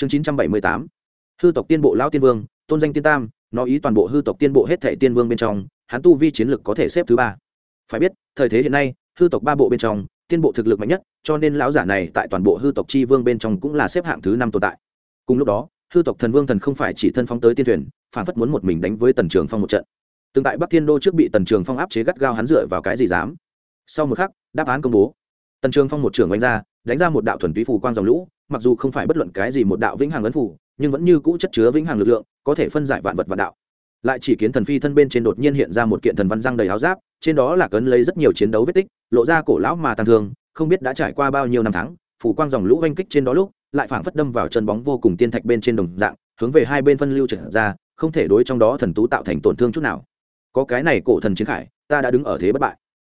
chương chín trăm bảy mươi tám. Hư tộc tiên bộ lão tiên vương, tôn danh tiên tam nói ý toàn bộ hư tộc tiên bộ hết thể tiên vương bên trong, hắn tu vi chiến lực có thể xếp thứ ba. Phải biết, thời thế hiện nay, hư tộc ba bộ bên trong, tiên bộ thực lực mạnh nhất, cho nên lão giả này tại toàn bộ hư tộc chi vương bên trong cũng là xếp hạng thứ năm tồn tại. Cùng lúc đó, hư tộc thần vương thần không phải chỉ thân phong tới tiên thuyền, phản phất muốn một mình đánh với tần trường phong một trận. Từng tại bắc thiên đô trước bị tần trường phong áp chế gắt gao hắn dựa vào cái gì dám? Sau một khắc, đáp án công bố. Tần trường phong một trưởng đánh ra đánh ra một đạo thuần túy phù quang dòng lũ mặc dù không phải bất luận cái gì một đạo vĩnh hằng ấn phủ, nhưng vẫn như cũ chất chứa vĩnh hằng lực lượng, có thể phân giải vạn vật vạn đạo. Lại chỉ kiến thần phi thân bên trên đột nhiên hiện ra một kiện thần văn răng đầy áo giáp, trên đó là cấn lấy rất nhiều chiến đấu vết tích, lộ ra cổ lão mà tàn thương, không biết đã trải qua bao nhiêu năm tháng, phủ quang dòng lũ oanh kích trên đó lúc, lại phảng phất đâm vào chân bóng vô cùng tiên thạch bên trên đồng dạng, hướng về hai bên phân lưu trở ra, không thể đối trong đó thần tú tạo thành tổn thương chút nào. Có cái này cổ thần chiến khải, ta đã đứng ở thế bất bại.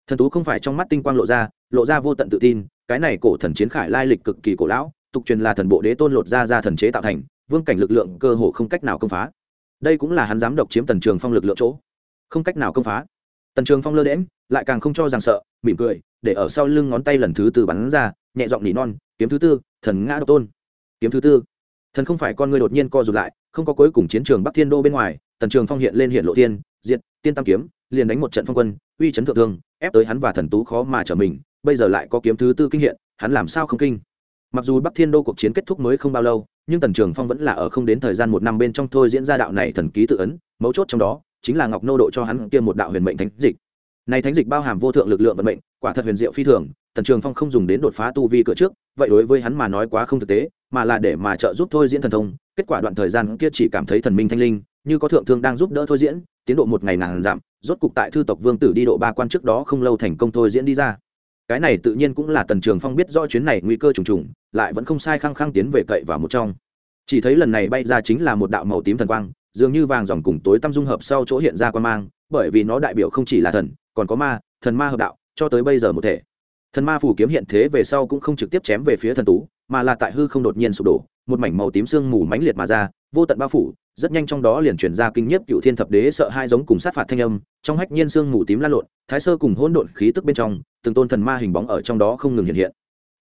Thần tú không phải trong mắt tinh quang lộ ra lộ ra vô tận tự tin, cái này cổ thần chiến khải lai lịch cực kỳ cổ lão tục truyền là thần bộ đế tôn lột ra ra thần chế tạo thành, vương cảnh lực lượng cơ hồ không cách nào công phá. Đây cũng là hắn dám độc chiếm tần trường phong lực lượng chỗ. Không cách nào công phá. Tần trường phong lơ đễm lại càng không cho rằng sợ, mỉm cười, để ở sau lưng ngón tay lần thứ tư bắn ra, nhẹ giọng nỉ non, kiếm thứ tư, thần ngã độc tôn. Kiếm thứ tư. Thần không phải con người đột nhiên co rụt lại, không có cuối cùng chiến trường bắc thiên đô bên ngoài, tần trường phong hiện lên hiện lộ tiên diện tiên tam kiếm, liền đánh một trận phong quân, uy chấn thượng thương, ép tới hắn và thần tú khó mà trở mình, bây giờ lại có kiếm thứ tư kinh hiện, hắn làm sao không kinh? Mặc dù bắc thiên đô cuộc chiến kết thúc mới không bao lâu, nhưng tần trường phong vẫn là ở không đến thời gian một năm bên trong thôi diễn ra đạo này thần ký tự ấn, mấu chốt trong đó chính là ngọc nô độ cho hắn kia một đạo huyền mệnh thánh dịch. Này thánh dịch bao hàm vô thượng lực lượng vận mệnh, quả thật huyền diệu phi thường, tần trường phong không dùng đến đột phá tu vi cửa trước, vậy đối với hắn mà nói quá không thực tế, mà là để mà trợ giúp thôi diễn thần thông, kết quả đoạn thời gian kia chỉ cảm thấy thần minh thanh linh, như có thượng thương đang giúp đỡ thôi diễn, tiến độ một ngày nàng giảm, rốt cục tại thư tộc vương tử đi độ ba quan trước đó không lâu thành công thôi diễn đi ra cái này tự nhiên cũng là tần trường phong biết rõ chuyến này nguy cơ trùng trùng, lại vẫn không sai khăng khăng tiến về cậy vào một trong. Chỉ thấy lần này bay ra chính là một đạo màu tím thần quang, dường như vàng dòng cùng tối tăm dung hợp sau chỗ hiện ra quan mang, bởi vì nó đại biểu không chỉ là thần, còn có ma, thần ma hợp đạo, cho tới bây giờ một thể. Thần ma phủ kiếm hiện thế về sau cũng không trực tiếp chém về phía thần tú, mà là tại hư không đột nhiên sụp đổ, một mảnh màu tím sương mù mãnh liệt mà ra, vô tận bao phủ rất nhanh trong đó liền chuyển ra kinh nhiếp cựu thiên thập đế sợ hai giống cùng sát phạt thanh âm, trong hách nhiên sương mù tím lan lộn, thái sơ cùng hỗn độn khí tức bên trong, từng tôn thần ma hình bóng ở trong đó không ngừng hiện hiện.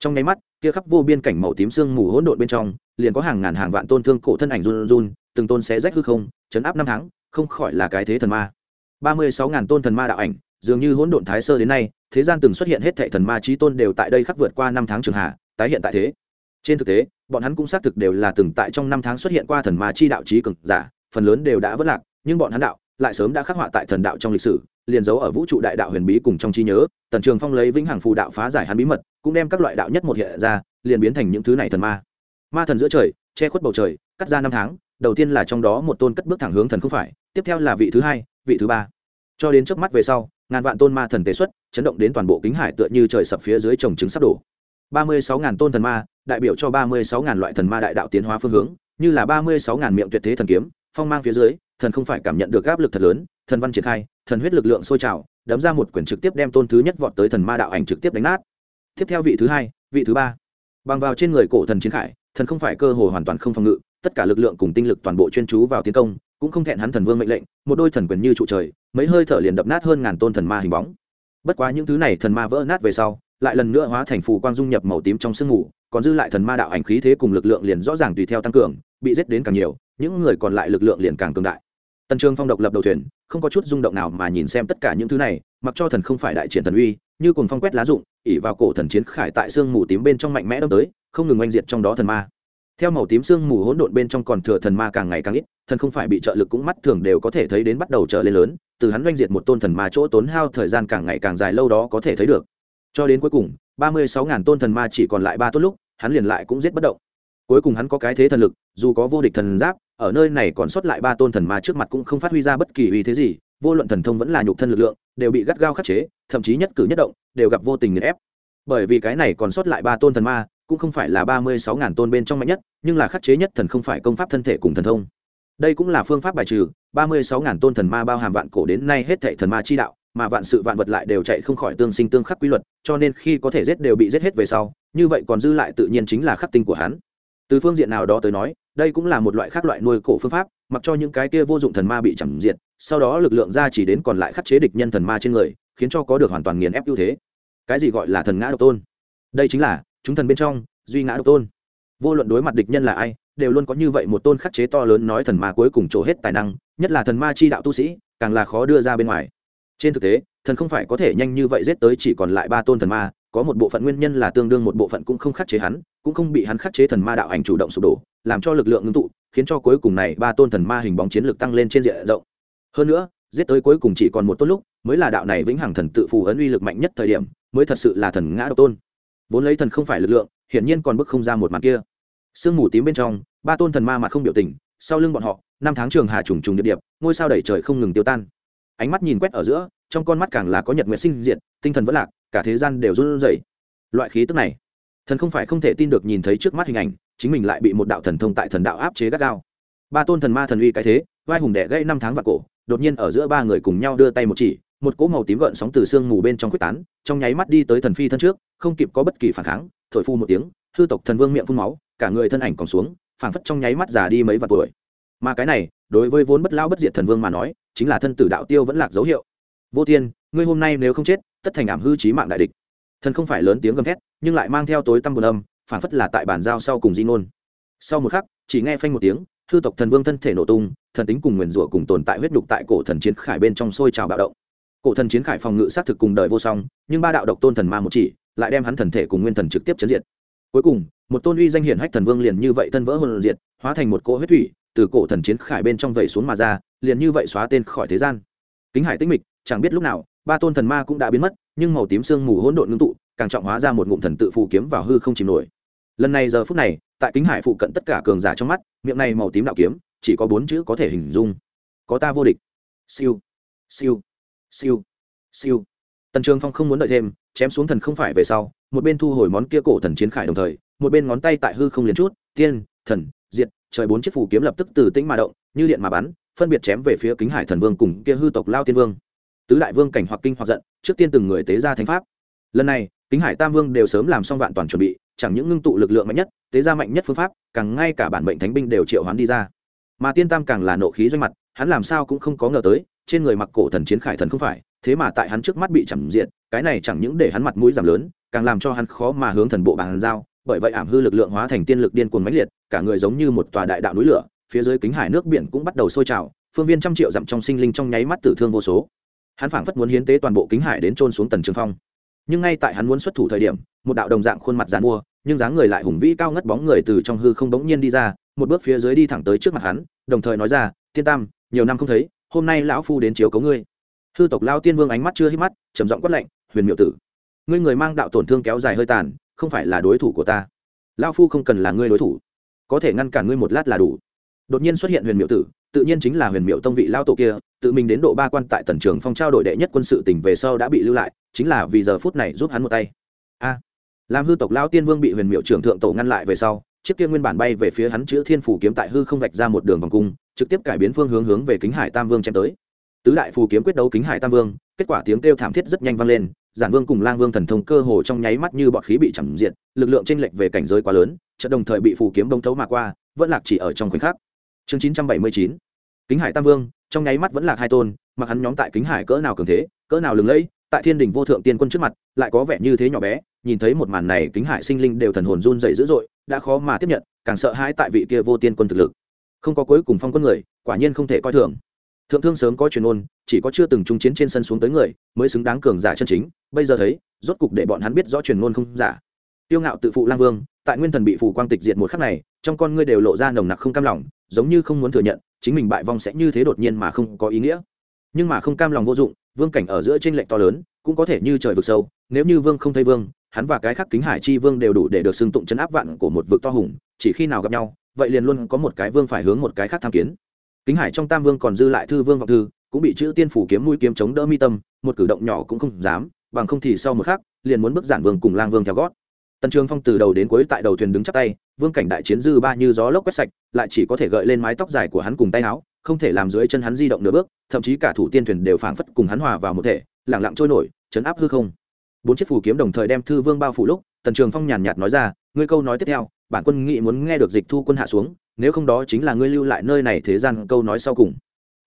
Trong nháy mắt, kia khắp vô biên cảnh màu tím sương mù hỗn độn bên trong, liền có hàng ngàn hàng vạn tôn thương cổ thân ảnh run run, từng tôn xé rách hư không, chấn áp năm tháng, không khỏi là cái thế thần ma. Ba mươi sáu ngàn tôn thần ma đạo ảnh, dường như hỗn độn thái sơ đến nay, thế gian từng xuất hiện hết thệ thần ma trí tôn đều tại đây khắc vượt qua năm tháng trường hạ, tái hiện tại thế trên thực tế, bọn hắn cũng xác thực đều là từng tại trong năm tháng xuất hiện qua thần ma chi đạo trí cực giả, phần lớn đều đã vất lạc, nhưng bọn hắn đạo lại sớm đã khắc họa tại thần đạo trong lịch sử, liền giấu ở vũ trụ đại đạo huyền bí cùng trong trí nhớ. Tần trường phong lấy vĩnh hằng phù đạo phá giải hắn bí mật, cũng đem các loại đạo nhất một hiện ra, liền biến thành những thứ này thần ma. Ma thần giữa trời, che khuất bầu trời, cắt ra năm tháng, đầu tiên là trong đó một tôn cất bước thẳng hướng thần không phải, tiếp theo là vị thứ hai, vị thứ ba. Cho đến trước mắt về sau, ngàn vạn tôn ma thần tế xuất, chấn động đến toàn bộ kính hải tựa như trời sập phía dưới trồng trứng sắp đổ ba mươi sáu ngàn tôn thần ma, đại biểu cho ba mươi sáu ngàn loại thần ma đại đạo tiến hóa phương hướng, như là ba mươi sáu ngàn miệng tuyệt thế thần kiếm, phong mang phía dưới, thần không phải cảm nhận được áp lực thật lớn, thần văn triển khai, thần huyết lực lượng sôi trào, đấm ra một quyển trực tiếp đem tôn thứ nhất vọt tới thần ma đạo ảnh trực tiếp đánh nát. Tiếp theo vị thứ hai, vị thứ ba. Bằng vào trên người cổ thần chiến khải, thần không phải cơ hồ hoàn toàn không phòng ngự, tất cả lực lượng cùng tinh lực toàn bộ chuyên chú vào tiến công, cũng không thẹn hắn thần vương mệnh lệnh, một đôi thần quyền như trụ trời, mấy hơi thở liền đập nát hơn ngàn tôn thần ma hình bóng. Bất quá những thứ này thần ma vỡ nát về sau lại lần nữa hóa thành phù quang dung nhập màu tím trong sương mù, còn dư lại thần ma đạo ảnh khí thế cùng lực lượng liền rõ ràng tùy theo tăng cường, bị giết đến càng nhiều, những người còn lại lực lượng liền càng cường đại. Tần trường phong độc lập đầu thuyền, không có chút rung động nào mà nhìn xem tất cả những thứ này, mặc cho thần không phải đại triển thần uy, như cùng phong quét lá dụng ỉ vào cổ thần chiến khải tại sương mù tím bên trong mạnh mẽ đâm tới, không ngừng oanh diệt trong đó thần ma. Theo màu tím sương mù hỗn độn bên trong còn thừa thần ma càng ngày càng ít, thần không phải bị trợ lực cũng mắt thường đều có thể thấy đến bắt đầu trở lên lớn, từ hắn oanh diệt một tôn thần ma chỗ tốn hao thời gian càng ngày càng dài lâu đó có thể thấy được cho đến cuối cùng, ba mươi sáu ngàn tôn thần ma chỉ còn lại ba tốt lúc, hắn liền lại cũng giết bất động. Cuối cùng hắn có cái thế thần lực, dù có vô địch thần giáp, ở nơi này còn sót lại ba tôn thần ma trước mặt cũng không phát huy ra bất kỳ uy thế gì, vô luận thần thông vẫn là nhục thân lực lượng, đều bị gắt gao khắc chế, thậm chí nhất cử nhất động, đều gặp vô tình nghiền ép. Bởi vì cái này còn sót lại ba tôn thần ma, cũng không phải là ba mươi sáu ngàn tôn bên trong mạnh nhất, nhưng là khắc chế nhất thần không phải công pháp thân thể cùng thần thông. Đây cũng là phương pháp bài trừ, ba mươi sáu ngàn tôn thần ma bao hàm vạn cổ đến nay hết thệ thần ma chi đạo mà vạn sự vạn vật lại đều chạy không khỏi tương sinh tương khắc quy luật, cho nên khi có thể giết đều bị giết hết về sau, như vậy còn dư lại tự nhiên chính là khắc tinh của hắn. Từ phương diện nào đó tới nói, đây cũng là một loại khác loại nuôi cổ phương pháp, mặc cho những cái kia vô dụng thần ma bị chẳng diệt, sau đó lực lượng ra chỉ đến còn lại khắc chế địch nhân thần ma trên người, khiến cho có được hoàn toàn nghiền ép ưu thế. Cái gì gọi là thần ngã độc tôn? Đây chính là, chúng thần bên trong, duy ngã độc tôn. Vô luận đối mặt địch nhân là ai, đều luôn có như vậy một tôn khắc chế to lớn nói thần ma cuối cùng trổ hết tài năng, nhất là thần ma chi đạo tu sĩ, càng là khó đưa ra bên ngoài trên thực tế, thần không phải có thể nhanh như vậy giết tới chỉ còn lại ba tôn thần ma, có một bộ phận nguyên nhân là tương đương một bộ phận cũng không khắc chế hắn, cũng không bị hắn khắc chế thần ma đạo ảnh chủ động sụp đổ, làm cho lực lượng ngưng tụ, khiến cho cuối cùng này ba tôn thần ma hình bóng chiến lược tăng lên trên diện rộng. Hơn nữa, giết tới cuối cùng chỉ còn một tôn lúc, mới là đạo này vĩnh hằng thần tự phù ấn uy lực mạnh nhất thời điểm, mới thật sự là thần ngã độc tôn. Vốn lấy thần không phải lực lượng, hiển nhiên còn bức không ra một mặt kia. Sương mù tím bên trong, ba tôn thần ma mặt không biểu tình, sau lưng bọn họ, năm tháng trường hà trùng trùng điệp điệp, ngôi sao đẩy trời không ngừng tiêu tan ánh mắt nhìn quét ở giữa, trong con mắt càng là có nhật nguyện sinh diệt, tinh thần vẫn lạc, cả thế gian đều run rẩy. Loại khí tức này, thần không phải không thể tin được nhìn thấy trước mắt hình ảnh, chính mình lại bị một đạo thần thông tại thần đạo áp chế gắt gao. Ba tôn thần ma thần uy cái thế, vai hùng đẻ gây năm tháng và cổ, đột nhiên ở giữa ba người cùng nhau đưa tay một chỉ, một cỗ màu tím gợn sóng từ sương mù bên trong quyết tán, trong nháy mắt đi tới thần phi thân trước, không kịp có bất kỳ phản kháng, thổi phu một tiếng, hư tộc thần vương miệng phun máu, cả người thân ảnh còn xuống, phảng phất trong nháy mắt già đi mấy vạn tuổi. Mà cái này, đối với vốn bất lao bất diệt thần vương mà nói chính là thân tử đạo tiêu vẫn lạc dấu hiệu. Vô tiên ngươi hôm nay nếu không chết, tất thành ảm hư trí mạng đại địch. Thần không phải lớn tiếng gầm thét, nhưng lại mang theo tối tăm buồn âm phảng phất là tại bàn giao sau cùng di ngôn. Sau một khắc, chỉ nghe phanh một tiếng thư tộc thần vương thân thể nổ tung, thần tính cùng nguyền rủa cùng tồn tại huyết đục tại cổ thần chiến khải bên trong sôi trào bạo động. Cổ thần chiến khải phòng ngự xác thực cùng đời vô song, nhưng ba đạo độc tôn thần ma một chỉ, lại đem hắn thần thể cùng nguyên thần trực tiếp chấn diệt. Cuối cùng, một tôn uy danh hiển hách thần vương liền như vậy thân vỡ hồn diệt, hóa thành một cỗ huyết thủy, từ cổ thần chiến khải bên trong vẩy xuống mà ra liền như vậy xóa tên khỏi thế gian. Kính hải tĩnh mịch, chẳng biết lúc nào, ba tôn thần ma cũng đã biến mất, nhưng màu tím sương mù hỗn độn ngưng tụ, càng trọng hóa ra một ngụm thần tự phù kiếm vào hư không chìm nổi. Lần này giờ phút này, tại kính hải phụ cận tất cả cường giả trong mắt, miệng này màu tím đạo kiếm, chỉ có bốn chữ có thể hình dung. Có ta vô địch. Siêu. Siêu. Siêu. Siêu. Tần trường phong không muốn đợi thêm, chém xuống thần không phải về sau, một bên thu hồi món kia cổ thần chiến khải đồng thời, một bên ngón tay tại hư không liền chút, tiên, thần, diệt, trời bốn chiếc phù kiếm lập tức từ tĩnh mà động, như điện mà bắn phân biệt chém về phía kính hải thần vương cùng kia hư tộc lao tiên vương. Tứ đại vương cảnh hoặc kinh hoặc giận, trước tiên từng người tế ra thánh pháp. Lần này, kính hải tam vương đều sớm làm xong vạn toàn chuẩn bị, chẳng những ngưng tụ lực lượng mạnh nhất, tế ra mạnh nhất phương pháp, càng ngay cả bản mệnh thánh binh đều triệu hoán đi ra. Mà tiên tam càng là nộ khí doanh mặt, hắn làm sao cũng không có ngờ tới, trên người mặc cổ thần chiến khải thần không phải, thế mà tại hắn trước mắt bị chẳng diện, cái này chẳng những để hắn mặt mũi giảm lớn, càng làm cho hắn khó mà hướng thần bộ bàn giao, bởi vậy ảm hư lực lượng hóa thành tiên lực điên cuồng mãnh liệt, cả người giống như một tòa đại đạo núi lửa phía dưới kính hải nước biển cũng bắt đầu sôi trào, phương viên trăm triệu dặm trong sinh linh trong nháy mắt tử thương vô số. Hắn phảng phất muốn hiến tế toàn bộ kính hải đến trôn xuống tần trường phong. Nhưng ngay tại hắn muốn xuất thủ thời điểm, một đạo đồng dạng khuôn mặt dàn mua, nhưng dáng người lại hùng vĩ cao ngất bóng người từ trong hư không bỗng nhiên đi ra, một bước phía dưới đi thẳng tới trước mặt hắn, đồng thời nói ra, tiên tam, nhiều năm không thấy, hôm nay lão phu đến chiếu cấu ngươi. Hư tộc lao tiên vương ánh mắt chưa hít mắt, trầm giọng quát lạnh, huyền miệu tử, ngươi người mang đạo tổn thương kéo dài hơi tàn, không phải là đối thủ của ta. Lao phu không cần là ngươi đối thủ. Có thể ngăn cản ngươi một lát là đủ đột nhiên xuất hiện huyền miệu tử, tự nhiên chính là huyền miệu tông vị lao tổ kia, tự mình đến độ ba quan tại tần trường phong trao đổi đệ nhất quân sự tỉnh về sau đã bị lưu lại, chính là vì giờ phút này giúp hắn một tay. A! Làm hư tộc lao tiên vương bị huyền miệu trưởng thượng tổ ngăn lại về sau, chiếc kia nguyên bản bay về phía hắn chữ thiên phủ kiếm tại hư không vạch ra một đường vòng cung, trực tiếp cải biến phương hướng hướng về kính hải tam vương chém tới. Tứ đại phù kiếm quyết đấu kính hải tam vương, kết quả tiếng kêu thảm thiết rất nhanh vang lên, giản vương cùng lang vương thần thông cơ hồ trong nháy mắt như bọt khí bị chẳng diện lực lượng tranh lệch về cảnh giới quá lớn, chợt đồng thời bị phù kiếm bông thấu mà qua, vẫn lạc chỉ ở trong khoảnh khắc chương chín trăm bảy mươi chín. Kính hải tam vương, trong nháy mắt vẫn là hai tôn, mặc hắn nhóm tại kính hải cỡ nào cường thế, cỡ nào lừng lẫy, tại thiên đình vô thượng tiên quân trước mặt, lại có vẻ như thế nhỏ bé, nhìn thấy một màn này, kính hải sinh linh đều thần hồn run dày dữ dội, đã khó mà tiếp nhận, càng sợ hãi tại vị kia vô tiên quân thực lực. Không có cuối cùng phong quân người, quả nhiên không thể coi thường. Thượng thương sớm có truyền ôn, chỉ có chưa từng trung chiến trên sân xuống tới người, mới xứng đáng cường giả chân chính, bây giờ thấy, rốt cục để bọn hắn biết rõ truyền ngôn không giả. Tiêu ngạo tự phụ lang vương, tại nguyên thần bị phủ quang tịch diệt một khắc này, trong con ngươi đều lộ ra nồng nặc không cam lòng giống như không muốn thừa nhận, chính mình bại vong sẽ như thế đột nhiên mà không có ý nghĩa. Nhưng mà không cam lòng vô dụng, vương cảnh ở giữa t r ê n lệch to lớn, cũng có thể như trời vực sâu, nếu như vương không thấy vương, hắn và cái khác kính hải chi vương đều đủ để được xưng tụng chấn áp vạn của một vực to hùng, chỉ khi nào gặp nhau, vậy liền luôn có một cái vương phải hướng một cái khác tham kiến. Kính hải trong tam vương còn dư lại thư vương vọng thư, cũng bị chữ tiên phủ kiếm mũi kiếm chống đỡ mi tâm, một cử động nhỏ cũng không dám, bằng không thì sau một khắc, liền muốn bước giản vương cùng lang vương theo gót tần trường phong từ đầu đến cuối tại đầu thuyền đứng chắp tay, vương cảnh đại chiến dư ba như gió lốc quét sạch, lại chỉ có thể gợi lên mái tóc dài của hắn cùng tay áo, không thể làm dưới chân hắn di động nửa bước, thậm chí cả thủ tiên thuyền đều phảng phất cùng hắn hòa vào một thể lẳng lặng trôi nổi, chấn áp hư không. Bốn chiếc phủ kiếm đồng thời đem thư vương bao phủ lúc, tần trường phong nhàn nhạt nói ra, ngươi câu nói tiếp theo, bản quân nghị muốn nghe được dịch thu quân hạ xuống, nếu không đó chính là ngươi lưu lại nơi này thế gian câu nói sau cùng.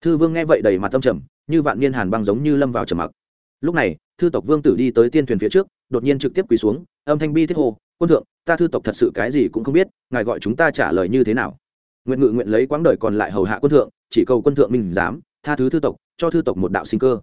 Thư vương nghe vậy đầy mặt tâm trầm, như vạn niên hàn băng giống như lâm vào trầm mặc. Lúc này, thư tộc vương tử đi tới tiên thuyền phía trước, đột nhiên trực tiếp quỳ xuống âm thanh bi thiết hồ quân thượng, ta thư tộc thật sự cái gì cũng không biết, ngài gọi chúng ta trả lời như thế nào? Nguyện ngự nguyện lấy quãng đời còn lại hầu hạ quân thượng, chỉ cầu quân thượng minh dám tha thứ thư tộc, cho thư tộc một đạo sinh cơ.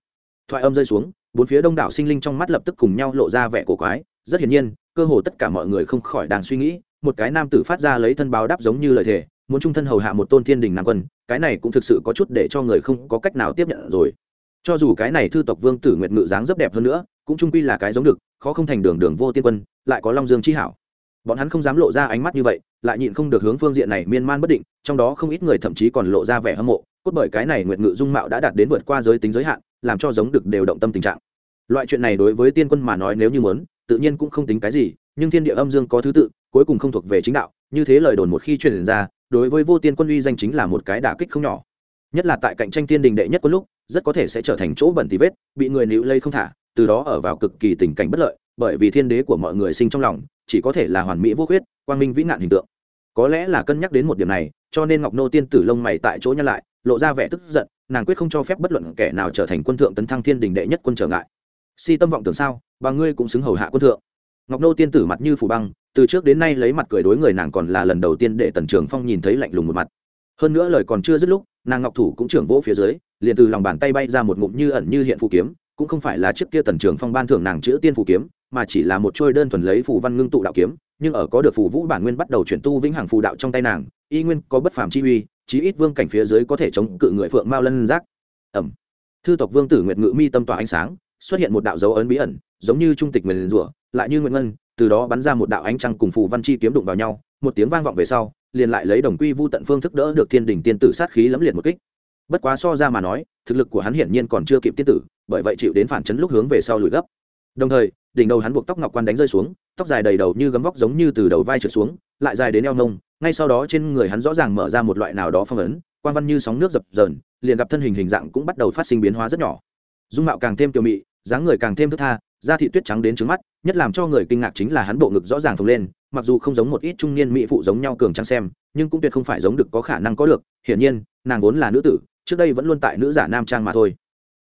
Thoại âm rơi xuống, bốn phía đông đảo sinh linh trong mắt lập tức cùng nhau lộ ra vẻ cổ quái. Rất hiển nhiên, cơ hồ tất cả mọi người không khỏi đang suy nghĩ, một cái nam tử phát ra lấy thân báo đáp giống như lời thề, muốn trung thân hầu hạ một tôn thiên đình nam quân, cái này cũng thực sự có chút để cho người không có cách nào tiếp nhận rồi. Cho dù cái này thư tộc vương tử nguyệt ngự dáng rất đẹp hơn nữa, cũng trung quy là cái giống được khó không thành đường đường vô tiên quân, lại có long dương chi hảo. Bọn hắn không dám lộ ra ánh mắt như vậy, lại nhịn không được hướng phương diện này miên man bất định, trong đó không ít người thậm chí còn lộ ra vẻ hâm mộ, cốt bởi cái này nguyệt ngự dung mạo đã đạt đến vượt qua giới tính giới hạn, làm cho giống được đều động tâm tình trạng. Loại chuyện này đối với tiên quân mà nói nếu như muốn, tự nhiên cũng không tính cái gì, nhưng thiên địa âm dương có thứ tự, cuối cùng không thuộc về chính đạo, như thế lời đồn một khi truyền ra, đối với vô tiên quân uy danh chính là một cái đả kích không nhỏ. Nhất là tại cạnh tranh tiên đình đệ nhất quân lúc, rất có thể sẽ trở thành chỗ bẩn tí vết, bị người níu lây không thả từ đó ở vào cực kỳ tình cảnh bất lợi, bởi vì thiên đế của mọi người sinh trong lòng, chỉ có thể là hoàn mỹ vô khuyết, quang minh vĩ nạn hình tượng. Có lẽ là cân nhắc đến một điểm này, cho nên ngọc nô tiên tử lông mày tại chỗ nhăn lại, lộ ra vẻ tức giận, nàng quyết không cho phép bất luận kẻ nào trở thành quân thượng tấn thăng thiên đình đệ nhất quân trở ngại. Si tâm vọng tưởng sao, và ngươi cũng xứng hầu hạ quân thượng. Ngọc nô tiên tử mặt như phủ băng, từ trước đến nay lấy mặt cười đối người nàng còn là lần đầu tiên để tần trường phong nhìn thấy lạnh lùng một mặt. Hơn nữa lời còn chưa dứt lúc, nàng ngọc thủ cũng trưởng vỗ phía dưới, liền từ lòng bàn tay bay ra một ngụm như ẩn như hiện phù kiếm cũng không phải là chiếc kia tần trường phong ban thưởng nàng chữ tiên phù kiếm, mà chỉ là một trôi đơn thuần lấy phù văn ngưng tụ đạo kiếm, nhưng ở có được phù vũ bản nguyên bắt đầu chuyển tu vĩnh hằng phù đạo trong tay nàng, y nguyên có bất phàm chi uy, chí ít vương cảnh phía dưới có thể chống cự người phượng mao lân giác. Ẩm. Thư tộc vương tử nguyệt ngự mi tâm tỏa ánh sáng, xuất hiện một đạo dấu ấn bí ẩn, giống như trung tịch nguyền rủa, lại như nguyện ngân, từ đó bắn ra một đạo ánh trăng cùng phù văn chi kiếm đụng vào nhau, một tiếng vang vọng về sau, liền lại lấy đồng quy vu tận phương thức đỡ được thiên đình tiên tử sát khí lẫm liệt một kích bất quá so ra mà nói, thực lực của hắn hiển nhiên còn chưa kịp tiết tử, bởi vậy chịu đến phản chấn lúc hướng về sau lùi gấp đồng thời, đỉnh đầu hắn buộc tóc ngọc quan đánh rơi xuống, tóc dài đầy đầu như gấm vóc giống như từ đầu vai trượt xuống, lại dài đến eo nông. ngay sau đó trên người hắn rõ ràng mở ra một loại nào đó phong ấn quan văn như sóng nước dập dờn, liền gặp thân hình hình dạng cũng bắt đầu phát sinh biến hóa rất nhỏ dung mạo càng thêm kiều mị, dáng người càng thêm thức tha, da thị tuyết trắng đến trứng mắt, nhất làm cho người kinh ngạc chính là hắn bộ ngực rõ ràng phồng lên, mặc dù không giống một ít trung niên mỹ phụ giống nhau cường trắng xem, nhưng cũng tuyệt không phải giống được có khả năng có được, hiển nhiên, nàng vốn là nữ tử trước đây vẫn luôn tại nữ giả nam trang mà thôi.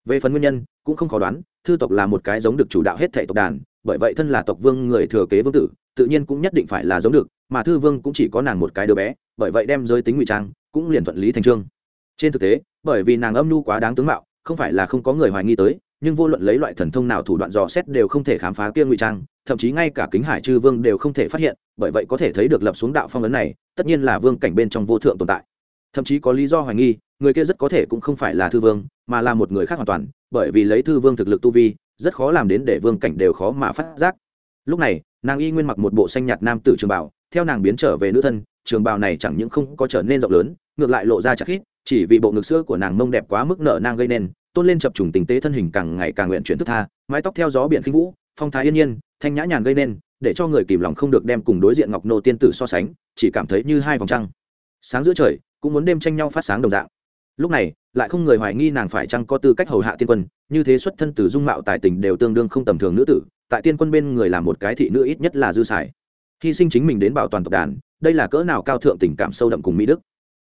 Về phần nguyên nhân, cũng không khó đoán, thư tộc là một cái giống được chủ đạo hết thể tộc đàn, bởi vậy thân là tộc vương người thừa kế vương tử, tự nhiên cũng nhất định phải là giống được, mà thư vương cũng chỉ có nàng một cái đứa bé, bởi vậy đem giới tính ngụy trang cũng liền thuận lý thành trương trên thực tế, bởi vì nàng âm nhu quá đáng tướng mạo, không phải là không có người hoài nghi tới, nhưng vô luận lấy loại thần thông nào thủ đoạn dò xét đều không thể khám phá kia ngụy trang, thậm chí ngay cả kính hải chư vương đều không thể phát hiện, bởi vậy có thể thấy được lập xuống đạo phong ấn này, tất nhiên là vương cảnh bên trong vô thượng tồn tại thậm chí có lý do hoài nghi, người kia rất có thể cũng không phải là thư vương, mà là một người khác hoàn toàn, bởi vì lấy thư vương thực lực tu vi, rất khó làm đến để vương cảnh đều khó mà phát giác. Lúc này, nàng y nguyên mặc một bộ xanh nhạt nam tử trường bảo theo nàng biến trở về nữ thân, trường bào này chẳng những không có trở nên rộng lớn, ngược lại lộ ra chắc khít, chỉ vì bộ ngực sữa của nàng mông đẹp quá mức nợ nang gây nên, tôn lên chập trùng tình tế thân hình càng ngày càng nguyện chuyển thức tha, mái tóc theo gió biển khinh vũ, phong thái yên nhiên, thanh nhã nhàn gây nên, để cho người kìm lòng không được đem cùng đối diện ngọc nô tiên tử so sánh, chỉ cảm thấy như hai vòng trăng. Sáng giữa trời cũng muốn đêm tranh nhau phát sáng đồng dạng. Lúc này, lại không người hoài nghi nàng phải chăng có tư cách hầu hạ tiên quân, như thế xuất thân từ dung mạo tài tình đều tương đương không tầm thường nữ tử, tại tiên quân bên người làm một cái thị nữ ít nhất là dư xài hy sinh chính mình đến bảo toàn tộc đàn, đây là cỡ nào cao thượng tình cảm sâu đậm cùng mỹ đức.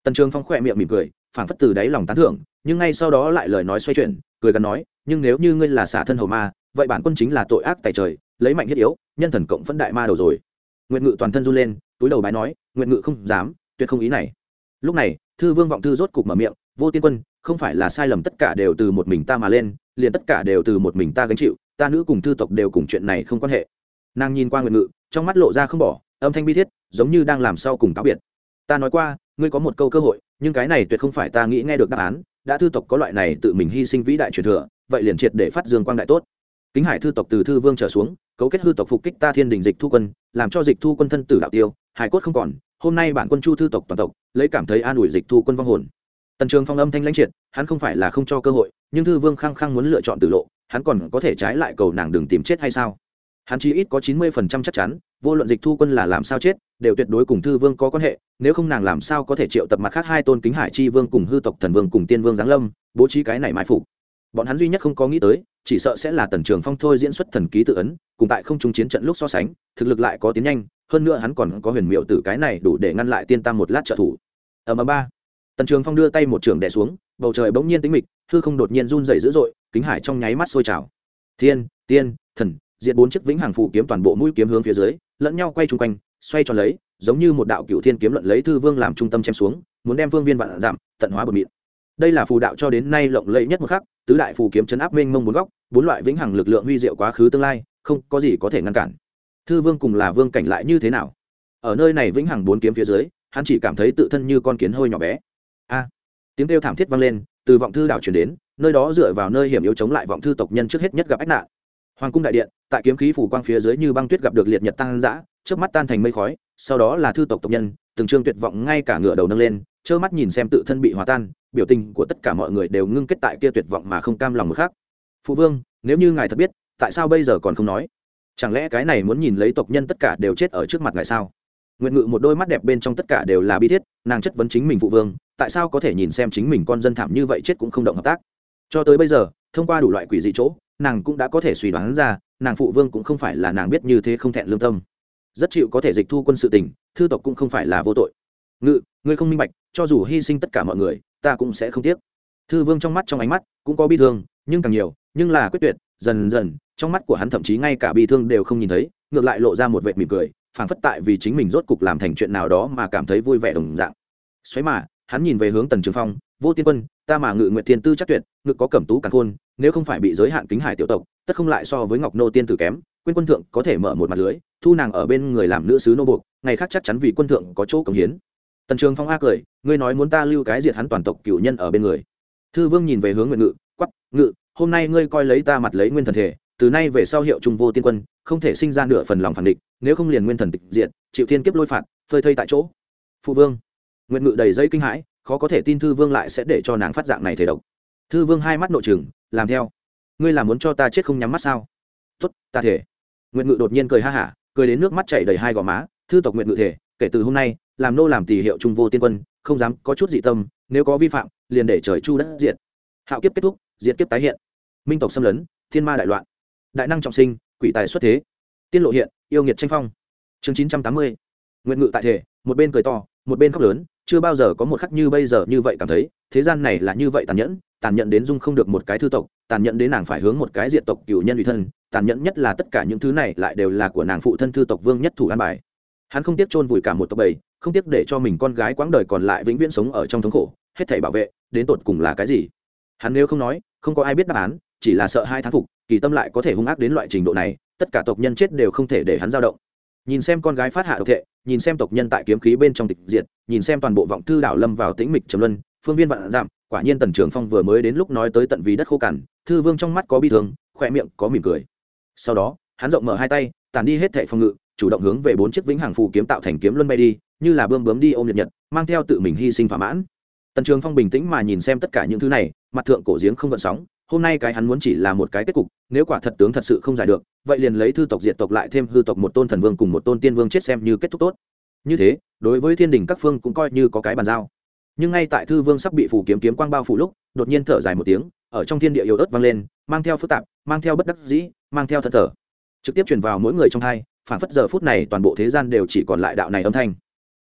Tần trường phong khỏe miệng mỉm cười, phảng phất từ đáy lòng tán thưởng, nhưng ngay sau đó lại lời nói xoay chuyển, cười gắn nói, nhưng nếu như ngươi là xả thân hầu ma, vậy bản quân chính là tội ác tại trời, lấy mạnh thiết yếu, nhân thần cộng phẫn đại ma đầu rồi. Nguyện ngự toàn thân run lên, túi đầu bái nói nguyện ngự không dám, tuyệt không ý này lúc này, thư vương vọng thư rốt cục mở miệng, vô tiên quân, không phải là sai lầm tất cả đều từ một mình ta mà lên, liền tất cả đều từ một mình ta gánh chịu, ta nữ cùng thư tộc đều cùng chuyện này không quan hệ. Nàng nhìn qua nguyện ngự, trong mắt lộ ra không bỏ, âm thanh bi thiết, giống như đang làm sau cùng cáo biệt. Ta nói qua, ngươi có một câu cơ hội, nhưng cái này tuyệt không phải ta nghĩ nghe được đáp án, đã thư tộc có loại này tự mình hy sinh vĩ đại truyền thừa, vậy liền triệt để phát dương quang đại tốt. Kính hải thư tộc từ thư vương trở xuống, cấu kết hư tộc phục kích ta thiên đình dịch thu quân, làm cho dịch thu quân thân tử đạo tiêu hải cốt không còn, hôm nay bản quân chu thư tộc toàn tộc lấy cảm thấy an ủi dịch thu quân vong hồn. Tần trường phong âm thanh lãnh triệt, hắn không phải là không cho cơ hội, nhưng thư vương khăng khăng muốn lựa chọn tử lộ, hắn còn có thể trái lại cầu nàng đừng tìm chết hay sao? Hắn chỉ ít có chín mươi phần trăm chắc chắn, vô luận dịch thu quân là làm sao chết, đều tuyệt đối cùng thư vương có quan hệ, nếu không nàng làm sao có thể triệu tập mặt khác hai tôn kính hải chi vương cùng hư tộc thần vương cùng tiên vương giáng lâm, bố trí cái này mai phục. Bọn hắn duy nhất không có nghĩ tới, chỉ sợ sẽ là tần trường phong thôi diễn xuất thần ký tự ấn, cùng tại không trung chiến trận lúc so sánh, thực lực lại có tiến nhanh hơn nữa hắn còn có huyền miệu tử cái này đủ để ngăn lại tiên tam một lát trợ thủ. Ở mà ba. Tần trường phong đưa tay một trường đè xuống, bầu trời bỗng nhiên tính mịch, hư không đột nhiên run dày dữ dội, kính hải trong nháy mắt sôi trào. Thiên, tiên, thần diện bốn chiếc vĩnh hàng phủ kiếm toàn bộ mũi kiếm hướng phía dưới, lẫn nhau quay chung quanh, xoay tròn lấy, giống như một đạo cựu thiên kiếm luận lấy thư vương làm trung tâm chém xuống, muốn đem vương viên vạn giảm, tận hóa bờ mịn. Đây là phù đạo cho đến nay lộng lẫy nhất một khắc, tứ đại phù kiếm chấn áp mênh mông bốn góc, bốn loại vĩnh hằng lực lượng huy diệu quá khứ tương lai, không có gì có thể ngăn cản thư vương cùng là vương cảnh lại như thế nào? Ở nơi này vĩnh hằng bốn kiếm phía dưới, hắn chỉ cảm thấy tự thân như con kiến hơi nhỏ bé. A! Tiếng kêu thảm thiết vang lên, từ vọng thư đảo chuyển đến, nơi đó dựa vào nơi hiểm yếu chống lại vọng thư tộc nhân trước hết nhất gặp ách nạn. Hoàng cung đại điện, tại kiếm khí phủ quang phía dưới như băng tuyết gặp được liệt nhật tăng dã trước mắt tan thành mây khói, sau đó là thư tộc tộc nhân, từng trương tuyệt vọng ngay cả ngựa đầu nâng lên, trơ mắt nhìn xem tự thân bị hòa tan, biểu tình của tất cả mọi người đều ngưng kết tại kia tuyệt vọng mà không cam lòng một khác phụ vương, nếu như ngài thật biết, tại sao bây giờ còn không nói? Chẳng lẽ cái này muốn nhìn lấy tộc nhân tất cả đều chết ở trước mặt ngài sao? Nguyện ngự một đôi mắt đẹp bên trong tất cả đều là bi thiết, nàng chất vấn chính mình phụ vương, tại sao có thể nhìn xem chính mình con dân thảm như vậy chết cũng không động hợp tác? Cho tới bây giờ, thông qua đủ loại quỷ dị chỗ, nàng cũng đã có thể suy đoán ra, nàng phụ vương cũng không phải là nàng biết như thế không thẹn lương tâm. Rất chịu có thể dịch thu quân sự tình, thư tộc cũng không phải là vô tội. Ngự, ngươi không minh bạch, cho dù hy sinh tất cả mọi người, ta cũng sẽ không tiếc. Thư vương trong mắt trong ánh mắt cũng có bi thương, nhưng càng nhiều, nhưng là quyết tuyệt, dần dần trong mắt của hắn thậm chí ngay cả bi thương đều không nhìn thấy, ngược lại lộ ra một vệt mỉm cười, phảng phất tại vì chính mình rốt cục làm thành chuyện nào đó mà cảm thấy vui vẻ đồng dạng. Xoáy mà, hắn nhìn về hướng tần trường phong, vô tiên quân, ta mà ngự nguyện thiên tư chắc tuyệt ngự có cẩm tú càng khôn, nếu không phải bị giới hạn kính hải tiểu tộc, tất không lại so với ngọc nô tiên tử kém quên quân thượng có thể mở một mặt lưới, thu nàng ở bên người làm nữ sứ nô buộc, ngày khác chắc chắn vì quân thượng có chỗ cống hiến. Tần trường phong a cười, ngươi nói muốn ta lưu cái diệt hắn toàn tộc cựu nhân ở bên người. Thư vương nhìn về hướng nguyện ngự quắp ngự, hôm nay ngươi coi lấy ta mặt lấy nguyên thần thể từ nay về sau hiệu trung vô tiên quân, không thể sinh ra nửa phần lòng phản địch, nếu không liền nguyên thần tịch diện chịu thiên kiếp lôi phạt, phơi thây tại chỗ. Phụ vương, nguyện ngự đầy dây kinh hãi, khó có thể tin thư vương lại sẽ để cho nàng phát dạng này thể độc. Thư vương hai mắt nội chừng làm theo. Ngươi là muốn cho ta chết không nhắm mắt sao? Tuất ta thể. Nguyện ngự đột nhiên cười ha hả, cười đến nước mắt chảy đầy hai gò má, thư tộc nguyện ngự thể, kể từ hôm nay, làm nô làm tỷ hiệu trung vô tiên quân, không dám có chút dị tâm, nếu có vi phạm, liền để trời chu đất diệt. Hạo kiếp kết thúc, diệt kiếp tái hiện. Minh tộc xâm lấn, thiên ma đại loạn đại năng trọng sinh, quỷ tài xuất thế. Tiên lộ hiện, yêu nghiệt tranh phong. Chương chín trăm tám mươi, nguyện ngự tại thể, một bên cười to, một bên khóc lớn, chưa bao giờ có một khắc như bây giờ như vậy cảm thấy, thế gian này là như vậy tàn nhẫn tàn nhẫn đến dung không được một cái thư tộc, tàn nhẫn đến nàng phải hướng một cái diện tộc cựu nhân ủy thân, tàn nhẫn nhất là tất cả những thứ này lại đều là của nàng phụ thân thư tộc vương nhất thủ an bài. Hắn không tiếc chôn vùi cả một tộc bầy, không tiếc để cho mình con gái quãng đời còn lại vĩnh viễn sống ở trong thống khổ, hết thảy bảo vệ, đến tột cùng là cái gì? Hắn nếu không nói, không có ai biết đáp án, chỉ là sợ hai thán phục kỳ tâm lại có thể hung ác đến loại trình độ này, tất cả tộc nhân chết đều không thể để hắn dao động. Nhìn xem con gái phát hạ độc thệ, nhìn xem tộc nhân tại kiếm khí bên trong tịch diệt, nhìn xem toàn bộ vọng thư đảo lâm vào tĩnh mịch trầm luân, phương viên vạn giảm, quả nhiên tần trường phong vừa mới đến lúc nói tới tận vì đất khô cằn, thư vương trong mắt có bi thương khoe miệng có mỉm cười. Sau đó, hắn rộng mở hai tay tàn đi hết thệ phòng ngự, chủ động hướng về bốn chiếc vĩnh hàng phù kiếm tạo thành kiếm luân bay đi, như là bươm bướm đi ôm nhật nhật, mang theo tự mình hy sinh thỏa mãn. Tần trường phong bình tĩnh mà nhìn xem tất cả những thứ này, mặt thượng cổ giếng không gợn sóng hôm nay cái hắn muốn chỉ là một cái kết cục, nếu quả thật tướng thật sự không giải được, vậy liền lấy thư tộc diệt tộc lại thêm hư tộc một tôn thần vương cùng một tôn tiên vương chết xem như kết thúc tốt. Như thế, đối với thiên đình các phương cũng coi như có cái bàn giao. Nhưng ngay tại thư vương sắp bị phủ kiếm kiếm quang bao phủ lúc, đột nhiên thở dài một tiếng, ở trong thiên địa yếu ớt vang lên, mang theo phức tạp, mang theo bất đắc dĩ, mang theo thân thở trực tiếp truyền vào mỗi người trong hai, phản phất giờ phút này toàn bộ thế gian đều chỉ còn lại đạo này âm thanh.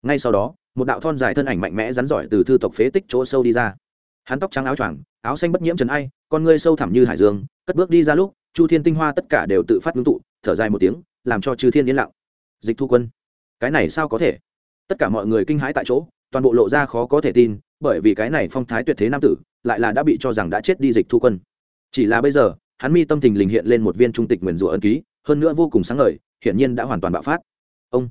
Ngay sau đó, một đạo thon dài thân ảnh mạnh mẽ rắn giỏi từ thư tộc phế tích chỗ sâu đi ra. Hắn tóc trắng áo choàng, áo xanh bất nhiễm trần ai con ngươi sâu thẳm như hải dương, cất bước đi ra lúc, chu thiên tinh hoa tất cả đều tự phát ngưng tụ, thở dài một tiếng, làm cho chư thiên yên lặng. Dịch thu quân, cái này sao có thể? Tất cả mọi người kinh hãi tại chỗ, toàn bộ lộ ra khó có thể tin, bởi vì cái này phong thái tuyệt thế nam tử, lại là đã bị cho rằng đã chết đi dịch thu quân. Chỉ là bây giờ, hắn mi tâm tình lình hiện lên một viên trung tịch nguyền rủa ân ký, hơn nữa vô cùng sáng ngời, hiển nhiên đã hoàn toàn bạo phát. Ông,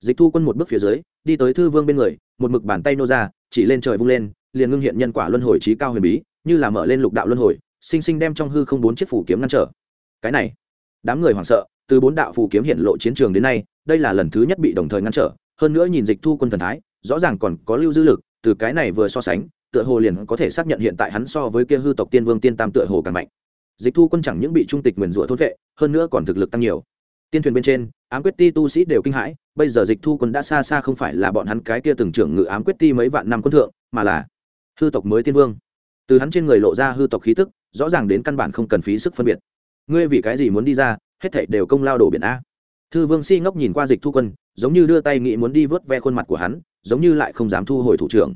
dịch thu quân một bước phía dưới, đi tới thư vương bên người, một mực bàn tay nô ra, chỉ lên trời vung lên, liền ngưng hiện nhân quả luân hồi trí cao huyền bí như là mở lên lục đạo luân hồi, sinh sinh đem trong hư không bốn chiếc phủ kiếm ngăn trở. Cái này, đám người hoảng sợ, từ bốn đạo phủ kiếm hiện lộ chiến trường đến nay, đây là lần thứ nhất bị đồng thời ngăn trở, hơn nữa nhìn dịch thu quân thần thái, rõ ràng còn có lưu dư lực, từ cái này vừa so sánh, tựa hồ liền có thể xác nhận hiện tại hắn so với kia hư tộc tiên vương tiên tam tựa hồ càng mạnh. Dịch thu quân chẳng những bị trung tịch nguyền rủa thốt vệ, hơn nữa còn thực lực tăng nhiều. Tiên thuyền bên trên, ám quyết ti tu sĩ đều kinh hãi, bây giờ dịch thu quân đã xa xa không phải là bọn hắn cái kia từng trưởng ngự ám quyết ti mấy vạn năm quân thượng, mà là hư tộc mới tiên vương từ hắn trên người lộ ra hư tộc khí tức, rõ ràng đến căn bản không cần phí sức phân biệt. Ngươi vì cái gì muốn đi ra, hết thảy đều công lao đổ biển a. Thư vương si ngốc nhìn qua dịch thu quân, giống như đưa tay nghĩ muốn đi vớt ve khuôn mặt của hắn, giống như lại không dám thu hồi thủ trưởng.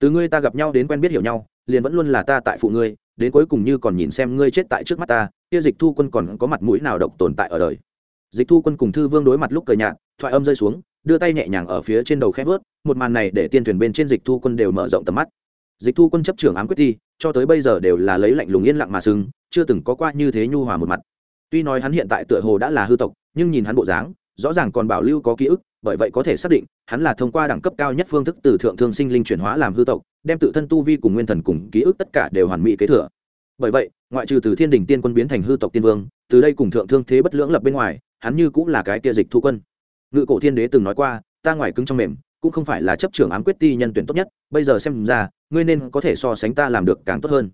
Từ ngươi ta gặp nhau đến quen biết hiểu nhau, liền vẫn luôn là ta tại phụ ngươi, đến cuối cùng như còn nhìn xem ngươi chết tại trước mắt ta, kia dịch thu quân còn có mặt mũi nào độc tồn tại ở đời. Dịch thu quân cùng thư vương đối mặt lúc cười nhạt, thoại âm rơi xuống, đưa tay nhẹ nhàng ở phía trên đầu khép vớt, một màn này để tiên thuyền bên trên dịch thu quân đều mở rộng tầm mắt dịch thu quân chấp trưởng ám quyết thi, cho tới bây giờ đều là lấy lạnh lùng yên lặng mà sưng chưa từng có qua như thế nhu hòa một mặt. Tuy nói hắn hiện tại tựa hồ đã là hư tộc, nhưng nhìn hắn bộ dáng, rõ ràng còn bảo lưu có ký ức, bởi vậy có thể xác định, hắn là thông qua đẳng cấp cao nhất phương thức từ thượng thương sinh linh chuyển hóa làm hư tộc, đem tự thân tu vi cùng nguyên thần cùng ký ức tất cả đều hoàn mỹ kế thừa. Bởi vậy, ngoại trừ từ thiên đình tiên quân biến thành hư tộc tiên vương, từ đây cùng thượng thương thế bất lưỡng lập bên ngoài, hắn như cũng là cái kia dịch thu quân. Ngự cổ thiên đế từng nói qua, ta ngoài cứng trong mềm cũng không phải là chấp trưởng ám quyết ti nhân tuyển tốt nhất, bây giờ xem ra, ngươi nên có thể so sánh ta làm được càng tốt hơn.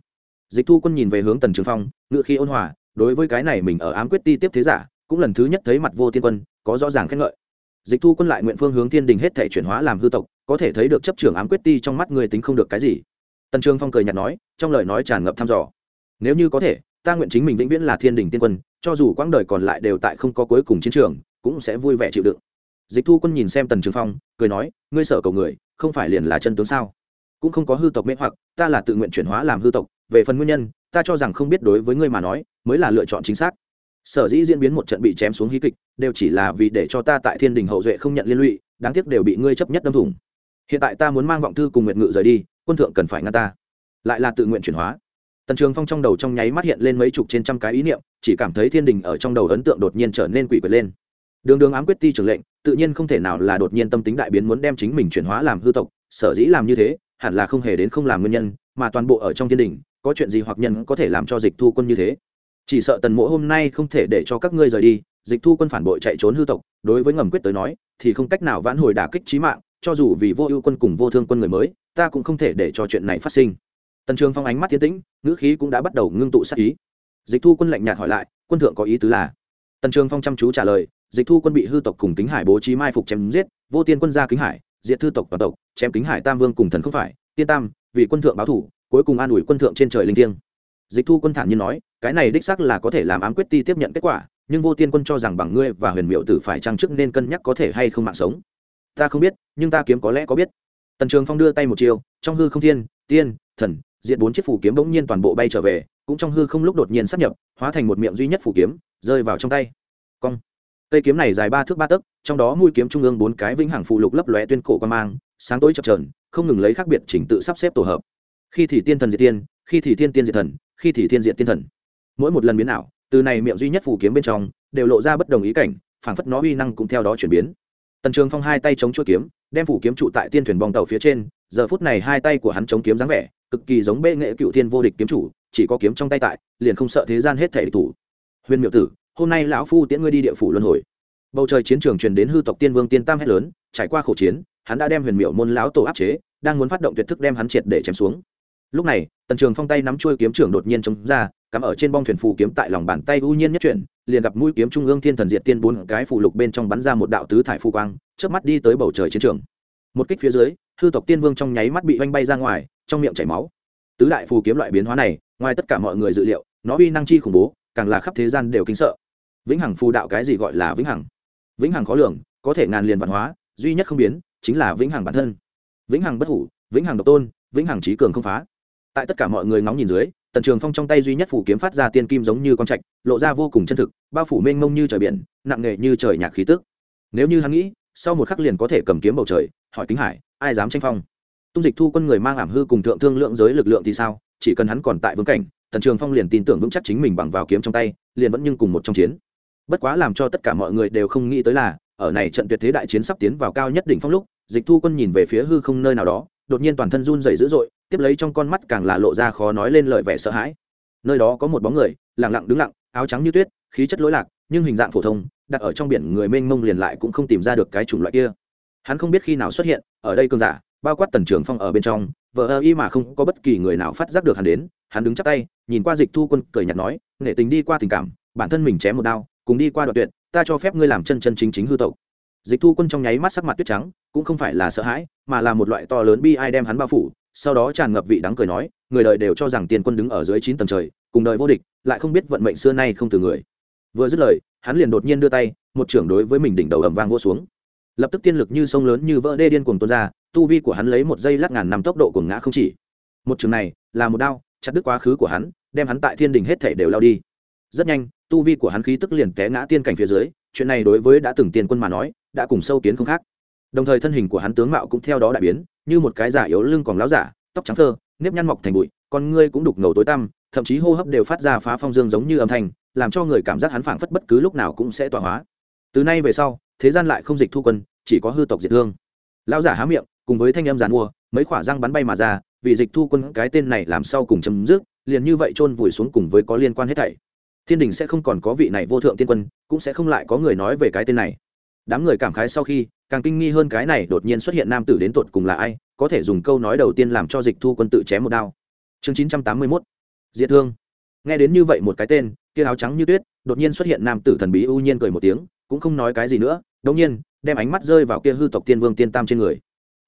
Dịch thu quân nhìn về hướng tần trường phong ngự khi ôn hòa, đối với cái này mình ở ám quyết ti tiếp thế giả, cũng lần thứ nhất thấy mặt vô tiên quân, có rõ ràng khen ngợi. Dịch thu quân lại nguyện phương hướng thiên đình hết thể chuyển hóa làm hư tộc, có thể thấy được chấp trưởng ám quyết ti trong mắt người tính không được cái gì. Tần trường phong cười nhạt nói, trong lời nói tràn ngập thăm dò. Nếu như có thể, ta nguyện chính mình vĩnh viễn là thiên đình tiên quân, cho dù quãng đời còn lại đều tại không có cuối cùng chiến trường, cũng sẽ vui vẻ chịu đựng dịch thu quân nhìn xem tần trường phong, cười nói, ngươi sợ cầu người, không phải liền là chân tướng sao? Cũng không có hư tộc mê hoặc, ta là tự nguyện chuyển hóa làm hư tộc, về phần nguyên nhân, ta cho rằng không biết đối với ngươi mà nói, mới là lựa chọn chính xác. Sở dĩ diễn biến một trận bị chém xuống hí kịch, đều chỉ là vì để cho ta tại thiên đình hậu duệ không nhận liên lụy, đáng tiếc đều bị ngươi chấp nhất đâm thủng. Hiện tại ta muốn mang vọng thư cùng nguyệt ngự rời đi, quân thượng cần phải ngăn ta. Lại là tự nguyện chuyển hóa. Tần trường phong trong đầu trong nháy mắt hiện lên mấy chục trên trăm cái ý niệm, chỉ cảm thấy thiên đình ở trong đầu ấn tượng đột nhiên trở nên quỷ quyệt lên. Đường đường ám quyết ti trưởng lệnh tự nhiên không thể nào là đột nhiên tâm tính đại biến muốn đem chính mình chuyển hóa làm hư tộc, sở dĩ làm như thế, hẳn là không hề đến không làm nguyên nhân, mà toàn bộ ở trong thiên đình, có chuyện gì hoặc nhân có thể làm cho dịch thu quân như thế. Chỉ sợ tần mỗ hôm nay không thể để cho các ngươi rời đi, dịch thu quân phản bội chạy trốn hư tộc, đối với ngầm quyết tới nói, thì không cách nào vãn hồi đả kích trí mạng, cho dù vì vô ưu quân cùng vô thương quân người mới, ta cũng không thể để cho chuyện này phát sinh. Tần trường phong ánh mắt tiến tĩnh, ngữ khí cũng đã bắt đầu ngưng tụ sát ý. Dịch thu quân lạnh nhạt hỏi lại, quân thượng có ý tứ là? Tần trường phong chăm chú trả lời dịch thu quân bị hư tộc cùng kính hải bố trí mai phục chém giết, vô tiên quân ra kính hải, diệt thư tộc toàn tộc, chém kính hải tam vương cùng thần không phải, tiên tam, vì quân thượng báo thủ, cuối cùng an ủi quân thượng trên trời linh thiêng. Dịch thu quân thản nhiên nói, cái này đích xác là có thể làm ám quyết ti tiếp nhận kết quả, nhưng vô tiên quân cho rằng bằng ngươi và huyền miệu tử phải trang chức nên cân nhắc có thể hay không mạng sống. Ta không biết, nhưng ta kiếm có lẽ có biết. Tần trường phong đưa tay một chiều trong hư không thiên, tiên, thần diện bốn chiếc phủ kiếm bỗng nhiên toàn bộ bay trở về, cũng trong hư không lúc đột nhiên sắp nhập, hóa thành một miệng duy nhất phủ kiếm, rơi vào trong tay. Cong cây kiếm này dài ba thước ba tấc, trong đó mũi kiếm trung ương bốn cái vĩnh hằng phụ lục lấp lóe tuyên cổ quan mang, sáng tối chập trờn không ngừng lấy khác biệt chỉnh tự sắp xếp tổ hợp. Khi thì tiên thần diệt tiên, khi thì thiên tiên diệt thần, khi thì thiên diệt tiên thần. Mỗi một lần biến ảo, từ này miệng duy nhất phủ kiếm bên trong, đều lộ ra bất đồng ý cảnh, phảng phất nó uy năng cũng theo đó chuyển biến. Tần trường phong hai tay chống chuỗi kiếm, đem phủ kiếm trụ tại tiên thuyền bong tàu phía trên, giờ phút này hai tay của hắn chống kiếm dáng vẻ, cực kỳ giống bệ nghệ cựu thiên vô địch kiếm chủ, chỉ có kiếm trong tay tại, liền không sợ thế gian hết thể địch thủ. Huyền miệu tử hôm nay lão phu tiễn ngươi đi địa phủ luân hồi. Bầu trời chiến trường truyền đến hư tộc tiên vương tiên tam hét lớn, trải qua khổ chiến, hắn đã đem huyền miệu môn lão tổ áp chế, đang muốn phát động tuyệt thức đem hắn triệt để chém xuống. Lúc này, tần trường phong tay nắm chuôi kiếm trưởng đột nhiên chống ra, cắm ở trên bong thuyền phù kiếm tại lòng bàn tay u nhiên nhất chuyển, liền gặp mũi kiếm trung ương thiên thần diệt tiên bốn cái phù lục bên trong bắn ra một đạo tứ thải phù quang trước mắt đi tới bầu trời chiến trường. Một kích phía dưới, hư tộc tiên vương trong nháy mắt bị oanh bay ra ngoài, trong miệng chảy máu. Tứ đại phù kiếm loại biến hóa này, ngoài tất cả mọi người dự liệu, nó uy năng chi khủng bố càng là khắp thế gian đều kinh sợ. Vĩnh hằng phù đạo cái gì gọi là vĩnh hằng? Vĩnh hằng khó lường, có thể ngàn liền văn hóa, duy nhất không biến, chính là vĩnh hằng bản thân. Vĩnh hằng bất hủ, vĩnh hằng độc tôn, vĩnh hằng trí cường không phá. Tại tất cả mọi người ngóng nhìn dưới, tần trường phong trong tay duy nhất phủ kiếm phát ra tiên kim giống như con trạch, lộ ra vô cùng chân thực, bao phủ mênh mông như trời biển, nặng nề như trời nhạc khí tức. Nếu như hắn nghĩ, sau một khắc liền có thể cầm kiếm bầu trời, hỏi kính hải, ai dám tranh phong? Tung dịch thu quân người mang ảm hư cùng thượng thương lượng giới lực lượng thì sao? Chỉ cần hắn còn tại vương cảnh tần trường phong liền tin tưởng vững chắc chính mình bằng vào kiếm trong tay, liền vẫn nhưng cùng một trong chiến. Bất quá làm cho tất cả mọi người đều không nghĩ tới là, ở này trận tuyệt thế đại chiến sắp tiến vào cao nhất đỉnh phong lúc, dịch thu quân nhìn về phía hư không nơi nào đó, đột nhiên toàn thân run rẩy dữ dội, tiếp lấy trong con mắt càng là lộ ra khó nói lên lời vẻ sợ hãi. Nơi đó có một bóng người, lặng lặng đứng lặng, áo trắng như tuyết, khí chất lối lạc, nhưng hình dạng phổ thông, đặt ở trong biển người mênh mông liền lại cũng không tìm ra được cái chủng loại kia. Hắn không biết khi nào xuất hiện, ở đây cơn giả, bao quát tần trường phong ở bên trong vợ ơ y mà không có bất kỳ người nào phát giác được hắn đến hắn đứng chắp tay, nhìn qua dịch thu quân, cười nhạt nói, nghệ tình đi qua tình cảm, bản thân mình chém một đao, cùng đi qua đoạn tuyệt, ta cho phép ngươi làm chân chân chính chính hư tộc. Dịch thu quân trong nháy mắt sắc mặt tuyết trắng, cũng không phải là sợ hãi, mà là một loại to lớn bi ai đem hắn bao phủ, sau đó tràn ngập vị đắng cười nói, người đời đều cho rằng tiền quân đứng ở dưới chín tầng trời, cùng đời vô địch, lại không biết vận mệnh xưa nay không từ người. Vừa dứt lời, hắn liền đột nhiên đưa tay, một trưởng đối với mình đỉnh đầu ầm vang vô xuống. Lập tức tiên lực như sông lớn như vỡ đê điên cuồng tuôn ra, tu vi của hắn lấy một giây lát ngàn năm tốc độ của ngã không chỉ. Một trường này là một đao chặt đứt quá khứ của hắn, đem hắn tại thiên đình hết thể đều lao đi. Rất nhanh, tu vi của hắn khí tức liền té ngã tiên cảnh phía dưới, chuyện này đối với đã từng tiền quân mà nói, đã cùng sâu kiến không khác. Đồng thời thân hình của hắn tướng mạo cũng theo đó đại biến, như một cái giả yếu lưng còn láo giả, tóc trắng thơ nếp nhăn mọc thành bụi, con ngươi cũng đục ngầu tối tăm, thậm chí hô hấp đều phát ra phá phong dương giống như âm thanh, làm cho người cảm giác hắn phảng phất bất cứ lúc nào cũng sẽ tỏa hóa. Từ nay về sau, thế gian lại không dịch thu quân, chỉ có hư tộc diệt thương. Lão giả há miệng, cùng với thanh âm giàn mua, mấy khỏa răng bắn bay mà ra vì dịch thu quân cái tên này làm sao cùng chấm dứt, liền như vậy chôn vùi xuống cùng với có liên quan hết thảy. Thiên đình sẽ không còn có vị này vô thượng tiên quân, cũng sẽ không lại có người nói về cái tên này. Đám người cảm khái sau khi, càng kinh nghi hơn cái này đột nhiên xuất hiện nam tử đến tột cùng là ai, có thể dùng câu nói đầu tiên làm cho dịch thu quân tự chém một đao. Chương chín trăm tám mươi mốt. Diệt thương. Nghe đến như vậy một cái tên, kia áo trắng như tuyết, đột nhiên xuất hiện nam tử thần bí ưu nhiên cười một tiếng, cũng không nói cái gì nữa đống nhiên, đem ánh mắt rơi vào kia hư tộc tiên vương tiên tam trên người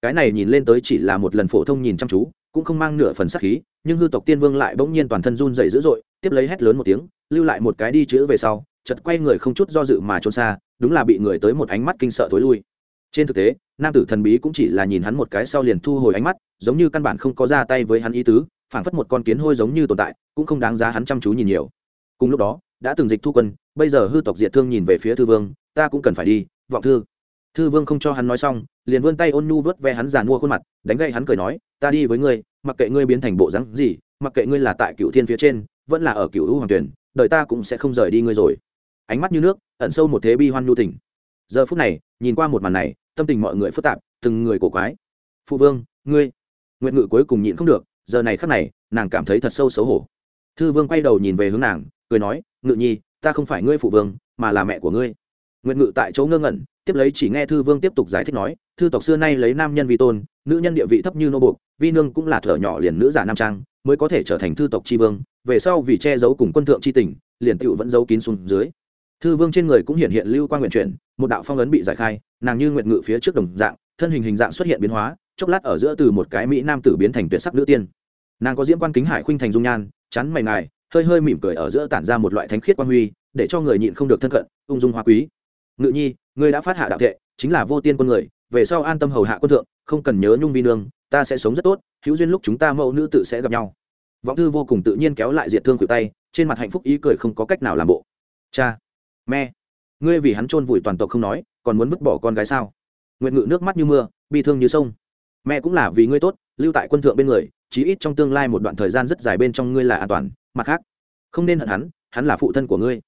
cái này nhìn lên tới chỉ là một lần phổ thông nhìn chăm chú, cũng không mang nửa phần sắc khí, nhưng hư tộc tiên vương lại bỗng nhiên toàn thân run dậy dữ dội, tiếp lấy hét lớn một tiếng, lưu lại một cái đi chữ về sau chật quay người không chút do dự mà trốn xa, đúng là bị người tới một ánh mắt kinh sợ thối lui. Trên thực tế, nam tử thần bí cũng chỉ là nhìn hắn một cái sau liền thu hồi ánh mắt, giống như căn bản không có ra tay với hắn ý tứ, phảng phất một con kiến hôi giống như tồn tại, cũng không đáng giá hắn chăm chú nhìn nhiều. Cùng lúc đó, đã từng dịch thu quân, bây giờ hư tộc diệt thương nhìn về phía thư vương, ta cũng cần phải đi, vọng thư thư vương không cho hắn nói xong, liền vươn tay ôn nhu vớt ve hắn giàn mua khuôn mặt, đánh gậy hắn cười nói, ta đi với ngươi, mặc kệ ngươi biến thành bộ rắn gì, mặc kệ ngươi là tại cựu thiên phía trên, vẫn là ở cựu hữu hoàng tuyển đợi ta cũng sẽ không rời đi ngươi rồi. Ánh mắt như nước, ẩn sâu một thế bi hoan nhu tình. Giờ phút này, nhìn qua một màn này, tâm tình mọi người phức tạp, từng người cổ quái. Phụ vương, ngươi. Nguyện ngự cuối cùng nhịn không được, giờ này khắc này, nàng cảm thấy thật sâu xấu hổ. Thư vương quay đầu nhìn về hướng nàng, cười nói, ngự nhi, ta không phải ngươi phụ vương, mà là mẹ của ngươi. Nguyện ngự tại chỗ ngơ ngẩn tiếp lấy chỉ nghe thư vương tiếp tục giải thích nói, thư tộc xưa nay lấy nam nhân vi tôn, nữ nhân địa vị thấp như nô buộc, vi nương cũng là thở nhỏ liền nữ giả nam trang, mới có thể trở thành thư tộc tri vương, về sau vì che giấu cùng quân thượng tri tình, liền tựu vẫn giấu kín xuống dưới. Thư vương trên người cũng hiện hiện lưu quan nguyện chuyển, một đạo phong ấn bị giải khai, nàng như nguyện ngự phía trước đồng dạng, thân hình hình dạng xuất hiện biến hóa, chốc lát ở giữa từ một cái mỹ nam tử biến thành tuyệt sắc nữ tiên. Nàng có diễm quan kính hải khuynh thành dung nhan, chắn mày ngài, hơi hơi mỉm cười ở giữa tản ra một loại thánh khiết quan huy, để cho người nhịn không được thân cận, ung dung hoa quý. Ngự nhi ngươi đã phát hạ đạo thệ, chính là vô tiên quân người, về sau an tâm hầu hạ quân thượng, không cần nhớ nhung vi nương, ta sẽ sống rất tốt, hữu duyên lúc chúng ta mẫu nữ tự sẽ gặp nhau. Vọng thư vô cùng tự nhiên kéo lại diện thương cự tay, trên mặt hạnh phúc ý cười không có cách nào làm bộ. Cha, mẹ, ngươi vì hắn chôn vùi toàn tộc không nói, còn muốn vứt bỏ con gái sao? Nguyện ngự nước mắt như mưa, bi thương như sông. Mẹ cũng là vì ngươi tốt, lưu tại quân thượng bên người, chí ít trong tương lai một đoạn thời gian rất dài bên trong ngươi là an toàn, mặt khác, không nên hận hắn hắn là phụ thân của ngươi.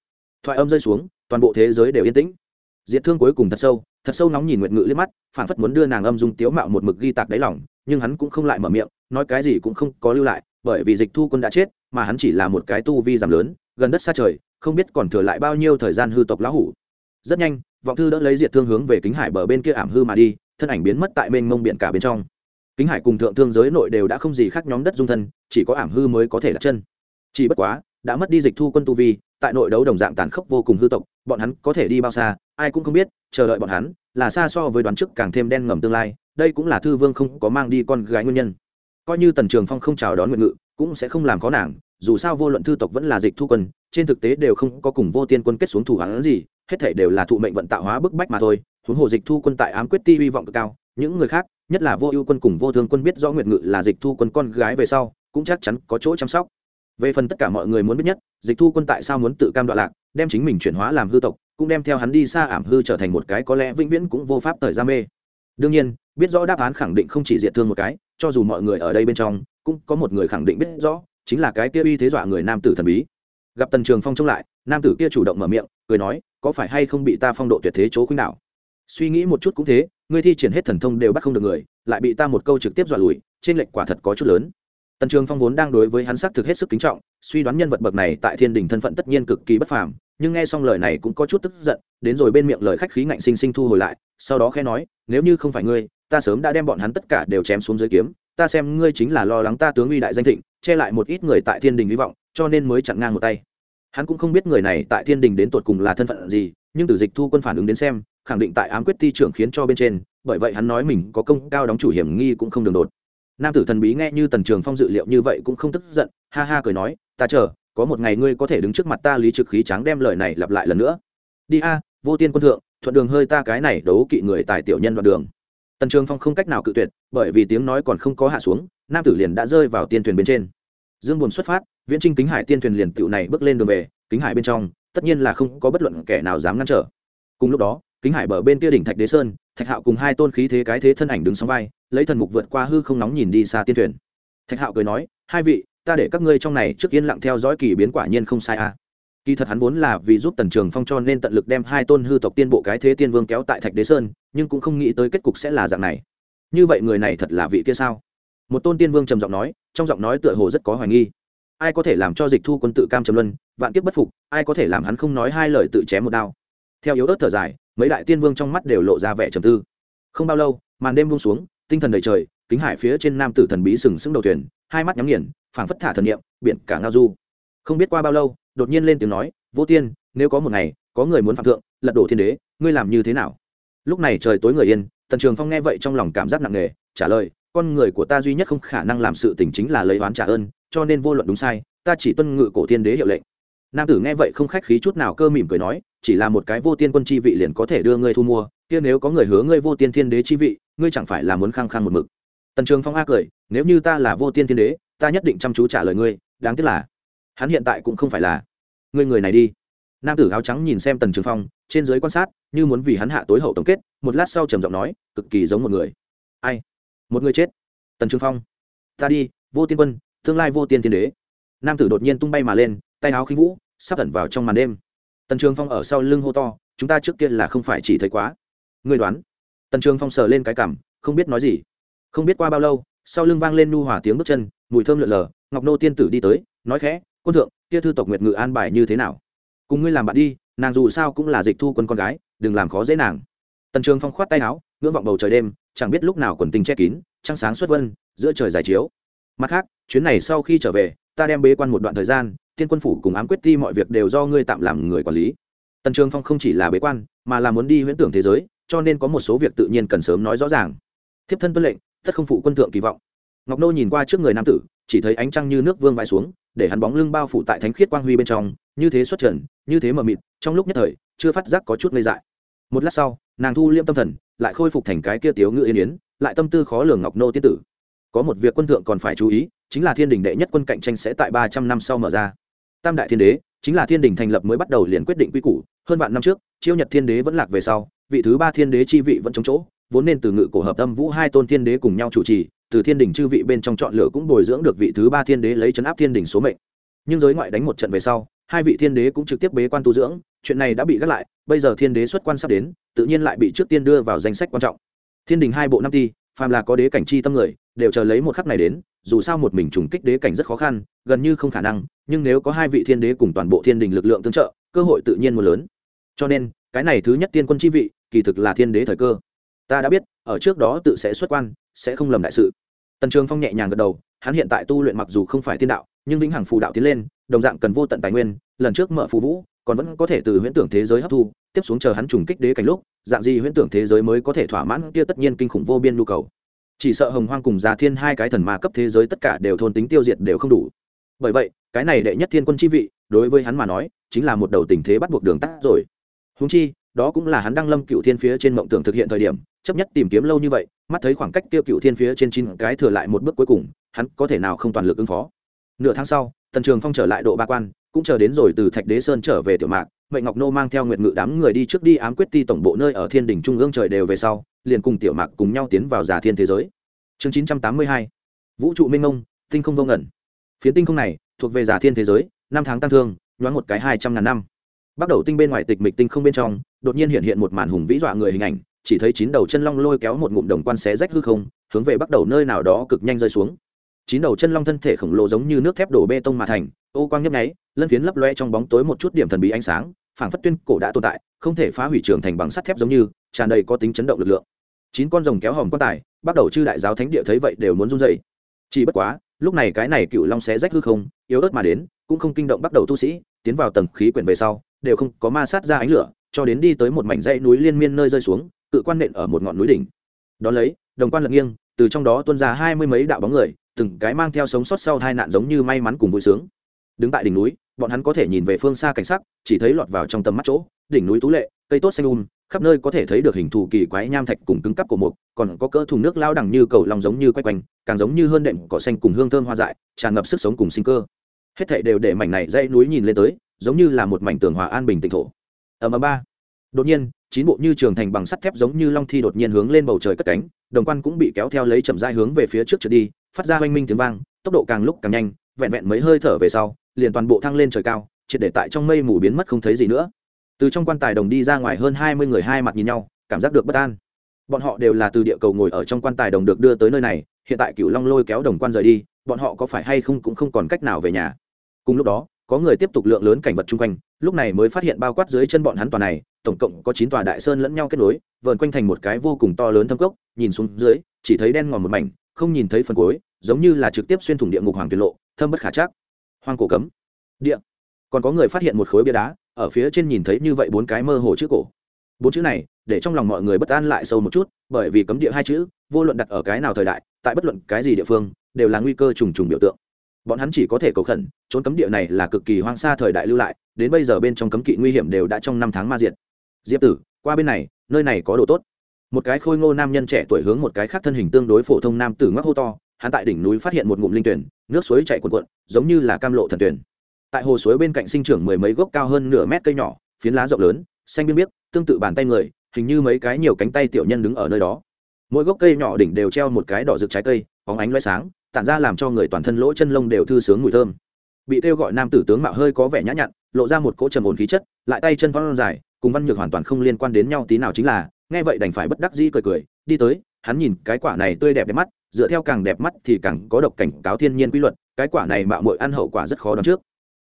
Thoại âm rơi xuống, toàn bộ thế giới đều yên tĩnh diệt thương cuối cùng thật sâu thật sâu nóng nhìn nguyệt ngự liếc mắt phản phất muốn đưa nàng âm dung tiếu mạo một mực ghi tạc đáy lòng, nhưng hắn cũng không lại mở miệng, nói cái gì cũng không có lưu lại, bởi vì dịch thu quân đã chết, mà hắn chỉ là một cái tu vi giảm lớn, gần đất xa trời, không biết còn thừa lại bao nhiêu thời gian hư tộc lão hủ. Rất nhanh, vọng thư đỡ lấy diệt thương hướng về kính hải bờ bên kia ảm hư mà đi, thân ảnh biến mất tại mênh mông biển cả bên trong. Kính hải cùng thượng thương giới nội đều đã không gì khác nhóm đất dung thân, chỉ có ảm hư mới có thể đặt chân. Chỉ bất quá đã mất đi dịch thu quân tu vi, tại nội đấu đồng dạng tàn khốc vô cùng hư tộc, bọn hắn có thể đi bao xa, ai cũng không biết, chờ đợi bọn hắn, là xa so với đoán trước càng thêm đen ngầm tương lai, đây cũng là thư vương không có mang đi con gái nguyên nhân. Coi như tần trường phong không chào đón nguyện ngự, cũng sẽ không làm khó nàng, dù sao vô luận thư tộc vẫn là dịch thu quân, trên thực tế đều không có cùng vô tiên quân kết xuống thủ hắn gì, hết thể đều là thụ mệnh vận tạo hóa bức bách mà thôi, huống hồ dịch thu quân tại ám quyết ti hy vọng cực cao, những người khác, nhất là vô ưu quân cùng vô thương quân biết rõ nguyện ngự là dịch thu quân con gái về sau, cũng chắc chắn có chỗ chăm sóc về phần tất cả mọi người muốn biết nhất, dịch thu quân tại sao muốn tự cam đoạn lạc, đem chính mình chuyển hóa làm hư tộc, cũng đem theo hắn đi xa ảm hư trở thành một cái có lẽ vĩnh viễn cũng vô pháp thời gia mê. Đương nhiên, biết rõ đáp án khẳng định không chỉ diện thương một cái, cho dù mọi người ở đây bên trong, cũng có một người khẳng định biết rõ, chính là cái kia uy thế dọa người nam tử thần bí. Gặp tần trường phong trông lại, nam tử kia chủ động mở miệng, cười nói, có phải hay không bị ta phong độ tuyệt thế chỗ khuynh nào suy nghĩ một chút cũng thế, ngươi thi triển hết thần thông đều bắt không được người, lại bị ta một câu trực tiếp dọa lùi, trên lệnh quả thật có chút lớn tần trường phong vốn đang đối với hắn sắc thực hết sức kính trọng, suy đoán nhân vật bậc này tại thiên đình thân phận tất nhiên cực kỳ bất phàm, nhưng nghe xong lời này cũng có chút tức giận, đến rồi bên miệng lời khách khí ngạnh sinh sinh thu hồi lại, sau đó khẽ nói, nếu như không phải ngươi, ta sớm đã đem bọn hắn tất cả đều chém xuống dưới kiếm, ta xem ngươi chính là lo lắng ta tướng uy đại danh thịnh, che lại một ít người tại thiên đình hy vọng, cho nên mới chặn ngang một tay. Hắn cũng không biết người này tại thiên đình đến tột cùng là thân phận gì, nhưng từ dịch thu quân phản ứng đến xem, khẳng định tại ám quyết ti trưởng khiến cho bên trên, bởi vậy hắn nói mình có công cao đóng chủ hiểm nghi cũng không đường đột nam tử thần bí nghe như tần trường phong dự liệu như vậy cũng không tức giận, ha ha cười nói, ta chờ, có một ngày ngươi có thể đứng trước mặt ta lý trực khí tráng đem lời này lặp lại lần nữa. Đi a, vô tiên quân thượng, thuận đường hơi ta cái này đấu kỵ người tài tiểu nhân đoạn đường. Tần trường phong không cách nào cự tuyệt, bởi vì tiếng nói còn không có hạ xuống, nam tử liền đã rơi vào tiên thuyền bên trên. Dương buồn xuất phát, viễn trinh kính hải tiên thuyền liền tựu này bước lên đường về, kính hải bên trong, tất nhiên là không có bất luận kẻ nào dám ngăn trở. Cùng lúc đó, kính hải bờ bên kia đỉnh thạch đế sơn thạch hạo cùng hai tôn khí thế cái thế thân ảnh đứng sóng vai, lấy thần mục vượt qua hư không nóng nhìn đi xa tiên thuyền. Thạch hạo cười nói, hai vị, ta để các ngươi trong này trước yên lặng theo dõi kỳ biến quả nhiên không sai à. Kỳ thật hắn vốn là vì giúp tần trường phong cho nên tận lực đem hai tôn hư tộc tiên bộ cái thế tiên vương kéo tại thạch đế sơn, nhưng cũng không nghĩ tới kết cục sẽ là dạng này. Như vậy người này thật là vị kia sao? Một tôn tiên vương trầm giọng nói, trong giọng nói tựa hồ rất có hoài nghi. Ai có thể làm cho dịch thu quân tự cam trầm luân, vạn kiếp bất phục, ai có thể làm hắn không nói hai lời tự chém một đao? Theo yếu ớt thở dài mấy đại tiên vương trong mắt đều lộ ra vẻ trầm tư. Không bao lâu, màn đêm buông xuống, tinh thần đầy trời, kính hải phía trên nam tử thần bí sừng sững đầu thuyền, hai mắt nhắm nghiền, phảng phất thả thần niệm, biển cả ngao du. Không biết qua bao lâu, đột nhiên lên tiếng nói, vô tiên, nếu có một ngày, có người muốn phạm thượng, lật đổ thiên đế, ngươi làm như thế nào? Lúc này trời tối người yên, tần trường phong nghe vậy trong lòng cảm giác nặng nề, trả lời, con người của ta duy nhất không khả năng làm sự tình chính là lấy oán trả ơn, cho nên vô luận đúng sai, ta chỉ tuân ngự cổ thiên đế hiệu lệnh nam tử nghe vậy không khách khí chút nào cơ mỉm cười nói, chỉ là một cái vô tiên quân chi vị liền có thể đưa ngươi thu mua, kia nếu có người hứa ngươi vô tiên thiên đế chi vị, ngươi chẳng phải là muốn khăng khăng một mực. Tần trường phong a cười, nếu như ta là vô tiên thiên đế, ta nhất định chăm chú trả lời ngươi, đáng tiếc là, hắn hiện tại cũng không phải là. Ngươi người này đi. Nam tử áo trắng nhìn xem tần trường phong, trên giới quan sát, như muốn vì hắn hạ tối hậu tổng kết, một lát sau trầm giọng nói, cực kỳ giống một người. Ai? Một người chết. Tần trường phong. Ta đi, vô tiên quân, tương lai vô tiên thiên đế. Nam tử đột nhiên tung bay mà lên, tay áo khinh vũ sắp ẩn vào trong màn đêm. Tần trường phong ở sau lưng hô to, chúng ta trước kia là không phải chỉ thấy quá. Người đoán? Tần trường phong sờ lên cái cảm, không biết nói gì. Không biết qua bao lâu, sau lưng vang lên nu hòa tiếng bước chân, mùi thơm lượn lờ, ngọc nô tiên tử đi tới, nói khẽ, quân thượng, kia thư tộc nguyệt ngự an bài như thế nào? Cùng ngươi làm bạn đi, nàng dù sao cũng là dịch thu quân con gái, đừng làm khó dễ nàng. Tần trường phong khoát tay áo, ngưỡng vọng bầu trời đêm, chẳng biết lúc nào quần tình che kín, trăng sáng xuất vân, giữa trời dài chiếu mặt khác, chuyến này sau khi trở về, ta đem bế quan một đoạn thời gian, tiên quân phủ cùng ám quyết ti mọi việc đều do ngươi tạm làm người quản lý. Tần trường phong không chỉ là bế quan, mà là muốn đi huyễn tưởng thế giới, cho nên có một số việc tự nhiên cần sớm nói rõ ràng. Thiếp thân tuân lệnh, tất không phụ quân thượng kỳ vọng. Ngọc nô nhìn qua trước người nam tử, chỉ thấy ánh trăng như nước vương vãi xuống, để hắn bóng lưng bao phủ tại thánh khiết quang huy bên trong, như thế xuất trần, như thế mờ mịt, trong lúc nhất thời, chưa phát giác có chút ngây dại. Một lát sau, nàng thu liêm tâm thần, lại khôi phục thành cái kia tiếu ngự yên yến, lại tâm tư khó lường ngọc nô tiết tử có một việc quân thượng còn phải chú ý, chính là thiên đình đệ nhất quân cạnh tranh sẽ tại ba trăm năm sau mở ra. Tam đại thiên đế, chính là thiên đình thành lập mới bắt đầu liền quyết định quy củ, hơn vạn năm trước, chiêu nhật thiên đế vẫn lạc về sau, vị thứ ba thiên đế chi vị vẫn chống chỗ, vốn nên từ ngự cổ hợp tâm vũ hai tôn thiên đế cùng nhau chủ trì, từ thiên đình chư vị bên trong chọn lựa cũng bồi dưỡng được vị thứ ba thiên đế lấy chấn áp thiên đình số mệnh. Nhưng giới ngoại đánh một trận về sau, hai vị thiên đế cũng trực tiếp bế quan tu dưỡng, chuyện này đã bị gác lại, bây giờ thiên đế xuất quan sắp đến, tự nhiên lại bị trước tiên đưa vào danh sách quan trọng. Thiên đình hai bộ năm ti, phàm là có đế cảnh chi tâm người đều chờ lấy một khắc này đến, dù sao một mình trùng kích đế cảnh rất khó khăn, gần như không khả năng, nhưng nếu có hai vị thiên đế cùng toàn bộ thiên đình lực lượng tương trợ, cơ hội tự nhiên một lớn. Cho nên, cái này thứ nhất tiên quân chi vị, kỳ thực là thiên đế thời cơ. Ta đã biết, ở trước đó tự sẽ xuất quan, sẽ không lầm đại sự. Tần trường phong nhẹ nhàng gật đầu, hắn hiện tại tu luyện mặc dù không phải tiên đạo, nhưng vĩnh hằng phù đạo tiến lên, đồng dạng cần vô tận tài nguyên, lần trước mở phù vũ, còn vẫn có thể từ huyễn tưởng thế giới hấp thu, tiếp xuống chờ hắn trùng kích đế cảnh lúc, dạng gì huyễn tưởng thế giới mới có thể thỏa mãn, kia tất nhiên kinh khủng vô biên nhu cầu chỉ sợ hồng hoang cùng già thiên hai cái thần ma cấp thế giới tất cả đều thôn tính tiêu diệt đều không đủ. Bởi vậy, cái này đệ nhất thiên quân chi vị, đối với hắn mà nói, chính là một đầu tình thế bắt buộc đường tắt rồi. Húng chi, đó cũng là hắn đang lâm cựu thiên phía trên mộng tưởng thực hiện thời điểm, chấp nhất tìm kiếm lâu như vậy, mắt thấy khoảng cách tiêu cựu thiên phía trên chín cái thừa lại một bước cuối cùng, hắn có thể nào không toàn lực ứng phó? Nửa tháng sau, tần trường phong trở lại độ ba quan, cũng chờ đến rồi từ thạch đế sơn trở về tiểu mạc, mệnh ngọc nô mang theo nguyện ngự đám người đi trước đi ám quyết ti tổng bộ nơi ở thiên đình trung ương trời đều về sau liền cùng tiểu mạc cùng nhau tiến vào giả thiên thế giới. Chương chín trăm tám mươi hai, vũ trụ minh ông tinh không vô ngẩn phiến tinh không này thuộc về giả thiên thế giới, năm tháng tăng thương, nhoáng một cái hai trăm ngàn năm. Bắt đầu tinh bên ngoài tịch mịch tinh không bên trong, đột nhiên hiện hiện một màn hùng vĩ dọa người hình ảnh, chỉ thấy chín đầu chân long lôi kéo một ngụm đồng quan xé rách hư không, hướng về bắt đầu nơi nào đó cực nhanh rơi xuống. Chín đầu chân long thân thể khổng lồ giống như nước thép đổ bê tông mà thành, ô quang nhấp nháy, lân phiến lấp loe trong bóng tối một chút điểm thần bí ánh sáng, phảng phất tuyên cổ đã tồn tại, không thể phá hủy trường thành bằng sắt thép giống như, tràn đầy có tính chấn động lực lượng chín con rồng kéo hòm quan tài, bắt đầu chư đại giáo thánh địa thấy vậy đều muốn run dậy chỉ bất quá, lúc này cái này cựu long xé rách hư không, yếu ớt mà đến, cũng không kinh động bắt đầu tu sĩ, tiến vào tầng khí quyển về sau, đều không có ma sát ra ánh lửa, cho đến đi tới một mảnh dãy núi liên miên nơi rơi xuống, cự quan nện ở một ngọn núi đỉnh. Đón lấy, đồng quan lật nghiêng, từ trong đó tuôn ra hai mươi mấy đạo bóng người, từng cái mang theo sống sót sau hai nạn giống như may mắn cùng vui sướng. Đứng tại đỉnh núi, bọn hắn có thể nhìn về phương xa cảnh sắc, chỉ thấy lọt vào trong tầm mắt chỗ, đỉnh núi tú lệ, cây tốt xanh um khắp nơi có thể thấy được hình thù kỳ quái nham thạch cùng cứng cắp của mục, còn có cỡ thùng nước lao đằng như cầu lòng giống như quay quanh, càng giống như hơn đệm cỏ xanh cùng hương thơm hoa dại, tràn ngập sức sống cùng sinh cơ. Hết thảy đều để mảnh này dãy núi nhìn lên tới, giống như là một mảnh tường hòa an bình tịnh thổ. Ở mà ba. Đột nhiên, chín bộ như trường thành bằng sắt thép giống như long thi đột nhiên hướng lên bầu trời cất cánh, đồng quan cũng bị kéo theo lấy chậm rãi hướng về phía trước trượt đi, phát ra oanh minh tiếng vang, tốc độ càng lúc càng nhanh, vẹn vẹn mấy hơi thở về sau, liền toàn bộ thăng lên trời cao, triệt để tại trong mây mù biến mất không thấy gì nữa từ trong quan tài đồng đi ra ngoài hơn hai mươi người hai mặt nhìn nhau, cảm giác được bất an. Bọn họ đều là từ địa cầu ngồi ở trong quan tài đồng được đưa tới nơi này, hiện tại cựu long lôi kéo đồng quan rời đi, bọn họ có phải hay không cũng không còn cách nào về nhà. Cùng lúc đó, có người tiếp tục lượng lớn cảnh vật chung quanh, lúc này mới phát hiện bao quát dưới chân bọn hắn tòa này, tổng cộng có chín tòa đại sơn lẫn nhau kết nối, vờn quanh thành một cái vô cùng to lớn thâm cốc, nhìn xuống dưới, chỉ thấy đen ngòm một mảnh, không nhìn thấy phần cuối, giống như là trực tiếp xuyên thủng địa ngục hoàng tuyệt lộ, thâm bất khả chắc. Hoang cổ cấm. Địa. Còn có người phát hiện một khối bia đá ở phía trên nhìn thấy như vậy bốn cái mơ hồ chữ cổ. Bốn chữ này, để trong lòng mọi người bất an lại sâu một chút, bởi vì cấm địa hai chữ, vô luận đặt ở cái nào thời đại, tại bất luận cái gì địa phương, đều là nguy cơ trùng trùng biểu tượng. Bọn hắn chỉ có thể cầu khẩn, trốn cấm địa này là cực kỳ hoang xa thời đại lưu lại, đến bây giờ bên trong cấm kỵ nguy hiểm đều đã trong năm tháng ma diệt. Diệp tử, qua bên này, nơi này có đồ tốt. Một cái khôi ngô nam nhân trẻ tuổi hướng một cái khác thân hình tương đối phổ thông nam tử ngoắc hô to, hắn tại đỉnh núi phát hiện một ngụm linh tuyển, nước suối chạy cuồn cuộn, giống như là cam lộ thần tuyển tại hồ suối bên cạnh sinh trưởng mười mấy gốc cao hơn nửa mét cây nhỏ, phiến lá rộng lớn, xanh biên biếc, tương tự bàn tay người, hình như mấy cái nhiều cánh tay tiểu nhân đứng ở nơi đó. Mỗi gốc cây nhỏ đỉnh đều treo một cái đỏ rực trái cây, bóng ánh loay sáng, tản ra làm cho người toàn thân lỗ chân lông đều thư sướng mùi thơm. Bị kêu gọi nam tử tướng mạo hơi có vẻ nhã nhặn, lộ ra một cỗ trầm ổn khí chất, lại tay chân phong dài, cùng văn nhược hoàn toàn không liên quan đến nhau tí nào chính là, nghe vậy đành phải bất đắc dĩ cười cười, đi tới, hắn nhìn cái quả này tươi đẹp đẹp mắt, dựa theo càng đẹp mắt thì càng có độc cảnh cáo thiên nhiên quy luật, cái quả này mạo muội ăn hậu quả rất khó đoán trước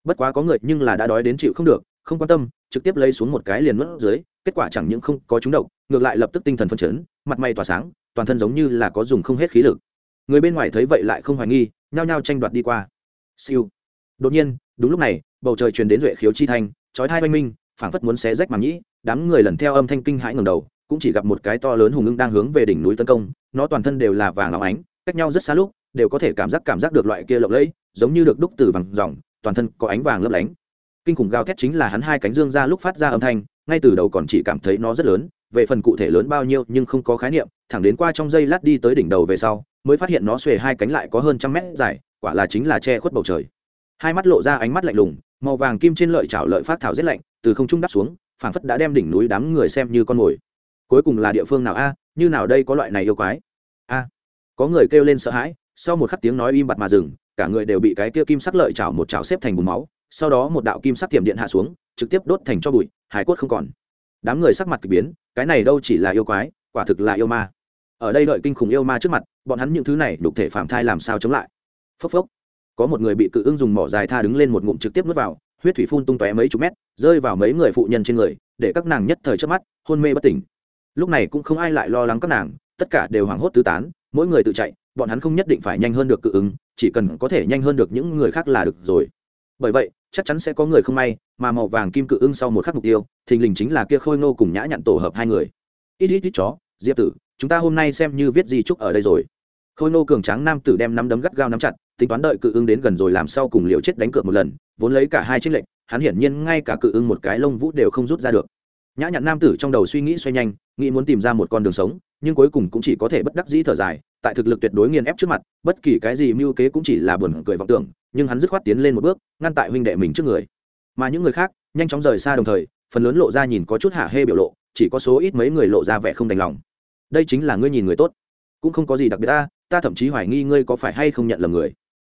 bất quá có người nhưng là đã đói đến chịu không được, không quan tâm, trực tiếp lấy xuống một cái liền nuốt dưới, kết quả chẳng những không có chúng độc, ngược lại lập tức tinh thần phân chấn, mặt mày tỏa sáng, toàn thân giống như là có dùng không hết khí lực. Người bên ngoài thấy vậy lại không hoài nghi, nhao nhao tranh đoạt đi qua. Siêu. Đột nhiên, đúng lúc này, bầu trời truyền đến duệ khiếu chi thanh, chói thai oanh minh, phảng phất muốn xé rách màng nhĩ, đám người lần theo âm thanh kinh hãi ngầm đầu, cũng chỉ gặp một cái to lớn hùng ưng đang hướng về đỉnh núi tấn công, nó toàn thân đều là vàng óng ánh, cách nhau rất xa lúc, đều có thể cảm giác cảm giác được loại kia lộng lẫy, giống như được đúc từ vàng dòng toàn thân có ánh vàng lấp lánh. Kinh khủng gào thét chính là hắn hai cánh dương ra lúc phát ra âm thanh, ngay từ đầu còn chỉ cảm thấy nó rất lớn, về phần cụ thể lớn bao nhiêu nhưng không có khái niệm, thẳng đến qua trong dây lát đi tới đỉnh đầu về sau, mới phát hiện nó xuề hai cánh lại có hơn trăm mét dài, quả là chính là che khuất bầu trời. Hai mắt lộ ra ánh mắt lạnh lùng, màu vàng kim trên lợi chảo lợi phát thảo rét lạnh, từ không trung đắp xuống, phảng phất đã đem đỉnh núi đám người xem như con mồi. Cuối cùng là địa phương nào a? Như nào đây có loại này yêu quái? A. Có người kêu lên sợ hãi, sau một khắc tiếng nói im bặt mà dừng cả người đều bị cái kia kim sắc lợi chảo một chảo xếp thành bùn máu, sau đó một đạo kim sắc tiềm điện hạ xuống, trực tiếp đốt thành cho bụi hải cốt không còn. Đám người sắc mặt k ỳ biến, cái này đâu chỉ là yêu quái, quả thực là yêu ma. Ở đây đợi kinh khủng yêu ma trước mặt, bọn hắn những thứ này đục thể phạm thai làm sao chống lại? Phốc phốc. Có một người bị cự ưng dùng mỏ dài tha đứng lên một ngụm trực tiếp nuốt vào, huyết thủy phun tung tóe mấy chục mét, rơi vào mấy người phụ nhân trên người, để các nàng nhất thời trước mắt, hôn mê bất tỉnh. Lúc này cũng không ai lại lo lắng các nàng, tất cả đều hoảng hốt tứ tán, mỗi người tự chạy bọn hắn không nhất định phải nhanh hơn được cự ứng, chỉ cần có thể nhanh hơn được những người khác là được rồi. Bởi vậy, chắc chắn sẽ có người không may, mà màu vàng kim cự ưng sau một khắc mục tiêu, thình lình chính là kia khôi ngô cùng nhã nhặn tổ hợp hai người. Ít ít ít chó, diệp tử, chúng ta hôm nay xem như viết gì chúc ở đây rồi. Khôi ngô cường tráng nam tử đem nắm đấm gắt gao nắm chặt, tính toán đợi cự ưng đến gần rồi làm sau cùng liều chết đánh cược một lần, vốn lấy cả hai trích lệnh, hắn hiển nhiên ngay cả cự ưng một cái lông vũ đều không rút ra được. Nhã nhặn nam tử trong đầu suy nghĩ xoay nhanh, nghĩ muốn tìm ra một con đường sống, nhưng cuối cùng cũng chỉ có thể bất đắc dĩ thở dài tại thực lực tuyệt đối nghiền ép trước mặt, bất kỳ cái gì mưu kế cũng chỉ là buồn cười vọng tưởng, nhưng hắn dứt khoát tiến lên một bước, ngăn tại huynh đệ mình trước người. Mà những người khác, nhanh chóng rời xa đồng thời, phần lớn lộ ra nhìn có chút hạ hê biểu lộ, chỉ có số ít mấy người lộ ra vẻ không đành lòng. Đây chính là ngươi nhìn người tốt. Cũng không có gì đặc biệt ta ta thậm chí hoài nghi ngươi có phải hay không nhận lầm người.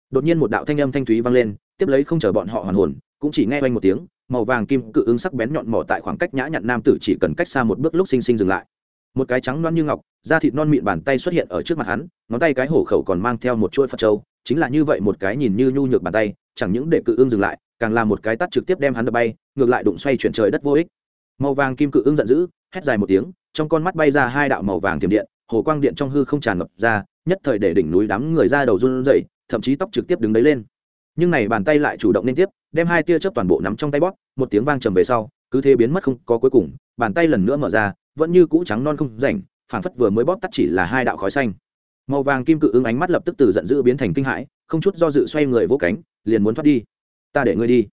Đột nhiên một đạo thanh âm thanh thúy vang lên, tiếp lấy không chờ bọn họ hoàn hồn, cũng chỉ nghe oanh một tiếng, màu vàng kim cự ứng sắc bén nhọn mỏ tại khoảng cách nhã nhặn nam tử chỉ cần cách xa một bước lúc sinh sinh dừng lại một cái trắng loan như ngọc, da thịt non mịn bàn tay xuất hiện ở trước mặt hắn, ngón tay cái hổ khẩu còn mang theo một chuỗi phật trâu chính là như vậy một cái nhìn như nhu nhược bàn tay, chẳng những để cự ương dừng lại, càng là một cái tắt trực tiếp đem hắn đập bay, ngược lại đụng xoay chuyển trời đất vô ích. Màu vàng kim cự ương giận dữ, hét dài một tiếng, trong con mắt bay ra hai đạo màu vàng tiềm điện, hồ quang điện trong hư không tràn ngập ra, nhất thời để đỉnh núi đám người ra đầu run rẩy, thậm chí tóc trực tiếp đứng đấy lên. Nhưng này bàn tay lại chủ động liên tiếp, đem hai tia chớp toàn bộ nắm trong tay bóp, một tiếng vang trầm về sau, cứ thế biến mất không có cuối cùng, bàn tay lần nữa mở ra vẫn như cũ trắng non không rảnh, phảng phất vừa mới bóp tắt chỉ là hai đạo khói xanh. Màu vàng kim cự ứng ánh mắt lập tức từ giận dữ biến thành kinh hãi, không chút do dự xoay người vỗ cánh, liền muốn thoát đi. Ta để ngươi đi.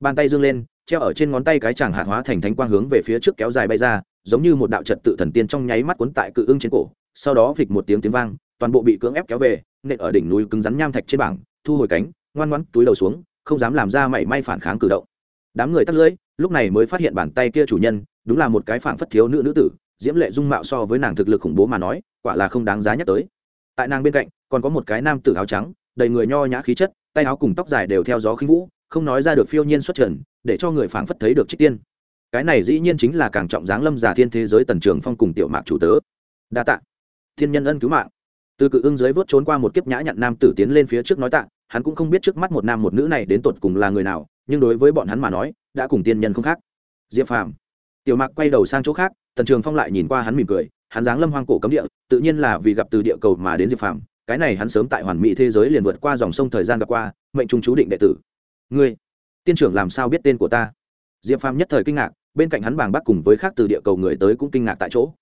Bàn tay dương lên, treo ở trên ngón tay cái chàng hạt hóa thành thánh quang hướng về phía trước kéo dài bay ra, giống như một đạo trật tự thần tiên trong nháy mắt cuốn tại cự ưng trên cổ, sau đó phịch một tiếng tiếng vang, toàn bộ bị cưỡng ép kéo về, nện ở đỉnh núi cứng rắn nham thạch trên bảng, thu hồi cánh, ngoan ngoãn túi đầu xuống, không dám làm ra mảy may phản kháng cử động. Đám người tắt lưỡi, lúc này mới phát hiện bàn tay kia chủ nhân đúng là một cái phảng phất thiếu nữ nữ tử, diễm lệ dung mạo so với nàng thực lực khủng bố mà nói, quả là không đáng giá nhắc tới. Tại nàng bên cạnh, còn có một cái nam tử áo trắng, đầy người nho nhã khí chất, tay áo cùng tóc dài đều theo gió khinh vũ, không nói ra được phiêu nhiên xuất trần, để cho người phảng phất thấy được trích tiên. Cái này dĩ nhiên chính là càng trọng dáng lâm giả thiên thế giới tần trường phong cùng tiểu mạc chủ tớ. Đa tạ. Thiên nhân ân cứu mạng. Từ cự ưng dưới vớt trốn qua một kiếp nhã nhặn nam tử tiến lên phía trước nói tạ, hắn cũng không biết trước mắt một nam một nữ này đến tột cùng là người nào, nhưng đối với bọn hắn mà nói, đã cùng tiên nhân không khác. Diệp phàm tiểu mạc quay đầu sang chỗ khác, tần trường phong lại nhìn qua hắn mỉm cười, hắn dáng lâm hoang cổ cấm địa, tự nhiên là vì gặp từ địa cầu mà đến diệp phàm, cái này hắn sớm tại hoàn mỹ thế giới liền vượt qua dòng sông thời gian gặp qua, mệnh trung chú định đệ tử. Ngươi, tiên trưởng làm sao biết tên của ta? Diệp phàm nhất thời kinh ngạc, bên cạnh hắn bàng bác cùng với khác từ địa cầu người tới cũng kinh ngạc tại chỗ.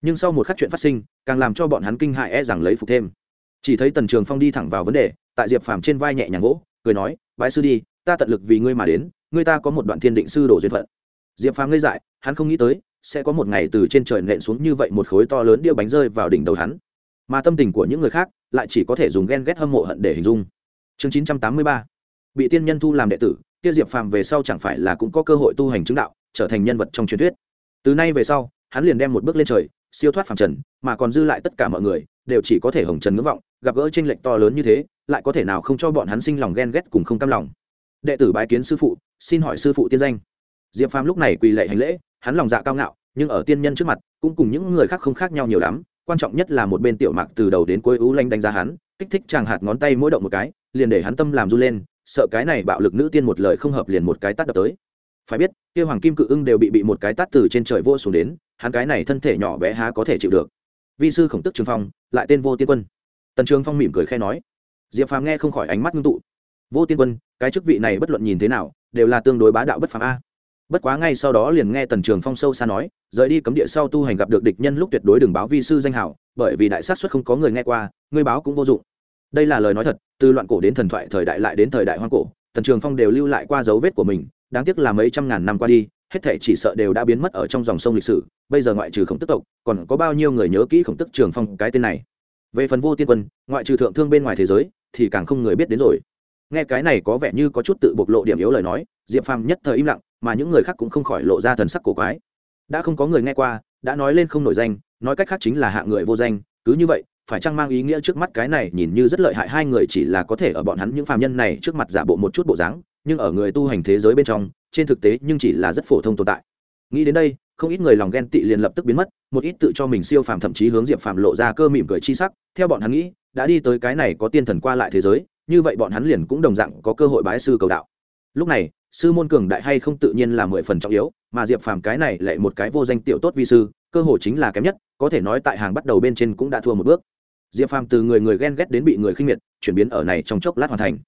Nhưng sau một khắc chuyện phát sinh, càng làm cho bọn hắn kinh hại e rằng lấy phục thêm. Chỉ thấy tần trường phong đi thẳng vào vấn đề, tại diệp phàm trên vai nhẹ nhàng gỗ cười nói bãi sư đi, ta tận lực vì ngươi mà đến, ngươi ta có một đoạn thiên định sư đồ duyên phận diệp phàm ngây dại, hắn không nghĩ tới, sẽ có một ngày từ trên trời nện xuống như vậy một khối to lớn đĩa bánh rơi vào đỉnh đầu hắn. Mà tâm tình của những người khác lại chỉ có thể dùng ghen ghét hâm mộ hận để hình dung. Chương chín trăm tám mươi ba. Bị tiên nhân thu làm đệ tử, kia diệp phàm về sau chẳng phải là cũng có cơ hội tu hành chứng đạo, trở thành nhân vật trong truyền thuyết. Từ nay về sau, hắn liền đem một bước lên trời, siêu thoát phàm trần, mà còn dư lại tất cả mọi người, đều chỉ có thể hồng trần ngưỡng vọng, gặp gỡ tranh lệch to lớn như thế, lại có thể nào không cho bọn hắn sinh lòng ghen ghét cùng không cam lòng. Đệ tử bái kiến sư phụ, xin hỏi sư phụ tiên danh diệp phàm lúc này quỳ lệ hành lễ, hắn lòng dạ cao ngạo, nhưng ở tiên nhân trước mặt, cũng cùng những người khác không khác nhau nhiều lắm, quan trọng nhất là một bên tiểu mạc từ đầu đến cuối ú lanh đánh giá hắn, kích thích chàng hạt ngón tay mỗi động một cái, liền để hắn tâm làm run lên, sợ cái này bạo lực nữ tiên một lời không hợp liền một cái tát đập tới. Phải biết, kia hoàng kim cự ưng đều bị bị một cái tát từ trên trời vô xuống đến, hắn cái này thân thể nhỏ bé há có thể chịu được. Vi sư khổng tức trường phong, lại tên vô tiên quân. Tần trường phong mỉm cười khe nói. Diệp phàm nghe không khỏi ánh mắt ngưng tụ. Vô tiên quân, cái chức vị này bất luận nhìn thế nào, đều là tương đối bá đạo bất phàm a bất quá ngay sau đó liền nghe tần trường phong sâu xa nói, rời đi cấm địa sau tu hành gặp được địch nhân lúc tuyệt đối đừng báo vi sư danh hảo, bởi vì đại sát xuất không có người nghe qua, ngươi báo cũng vô dụng. Đây là lời nói thật, từ loạn cổ đến thần thoại thời đại lại đến thời đại hoang cổ, tần trường phong đều lưu lại qua dấu vết của mình, đáng tiếc là mấy trăm ngàn năm qua đi, hết thể chỉ sợ đều đã biến mất ở trong dòng sông lịch sử, bây giờ ngoại trừ khổng tức tộc, còn có bao nhiêu người nhớ kỹ khổng tức trường phong cái tên này. Về phần vô tiên quân, ngoại trừ thượng thương bên ngoài thế giới, thì càng không người biết đến rồi. Nghe cái này có vẻ như có chút tự bộc lộ điểm yếu lời nói, diệp phàm nhất thời im lặng mà những người khác cũng không khỏi lộ ra thần sắc cổ quái. Đã không có người nghe qua, đã nói lên không nổi danh, nói cách khác chính là hạ người vô danh, cứ như vậy, phải chăng mang ý nghĩa trước mắt cái này nhìn như rất lợi hại hai người chỉ là có thể ở bọn hắn những phàm nhân này trước mặt giả bộ một chút bộ dáng, nhưng ở người tu hành thế giới bên trong, trên thực tế nhưng chỉ là rất phổ thông tồn tại. Nghĩ đến đây, không ít người lòng ghen tị liền lập tức biến mất, một ít tự cho mình siêu phàm thậm chí hướng diệp phàm lộ ra cơ mỉm cười chi sắc, theo bọn hắn nghĩ, đã đi tới cái này có tiên thần qua lại thế giới, như vậy bọn hắn liền cũng đồng dạng có cơ hội bái sư cầu đạo. Lúc này sư môn cường đại hay không tự nhiên là mười phần trọng yếu, mà diệp phàm cái này lại một cái vô danh tiểu tốt vi sư, cơ hội chính là kém nhất, có thể nói tại hàng bắt đầu bên trên cũng đã thua một bước. Diệp phàm từ người người ghen ghét đến bị người khinh miệt, chuyển biến ở này trong chốc lát hoàn thành.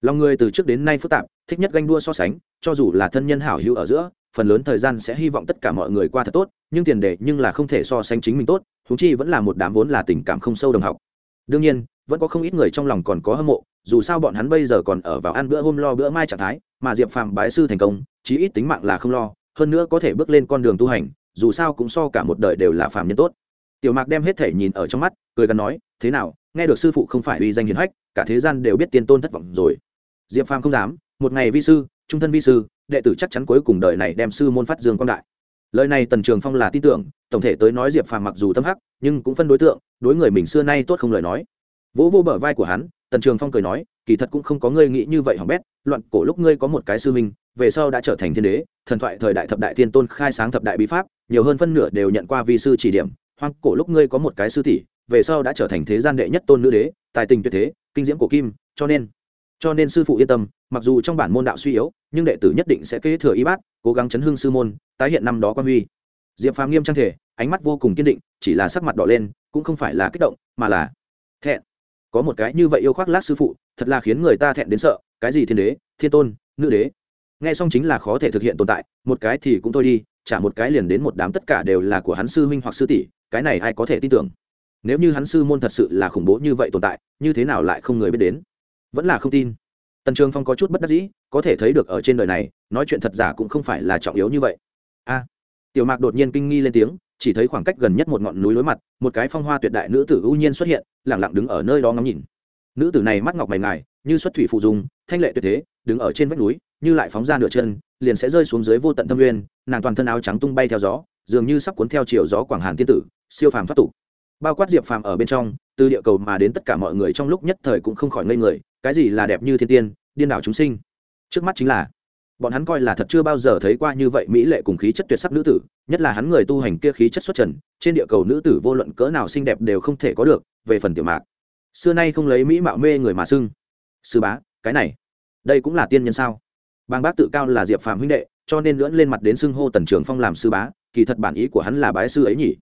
Lòng người từ trước đến nay phức tạp, thích nhất ganh đua so sánh, cho dù là thân nhân hảo hữu ở giữa, phần lớn thời gian sẽ hy vọng tất cả mọi người qua thật tốt, nhưng tiền đề nhưng là không thể so sánh chính mình tốt thú chi vẫn là một đám vốn là tình cảm không sâu đồng học đương nhiên, vẫn có không ít người trong lòng còn có hâm mộ, dù sao bọn hắn bây giờ còn ở vào ăn bữa hôm lo bữa mai trạng thái, mà diệp phàm bái sư thành công, chí ít tính mạng là không lo, hơn nữa có thể bước lên con đường tu hành, dù sao cũng so cả một đời đều là phàm nhân tốt. Tiểu mạc đem hết thể nhìn ở trong mắt, cười gắn nói, thế nào, nghe được sư phụ không phải uy danh hiền hách, cả thế gian đều biết tiên tôn thất vọng rồi. Diệp phàm không dám, một ngày vi sư, trung thân vi sư, đệ tử chắc chắn cuối cùng đời này đem sư môn phát dương quang đại lời này tần trường phong là tin tưởng, tổng thể tới nói diệp phàm mặc dù tâm hắc, nhưng cũng phân đối tượng, đối người mình xưa nay tốt không lời nói. Vỗ vô bờ vai của hắn, tần trường phong cười nói, kỳ thật cũng không có ngươi nghĩ như vậy hỏng bét, loạn cổ lúc ngươi có một cái sư minh về sau đã trở thành thiên đế, thần thoại thời đại thập đại thiên tôn khai sáng thập đại bí pháp, nhiều hơn phân nửa đều nhận qua vi sư chỉ điểm, hoang cổ lúc ngươi có một cái sư tỷ, về sau đã trở thành thế gian đệ nhất tôn nữ đế, tài tình tuyệt thế, kinh diễm cổ kim, cho nên cho nên sư phụ yên tâm, mặc dù trong bản môn đạo suy yếu, nhưng đệ tử nhất định sẽ kế thừa y bát, cố gắng chấn hưng sư môn, tái hiện năm đó quan huy. Diệp phàm nghiêm trang thể, ánh mắt vô cùng kiên định, chỉ là sắc mặt đỏ lên, cũng không phải là kích động, mà là thẹn. Có một cái như vậy yêu khoác lác sư phụ, thật là khiến người ta thẹn đến sợ, cái gì thiên đế, thiên tôn, nữ đế. Nghe xong chính là khó thể thực hiện tồn tại, một cái thì cũng thôi đi trả một cái liền đến một đám tất cả đều là của hắn sư huynh hoặc sư tỷ, cái này ai có thể tin tưởng? Nếu như hắn sư môn thật sự là khủng bố như vậy tồn tại, như thế nào lại không người biết đến? Vẫn là không tin. Tần trường phong có chút bất đắc dĩ, có thể thấy được ở trên đời này, nói chuyện thật giả cũng không phải là trọng yếu như vậy. A! Tiểu mạc đột nhiên kinh nghi lên tiếng, chỉ thấy khoảng cách gần nhất một ngọn núi lối mặt, một cái phong hoa tuyệt đại nữ tử ưu nhiên xuất hiện lẳng lặng đứng ở nơi đó ngắm nhìn. Nữ tử này mắt ngọc mày ngài, như xuất thủy phụ dùng thanh lệ tuyệt thế, đứng ở trên vách núi, như lại phóng ra nửa chân, liền sẽ rơi xuống dưới vô tận thâm nguyên, nàng toàn thân áo trắng tung bay theo gió, dường như sắp cuốn theo chiều gió quảng hàn tiên tử, siêu phàm thoát tục. Bao quát diệp phàm ở bên trong, từ địa cầu mà đến tất cả mọi người trong lúc nhất thời cũng không khỏi ngây người cái gì là đẹp như thiên tiên, điên đảo chúng sinh. Trước mắt chính là, bọn hắn coi là thật chưa bao giờ thấy qua như vậy mỹ lệ cùng khí chất tuyệt sắc nữ tử, nhất là hắn người tu hành kia khí chất xuất trần, trên địa cầu nữ tử vô luận cỡ nào xinh đẹp đều không thể có được, về phần tiểu mạc. Xưa nay không lấy mỹ mạo mê người mà xưng. Sư bá, cái này, đây cũng là tiên nhân sao? Bang bác tự cao là diệp phạm huynh đệ, cho nên lưỡn lên mặt đến xưng hô tần trường phong làm sư bá, kỳ thật bản ý của hắn là bái sư ấy nhỉ.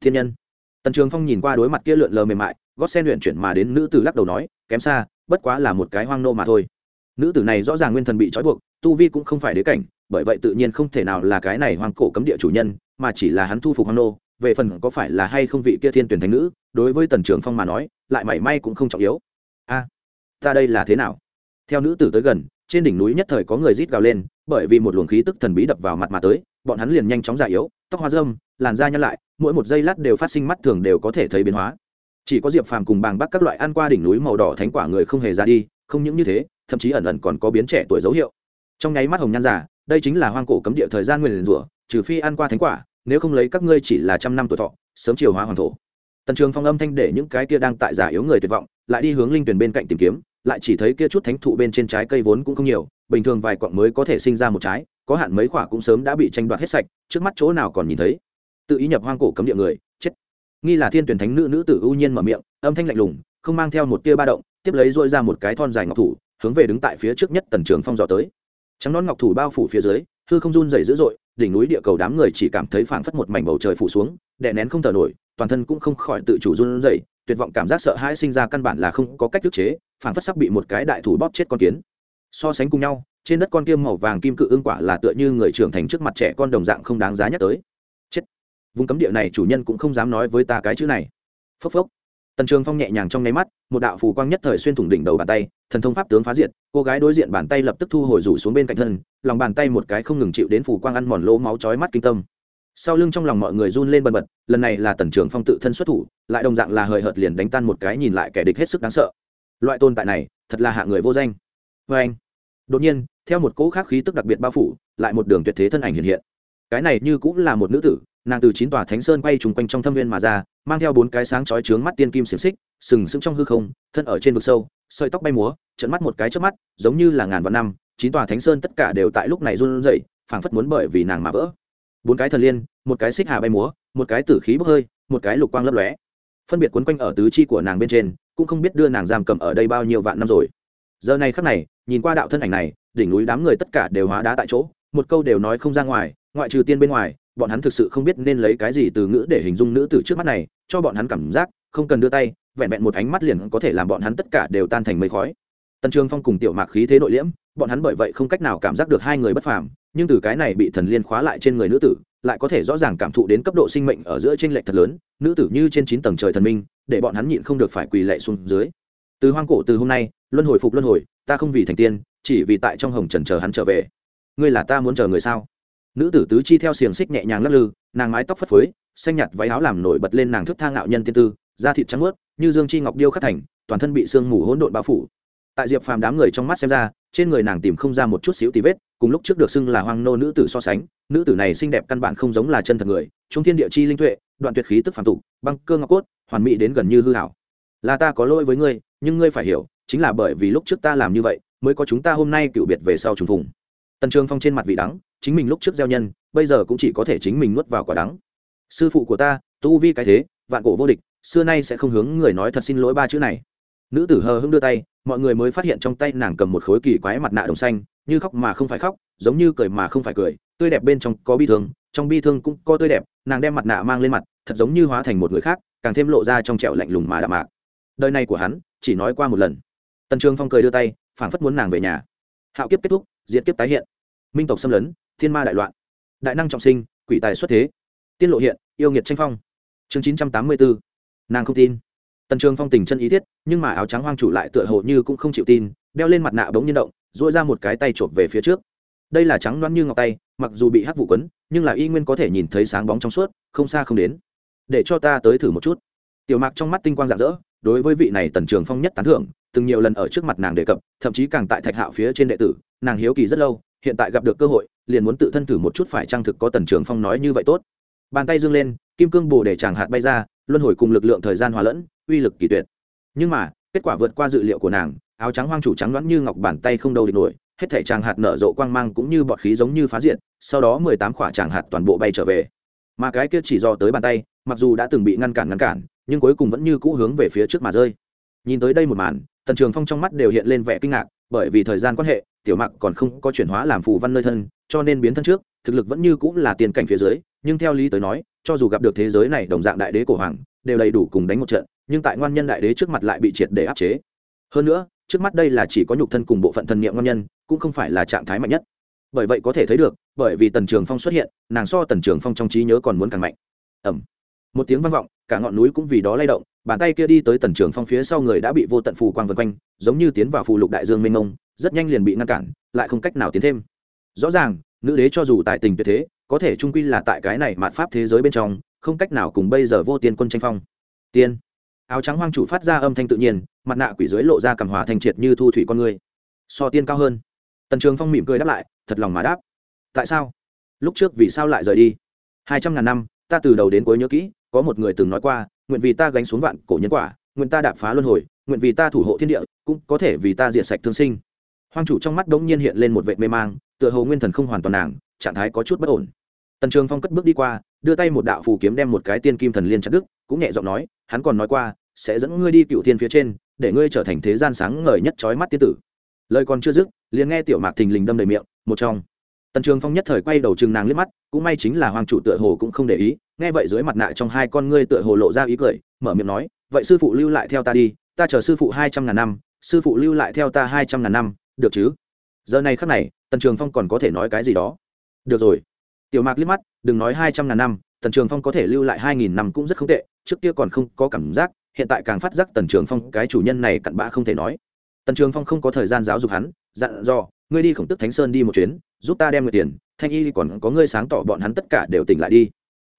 Thiên nhân. Tần trường phong nhìn qua đối mặt kia lượn lờ mềm mại, gót sen luyện chuyển mà đến nữ tử lắc đầu nói, kém xa bất quá là một cái hoang nô mà thôi. Nữ tử này rõ ràng nguyên thần bị trói buộc, tu vi cũng không phải đế cảnh, bởi vậy tự nhiên không thể nào là cái này hoang cổ cấm địa chủ nhân, mà chỉ là hắn thu phục hoang nô, về phần có phải là hay không vị kia thiên tuyển thánh nữ, đối với tần trưởng phong mà nói, lại mảy may cũng không trọng yếu. A, ta đây là thế nào? Theo nữ tử tới gần, trên đỉnh núi nhất thời có người rít gào lên, bởi vì một luồng khí tức thần bí đập vào mặt mà tới, bọn hắn liền nhanh chóng già yếu, tóc hoa dâm làn da nhăn lại, mỗi một giây lát đều phát sinh mắt thường đều có thể thấy biến hóa chỉ có diệp phàm cùng bàng bắc các loại ăn qua đỉnh núi màu đỏ thánh quả người không hề ra đi, không những như thế, thậm chí ẩn ẩn còn có biến trẻ tuổi dấu hiệu. Trong nháy mắt hồng nhan giả đây chính là hoang cổ cấm địa thời gian nguyên rủa, trừ phi ăn qua thánh quả, nếu không lấy các ngươi chỉ là trăm năm tuổi thọ, sớm chiều hóa hoàng thổ. Tần trường phong âm thanh để những cái kia đang tại giả yếu người tuyệt vọng, lại đi hướng linh tuyển bên cạnh tìm kiếm, lại chỉ thấy kia chút thánh thụ bên trên trái cây vốn cũng không nhiều, bình thường vài quặng mới có thể sinh ra một trái, có hạn mấy quả cũng sớm đã bị tranh đoạt hết sạch, trước mắt chỗ nào còn nhìn thấy. Tự ý nhập hoang cổ cấm địa người nghi là thiên tuyển thánh nữ nữ tử ưu nhiên mở miệng, âm thanh lạnh lùng, không mang theo một tia ba động, tiếp lấy dội ra một cái thon dài ngọc thủ, hướng về đứng tại phía trước nhất tần trường phong dò tới. Trắng nón ngọc thủ bao phủ phía dưới, hư không run dày dữ dội, đỉnh núi địa cầu đám người chỉ cảm thấy phảng phất một mảnh bầu trời phủ xuống, đè nén không thở nổi, toàn thân cũng không khỏi tự chủ run dày tuyệt vọng cảm giác sợ hãi sinh ra căn bản là không có cách thức chế, phảng phất sắp bị một cái đại thủ bóp chết con kiến. So sánh cùng nhau, trên đất con kim màu vàng kim cự ương quả là tựa như người trưởng thành trước mặt trẻ con đồng dạng không đáng giá nhắc tới vùng cấm địa này chủ nhân cũng không dám nói với ta cái chữ này. Phốc phốc. Tần trường phong nhẹ nhàng trong nháy mắt, một đạo phù quang nhất thời xuyên thủng đỉnh đầu bàn tay, thần thông pháp tướng phá diệt, cô gái đối diện bàn tay lập tức thu hồi rủ xuống bên cạnh thân, lòng bàn tay một cái không ngừng chịu đến phù quang ăn mòn lỗ máu chói mắt kinh tâm. Sau lưng trong lòng mọi người run lên bần bật, lần này là tần trường phong tự thân xuất thủ, lại đồng dạng là hời hợt liền đánh tan một cái nhìn lại kẻ địch hết sức đáng sợ. Loại tồn tại này, thật là hạ người vô danh. Vê anh, đột nhiên, theo một cỗ khác khí tức đặc biệt bao phủ, lại một đường tuyệt thế thân ảnh hiện hiện. Cái này như cũng là một nữ tử nàng từ chín tòa thánh sơn quay trùng quanh trong thâm viên mà ra, mang theo bốn cái sáng chói trướng mắt tiên kim xiềng xích, sừng sững trong hư không, thân ở trên vực sâu, sợi tóc bay múa trận mắt một cái trước mắt, giống như là ngàn vạn năm, chín tòa thánh sơn tất cả đều tại lúc này run rẩy, phảng phất muốn bởi vì nàng mà vỡ. Bốn cái thần liên, một cái xích hà bay múa, một cái tử khí bốc hơi, một cái lục quang lấp lóe. Phân biệt quấn quanh ở tứ chi của nàng bên trên, cũng không biết đưa nàng giam cầm ở đây bao nhiêu vạn năm rồi. Giờ này khắc này, nhìn qua đạo thân ảnh này, đỉnh núi đám người tất cả đều hóa đá tại chỗ, một câu đều nói không ra ngoài, ngoại trừ tiên bên ngoài bọn hắn thực sự không biết nên lấy cái gì từ ngữ để hình dung nữ tử trước mắt này, cho bọn hắn cảm giác, không cần đưa tay, vẹn vẹn một ánh mắt liền có thể làm bọn hắn tất cả đều tan thành mây khói. Tần trường phong cùng tiểu mạc khí thế nội liễm, bọn hắn bởi vậy không cách nào cảm giác được hai người bất phàm, nhưng từ cái này bị thần liên khóa lại trên người nữ tử, lại có thể rõ ràng cảm thụ đến cấp độ sinh mệnh ở giữa trên lệch thật lớn, nữ tử như trên chín tầng trời thần minh, để bọn hắn nhịn không được phải quỳ lệ xuống dưới. Từ hoang cổ từ hôm nay, luân hồi phục luân hồi, ta không vì thành tiên, chỉ vì tại trong hồng trần chờ hắn trở về. Ngươi là ta muốn chờ người sao? Nữ tử tứ chi theo xiềng xích nhẹ nhàng lắc lư, nàng mái tóc phất phới, xanh nhạt váy áo làm nổi bật lên nàng thức thang ngạo nhân tiên tư, da thịt trắng ướt như dương chi ngọc điêu khắc thành, toàn thân bị sương mù hỗn độn bao phủ. Tại diệp phàm đám người trong mắt xem ra, trên người nàng tìm không ra một chút xíu tí vết, cùng lúc trước được xưng là hoang nô nữ tử so sánh, nữ tử này xinh đẹp căn bản không giống là chân thật người, trung thiên địa chi linh tuệ, đoạn tuyệt khí tức phản tục, băng cơ ngọc cốt, hoàn mỹ đến gần như hư hảo là ta có lỗi với ngươi, nhưng ngươi phải hiểu, chính là bởi vì lúc trước ta làm như vậy, mới có chúng ta hôm nay cựu biệt về sau trùng phùng. Tần trường phong trên mặt vị đắng chính mình lúc trước gieo nhân, bây giờ cũng chỉ có thể chính mình nuốt vào quả đắng. Sư phụ của ta, tu vi cái thế, vạn cổ vô địch, xưa nay sẽ không hướng người nói thật xin lỗi ba chữ này. Nữ tử hờ hưng đưa tay, mọi người mới phát hiện trong tay nàng cầm một khối kỳ quái mặt nạ đồng xanh, như khóc mà không phải khóc, giống như cười mà không phải cười, tươi đẹp bên trong có bi thương, trong bi thương cũng có tươi đẹp, nàng đem mặt nạ mang lên mặt, thật giống như hóa thành một người khác, càng thêm lộ ra trong trẹo lạnh lùng mà đạm mạc. Đời này của hắn, chỉ nói qua một lần. Tần trường phong cười đưa tay, phảng phất muốn nàng về nhà. Hạo kiếp kết thúc, diệt kiếp tái hiện. Minh tộc xâm lấn thiên ma đại loạn, đại năng trọng sinh, quỷ tài xuất thế, tiên lộ hiện, yêu nghiệt tranh phong. Chương chín trăm tám mươi bốn nàng không tin. Tần trường phong tình chân ý thiết, nhưng mà áo trắng hoang chủ lại tựa hồ như cũng không chịu tin, đeo lên mặt nạ bỗng nhiên động dội ra một cái tay chộp về phía trước. Đây là trắng loáng như ngọc tay, mặc dù bị hắc vụ quấn, nhưng là y nguyên có thể nhìn thấy sáng bóng trong suốt, không xa không đến. Để cho ta tới thử một chút. Tiểu mạc trong mắt tinh quang rạng rỡ, đối với vị này tần trường phong nhất tán thưởng, từng nhiều lần ở trước mặt nàng đề cập, thậm chí càng tại thạch hạo phía trên đệ tử, nàng hiếu kỳ rất lâu, hiện tại gặp được cơ hội liền muốn tự thân thử một chút phải trang thực có tần trường phong nói như vậy tốt. Bàn tay dương lên, kim cương bồ để chàng hạt bay ra, luân hồi cùng lực lượng thời gian hòa lẫn, uy lực kỳ tuyệt. Nhưng mà, kết quả vượt qua dự liệu của nàng, áo trắng hoang chủ trắng đoán như ngọc bàn tay không đâu địch nổi, hết thể chàng hạt nở rộ quang mang cũng như bọt khí giống như phá diện sau đó mười tám khỏa chàng hạt toàn bộ bay trở về. Mà cái kia chỉ do tới bàn tay, mặc dù đã từng bị ngăn cản ngăn cản, nhưng cuối cùng vẫn như cũ hướng về phía trước mà rơi. Nhìn tới đây một màn, tần trường phong trong mắt đều hiện lên vẻ kinh ngạc, bởi vì thời gian quan hệ, tiểu mặc còn không có chuyển hóa làm phù văn nơi thân cho nên biến thân trước, thực lực vẫn như cũng là tiền cảnh phía dưới, nhưng theo lý tới nói, cho dù gặp được thế giới này đồng dạng đại đế cổ hoàng, đều đầy đủ cùng đánh một trận, nhưng tại ngoan nhân đại đế trước mặt lại bị triệt để áp chế. Hơn nữa, trước mắt đây là chỉ có nhục thân cùng bộ phận thần niệm ngoan nhân, cũng không phải là trạng thái mạnh nhất. Bởi vậy có thể thấy được, bởi vì tần trường phong xuất hiện, nàng so tần trường phong trong trí nhớ còn muốn càng mạnh. Ẩm một tiếng vang vọng, cả ngọn núi cũng vì đó lay động, bàn tay kia đi tới tần trường phong phía sau người đã bị vô tận phù quang vân quanh, giống như tiến vào phù lục đại dương mênh mông, rất nhanh liền bị ngăn cản, lại không cách nào tiến thêm rõ ràng, nữ đế cho dù tại tình tuyệt thế, có thể trung quy là tại cái này mạt pháp thế giới bên trong, không cách nào cùng bây giờ vô tiên quân tranh phong. Tiên. Áo trắng hoang chủ phát ra âm thanh tự nhiên, mặt nạ quỷ dưới lộ ra cảm hòa thanh triệt như thu thủy con người. So tiên cao hơn. Tần trường phong mỉm cười đáp lại, thật lòng mà đáp. Tại sao? Lúc trước vì sao lại rời đi? Hai trăm ngàn năm, ta từ đầu đến cuối nhớ kỹ, có một người từng nói qua, nguyện vì ta gánh xuống vạn cổ nhân quả, nguyện ta đạp phá luân hồi, nguyện vì ta thủ hộ thiên địa, cũng có thể vì ta diệt sạch thương sinh. Hoang chủ trong mắt đống nhiên hiện lên một vệ mê mang tựa hồ nguyên thần không hoàn toàn nàng, trạng thái có chút bất ổn. Tần trường phong cất bước đi qua, đưa tay một đạo phù kiếm đem một cái tiên kim thần liên chặt đức cũng nhẹ giọng nói, hắn còn nói qua, sẽ dẫn ngươi đi cựu thiên phía trên, để ngươi trở thành thế gian sáng ngời nhất trói mắt tiên tử. Lời còn chưa dứt, liền nghe tiểu mạc thình lình đâm đầy miệng, một trong. Tần trường phong nhất thời quay đầu chừng nàng liếc mắt, cũng may chính là hoàng chủ tựa hồ cũng không để ý, nghe vậy dưới mặt nạ trong hai con ngươi tựa hồ lộ ra ý cười, mở miệng nói, vậy sư phụ lưu lại theo ta đi, ta chờ sư phụ hai trăm ngàn năm, sư phụ lưu lại theo ta hai trăm ngàn năm, được chứ? Giờ này khắc này tần trường phong còn có thể nói cái gì đó. Được rồi. Tiểu mạc liếc mắt, đừng nói hai trăm ngàn năm, tần trường phong có thể lưu lại hai nghìn năm cũng rất không tệ, trước kia còn không có cảm giác, hiện tại càng phát giác tần trường phong cái chủ nhân này cặn bã không thể nói. Tần trường phong không có thời gian giáo dục hắn, dặn dò, ngươi đi khổng tức thánh sơn đi một chuyến, giúp ta đem người tiền, thanh y còn có ngươi sáng tỏ bọn hắn tất cả đều tỉnh lại đi.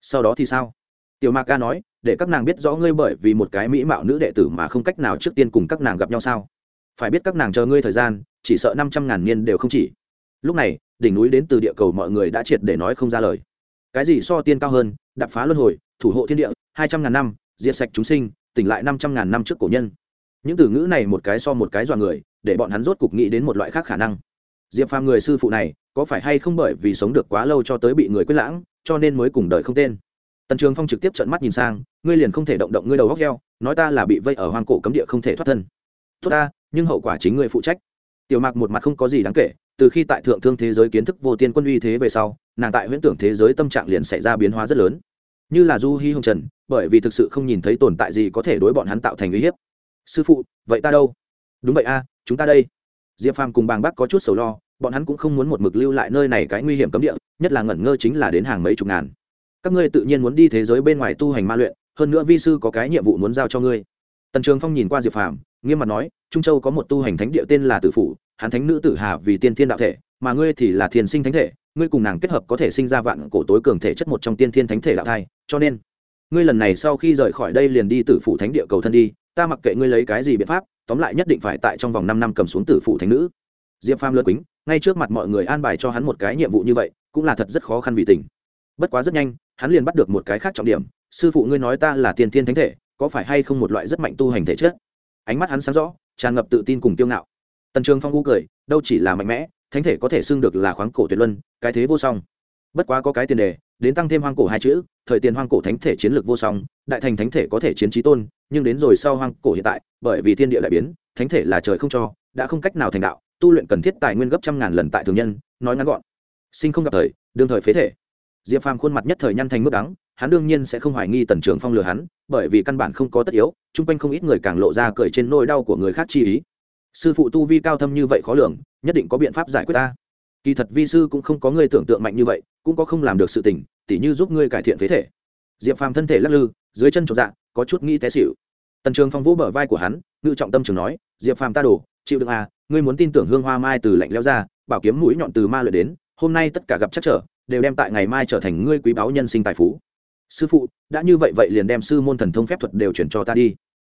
Sau đó thì sao? Tiểu mạc ca nói, để các nàng biết rõ ngươi bởi vì một cái mỹ mạo nữ đệ tử mà không cách nào trước tiên cùng các nàng gặp nhau sao? Phải biết các nàng chờ ngươi thời gian, chỉ sợ năm trăm ngàn niên đều không chỉ lúc này, đỉnh núi đến từ địa cầu mọi người đã triệt để nói không ra lời. Cái gì so tiên cao hơn đập phá luân hồi, thủ hộ thiên địa, hai trăm ngàn năm, diệt sạch chúng sinh, tỉnh lại năm trăm ngàn năm trước cổ nhân. Những từ ngữ này một cái so một cái dọa người, để bọn hắn rốt cục nghĩ đến một loại khác khả năng. Diệp phàm người sư phụ này, có phải hay không bởi vì sống được quá lâu cho tới bị người quyết lãng, cho nên mới cùng đời không tên? Tần trường phong trực tiếp trợn mắt nhìn sang, ngươi liền không thể động động ngươi đầu góc heo, nói ta là bị vây ở hoang cổ cấm địa không thể thoát thân. Tốt ta, nhưng hậu quả chính ngươi phụ trách. Tiểu mạc một mặt không có gì đáng kể từ khi tại thượng thương thế giới kiến thức vô tiên quân uy thế về sau, nàng tại huyễn tưởng thế giới tâm trạng liền xảy ra biến hóa rất lớn. Như là du hi hồng trần, bởi vì thực sự không nhìn thấy tồn tại gì có thể đối bọn hắn tạo thành uy hiếp. Sư phụ, vậy ta đâu? Đúng vậy a, chúng ta đây. Diệp phàm cùng bàng bác có chút sầu lo, bọn hắn cũng không muốn một mực lưu lại nơi này cái nguy hiểm cấm địa, nhất là ngẩn ngơ chính là đến hàng mấy chục ngàn. Các ngươi tự nhiên muốn đi thế giới bên ngoài tu hành ma luyện, hơn nữa vi sư có cái nhiệm vụ muốn giao cho ngươi. Tần trường phong nhìn qua diệp phàm, nghiêm mặt nói, trung châu có một tu hành thánh địa tên là tử phủ hắn thánh nữ tử hà vì tiên thiên đạo thể, mà ngươi thì là thiền sinh thánh thể, ngươi cùng nàng kết hợp có thể sinh ra vạn cổ tối cường thể chất một trong tiên thiên thánh thể đạo thai, cho nên, ngươi lần này sau khi rời khỏi đây liền đi tử phủ thánh địa cầu thân đi, ta mặc kệ ngươi lấy cái gì biện pháp, tóm lại nhất định phải tại trong vòng năm năm cầm xuống tử phủ thánh nữ. Diệp phàm lơ quýnh ngay trước mặt mọi người an bài cho hắn một cái nhiệm vụ như vậy, cũng là thật rất khó khăn vì tình. Bất quá rất nhanh, hắn liền bắt được một cái khác trọng điểm, sư phụ ngươi nói ta là tiên thiên thánh thể, có phải hay không một loại rất mạnh tu hành thể chất? Ánh mắt hắn sáng rõ, tràn ngập tự tin cùng kiêu ngạo tần trường phong u cười, đâu chỉ là mạnh mẽ, thánh thể có thể xưng được là khoáng cổ tuyệt luân, cái thế vô song. Bất quá có cái tiền đề, đến tăng thêm hoang cổ hai chữ, thời tiền hoang cổ thánh thể chiến lược vô song, đại thành thánh thể có thể chiến trí tôn, nhưng đến rồi sau hoang cổ hiện tại, bởi vì thiên địa đại biến, thánh thể là trời không cho, đã không cách nào thành đạo, tu luyện cần thiết tài nguyên gấp trăm ngàn lần tại thường nhân, nói ngắn gọn. Sinh không gặp thời, đương thời phế thể. Diệp phàm khuôn mặt nhất thời nhăn thành mức đắng, hắn đương nhiên sẽ không hoài nghi tần trường phong lừa hắn, bởi vì căn bản không có tất yếu, chung quanh không ít người càng lộ ra cười trên nỗi đau của người khác chi ý sư phụ tu vi cao thâm như vậy khó lường, nhất định có biện pháp giải quyết ta. Kỳ thật vi sư cũng không có người tưởng tượng mạnh như vậy, cũng có không làm được sự tình, tỉ như giúp ngươi cải thiện phế thể. Diệp phàm thân thể lắc lư, dưới chân trộm dạ có chút nghĩ té xịu tần trường phong vỗ bờ vai của hắn, ngự trọng tâm trường nói, diệp phàm ta đổ, chịu đựng à ngươi muốn tin tưởng hương hoa mai từ lạnh leo ra, bảo kiếm mũi nhọn từ ma lợi đến, hôm nay tất cả gặp chắc trở, đều đem tại ngày mai trở thành ngươi quý báu nhân sinh tài phú. Sư phụ, đã như vậy vậy liền đem sư môn thần thông phép thuật đều chuyển cho ta đi.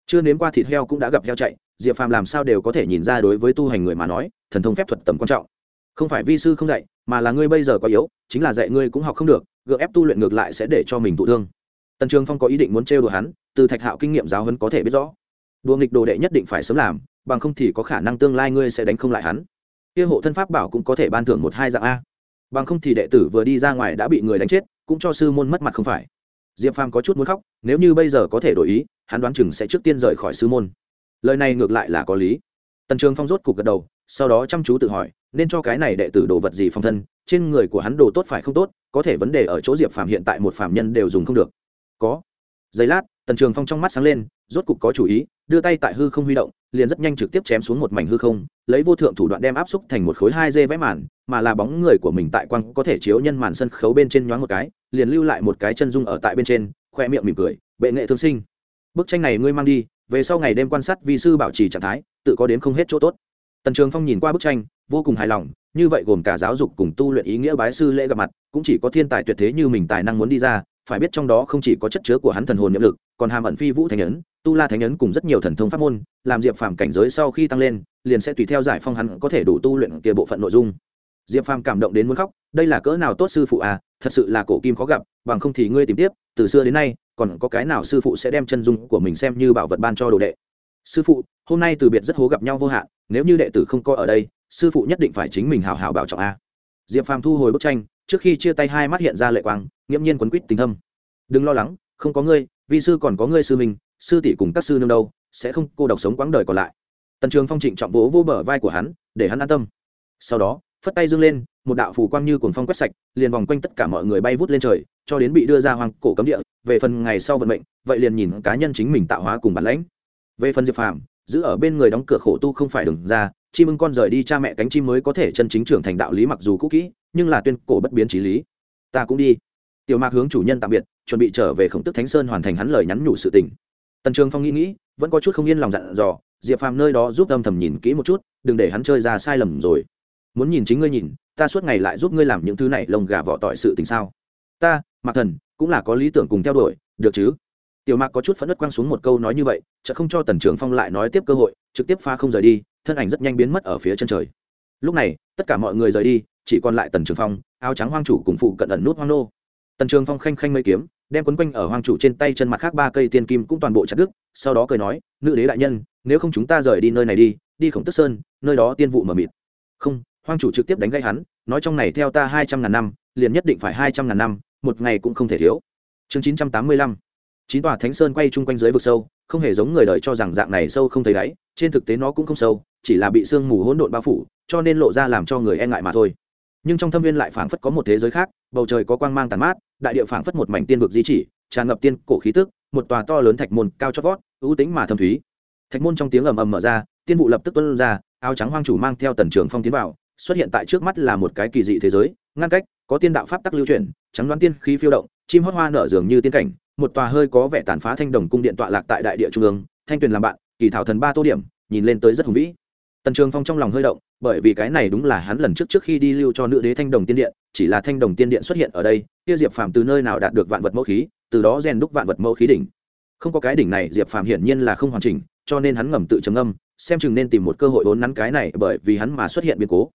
Chưa nếm qua thịt heo cũng đã gặp heo chạy diệp phàm làm sao đều có thể nhìn ra đối với tu hành người mà nói, thần thông phép thuật tầm quan trọng. Không phải vi sư không dạy, mà là ngươi bây giờ quá yếu, chính là dạy ngươi cũng học không được, gượng ép tu luyện ngược lại sẽ để cho mình thụ thương. Tần trường phong có ý định muốn trêu đùa hắn, từ thạch hạo kinh nghiệm giáo hấn có thể biết rõ. Đùa nghịch đồ đệ nhất định phải sớm làm, bằng không thì có khả năng tương lai ngươi sẽ đánh không lại hắn. Kia hộ thân pháp bảo cũng có thể ban thưởng một hai dạng a. Bằng không thì đệ tử vừa đi ra ngoài đã bị người đánh chết, cũng cho sư môn mất mặt không phải. Diệp phàm có chút muốn khóc, nếu như bây giờ có thể đổi ý, hắn đoán chừng sẽ trước tiên rời khỏi sư môn lời này ngược lại là có lý. Tần trường phong rốt cục gật đầu, sau đó chăm chú tự hỏi, nên cho cái này đệ tử đồ vật gì phong thân, trên người của hắn đồ tốt phải không tốt, có thể vấn đề ở chỗ diệp phàm hiện tại một phàm nhân đều dùng không được. Có. Giây lát, tần trường phong trong mắt sáng lên, rốt cục có chủ ý, đưa tay tại hư không huy động, liền rất nhanh trực tiếp chém xuống một mảnh hư không, lấy vô thượng thủ đoạn đem áp xúc thành một khối hai dê vẽ màn, mà là bóng người của mình tại quang có thể chiếu nhân màn sân khấu bên trên nhoáng một cái, liền lưu lại một cái chân dung ở tại bên trên, khoe miệng mỉm cười, bệ nghệ thương sinh, bức tranh này ngươi mang đi về sau ngày đêm quan sát vi sư bảo trì trạng thái, tự có đến không hết chỗ tốt. Tần trường phong nhìn qua bức tranh, vô cùng hài lòng, như vậy gồm cả giáo dục cùng tu luyện ý nghĩa bái sư lễ gặp mặt, cũng chỉ có thiên tài tuyệt thế như mình tài năng muốn đi ra, phải biết trong đó không chỉ có chất chứa của hắn thần hồn nhiệm lực, còn hàm ẩn phi vũ thánh ấn, tu la thánh ấn cùng rất nhiều thần thông pháp môn, làm diệp phàm cảnh giới sau khi tăng lên, liền sẽ tùy theo giải phong hắn có thể đủ tu luyện kia bộ phận nội dung. Diệp phàm cảm động đến muốn khóc, đây là cỡ nào tốt sư phụ à thật sự là cổ kim khó gặp, bằng không thì ngươi tìm tiếp, từ xưa đến nay còn có cái nào sư phụ sẽ đem chân dung của mình xem như bảo vật ban cho đồ đệ? Sư phụ, hôm nay từ biệt rất hố gặp nhau vô hạn, nếu như đệ tử không coi ở đây, sư phụ nhất định phải chính mình hào hào bảo trọng a. Diệp phàm thu hồi bức tranh, trước khi chia tay hai mắt hiện ra lệ quang, nghiễm nhiên quấn quýt tình thâm. Đừng lo lắng, không có ngươi, vi sư còn có ngươi sư mình sư tỷ cùng các sư nương đâu, sẽ không cô độc sống quãng đời còn lại. Tần trường phong trịnh trọng vỗ vô bờ vai của hắn, để hắn an tâm. Sau đó, phất tay dâng lên một đạo phù quang như cuồng phong quét sạch, liền vòng quanh tất cả mọi người bay vút lên trời, cho đến bị đưa ra hoàng cổ cấm địa, về phần ngày sau vận mệnh, vậy liền nhìn cá nhân chính mình tạo hóa cùng bản lãnh. Về phần diệp phàm, giữ ở bên người đóng cửa khổ tu không phải đừng ra, chim ưng con rời đi cha mẹ cánh chim mới có thể chân chính trưởng thành đạo lý mặc dù cũ kỹ, nhưng là tuyên cổ bất biến trí lý. Ta cũng đi. Tiểu mạc hướng chủ nhân tạm biệt, chuẩn bị trở về khổng tức thánh sơn hoàn thành hắn lời nhắn nhủ sự tình. Tần trường phong nghĩ nghĩ, vẫn có chút không yên lòng dặn dò, diệp phàm nơi đó giúp âm thầm nhìn kỹ một chút, đừng để hắn chơi ra sai lầm rồi. Muốn nhìn chính ngươi nhìn ta suốt ngày lại giúp ngươi làm những thứ này lồng gà vỏ tỏi sự tình sao? Ta, mạc thần, cũng là có lý tưởng cùng theo đuổi, được chứ? Tiểu mạc có chút phẫn nứt quăng xuống một câu nói như vậy chợ không cho tần trường phong lại nói tiếp cơ hội, trực tiếp pha không rời đi, thân ảnh rất nhanh biến mất ở phía chân trời. Lúc này, tất cả mọi người rời đi, chỉ còn lại tần trường phong, áo trắng hoang chủ cùng phụ cận ẩn nút hoang nô. Tần trường phong khanh khanh mây kiếm, đem quấn quanh ở hoang chủ trên tay chân mặt khác ba cây tiên kim cũng toàn bộ chặt đứt, sau đó cười nói, nữ đế đại nhân, nếu không chúng ta rời đi nơi này đi đi khổng tức sơn, nơi đó tiên vụ mờ mịt. Không hoang chủ trực tiếp đánh gây hắn, nói trong này theo ta hai trăm ngàn năm, liền nhất định phải hai trăm ngàn năm, một ngày cũng không thể thiếu. Chương chín trăm tám mươi lăm. Chín tòa thánh sơn quay chung quanh dưới vực sâu, không hề giống người đời cho rằng dạng này sâu không thấy đáy, trên thực tế nó cũng không sâu, chỉ là bị sương mù hỗn độn bao phủ, cho nên lộ ra làm cho người e ngại mà thôi. Nhưng trong thâm viên lại phảng phất có một thế giới khác, bầu trời có quang mang tàn mát, đại địa phảng phất một mảnh tiên vực di chỉ, tràn ngập tiên cổ khí tức, một tòa to lớn thạch môn cao chót vót, ưu tính mà thâm thúy. Thạch môn trong tiếng ầm ầm mở ra, tiên vụ lập tức tuân ra, áo trắng hoang chủ mang theo tần trường phong tiến vào xuất hiện tại trước mắt là một cái kỳ dị thế giới, ngăn cách, có tiên đạo pháp tắc lưu chuyển, trắng đoán tiên khí phiêu động, chim hót hoa nở dường như tiên cảnh, một tòa hơi có vẻ tàn phá thanh đồng cung điện tọa lạc tại đại địa trung ương, thanh tuyền làm bạn, kỳ thảo thần ba tô điểm, nhìn lên tới rất hùng vĩ. Tần trường phong trong lòng hơi động, bởi vì cái này đúng là hắn lần trước trước khi đi lưu cho nữ đế thanh đồng tiên điện, chỉ là thanh đồng tiên điện xuất hiện ở đây, kia diệp phàm từ nơi nào đạt được vạn vật mẫu khí, từ đó rèn đúc vạn vật mẫu khí đỉnh. Không có cái đỉnh này, diệp phàm hiển nhiên là không hoàn chỉnh, cho nên hắn ngầm tự trầm âm xem chừng nên tìm một cơ hội vốn nắn cái này, bởi vì hắn mà xuất hiện biến cố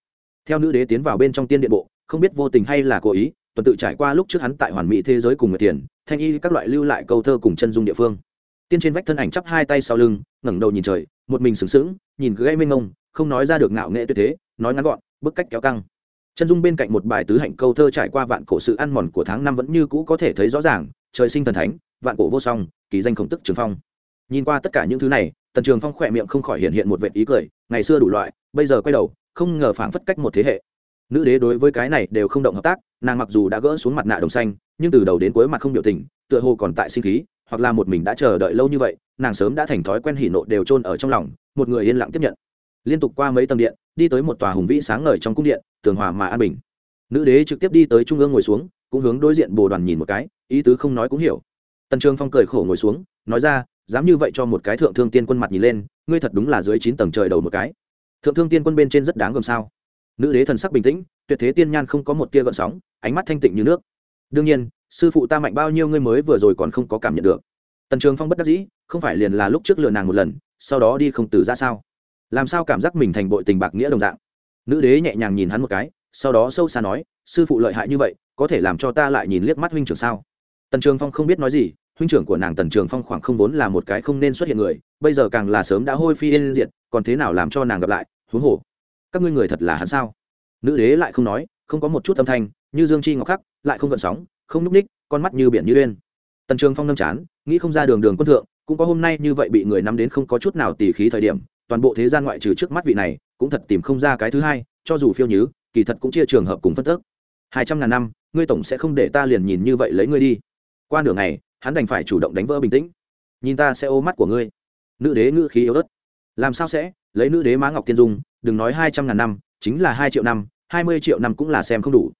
theo nữ đế tiến vào bên trong tiên điện bộ, không biết vô tình hay là cố ý, tuần tự trải qua lúc trước hắn tại hoàn mỹ thế giới cùng người tiền, thanh y các loại lưu lại câu thơ cùng chân dung địa phương. Tiên trên vách thân ảnh chắp hai tay sau lưng, ngẩng đầu nhìn trời, một mình sừng sững, nhìn gây mênh mông, không nói ra được ngạo nghệ tuyệt thế, nói ngắn gọn, bức cách kéo căng. Chân dung bên cạnh một bài tứ hạnh câu thơ trải qua vạn cổ sự ăn mòn của tháng năm vẫn như cũ có thể thấy rõ ràng, trời sinh thần thánh, vạn cổ vô song, kỳ danh khổng tức trường phong. Nhìn qua tất cả những thứ này, tần trường phong khỏe miệng không khỏi hiện hiện một vệt ý cười, ngày xưa đủ loại, bây giờ quay đầu không ngờ phảng phất cách một thế hệ. Nữ đế đối với cái này đều không động hợp tác, nàng mặc dù đã gỡ xuống mặt nạ đồng xanh, nhưng từ đầu đến cuối mặt không biểu tình, tựa hồ còn tại sinh khí, hoặc là một mình đã chờ đợi lâu như vậy, nàng sớm đã thành thói quen hỉ nộ đều chôn ở trong lòng, một người yên lặng tiếp nhận. Liên tục qua mấy tầng điện, đi tới một tòa hùng vĩ sáng ngời trong cung điện, tường hòa mà an bình. Nữ đế trực tiếp đi tới trung ương ngồi xuống, cũng hướng đối diện bồ đoàn nhìn một cái, ý tứ không nói cũng hiểu. Tần trường phong cười khổ ngồi xuống, nói ra, dám như vậy cho một cái thượng thương tiên quân mặt nhìn lên, ngươi thật đúng là dưới chín tầng trời đầu một cái thượng thương tiên quân bên trên rất đáng gồm sao. Nữ đế thần sắc bình tĩnh, tuyệt thế tiên nhan không có một tia gợn sóng, ánh mắt thanh tịnh như nước. Đương nhiên, sư phụ ta mạnh bao nhiêu ngươi mới vừa rồi còn không có cảm nhận được. Tần trường phong bất đắc dĩ, không phải liền là lúc trước lừa nàng một lần, sau đó đi không từ ra sao? Làm sao cảm giác mình thành bội tình bạc nghĩa đồng dạng? Nữ đế nhẹ nhàng nhìn hắn một cái, sau đó sâu xa nói, sư phụ lợi hại như vậy, có thể làm cho ta lại nhìn liếc mắt huynh trưởng sao? Tần trường phong không biết nói gì, huynh trưởng của nàng tần trường phong khoảng không vốn là một cái không nên xuất hiện người, bây giờ càng là sớm đã hôi phi yên diệt, còn thế nào làm cho nàng gặp lại? Huống hồ, các ngươi người thật là hắn sao? Nữ đế lại không nói, không có một chút âm thanh, như dương chi ngọc khắc, lại không gợn sóng, không núp ních, con mắt như biển như uyên. Tần trường phong nâm chán, nghĩ không ra đường đường quân thượng, cũng có hôm nay như vậy bị người nắm đến không có chút nào tỉ khí thời điểm, toàn bộ thế gian ngoại trừ trước mắt vị này, cũng thật tìm không ra cái thứ hai, cho dù phiêu nhứ, kỳ thật cũng chia trường hợp cùng phân tức. Hai trăm ngàn năm, ngươi tổng sẽ không để ta liền nhìn như vậy lấy ngươi đi. Qua nửa ngày, hắn đành phải chủ động đánh vỡ bình tĩnh. Nhìn ta sẽ ô mắt của ngươi. Nữ đế ngữ khí yếu ớt. Làm sao sẽ? Lấy nữ đế má ngọc tiên dung, đừng nói hai trăm ngàn năm, chính là hai triệu năm, hai mươi triệu năm cũng là xem không đủ.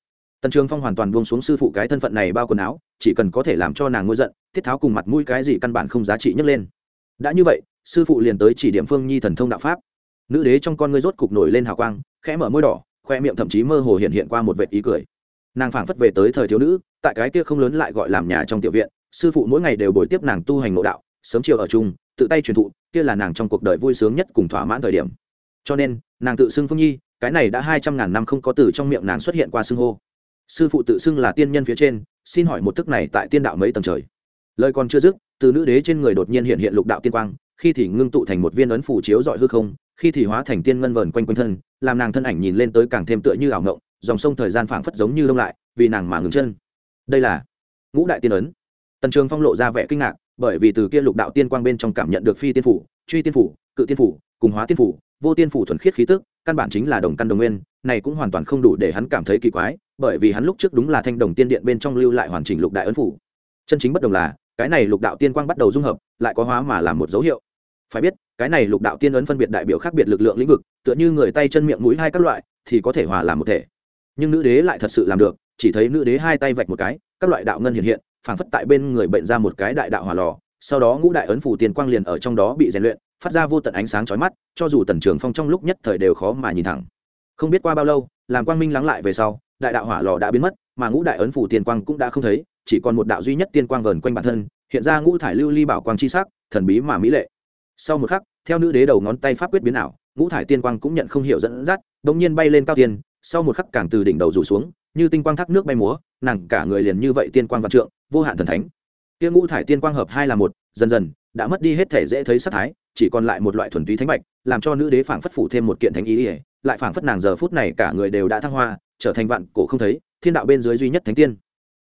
Tần trường phong hoàn toàn buông xuống sư phụ cái thân phận này bao quần áo, chỉ cần có thể làm cho nàng ngôi giận thiết tháo cùng mặt mũi cái gì căn bản không giá trị nhấc lên. Đã như vậy, sư phụ liền tới chỉ điểm phương nhi thần thông đạo pháp. Nữ đế trong con ngươi rốt cục nổi lên hào quang, khẽ mở môi đỏ, khoe miệng thậm chí mơ hồ hiện hiện qua một vệt ý cười. Nàng phảng phất về tới thời thiếu nữ, tại cái kia không lớn lại gọi làm nhà trong tiểu viện, sư phụ mỗi ngày đều bồi tiếp nàng tu hành ngộ đạo, sớm chiều ở chung tự tay truyền thụ, kia là nàng trong cuộc đời vui sướng nhất cùng thỏa mãn thời điểm. Cho nên, nàng tự xưng phương nhi, cái này đã hai trăm ngàn năm không có từ trong miệng nàng xuất hiện qua xưng hô. Sư phụ tự xưng là tiên nhân phía trên, xin hỏi một thức này tại tiên đạo mấy tầng trời? Lời còn chưa dứt, từ nữ đế trên người đột nhiên hiện hiện lục đạo tiên quang, khi thì ngưng tụ thành một viên ấn phủ chiếu dọi hư không, khi thì hóa thành tiên ngân vờn quanh quanh thân, làm nàng thân ảnh nhìn lên tới càng thêm tựa như ảo ngộng, dòng sông thời gian phảng phất giống như đông lại, vì nàng mà ngừng chân. Đây là ngũ đại tiên ấn. Tần trường phong lộ ra vẻ kinh ngạc bởi vì từ kia lục đạo tiên quang bên trong cảm nhận được phi tiên phủ, truy tiên phủ, cự tiên phủ, cùng hóa tiên phủ, vô tiên phủ thuần khiết khí tức, căn bản chính là đồng căn đồng nguyên, này cũng hoàn toàn không đủ để hắn cảm thấy kỳ quái, bởi vì hắn lúc trước đúng là thanh đồng tiên điện bên trong lưu lại hoàn chỉnh lục đại ấn phủ. Chân chính bất đồng là, cái này lục đạo tiên quang bắt đầu dung hợp, lại có hóa mà làm một dấu hiệu. Phải biết, cái này lục đạo tiên ấn phân biệt đại biểu khác biệt lực lượng lĩnh vực, tựa như người tay chân miệng mũi hai các loại, thì có thể hòa làm một thể. Nhưng nữ đế lại thật sự làm được, chỉ thấy nữ đế hai tay vạch một cái, các loại đạo ngân hiện hiện phảng phất tại bên người bệnh ra một cái đại đạo hỏa lò, sau đó ngũ đại ấn phủ tiền quang liền ở trong đó bị rèn luyện, phát ra vô tận ánh sáng chói mắt, cho dù tần trường phong trong lúc nhất thời đều khó mà nhìn thẳng. Không biết qua bao lâu, làm quang minh lắng lại về sau, đại đạo hỏa lò đã biến mất, mà ngũ đại ấn phủ tiền quang cũng đã không thấy, chỉ còn một đạo duy nhất tiên quang vờn quanh bản thân, hiện ra ngũ thải lưu ly bảo quang chi sắc, thần bí mà mỹ lệ. Sau một khắc, theo nữ đế đầu ngón tay pháp quyết biến ảo, ngũ thải tiên quang cũng nhận không hiểu dẫn dắt đ nhiên bay lên cao tiên, sau một khắc càng từ đỉnh đầu rủ xuống như tinh quang thác nước bay múa, nàng cả người liền như vậy tiên quang văn trượng, vô hạn thần thánh. Kia ngũ thải tiên quang hợp hai là một, dần dần, đã mất đi hết thể dễ thấy sắc thái, chỉ còn lại một loại thuần túy thánh bạch, làm cho nữ đế phảng phất phủ thêm một kiện thánh ý ỉa lại phảng phất nàng giờ phút này cả người đều đã thăng hoa, trở thành vạn cổ không thấy, thiên đạo bên dưới duy nhất thánh tiên.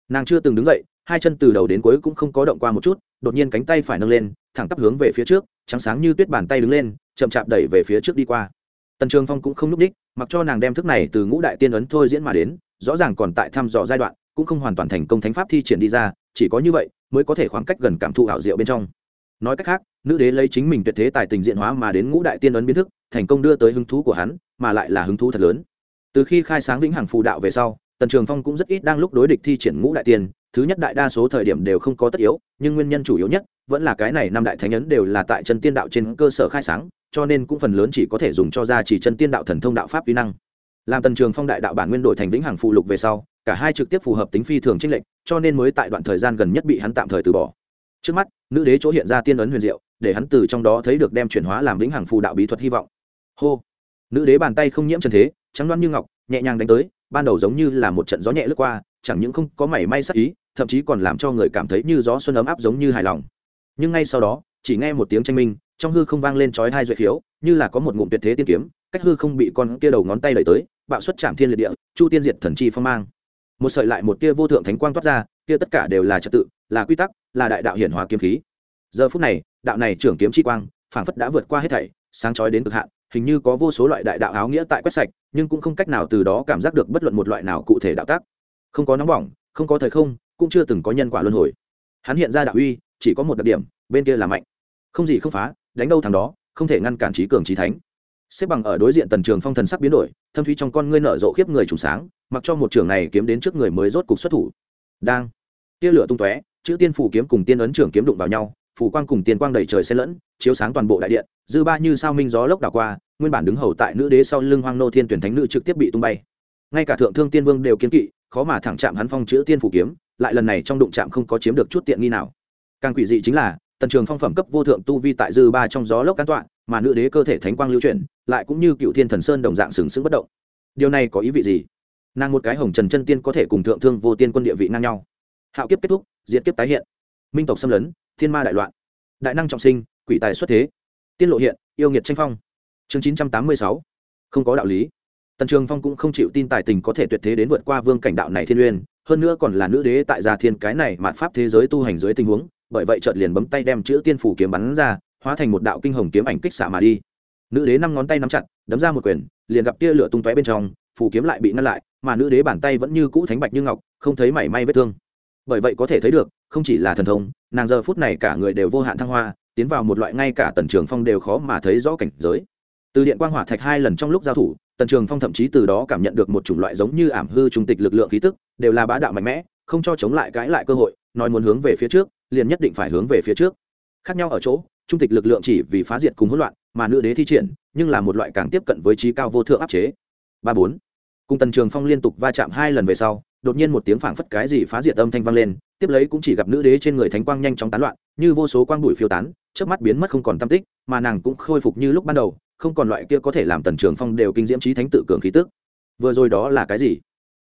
Nàng chưa từng đứng dậy, hai chân từ đầu đến cuối cũng không có động qua một chút, đột nhiên cánh tay phải nâng lên, thẳng tắp hướng về phía trước, trắng sáng như tuyết bàn tay đứng lên, chậm chạp đẩy về phía trước đi qua. Tần trường phong cũng không núp đích, mặc cho nàng đem thức này từ ngũ đại tiên ấn thôi diễn mà đến rõ ràng còn tại thăm dò giai đoạn, cũng không hoàn toàn thành công thánh pháp thi triển đi ra, chỉ có như vậy mới có thể khoảng cách gần cảm thụ ảo diệu bên trong. Nói cách khác, nữ đế lấy chính mình tuyệt thế tài tình diện hóa mà đến ngũ đại tiên ấn biến thức, thành công đưa tới hứng thú của hắn, mà lại là hứng thú thật lớn. Từ khi khai sáng vĩnh hằng phù đạo về sau, tần trường phong cũng rất ít đang lúc đối địch thi triển ngũ đại tiên, thứ nhất đại đa số thời điểm đều không có tất yếu, nhưng nguyên nhân chủ yếu nhất vẫn là cái này năm đại thánh ấn đều là tại chân tiên đạo trên cơ sở khai sáng, cho nên cũng phần lớn chỉ có thể dùng cho ra chỉ chân tiên đạo thần thông đạo pháp vi năng làm tần trường phong đại đạo bản nguyên đổi thành vĩnh hằng phụ lục về sau, cả hai trực tiếp phù hợp tính phi thường trinh lệnh cho nên mới tại đoạn thời gian gần nhất bị hắn tạm thời từ bỏ. Trước mắt, nữ đế chỗ hiện ra tiên ấn huyền diệu, để hắn từ trong đó thấy được đem chuyển hóa làm vĩnh hằng phù đạo bí thuật hy vọng. Hô! Nữ đế bàn tay không nhiễm trần thế, trắng đoan như ngọc, nhẹ nhàng đánh tới, ban đầu giống như là một trận gió nhẹ lướt qua, chẳng những không có mảy may sắc ý, thậm chí còn làm cho người cảm thấy như gió xuân ấm áp giống như hài lòng. Nhưng ngay sau đó, chỉ nghe một tiếng tranh minh, trong hư không vang lên chói hai duệ khiếu, như là có một ngụm tuyệt thế tiên kiếm cách hư không bị con kia đầu ngón tay đẩy tới, bạo xuất chạm thiên liệt địa, chu tiên diệt thần chi phong mang. Một sợi lại một tia vô thượng thánh quang toát ra, kia tất cả đều là trật tự, là quy tắc, là đại đạo hiển hóa kiếm khí. Giờ phút này, đạo này trưởng kiếm chi quang, phảng phất đã vượt qua hết thảy, sáng chói đến cực hạn, hình như có vô số loại đại đạo áo nghĩa tại quét sạch, nhưng cũng không cách nào từ đó cảm giác được bất luận một loại nào cụ thể đạo tác. Không có nóng bỏng, không có thời không, cũng chưa từng có nhân quả luân hồi. Hắn hiện ra đạo uy, chỉ có một đặc điểm, bên kia là mạnh. Không gì không phá, đánh đâu thằng đó, không thể ngăn cản trí cường trí thánh xếp bằng ở đối diện tần trường phong thần sắc biến đổi, thâm thúy trong con ngươi nở rộ khiếp người trùng sáng, mặc cho một trường này kiếm đến trước người mới rốt cục xuất thủ. Đang, tia lửa tung tóe, chữ tiên phủ kiếm cùng tiên ấn trưởng kiếm đụng vào nhau, phủ quang cùng tiên quang đầy trời xen lẫn, chiếu sáng toàn bộ đại điện, dư ba như sao minh gió lốc đảo qua, nguyên bản đứng hầu tại nữ đế sau lưng hoang nô thiên tuyển thánh nữ trực tiếp bị tung bay. Ngay cả thượng thương tiên vương đều kiến kỵ, khó mà thẳng chạm hắn phong chữ tiên phủ kiếm, lại lần này trong đụng chạm không có chiếm được chút tiện nghi nào. Càng quỷ dị chính là, tần trường phong phẩm cấp vô thượng tu vi tại dư ba trong gió lốc cán tọa, mà nữ đế cơ thể thánh quang lưu chuyển lại cũng như cựu thiên thần sơn đồng dạng sừng sững bất động. Điều này có ý vị gì? Nàng một cái hồng trần chân tiên có thể cùng thượng thương vô tiên quân địa vị ngang nhau. Hạo kiếp kết thúc diễn kiếp tái hiện. Minh tộc xâm lấn, thiên ma đại loạn. Đại năng trọng sinh, quỷ tài xuất thế. Tiên lộ hiện, yêu nghiệt tranh phong. Chương chín trăm tám mươi sáu. Không có đạo lý. Tần trường phong cũng không chịu tin tài tình có thể tuyệt thế đến vượt qua vương cảnh đạo này thiên uyên hơn nữa còn là nữ đế tại gia thiên cái này mạn pháp thế giới tu hành dưới tình huống, bởi vậy chợt liền bấm tay đem chữ tiên phủ kiếm bắn ra, hóa thành một đạo kinh hồng kiếm ảnh kích xả mà đi nữ đế năm ngón tay nắm chặt, đấm ra một quyền, liền gặp tia lửa tung tóe bên trong, phù kiếm lại bị ngăn lại, mà nữ đế bàn tay vẫn như cũ thánh bạch như ngọc, không thấy mảy may vết thương. Bởi vậy có thể thấy được, không chỉ là thần thông, nàng giờ phút này cả người đều vô hạn thăng hoa, tiến vào một loại ngay cả tần trường phong đều khó mà thấy rõ cảnh giới. Từ điện quang hỏa thạch hai lần trong lúc giao thủ, tần trường phong thậm chí từ đó cảm nhận được một chủng loại giống như ảm hư trung tịch lực lượng khí tức, đều là bá đạo mạnh mẽ, không cho chống lại cãi lại cơ hội, nói muốn hướng về phía trước, liền nhất định phải hướng về phía trước. Khác nhau ở chỗ, trung tịch lực lượng chỉ vì phá diệt cùng hỗn loạn mà nữ đế thi triển, nhưng là một loại càng tiếp cận với trí cao vô thượng áp chế. Ba bốn. Cùng tần trường phong liên tục va chạm hai lần về sau, đột nhiên một tiếng phảng phất cái gì phá diệt âm thanh vang lên, tiếp lấy cũng chỉ gặp nữ đế trên người thánh quang nhanh chóng tán loạn, như vô số quang bụi phiêu tán trước mắt biến mất không còn tâm tích, mà nàng cũng khôi phục như lúc ban đầu, không còn loại kia có thể làm tần trường phong đều kinh diễm trí thánh tự cường khí tức. Vừa rồi đó là cái gì?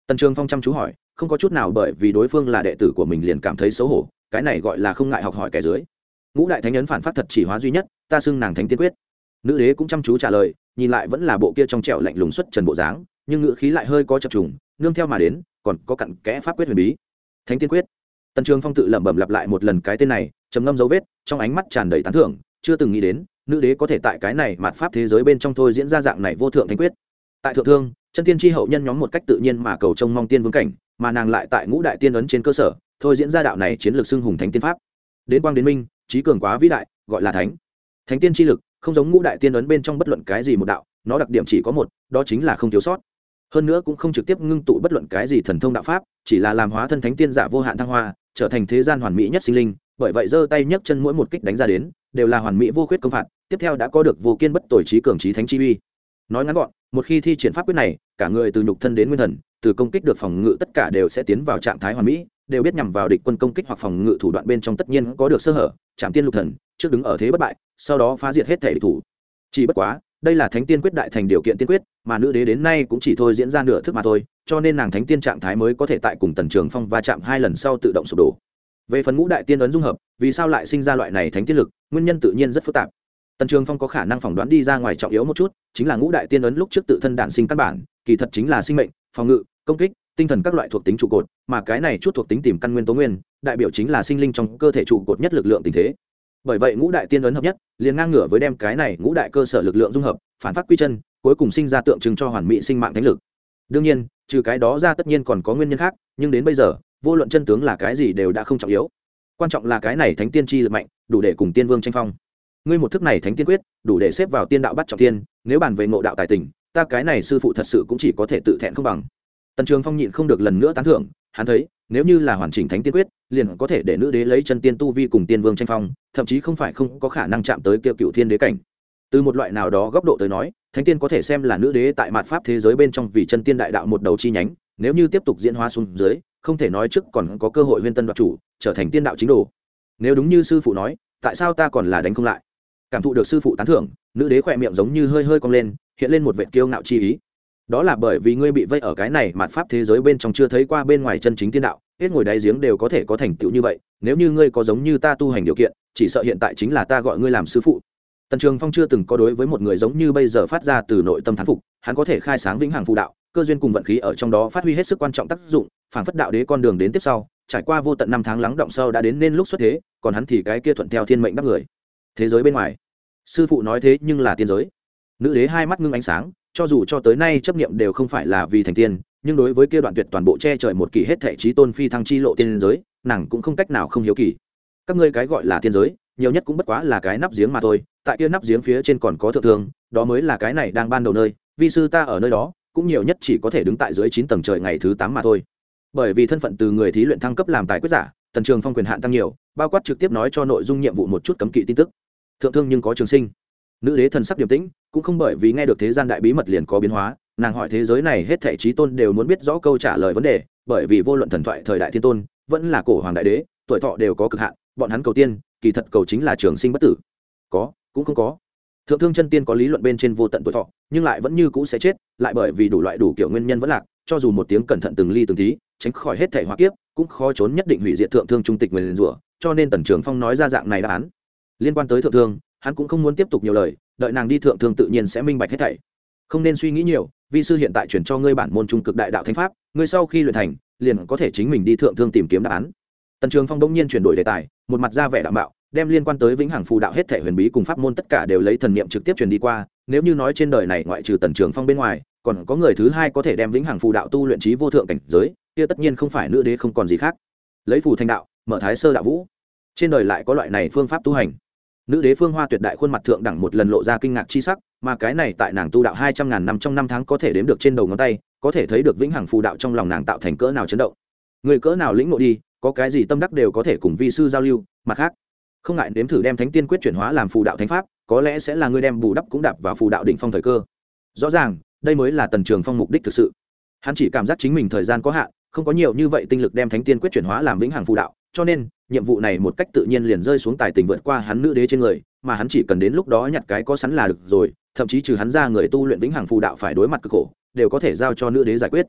Tần trường phong chăm chú hỏi, không có chút nào bởi vì đối phương là đệ tử của mình liền cảm thấy xấu hổ, cái này gọi là không ngại học hỏi kẻ dưới. Ngũ đại thánh ấn phản phát thật chỉ hóa duy nhất, ta xưng nàng thánh tiên quyết nữ đế cũng chăm chú trả lời, nhìn lại vẫn là bộ kia trong trẻo lạnh lùng xuất trần bộ dáng, nhưng ngữ khí lại hơi có chập trùng, nương theo mà đến, còn có cặn kẽ pháp quyết huyền bí. Thánh tiên quyết. Tần trường phong tự lẩm bẩm lặp lại một lần cái tên này, trầm ngâm dấu vết, trong ánh mắt tràn đầy tán thưởng, chưa từng nghĩ đến, nữ đế có thể tại cái này mạt pháp thế giới bên trong thôi diễn ra dạng này vô thượng thánh quyết. Tại thượng thương, chân tiên tri hậu nhân nhóm một cách tự nhiên mà cầu trông mong tiên vương cảnh, mà nàng lại tại ngũ đại tiên ấn trên cơ sở, thôi diễn ra đạo này chiến lược xưng hùng thánh tiên pháp. Đến quang đến minh, trí cường quá vĩ đại, gọi là thánh. Thánh tiên tri lực không giống ngũ đại tiên ấn bên trong bất luận cái gì một đạo, nó đặc điểm chỉ có một, đó chính là không thiếu sót. Hơn nữa cũng không trực tiếp ngưng tụ bất luận cái gì thần thông đạo pháp, chỉ là làm hóa thân thánh tiên giả vô hạn thăng hoa, trở thành thế gian hoàn mỹ nhất sinh linh, bởi vậy giơ tay nhấc chân mỗi một kích đánh ra đến, đều là hoàn mỹ vô khuyết công phạt, tiếp theo đã có được vô kiên bất tội trí cường trí thánh chi uy. Nói ngắn gọn, một khi thi triển pháp quyết này, cả người từ nhục thân đến nguyên thần, từ công kích được phòng ngự tất cả đều sẽ tiến vào trạng thái hoàn mỹ, đều biết nhằm vào địch quân công kích hoặc phòng ngự thủ đoạn bên trong tất nhiên có được sơ hở, chạm tiên lục thần, trước đứng ở thế bất bại sau đó phá diệt hết thể địch thủ. Chỉ bất quá, đây là thánh tiên quyết đại thành điều kiện tiên quyết, mà nữ đế đến nay cũng chỉ thôi diễn ra nửa thức mà thôi, cho nên nàng thánh tiên trạng thái mới có thể tại cùng tần trường phong va chạm hai lần sau tự động sụp đổ. Về phần ngũ đại tiên ấn dung hợp, vì sao lại sinh ra loại này thánh tiên lực, nguyên nhân tự nhiên rất phức tạp. Tần trường phong có khả năng phỏng đoán đi ra ngoài trọng yếu một chút, chính là ngũ đại tiên ấn lúc trước tự thân đản sinh căn bản, kỳ thật chính là sinh mệnh, phòng ngự, công kích, tinh thần các loại thuộc tính trụ cột, mà cái này chút thuộc tính tìm căn nguyên tố nguyên, đại biểu chính là sinh linh trong cơ thể trụ cột nhất lực lượng tình thế bởi vậy ngũ đại tiên ấn hợp nhất, liền ngang ngửa với đem cái này ngũ đại cơ sở lực lượng dung hợp, phản phát quy chân, cuối cùng sinh ra tượng trưng cho hoàn mỹ sinh mạng thánh lực. Đương nhiên, trừ cái đó ra tất nhiên còn có nguyên nhân khác, nhưng đến bây giờ, vô luận chân tướng là cái gì đều đã không trọng yếu. Quan trọng là cái này thánh tiên chi lực mạnh, đủ để cùng tiên vương tranh phong. Ngươi một thức này thánh tiên quyết, đủ để xếp vào tiên đạo bắt trọng tiên, nếu bàn về ngộ đạo tài tình, ta cái này sư phụ thật sự cũng chỉ có thể tự thẹn không bằng. Tần trường phong nhịn không được lần nữa tán thưởng hắn thấy, nếu như là hoàn chỉnh thánh tiên quyết, liền có thể để nữ đế lấy chân tiên tu vi cùng tiên vương tranh phong, thậm chí không phải không có khả năng chạm tới kiệu cựu thiên đế cảnh. Từ một loại nào đó góc độ tới nói, thánh tiên có thể xem là nữ đế tại mặt pháp thế giới bên trong vì chân tiên đại đạo một đầu chi nhánh, nếu như tiếp tục diễn hóa xuống dưới, không thể nói trước còn có cơ hội huyên tân đoạt chủ, trở thành tiên đạo chính đồ. Nếu đúng như sư phụ nói, tại sao ta còn là đánh không lại? Cảm thụ được sư phụ tán thưởng, nữ đế khỏe miệng giống như hơi hơi cong lên, hiện lên một vệt kiêu ngạo chi ý đó là bởi vì ngươi bị vây ở cái này mạt pháp thế giới bên trong chưa thấy qua bên ngoài chân chính tiên đạo, hết ngồi đáy giếng đều có thể có thành tựu như vậy, nếu như ngươi có giống như ta tu hành điều kiện, chỉ sợ hiện tại chính là ta gọi ngươi làm sư phụ. Tần trường phong chưa từng có đối với một người giống như bây giờ phát ra từ nội tâm thán phục, hắn có thể khai sáng vĩnh hằng phụ đạo, cơ duyên cùng vận khí ở trong đó phát huy hết sức quan trọng tác dụng phản phất đạo đế con đường đến tiếp sau, trải qua vô tận năm tháng lắng động sâu đã đến nên lúc xuất thế, còn hắn thì cái kia thuận theo thiên mệnh đắc người. Thế giới bên ngoài. Sư phụ nói thế nhưng là tiên giới. Nữ đế hai mắt ngưng ánh sáng cho dù cho tới nay chấp niệm đều không phải là vì thành tiên, nhưng đối với kia đoạn tuyệt toàn bộ che trời một kỳ hết thể trí tôn phi thăng chi lộ tiên giới, nàng cũng không cách nào không hiếu kỳ. Các ngươi cái gọi là tiên giới, nhiều nhất cũng bất quá là cái nắp giếng mà thôi, tại kia nắp giếng phía trên còn có thượng thương, đó mới là cái này đang ban đầu nơi, vi sư ta ở nơi đó, cũng nhiều nhất chỉ có thể đứng tại dưới chín tầng trời ngày thứ tám mà thôi. Bởi vì thân phận từ người thí luyện thăng cấp làm tài quyết giả, tần trường phong quyền hạn tăng nhiều, bao quát trực tiếp nói cho nội dung nhiệm vụ một chút cấm kỵ tin tức. Thượng thương nhưng có trường sinh nữ đế thần sắc điềm tĩnh, cũng không bởi vì nghe được thế gian đại bí mật liền có biến hóa, nàng hỏi thế giới này hết thảy trí tôn đều muốn biết rõ câu trả lời vấn đề, bởi vì vô luận thần thoại thời đại thiên tôn, vẫn là cổ hoàng đại đế, tuổi thọ đều có cực hạn, bọn hắn cầu tiên, kỳ thật cầu chính là trường sinh bất tử. Có, cũng không có. Thượng thương chân tiên có lý luận bên trên vô tận tuổi thọ, nhưng lại vẫn như cũ sẽ chết, lại bởi vì đủ loại đủ kiểu nguyên nhân vẫn lạc, cho dù một tiếng cẩn thận từng ly từng tí, tránh khỏi hết thể hoa kiếp, cũng khó trốn nhất định hủy diệt thượng thương trung tịch nguyền rủa, cho nên tần trường phong nói ra dạng này đáp án. Liên quan tới thượng thương hắn cũng không muốn tiếp tục nhiều lời, đợi nàng đi thượng thương tự nhiên sẽ minh bạch hết thảy. Không nên suy nghĩ nhiều, vi sư hiện tại chuyển cho ngươi bản môn trung cực đại đạo thánh pháp, ngươi sau khi luyện thành, liền có thể chính mình đi thượng thương tìm kiếm đáp án. Tần trường phong đông nhiên chuyển đổi đề tài, một mặt ra vẻ đạo mạo, đem liên quan tới vĩnh hằng phù đạo hết thể huyền bí cùng pháp môn tất cả đều lấy thần niệm trực tiếp truyền đi qua, nếu như nói trên đời này ngoại trừ tần trường phong bên ngoài, còn có người thứ hai có thể đem vĩnh hằng phù đạo tu luyện trí vô thượng cảnh giới, kia tất nhiên không phải nữ đế không còn gì khác. Lấy phù thành đạo, mở thái sơ đạo vũ. Trên đời lại có loại này phương pháp tu hành nữ đế phương hoa tuyệt đại khuôn mặt thượng đẳng một lần lộ ra kinh ngạc chi sắc, mà cái này tại nàng tu đạo hai trăm ngàn năm trong năm tháng có thể đếm được trên đầu ngón tay, có thể thấy được vĩnh hằng phù đạo trong lòng nàng tạo thành cỡ nào chấn động. Người cỡ nào lĩnh ngộ đi, có cái gì tâm đắc đều có thể cùng vi sư giao lưu, mặt khác, không ngại nếm thử đem thánh tiên quyết chuyển hóa làm phù đạo thánh pháp, có lẽ sẽ là người đem bù đắp cũng đạp vào phù đạo đỉnh phong thời cơ. Rõ ràng, đây mới là tần trường phong mục đích thực sự. Hắn chỉ cảm giác chính mình thời gian có hạn, không có nhiều như vậy tinh lực đem thánh tiên quyết chuyển hóa làm vĩnh hằng phù đạo cho nên, nhiệm vụ này một cách tự nhiên liền rơi xuống tài tình vượt qua hắn nữ đế trên người, mà hắn chỉ cần đến lúc đó nhặt cái có sẵn là được rồi, thậm chí trừ hắn ra người tu luyện vĩnh hằng phù đạo phải đối mặt cực khổ, đều có thể giao cho nữ đế giải quyết.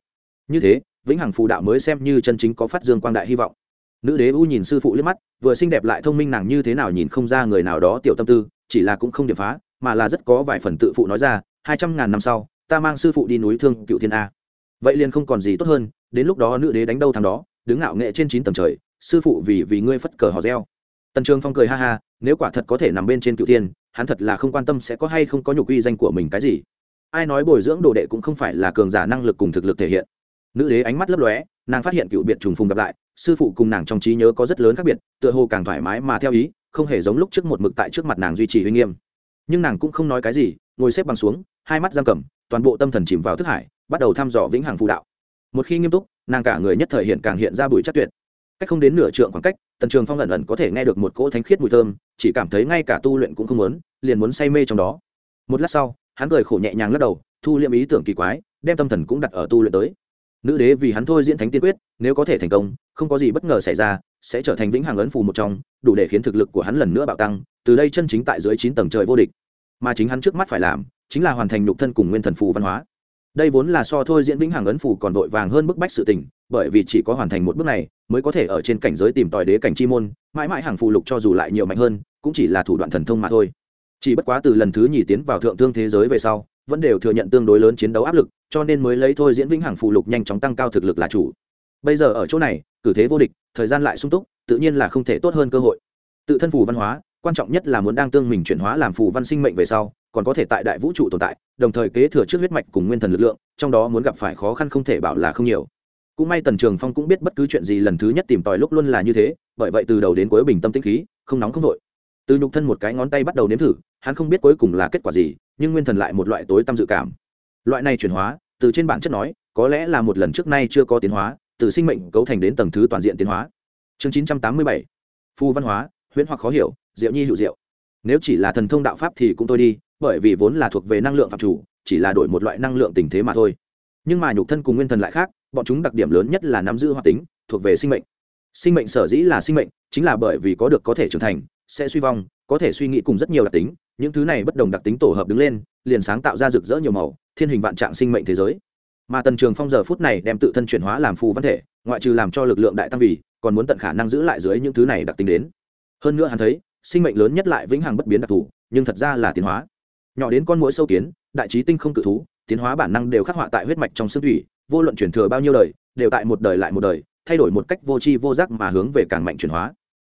Như thế, vĩnh hằng phù đạo mới xem như chân chính có phát dương quang đại hy vọng. Nữ đế u nhìn sư phụ liếc mắt, vừa xinh đẹp lại thông minh nàng như thế nào nhìn không ra người nào đó tiểu tâm tư, chỉ là cũng không điểm phá, mà là rất có vài phần tự phụ nói ra, hai trăm ngàn năm sau, ta mang sư phụ đi núi thương cựu thiên a. Vậy liền không còn gì tốt hơn, đến lúc đó nữ đế đánh đâu thằng đó, đứng ngạo nghệ trên chín tầng trời sư phụ vì vì ngươi phất cờ hò reo. Tần trường phong cười ha ha, nếu quả thật có thể nằm bên trên cựu thiên, hắn thật là không quan tâm sẽ có hay không có nhục uy danh của mình cái gì. Ai nói bồi dưỡng đồ đệ cũng không phải là cường giả năng lực cùng thực lực thể hiện. Nữ đế ánh mắt lấp lóe, nàng phát hiện cựu biệt trùng phùng gặp lại, sư phụ cùng nàng trong trí nhớ có rất lớn khác biệt, tựa hồ càng thoải mái mà theo ý, không hề giống lúc trước một mực tại trước mặt nàng duy trì uy nghiêm. Nhưng nàng cũng không nói cái gì, ngồi xếp bằng xuống, hai mắt giam cầm, toàn bộ tâm thần chìm vào thức hải, bắt đầu thăm dò vĩnh hằng phụ đạo. Một khi nghiêm túc, nàng cả người nhất thời hiện càng hiện ra bụi chất tuyệt cách không đến nửa trượng khoảng cách, tần trường phong ẩn ẩn có thể nghe được một cỗ thánh khiết mùi thơm, chỉ cảm thấy ngay cả tu luyện cũng không muốn, liền muốn say mê trong đó. Một lát sau, hắn cười khổ nhẹ nhàng lắc đầu, thu liệm ý tưởng kỳ quái, đem tâm thần cũng đặt ở tu luyện tới. Nữ đế vì hắn thôi diễn thánh tiên quyết, nếu có thể thành công, không có gì bất ngờ xảy ra, sẽ trở thành vĩnh hằng ấn phù một trong, đủ để khiến thực lực của hắn lần nữa bạo tăng, từ đây chân chính tại dưới chín tầng trời vô địch. Mà chính hắn trước mắt phải làm, chính là hoàn thành nhục thân cùng nguyên thần phù văn hóa đây vốn là so thôi diễn vĩnh hằng ấn phù còn vội vàng hơn bức bách sự tình, bởi vì chỉ có hoàn thành một bước này, mới có thể ở trên cảnh giới tìm tòi đế cảnh chi môn, mãi mãi hàng phù lục cho dù lại nhiều mạnh hơn, cũng chỉ là thủ đoạn thần thông mà thôi. Chỉ bất quá từ lần thứ nhì tiến vào thượng thương thế giới về sau, vẫn đều thừa nhận tương đối lớn chiến đấu áp lực, cho nên mới lấy thôi diễn vĩnh hằng phù lục nhanh chóng tăng cao thực lực là chủ. Bây giờ ở chỗ này, cử thế vô địch, thời gian lại sung túc, tự nhiên là không thể tốt hơn cơ hội. Tự thân phù văn hóa, quan trọng nhất là muốn đang tương mình chuyển hóa làm phù văn sinh mệnh về sau còn có thể tại đại vũ trụ tồn tại, đồng thời kế thừa trước huyết mạch cùng nguyên thần lực lượng, trong đó muốn gặp phải khó khăn không thể bảo là không nhiều. Cũng may tần trường phong cũng biết bất cứ chuyện gì lần thứ nhất tìm tòi lúc luôn là như thế, bởi vậy từ đầu đến cuối bình tâm tĩnh khí, không nóng không vội. Từ nhục thân một cái ngón tay bắt đầu nếm thử, hắn không biết cuối cùng là kết quả gì, nhưng nguyên thần lại một loại tối tâm dự cảm. Loại này chuyển hóa, từ trên bản chất nói, có lẽ là một lần trước nay chưa có tiến hóa, từ sinh mệnh cấu thành đến tầng thứ toàn diện tiến hóa. Chương chín trăm tám mươi bảy phu văn hóa, huyễn hoặc khó hiểu, diệu nhi hữu diệu. Nếu chỉ là thần thông đạo pháp thì cũng thôi đi bởi vì vốn là thuộc về năng lượng phạm chủ, chỉ là đổi một loại năng lượng tình thế mà thôi. Nhưng mà nhục thân cùng nguyên thần lại khác, bọn chúng đặc điểm lớn nhất là nắm giữ hoạt tính, thuộc về sinh mệnh. Sinh mệnh sở dĩ là sinh mệnh, chính là bởi vì có được có thể trưởng thành, sẽ suy vong, có thể suy nghĩ cùng rất nhiều đặc tính, những thứ này bất đồng đặc tính tổ hợp đứng lên, liền sáng tạo ra rực rỡ nhiều màu, thiên hình vạn trạng sinh mệnh thế giới. Mà tần trường phong giờ phút này đem tự thân chuyển hóa làm phù văn thể, ngoại trừ làm cho lực lượng đại tăng vì, còn muốn tận khả năng giữ lại dưới những thứ này đặc tính đến. Hơn nữa hắn thấy, sinh mệnh lớn nhất lại vĩnh hằng bất biến đặc thù, nhưng thật ra là tiến hóa nhỏ đến con mũi sâu kiến, đại trí tinh không cự thú, tiến hóa bản năng đều khắc họa tại huyết mạch trong xương thủy, vô luận chuyển thừa bao nhiêu đời, đều tại một đời lại một đời, thay đổi một cách vô tri vô giác mà hướng về càng mạnh chuyển hóa.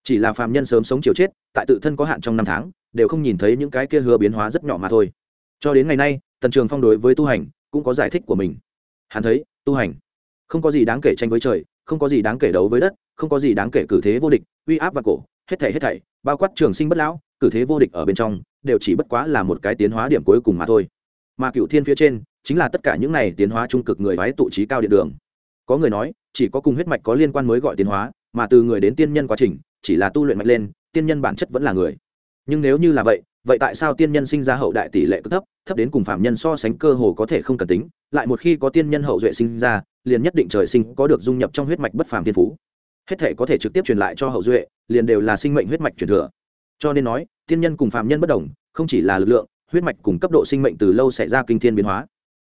Chỉ là phàm nhân sớm sống chiều chết, tại tự thân có hạn trong năm tháng, đều không nhìn thấy những cái kia hứa biến hóa rất nhỏ mà thôi. Cho đến ngày nay, tần trường phong đối với tu hành cũng có giải thích của mình. Hắn thấy, tu hành không có gì đáng kể tranh với trời, không có gì đáng kể đấu với đất, không có gì đáng kể cử thế vô địch, uy áp và cổ, hết thảy hết thảy, bao quát trường sinh bất lão cử thế vô địch ở bên trong, đều chỉ bất quá là một cái tiến hóa điểm cuối cùng mà thôi. Mà cựu thiên phía trên, chính là tất cả những này tiến hóa trung cực người phái tụ trí cao điện đường. Có người nói, chỉ có cùng huyết mạch có liên quan mới gọi tiến hóa, mà từ người đến tiên nhân quá trình, chỉ là tu luyện mạnh lên, tiên nhân bản chất vẫn là người. Nhưng nếu như là vậy vậy tại sao tiên nhân sinh ra hậu đại tỷ lệ cực thấp thấp đến cùng phạm nhân so sánh cơ hồ có thể không cần tính, lại một khi có tiên nhân hậu duệ sinh ra, liền nhất định trời sinh có được dung nhập trong huyết mạch bất phàm thiên phú. Hết thể có thể trực tiếp truyền lại cho hậu duệ, liền đều là sinh mệnh huyết mạch truyền thừa cho nên nói, tiên nhân cùng phạm nhân bất đồng, không chỉ là lực lượng, huyết mạch cùng cấp độ sinh mệnh từ lâu xảy ra kinh thiên biến hóa.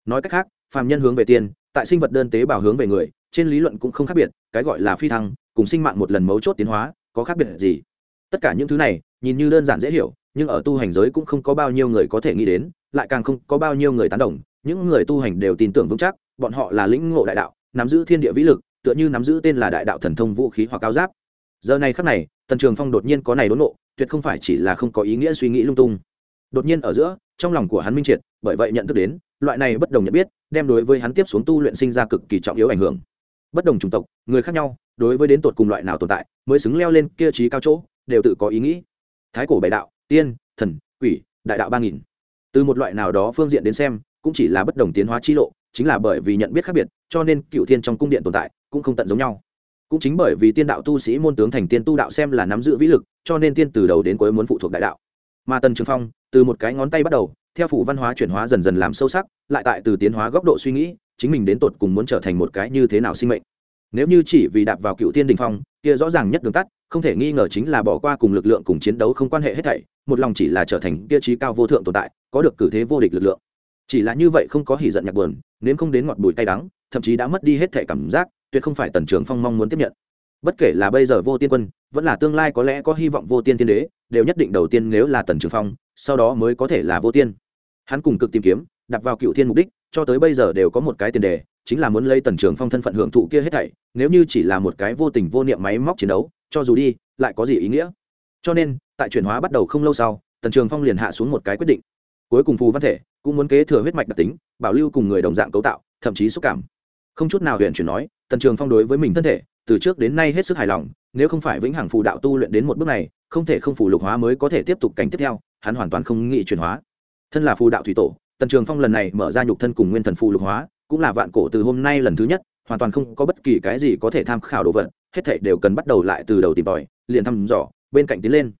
Nói cách khác phạm nhân hướng về tiên, tại sinh vật đơn tế bào hướng về người, trên lý luận cũng không khác biệt, cái gọi là phi thăng, cùng sinh mạng một lần mấu chốt tiến hóa, có khác biệt gì? Tất cả những thứ này, nhìn như đơn giản dễ hiểu, nhưng ở tu hành giới cũng không có bao nhiêu người có thể nghĩ đến, lại càng không có bao nhiêu người tán đồng. Những người tu hành đều tin tưởng vững chắc, bọn họ là lĩnh ngộ đại đạo, nắm giữ thiên địa vĩ lực, tựa như nắm giữ tên là đại đạo thần thông vũ khí hoặc cao giáp. Giờ này khắc này tần trường phong đột nhiên có này đốn nộ, tuyệt không phải chỉ là không có ý nghĩa suy nghĩ lung tung. Đột nhiên ở giữa, trong lòng của hắn minh triệt, bởi vậy nhận thức đến, loại này bất đồng nhận biết, đem đối với hắn tiếp xuống tu luyện sinh ra cực kỳ trọng yếu ảnh hưởng. Bất đồng chủng tộc, người khác nhau, đối với đến tột cùng loại nào tồn tại, mới xứng leo lên kia trí cao chỗ, đều tự có ý nghĩ. Thái cổ bảy đạo, tiên, thần, quỷ, đại đạo ba nghìn. Từ một loại nào đó phương diện đến xem, cũng chỉ là bất đồng tiến hóa chi lộ, chính là bởi vì nhận biết khác biệt, cho nên cựu thiên trong cung điện tồn tại cũng không tận giống nhau cũng chính bởi vì tiên đạo tu sĩ môn tướng thành tiên tu đạo xem là nắm giữ vĩ lực, cho nên tiên từ đầu đến cuối muốn phụ thuộc đại đạo. Mà tần trường phong, từ một cái ngón tay bắt đầu, theo phủ văn hóa chuyển hóa dần dần làm sâu sắc, lại tại từ tiến hóa góc độ suy nghĩ, chính mình đến tột cùng muốn trở thành một cái như thế nào sinh mệnh. Nếu như chỉ vì đạp vào cựu tiên đình phong, kia rõ ràng nhất đường tắt, không thể nghi ngờ chính là bỏ qua cùng lực lượng cùng chiến đấu không quan hệ hết thảy, một lòng chỉ là trở thành kia trí cao vô thượng tồn tại, có được cử thế vô địch lực lượng. Chỉ là như vậy không có hỉ giận nhạc buồn nếu không đến ngọt bùi tay đắng, thậm chí đã mất đi hết thể cảm giác tuyệt không phải tần trường phong mong muốn tiếp nhận. Bất kể là bây giờ vô tiên quân, vẫn là tương lai có lẽ có hy vọng vô tiên tiên đế, đều nhất định đầu tiên nếu là tần trường phong, sau đó mới có thể là vô tiên. Hắn cùng cực tìm kiếm, đặt vào cựu thiên mục đích, cho tới bây giờ đều có một cái tiền đề, chính là muốn lấy tần trường phong thân phận hưởng thụ kia hết thảy, nếu như chỉ là một cái vô tình vô niệm máy móc chiến đấu, cho dù đi, lại có gì ý nghĩa? Cho nên, tại chuyển hóa bắt đầu không lâu sau, tần trường phong liền hạ xuống một cái quyết định. Cuối cùng phù văn thể, cũng muốn kế thừa huyết mạch đặc tính, bảo lưu cùng người đồng dạng cấu tạo, thậm chí xúc cảm không chút nào huyện chuyển nói, tần trường phong đối với mình thân thể, từ trước đến nay hết sức hài lòng, nếu không phải vĩnh hằng phù đạo tu luyện đến một bước này, không thể không phù lục hóa mới có thể tiếp tục cảnh tiếp theo, hắn hoàn toàn không nghĩ chuyển hóa. Thân là phù đạo thủy tổ, tần trường phong lần này mở ra nhục thân cùng nguyên thần phù lục hóa, cũng là vạn cổ từ hôm nay lần thứ nhất, hoàn toàn không có bất kỳ cái gì có thể tham khảo đồ vật, hết thảy đều cần bắt đầu lại từ đầu tìm tòi, liền thăm dò, bên cạnh tiến lên.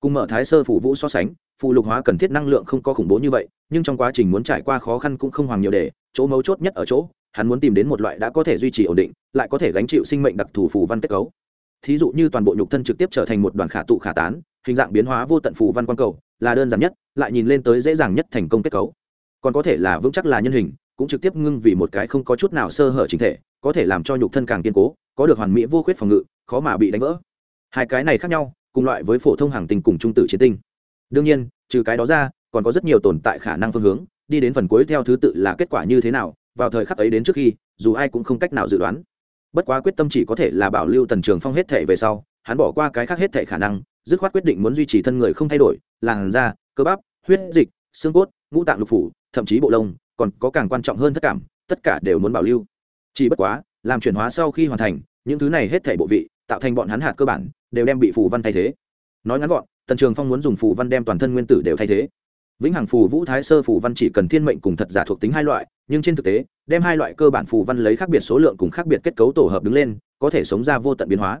Cùng mở thái sơ phủ vũ so sánh Phụ lục hóa cần thiết năng lượng không có khủng bố như vậy, nhưng trong quá trình muốn trải qua khó khăn cũng không hoàng nhiều để, chỗ mấu chốt nhất ở chỗ, hắn muốn tìm đến một loại đã có thể duy trì ổn định, lại có thể gánh chịu sinh mệnh đặc thù phù văn kết cấu. Thí dụ như toàn bộ nhục thân trực tiếp trở thành một đoàn khả tụ khả tán, hình dạng biến hóa vô tận phù văn quan cầu, là đơn giản nhất, lại nhìn lên tới dễ dàng nhất thành công kết cấu. Còn có thể là vững chắc là nhân hình, cũng trực tiếp ngưng vì một cái không có chút nào sơ hở chính thể, có thể làm cho nhục thân càng kiên cố, có được hoàn mỹ vô khuyết phòng ngự, khó mà bị đánh vỡ. Hai cái này khác nhau, cùng loại với phổ thông hàng tinh cùng trung tử chiến tinh đương nhiên, trừ cái đó ra, còn có rất nhiều tồn tại khả năng phương hướng, đi đến phần cuối theo thứ tự là kết quả như thế nào, vào thời khắc ấy đến trước khi, dù ai cũng không cách nào dự đoán. Bất quá quyết tâm chỉ có thể là bảo lưu tần trường phong hết thể về sau, hắn bỏ qua cái khác hết thể khả năng, dứt khoát quyết định muốn duy trì thân người không thay đổi, làn da, cơ bắp, huyết dịch, xương cốt, ngũ tạng lục phủ, thậm chí bộ lông, còn có càng quan trọng hơn tất cảm, tất cả đều muốn bảo lưu. Chỉ bất quá, làm chuyển hóa sau khi hoàn thành, những thứ này hết thể bộ vị, tạo thành bọn hắn hạt cơ bản, đều đem bị phù văn thay thế nói ngắn gọn, tần trường phong muốn dùng phù văn đem toàn thân nguyên tử đều thay thế. Vĩnh hằng phù vũ thái sơ phù văn chỉ cần thiên mệnh cùng thật giả thuộc tính hai loại, nhưng trên thực tế, đem hai loại cơ bản phù văn lấy khác biệt số lượng cùng khác biệt kết cấu tổ hợp đứng lên, có thể sống ra vô tận biến hóa.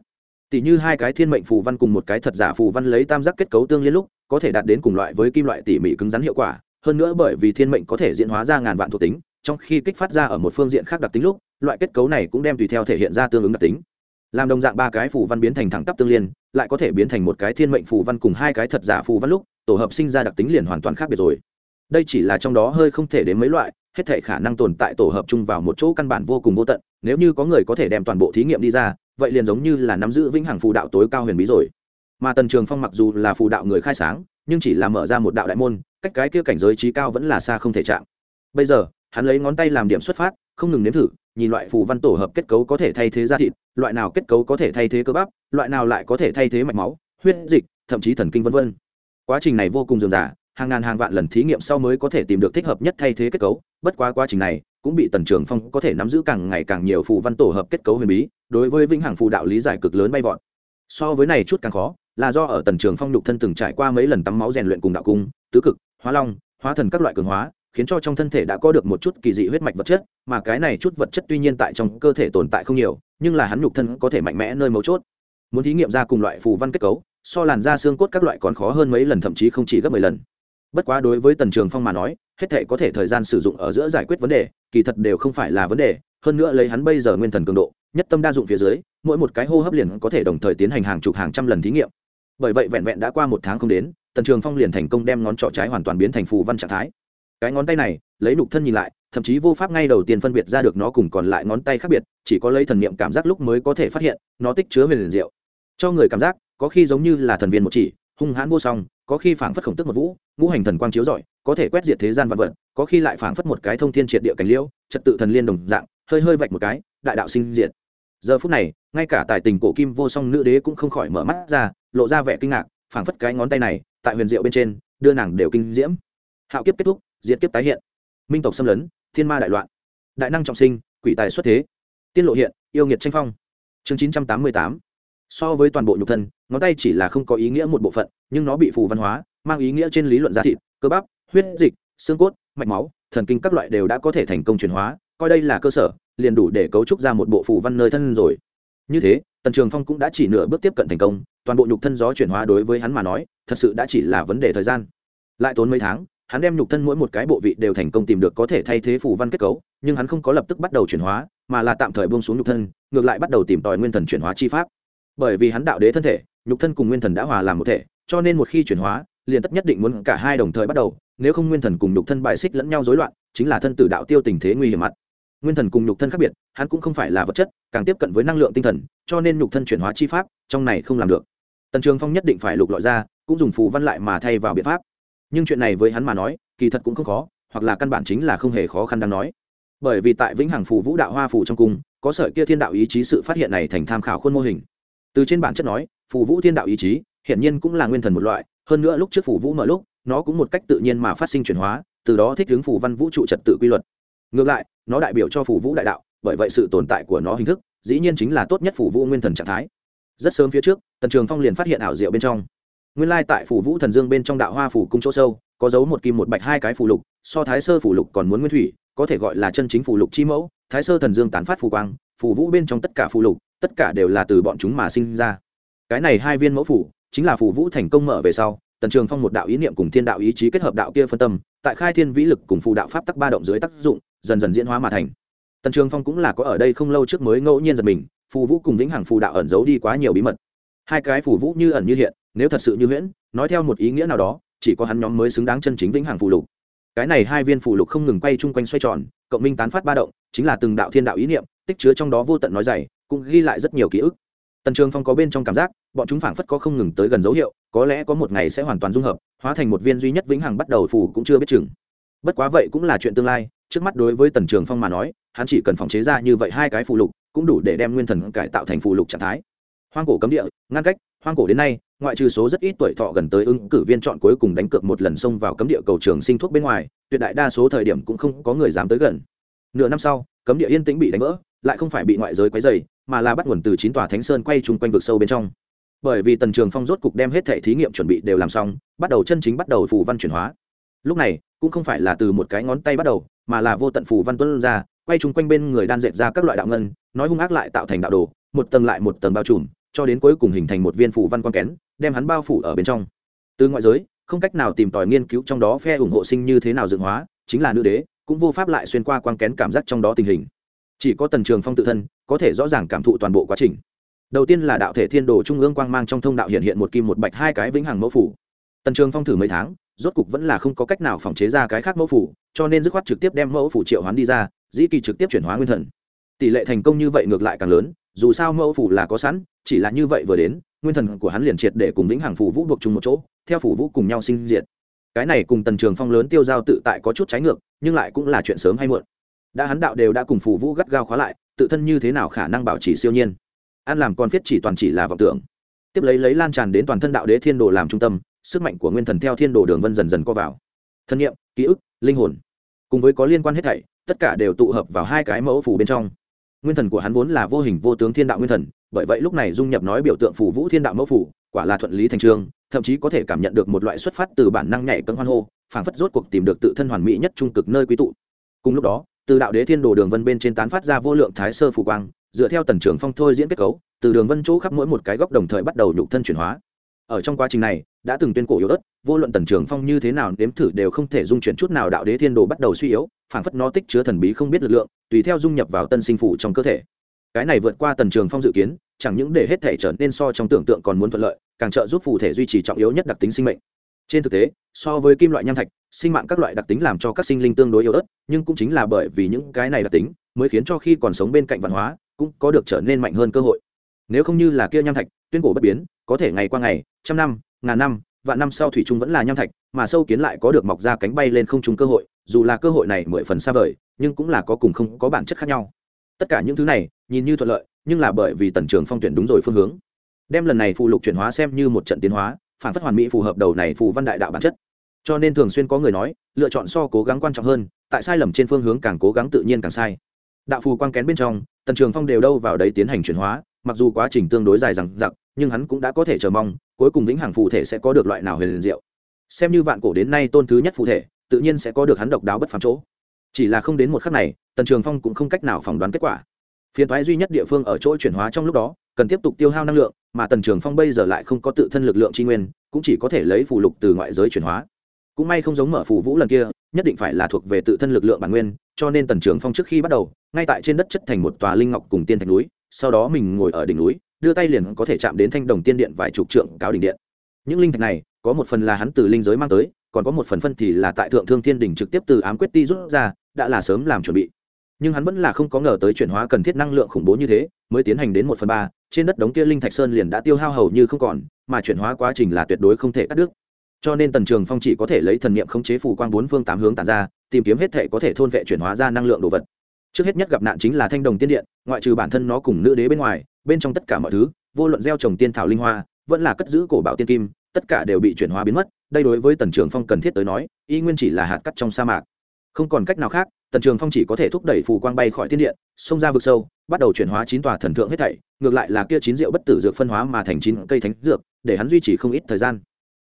Tỷ như hai cái thiên mệnh phù văn cùng một cái thật giả phù văn lấy tam giác kết cấu tương liên lúc, có thể đạt đến cùng loại với kim loại tỉ mỉ cứng rắn hiệu quả, hơn nữa bởi vì thiên mệnh có thể diễn hóa ra ngàn vạn thuộc tính, trong khi kích phát ra ở một phương diện khác đặc tính lúc, loại kết cấu này cũng đem tùy theo thể hiện ra tương ứng đặc tính làm đồng dạng ba cái phù văn biến thành thẳng tắp tương liên, lại có thể biến thành một cái thiên mệnh phù văn cùng hai cái thật giả phù văn lúc, tổ hợp sinh ra đặc tính liền hoàn toàn khác biệt rồi. Đây chỉ là trong đó hơi không thể đến mấy loại, hết thể khả năng tồn tại tổ hợp chung vào một chỗ căn bản vô cùng vô tận, nếu như có người có thể đem toàn bộ thí nghiệm đi ra, vậy liền giống như là nắm giữ vĩnh hằng phù đạo tối cao huyền bí rồi. Mà tần trường phong mặc dù là phù đạo người khai sáng, nhưng chỉ là mở ra một đạo đại môn, cách cái kia cảnh giới trí cao vẫn là xa không thể chạm. Bây giờ, hắn lấy ngón tay làm điểm xuất phát, không ngừng nếm thử nhìn loại phù văn tổ hợp kết cấu có thể thay thế da thịt loại nào kết cấu có thể thay thế cơ bắp loại nào lại có thể thay thế mạch máu huyết dịch thậm chí thần kinh vân vân. Quá trình này vô cùng dườm rà, hàng ngàn hàng vạn lần thí nghiệm sau mới có thể tìm được thích hợp nhất thay thế kết cấu bất quá quá trình này cũng bị tần trường phong có thể nắm giữ càng ngày càng nhiều phù văn tổ hợp kết cấu huyền bí đối với vĩnh hằng phù đạo lý giải cực lớn bay vọt. So với này chút càng khó là do ở tần trường phong nhục thân từng trải qua mấy lần tắm máu rèn luyện cùng đạo cung tứ cực hóa long hóa thần các loại cường hóa khiến cho trong thân thể đã có được một chút kỳ dị huyết mạch vật chất, mà cái này chút vật chất tuy nhiên tại trong cơ thể tồn tại không nhiều, nhưng là hắn nhục thân có thể mạnh mẽ nơi mấu chốt. Muốn thí nghiệm ra cùng loại phù văn kết cấu, so làn da xương cốt các loại còn khó hơn mấy lần, thậm chí không chỉ gấp mười lần. Bất quá đối với tần trường phong mà nói, hết thể có thể thời gian sử dụng ở giữa giải quyết vấn đề, kỳ thật đều không phải là vấn đề, hơn nữa lấy hắn bây giờ nguyên thần cường độ, nhất tâm đa dụng phía dưới, mỗi một cái hô hấp liền có thể đồng thời tiến hành hàng chục hàng trăm lần thí nghiệm. Bởi vậy vẹn vẹn đã qua một tháng không đến, tần trường phong liền thành công đem ngón trỏ trái hoàn toàn biến thành phù văn trạng thái cái ngón tay này, lấy nục thân nhìn lại, thậm chí vô pháp ngay đầu tiên phân biệt ra được nó cùng còn lại ngón tay khác biệt, chỉ có lấy thần niệm cảm giác lúc mới có thể phát hiện, nó tích chứa về liền diệu. Cho người cảm giác, có khi giống như là thần viên một chỉ, hung hãn vô song, có khi phảng phất khổng tức một vũ, ngũ hành thần quang chiếu rọi, có thể quét diệt thế gian vạn vật, có khi lại phảng phất một cái thông thiên triệt địa cảnh liễu, trật tự thần liên đồng dạng, hơi hơi vạch một cái, đại đạo sinh diệt. Giờ phút này, ngay cả tài tình cổ kim vô song nữ đế cũng không khỏi mở mắt ra, lộ ra vẻ kinh ngạc, phảng phất cái ngón tay này, tại huyền diệu bên trên, đưa nàng đều kinh diễm. Hạo kiếp kết thúc diệt kiếp tái hiện. Minh tộc xâm lấn, thiên ma đại loạn. Đại năng trọng sinh, quỷ tài xuất thế. Tiên lộ hiện, yêu nghiệt tranh phong. Chương chín trăm tám mươi tám. So với toàn bộ nhục thân, ngón tay chỉ là không có ý nghĩa một bộ phận, nhưng nó bị phù văn hóa, mang ý nghĩa trên lý luận giá thịt, cơ bắp, huyết dịch, xương cốt, mạch máu, thần kinh các loại đều đã có thể thành công chuyển hóa, coi đây là cơ sở, liền đủ để cấu trúc ra một bộ phù văn nơi thân rồi. Như thế, tần trường phong cũng đã chỉ nửa bước tiếp cận thành công, toàn bộ nhục thân gió chuyển hóa đối với hắn mà nói, thật sự đã chỉ là vấn đề thời gian. Lại tốn mấy tháng hắn đem nhục thân mỗi một cái bộ vị đều thành công tìm được có thể thay thế phù văn kết cấu, nhưng hắn không có lập tức bắt đầu chuyển hóa, mà là tạm thời buông xuống nhục thân, ngược lại bắt đầu tìm tòi nguyên thần chuyển hóa chi pháp. Bởi vì hắn đạo đế thân thể, nhục thân cùng nguyên thần đã hòa làm một thể, cho nên một khi chuyển hóa, liền tất nhất định muốn cả hai đồng thời bắt đầu, nếu không nguyên thần cùng nhục thân bài xích lẫn nhau rối loạn, chính là thân tử đạo tiêu tình thế nguy hiểm mặt. Nguyên thần cùng nhục thân khác biệt, hắn cũng không phải là vật chất, càng tiếp cận với năng lượng tinh thần, cho nên nhục thân chuyển hóa chi pháp, trong này không làm được. Tần trường phong nhất định phải lục lọi ra, cũng dùng phù văn lại mà thay vào biện pháp nhưng chuyện này với hắn mà nói, kỳ thật cũng không khó, hoặc là căn bản chính là không hề khó khăn đang nói. Bởi vì tại vĩnh hằng phù vũ đạo hoa phù trong cung, có sợi kia thiên đạo ý chí sự phát hiện này thành tham khảo khuôn mô hình. Từ trên bản chất nói, phù vũ thiên đạo ý chí, hiển nhiên cũng là nguyên thần một loại, hơn nữa lúc trước phù vũ mở lúc, nó cũng một cách tự nhiên mà phát sinh chuyển hóa, từ đó thích ứng phù văn vũ trụ trật tự quy luật. Ngược lại, nó đại biểu cho phù vũ đại đạo, bởi vậy sự tồn tại của nó hình thức, dĩ nhiên chính là tốt nhất phù vũ nguyên thần trạng thái. Rất sớm phía trước, tần trường phong liền phát hiện ảo diệu bên trong nguyên lai tại phủ vũ thần dương bên trong đạo hoa phủ cung chỗ sâu, có dấu một kim một bạch hai cái phù lục, so thái sơ phù lục còn muốn nguyên thủy, có thể gọi là chân chính phù lục chi mẫu, thái sơ thần dương tán phát phù quang phù vũ bên trong tất cả phù lục, tất cả đều là từ bọn chúng mà sinh ra. Cái này hai viên mẫu phủ, chính là phù vũ thành công mở về sau, tần trường phong một đạo ý niệm cùng thiên đạo ý chí kết hợp đạo kia phân tâm, tại khai thiên vĩ lực cùng phù đạo pháp tắc ba động dưới tác dụng, dần dần diễn hóa mà thành. Tần trường phong cũng là có ở đây không lâu trước mới ngẫu nhiên giật mình, phù vũ cùng vĩnh hằng phù đạo ẩn giấu đi quá nhiều bí mật. Hai cái phù vũ như ẩn như hiện nếu thật sự như huyễn, nói theo một ý nghĩa nào đó, chỉ có hắn nhóm mới xứng đáng chân chính vĩnh hằng phù lục. Cái này hai viên phù lục không ngừng quay chung quanh xoay tròn, cộng minh tán phát ba động, chính là từng đạo thiên đạo ý niệm, tích chứa trong đó vô tận nói dày, cũng ghi lại rất nhiều ký ức. Tần trường phong có bên trong cảm giác, bọn chúng phảng phất có không ngừng tới gần dấu hiệu, có lẽ có một ngày sẽ hoàn toàn dung hợp, hóa thành một viên duy nhất vĩnh hằng bắt đầu phù cũng chưa biết chừng. Bất quá vậy cũng là chuyện tương lai, trước mắt đối với tần trường phong mà nói, hắn chỉ cần phòng chế ra như vậy hai cái phù lục, cũng đủ để đem nguyên thần cải tạo thành phù lục trạng thái. Hoang cổ cấm địa, ngăn cách, hoang cổ đến nay ngoại trừ số rất ít tuổi thọ gần tới ứng cử viên chọn cuối cùng đánh cược một lần xông vào cấm địa cầu trường sinh thuốc bên ngoài, tuyệt đại đa số thời điểm cũng không có người dám tới gần. Nửa năm sau, cấm địa yên tĩnh bị đánh vỡ, lại không phải bị ngoại giới quấy dày mà là bắt nguồn từ chín tòa thánh sơn quay chung quanh vực sâu bên trong. Bởi vì tần trường phong rốt cục đem hết thể thí nghiệm chuẩn bị đều làm xong, bắt đầu chân chính bắt đầu phù văn chuyển hóa. Lúc này, cũng không phải là từ một cái ngón tay bắt đầu, mà là vô tận phù văn tuân ra, quay chung quanh bên người đan dệt ra các loại đạo ngân, nói hung ác lại tạo thành đạo đồ, một tầng lại một tầng bao trùm, cho đến cuối cùng hình thành một viên phù văn quan kén đem hắn bao phủ ở bên trong. Từ ngoại giới, không cách nào tìm tòi nghiên cứu trong đó phe ủng hộ sinh như thế nào dựng hóa, chính là nữ đế, cũng vô pháp lại xuyên qua quan kén cảm giác trong đó tình hình. Chỉ có tần trường phong tự thân, có thể rõ ràng cảm thụ toàn bộ quá trình. Đầu tiên là đạo thể thiên đồ trung ương quang mang trong thông đạo hiện hiện một kim một bạch hai cái vĩnh hằng mẫu phủ. Tần trường phong thử mấy tháng, rốt cục vẫn là không có cách nào phòng chế ra cái khác mẫu phủ, cho nên dứt khoát trực tiếp đem mẫu phủ triệu hoán đi ra, dĩ kỳ trực tiếp chuyển hóa nguyên thần. Tỷ lệ thành công như vậy ngược lại càng lớn, dù sao mẫu phủ là có sẵn, chỉ là như vậy vừa đến nguyên thần của hắn liền triệt để cùng vĩnh hằng phủ vũ buộc chung một chỗ, theo phủ vũ cùng nhau sinh diệt. Cái này cùng tần trường phong lớn tiêu giao tự tại có chút trái ngược, nhưng lại cũng là chuyện sớm hay muộn. Đã hắn đạo đều đã cùng phủ vũ gắt gao khóa lại, tự thân như thế nào khả năng bảo trì siêu nhiên? An làm con viết chỉ toàn chỉ là vọng tưởng. Tiếp lấy lấy lan tràn đến toàn thân đạo đế thiên đồ làm trung tâm, sức mạnh của nguyên thần theo thiên đồ đường vân dần dần co vào. Thân nhiệm ký ức, linh hồn, cùng với có liên quan hết thảy, tất cả đều tụ hợp vào hai cái mẫu phủ bên trong. Nguyên thần của hắn vốn là vô hình vô tướng thiên đạo nguyên thần bởi vậy lúc này dung nhập nói biểu tượng phủ vũ thiên đạo mẫu phủ quả là thuận lý thành trường thậm chí có thể cảm nhận được một loại xuất phát từ bản năng nhảy cân hoan hô, phảng phất rốt cuộc tìm được tự thân hoàn mỹ nhất trung cực nơi quý tụ. Cùng lúc đó, từ đạo đế thiên đồ đường vân bên trên tán phát ra vô lượng thái sơ phủ quang, dựa theo tần trưởng phong thôi diễn kết cấu, từ đường vân chỗ khắp mỗi một cái góc đồng thời bắt đầu nhục thân chuyển hóa. Ở trong quá trình này, đã từng tuyên cổ yếu ớt, vô luận tần trường phong như thế nào nếm thử đều không thể dung chuyển chút nào đạo đế thiên đồ bắt đầu suy yếu, phảng phất nó tích chứa thần bí không biết lực lượng, tùy theo dung nhập vào tân sinh phủ trong cơ thể cái này vượt qua tần trường phong dự kiến, chẳng những để hết thể trở nên so trong tưởng tượng còn muốn thuận lợi, càng trợ giúp phù thể duy trì trọng yếu nhất đặc tính sinh mệnh. Trên thực tế, so với kim loại nham thạch, sinh mạng các loại đặc tính làm cho các sinh linh tương đối yếu ớt, nhưng cũng chính là bởi vì những cái này đặc tính, mới khiến cho khi còn sống bên cạnh văn hóa, cũng có được trở nên mạnh hơn cơ hội. Nếu không như là kia nham thạch, tuyên cổ bất biến, có thể ngày qua ngày, trăm năm, ngàn năm, vạn năm sau thủy trung vẫn là nham thạch, mà sâu kiến lại có được mọc ra cánh bay lên không trúng cơ hội, dù là cơ hội này mười phần xa vời, nhưng cũng là có cùng không có bản chất khác nhau tất cả những thứ này, nhìn như thuận lợi, nhưng là bởi vì tần trường phong tuyển đúng rồi phương hướng. Đem lần này phụ lục chuyển hóa xem như một trận tiến hóa, phản phất hoàn mỹ phù hợp đầu này phù văn đại đạo bản chất. Cho nên thường xuyên có người nói, lựa chọn so cố gắng quan trọng hơn, tại sai lầm trên phương hướng càng cố gắng tự nhiên càng sai. Đạo phù quang kén bên trong, tần trường phong đều đâu vào đấy tiến hành chuyển hóa, mặc dù quá trình tương đối dài rằng giặc nhưng hắn cũng đã có thể chờ mong, cuối cùng vĩnh hằng phù thể sẽ có được loại nào huyền liền diệu. Xem như vạn cổ đến nay tôn thứ nhất phù thể, tự nhiên sẽ có được hắn độc đáo bất phàm chỗ chỉ là không đến một khắc này, tần trường phong cũng không cách nào phỏng đoán kết quả. Phiền thoái duy nhất địa phương ở chỗ chuyển hóa trong lúc đó, cần tiếp tục tiêu hao năng lượng, mà tần trường phong bây giờ lại không có tự thân lực lượng tri nguyên, cũng chỉ có thể lấy phù lục từ ngoại giới chuyển hóa. Cũng may không giống mở phù vũ lần kia, nhất định phải là thuộc về tự thân lực lượng bản nguyên, cho nên tần trường phong trước khi bắt đầu, ngay tại trên đất chất thành một tòa linh ngọc cùng tiên thạch núi, sau đó mình ngồi ở đỉnh núi, đưa tay liền có thể chạm đến thanh đồng tiên điện vài chục trượng cáo đỉnh điện. Những linh thạch này, có một phần là hắn từ linh giới mang tới, còn có một phần phân thì là tại thượng thương thiên đỉnh trực tiếp từ ám quyết ti rút ra đã là sớm làm chuẩn bị. Nhưng hắn vẫn là không có ngờ tới chuyển hóa cần thiết năng lượng khủng bố như thế, mới tiến hành đến một phần ba, trên đất đống kia linh thạch sơn liền đã tiêu hao hầu như không còn, mà chuyển hóa quá trình là tuyệt đối không thể cắt đứt. Cho nên tần trường phong chỉ có thể lấy thần niệm khống chế phủ quang bốn phương tám hướng tàn ra, tìm kiếm hết thể có thể thôn vệ chuyển hóa ra năng lượng đồ vật. Trước hết nhất gặp nạn chính là thanh đồng tiên điện, ngoại trừ bản thân nó cùng nữ đế bên ngoài, bên trong tất cả mọi thứ, vô luận gieo trồng tiên thảo linh hoa, vẫn là cất giữ cổ bảo tiên kim, tất cả đều bị chuyển hóa biến mất, đây đối với tần trường phong cần thiết tới nói, y nguyên chỉ là hạt cắt trong sa mạc không còn cách nào khác, tần trường phong chỉ có thể thúc đẩy phù quang bay khỏi thiên điện, xông ra vực sâu, bắt đầu chuyển hóa chín tòa thần thượng hết thảy, ngược lại là kia chín rượu bất tử dược phân hóa mà thành chín cây thánh dược, để hắn duy trì không ít thời gian.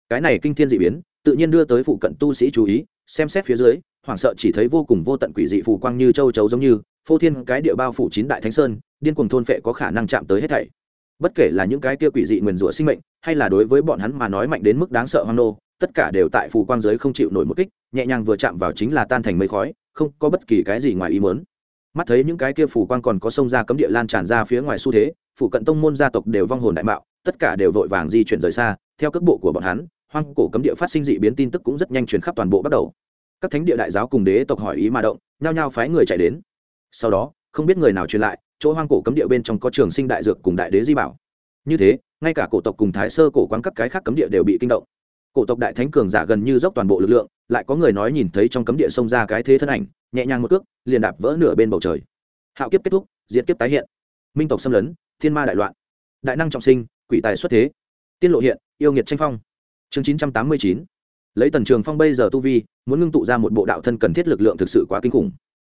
Cái này kinh thiên dị biến, tự nhiên đưa tới phụ cận tu sĩ chú ý, xem xét phía dưới, hoảng sợ chỉ thấy vô cùng vô tận quỷ dị phù quang như châu chấu giống như, phô thiên cái địa bao phủ chín đại thánh sơn, điên cuồng thôn phệ có khả năng chạm tới hết thảy. Bất kể là những cái kia quỷ dị nguyền rủa sinh mệnh, hay là đối với bọn hắn mà nói mạnh đến mức đáng sợ hoang nô tất cả đều tại phù quang giới không chịu nổi một kích, nhẹ nhàng vừa chạm vào chính là tan thành mây khói, không có bất kỳ cái gì ngoài ý muốn. Mắt thấy những cái kia phù quang còn có sông ra cấm địa lan tràn ra phía ngoài xu thế, phủ cận tông môn gia tộc đều vong hồn đại mạo, tất cả đều vội vàng di chuyển rời xa, theo cước bộ của bọn hắn, hoang cổ cấm địa phát sinh dị biến tin tức cũng rất nhanh truyền khắp toàn bộ bắt đầu. Các thánh địa đại giáo cùng đế tộc hỏi ý mà động, nhao nhao phái người chạy đến. Sau đó, không biết người nào truyền lại, chỗ hoang cổ cấm địa bên trong có trường sinh đại dược cùng đại đế di bảo. Như thế, ngay cả cổ tộc cùng thái sơ cổ quán các cái khác cấm địa đều bị kinh động cổ tộc đại thánh cường giả gần như dốc toàn bộ lực lượng, lại có người nói nhìn thấy trong cấm địa sông ra cái thế thân ảnh, nhẹ nhàng một cước, liền đạp vỡ nửa bên bầu trời. Hạo kiếp kết thúc diễn kiếp tái hiện. Minh tộc xâm lấn, thiên ma đại loạn. Đại năng trọng sinh, quỷ tài xuất thế. Tiên lộ hiện, yêu nghiệt tranh phong. Chương chín trăm tám mươi chín. Lấy tần trường phong bây giờ tu vi, muốn ngưng tụ ra một bộ đạo thân cần thiết lực lượng thực sự quá kinh khủng.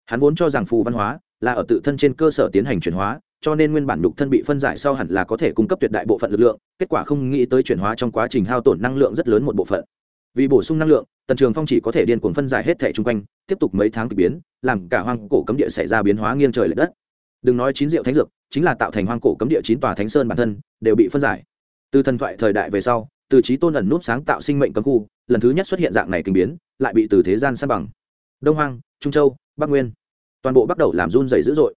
Hắn vốn cho rằng phù văn hóa là ở tự thân trên cơ sở tiến hành chuyển hóa cho nên nguyên bản nhục thân bị phân giải sau hẳn là có thể cung cấp tuyệt đại bộ phận lực lượng, kết quả không nghĩ tới chuyển hóa trong quá trình hao tổn năng lượng rất lớn một bộ phận. Vì bổ sung năng lượng, tần trường phong chỉ có thể điên cuồng phân giải hết thẻ chung quanh, tiếp tục mấy tháng k ỳ biến, làm cả hoang cổ cấm địa xảy ra biến hóa nghiêng trời l ệ đất. Đừng nói chín rượu thánh dược, chính là tạo thành hoang cổ cấm địa chín tòa thánh sơn bản thân, đều bị phân giải. Từ thần thoại thời đại về sau, từ trí tôn ẩn núp sáng tạo sinh mệnh cấm khu, lần thứ nhất xuất hiện dạng này kinh biến, lại bị từ thế gian san bằng. Đông hoang, trung châu, bắc nguyên. Toàn bộ bắt đầu làm run dày dữ dội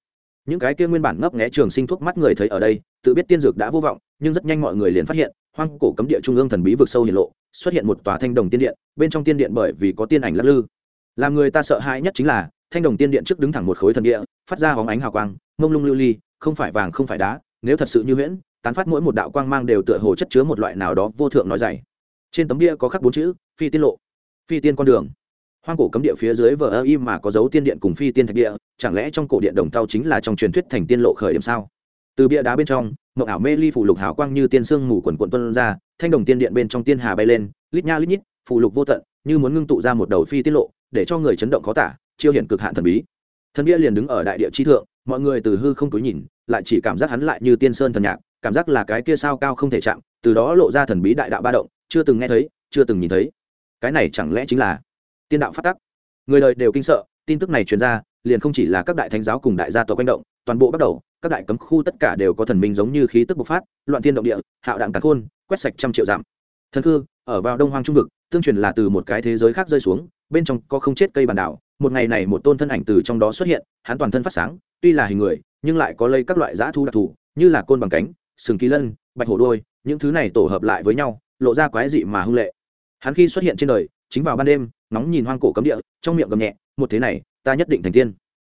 những cái kia nguyên bản ngấp nghé trường sinh thuốc mắt người thấy ở đây, tự biết tiên dược đã vô vọng, nhưng rất nhanh mọi người liền phát hiện, hoang cổ cấm địa trung ương thần bí vực sâu hiện lộ, xuất hiện một tòa thanh đồng tiên điện, bên trong tiên điện bởi vì có tiên ảnh lắc lư. Làm người ta sợ hãi nhất chính là, thanh đồng tiên điện trước đứng thẳng một khối thần địa, phát ra hóng ánh hào quang, mông lung lưu ly, không phải vàng không phải đá, nếu thật sự như huyễn, tán phát mỗi một đạo quang mang đều tựa hồ chất chứa một loại nào đó vô thượng nói dày. Trên tấm bia có khắc bốn chữ, phi tiên lộ. Phi tiên con đường hoang cổ cấm địa phía dưới vờ ơ y mà có dấu tiên điện cùng phi tiên thạch địa, chẳng lẽ trong cổ điện đồng tao chính là trong truyền thuyết thành tiên lộ khởi điểm sao? Từ bia đá bên trong, mộng ảo mê ly phủ lục hào quang như tiên sương mù quần quận tuân ra, thanh đồng tiên điện bên trong tiên hà bay lên, lít nha lít nhít phủ lục vô tận, như muốn ngưng tụ ra một đầu phi tiết lộ, để cho người chấn động khó tả, chiêu hiển cực hạn thần bí. Thần bia liền đứng ở đại địa chi thượng, mọi người từ hư không túi nhìn, lại chỉ cảm giác hắn lại như tiên sơn thần nhạc, cảm giác là cái kia sao cao không thể chạm, từ đó lộ ra thần bí đại đạo ba động, chưa từng nghe thấy, chưa từng nhìn thấy. Cái này chẳng lẽ chính là tiên đạo phát tắc. Người đời đều kinh sợ, tin tức này truyền ra, liền không chỉ là các đại thánh giáo cùng đại gia tộc quanh động, toàn bộ bắt đầu, các đại cấm khu tất cả đều có thần minh giống như khí tức bộc phát, loạn thiên động địa, hạo đạn cắn khôn, quét sạch trăm triệu dặm. Thần cư, ở vào đông hoang trung vực, tương truyền là từ một cái thế giới khác rơi xuống, bên trong có không chết cây bản đảo, một ngày này một tôn thân ảnh từ trong đó xuất hiện, hắn toàn thân phát sáng, tuy là hình người, nhưng lại có lây các loại dã thu đặc thù, như là côn bằng cánh, sừng kỳ lân, bạch hổ đôi những thứ này tổ hợp lại với nhau, lộ ra quái dị mà hung lệ. Hắn khi xuất hiện trên đời chính vào ban đêm nóng nhìn hoang cổ cấm địa, trong miệng gầm nhẹ, một thế này, ta nhất định thành tiên.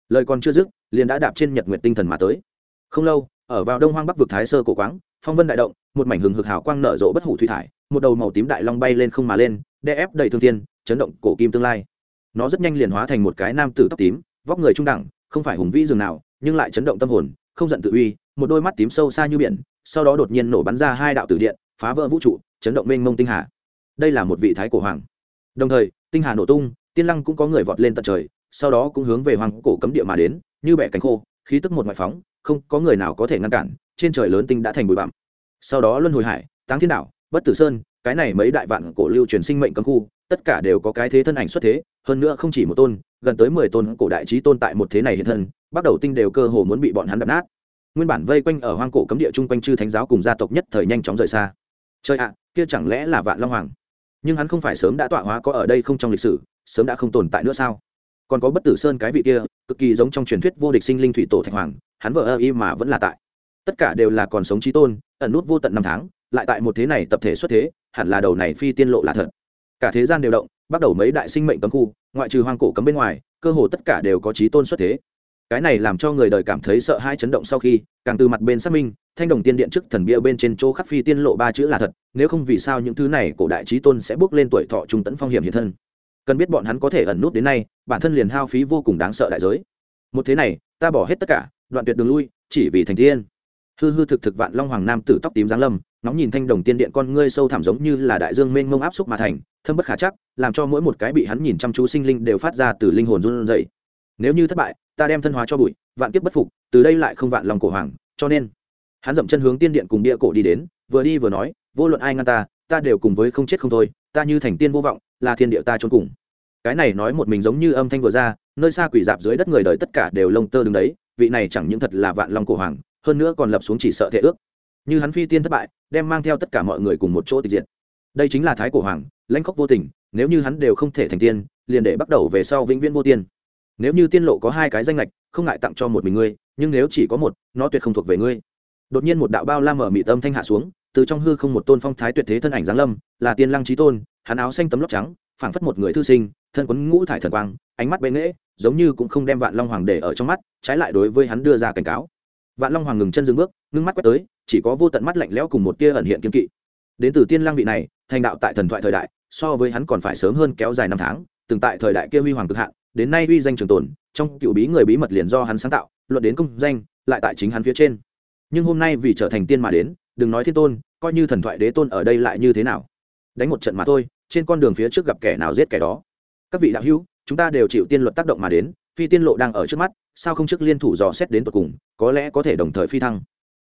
Lời còn chưa dứt, liền đã đạp trên nhật nguyện tinh thần mà tới. Không lâu, ở vào đông hoang bắc vực thái sơ cổ quáng, phong vân đại động, một mảnh hừng hực hào quang nở rộ bất hủ thủy thải, một đầu màu tím đại long bay lên không mà lên đe ép đầy thương tiên chấn động cổ kim tương lai. Nó rất nhanh liền hóa thành một cái nam tử tóc tím, vóc người trung đẳng, không phải hùng vĩ dường nào, nhưng lại chấn động tâm hồn, không giận tự uy, một đôi mắt tím sâu xa như biển, sau đó đột nhiên nổ bắn ra hai đạo tử điện, phá vỡ vũ trụ, chấn động mênh mông tinh hà. Đây là một vị thái cổ hoàng đồng thời, tinh hà nổ tung, tiên lăng cũng có người vọt lên tận trời, sau đó cũng hướng về hoàng cổ cấm địa mà đến, như bẻ cánh khô, khí tức một ngoại phóng, không có người nào có thể ngăn cản, trên trời lớn tinh đã thành bụi bặm. Sau đó luân hồi hải, táng thiên đảo, bất tử sơn, cái này mấy đại vạn cổ lưu truyền sinh mệnh cấm khu, tất cả đều có cái thế thân ảnh xuất thế, hơn nữa không chỉ một tôn, gần tới mười tôn cổ đại trí tôn tại một thế này hiện thân, bắt đầu tinh đều cơ hồ muốn bị bọn hắn đập nát. Nguyên bản vây quanh ở hoang cổ cấm địa chung quanh chư thánh giáo cùng gia tộc nhất thời nhanh chóng rời xa. Trời ạ, kia chẳng lẽ là vạn long hoàng? Nhưng hắn không phải sớm đã tọa hóa có ở đây không trong lịch sử, sớm đã không tồn tại nữa sao? Còn có bất tử sơn cái vị kia, cực kỳ giống trong truyền thuyết vô địch sinh linh thủy tổ thạch hoàng, hắn vợ ơ y mà vẫn là tại. Tất cả đều là còn sống trí tôn, ẩn nút vô tận năm tháng, lại tại một thế này tập thể xuất thế, hẳn là đầu này phi tiên lộ là thật. Cả thế gian đều động, bắt đầu mấy đại sinh mệnh cấm khu, ngoại trừ hoang cổ cấm bên ngoài, cơ hồ tất cả đều có trí tôn xuất thế cái này làm cho người đời cảm thấy sợ hai chấn động sau khi, càng từ mặt bên xác minh, thanh đồng tiên điện trước thần bia bên trên chỗ khắc phi tiên lộ ba chữ là thật, nếu không vì sao những thứ này cổ đại trí tôn sẽ bước lên tuổi thọ trung tẫn phong hiểm hiện thân. Cần biết bọn hắn có thể ẩn nút đến nay, bản thân liền hao phí vô cùng đáng sợ đại giới. Một thế này, ta bỏ hết tất cả, đoạn tuyệt đường lui, chỉ vì thành tiên. Hư hư thực thực vạn long hoàng nam tử tóc tím giáng lâm nóng nhìn thanh đồng tiên điện con ngươi sâu thẳm giống như là đại dương mênh mông áp xúc mà thành, thâm bất khả chắc, làm cho mỗi một cái bị hắn nhìn chăm chú sinh linh đều phát ra từ linh hồn run rẩy nếu như thất bại, ta đem thân hóa cho bụi, vạn kiếp bất phục, từ đây lại không vạn lòng cổ hoàng, cho nên. Hắn dậm chân hướng tiên điện cùng địa cổ đi đến, vừa đi vừa nói, vô luận ai ngăn ta ta đều cùng với không chết không thôi, ta như thành tiên vô vọng, là thiên địa ta trốn cùng. Cái này nói một mình giống như âm thanh vừa ra, nơi xa quỷ dạp dưới đất người đời tất cả đều lông tơ đứng đấy, vị này chẳng những thật là vạn long cổ hoàng, hơn nữa còn lập xuống chỉ sợ thể ước. Như hắn phi tiên thất bại, đem mang theo tất cả mọi người cùng một chỗ tịch diệt. Đây chính là thái cổ hoàng, lãnh khốc vô tình, nếu như hắn đều không thể thành tiên, liền để bắt đầu về sau vĩnh viễn vô tiên nếu như tiên lộ có hai cái danh lệch không ngại tặng cho một mình ngươi, nhưng nếu chỉ có một, nó tuyệt không thuộc về ngươi. Đột nhiên một đạo bao la mở mị tâm thanh hạ xuống, từ trong hư không một tôn phong thái tuyệt thế thân ảnh giáng lâm, là tiên lăng trí tôn, hắn áo xanh tấm lóc trắng, phảng phất một người thư sinh, thân quấn ngũ thải thần quang, ánh mắt bệ nghễ, giống như cũng không đem vạn long hoàng để ở trong mắt, trái lại đối với hắn đưa ra cảnh cáo. Vạn long hoàng ngừng chân dừng bước, ngưng mắt quét tới, chỉ có vô tận mắt lạnh lẽo cùng một tia ẩn hiện kiên kỵ. Đến từ tiên lăng vị này, thành đạo tại thần thoại thời đại, so với hắn còn phải sớm hơn kéo dài năm tháng, từng tại thời đại kia huy hoàng cực hạn đến nay uy danh trường tồn, trong cựu bí người bí mật liền do hắn sáng tạo, luận đến công danh, lại tại chính hắn phía trên. Nhưng hôm nay vì trở thành tiên mà đến, đừng nói thiên tôn, coi như thần thoại đế tôn ở đây lại như thế nào? Đánh một trận mà thôi, trên con đường phía trước gặp kẻ nào giết kẻ đó? Các vị đạo hữu, chúng ta đều chịu tiên luật tác động mà đến, phi tiên lộ đang ở trước mắt, sao không trước liên thủ dò xét đến tột cùng, có lẽ có thể đồng thời phi thăng.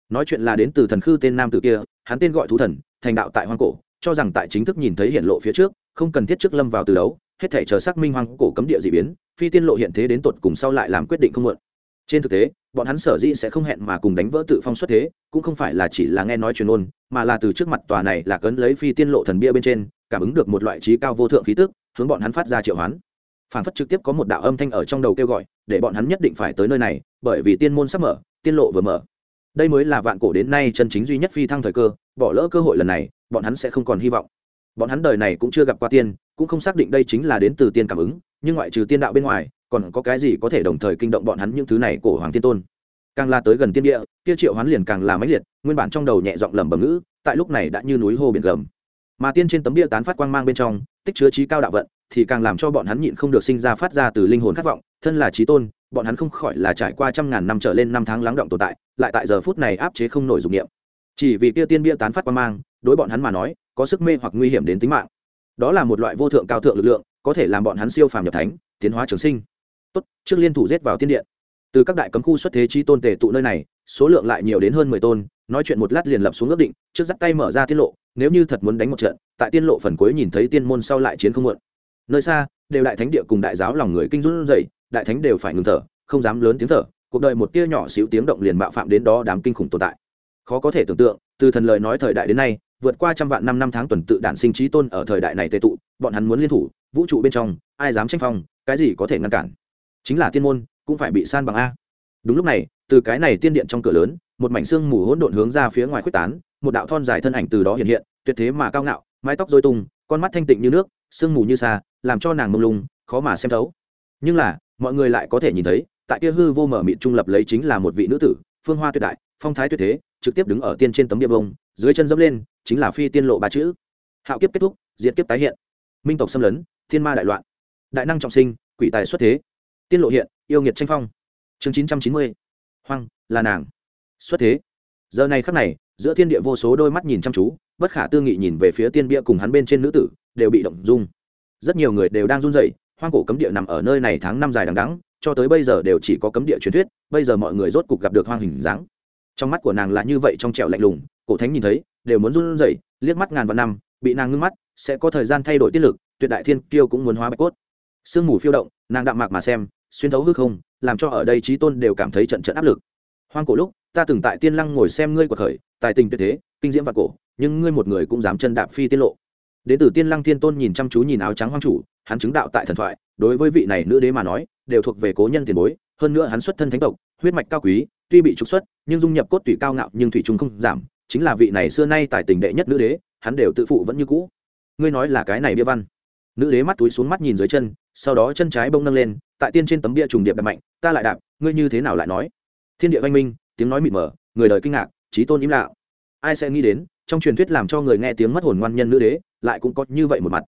Nói chuyện là đến từ thần khư tên nam tử kia, hắn tên gọi thú thần, thành đạo tại hoang cổ, cho rằng tại chính thức nhìn thấy hiện lộ phía trước, không cần thiết trước lâm vào từ đấu hết thể chờ xác minh hoang cổ cấm địa d ị biến, phi tiên lộ hiện thế đến tột cùng sau lại làm quyết định không muộn. Trên thực tế, bọn hắn sở dĩ sẽ không hẹn mà cùng đánh vỡ tự phong xuất thế, cũng không phải là chỉ là nghe nói truyền ôn, mà là từ trước mặt tòa này là cấn lấy phi tiên lộ thần bia bên trên, cảm ứng được một loại trí cao vô thượng khí tức, hướng bọn hắn phát ra triệu hoán. Phản phất trực tiếp có một đạo âm thanh ở trong đầu kêu gọi, để bọn hắn nhất định phải tới nơi này, bởi vì tiên môn sắp mở, tiên lộ vừa mở. Đây mới là vạn cổ đến nay chân chính duy nhất phi thăng thời cơ, bỏ lỡ cơ hội lần này, bọn hắn sẽ không còn hy vọng bọn hắn đời này cũng chưa gặp qua tiên, cũng không xác định đây chính là đến từ tiên cảm ứng, nhưng ngoại trừ tiên đạo bên ngoài, còn có cái gì có thể đồng thời kinh động bọn hắn những thứ này của hoàng tiên tôn? Càng la tới gần tiên địa, kia triệu hoán liền càng là mãnh liệt, nguyên bản trong đầu nhẹ giọng lẩm bẩm ngữ, tại lúc này đã như núi hô biển gầm. Mà tiên trên tấm bia tán phát quang mang bên trong, tích chứa trí cao đạo vận, thì càng làm cho bọn hắn nhịn không được sinh ra phát ra từ linh hồn khát vọng, thân là trí tôn, bọn hắn không khỏi là trải qua trăm ngàn năm trở lên năm tháng lắng động tồn tại, lại tại giờ phút này áp chế không nổi dụng niệm. Chỉ vì kia tiên bia tán phát quang mang, đối bọn hắn mà nói có sức mê hoặc nguy hiểm đến tính mạng. Đó là một loại vô thượng cao thượng lực lượng, có thể làm bọn hắn siêu phàm nhập thánh, tiến hóa trường sinh. Tốt, trước liên thủ giết vào tiên điện. Từ các đại cấm khu xuất thế chi tôn tề tụ nơi này, số lượng lại nhiều đến hơn mười tôn, nói chuyện một lát liền lập xuống ước định, trước dắt tay mở ra tiết lộ, nếu như thật muốn đánh một trận, tại tiên lộ phần cuối nhìn thấy tiên môn sau lại chiến không muộn. Nơi xa, đều đại thánh địa cùng đại giáo lòng người kinh run dậy đại thánh đều phải ngừng thở, không dám lớn tiếng thở, cuộc đời một tia nhỏ xíu tiếng động liền mạo phạm đến đó đám kinh khủng tồn tại. Khó có thể tưởng tượng, từ thần lời nói thời đại đến nay vượt qua trăm vạn năm năm tháng tuần tự đản sinh trí tôn ở thời đại này tệ tụ, bọn hắn muốn liên thủ, vũ trụ bên trong, ai dám tranh phong, cái gì có thể ngăn cản? Chính là tiên môn, cũng phải bị san bằng a. Đúng lúc này, từ cái này tiên điện trong cửa lớn, một mảnh xương mù hỗn độn hướng ra phía ngoài quyết tán, một đạo thon dài thân ảnh từ đó hiện hiện, tuyệt thế mà cao ngạo, mái tóc dôi tung, con mắt thanh tịnh như nước sương mù như xa làm cho nàng mông lung, khó mà xem thấu. Nhưng là, mọi người lại có thể nhìn thấy, tại kia hư vô mở mịn trung lập lấy chính là một vị nữ tử, phương hoa tuyệt đại, phong thái tuyệt thế, trực tiếp đứng ở tiên trên tấm địa vông, dưới chân dẫm lên chính là phi tiên lộ ba chữ. Hạo kiếp kết thúc, diệt kiếp tái hiện. Minh tộc xâm lấn, thiên ma đại loạn. Đại năng trọng sinh, quỷ tài xuất thế. Tiên lộ hiện, yêu nghiệt tranh phong. Chương chín trăm chín mươi, hoang, là nàng. Xuất thế. Giờ này khắc này, giữa thiên địa vô số đôi mắt nhìn chăm chú, bất khả tư nghị nhìn về phía tiên bia cùng hắn bên trên nữ tử, đều bị động dung. Rất nhiều người đều đang run rẩy, hoang cổ cấm địa nằm ở nơi này tháng năm dài đằng đẵng, cho tới bây giờ đều chỉ có cấm địa truyền thuyết, bây giờ mọi người rốt cục gặp được hoang hình dáng. Trong mắt của nàng là như vậy trong trẻo lạnh lùng, cổ thánh nhìn thấy đều muốn run rẩy, liếc mắt ngàn vạn năm, bị nàng ngưng mắt, sẽ có thời gian thay đổi tiết lực, tuyệt đại thiên kiêu cũng muốn hóa bạch cốt. Sương mù phiêu động, nàng đạm mạc mà xem, xuyên thấu hư không, làm cho ở đây trí tôn đều cảm thấy trận trận áp lực. Hoang cổ lúc, ta từng tại tiên lăng ngồi xem ngươi của khởi, tài tình tuyệt thế, kinh diễm và cổ, nhưng ngươi một người cũng dám chân đạp phi tiết lộ. Đến từ tiên lăng thiên tôn nhìn chăm chú nhìn áo trắng hoang chủ, hắn chứng đạo tại thần thoại, đối với vị này nữ đế mà nói, đều thuộc về cố nhân tiền bối, hơn nữa hắn xuất thân thánh tộc, huyết mạch cao quý, tuy bị trục xuất, nhưng dung nhập cốt tủy cao ngạo nhưng thủy trung không giảm chính là vị này xưa nay tại tình đệ nhất nữ đế, hắn đều tự phụ vẫn như cũ. Ngươi nói là cái này bia văn. Nữ đế mắt túi xuống mắt nhìn dưới chân, sau đó chân trái bông nâng lên, tại tiên trên tấm bia trùng điệp đập mạnh, ta lại đạp, ngươi như thế nào lại nói? Thiên địa văn minh, tiếng nói mịt mờ, người đời kinh ngạc, trí tôn im lặng. Ai sẽ nghĩ đến, trong truyền thuyết làm cho người nghe tiếng mất hồn ngoan nhân nữ đế, lại cũng có như vậy một mặt.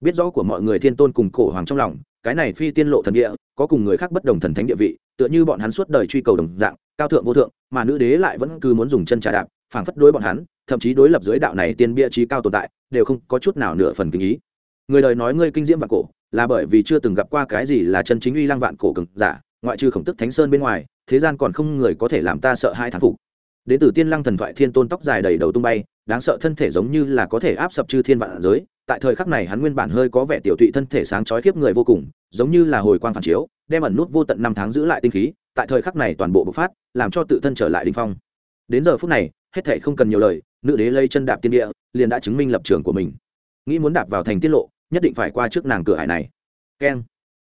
Biết rõ của mọi người thiên tôn cùng cổ hoàng trong lòng, cái này phi tiên lộ thần địa, có cùng người khác bất đồng thần thánh địa vị, tựa như bọn hắn suốt đời truy cầu đồng dạng, cao thượng vô thượng, mà nữ đế lại vẫn cứ muốn dùng chân trà đạp phảng phất đối bọn hắn, thậm chí đối lập dưới đạo này tiên bia trí cao tồn tại, đều không có chút nào nửa phần kinh ý. Người đời nói ngươi kinh diễm vạn cổ, là bởi vì chưa từng gặp qua cái gì là chân chính uy lăng vạn cổ cực giả, ngoại trừ khổng tức thánh sơn bên ngoài, thế gian còn không người có thể làm ta sợ hai thán phục. Đến từ tiên lăng thần thoại thiên tôn tóc dài đầy đầu tung bay, đáng sợ thân thể giống như là có thể áp sập chư thiên vạn giới, tại thời khắc này hắn nguyên bản hơi có vẻ tiểu tụy thân thể sáng chói khiếp người vô cùng, giống như là hồi quang phản chiếu, đem ẩn nút vô tận năm tháng giữ lại tinh khí, tại thời khắc này toàn bộ bộc phát, làm cho tự thân trở lại đình phong. Đến giờ phút này hết thể không cần nhiều lời, nữ đế lây chân đạp tiên địa, liền đã chứng minh lập trường của mình. Nghĩ muốn đạp vào thành tiết lộ, nhất định phải qua trước nàng cửa hải này. Keng.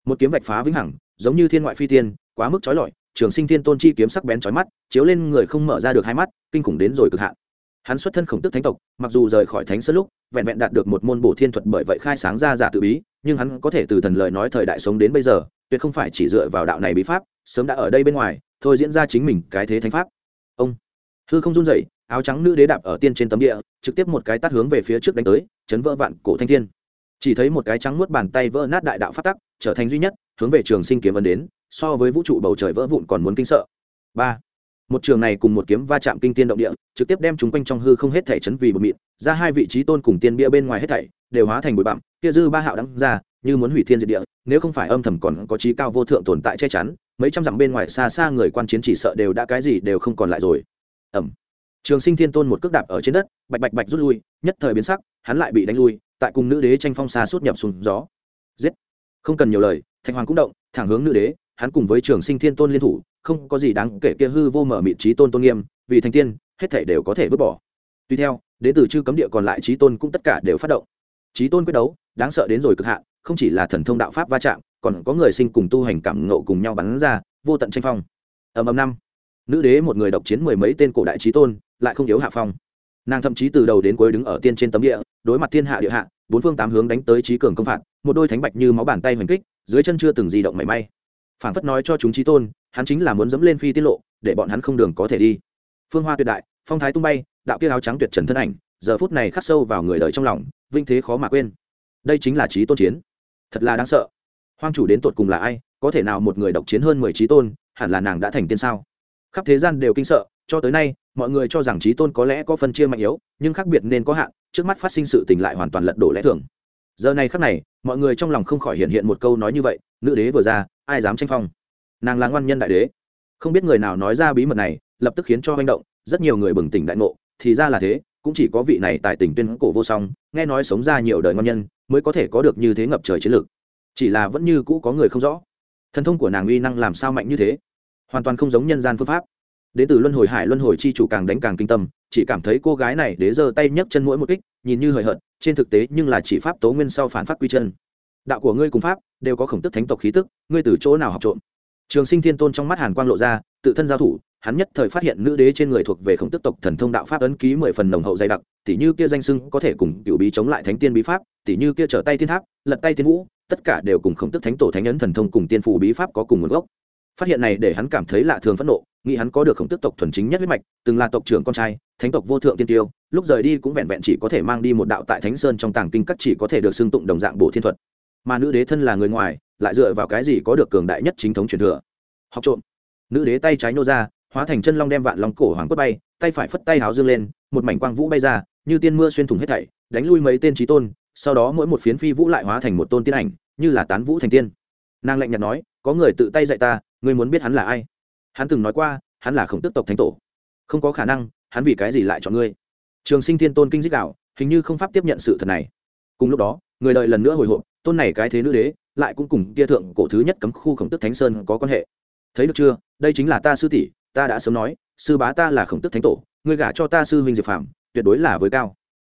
Một kiếm vạch phá vĩnh hằng, giống như thiên ngoại phi tiên, quá mức trói lọi, trường sinh thiên tôn chi kiếm sắc bén trói mắt, chiếu lên người không mở ra được hai mắt, kinh khủng đến rồi cực hạn. Hắn xuất thân khổng tức thánh tộc, mặc dù rời khỏi thánh sơn lúc, vẹn vẹn đạt được một môn bổ thiên thuật bởi vậy khai sáng ra giả tự bí, nhưng hắn có thể từ thần lời nói thời đại sống đến bây giờ, tuyệt không phải chỉ dựa vào đạo này bí pháp, sớm đã ở đây bên ngoài, thôi diễn ra chính mình cái thế thánh pháp. Ông. Hư không run rẩy áo trắng nữ đế đạp ở tiên trên tấm địa, trực tiếp một cái tát hướng về phía trước đánh tới, chấn vỡ vạn cổ thanh thiên. Chỉ thấy một cái trắng muốt bàn tay vỡ nát đại đạo phát tắc, trở thành duy nhất, hướng về trường sinh kiếm ấn đến, so với vũ trụ bầu trời vỡ vụn còn muốn kinh sợ. Ba. Một trường này cùng một kiếm va chạm kinh tiên động địa, trực tiếp đem chúng quanh trong hư không hết thể chấn vì bột mịn, ra hai vị trí tôn cùng tiên bia bên ngoài hết thảy, đều hóa thành bụi bặm, kia dư ba hạo đắng ra, như muốn hủy thiên diệt địa, nếu không phải âm thầm còn có trí cao vô thượng tồn tại che chắn, mấy trăm dặm bên ngoài xa xa người quan chiến chỉ sợ đều đã cái gì đều không còn lại rồi. Ẩm trường sinh thiên tôn một cước đạp ở trên đất, bạch bạch bạch rút lui, nhất thời biến sắc, hắn lại bị đánh lui, tại cùng nữ đế tranh phong xa suốt nhập xuống gió. Giết! Không cần nhiều lời Thanh hoàng cũng động, thẳng hướng nữ đế, hắn cùng với trường sinh thiên tôn liên thủ, không có gì đáng kể kia hư vô mở mịt trí tôn tôn nghiêm, vì thành tiên, hết thể đều có thể vứt bỏ. Tuy theo, đến từ chư cấm địa còn lại trí tôn cũng tất cả đều phát động. Trí tôn quyết đấu, đáng sợ đến rồi cực hạn, không chỉ là thần thông đạo pháp va chạm, còn có người sinh cùng tu hành cảm ngộ cùng nhau bắn ra, vô tận tranh phong. Ầm ầm năm, nữ đế một người độc chiến mười mấy tên cổ đại trí tôn lại không yếu hạ phong. Nàng thậm chí từ đầu đến cuối đứng ở tiên trên tấm địa, đối mặt thiên hạ địa hạ, bốn phương tám hướng đánh tới trí cường công phạt, một đôi thánh bạch như máu bàn tay hoành kích, dưới chân chưa từng di động mảy may. Phản phất nói cho chúng trí tôn, hắn chính là muốn dẫm lên phi tiết lộ, để bọn hắn không đường có thể đi. Phương hoa tuyệt đại, phong thái tung bay, đạo kia áo trắng tuyệt trần thân ảnh, giờ phút này khắc sâu vào người đời trong lòng, vinh thế khó mà quên. Đây chính là trí tôn chiến. Thật là đáng sợ. Hoang chủ đến tột cùng là ai, có thể nào một người độc chiến hơn mười trí tôn, hẳn là nàng đã thành tiên sao? Khắp thế gian đều kinh sợ, cho tới nay mọi người cho rằng trí tôn có lẽ có phân chia mạnh yếu, nhưng khác biệt nên có hạn, trước mắt phát sinh sự tình lại hoàn toàn lật đổ lẽ thường. Giờ này khắc này, mọi người trong lòng không khỏi hiện hiện một câu nói như vậy, nữ đế vừa ra, ai dám tranh phong? Nàng là ngoan nhân đại đế. Không biết người nào nói ra bí mật này, lập tức khiến cho manh động, rất nhiều người bừng tỉnh đại ngộ, thì ra là thế, cũng chỉ có vị này tại tỉnh tuyên cổ vô song, nghe nói sống ra nhiều đời ngon nhân, mới có thể có được như thế ngập trời chiến lược. Chỉ là vẫn như cũ có người không rõ. Thần thông của nàng uy năng làm sao mạnh như thế? Hoàn toàn không giống nhân gian phương pháp đến từ luân hồi hải luân hồi chi chủ càng đánh càng kinh tâm, chỉ cảm thấy cô gái này đế giơ tay nhấc chân mỗi một kích, nhìn như hời hợt, trên thực tế nhưng là chỉ pháp tố nguyên sau phản phát quy chân. Đạo của ngươi cùng pháp đều có khổng tức thánh tộc khí tức, ngươi từ chỗ nào học trộm? Trường sinh thiên tôn trong mắt hàn quang lộ ra, tự thân giao thủ, hắn nhất thời phát hiện nữ đế trên người thuộc về khổng tức tộc thần thông đạo pháp ấn ký mười phần nồng hậu dày đặc, tỉ như kia danh sưng có thể cùng cựu bí chống lại thánh tiên bí pháp, tỉ như kia trở tay thiên tháp, lật tay tiên vũ, tất cả đều cùng khổng tức thánh tổ thánh ấn thần thông cùng tiên phù bí pháp có cùng nguồn gốc phát hiện này để hắn cảm thấy lạ thường phẫn nộ, nghĩ hắn có được khổng tức tộc thuần chính nhất huyết mạch, từng là tộc trưởng con trai, thánh tộc vô thượng tiên tiêu, lúc rời đi cũng vẹn vẹn chỉ có thể mang đi một đạo tại thánh sơn trong tàng kinh các chỉ có thể được xưng tụng đồng dạng bổ thiên thuật. Mà nữ đế thân là người ngoài, lại dựa vào cái gì có được cường đại nhất chính thống truyền thừa? Học trộm. Nữ đế tay trái nô ra, hóa thành chân long đem vạn long cổ hoàng quất bay, tay phải phất tay háo dương lên, một mảnh quang vũ bay ra, như tiên mưa xuyên thủng hết thảy, đánh lui mấy tên trí tôn, sau đó mỗi một phiến phi vũ lại hóa thành một tôn tiên ảnh, như là tán vũ thành tiên. Nàng lạnh nhạt nói, có người tự tay dạy ta ngươi muốn biết hắn là ai? Hắn từng nói qua, hắn là khổng tức tộc thánh tổ. Không có khả năng, hắn vì cái gì lại chọn ngươi? Trường sinh thiên tôn kinh dích đạo, hình như không pháp tiếp nhận sự thật này. Cùng lúc đó, người đợi lần nữa hồi hộp, tôn này cái thế nữ đế, lại cũng cùng kia thượng cổ thứ nhất cấm khu khổng tức thánh sơn có quan hệ. Thấy được chưa? Đây chính là ta sư tỷ, ta đã sớm nói, sư bá ta là khổng tức thánh tổ, ngươi gả cho ta sư huynh diệp phạm tuyệt đối là với cao.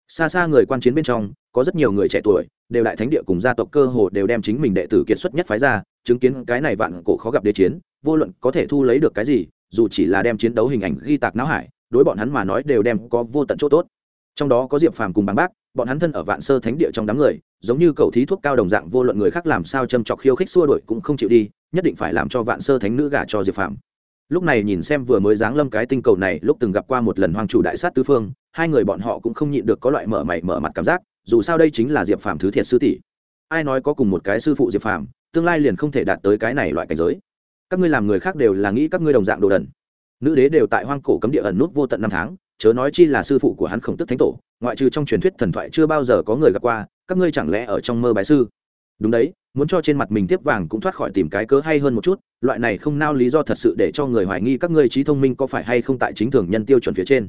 Xa xa người quan chiến bên trong, có rất nhiều người trẻ tuổi, đều đại thánh địa cùng gia tộc cơ hồ đều đem chính mình đệ tử kiệt xuất nhất phái ra chứng kiến cái này vạn cổ khó gặp đế chiến, vô luận có thể thu lấy được cái gì, dù chỉ là đem chiến đấu hình ảnh ghi tạc não hải, đối bọn hắn mà nói đều đem có vô tận chỗ tốt. Trong đó có diệp phàm cùng bằng bác, bọn hắn thân ở vạn sơ thánh địa trong đám người, giống như cầu thí thuốc cao đồng dạng, vô luận người khác làm sao châm chọc khiêu khích xua đuổi cũng không chịu đi, nhất định phải làm cho vạn sơ thánh nữ gả cho diệp phàm. Lúc này nhìn xem vừa mới giáng lâm cái tinh cầu này, lúc từng gặp qua một lần hoàng chủ đại sát tứ phương, hai người bọn họ cũng không nhịn được có loại mở mày mở mặt cảm giác, dù sao đây chính là diệp phàm thứ thiệt sư tỷ. Ai nói có cùng một cái sư phụ diệp phàm tương lai liền không thể đạt tới cái này loại cảnh giới. Các ngươi làm người khác đều là nghĩ các ngươi đồng dạng đồ đần. Nữ đế đều tại hoang cổ cấm địa ẩn nút vô tận năm tháng, chớ nói chi là sư phụ của hắn khổng tức thánh tổ, ngoại trừ trong truyền thuyết thần thoại chưa bao giờ có người gặp qua, các ngươi chẳng lẽ ở trong mơ bái sư? Đúng đấy, muốn cho trên mặt mình tiếp vàng cũng thoát khỏi tìm cái cớ hay hơn một chút, loại này không nao lý do thật sự để cho người hoài nghi các ngươi trí thông minh có phải hay không tại chính thường nhân tiêu chuẩn phía trên.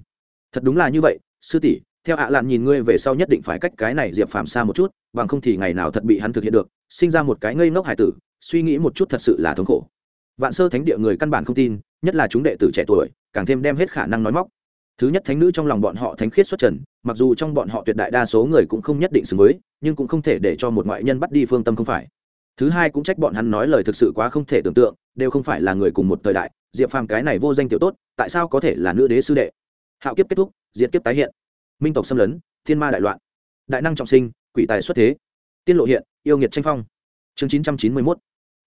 Thật đúng là như vậy, sư tỷ, theo ạ lạn nhìn ngươi về sau nhất định phải cách cái này diệp phàm xa một chút, bằng không thì ngày nào thật bị hắn thực hiện được sinh ra một cái ngây ngốc hải tử, suy nghĩ một chút thật sự là thống khổ. Vạn sơ thánh địa người căn bản không tin, nhất là chúng đệ tử trẻ tuổi, càng thêm đem hết khả năng nói móc. Thứ nhất thánh nữ trong lòng bọn họ thánh khiết xuất trần, mặc dù trong bọn họ tuyệt đại đa số người cũng không nhất định xứng với, nhưng cũng không thể để cho một ngoại nhân bắt đi phương tâm không phải. Thứ hai cũng trách bọn hắn nói lời thực sự quá không thể tưởng tượng, đều không phải là người cùng một thời đại, diệp phàm cái này vô danh tiểu tốt, tại sao có thể là nữ đế sư đệ? Hạo kiếp kết thúc, diệt kiếp tái hiện. Minh tộc xâm lấn, thiên ma đại loạn. Đại năng trọng sinh, quỷ tài xuất thế. Tiên lộ hiện yêu nghiệt tranh phong. Chương chín trăm chín mươi mốt.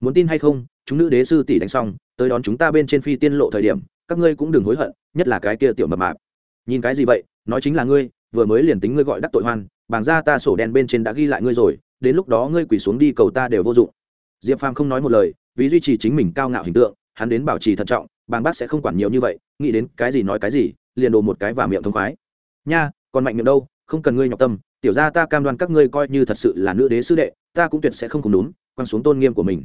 Muốn tin hay không, chúng nữ đế sư tỷ đánh xong, tới đón chúng ta bên trên phi tiên lộ thời điểm, các ngươi cũng đừng hối hận, nhất là cái kia tiểu mập mạp. Nhìn cái gì vậy, nói chính là ngươi, vừa mới liền tính ngươi gọi đắc tội hoan bảng ra ta sổ đen bên trên đã ghi lại ngươi rồi, đến lúc đó ngươi quỳ xuống đi cầu ta đều vô dụng. Diệp phàm không nói một lời, vì duy trì chính mình cao ngạo hình tượng, hắn đến bảo trì thận trọng, bàng bác sẽ không quản nhiều như vậy, nghĩ đến cái gì nói cái gì, liền đồ một cái vào miệng thông khoái. Nha, còn mạnh miệng đâu, không cần ngươi nhọc tâm tiểu ra ta cam đoan các ngươi coi như thật sự là nữ đế sư đệ, ta cũng tuyệt sẽ không cùng đúng quăng xuống tôn nghiêm của mình.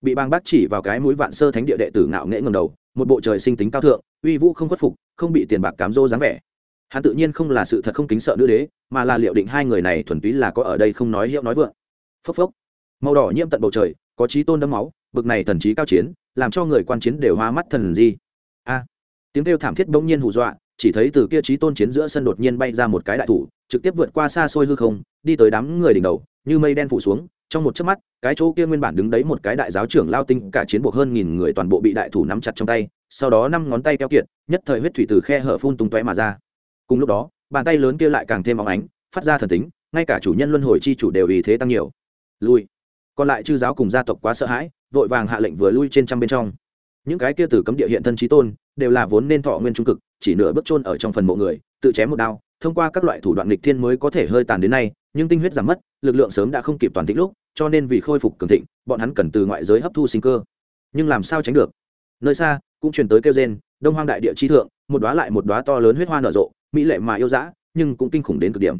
Bị bang bác chỉ vào cái mũi vạn sơ thánh địa đệ tử ngạo nghễ ngầm đầu, một bộ trời sinh tính cao thượng, uy vũ không khuất phục, không bị tiền bạc cám dỗ dáng vẻ. Hắn tự nhiên không là sự thật không kính sợ nữ đế, mà là liệu định hai người này thuần túy là có ở đây không nói hiệu nói vượng. Phốc phốc. Màu đỏ nhiễm tận bầu trời, có trí tôn đấm máu, bực này thần trí cao chiến, làm cho người quan chiến đều hoa mắt thần gì. a. Tiếng kêu thảm thiết bỗng nhiên hù dọa chỉ thấy từ kia trí tôn chiến giữa sân đột nhiên bay ra một cái đại thủ, trực tiếp vượt qua xa xôi hư không, đi tới đám người đỉnh đầu, như mây đen phủ xuống, trong một chớp mắt, cái chỗ kia nguyên bản đứng đấy một cái đại giáo trưởng lao tinh cả chiến buộc hơn nghìn người toàn bộ bị đại thủ nắm chặt trong tay, sau đó năm ngón tay keo kiệt, nhất thời huyết thủy từ khe hở phun tung tóe mà ra. Cùng lúc đó, bàn tay lớn kia lại càng thêm óng ánh, phát ra thần tính, ngay cả chủ nhân luân hồi chi chủ đều ý thế tăng nhiều. Lui. Còn lại chư giáo cùng gia tộc quá sợ hãi, vội vàng hạ lệnh vừa lui trên trăm bên trong. Những cái kia từ cấm địa hiện thân trí tôn, đều là vốn nên thọ nguyên trung cực chỉ nửa bước chôn ở trong phần mộ người, tự chém một đao, thông qua các loại thủ đoạn lịch thiên mới có thể hơi tàn đến nay, nhưng tinh huyết giảm mất, lực lượng sớm đã không kịp toàn thịnh lúc, cho nên vì khôi phục cường thịnh, bọn hắn cần từ ngoại giới hấp thu sinh cơ. Nhưng làm sao tránh được? Nơi xa, cũng truyền tới kêu gen đông hoang đại địa chi thượng, một đóa lại một đóa to lớn huyết hoa nở rộ, mỹ lệ mà yêu dã, nhưng cũng kinh khủng đến cực điểm.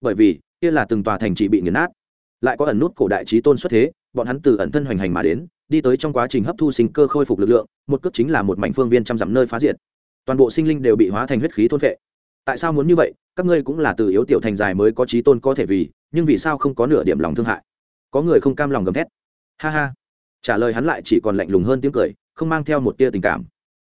Bởi vì, kia là từng tòa thành trì bị nghiền nát. Lại có ẩn nút cổ đại chí tôn xuất thế, bọn hắn từ ẩn thân hoành hành mà đến, đi tới trong quá trình hấp thu sinh cơ khôi phục lực lượng, một cước chính là một mảnh phương viên trăm dặm nơi phá diệt toàn bộ sinh linh đều bị hóa thành huyết khí thôn vệ tại sao muốn như vậy? Các ngươi cũng là từ yếu tiểu thành dài mới có trí tôn có thể vì, nhưng vì sao không có nửa điểm lòng thương hại? Có người không cam lòng gầm thét. Ha ha. Trả lời hắn lại chỉ còn lạnh lùng hơn tiếng cười, không mang theo một tia tình cảm.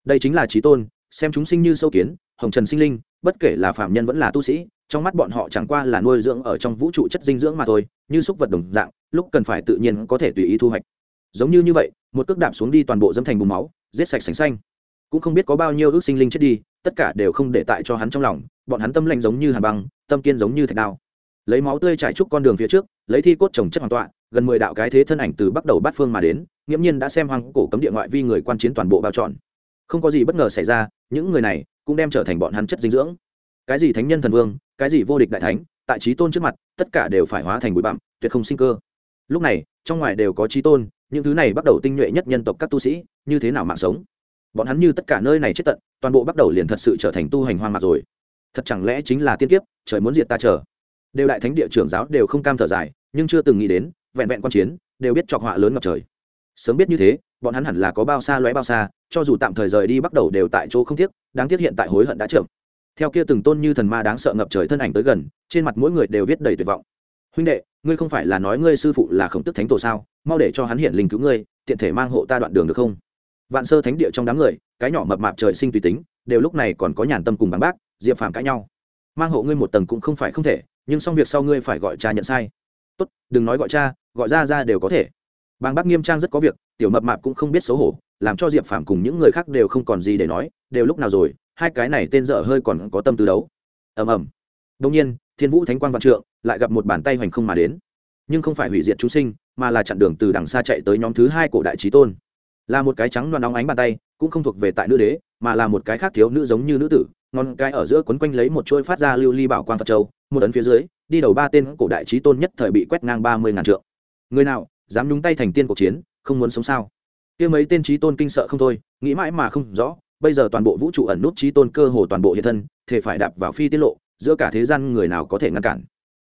Đây chính là trí tôn, xem chúng sinh như sâu kiến, hồng trần sinh linh, bất kể là phạm nhân vẫn là tu sĩ, trong mắt bọn họ chẳng qua là nuôi dưỡng ở trong vũ trụ chất dinh dưỡng mà thôi, như súc vật đồng dạng, lúc cần phải tự nhiên có thể tùy ý thu hoạch. Giống như như vậy, một cước đạp xuống đi toàn bộ dâm thành bùn máu, giết sạch sành xanh cũng không biết có bao nhiêu ước sinh linh chết đi, tất cả đều không để tại cho hắn trong lòng, bọn hắn tâm lạnh giống như hà băng, tâm kiên giống như thạch đao. Lấy máu tươi trải trúc con đường phía trước, lấy thi cốt trồng chất hoàn tọa, gần mười đạo cái thế thân ảnh từ bắt đầu bát phương mà đến, nghiễm nhiên đã xem hoang cổ cấm địa ngoại vi người quan chiến toàn bộ bao trọn. Không có gì bất ngờ xảy ra, những người này cũng đem trở thành bọn hắn chất dinh dưỡng. Cái gì thánh nhân thần vương, cái gì vô địch đại thánh, tại trí tôn trước mặt, tất cả đều phải hóa thành bụi bặm, tuyệt không sinh cơ. Lúc này, trong ngoài đều có trí tôn, những thứ này bắt đầu tinh nhuệ nhất nhân tộc các tu sĩ, như thế nào mạng sống? Bọn hắn như tất cả nơi này chết tận, toàn bộ bắt đầu liền thật sự trở thành tu hành hoang mạc rồi. Thật chẳng lẽ chính là tiên kiếp, trời muốn diệt ta chờ? Đều đại thánh địa trưởng giáo đều không cam thở dài, nhưng chưa từng nghĩ đến, vẹn vẹn quan chiến, đều biết chọc họa lớn ngập trời. Sớm biết như thế, bọn hắn hẳn là có bao xa lóe bao xa, cho dù tạm thời rời đi bắt đầu đều tại chỗ không tiếc, đáng tiếc hiện tại hối hận đã chậm. Theo kia từng tôn như thần ma đáng sợ ngập trời thân ảnh tới gần, trên mặt mỗi người đều viết đầy tuyệt vọng. Huynh đệ, ngươi không phải là nói ngươi sư phụ là khổng tức thánh tổ sao? Mau để cho hắn hiện linh cứu ngươi, tiện thể mang hộ ta đoạn đường được không? Vạn sơ thánh địa trong đám người, cái nhỏ mập mạp trời sinh tùy tính, đều lúc này còn có nhàn tâm cùng bằng bác, diệp phàm cãi nhau. Mang hộ ngươi một tầng cũng không phải không thể, nhưng xong việc sau ngươi phải gọi cha nhận sai. Tốt, đừng nói gọi cha, gọi ra ra đều có thể. Bàng bác nghiêm trang rất có việc, tiểu mập mạp cũng không biết xấu hổ, làm cho diệp phàm cùng những người khác đều không còn gì để nói, đều lúc nào rồi, hai cái này tên dở hơi còn có tâm tư đấu. Ầm ầm. Đông nhiên, thiên vũ thánh quang vạn trượng, lại gặp một bàn tay hoành không mà đến. Nhưng không phải hủy diệt chúng sinh, mà là chặn đường từ đằng xa chạy tới nhóm thứ hai cổ đại trí tôn là một cái trắng đoan nóng ánh bàn tay, cũng không thuộc về tại nữ đế, mà là một cái khác thiếu nữ giống như nữ tử ngon cái ở giữa quấn quanh lấy một chuôi phát ra lưu ly bảo quang phật châu, một tấn phía dưới, đi đầu ba tên cổ đại trí tôn nhất thời bị quét ngang ba mươi ngàn trượng. Người nào, dám nhúng tay thành tiên cuộc chiến, không muốn sống sao? Kia mấy tên trí tôn kinh sợ không thôi, nghĩ mãi mà không rõ, bây giờ toàn bộ vũ trụ ẩn nút trí tôn cơ hồ toàn bộ hiện thân, thể phải đạp vào phi tiết lộ, giữa cả thế gian người nào có thể ngăn cản?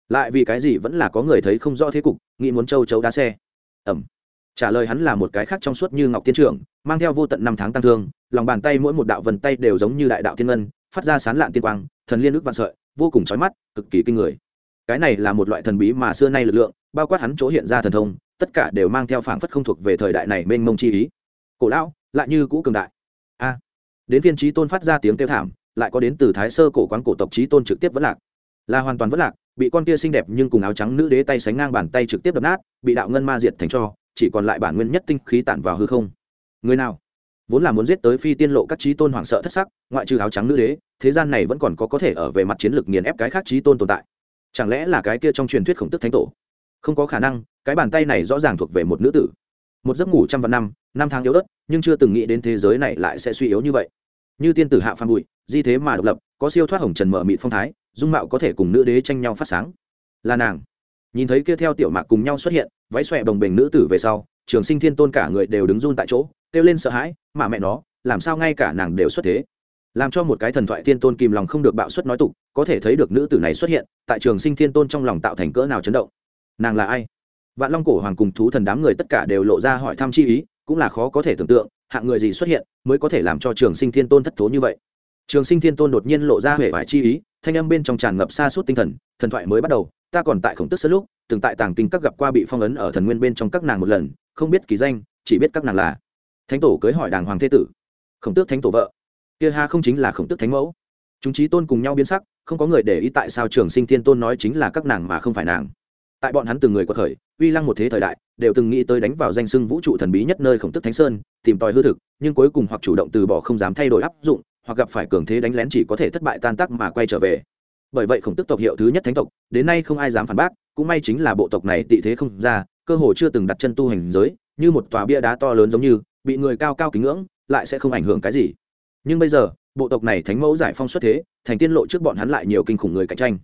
Lại vì cái gì vẫn là có người thấy không rõ thế cục, nghĩ muốn châu chấu đá xe. Ẩm trả lời hắn là một cái khác trong suốt như ngọc tiên trưởng, mang theo vô tận năm tháng tăng thương, lòng bàn tay mỗi một đạo vần tay đều giống như đại đạo tiên ngân, phát ra sán lạn tiên quang, thần liên ước vạn sợi, vô cùng trói mắt, cực kỳ kinh người. Cái này là một loại thần bí mà xưa nay lực lượng, bao quát hắn chỗ hiện ra thần thông, tất cả đều mang theo phảng phất không thuộc về thời đại này mênh mông chi ý. Cổ lão, lại như cũ cường đại. A. Đến phiên trí tôn phát ra tiếng kêu thảm, lại có đến từ thái sơ cổ quán cổ tộc trí tôn trực tiếp vẫn lạc. Là hoàn toàn vẫn lạc, bị con kia xinh đẹp nhưng cùng áo trắng nữ đế tay sánh ngang bàn tay trực tiếp đập nát, bị đạo ngân ma diệt thành cho chỉ còn lại bản nguyên nhất tinh khí tản vào hư không. Người nào? Vốn là muốn giết tới phi tiên lộ các trí tôn hoảng sợ thất sắc, ngoại trừ áo trắng nữ đế, thế gian này vẫn còn có có thể ở về mặt chiến lược nghiền ép cái khác trí tôn tồn tại. Chẳng lẽ là cái kia trong truyền thuyết khổng tức thánh tổ? Không có khả năng, cái bàn tay này rõ ràng thuộc về một nữ tử. Một giấc ngủ trăm vạn năm năm tháng yếu ớt, nhưng chưa từng nghĩ đến thế giới này lại sẽ suy yếu như vậy. Như tiên tử hạ phan bụi, di thế mà độc lập, có siêu thoát hồng trần mở mịt phong thái, dung mạo có thể cùng nữ đế tranh nhau phát sáng. Là nàng. Nhìn thấy kia theo tiểu mạc cùng nhau xuất hiện váy xòe đồng bình nữ tử về sau, trường sinh thiên tôn cả người đều đứng run tại chỗ, kêu lên sợ hãi, mà mẹ nó, làm sao ngay cả nàng đều xuất thế? Làm cho một cái thần thoại thiên tôn kìm lòng không được bạo xuất nói tục, có thể thấy được nữ tử này xuất hiện, tại trường sinh thiên tôn trong lòng tạo thành cỡ nào chấn động. Nàng là ai? Vạn long cổ hoàng cùng thú thần đám người tất cả đều lộ ra hỏi thăm chi ý, cũng là khó có thể tưởng tượng, hạng người gì xuất hiện mới có thể làm cho trường sinh thiên tôn thất thố như vậy. Trường sinh thiên tôn đột nhiên lộ ra huệ vải chi ý, thanh âm bên trong tràn ngập xa suốt tinh thần thần thoại mới bắt đầu, ta còn tại khổng tức sơ lúc từng tại tàng kinh các gặp qua bị phong ấn ở thần nguyên bên trong các nàng một lần, không biết kỳ danh, chỉ biết các nàng là thánh tổ cưới hỏi đàng hoàng thế tử. Khổng tước thánh tổ vợ. Kia ha không chính là khổng tước thánh mẫu. Chúng trí tôn cùng nhau biến sắc, không có người để ý tại sao trường sinh thiên tôn nói chính là các nàng mà không phải nàng. Tại bọn hắn từng người quật khởi, uy lăng một thế thời đại, đều từng nghĩ tới đánh vào danh sưng vũ trụ thần bí nhất nơi khổng tức thánh sơn, tìm tòi hư thực, nhưng cuối cùng hoặc chủ động từ bỏ không dám thay đổi áp dụng, hoặc gặp phải cường thế đánh lén chỉ có thể thất bại tan tác mà quay trở về. Bởi vậy khổng tức tộc hiệu thứ nhất thánh tộc, đến nay không ai dám phản bác cũng may chính là bộ tộc này tị thế không ra, cơ hồ chưa từng đặt chân tu hành giới, như một tòa bia đá to lớn giống như, bị người cao cao kính ngưỡng, lại sẽ không ảnh hưởng cái gì. Nhưng bây giờ, bộ tộc này thánh mẫu giải phong xuất thế, thành tiên lộ trước bọn hắn lại nhiều kinh khủng người cạnh tranh.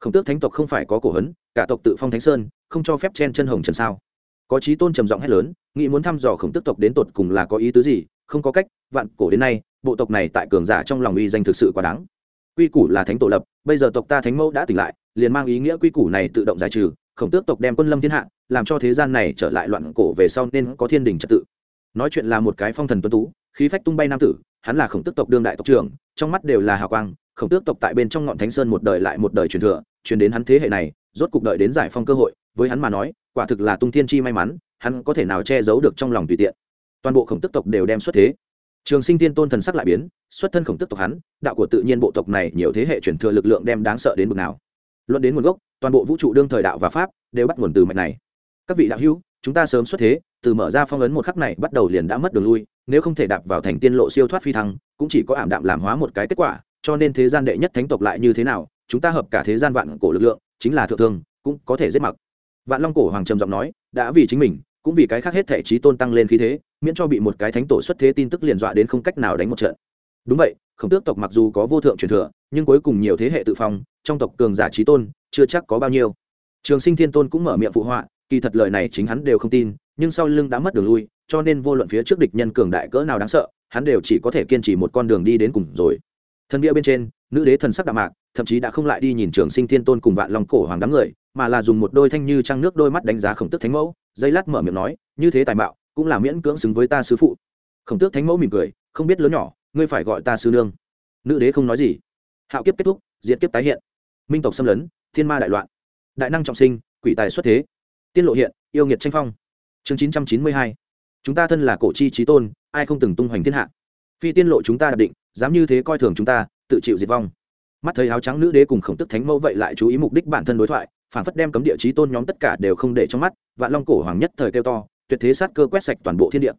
Khổng tước thánh tộc không phải có cổ hấn, cả tộc tự phong thánh sơn, không cho phép chen chân hồng trần sao. Có trí tôn trầm giọng hét lớn, nghĩ muốn thăm dò khổng tước tộc đến tột cùng là có ý tứ gì, không có cách, vạn cổ đến nay, bộ tộc này tại cường giả trong lòng uy danh thực sự quá đáng. Quy củ là thánh tổ lập, bây giờ tộc ta thánh mẫu đã tỉnh lại liền mang ý nghĩa quy củ này tự động giải trừ, khổng tước tộc đem quân lâm thiên hạ, làm cho thế gian này trở lại loạn cổ về sau nên có thiên đình trật tự. Nói chuyện là một cái phong thần tuấn tú, khí phách tung bay nam tử, hắn là khổng tước tộc đương đại tộc trưởng, trong mắt đều là hào quang, khổng tước tộc tại bên trong ngọn thánh sơn một đời lại một đời truyền thừa, truyền đến hắn thế hệ này, rốt cục đợi đến giải phong cơ hội, với hắn mà nói, quả thực là tung thiên chi may mắn, hắn có thể nào che giấu được trong lòng tùy tiện. Toàn bộ khổng tức tộc đều đem xuất thế. Trường sinh tiên tôn thần sắc lại biến, xuất thân khổng tức tộc hắn, đạo của tự nhiên bộ tộc này nhiều thế hệ chuyển thừa lực lượng đem đáng sợ đến mực nào luận đến nguồn gốc, toàn bộ vũ trụ đương thời đạo và pháp đều bắt nguồn từ mạch này. Các vị đạo hữu, chúng ta sớm xuất thế, từ mở ra phong ấn một khắc này bắt đầu liền đã mất đường lui, nếu không thể đạp vào thành tiên lộ siêu thoát phi thăng, cũng chỉ có ảm đạm làm hóa một cái kết quả, cho nên thế gian đệ nhất thánh tộc lại như thế nào, chúng ta hợp cả thế gian vạn cổ lực lượng, chính là thượng thương, cũng có thể giết mặc. Vạn long cổ hoàng trầm giọng nói, đã vì chính mình, cũng vì cái khác hết thể trí tôn tăng lên khí thế, miễn cho bị một cái thánh tổ xuất thế tin tức liền dọa đến không cách nào đánh một trận. Đúng vậy khổng tước tộc mặc dù có vô thượng truyền thừa, nhưng cuối cùng nhiều thế hệ tự phong, trong tộc cường giả trí tôn, chưa chắc có bao nhiêu. Trường sinh thiên tôn cũng mở miệng phụ họa, kỳ thật lời này chính hắn đều không tin, nhưng sau lưng đã mất đường lui, cho nên vô luận phía trước địch nhân cường đại cỡ nào đáng sợ, hắn đều chỉ có thể kiên trì một con đường đi đến cùng rồi. Thân địa bên trên, nữ đế thần sắc đạm mạc, thậm chí đã không lại đi nhìn trường sinh thiên tôn cùng vạn lòng cổ hoàng đám người, mà là dùng một đôi thanh như trăng nước đôi mắt đánh giá khổng tức thánh mẫu, dây lát mở miệng nói, như thế tài mạo, cũng là miễn cưỡng xứng với ta sứ phụ. Khổng tước thánh mẫu mỉm cười, không biết lớn nhỏ ngươi phải gọi ta sư nương. Nữ đế không nói gì. Hạo kiếp kết thúc, diệt kiếp tái hiện. Minh tộc xâm lấn, thiên ma đại loạn. Đại năng trọng sinh, quỷ tài xuất thế. Tiên lộ hiện, yêu nghiệt tranh phong. Chương chín trăm chín mươi hai. Chúng ta thân là cổ chi trí tôn, ai không từng tung hoành thiên hạ? Phi tiên lộ chúng ta đạt định, dám như thế coi thường chúng ta, tự chịu diệt vong. Mắt thấy áo trắng nữ đế cùng khổng tức thánh mẫu vậy lại chú ý mục đích bản thân đối thoại phản phất đem cấm địa trí tôn nhóm tất cả đều không để trong mắt, vạn long cổ hoàng nhất thời kêu to, tuyệt thế sát cơ quét sạch toàn bộ thiên địa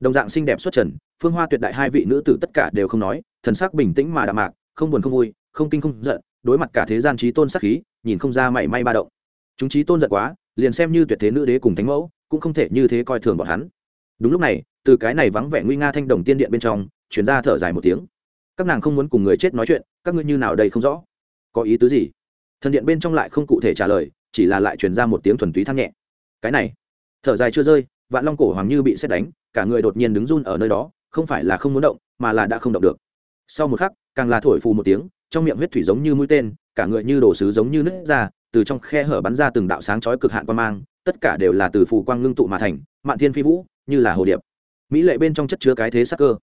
đồng dạng xinh đẹp xuất trần, phương hoa tuyệt đại hai vị nữ tử tất cả đều không nói, thần sắc bình tĩnh mà đạm mạc, không buồn không vui, không kinh không giận, đối mặt cả thế gian trí tôn sắc khí, nhìn không ra mảy may ba động. Chúng trí tôn giận quá, liền xem như tuyệt thế nữ đế cùng thánh mẫu, cũng không thể như thế coi thường bọn hắn. Đúng lúc này, từ cái này vắng vẻ nguy nga thanh đồng tiên điện bên trong chuyển ra thở dài một tiếng. Các nàng không muốn cùng người chết nói chuyện, các ngươi như nào đây không rõ? Có ý tứ gì? Thần điện bên trong lại không cụ thể trả lời, chỉ là lại truyền ra một tiếng thuần túy than nhẹ. Cái này, thở dài chưa rơi, vạn long cổ hoàng như bị xét đánh cả người đột nhiên đứng run ở nơi đó, không phải là không muốn động, mà là đã không động được. Sau một khắc, càng là thổi phù một tiếng, trong miệng huyết thủy giống như mũi tên, cả người như đổ sứ giống như nứt ra, từ trong khe hở bắn ra từng đạo sáng chói cực hạn quan mang, tất cả đều là từ phù quang ngưng tụ mà thành, mạn thiên phi vũ, như là hồ điệp. Mỹ lệ bên trong chất chứa cái thế sắc cơ.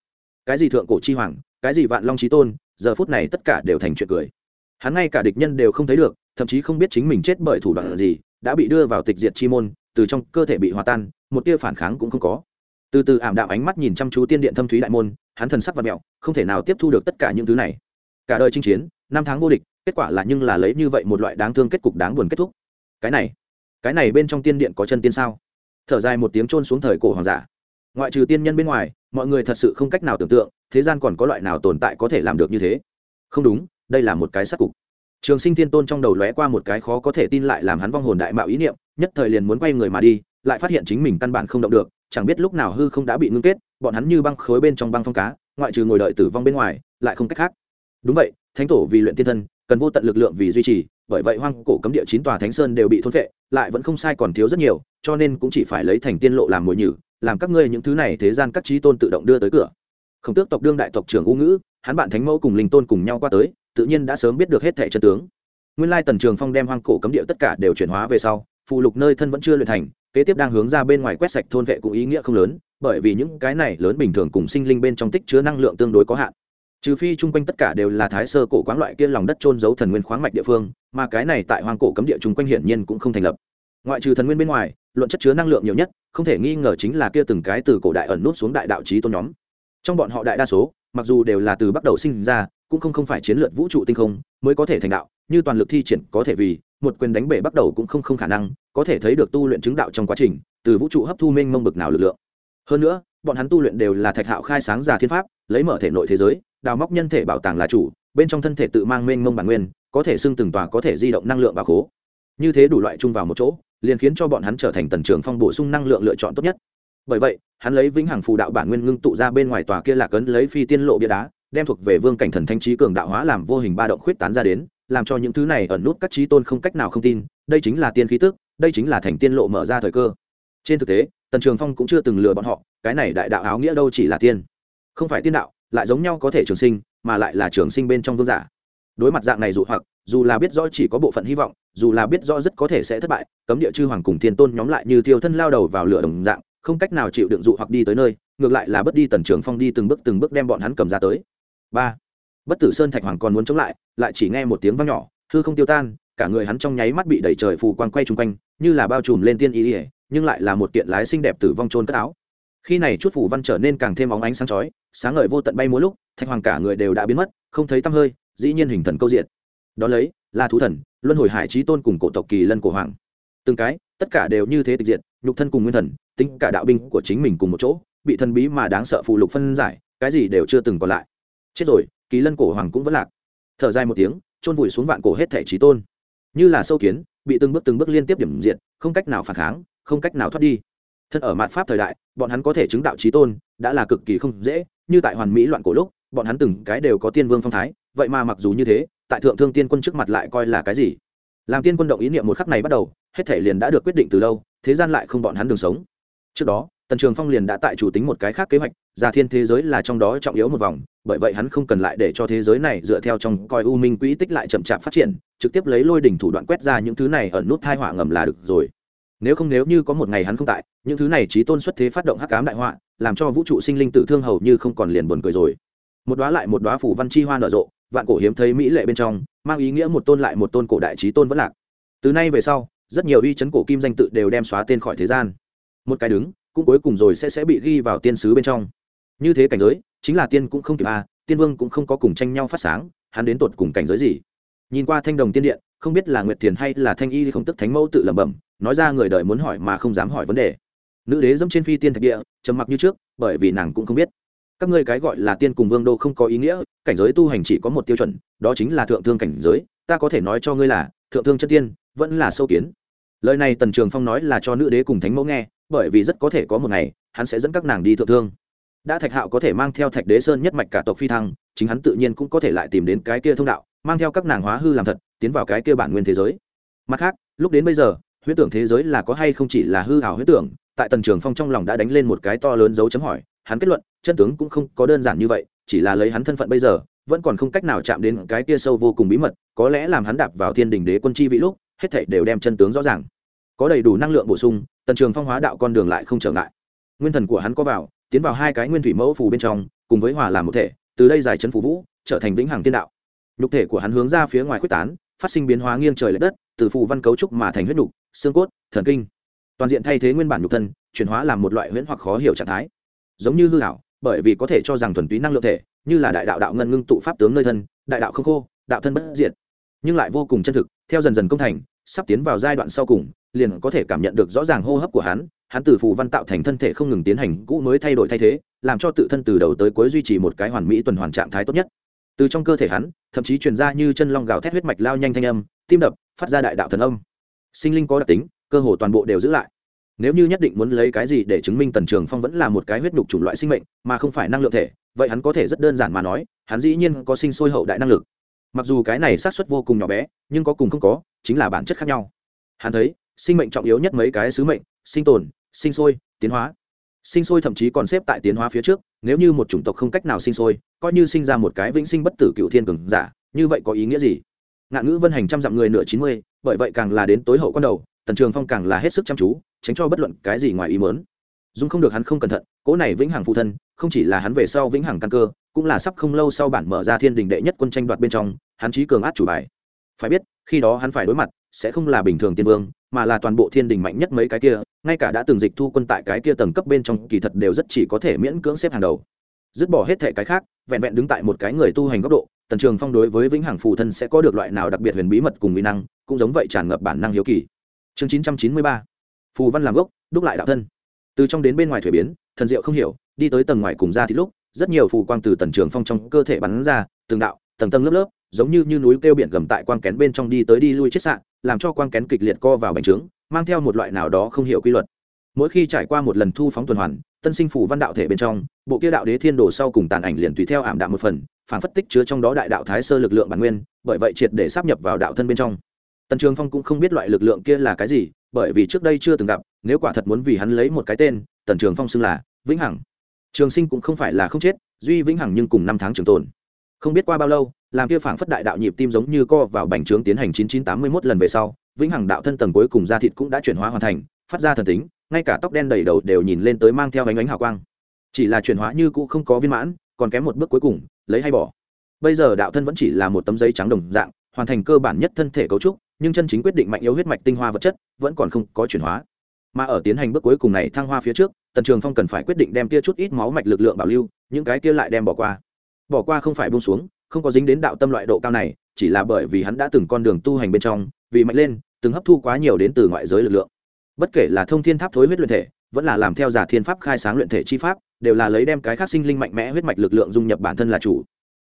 Cái gì thượng cổ chi hoàng, cái gì vạn long trí tôn, giờ phút này tất cả đều thành chuyện cười. Hắn ngay cả địch nhân đều không thấy được, thậm chí không biết chính mình chết bởi thủ đoạn gì, đã bị đưa vào tịch diệt chi môn, từ trong cơ thể bị hòa tan, một tia phản kháng cũng không có từ từ ảm đạm ánh mắt nhìn chăm chú tiên điện thâm thúy đại môn, hắn thần sắc và mẹo, không thể nào tiếp thu được tất cả những thứ này. Cả đời chinh chiến, năm tháng vô địch, kết quả là nhưng là lấy như vậy một loại đáng thương kết cục đáng buồn kết thúc. Cái này cái này bên trong tiên điện có chân tiên sao? Thở dài một tiếng trôn xuống thời cổ hoàng giả. Ngoại trừ tiên nhân bên ngoài, mọi người thật sự không cách nào tưởng tượng, thế gian còn có loại nào tồn tại có thể làm được như thế. Không đúng, đây là một cái sắc cục. Trường sinh thiên tôn trong đầu lóe qua một cái khó có thể tin lại làm hắn vong hồn đại mạo ý niệm, nhất thời liền muốn quay người mà đi, lại phát hiện chính mình căn bản không động được chẳng biết lúc nào hư không đã bị ngưng kết, bọn hắn như băng khối bên trong băng phong cá, ngoại trừ ngồi đợi tử vong bên ngoài, lại không cách khác. Đúng vậy, thánh tổ vì luyện tiên thân, cần vô tận lực lượng vì duy trì, bởi vậy hoang cổ cấm địa chín tòa thánh sơn đều bị thôn vệ lại vẫn không sai còn thiếu rất nhiều, cho nên cũng chỉ phải lấy thành tiên lộ làm mồi nhử, làm các ngươi những thứ này thế gian các trí tôn tự động đưa tới cửa. Khổng tước tộc đương đại tộc trưởng u ngữ, hắn bạn thánh mẫu cùng linh tôn cùng nhau qua tới, tự nhiên đã sớm biết được hết thẻ chân tướng. Nguyên lai tần trường phong đem hoang cổ cấm địa tất cả đều chuyển hóa về sau phụ lục nơi thân vẫn chưa luyện thành, kế tiếp đang hướng ra bên ngoài quét sạch thôn vệ cũng ý nghĩa không lớn, bởi vì những cái này lớn bình thường cùng sinh linh bên trong tích chứa năng lượng tương đối có hạn. Trừ phi chung quanh tất cả đều là thái sơ cổ quáng loại kia lòng đất trôn giấu thần nguyên khoáng mạch địa phương, mà cái này tại hoàng cổ cấm địa chung quanh hiển nhiên cũng không thành lập. Ngoại trừ thần nguyên bên ngoài, luận chất chứa năng lượng nhiều nhất, không thể nghi ngờ chính là kia từng cái từ cổ đại ẩn nút xuống đại đạo trí tôn nhóm. Trong bọn họ đại đa số, mặc dù đều là từ bắt đầu sinh ra, cũng không không phải chiến lược vũ trụ tinh không, mới có thể thành đạo, như toàn lực thi triển có thể vì một quyền đánh bể bắt đầu cũng không không khả năng, có thể thấy được tu luyện chứng đạo trong quá trình, từ vũ trụ hấp thu mênh mông bực nào lực lượng. Hơn nữa, bọn hắn tu luyện đều là thạch hạo khai sáng giả thiên pháp, lấy mở thể nội thế giới, đào móc nhân thể bảo tàng là chủ, bên trong thân thể tự mang mênh mông bản nguyên, có thể xưng từng tòa có thể di động năng lượng bảo khố. Như thế đủ loại chung vào một chỗ, liền khiến cho bọn hắn trở thành tần trường phong bổ sung năng lượng lựa chọn tốt nhất. Bởi vậy, hắn lấy vĩnh hằng phù đạo bản nguyên ngưng tụ ra bên ngoài tòa kia là cấn lấy phi tiên lộ bia đá, đem thuộc về vương cảnh thần thanh trí cường đạo hóa làm vô hình ba động khuyết tán ra đến làm cho những thứ này ẩn nút các trí tôn không cách nào không tin, đây chính là tiên khí tức, đây chính là thành tiên lộ mở ra thời cơ. Trên thực tế, tần trường phong cũng chưa từng lừa bọn họ, cái này đại đạo áo nghĩa đâu chỉ là tiên. Không phải tiên đạo, lại giống nhau có thể trường sinh, mà lại là trường sinh bên trong vương giả. Đối mặt dạng này dụ hoặc, dù là biết rõ chỉ có bộ phận hy vọng, dù là biết rõ rất có thể sẽ thất bại, cấm địa chư hoàng cùng thiên tôn nhóm lại như thiêu thân lao đầu vào lửa đồng dạng, không cách nào chịu đựng dụ hoặc đi tới nơi, ngược lại là bất đi tần trường phong đi từng bước từng bước đem bọn hắn cầm ra tới. Ba bất tử sơn thạch hoàng còn muốn chống lại lại chỉ nghe một tiếng vang nhỏ, hư không tiêu tan, cả người hắn trong nháy mắt bị đẩy trời phù quang quay chung quanh, như là bao trùm lên tiên ý ỉa nhưng lại là một kiện lái xinh đẹp tử vong trôn cất áo. Khi này chút phủ văn trở nên càng thêm óng ánh sáng chói, sáng ngời vô tận bay mỗi lúc, thạch hoàng cả người đều đã biến mất, không thấy tăm hơi, dĩ nhiên hình thần câu diện. Đón lấy, là thú thần, luân hồi hải trí tôn cùng cổ tộc kỳ lân cổ hoàng. Từng cái, tất cả đều như thế tịch diện nhục thân cùng nguyên thần, tính cả đạo binh của chính mình cùng một chỗ, bị thần bí mà đáng sợ phụ lục phân giải, cái gì đều chưa từng còn lại. Chết rồi kỳ lân cổ hoàng cũng vẫn lạc. Thở dài một tiếng, chôn vùi xuống vạn cổ hết thể trí tôn. Như là sâu kiến, bị từng bước từng bước liên tiếp điểm diện không cách nào phản kháng, không cách nào thoát đi. Thân ở mạn pháp thời đại, bọn hắn có thể chứng đạo trí tôn, đã là cực kỳ không dễ, như tại hoàn mỹ loạn cổ lúc, bọn hắn từng cái đều có tiên vương phong thái, vậy mà mặc dù như thế, tại thượng thương tiên quân trước mặt lại coi là cái gì? Làm tiên quân động ý niệm một khắc này bắt đầu, hết thể liền đã được quyết định từ lâu, thế gian lại không bọn hắn đường sống. Trước đó, tần trường phong liền đã tại chủ tính một cái khác kế hoạch giả thiên thế giới là trong đó trọng yếu một vòng, bởi vậy hắn không cần lại để cho thế giới này dựa theo trong coi u minh quỹ tích lại chậm chạp phát triển, trực tiếp lấy lôi đỉnh thủ đoạn quét ra những thứ này ở nút thai họa ngầm là được rồi. Nếu không, nếu như có một ngày hắn không tại, những thứ này trí tôn xuất thế phát động hắc cám đại họa, làm cho vũ trụ sinh linh tử thương hầu như không còn liền buồn cười rồi. Một đoá lại một đoá phủ văn chi hoa nở rộ, vạn cổ hiếm thấy mỹ lệ bên trong, mang ý nghĩa một tôn lại một tôn cổ đại trí tôn vẫn lạc. Từ nay về sau, rất nhiều uy chấn cổ kim danh tự đều đem xóa tên khỏi thế gian. Một cái đứng, cũng cuối cùng rồi sẽ sẽ bị ghi vào tiên sứ bên trong như thế cảnh giới chính là tiên cũng không kịp a à, tiên vương cũng không có cùng tranh nhau phát sáng hắn đến tột cùng cảnh giới gì? Nhìn qua thanh đồng tiên điện không biết là nguyệt thiền hay là thanh y không tức thánh mẫu tự lẩm bẩm nói ra người đời muốn hỏi mà không dám hỏi vấn đề. Nữ đế dẫm trên phi tiên thạch địa trầm mặc như trước bởi vì nàng cũng không biết. Các ngươi cái gọi là tiên cùng vương đô không có ý nghĩa cảnh giới tu hành chỉ có một tiêu chuẩn đó chính là thượng thương cảnh giới ta có thể nói cho ngươi là thượng thương chân tiên vẫn là sâu kiến. Lời này tần trường phong nói là cho nữ đế cùng thánh mẫu nghe bởi vì rất có thể có một ngày hắn sẽ dẫn các nàng đi thượng thương đã thạch hạo có thể mang theo thạch đế sơn nhất mạch cả tộc phi thăng, chính hắn tự nhiên cũng có thể lại tìm đến cái kia thông đạo, mang theo các nàng hóa hư làm thật, tiến vào cái kia bản nguyên thế giới. Mặt khác, lúc đến bây giờ huyết tưởng thế giới là có hay không chỉ là hư hảo huyết tưởng, tại tần trường phong trong lòng đã đánh lên một cái to lớn dấu chấm hỏi, hắn kết luận, chân tướng cũng không có đơn giản như vậy, chỉ là lấy hắn thân phận bây giờ, vẫn còn không cách nào chạm đến cái kia sâu vô cùng bí mật, có lẽ làm hắn đạp vào thiên đình đế quân chi vị lúc, hết thảy đều đem chân tướng rõ ràng. Có đầy đủ năng lượng bổ sung, tần trường phong hóa đạo con đường lại không trở ngại. Nguyên thần của hắn có vào tiến vào hai cái nguyên thủy mẫu phù bên trong, cùng với hòa làm một thể, từ đây giải chấn phù vũ, trở thành vĩnh hằng tiên đạo. Nhục thể của hắn hướng ra phía ngoài quyết tán, phát sinh biến hóa nghiêng trời l ệ đất, từ phù văn cấu trúc mà thành huyết nhục, xương cốt, thần kinh. Toàn diện thay thế nguyên bản nhục thân, chuyển hóa làm một loại huyễn hoặc khó hiểu trạng thái. Giống như hư hảo bởi vì có thể cho rằng thuần túy năng lượng thể, như là đại đạo đạo ngân ngưng tụ pháp tướng nơi thân, đại đạo không khô, đạo thân bất diệt. Nhưng lại vô cùng chân thực, theo dần dần công thành, sắp tiến vào giai đoạn sau cùng, liền có thể cảm nhận được rõ ràng hô hấp của hắn hắn từ phù văn tạo thành thân thể không ngừng tiến hành cũ mới thay đổi thay thế, làm cho tự thân từ đầu tới cuối duy trì một cái hoàn mỹ tuần hoàn trạng thái tốt nhất. Từ trong cơ thể hắn, thậm chí truyền ra như chân long gào thét huyết mạch lao nhanh thanh âm, tim đập, phát ra đại đạo thần âm. Sinh linh có đặc tính, cơ hồ toàn bộ đều giữ lại. Nếu như nhất định muốn lấy cái gì để chứng minh tần trường phong vẫn là một cái huyết nhục chủng loại sinh mệnh, mà không phải năng lượng thể, vậy hắn có thể rất đơn giản mà nói, hắn dĩ nhiên có sinh sôi hậu đại năng lực. Mặc dù cái này xác suất vô cùng nhỏ bé, nhưng có cùng không có, chính là bản chất khác nhau. Hắn thấy, sinh mệnh trọng yếu nhất mấy cái sứ mệnh sinh tồn, sinh sôi, tiến hóa. Sinh sôi thậm chí còn xếp tại tiến hóa phía trước, nếu như một chủng tộc không cách nào sinh sôi, coi như sinh ra một cái vĩnh sinh bất tử cựu thiên cường giả, như vậy có ý nghĩa gì? Ngạn ngữ vân hành trăm dặm người nửa chín mươi, bởi vậy càng là đến tối hậu con đầu, tần trường phong càng là hết sức chăm chú, tránh cho bất luận cái gì ngoài ý mớn dung không được hắn không cẩn thận, cỗ này vĩnh hằng phụ thân, không chỉ là hắn về sau vĩnh hằng căn cơ, cũng là sắp không lâu sau bản mở ra thiên đình đệ nhất quân tranh đoạt bên trong, hắn trí cường át chủ bài. Phải biết, khi đó hắn phải đối mặt, sẽ không là bình thường tiên vương mà là toàn bộ thiên đình mạnh nhất mấy cái kia ngay cả đã từng dịch thu quân tại cái kia tầng cấp bên trong kỳ thật đều rất chỉ có thể miễn cưỡng xếp hàng đầu. Dứt bỏ hết thể cái khác vẹn vẹn đứng tại một cái người tu hành góc độ tần trường phong đối với vĩnh hằng phù thân sẽ có được loại nào đặc biệt huyền bí mật cùng mỹ năng cũng giống vậy tràn ngập bản năng hiếu kỳ. Chương chín trăm chín mươi ba phù văn làm gốc đúc lại đạo thân. Từ trong đến bên ngoài thuế biến thần diệu không hiểu đi tới tầng ngoài cùng ra thì lúc rất nhiều phù quang từ tần trường phong trong cơ thể bắn ra từng đạo tầng tầng lớp lớp giống như, như núi kêu biển gầm tại quang kén bên trong đi tới đi lui chết sạn làm cho quang kén kịch liệt co vào bành trướng, mang theo một loại nào đó không hiểu quy luật. Mỗi khi trải qua một lần thu phóng tuần hoàn, tân sinh phủ văn đạo thể bên trong, bộ kia đạo đế thiên đồ sau cùng tàn ảnh liền tùy theo ảm đạm một phần, phản phất tích chứa trong đó đại đạo thái sơ lực lượng bản nguyên, bởi vậy triệt để sắp nhập vào đạo thân bên trong. Tần trường phong cũng không biết loại lực lượng kia là cái gì, bởi vì trước đây chưa từng gặp, nếu quả thật muốn vì hắn lấy một cái tên, tần trường phong xưng là vĩnh hằng. Trường sinh cũng không phải là không chết, duy vĩnh hằng nhưng cùng năm tháng trường tồn không biết qua bao lâu, làm kia phảng phất đại đạo nhịp tim giống như co vào bành trướng tiến hành chín chín tám mươi mốt lần về sau, vĩnh hằng đạo thân tầng cuối cùng da thịt cũng đã chuyển hóa hoàn thành, phát ra thần tính, ngay cả tóc đen đầy đầu đều nhìn lên tới mang theo ánh ánh hào quang. Chỉ là chuyển hóa như cũ không có viên mãn, còn kém một bước cuối cùng, lấy hay bỏ. Bây giờ đạo thân vẫn chỉ là một tấm giấy trắng đồng dạng, hoàn thành cơ bản nhất thân thể cấu trúc, nhưng chân chính quyết định mạnh yếu huyết mạch tinh hoa vật chất, vẫn còn không có chuyển hóa. Mà ở tiến hành bước cuối cùng này thăng hoa phía trước, tần trường phong cần phải quyết định đem kia chút ít máu mạch lực lượng bảo lưu, những cái kia lại đem bỏ qua bỏ qua không phải buông xuống, không có dính đến đạo tâm loại độ cao này, chỉ là bởi vì hắn đã từng con đường tu hành bên trong, vì mạnh lên, từng hấp thu quá nhiều đến từ ngoại giới lực lượng. Bất kể là thông thiên tháp thối huyết luyện thể, vẫn là làm theo giả thiên pháp khai sáng luyện thể chi pháp, đều là lấy đem cái khác sinh linh mạnh mẽ huyết mạch lực lượng dung nhập bản thân là chủ.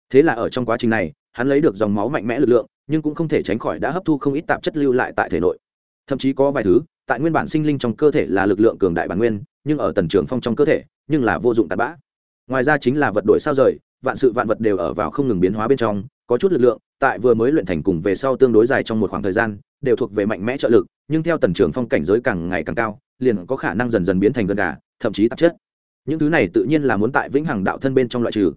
Thế là ở trong quá trình này, hắn lấy được dòng máu mạnh mẽ lực lượng, nhưng cũng không thể tránh khỏi đã hấp thu không ít tạp chất lưu lại tại thể nội. Thậm chí có vài thứ, tại nguyên bản sinh linh trong cơ thể là lực lượng cường đại bản nguyên, nhưng ở tần trường phong trong cơ thể, nhưng là vô dụng tạt bã. Ngoài ra chính là vật đổi sao rời vạn sự vạn vật đều ở vào không ngừng biến hóa bên trong, có chút lực lượng, tại vừa mới luyện thành cùng về sau tương đối dài trong một khoảng thời gian, đều thuộc về mạnh mẽ trợ lực, nhưng theo tần trường phong cảnh giới càng ngày càng cao, liền có khả năng dần dần biến thành gần gà, thậm chí tạp chất. Những thứ này tự nhiên là muốn tại vĩnh hằng đạo thân bên trong loại trừ.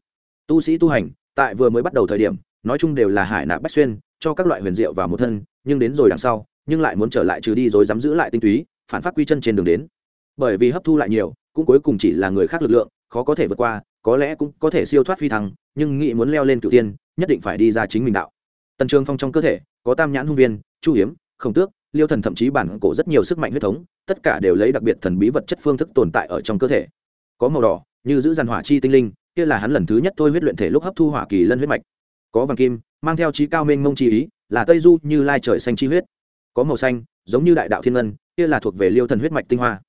Tu sĩ tu hành, tại vừa mới bắt đầu thời điểm, nói chung đều là hải nạp bách xuyên, cho các loại huyền diệu vào một thân, nhưng đến rồi đằng sau, nhưng lại muốn trở lại trừ đi rồi dám giữ lại tinh túy, phản phát quy chân trên đường đến. Bởi vì hấp thu lại nhiều, cũng cuối cùng chỉ là người khác lực lượng, khó có thể vượt qua có lẽ cũng có thể siêu thoát phi thăng, nhưng nghĩ muốn leo lên cựu tiên, nhất định phải đi ra chính mình đạo. Tần trường phong trong cơ thể, có tam nhãn hung viên, chu hiếm, khổng tước, liêu thần thậm chí bản cổ rất nhiều sức mạnh huyết thống, tất cả đều lấy đặc biệt thần bí vật chất phương thức tồn tại ở trong cơ thể. Có màu đỏ, như giữ giàn hỏa chi tinh linh, kia là hắn lần thứ nhất thôi huyết luyện thể lúc hấp thu hỏa kỳ lân huyết mạch. Có vàng kim, mang theo trí cao mênh mông chi ý, là tây du như lai trời xanh chi huyết. Có màu xanh, giống như đại đạo thiên ngân, kia là thuộc về liêu thần huyết mạch tinh hoa.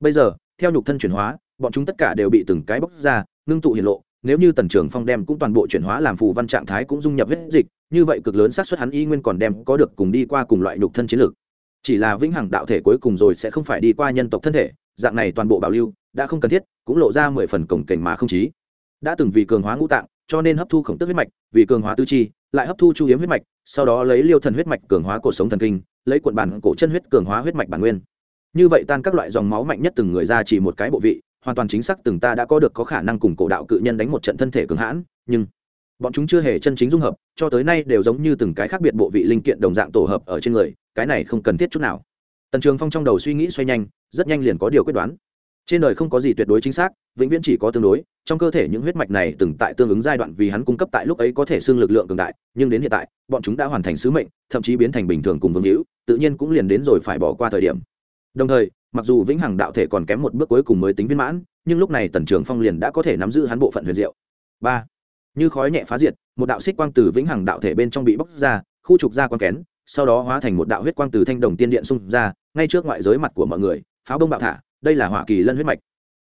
Bây giờ, theo nhục thân chuyển hóa, bọn chúng tất cả đều bị từng cái bóc ra ngưng tụ hiện lộ, nếu như tần trường phong đem cũng toàn bộ chuyển hóa làm phù văn trạng thái cũng dung nhập huyết dịch, như vậy cực lớn xác suất hắn y nguyên còn đem có được cùng đi qua cùng loại nhục thân chiến lược. Chỉ là vĩnh hằng đạo thể cuối cùng rồi sẽ không phải đi qua nhân tộc thân thể, dạng này toàn bộ bảo lưu, đã không cần thiết, cũng lộ ra mười phần cổng cảnh mà không chí. Đã từng vì cường hóa ngũ tạng, cho nên hấp thu khổng tức huyết mạch, vì cường hóa tư chi, lại hấp thu chu hiếm huyết mạch, sau đó lấy liêu thần huyết mạch cường hóa cổ sống thần kinh, lấy cuộn bản cổ chân huyết cường hóa huyết mạch bản nguyên. Như vậy tan các loại dòng máu mạnh nhất từng người ra chỉ một cái bộ vị hoàn toàn chính xác từng ta đã có được có khả năng cùng cổ đạo cự nhân đánh một trận thân thể cường hãn, nhưng bọn chúng chưa hề chân chính dung hợp, cho tới nay đều giống như từng cái khác biệt bộ vị linh kiện đồng dạng tổ hợp ở trên người, cái này không cần thiết chút nào. Tần trường phong trong đầu suy nghĩ xoay nhanh, rất nhanh liền có điều quyết đoán. Trên đời không có gì tuyệt đối chính xác, vĩnh viễn chỉ có tương đối, trong cơ thể những huyết mạch này từng tại tương ứng giai đoạn vì hắn cung cấp tại lúc ấy có thể xưng lực lượng cường đại, nhưng đến hiện tại, bọn chúng đã hoàn thành sứ mệnh, thậm chí biến thành bình thường cùng vương hữu, tự nhiên cũng liền đến rồi phải bỏ qua thời điểm. Đồng thời mặc dù vĩnh hằng đạo thể còn kém một bước cuối cùng mới tính viên mãn, nhưng lúc này tần trường phong liền đã có thể nắm giữ hắn bộ phận huyền diệu. Ba, như khói nhẹ phá diệt, một đạo xích quang từ vĩnh hằng đạo thể bên trong bị bóc ra, khu trục ra quang kén, sau đó hóa thành một đạo huyết quang từ thanh đồng tiên điện xung ra, ngay trước ngoại giới mặt của mọi người, pháo bông bạo thả, đây là hỏa kỳ lân huyết mạch.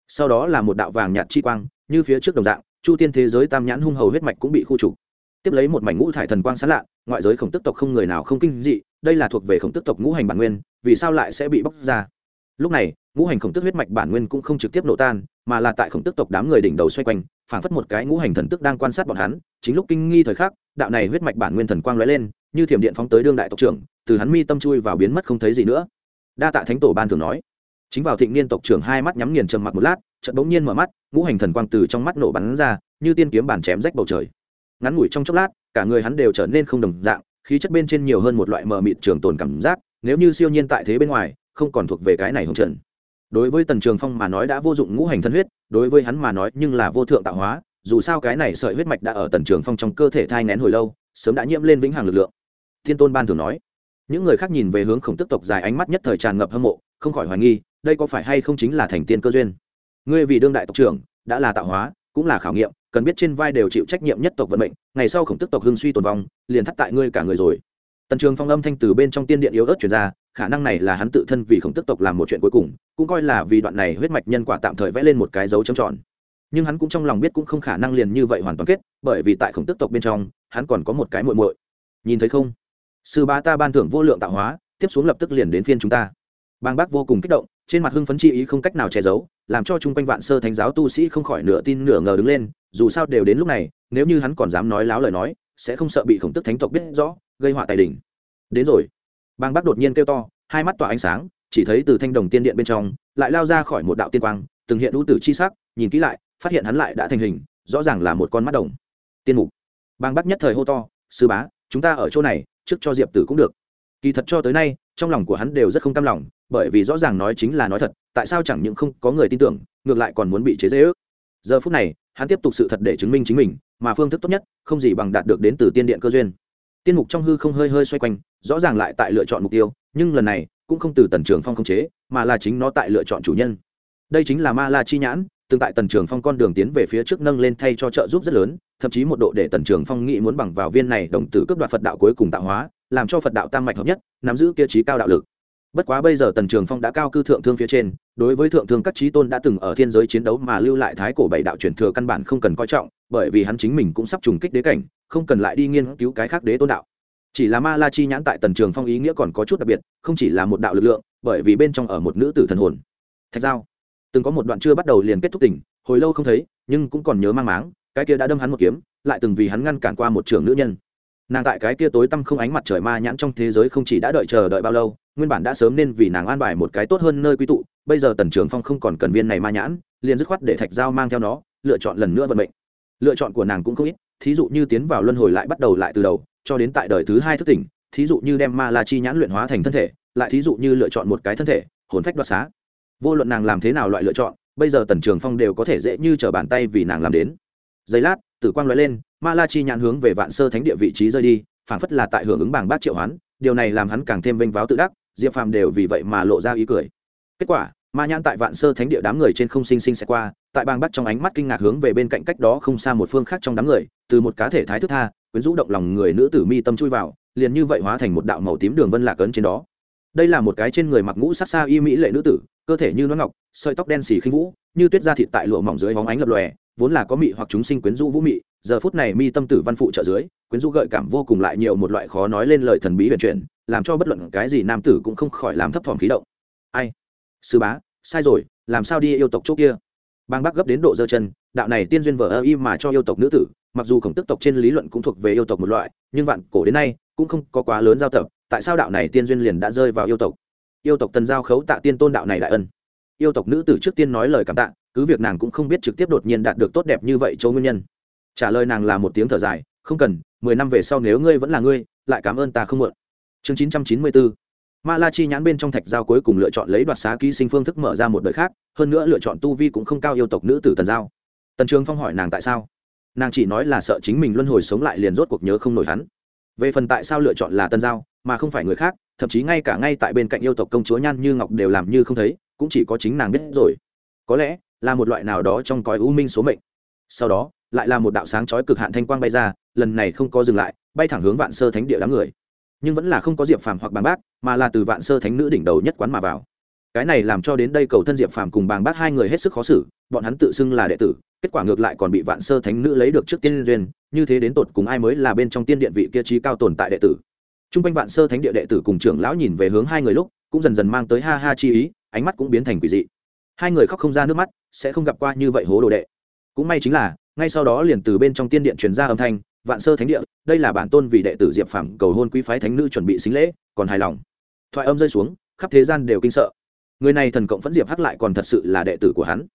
Sau đó là một đạo vàng nhạt chi quang, như phía trước đồng dạng, chu tiên thế giới tam nhãn hung hầu huyết mạch cũng bị khu trục. Tiếp lấy một mảnh ngũ thải thần quang sán lạ ngoại giới khổng tức tộc không người nào không kinh dị, đây là thuộc về khổng tức tộc ngũ hành bản nguyên, vì sao lại sẽ bị bóc ra? Lúc này, ngũ hành khổng tức huyết mạch bản nguyên cũng không trực tiếp nổ tan, mà là tại khổng tức tộc đám người đỉnh đầu xoay quanh, phảng phất một cái ngũ hành thần tức đang quan sát bọn hắn. Chính lúc kinh nghi thời khắc, đạo này huyết mạch bản nguyên thần quang lóe lên, như thiểm điện phóng tới đương đại tộc trưởng, từ hắn mi tâm chui vào biến mất không thấy gì nữa. Đa tạ thánh tổ ban thường nói. Chính vào thịnh niên tộc trưởng hai mắt nhắm nghiền trầm mặc một lát, chợt bỗng nhiên mở mắt, ngũ hành thần quang từ trong mắt nổ bắn ra, như tiên kiếm bản chém rách bầu trời. Ngắn ngủi trong chốc lát, cả người hắn đều trở nên không đồng dạng, khí chất bên trên nhiều hơn một loại mờ mịt trường tồn cảm giác, nếu như siêu nhiên tại thế bên ngoài không còn thuộc về cái này hồng trần. Đối với tần trường phong mà nói đã vô dụng ngũ hành thân huyết, đối với hắn mà nói nhưng là vô thượng tạo hóa, dù sao cái này sợi huyết mạch đã ở tần trường phong trong cơ thể thai nén hồi lâu, sớm đã nhiễm lên vĩnh hằng lực lượng. Thiên tôn ban thường nói. Những người khác nhìn về hướng khổng tức tộc dài ánh mắt nhất thời tràn ngập hâm mộ, không khỏi hoài nghi, đây có phải hay không chính là thành tiên cơ duyên? Ngươi vì đương đại tộc trưởng, đã là tạo hóa, cũng là khảo nghiệm, cần biết trên vai đều chịu trách nhiệm nhất tộc vận mệnh, ngày sau khổng tức tộc hưng suy tồn vong, liền thắt tại ngươi cả người rồi tần trường phong âm thanh từ bên trong tiên điện yếu ớt chuyển ra, khả năng này là hắn tự thân vì khổng tức tộc làm một chuyện cuối cùng, cũng coi là vì đoạn này huyết mạch nhân quả tạm thời vẽ lên một cái dấu trầm tròn. Nhưng hắn cũng trong lòng biết cũng không khả năng liền như vậy hoàn toàn kết, bởi vì tại khổng tức tộc bên trong, hắn còn có một cái muội muội. Nhìn thấy không? Sư bá ta ban thưởng vô lượng tạo hóa, tiếp xuống lập tức liền đến phiên chúng ta. Bang bác vô cùng kích động, trên mặt hưng phấn chi ý không cách nào che giấu, làm cho chung quanh vạn sơ thánh giáo tu sĩ không khỏi nửa tin nửa ngờ đứng lên, dù sao đều đến lúc này, nếu như hắn còn dám nói láo lời nói sẽ không sợ bị khổng tức thánh tộc biết rõ, gây họa tài đình đến rồi. Bang bác đột nhiên kêu to, hai mắt tỏa ánh sáng, chỉ thấy từ thanh đồng tiên điện bên trong, lại lao ra khỏi một đạo tiên quang, từng hiện ưu tử chi sắc, nhìn kỹ lại, phát hiện hắn lại đã thành hình, rõ ràng là một con mắt đồng. Tiên mục. Bang bác nhất thời hô to, sư bá, chúng ta ở chỗ này, trước cho diệp tử cũng được. Kỳ thật cho tới nay, trong lòng của hắn đều rất không cam lòng, bởi vì rõ ràng nói chính là nói thật, tại sao chẳng những không có người tin tưởng, ngược lại còn muốn bị chế dễ ước giờ phút này, hắn tiếp tục sự thật để chứng minh chính mình mà phương thức tốt nhất, không gì bằng đạt được đến từ tiên điện cơ duyên. Tiên mục trong hư không hơi hơi xoay quanh, rõ ràng lại tại lựa chọn mục tiêu, nhưng lần này cũng không từ tần trường phong không chế, mà là chính nó tại lựa chọn chủ nhân. Đây chính là ma la chi nhãn, tương tại tần trường phong con đường tiến về phía trước nâng lên thay cho trợ giúp rất lớn, thậm chí một độ để tần trường phong nghĩ muốn bằng vào viên này đồng tử cướp đoạt phật đạo cuối cùng tạo hóa, làm cho phật đạo tam mạch hợp nhất, nắm giữ kia trí cao đạo lực bất quá bây giờ tần trường phong đã cao cư thượng thương phía trên, đối với thượng thương các trí tôn đã từng ở thiên giới chiến đấu mà lưu lại thái cổ bảy đạo truyền thừa căn bản không cần coi trọng, bởi vì hắn chính mình cũng sắp trùng kích đế cảnh, không cần lại đi nghiên cứu cái khác đế tôn đạo. Chỉ là ma la chi nhãn tại tần trường phong ý nghĩa còn có chút đặc biệt, không chỉ là một đạo lực lượng, bởi vì bên trong ở một nữ tử thần hồn. Thạch giao, từng có một đoạn chưa bắt đầu liền kết thúc tình, hồi lâu không thấy, nhưng cũng còn nhớ mang máng, cái kia đã đâm hắn một kiếm, lại từng vì hắn ngăn cản qua một trường nữ nhân. Nàng tại cái kia tối tăm không ánh mặt trời ma nhãn trong thế giới không chỉ đã đợi chờ đợi bao lâu nguyên bản đã sớm nên vì nàng an bài một cái tốt hơn nơi quy tụ, bây giờ tần trường phong không còn cần viên này ma nhãn, liền dứt khoát để thạch giao mang theo nó, lựa chọn lần nữa vận mệnh. Lựa chọn của nàng cũng không ít, thí dụ như tiến vào luân hồi lại bắt đầu lại từ đầu, cho đến tại đời thứ hai thức tỉnh, thí dụ như đem ma la chi nhãn luyện hóa thành thân thể, lại thí dụ như lựa chọn một cái thân thể, hồn phách đoạt xá. Vô luận nàng làm thế nào loại lựa chọn, bây giờ tần trường phong đều có thể dễ như t bàn tay vì nàng làm đến. Giây lát, tử quang l lên, ma la chi nhãn hướng về vạn sơ thánh địa vị trí rơi đi, phảng phất là tại hưởng ứng bảng bát triệu hoán, điều này làm hắn càng thêm vênh váo tự đắc diệp phàm đều vì vậy mà lộ ra ý cười. Kết quả, ma nhãn tại vạn sơ thánh địa đám người trên không sinh sinh sẽ qua, tại bang bắt trong ánh mắt kinh ngạc hướng về bên cạnh cách đó không xa một phương khác trong đám người, từ một cá thể thái thức tha, quyến rũ động lòng người nữ tử mi tâm chui vào, liền như vậy hóa thành một đạo màu tím đường vân lạc ấn trên đó. Đây là một cái trên người mặc ngũ sát xa y mỹ lệ nữ tử, cơ thể như nó ngọc, sợi tóc đen xì khinh vũ, như tuyết da thịt tại lụa mỏng dưới hóng ánh lập lòe, vốn là có mị hoặc chúng sinh quyến rũ vũ mị giờ phút này mi tâm tử văn phụ trợ dưới, quyến rũ gợi cảm vô cùng lại nhiều một loại khó nói lên lời thần bí huyền chuyển, làm cho bất luận cái gì nam tử cũng không khỏi làm thấp thỏm khí động. Ai? Sư bá, sai rồi, làm sao đi yêu tộc chỗ kia? Bang bác gấp đến độ dơ chân, đạo này tiên duyên vở ơ y mà cho yêu tộc nữ tử, mặc dù khổng tức tộc trên lý luận cũng thuộc về yêu tộc một loại, nhưng vạn cổ đến nay, cũng không có quá lớn giao tập, tại sao đạo này tiên duyên liền đã rơi vào yêu tộc? Yêu tộc tần giao khấu tạ tiên tôn đạo này đại ân. Yêu tộc nữ tử trước tiên nói lời cảm tạ, cứ việc nàng cũng không biết trực tiếp đột nhiên đạt được tốt đẹp như vậy chỗ nguyên nhân trả lời nàng là một tiếng thở dài, không cần, mười năm về sau nếu ngươi vẫn là ngươi, lại cảm ơn ta không mượn chương chín trăm chín mươi bốn. Ma la chi nhãn bên trong thạch giao cuối cùng lựa chọn lấy đoạt xá ký sinh phương thức mở ra một đời khác, hơn nữa lựa chọn tu vi cũng không cao yêu tộc nữ tử tần giao. Tần trường phong hỏi nàng tại sao? Nàng chỉ nói là sợ chính mình luân hồi sống lại liền rốt cuộc nhớ không nổi hắn. Về phần tại sao lựa chọn là tần giao, mà không phải người khác, thậm chí ngay cả ngay tại bên cạnh yêu tộc công chúa nhan như ngọc đều làm như không thấy, cũng chỉ có chính nàng biết rồi. Có lẽ là một loại nào đó trong cõi u minh số mệnh. Sau đó lại là một đạo sáng chói cực hạn thanh quang bay ra, lần này không có dừng lại, bay thẳng hướng vạn sơ thánh địa đám người. Nhưng vẫn là không có diệp phàm hoặc bàng bác, mà là từ vạn sơ thánh nữ đỉnh đầu nhất quán mà vào. Cái này làm cho đến đây cầu thân diệp phàm cùng bàng bác hai người hết sức khó xử, bọn hắn tự xưng là đệ tử, kết quả ngược lại còn bị vạn sơ thánh nữ lấy được trước tiên duyên, như thế đến tột cùng ai mới là bên trong tiên điện vị kia trí cao tồn tại đệ tử. T r u n g quanh vạn sơ thánh địa đệ tử cùng trưởng lão nhìn về hướng hai người lúc, cũng dần dần mang tới ha ha chi ý, ánh mắt cũng biến thành quỷ dị. Hai người khóc không ra nước mắt, sẽ không gặp qua như vậy hố đồ đệ. Cũng may chính là ngay sau đó liền từ bên trong tiên điện truyền ra âm thanh, vạn sơ thánh địa, đây là bản tôn vì đệ tử diệp phàm cầu hôn quý phái thánh nữ chuẩn bị xính lễ, còn hài lòng. Thoại âm rơi xuống, khắp thế gian đều kinh sợ. Người này thần cộng phẫn diệp hắc lại còn thật sự là đệ tử của hắn.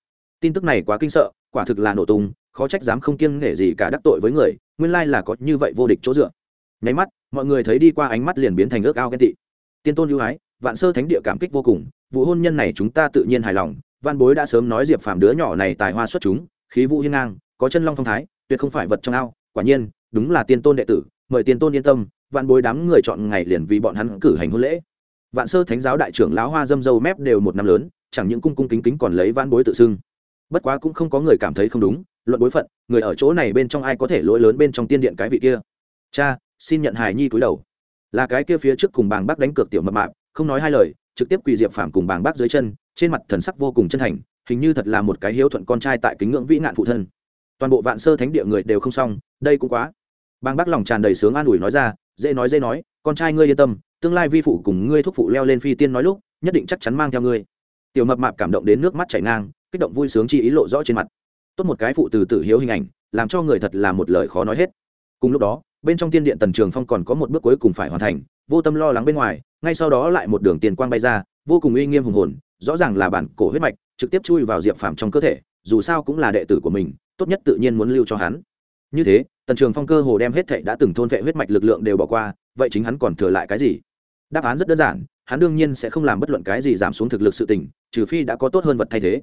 Tin tức này quá kinh sợ, quả thực là nổ tung, khó trách dám không kiêng nể gì cả đắc tội với người, nguyên lai là có như vậy vô địch chỗ dựa. Nháy mắt, mọi người thấy đi qua ánh mắt liền biến thành ước ao ghen tị. Tiên tôn ưu ái vạn sơ thánh địa cảm kích vô cùng, vụ hôn nhân này chúng ta tự nhiên hài lòng, văn bối đã sớm nói diệp phàm đứa nhỏ này tài hoa xuất chúng, khí vũ hiên ngang có chân long phong thái, tuyệt không phải vật trong ao. Quả nhiên, đúng là tiên tôn đệ tử, mời tiên tôn yên tâm, vạn bối đám người chọn ngày liền vì bọn hắn cử hành hôn lễ. Vạn sơ thánh giáo đại trưởng lão hoa dâm dâu mép đều một năm lớn, chẳng những cung cung kính kính còn lấy vạn bối tự xưng. Bất quá cũng không có người cảm thấy không đúng, luận bối phận, người ở chỗ này bên trong ai có thể lỗi lớn bên trong tiên điện cái vị kia. Cha, xin nhận hài nhi cúi đầu. Là cái kia phía trước cùng bàng bác đánh cược tiểu mập mạp, không nói hai lời, trực tiếp quỳ diệp phàm cùng bàng bác dưới chân, trên mặt thần sắc vô cùng chân thành, hình như thật là một cái hiếu thuận con trai tại kính ngưỡng vĩ nạn phụ thân toàn bộ vạn sơ thánh địa người đều không xong, đây cũng quá. Bàng bác lòng tràn đầy sướng an ủi nói ra, dễ nói dễ nói, con trai ngươi yên tâm, tương lai vi phụ cùng ngươi thúc phụ leo lên phi tiên nói lúc, nhất định chắc chắn mang theo ngươi. Tiểu mập mạp cảm động đến nước mắt chảy ngang, kích động vui sướng chi ý lộ rõ trên mặt. Tốt một cái phụ từ tử hiếu hình ảnh, làm cho người thật là một lời khó nói hết. Cùng lúc đó, bên trong tiên điện tần trường phong còn có một bước cuối cùng phải hoàn thành, vô tâm lo lắng bên ngoài, ngay sau đó lại một đường tiền quang bay ra, vô cùng uy nghiêm hùng hồn, rõ ràng là bản cổ huyết mạch, trực tiếp chui vào diệp phàm trong cơ thể dù sao cũng là đệ tử của mình, tốt nhất tự nhiên muốn lưu cho hắn. Như thế, tần trường phong cơ hồ đem hết thệ đã từng thôn vệ huyết mạch lực lượng đều bỏ qua, vậy chính hắn còn thừa lại cái gì? Đáp án rất đơn giản, hắn đương nhiên sẽ không làm bất luận cái gì giảm xuống thực lực sự tình, trừ phi đã có tốt hơn vật thay thế.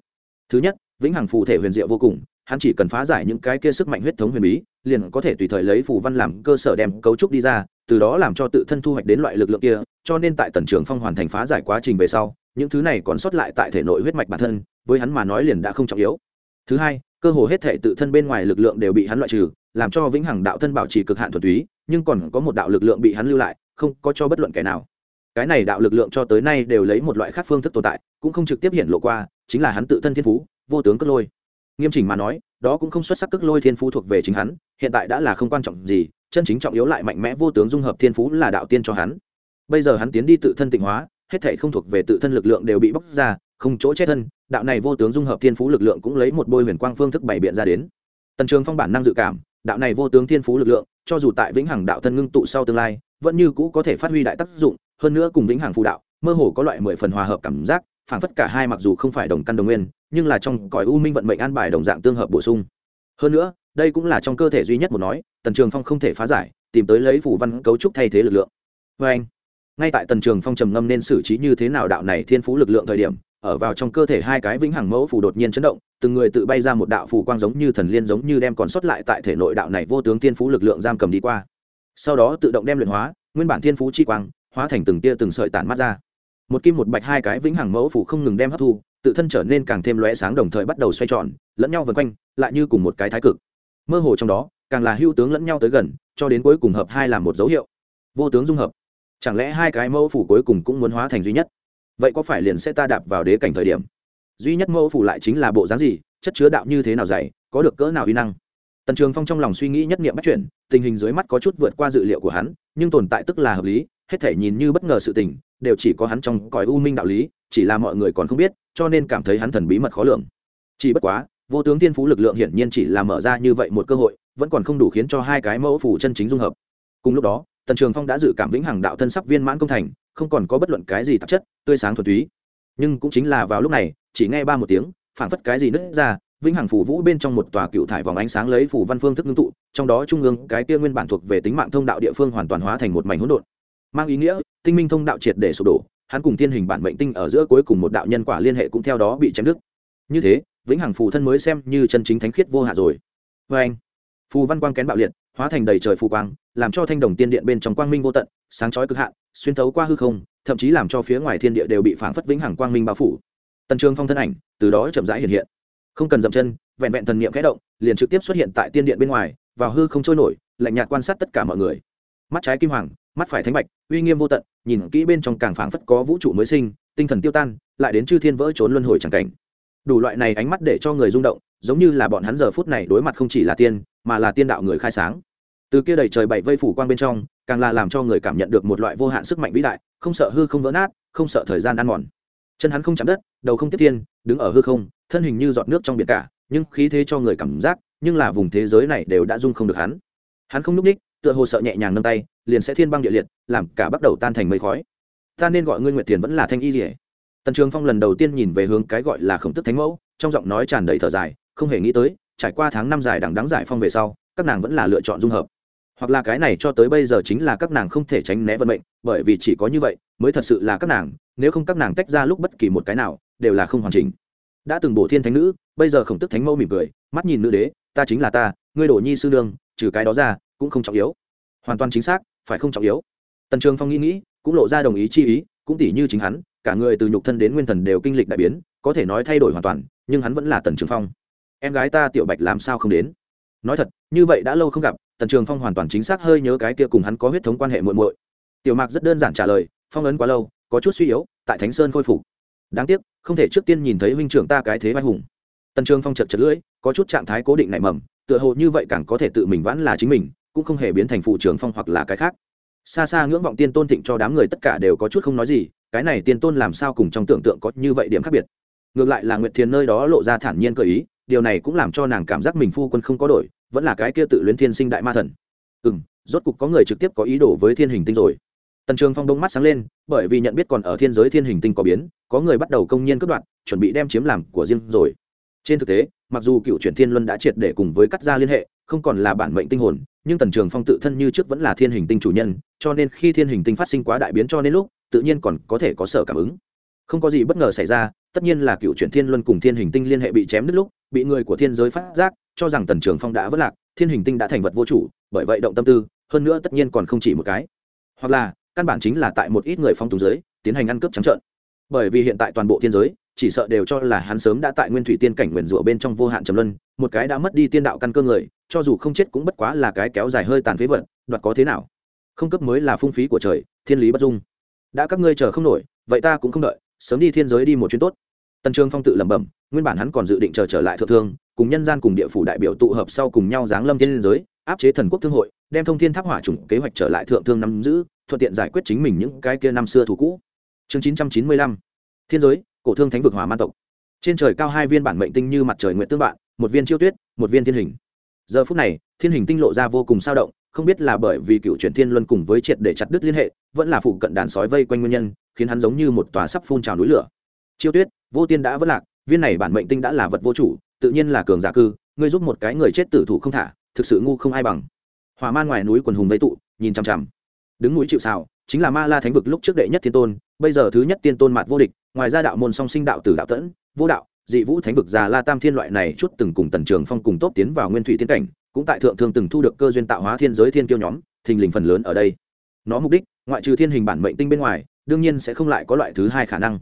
Thứ nhất, vĩnh hằng phù thể huyền diệu vô cùng, hắn chỉ cần phá giải những cái kia sức mạnh huyết thống huyền bí, liền có thể tùy thời lấy phù văn làm cơ sở đem cấu trúc đi ra, từ đó làm cho tự thân thu hoạch đến loại lực lượng kia, cho nên tại tần trường phong hoàn thành phá giải quá trình về sau, những thứ này còn sót lại tại thể nội huyết mạch bản thân, với hắn mà nói liền đã không trọng yếu thứ hai, cơ hồ hết thể tự thân bên ngoài lực lượng đều bị hắn loại trừ, làm cho vĩnh hằng đạo thân bảo trì cực hạn thuần túy, nhưng còn có một đạo lực lượng bị hắn lưu lại, không có cho bất luận kẻ nào. Cái này đạo lực lượng cho tới nay đều lấy một loại khác phương thức tồn tại, cũng không trực tiếp hiện lộ qua, chính là hắn tự thân thiên phú, vô tướng cất lôi. Nghiêm chỉnh mà nói, đó cũng không xuất sắc cất lôi thiên phú thuộc về chính hắn, hiện tại đã là không quan trọng gì, chân chính trọng yếu lại mạnh mẽ vô tướng dung hợp thiên phú là đạo tiên cho hắn. Bây giờ hắn tiến đi tự thân tịnh hóa, hết thể không thuộc về tự thân lực lượng đều bị bóc ra không chỗ chết thân, đạo này vô tướng dung hợp thiên phú lực lượng cũng lấy một bôi huyền quang phương thức bày biện ra đến. Tần trường phong bản năng dự cảm, đạo này vô tướng thiên phú lực lượng, cho dù tại vĩnh hằng đạo thân ngưng tụ sau tương lai, vẫn như cũ có thể phát huy đại tác dụng, hơn nữa cùng vĩnh hằng phù đạo, mơ hồ có loại mười phần hòa hợp cảm giác, phảng phất cả hai mặc dù không phải đồng căn đồng nguyên, nhưng là trong cõi u minh vận mệnh an bài đồng dạng tương hợp bổ sung. Hơn nữa, đây cũng là trong cơ thể duy nhất một nói, tần trường phong không thể phá giải, tìm tới lấy phủ văn cấu trúc thay thế lực lượng. Vê anh ngay tại tần trường phong trầm ngâm nên xử trí như thế nào đạo này thiên phú lực lượng thời điểm ở vào trong cơ thể hai cái vĩnh hằng mẫu phủ đột nhiên chấn động, từng người tự bay ra một đạo phù quang giống như thần liên giống như đem còn sót lại tại thể nội đạo này vô tướng thiên phú lực lượng giam cầm đi qua. Sau đó tự động đem luyện hóa, nguyên bản thiên phú chi quang, hóa thành từng tia từng sợi tản mắt ra. Một kim một bạch hai cái vĩnh hằng mẫu phủ không ngừng đem hấp thu, tự thân trở nên càng thêm lóe sáng đồng thời bắt đầu xoay tròn, lẫn nhau vần quanh, lại như cùng một cái thái cực. Mơ hồ trong đó, càng là hưu tướng lẫn nhau tới gần, cho đến cuối cùng hợp hai làm một dấu hiệu. Vô tướng dung hợp. Chẳng lẽ hai cái mẫu phủ cuối cùng cũng muốn hóa thành duy nhất? Vậy có phải liền sẽ ta đạp vào đế cảnh thời điểm? Duy nhất mẫu phủ lại chính là bộ dáng gì? Chất chứa đạo như thế nào dày có được cỡ nào uy năng? Tần trường phong trong lòng suy nghĩ nhất nghiệm bắt chuyển, tình hình dưới mắt có chút vượt qua dự liệu của hắn, nhưng tồn tại tức là hợp lý, hết thể nhìn như bất ngờ sự tình, đều chỉ có hắn trong cõi u minh đạo lý, chỉ là mọi người còn không biết, cho nên cảm thấy hắn thần bí mật khó lường. Chỉ bất quá, vô tướng tiên phú lực lượng hiển nhiên chỉ là mở ra như vậy một cơ hội, vẫn còn không đủ khiến cho hai cái mẫu phủ chân chính dung hợp. Cùng lúc đó, tần trường phong đã dự cảm vĩnh hằng đạo thân sắp viên mãn công thành không còn có bất luận cái gì tạp chất, tươi sáng thuần túy. Nhưng cũng chính là vào lúc này, chỉ nghe ba một tiếng, phảng phất cái gì nứt ra, vĩnh hằng phủ vũ bên trong một tòa cựu thải vòng ánh sáng lấy phủ văn phương thức ngưng tụ, trong đó trung ương cái kia nguyên bản thuộc về tính mạng thông đạo địa phương hoàn toàn hóa thành một mảnh hỗn độn. Mang ý nghĩa, tinh minh thông đạo triệt để sụp đổ, hắn cùng thiên hình bản mệnh tinh ở giữa cuối cùng một đạo nhân quả liên hệ cũng theo đó bị chém đứt. Như thế, vĩnh hằng phù thân mới xem như chân chính thánh khiết vô hạ rồi. Vê anh phù văn quang kén bạo liệt hóa thành đầy trời phù quang, làm cho thanh đồng tiên điện bên trong quang minh vô tận, sáng chói cực hạn, xuyên thấu qua hư không, thậm chí làm cho phía ngoài thiên địa đều bị phảng phất vĩnh hằng quang minh bao phủ. Tần trường phong thân ảnh từ đó chậm rãi hiện hiện. Không cần dậm chân, vẹn vẹn thần niệm khẽ động, liền trực tiếp xuất hiện tại tiên điện bên ngoài, vào hư không trôi nổi, lạnh nhạt quan sát tất cả mọi người. Mắt trái kim hoàng, mắt phải thánh bạch, uy nghiêm vô tận, nhìn kỹ bên trong càng phảng phất có vũ trụ mới sinh, tinh thần tiêu tan, lại đến chư thiên vỡ trốn luân hồi chẳng cảnh. Đủ loại này ánh mắt để cho người rung động giống như là bọn hắn giờ phút này đối mặt không chỉ là tiên, mà là tiên đạo người khai sáng. Từ kia đầy trời bảy vây phủ quang bên trong, càng là làm cho người cảm nhận được một loại vô hạn sức mạnh vĩ đại, không sợ hư không vỡ nát, không sợ thời gian ăn mòn. Chân hắn không chạm đất, đầu không tiếp thiên đứng ở hư không, thân hình như giọt nước trong biển cả, nhưng khí thế cho người cảm giác, nhưng là vùng thế giới này đều đã dung không được hắn. Hắn không n ú c ních, tựa hồ sợ nhẹ nhàng nâng tay, liền sẽ thiên băng địa liệt, làm cả bắt đầu tan thành mây khói. Ta nên gọi ngươi nguyệt tiền vẫn là thanh y rỉa tần trường phong lần đầu tiên nhìn về hướng cái gọi là khổng tức thánh mẫu, trong giọng nói tràn đầy thở dài không hề nghĩ tới, trải qua tháng năm dài đằng đắng giải phong về sau, các nàng vẫn là lựa chọn dung hợp. Hoặc là cái này cho tới bây giờ chính là các nàng không thể tránh né vận mệnh, bởi vì chỉ có như vậy mới thật sự là các nàng, nếu không các nàng tách ra lúc bất kỳ một cái nào, đều là không hoàn chỉnh. Đã từng bổ thiên thánh nữ, bây giờ khổng tức thánh mẫu mỉm cười, mắt nhìn nữ đế, ta chính là ta, ngươi đổ nhi sư nương, trừ cái đó ra, cũng không trọng yếu. Hoàn toàn chính xác, phải không trọng yếu? Tần trường phong nghĩ nghĩ, cũng lộ ra đồng ý chi ý, cũng tỉ như chính hắn, cả người từ nhục thân đến nguyên thần đều kinh lịch đại biến, có thể nói thay đổi hoàn toàn, nhưng hắn vẫn là tần trường phong em gái ta tiểu bạch làm sao không đến? Nói thật, như vậy đã lâu không gặp, tần trường phong hoàn toàn chính xác hơi nhớ cái kia cùng hắn có huyết thống quan hệ muộn muội. Tiểu mạc rất đơn giản trả lời, phong ấn quá lâu, có chút suy yếu, tại thánh sơn khôi phục. Đáng tiếc, không thể trước tiên nhìn thấy huynh trưởng ta cái thế vai hùng. Tần trường phong chật chật lưỡi, có chút trạng thái cố định nảy mầm, tựa hồ như vậy càng có thể tự mình vãn là chính mình, cũng không hề biến thành phụ trưởng phong hoặc là cái khác. Xa xa ngưỡng vọng tiên tôn thịnh cho đám người tất cả đều có chút không nói gì, cái này tiên tôn làm sao cùng trong tưởng tượng có như vậy điểm khác biệt. Ngược lại là nguyệt thiền nơi đó lộ ra thản nhiên cơ ý điều này cũng làm cho nàng cảm giác mình phu quân không có đổi, vẫn là cái kia tự luyến thiên sinh đại ma thần. Ừ m rốt cục có người trực tiếp có ý đồ với thiên hình tinh rồi. Tần trường phong đông mắt sáng lên, bởi vì nhận biết còn ở thiên giới thiên hình tinh có biến, có người bắt đầu công nhiên cướp đoạt, chuẩn bị đem chiếm làm của riêng rồi. Trên thực tế, mặc dù cựu chuyển thiên luân đã triệt để cùng với cắt ra liên hệ, không còn là bản mệnh tinh hồn, nhưng tần trường phong tự thân như trước vẫn là thiên hình tinh chủ nhân, cho nên khi thiên hình tinh phát sinh quá đại biến cho nên lúc, tự nhiên còn có thể có sở cảm ứng. Không có gì bất ngờ xảy ra tất nhiên là cựu chuyển thiên luân cùng thiên hình tinh liên hệ bị chém đứt lúc, bị người của thiên giới phát giác, cho rằng tần trường phong đã vất lạc, thiên hình tinh đã thành vật vô chủ, bởi vậy động tâm tư, hơn nữa tất nhiên còn không chỉ một cái. Hoặc là, căn bản chính là tại một ít người phong tùng giới, tiến hành ăn cướp trắng trợn. Bởi vì hiện tại toàn bộ thiên giới, chỉ sợ đều cho là hắn sớm đã tại nguyên thủy tiên cảnh nguyền rủa bên trong vô hạn trầm luân, một cái đã mất đi tiên đạo căn cơ người, cho dù không chết cũng bất quá là cái kéo dài hơi tàn phế vật, đoạt có thế nào? Không cấp mới là phung phí của trời, thiên lý bất dung. Đã các ngươi chờ không nổi, vậy ta cũng không đợi, sớm đi thiên giới đi một chuyến tốt tần trường phong tự lẩm bẩm, nguyên bản hắn còn dự định chờ trở lại thượng thương, cùng nhân gian cùng địa phủ đại biểu tụ hợp sau cùng nhau giáng lâm thiên giới, áp chế thần quốc thương hội, đem thông thiên tháp hỏa chủng kế hoạch trở lại thượng thương nắm giữ, thuận tiện giải quyết chính mình những cái kia năm xưa thủ cũ. Chương chín trăm chín mươi lăm, thiên giới, cổ thương thánh vực hỏa man tộc. Trên trời cao hai viên bản mệnh tinh như mặt trời nguyện tương bạn, một viên chiêu tuyết, một viên thiên hình. Giờ phút này, thiên hình tinh lộ ra vô cùng sao động, không biết là bởi vì cựu chuyển thiên luân cùng với triệt để chặt đứt liên hệ, vẫn là phụ cận đàn sói vây quanh nguyên nhân, khiến hắn giống như một tòa sắp phun trào núi lửa chiêu tuyết, vô tiên đã vất lạc, viên này bản mệnh tinh đã là vật vô chủ, tự nhiên là cường giả cư, ngươi giúp một cái người chết tử thủ không thả, thực sự ngu không ai bằng. Hỏa man ngoài núi quần hùng vây tụ, nhìn chằm chằm. Đứng núi chịu xào chính là ma la thánh vực lúc trước đệ nhất thiên tôn, bây giờ thứ nhất tiên tôn mạt vô địch, ngoài ra đạo môn song sinh đạo tử đạo tẫn, vô đạo, dị vũ thánh vực già la tam thiên loại này chút từng cùng tần trường phong cùng tốt tiến vào nguyên thủy tiên cảnh, cũng tại thượng thường từng thu được cơ duyên tạo hóa thiên giới thiên kiêu nhóm, thình lình phần lớn ở đây. Nó mục đích, ngoại trừ thiên hình bản mệnh tinh bên ngoài, đương nhiên sẽ không lại có loại thứ hai khả năng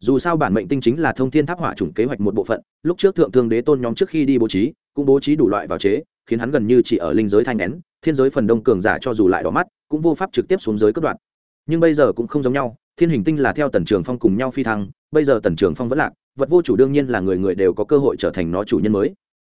dù sao bản mệnh tinh chính là thông thiên tháp hỏa chủng kế hoạch một bộ phận, lúc trước thượng thương đế tôn nhóm trước khi đi bố trí, cũng bố trí đủ loại vào chế, khiến hắn gần như chỉ ở linh giới thanh nén, thiên giới phần đông cường giả cho dù lại đỏ mắt, cũng vô pháp trực tiếp xuống giới cất đoạn nhưng bây giờ cũng không giống nhau, thiên hình tinh là theo tần trường phong cùng nhau phi thăng, bây giờ tần trường phong vẫn lạc, vật vô chủ đương nhiên là người người đều có cơ hội trở thành nó chủ nhân mới.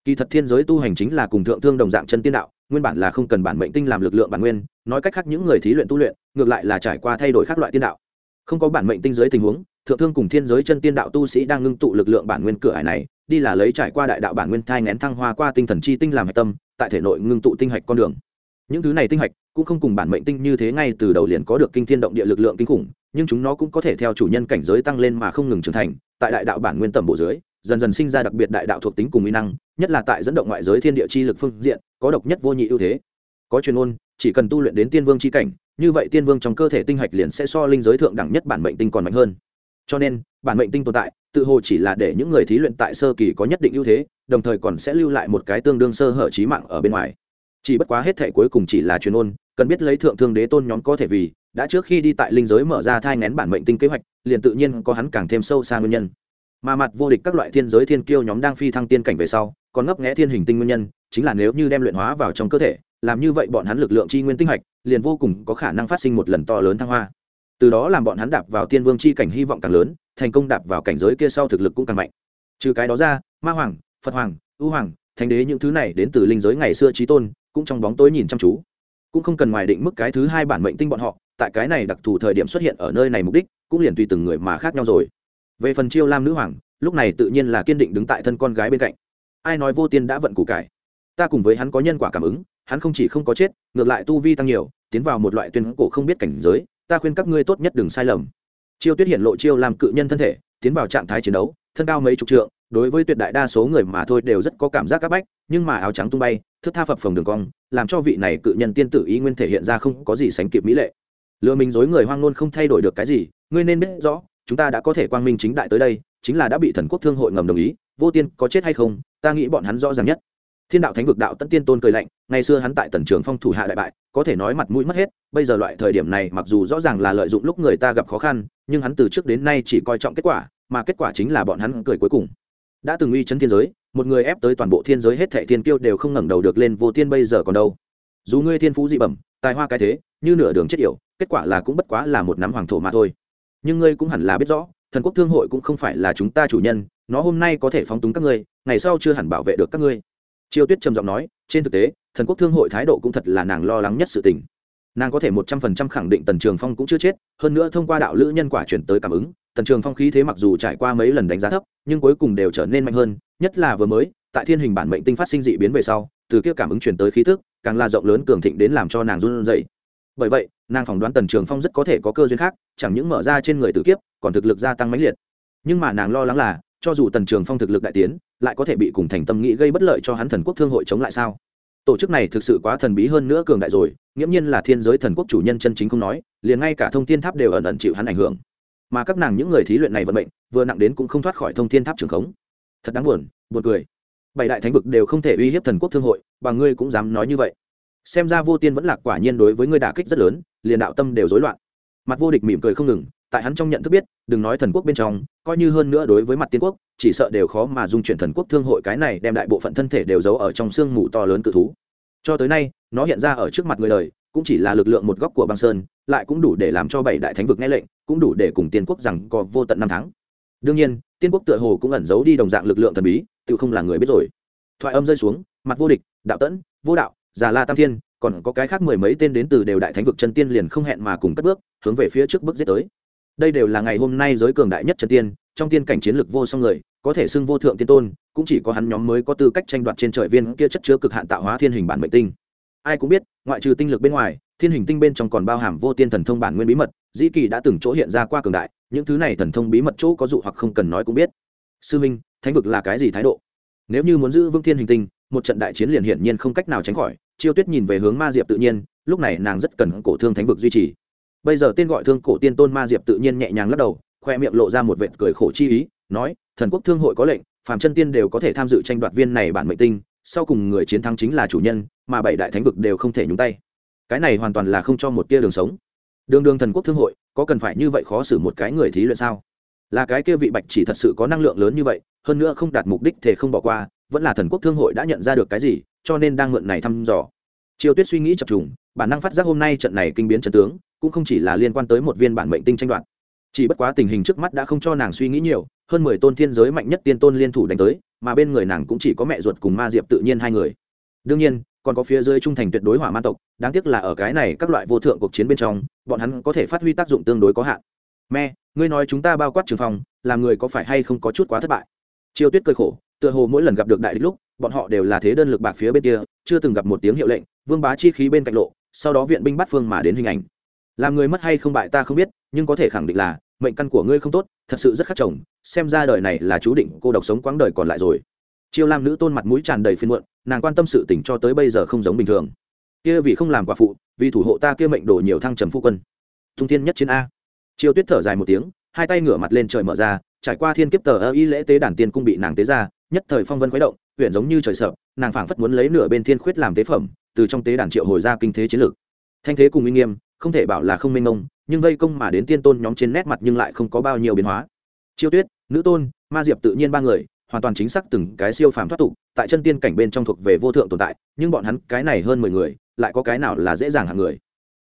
Kỳ thật thiên giới tu hành chính là cùng thượng thương đồng dạng chân tiên đạo, nguyên bản là không cần bản mệnh tinh làm lực lượng bản nguyên, nói cách khác những người thí luyện tu luyện, ngược lại là trải qua thay đổi các loại tiên đạo. Không có bản mệnh tinh giới tình huống thượng thương cùng thiên giới chân tiên đạo tu sĩ đang ngưng tụ lực lượng bản nguyên cửa hải này, đi là lấy trải qua đại đạo bản nguyên thai ngén thăng hoa qua tinh thần chi tinh làm hạch tâm, tại thể nội ngưng tụ tinh hạch con đường. Những thứ này tinh hạch cũng không cùng bản mệnh tinh như thế ngay từ đầu liền có được kinh thiên động địa lực lượng kinh khủng, nhưng chúng nó cũng có thể theo chủ nhân cảnh giới tăng lên mà không ngừng trưởng thành, tại đại đạo bản nguyên tầm bộ dưới, dần dần sinh ra đặc biệt đại đạo thuộc tính cùng mỹ năng, nhất là tại dẫn động ngoại giới thiên địa chi lực phương diện, có độc nhất vô nhị ưu thế. Có chuyên ôn chỉ cần tu luyện đến tiên vương chi cảnh, như vậy tiên vương trong cơ thể tinh hạch liền sẽ so linh giới thượng đẳng nhất bản mệnh tinh còn mạnh hơn cho nên, bản mệnh tinh tồn tại, tự hồ chỉ là để những người thí luyện tại sơ kỳ có nhất định ưu thế, đồng thời còn sẽ lưu lại một cái tương đương sơ hở trí mạng ở bên ngoài. Chỉ bất quá hết thể cuối cùng chỉ là chuyên ôn, cần biết lấy thượng thương đế tôn nhóm có thể vì, đã trước khi đi tại linh giới mở ra thai ngén bản mệnh tinh kế hoạch, liền tự nhiên có hắn càng thêm sâu xa nguyên nhân. Mà mặt vô địch các loại thiên giới thiên kiêu nhóm đang phi thăng tiên cảnh về sau, còn ngấp nghẽ thiên hình tinh nguyên nhân, chính là nếu như đem luyện hóa vào trong cơ thể, làm như vậy bọn hắn lực lượng chi nguyên tinh hạch liền vô cùng có khả năng phát sinh một lần to lớn thăng hoa từ đó làm bọn hắn đạp vào tiên vương chi cảnh hy vọng càng lớn, thành công đạp vào cảnh giới kia sau thực lực cũng càng mạnh. Trừ cái đó ra, ma hoàng, phật hoàng, ưu hoàng, thánh đế những thứ này đến từ linh giới ngày xưa trí tôn, cũng trong bóng tối nhìn chăm chú. Cũng không cần ngoài định mức cái thứ hai bản mệnh tinh bọn họ, tại cái này đặc thù thời điểm xuất hiện ở nơi này mục đích, cũng liền tùy từng người mà khác nhau rồi. Về phần chiêu lam nữ hoàng, lúc này tự nhiên là kiên định đứng tại thân con gái bên cạnh. Ai nói vô tiên đã vận củ cải? Ta cùng với hắn có nhân quả cảm ứng, hắn không chỉ không có chết, ngược lại tu vi tăng nhiều, tiến vào một loại tuyên cổ không biết cảnh giới ta khuyên các ngươi tốt nhất đừng sai lầm. Chiêu tuyết hiện lộ chiêu làm cự nhân thân thể, tiến vào trạng thái chiến đấu, thân cao mấy chục trượng, đối với tuyệt đại đa số người mà thôi đều rất có cảm giác áp bách, nhưng mà áo trắng tung bay thức tha phập phồng đường cong, làm cho vị này cự nhân tiên tử ý nguyên thể hiện ra không có gì sánh kịp mỹ lệ. Lừa mình dối người hoang ngôn không thay đổi được cái gì, ngươi nên biết rõ, chúng ta đã có thể quang minh chính đại tới đây, chính là đã bị thần quốc thương hội ngầm đồng ý, vô tiên có chết hay không, ta nghĩ bọn hắn rõ ràng nhất. Thiên đạo thánh vực đạo tận tiên tôn cười lạnh ngày xưa hắn tại tần trường phong thủ hạ đại bại, có thể nói mặt mũi mất hết, bây giờ loại thời điểm này mặc dù rõ ràng là lợi dụng lúc người ta gặp khó khăn, nhưng hắn từ trước đến nay chỉ coi trọng kết quả, mà kết quả chính là bọn hắn cười cuối cùng. Đã từng uy chấn thiên giới, một người ép tới toàn bộ thiên giới hết thệ thiên kiêu đều không ngẩng đầu được lên, vô tiên bây giờ còn đâu? Dù ngươi thiên phú dị bẩm, tài hoa cái thế, như nửa đường chết yểu, kết quả là cũng bất quá là một nắm hoàng thổ mà thôi. Nhưng ngươi cũng hẳn là biết rõ, thần quốc thương hội cũng không phải là chúng ta chủ nhân, nó hôm nay có thể phóng túng các ngươi, ngày sau chưa hẳn bảo vệ được các ngươi chiêu tuyết trầm giọng nói, trên thực tế, thần quốc thương hội thái độ cũng thật là nàng lo lắng nhất sự tình. Nàng có thể một trăm phần trăm khẳng định tần trường phong cũng chưa chết, hơn nữa thông qua đạo lữ nhân quả chuyển tới cảm ứng, tần trường phong khí thế mặc dù trải qua mấy lần đánh giá thấp, nhưng cuối cùng đều trở nên mạnh hơn, nhất là vừa mới, tại thiên hình bản mệnh tinh phát sinh dị biến về sau, từ kia cảm ứng chuyển tới khí thức càng là rộng lớn cường thịnh đến làm cho nàng run dậy bởi vậy, nàng phỏng đoán tần trường phong rất có thể có cơ duyên khác, chẳng những mở ra trên người tử kiếp, còn thực lực gia tăng mãnh liệt. Nhưng mà nàng lo lắng là cho dù tần trường phong thực lực đại tiến, lại có thể bị cùng thành tâm nghĩ gây bất lợi cho hắn thần quốc thương hội chống lại sao? Tổ chức này thực sự quá thần bí hơn nữa cường đại rồi, nghiễm nhiên là thiên giới thần quốc chủ nhân chân chính không nói, liền ngay cả thông thiên tháp đều ẩn ẩn chịu hắn ảnh hưởng. Mà các nàng những người thí luyện này vận mệnh, vừa nặng đến cũng không thoát khỏi thông thiên tháp trường khống. Thật đáng buồn buồn cười. Bảy đại thánh vực đều không thể uy hiếp thần quốc thương hội, và ngươi cũng dám nói như vậy. Xem ra vô tiên vẫn là quả nhiên đối với ngươi đả kích rất lớn, liền đạo tâm đều rối loạn. Mặt vô địch mỉm cười không ngừng tại hắn trong nhận thức biết, đừng nói thần quốc bên trong, coi như hơn nữa đối với mặt tiên quốc, chỉ sợ đều khó mà dung chuyển thần quốc thương hội cái này đem đại bộ phận thân thể đều giấu ở trong sương mù to lớn cự thú. Cho tới nay, nó hiện ra ở trước mặt người đời, cũng chỉ là lực lượng một góc của băng sơn, lại cũng đủ để làm cho bảy đại thánh vực nghe lệnh, cũng đủ để cùng tiên quốc rằng có vô tận năm tháng. Đương nhiên, tiên quốc tựa hồ cũng ẩn giấu đi đồng dạng lực lượng thần bí, tự không là người biết rồi. Thoại âm rơi xuống, mặt vô địch, đạo tẫn, vô đạo, già la tam thiên, còn có cái khác mười mấy tên đến từ đều đại thánh vực chân tiên liền không hẹn mà cùng cất bước, hướng về phía trước bước giết tới đây đều là ngày hôm nay giới cường đại nhất trần tiên, trong tiên cảnh chiến lược vô song người, có thể xưng vô thượng tiên tôn, cũng chỉ có hắn nhóm mới có tư cách tranh đoạt trên trời viên kia chất chứa cực hạn tạo hóa thiên hình bản mệnh tinh. Ai cũng biết, ngoại trừ tinh lực bên ngoài, thiên hình tinh bên trong còn bao hàm vô tiên thần thông bản nguyên bí mật, dĩ kỳ đã từng chỗ hiện ra qua cường đại, những thứ này thần thông bí mật chỗ có dụ hoặc không cần nói cũng biết. Sư minh, thánh vực là cái gì thái độ? Nếu như muốn giữ vững thiên hình tinh, một trận đại chiến liền hiển nhiên không cách nào tránh khỏi, chiêu tuyết nhìn về hướng ma diệp tự nhiên, lúc này nàng rất cần cổ thương thánh vực duy trì bây giờ tên gọi thương cổ tiên tôn ma diệp tự nhiên nhẹ nhàng lắc đầu, khoe miệng lộ ra một vệt cười khổ chi ý, nói, thần quốc thương hội có lệnh, phàm chân tiên đều có thể tham dự tranh đoạt viên này bản mệnh tinh, sau cùng người chiến thắng chính là chủ nhân, mà bảy đại thánh vực đều không thể nhúng tay. Cái này hoàn toàn là không cho một tia đường sống. Đường đường thần quốc thương hội, có cần phải như vậy khó xử một cái người thí luyện sao? Là cái kia vị bạch chỉ thật sự có năng lượng lớn như vậy, hơn nữa không đạt mục đích thể không bỏ qua, vẫn là thần quốc thương hội đã nhận ra được cái gì, cho nên đang mượn này thăm dò. Triều tuyết suy nghĩ chập trùng bản năng phát giác hôm nay trận này kinh biến trận tướng, cũng không chỉ là liên quan tới một viên bản mệnh tinh tranh đoạt. Chỉ bất quá tình hình trước mắt đã không cho nàng suy nghĩ nhiều, hơn mười tôn thiên giới mạnh nhất tiên tôn liên thủ đánh tới, mà bên người nàng cũng chỉ có mẹ ruột cùng ma diệp tự nhiên hai người. Đương nhiên, còn có phía dưới trung thành tuyệt đối hỏa man tộc, đáng tiếc là ở cái này các loại vô thượng cuộc chiến bên trong, bọn hắn có thể phát huy tác dụng tương đối có hạn. Mẹ, ngươi nói chúng ta bao quát trường phòng, làm người có phải hay không có chút quá thất bại? Chiêu tuyết cơi khổ, tựa hồ mỗi lần gặp được đại địch lúc, bọn họ đều là thế đơn lực bạc phía bên kia, chưa từng gặp một tiếng hiệu lệnh, vương bá chi khí bên cạnh lộ sau đó viện binh bắt phương mà đến hình ảnh. Làm người mất hay không bại ta không biết, nhưng có thể khẳng định là, mệnh căn của ngươi không tốt, thật sự rất khắc chồng, xem ra đời này là chú định cô độc sống quãng đời còn lại rồi. Chiêu lam nữ tôn mặt mũi tràn đầy phiên muộn, nàng quan tâm sự tỉnh cho tới bây giờ không giống bình thường. Kia vì không làm quả phụ, vì thủ hộ ta kia mệnh đổ nhiều thăng trầm phu quân. Thung thiên nhất chiến a. Chiêu tuyết thở dài một tiếng, hai tay ngửa mặt lên trời mở ra, trải qua thiên kiếp tờ ơ y lễ tế đàn tiên cung bị nàng tế ra, nhất thời phong vân khuấy động, huyện giống như trời sợ, nàng phảng phất muốn lấy nửa bên thiên khuyết làm tế phẩm từ trong tế đàn triệu hồi ra kinh thế chiến lược. Thanh thế cùng uy nghiêm, không thể bảo là không mênh mông, nhưng vây công mà đến tiên tôn nhóm trên nét mặt nhưng lại không có bao nhiêu biến hóa. Chiêu tuyết, nữ tôn, ma diệp tự nhiên ba người, hoàn toàn chính xác từng cái siêu phàm thoát tục, tại chân tiên cảnh bên trong thuộc về vô thượng tồn tại, nhưng bọn hắn cái này hơn mười người, lại có cái nào là dễ dàng hàng người?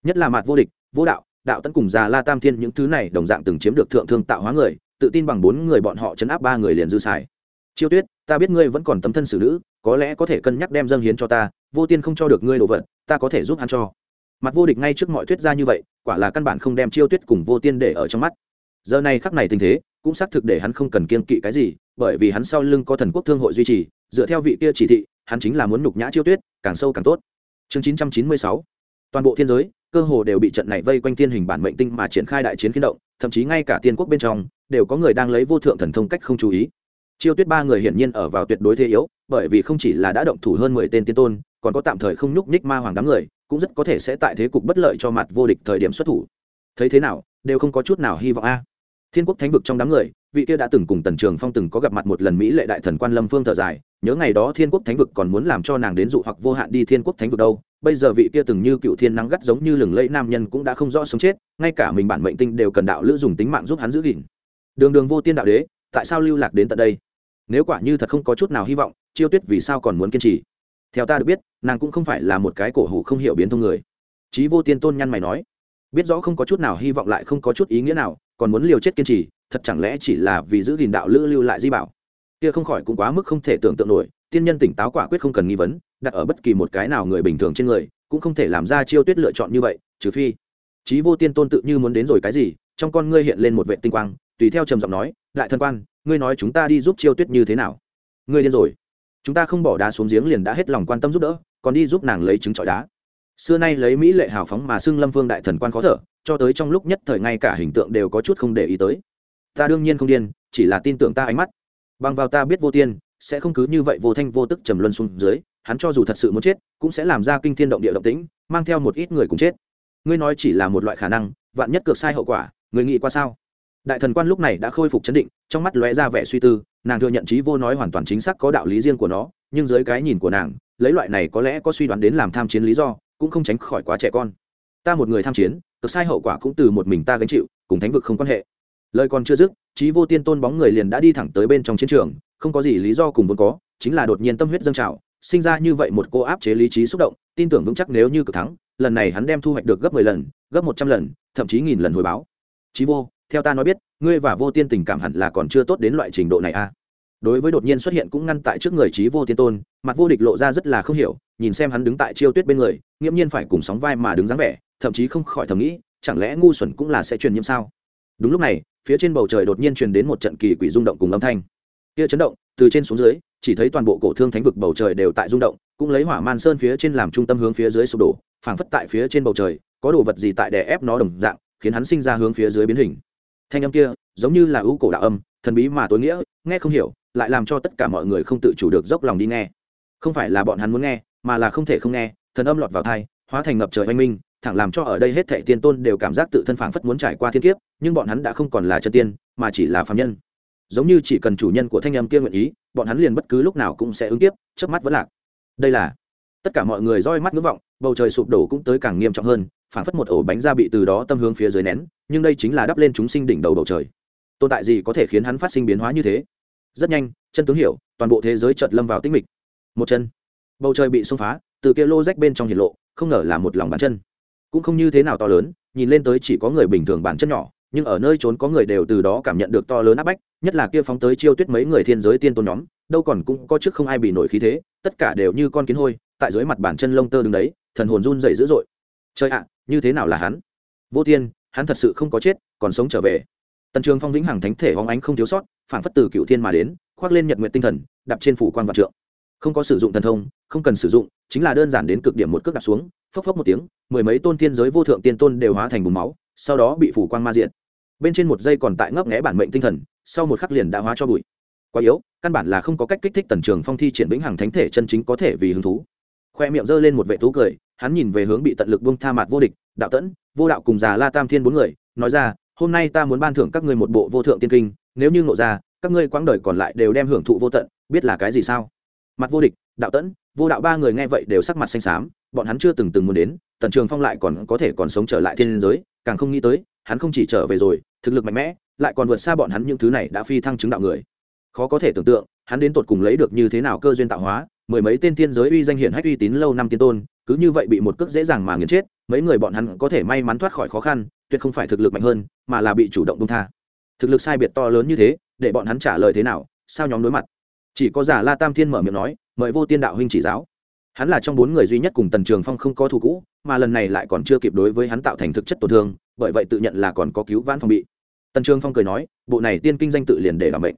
Nhất là mặt vô địch, vô đạo đạo tấn cùng già la tam thiên những thứ này đồng dạng từng chiếm được thượng thương tạo hóa người, tự tin bằng bốn người bọn họ chấn áp ba người liền dư xài. Chiêu tuyết, ta biết ngươi vẫn còn tấm thân xử nữ, có lẽ có thể cân nhắc đem dâng hiến cho ta vô tiên không cho được ngươi đồ vật, ta có thể giúp hắn cho. Mặt vô địch ngay trước mọi thuyết ra như vậy, quả là căn bản không đem chiêu tuyết cùng vô tiên để ở trong mắt. Giờ này khắc này tình thế, cũng xác thực để hắn không cần kiên kỵ cái gì, bởi vì hắn sau lưng có thần quốc thương hội duy trì, dựa theo vị kia chỉ thị, hắn chính là muốn nhục nhã chiêu tuyết, càng sâu càng tốt. Chương chín trăm chín mươi sáu, toàn bộ thiên giới, cơ hồ đều bị trận này vây quanh thiên hình bản mệnh tinh mà triển khai đại chiến khiến động, thậm chí ngay cả tiên quốc bên trong, đều có người đang lấy vô thượng thần thông cách không chú ý. Chiêu tuyết ba người hiển nhiên ở vào tuyệt đối thế yếu, bởi vì không chỉ là đã động thủ hơn mười tên tiên tôn còn có tạm thời không nhúc nhích ma hoàng đám người, cũng rất có thể sẽ tại thế cục bất lợi cho mặt vô địch thời điểm xuất thủ. Thấy thế nào, đều không có chút nào hy vọng a. Thiên quốc thánh vực trong đám người, vị kia đã từng cùng tần trường phong từng có gặp mặt một lần mỹ lệ đại thần quan lâm phương thở dài, nhớ ngày đó thiên quốc thánh vực còn muốn làm cho nàng đến dụ hoặc vô hạn đi thiên quốc thánh vực đâu, bây giờ vị kia từng như cựu thiên nắng gắt giống như lừng lẫy nam nhân cũng đã không rõ sống chết, ngay cả mình bản mệnh tinh đều cần đạo lữ dùng tính mạng giúp hắn giữ gìn. Đường đường vô tiên đạo đế, tại sao lưu lạc đến tận đây? Nếu quả như thật không có chút nào hy vọng, chiêu tuyết vì sao còn muốn kiên trì? Theo ta được biết, nàng cũng không phải là một cái cổ hủ không hiểu biến thông người. Chí vô tiên tôn nhăn mày nói, biết rõ không có chút nào hy vọng lại không có chút ý nghĩa nào, còn muốn liều chết kiên trì, thật chẳng lẽ chỉ là vì giữ gìn đạo lữ lưu lại di bảo? Kia không khỏi cũng quá mức không thể tưởng tượng nổi, tiên nhân tỉnh táo quả quyết không cần nghi vấn, đặt ở bất kỳ một cái nào người bình thường trên người, cũng không thể làm ra chiêu tuyết lựa chọn như vậy, trừ phi. Chí vô tiên tôn tự như muốn đến rồi cái gì, trong con ngươi hiện lên một vệ tinh quang, tùy theo trầm giọng nói lại thân quan, ngươi nói chúng ta đi giúp chiêu tuyết như thế nào? Ngươi điên rồi chúng ta không bỏ đá xuống giếng liền đã hết lòng quan tâm giúp đỡ, còn đi giúp nàng lấy trứng trọi đá. Xưa nay lấy mỹ lệ hào phóng mà xưng lâm vương đại thần quan khó thở, cho tới trong lúc nhất thời ngay cả hình tượng đều có chút không để ý tới. Ta đương nhiên không điên, chỉ là tin tưởng ta ánh mắt. Bằng vào ta biết vô tiên, sẽ không cứ như vậy vô thanh vô tức trầm luân xuống dưới, hắn cho dù thật sự muốn chết, cũng sẽ làm ra kinh thiên động địa động tĩnh, mang theo một ít người cùng chết. Ngươi nói chỉ là một loại khả năng, vạn nhất cược sai hậu quả người nghĩ qua sao? Đại thần quan lúc này đã khôi phục chấn định, trong mắt lóe ra vẻ suy tư, nàng thừa nhận trí vô nói hoàn toàn chính xác có đạo lý riêng của nó, nhưng dưới cái nhìn của nàng, lấy loại này có lẽ có suy đoán đến làm tham chiến lý do, cũng không tránh khỏi quá trẻ con. Ta một người tham chiến cực sai hậu quả cũng từ một mình ta gánh chịu, cùng thánh vực không quan hệ. Lời còn chưa dứt, trí vô tiên tôn bóng người liền đã đi thẳng tới bên trong chiến trường, không có gì lý do cùng vốn có, chính là đột nhiên tâm huyết dâng trào, sinh ra như vậy một cô áp chế lý trí xúc động, tin tưởng vững chắc nếu như cực thắng, lần này hắn đem thu hoạch được gấp mười lần, gấp một trăm lần, thậm chí nghìn lần hồi báo. Trí vô theo ta nói biết, ngươi và vô tiên tình cảm hẳn là còn chưa tốt đến loại trình độ này a à? đối với đột nhiên xuất hiện cũng ngăn tại trước người trí vô tiên tôn, mặt vô địch lộ ra rất là không hiểu, nhìn xem hắn đứng tại chiêu tuyết bên người, nghiễm nhiên phải cùng sóng vai mà đứng dáng vẻ, thậm chí không khỏi thầm nghĩ, chẳng lẽ ngu xuẩn cũng là sẽ truyền nhiễm sao? Đúng lúc này, phía trên bầu trời đột nhiên truyền đến một trận kỳ quỷ rung động cùng âm thanh. Kia chấn động, từ trên xuống dưới, chỉ thấy toàn bộ cổ thương thánh vực bầu trời đều tại rung động, cũng lấy hỏa man sơn phía trên làm trung tâm hướng phía dưới sụp đổ, phảng phất tại phía trên bầu trời, có đồ vật gì tại đè ép nó đồng dạng, khiến hắn sinh ra hướng phía dưới biến hình thanh âm kia giống như là ưu cổ đạo âm, thần bí mà tối nghĩa, nghe không hiểu, lại làm cho tất cả mọi người không tự chủ được dốc lòng đi nghe. Không phải là bọn hắn muốn nghe, mà là không thể không nghe, thần âm lọt vào thai hóa thành ngập trời oanh minh, thẳng làm cho ở đây hết thệ tiên tôn đều cảm giác tự thân phảng phất muốn trải qua thiên kiếp, nhưng bọn hắn đã không còn là chân tiên, mà chỉ là phạm nhân. Giống như chỉ cần chủ nhân của thanh âm kia nguyện ý, bọn hắn liền bất cứ lúc nào cũng sẽ ứng tiếp trước mắt vẫn lạc. Đây là, tất cả mọi người roi mắt ngưỡng vọng, bầu trời sụp đổ cũng tới càng nghiêm trọng hơn phảng phất một ổ bánh da bị từ đó tâm hướng phía dưới nén, nhưng đây chính là đắp lên chúng sinh đỉnh đầu bầu trời. Tồn tại gì có thể khiến hắn phát sinh biến hóa như thế? Rất nhanh, chân tướng hiểu, toàn bộ thế giới chợt lâm vào tích mịch. Một chân. Bầu trời bị xông phá, từ kia lô rách bên trong hiện lộ, không ngờ là một lòng bàn chân. Cũng không như thế nào to lớn, nhìn lên tới chỉ có người bình thường bàn chân nhỏ, nhưng ở nơi trốn có người đều từ đó cảm nhận được to lớn áp bách, nhất là kia phóng tới chiêu tuyết mấy người thiên giới tiên tôn nhóm, đâu còn cũng có trước không ai bị nổi khí thế, tất cả đều như con kiến hôi, tại dưới mặt bàn chân lông tơ đứng đấy, thần hồn run dậy dữ dội chơi ạ, như thế nào là hắn? Vô tiên, hắn thật sự không có chết, còn sống trở về. Tần trường phong vĩnh hằng thánh thể hóng ánh không thiếu sót phản phất từ cựu thiên mà đến, khoác lên nhật nguyện tinh thần, đạp trên phủ quan vạn trượng. Không có sử dụng thần thông, không cần sử dụng, chính là đơn giản đến cực điểm một cước đạp xuống, phốc phốc một tiếng, mười mấy tôn tiên giới vô thượng tiên tôn đều hóa thành bùn máu, sau đó bị phủ quan ma diện bên trên một giây còn tại ngấp nghẽ bản mệnh tinh thần, sau một khắc liền đã hóa cho bụi. Quá yếu, căn bản là không có cách kích thích tần trường phong thi triển vĩnh hằng thánh thể chân chính có thể vì hứng thú. Khoe miệng giơ lên một vệ thú cười hắn nhìn về hướng bị tận lực buông tha mạt vô địch, đạo tẫn, vô đạo cùng già la tam thiên bốn người, nói ra, hôm nay ta muốn ban thưởng các ngươi một bộ vô thượng tiên kinh, nếu như ngộ ra, các ngươi quãng đời còn lại đều đem hưởng thụ vô tận, biết là cái gì sao? Mặt vô địch, đạo tẫn, vô đạo ba người nghe vậy đều sắc mặt xanh xám, bọn hắn chưa từng từng muốn đến, tần trường phong lại còn có thể còn sống trở lại thiên giới, càng không nghĩ tới, hắn không chỉ trở về rồi, thực lực mạnh mẽ, lại còn vượt xa bọn hắn những thứ này đã phi thăng chứng đạo người. Khó có thể tưởng tượng, hắn đến tột cùng lấy được như thế nào cơ duyên tạo hóa mười mấy tên thiên giới uy danh hiển hách uy tín lâu năm tiên tôn, cứ như vậy bị một cước dễ dàng mà nghiền chết, mấy người bọn hắn có thể may mắn thoát khỏi khó khăn, tuyệt không phải thực lực mạnh hơn, mà là bị chủ động công tha. Thực lực sai biệt to lớn như thế, để bọn hắn trả lời thế nào, sao nhóm đối mặt? Chỉ có giả la tam thiên mở miệng nói, mời vô tiên đạo huynh chỉ giáo. Hắn là trong bốn người duy nhất cùng tần trường phong không có thù cũ, mà lần này lại còn chưa kịp đối với hắn tạo thành thực chất tổn thương, bởi vậy tự nhận là còn có cứu vãn phòng bị. Tần trường phong cười nói, bộ này tiên kinh danh tự liền để làm bệnh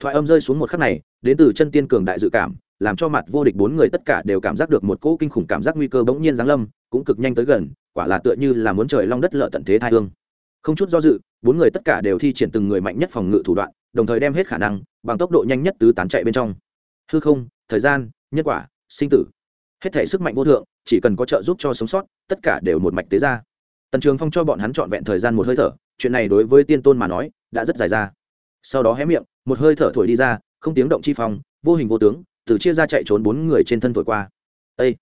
thoại âm rơi xuống một khắc này, đến từ chân tiên cường đại dự cảm làm cho mặt vô địch bốn người tất cả đều cảm giác được một cỗ kinh khủng cảm giác nguy cơ bỗng nhiên giáng lâm, cũng cực nhanh tới gần, quả là tựa như là muốn trời long đất lợ tận thế thai hương. Không chút do dự, bốn người tất cả đều thi triển từng người mạnh nhất phòng ngự thủ đoạn, đồng thời đem hết khả năng, bằng tốc độ nhanh nhất tứ tán chạy bên trong. Hư không, thời gian, nhân quả, sinh tử. Hết thể sức mạnh vô thượng, chỉ cần có trợ giúp cho sống sót, tất cả đều một mạch tế ra. Tần trường phong cho bọn hắn trọn vẹn thời gian một hơi thở, chuyện này đối với tiên tôn mà nói, đã rất dài ra. Sau đó hé miệng, một hơi thở thổi đi ra, không tiếng động chi phong, vô hình vô tướng từ chia ra chạy trốn bốn người trên thân thổi qua. Ê!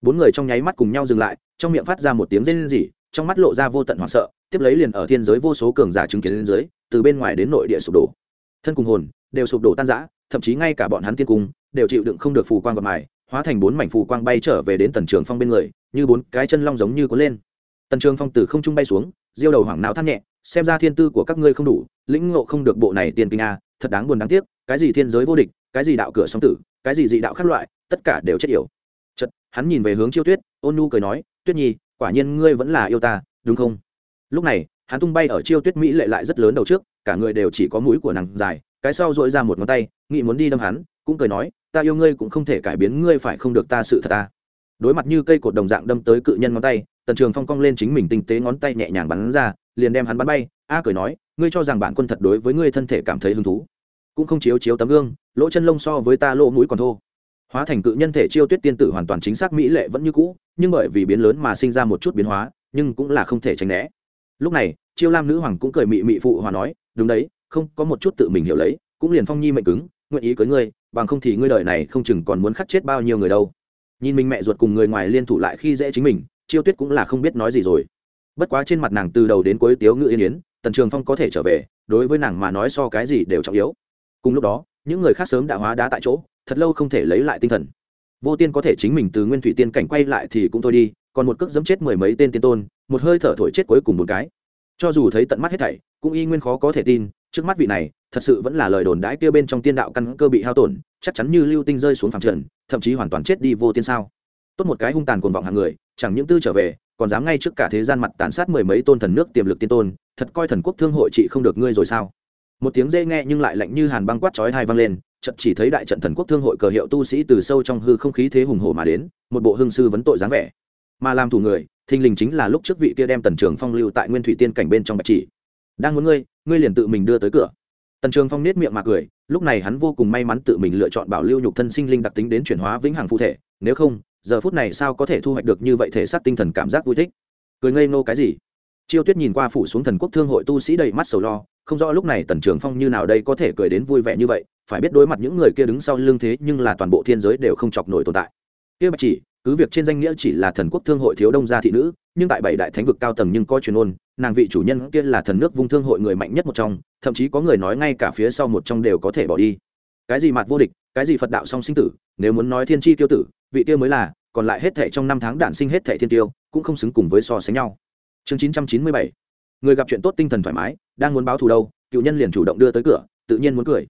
bốn người trong nháy mắt cùng nhau dừng lại, trong miệng phát ra một tiếng rên rỉ, trong mắt lộ ra vô tận hoảng sợ, tiếp lấy liền ở thiên giới vô số cường giả chứng kiến lên dưới, từ bên ngoài đến nội địa sụp đổ. Thân cùng hồn, đều sụp đổ tan rã, thậm chí ngay cả bọn hắn tiên cung, đều chịu đựng không được phù quang gặp mài, hóa thành bốn mảnh phù quang bay trở về đến tần trường phong bên người, như bốn cái chân long giống như có lên. Tần trường phong từ không trung bay xuống, diêu đầu hoảng não than nhẹ, xem ra thiên tư của các ngươi không đủ, lĩnh ngộ không được bộ này tiền kinh a, thật đáng buồn đáng tiếc, cái gì thiên giới vô địch cái gì đạo cửa song tử, cái gì dị đạo khác loại, tất cả đều chết yểu. Chật hắn nhìn về hướng chiêu tuyết, ôn nu cười nói, tuyết nhi, quả nhiên ngươi vẫn là yêu ta, đúng không? Lúc này, hắn tung bay ở chiêu tuyết mỹ lệ lại rất lớn đầu trước, cả người đều chỉ có mũi của nàng dài, cái sau dội ra một ngón tay, nghị muốn đi đâm hắn, cũng cười nói, ta yêu ngươi cũng không thể cải biến ngươi phải không được ta sự thật ta. Đối mặt như cây cột đồng dạng đâm tới cự nhân ngón tay, tần trường phong cong lên chính mình tinh tế ngón tay nhẹ nhàng bắn ra, liền đem hắn bắn bay, a cười nói, ngươi cho rằng bản quân thật đối với ngươi thân thể cảm thấy hứng thú? Cũng không chiếu chiếu tấm gương, lỗ chân lông so với ta lỗ mũi còn thô. Hóa thành cự nhân thể chiêu tuyết tiên tử hoàn toàn chính xác mỹ lệ vẫn như cũ, nhưng bởi vì biến lớn mà sinh ra một chút biến hóa, nhưng cũng là không thể tránh né. Lúc này, chiêu lam nữ hoàng cũng cười mị mị phụ hòa nói, đúng đấy, không, có một chút tự mình hiểu lấy, cũng liền phong nhi mệnh cứng, nguyện ý cưới ngươi, bằng không thì ngươi đời này không chừng còn muốn khắc chết bao nhiêu người đâu. Nhìn mình mẹ ruột cùng người ngoài liên thủ lại khi dễ chính mình, chiêu tuyết cũng là không biết nói gì rồi. Bất quá trên mặt nàng từ đầu đến cuối tiếu ngự yên yến, tần trường phong có thể trở về, đối với nàng mà nói so cái gì đều trọng yếu cùng lúc đó, những người khác sớm đã hóa đá tại chỗ, thật lâu không thể lấy lại tinh thần. Vô tiên có thể chính mình từ nguyên thủy tiên cảnh quay lại thì cũng thôi đi, còn một cước dẫm chết mười mấy tên tiên tôn, một hơi thở thổi chết cuối cùng một cái. Cho dù thấy tận mắt hết thảy, cũng y nguyên khó có thể tin, trước mắt vị này, thật sự vẫn là lời đồn đãi kia bên trong tiên đạo căn cơ bị hao tổn, chắc chắn như lưu tinh rơi xuống phẳng trần, thậm chí hoàn toàn chết đi vô tiên sao? Tốt một cái hung tàn cuồng vọng hàng người, chẳng những tư trở về, còn dám ngay trước cả thế gian mặt tàn sát mười mấy tôn thần nước tiềm lực tiên tôn, thật coi thần quốc thương hội trị không được ngươi rồi sao? Một tiếng dê nghe nhưng lại lạnh như hàn băng quát chói hai vang lên, chợt chỉ thấy đại trận thần quốc thương hội cờ hiệu tu sĩ từ sâu trong hư không khí thế hùng hổ mà đến, một bộ hương sư vấn tội dáng vẻ. Mà làm thủ người, thình lình chính là lúc trước vị kia đem tần trường phong lưu tại nguyên thủy tiên cảnh bên trong bạch chỉ. Đang muốn ngươi ngươi liền tự mình đưa tới cửa. Tần trường phong nết miệng mà cười, lúc này hắn vô cùng may mắn tự mình lựa chọn bảo lưu nhục thân sinh linh đặc tính đến chuyển hóa vĩnh hằng phụ thể, nếu không, giờ phút này sao có thể thu hoạch được như vậy thể xác tinh thần cảm giác vui thích? Cười ngây nô cái gì? Chiêu tuyết nhìn qua phủ xuống thần quốc thương hội tu sĩ đầy mắt sầu lo, không rõ lúc này tần trường phong như nào đây có thể cười đến vui vẻ như vậy, phải biết đối mặt những người kia đứng sau lưng thế nhưng là toàn bộ thiên giới đều không chọc nổi tồn tại. Kia bạch chỉ, cứ việc trên danh nghĩa chỉ là thần quốc thương hội thiếu đông gia thị nữ, nhưng tại bảy đại thánh vực cao tầng nhưng có truyền ôn, nàng vị chủ nhân kia là thần nước vung thương hội người mạnh nhất một trong, thậm chí có người nói ngay cả phía sau một trong đều có thể bỏ đi. Cái gì mặt vô địch, cái gì phật đạo song sinh tử, nếu muốn nói thiên tri tiêu tử, vị tiêu mới là, còn lại hết thệ trong năm tháng đản sinh hết thệ thiên tiêu, cũng không xứng cùng với so sánh nhau chương chín trăm chín mươi bảy. Người gặp chuyện tốt tinh thần thoải mái, đang muốn báo thù đâu, cựu nhân liền chủ động đưa tới cửa, tự nhiên muốn cười.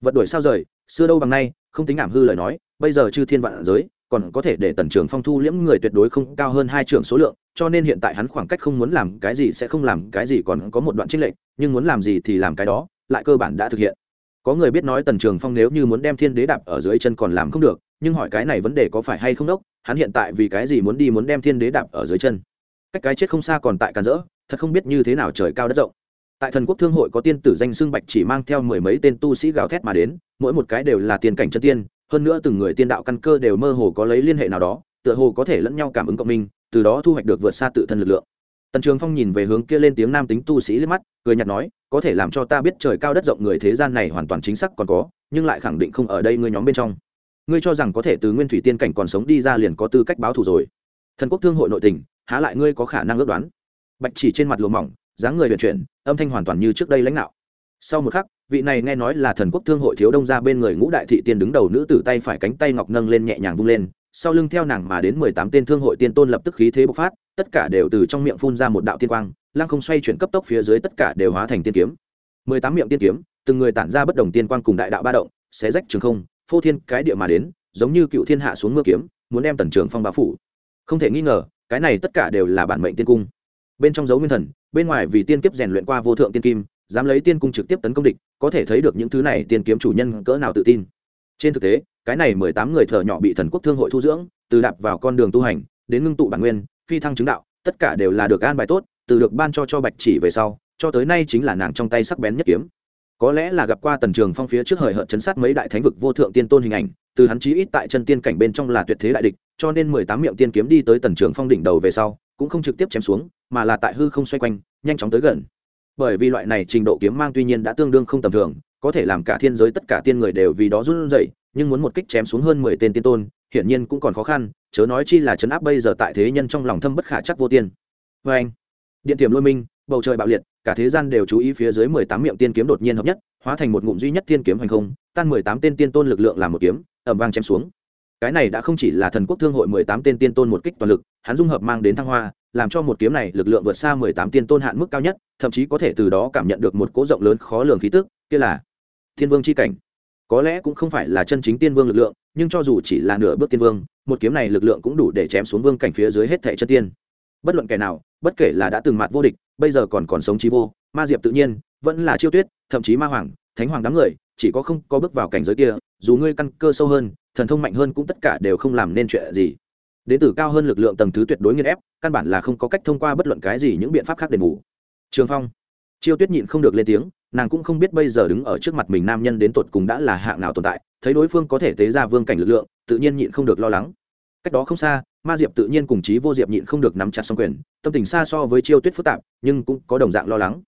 Vật đuổi sao rời, xưa đâu bằng nay, không tính ảm hư lời nói, bây giờ chư thiên vạn giới, còn có thể để tần trường phong thu liễm người tuyệt đối không cao hơn hai trường số lượng, cho nên hiện tại hắn khoảng cách không muốn làm cái gì sẽ không làm cái gì còn có một đoạn trích lệnh nhưng muốn làm gì thì làm cái đó, lại cơ bản đã thực hiện. Có người biết nói tần trường phong nếu như muốn đem thiên đế đạp ở dưới chân còn làm không được, nhưng hỏi cái này vấn đề có phải hay không đốc, hắn hiện tại vì cái gì muốn đi muốn đem thiên đế đạp ở dưới chân? Cách cái chết không xa còn tại càn rỡ, thật không biết như thế nào trời cao đất rộng. Tại thần quốc thương hội có tiên tử danh xương bạch chỉ mang theo mười mấy tên tu sĩ gào thét mà đến, mỗi một cái đều là tiền cảnh chân tiên, hơn nữa từng người tiên đạo căn cơ đều mơ hồ có lấy liên hệ nào đó, tựa hồ có thể lẫn nhau cảm ứng cộng minh, từ đó thu hoạch được vượt xa tự thân lực lượng. Tần trường phong nhìn về hướng kia lên tiếng nam tính tu sĩ liếc mắt, cười nhạt nói, có thể làm cho ta biết trời cao đất rộng người thế gian này hoàn toàn chính xác còn có, nhưng lại khẳng định không ở đây ngươi nhóm bên trong. Ngươi cho rằng có thể từ nguyên thủy tiên cảnh còn sống đi ra liền có tư cách báo thù rồi. Thần quốc thương hội nội tình há lại ngươi có khả năng ước đoán. Bạch chỉ trên mặt lùa mỏng, dáng người vận chuyển, âm thanh hoàn toàn như trước đây lãnh đạo sau một khắc, vị này nghe nói là thần quốc thương hội thiếu đông ra bên người ngũ đại thị tiên đứng đầu nữ tử tay phải cánh tay ngọc nâng lên nhẹ nhàng vung lên, sau lưng theo nàng mà đến mười tám tên thương hội tiên tôn lập tức khí thế bộc phát, tất cả đều từ trong miệng phun ra một đạo tiên quang, lăng không xoay chuyển cấp tốc phía dưới tất cả đều hóa thành tiên kiếm. Mười tám miệng tiên kiếm, từng người tản ra bất đồng tiên quang cùng đại đạo ba động, xé rách trường không, phô thiên cái địa mà đến, giống như cựu thiên hạ xuống mưa kiếm, muốn đem tần trường phong bá phủ. Không thể nghi ngờ cái này tất cả đều là bản mệnh tiên cung. Bên trong dấu nguyên thần, bên ngoài vì tiên kiếp rèn luyện qua vô thượng tiên kim, dám lấy tiên cung trực tiếp tấn công địch, có thể thấy được những thứ này tiên kiếm chủ nhân cỡ nào tự tin. Trên thực tế, cái này mười tám người thợ nhỏ bị thần quốc thương hội thu dưỡng, từ đạp vào con đường tu hành, đến ngưng tụ bản nguyên, phi thăng chứng đạo, tất cả đều là được an bài tốt, từ được ban cho cho bạch chỉ về sau, cho tới nay chính là nàng trong tay sắc bén nhất kiếm. Có lẽ là gặp qua tần trường phong phía trước hời hợt chấn sát mấy đại thánh vực vô thượng tiên tôn hình ảnh, từ hắn chí ít tại chân tiên cảnh bên trong là tuyệt thế đại địch cho nên mười tám miệng tiên kiếm đi tới tần trường phong đỉnh đầu về sau, cũng không trực tiếp chém xuống, mà là tại hư không xoay quanh, nhanh chóng tới gần. Bởi vì loại này trình độ kiếm mang tuy nhiên đã tương đương không tầm thường, có thể làm cả thiên giới tất cả tiên người đều vì đó run rẩy, nhưng muốn một kích chém xuống hơn mười tên tiên tôn, hiển nhiên cũng còn khó khăn, chớ nói chi là chấn áp bây giờ tại thế nhân trong lòng thâm bất khả chắc vô tiên. Vê anh, điện tiềm lôi minh, bầu trời bạo liệt, cả thế gian đều chú ý phía dưới mười tám miệng tiên kiếm đột nhiên hợp nhất, hóa thành một ngụm duy nhất tiên kiếm hành không, tan mười tám tên tiên tôn lực lượng làm một kiếm ẩm vang chém xuống cái này đã không chỉ là thần quốc thương hội mười tám tên tiên tôn một kích toàn lực, hắn dung hợp mang đến thăng hoa, làm cho một kiếm này lực lượng vượt xa mười tám tiên tôn hạn mức cao nhất, thậm chí có thể từ đó cảm nhận được một cỗ rộng lớn khó lường khí tức, kia là thiên vương c h i cảnh. Có lẽ cũng không phải là chân chính tiên vương lực lượng, nhưng cho dù chỉ là nửa bước tiên vương, một kiếm này lực lượng cũng đủ để chém xuống vương cảnh phía dưới hết thẻ chân tiên. Bất luận kẻ nào, bất kể là đã từng mặt vô địch, bây giờ còn còn sống trí vô, ma diệp tự nhiên, vẫn là chiêu tuyết, thậm chí ma hoàng, thánh hoàng đám người, chỉ có không có bước vào cảnh giới kia, dù ngươi căn cơ sâu hơn thần thông mạnh hơn cũng tất cả đều không làm nên chuyện gì. Đến từ cao hơn lực lượng tầng thứ tuyệt đối nghiên ép, căn bản là không có cách thông qua bất luận cái gì những biện pháp khác đền bù. Trường phong. Chiêu tuyết nhịn không được lên tiếng, nàng cũng không biết bây giờ đứng ở trước mặt mình nam nhân đến tột cùng đã là hạng nào tồn tại, thấy đối phương có thể tế ra vương cảnh lực lượng, tự nhiên nhịn không được lo lắng. Cách đó không xa, ma diệp tự nhiên cùng chí vô diệp nhịn không được nắm chặt xong quyền, tâm tình xa so với chiêu tuyết phức tạp, nhưng cũng có đồng dạng lo lắng.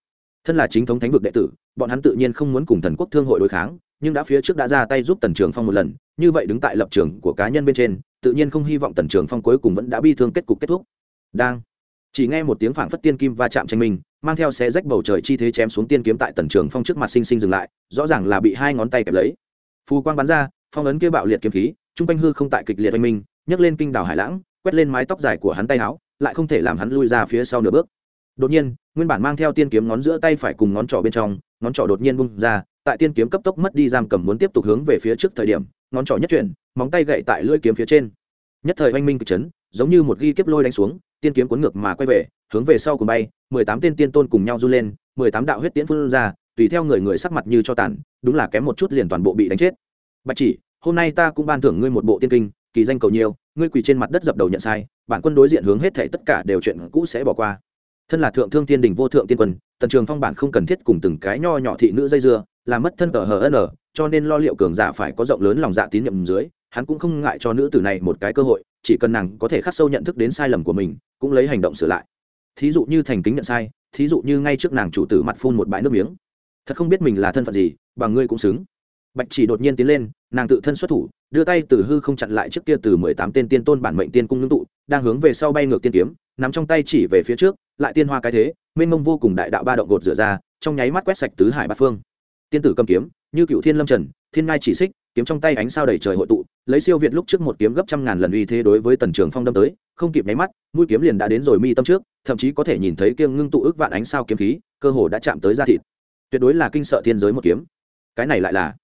Thân là chính thống thánh vực đệ tử, bọn hắn tự nhiên không muốn cùng thần quốc thương hội đối kháng nhưng đã phía trước đã ra tay giúp tần trường phong một lần, như vậy đứng tại lập trường của cá nhân bên trên, tự nhiên không hy vọng tần trường phong cuối cùng vẫn đã bi thương kết cục kết thúc. Đang, chỉ nghe một tiếng phảng phất tiên kim va chạm tranh minh, mang theo xe rách bầu trời chi thế chém xuống tiên kiếm tại tần trường phong trước mặt sinh sinh dừng lại, rõ ràng là bị hai ngón tay kẹp lấy. Phù quang bắn ra, phong ấn kia bạo liệt kiếm khí, trung quanh hư không tại kịch liệt oanh minh, nhấc lên kinh đảo hải lãng, quét lên mái tóc dài của hắn tay áo, lại không thể làm hắn lui ra phía sau nửa bước. Đột nhiên, nguyên bản mang theo tiên kiếm ngón giữa tay phải cùng ngón trỏ bên trong, ngón trỏ đột nhiên bung ra tại tiên kiếm cấp tốc mất đi giam cầm muốn tiếp tục hướng về phía trước thời điểm, ngón trỏ nhất chuyển, móng tay gậy tại lưỡi kiếm phía trên. Nhất thời oanh minh kịch chấn, giống như một ghi kiếp lôi đánh xuống, tiên kiếm cuốn ngược mà quay về, hướng về sau cùng bay, mười tám tên tiên tôn cùng nhau du lên, mười tám đạo huyết tiễn phun ra, tùy theo người người sắc mặt như cho tàn, đúng là kém một chút liền toàn bộ bị đánh chết. Bạch chỉ, hôm nay ta cũng ban thưởng ngươi một bộ tiên kinh, kỳ danh cầu nhiều, ngươi quỳ trên mặt đất dập đầu nhận sai, bản quân đối diện hướng hết thể tất cả đều chuyện cũ sẽ bỏ qua. Thân là thượng thương tiên đình vô thượng tiên quân, tần trường phong bản không cần thiết cùng từng cái nho nhỏ thị nữ dây dưa là mất thân ở hờ n, cho nên lo liệu cường giả phải có rộng lớn lòng dạ tín nhiệm dưới, hắn cũng không ngại cho nữ tử này một cái cơ hội, chỉ cần nàng có thể khắc sâu nhận thức đến sai lầm của mình, cũng lấy hành động sửa lại. Thí dụ như thành kính nhận sai, thí dụ như ngay trước nàng chủ tử mặt phun một bãi nước miếng. Thật không biết mình là thân phận gì, bằng ngươi cũng xứng. Bạch chỉ đột nhiên tiến lên, nàng tự thân xuất thủ, đưa tay từ hư không chặn lại trước kia từ mười tám tên tiên tôn bản mệnh tiên cung ngưng tụ, đang hướng về sau bay ngược tiên kiếm, nắm trong tay chỉ về phía trước, lại tiên hoa cái thế, mênh mông vô cùng đại đạo ba động gột rửa ra, trong nháy mắt quét sạch tứ hải bát phương tiên tử cầm kiếm, như cựu thiên lâm trần, thiên ngai chỉ xích, kiếm trong tay ánh sao đầy trời hội tụ, lấy siêu việt lúc trước một kiếm gấp trăm ngàn lần uy thế đối với tần trường phong đâm tới, không kịp nháy mắt, mũi kiếm liền đã đến rồi mi tâm trước, thậm chí có thể nhìn thấy kiêng ngưng tụ ước vạn ánh sao kiếm khí, cơ hồ đã chạm tới da thịt. Tuyệt đối là kinh sợ thiên giới một kiếm. Cái này lại là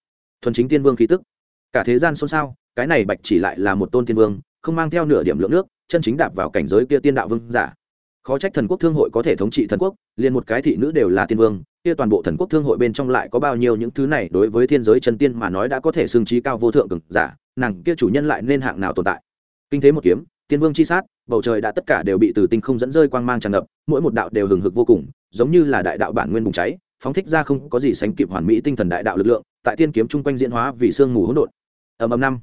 thuần chính tiên vương khí tức. Cả thế gian xôn xao, cái này bạch chỉ lại là một tôn tiên vương, không mang theo nửa điểm lượng nước, chân chính đạp vào cảnh giới kia tiên đạo vương giả khó trách thần quốc thương hội có thể thống trị thần quốc, liền một cái thị nữ đều là tiên vương, kia toàn bộ thần quốc thương hội bên trong lại có bao nhiêu những thứ này đối với thiên giới chân tiên mà nói đã có thể xưng trí cao vô thượng cực giả, nàng kia chủ nhân lại nên hạng nào tồn tại? Kinh thế một kiếm, tiên vương chi sát, bầu trời đã tất cả đều bị từ tinh không dẫn rơi quang mang tràn ngập, mỗi một đạo đều hừng hực vô cùng, giống như là đại đạo bản nguyên bùng cháy, phóng thích ra không có gì sánh kịp hoàn mỹ tinh thần đại đạo lực lượng, tại tiên kiếm chung quanh diễn hóa vì sương mù hỗn độn. Ầm ầm năm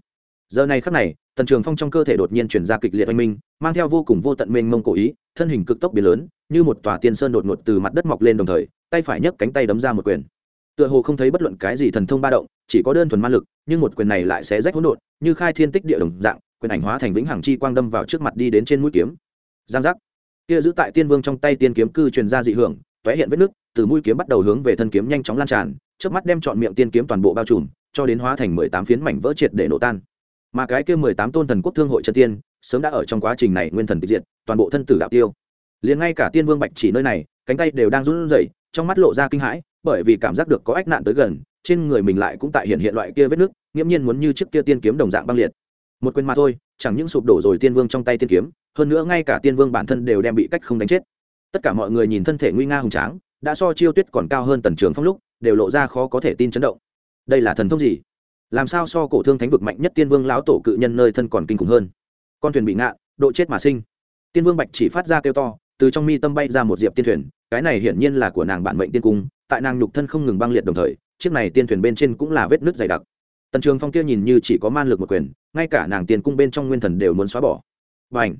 giờ này khắc này, tần trường phong trong cơ thể đột nhiên chuyển ra kịch liệt oanh minh, mang theo vô cùng vô tận mênh mông cổ ý, thân hình cực tốc biến lớn, như một tòa tiên sơn đột ngột từ mặt đất mọc lên đồng thời, tay phải nhấc cánh tay đấm ra một quyền. Tựa hồ không thấy bất luận cái gì thần thông ba động, chỉ có đơn thuần ma lực, nhưng một quyền này lại sẽ rách hỗn độn, như khai thiên tích địa đồng dạng, quyền ảnh hóa thành vĩnh hằng chi quang đâm vào trước mặt đi đến trên mũi kiếm. Giang giác. Kia giữ tại tiên vương trong tay tiên kiếm cư truyền ra dị hưởng, tóe hiện vết nước từ mũi kiếm bắt đầu hướng về thân kiếm nhanh chóng lan tràn trước mắt đem chọn miệng tiên kiếm toàn bộ bao trùm, cho đến hóa thành mười tám phiến mảnh vỡ triệt để nổ tan mà cái kia mười tám tôn thần quốc thương hội chân tiên, sớm đã ở trong quá trình này nguyên thần tịch diệt, toàn bộ thân tử đạo tiêu. Liền ngay cả tiên vương bạch chỉ nơi này, cánh tay đều đang run rẩy, trong mắt lộ ra kinh hãi, bởi vì cảm giác được có ách nạn tới gần, trên người mình lại cũng tại hiện hiện loại kia vết nước, nghiễm nhiên muốn như trước kia tiên kiếm đồng dạng băng liệt. Một quyền mà thôi, chẳng những sụp đổ rồi tiên vương trong tay tiên kiếm, hơn nữa ngay cả tiên vương bản thân đều đem bị cách không đánh chết. Tất cả mọi người nhìn thân thể nguy nga hùng tráng, đã so chiêu tuyết còn cao hơn tần trường phong lúc, đều lộ ra khó có thể tin chấn động. Đây là thần thông gì? Làm sao so cổ thương thánh vực mạnh nhất tiên vương lão tổ cự nhân nơi thân còn kinh khủng hơn? Con thuyền bị ngạ độ chết mà sinh. Tiên vương bạch chỉ phát ra kêu to, từ trong mi tâm bay ra một diệp tiên thuyền, cái này hiển nhiên là của nàng bản mệnh tiên cung, tại nàng nhục thân không ngừng băng liệt đồng thời, chiếc này tiên thuyền bên trên cũng là vết nước dày đặc. Tần trường phong kia nhìn như chỉ có man lực một quyền, ngay cả nàng tiền cung bên trong nguyên thần đều muốn xóa bỏ. Và ảnh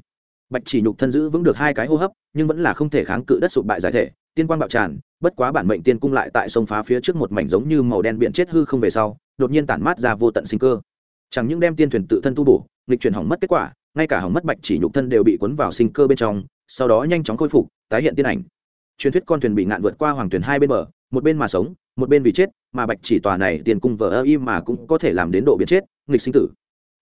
bạch chỉ nhục thân giữ vững được hai cái hô hấp, nhưng vẫn là không thể kháng cự đất sụp bại giải thể, tiên quang bạo tràn, bất quá bản mệnh tiên cung lại tại sông phá phía trước một mảnh giống như màu đen biển chết hư không về sau đột nhiên tản mát ra vô tận sinh cơ. Chẳng những đem tiên thuyền tự thân tu bổ, nghịch chuyển hỏng mất kết quả, ngay cả hỏng mất bạch chỉ nhục thân đều bị cuốn vào sinh cơ bên trong, sau đó nhanh chóng khôi phục, tái hiện tiên ảnh. Truyền thuyết con thuyền bị ngạn vượt qua hoàng thuyền hai bên bờ, một bên mà sống, một bên vì chết, mà bạch chỉ tòa này tiền cung vợ ơ im mà cũng có thể làm đến độ biến chết, nghịch sinh tử.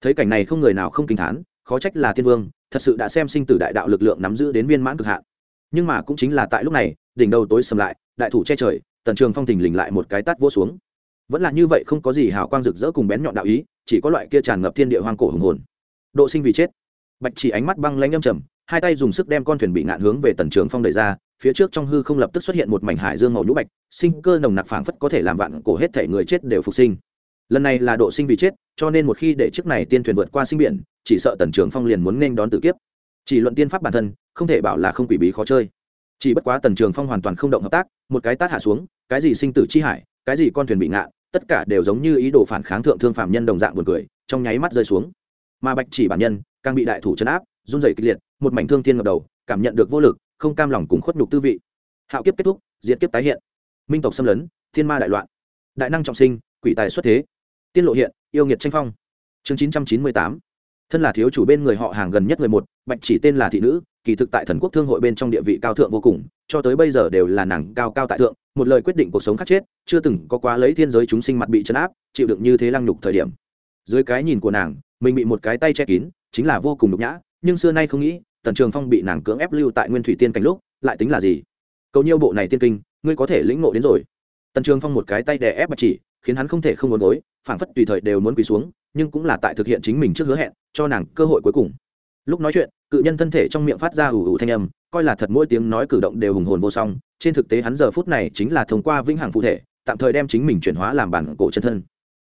Thấy cảnh này không người nào không kinh thán, khó trách là tiên vương, thật sự đã xem sinh tử đại đạo lực lượng nắm giữ đến viên mãn cực hạn. Nhưng mà cũng chính là tại lúc này, đỉnh đầu tối sầm lại, đại thủ che trời, tần trường phong thình lình lại một cái tát vô xuống vẫn là như vậy không có gì hào quang rực rỡ cùng bén nhọn đạo ý, chỉ có loại kia tràn ngập thiên địa hoang cổ hùng hồn. Độ sinh vì chết. Bạch chỉ ánh mắt băng lanh âm trầm, hai tay dùng sức đem con thuyền bị ngạn hướng về tần trường phong đẩy ra, phía trước trong hư không lập tức xuất hiện một mảnh hải dương màu nhũ bạch, sinh cơ nồng nặc phảng phất có thể làm vạn cổ hết thể người chết đều phục sinh. Lần này là độ sinh vì chết, cho nên một khi để chiếc này tiên thuyền vượt qua sinh biển, chỉ sợ tần trường phong liền muốn nên đón tử kiếp. Chỉ luận tiên pháp bản thân, không thể bảo là không quỷ bí khó chơi. Chỉ bất quá tần trường phong hoàn toàn không động hợp tác, một cái tát hạ xuống, cái gì sinh tử chi hải cái gì con thuyền bị ngạn tất cả đều giống như ý đồ phản kháng thượng thương phạm nhân đồng dạng buồn cười, trong nháy mắt rơi xuống. Mà bạch chỉ bản nhân, càng bị đại thủ chấn áp, run rẩy kịch liệt, một mảnh thương thiên ngập đầu, cảm nhận được vô lực, không cam lòng cùng khuất nhục tư vị. Hạo kiếp kết thúc, diệt kiếp tái hiện. Minh tộc xâm lấn, thiên ma đại loạn. Đại năng trọng sinh, quỷ tài xuất thế. Tiên lộ hiện, yêu nghiệt tranh phong. Chương chín trăm chín mươi tám thân là thiếu chủ bên người họ hàng gần nhất người một, bạch chỉ tên là thị nữ, kỳ thực tại thần quốc thương hội bên trong địa vị cao thượng vô cùng, cho tới bây giờ đều là nàng cao cao tại thượng, một lời quyết định cuộc sống khắc chết, chưa từng có quá lấy thiên giới chúng sinh mặt bị chấn áp, chịu đựng như thế lăng nhục thời điểm. Dưới cái nhìn của nàng, mình bị một cái tay che kín, chính là vô cùng nhục nhã, nhưng xưa nay không nghĩ, tần trường phong bị nàng cưỡng ép lưu tại nguyên thủy tiên cảnh lúc, lại tính là gì? Cầu nhiêu bộ này tiên kinh, ngươi có thể lĩnh ngộ đến rồi. Tần trường phong một cái tay đè ép bạch chỉ, khiến hắn không thể không muốn gối, phảng phất tùy thời đều muốn quỳ xuống nhưng cũng là tại thực hiện chính mình trước hứa hẹn, cho nàng cơ hội cuối cùng. Lúc nói chuyện, cự nhân thân thể trong miệng phát ra ủ ủ thanh âm, coi là thật mỗi tiếng nói cử động đều hùng hồn vô song, trên thực tế hắn giờ phút này chính là thông qua vĩnh hằng phụ thể, tạm thời đem chính mình chuyển hóa làm bản cổ chân thân.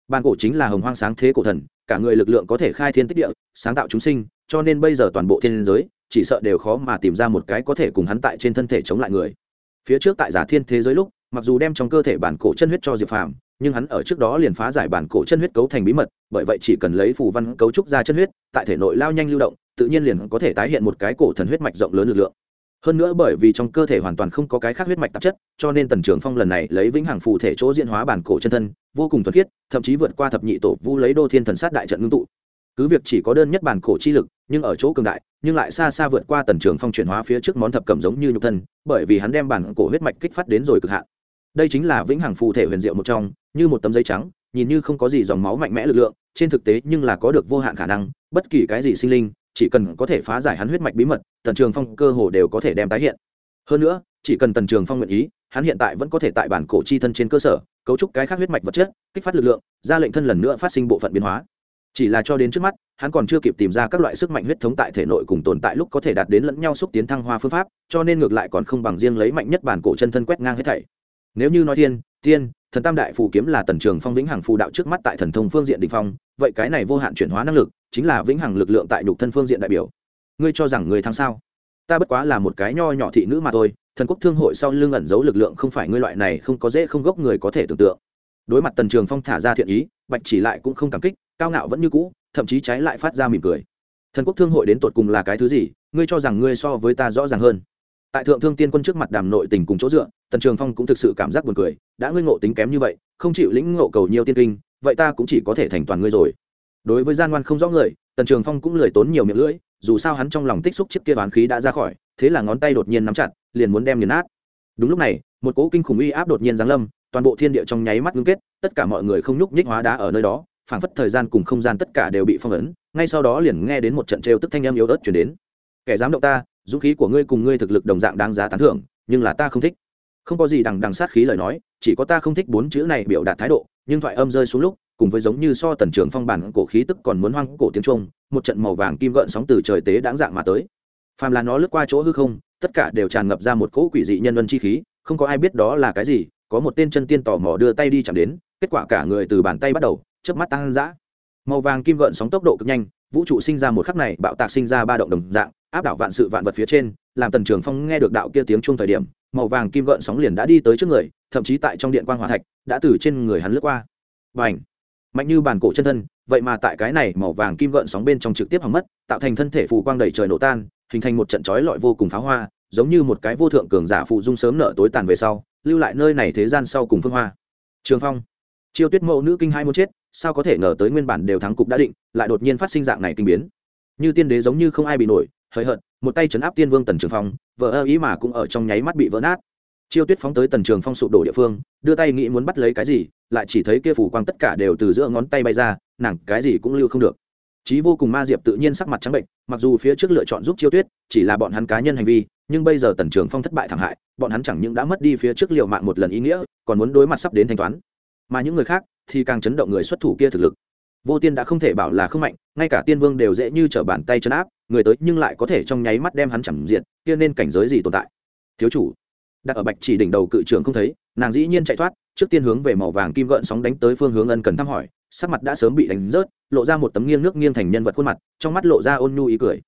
Bản cổ chính là hồng hoang sáng thế cổ thần, cả người lực lượng có thể khai thiên tích địa, sáng tạo chúng sinh, cho nên bây giờ toàn bộ thiên giới, chỉ sợ đều khó mà tìm ra một cái có thể cùng hắn tại trên thân thể chống lại người. Phía trước tại giả thiên thế giới lúc, mặc dù đem trong cơ thể bản cổ chân huyết cho diệp phàm nhưng hắn ở trước đó liền phá giải bản cổ chân huyết cấu thành bí mật, bởi vậy chỉ cần lấy phù văn cấu trúc ra chân huyết, tại thể nội lao nhanh lưu động, tự nhiên liền có thể tái hiện một cái cổ thần huyết mạch rộng lớn lực lượng. Hơn nữa bởi vì trong cơ thể hoàn toàn không có cái khác huyết mạch tạp chất, cho nên tần trường phong lần này lấy vĩnh hằng phù thể chỗ diễn hóa bản cổ chân thân, vô cùng thuần khiết, thậm chí vượt qua thập nhị tổ vu lấy đô thiên thần sát đại trận ngưng tụ. Cứ việc chỉ có đơn nhất bản cổ chi lực, nhưng ở chỗ cường đại, nhưng lại xa xa vượt qua tần trường phong chuyển hóa phía trước món thập cẩm giống như nhục thân, bởi vì hắn đem bản cổ huyết mạch kích phát đến rồi cực hạn. Đây chính là vĩnh hằng phù thể huyền diệu một trong như một tấm giấy trắng, nhìn như không có gì dòng máu mạnh mẽ lực lượng, trên thực tế nhưng là có được vô hạn khả năng, bất kỳ cái gì sinh linh, chỉ cần có thể phá giải hắn huyết mạch bí mật, tần trường phong cơ hồ đều có thể đem tái hiện. Hơn nữa, chỉ cần tần trường phong nguyện ý, hắn hiện tại vẫn có thể tại bản cổ chi thân trên cơ sở, cấu trúc cái khác huyết mạch vật chất, kích phát lực lượng, ra lệnh thân lần nữa phát sinh bộ phận biến hóa. Chỉ là cho đến trước mắt, hắn còn chưa kịp tìm ra các loại sức mạnh huyết thống tại thể nội cùng tồn tại lúc có thể đạt đến lẫn nhau xúc tiến thăng hoa phương pháp, cho nên ngược lại còn không bằng riêng lấy mạnh nhất bản cổ chân thân quét ngang hết thảy. Nếu như nói thiên, tiên thần tam đại phù kiếm là tần trường phong vĩnh hằng phù đạo trước mắt tại thần thông phương diện đình phong, vậy cái này vô hạn chuyển hóa năng lực chính là vĩnh hằng lực lượng tại nhục thân phương diện đại biểu. Ngươi cho rằng người thắng sao? Ta bất quá là một cái nho nhỏ thị nữ mà thôi, thần quốc thương hội sau lưng ẩn giấu lực lượng không phải ngươi loại này không có dễ không gốc người có thể tưởng tượng. Đối mặt tần trường phong thả ra thiện ý, bạch chỉ lại cũng không cảm kích, cao ngạo vẫn như cũ, thậm chí trái lại phát ra mỉm cười. Thần quốc thương hội đến tột cùng là cái thứ gì? Ngươi cho rằng ngươi so với ta rõ ràng hơn tại thượng thương tiên quân trước mặt đàm nội tình cùng chỗ dựa, tần trường phong cũng thực sự cảm giác buồn cười, đã ngươi ngộ tính kém như vậy, không chịu lĩnh ngộ cầu nhiều tiên kinh, vậy ta cũng chỉ có thể thành toàn ngươi rồi. Đối với gian ngoan không rõ người, tần trường phong cũng lười tốn nhiều miệng lưỡi, dù sao hắn trong lòng tích xúc chiếc kia bán khí đã ra khỏi, thế là ngón tay đột nhiên nắm chặt, liền muốn đem nghiền nát. Đúng lúc này, một cỗ kinh khủng uy áp đột nhiên giáng lâm, toàn bộ thiên địa trong nháy mắt ngưng kết, tất cả mọi người không nhúc nhích hóa đá ở nơi đó, phảng phất thời gian cùng không gian tất cả đều bị phong ấn, ngay sau đó liền nghe đến một trận trêu tức thanh âm yếu ớt chuyển đến. Kẻ dám động ta dũng khí của ngươi cùng ngươi thực lực đồng dạng đáng giá tán thưởng, nhưng là ta không thích. Không có gì đằng đằng sát khí lời nói, chỉ có ta không thích bốn chữ này biểu đạt thái độ, nhưng thoại âm rơi xuống lúc, cùng với giống như so tần trường phong bản cổ khí tức còn muốn hoang cổ tiếng trung, một trận màu vàng kim gợn sóng từ trời tế đáng dạng mà tới. Phàm là nó lướt qua chỗ hư không, tất cả đều tràn ngập ra một cỗ quỷ dị nhân vân chi khí, không có ai biết đó là cái gì, có một tên chân tiên tò mò đưa tay đi chạm đến, kết quả cả người từ bàn tay bắt đầu, chớp mắt tăng dã. Màu vàng kim gợn sóng tốc độ cực nhanh vũ trụ sinh ra một khắc này, bạo tạc sinh ra ba động đồng dạng, áp đảo vạn sự vạn vật phía trên, làm tần trường phong nghe được đạo kia tiếng chung thời điểm, màu vàng kim gợn sóng liền đã đi tới trước người, thậm chí tại trong điện quan hòa thạch, đã từ trên người hắn lướt qua. Và ảnh mạnh như bàn cổ chân thân, vậy mà tại cái này màu vàng kim gợn sóng bên trong trực tiếp hỏng mất, tạo thành thân thể phù quang đầy trời nổ tan, hình thành một trận chói lọi vô cùng pháo hoa, giống như một cái vô thượng cường giả phụ dung sớm nợ tối tàn về sau, lưu lại nơi này thế gian sau cùng phương hoa. Trường phong! Chiêu tuyết mẫu nữ kinh hai muốn chết sao có thể ngờ tới nguyên bản đều thắng cục đã định, lại đột nhiên phát sinh dạng này kinh biến. Như tiên đế giống như không ai bị nổi, hời hợt, một tay chấn áp tiên vương tần trường phong vợ ơ ý mà cũng ở trong nháy mắt bị vỡ nát. Chiêu tuyết phóng tới tần trường phong sụp đổ địa phương, đưa tay nghĩ muốn bắt lấy cái gì, lại chỉ thấy kia phủ quang tất cả đều từ giữa ngón tay bay ra, nàng cái gì cũng lưu không được. Chí vô cùng ma diệp tự nhiên sắc mặt trắng bệnh, mặc dù phía trước lựa chọn giúp chiêu tuyết, chỉ là bọn hắn cá nhân hành vi, nhưng bây giờ tần trường phong thất bại thảm hại, bọn hắn chẳng những đã mất đi phía trước liều mạng một lần ý nghĩa, còn muốn đối mặt sắp đến thanh toán mà những người khác thì càng chấn động người xuất thủ kia thực lực. Vô tiên đã không thể bảo là không mạnh, ngay cả tiên vương đều dễ như t bàn tay chấn áp, người tới nhưng lại có thể trong nháy mắt đem hắn chẳng diện kia nên cảnh giới gì tồn tại? Thiếu chủ, đặt ở bạch chỉ đỉnh đầu cự trưởng không thấy, nàng dĩ nhiên chạy thoát, trước tiên hướng về màu vàng kim gợn sóng đánh tới phương hướng ân cần thăm hỏi, sắc mặt đã sớm bị đánh rớt, lộ ra một tấm nghiêng nước nghiêng thành nhân vật khuôn mặt, trong mắt lộ ra ôn nhu ý cười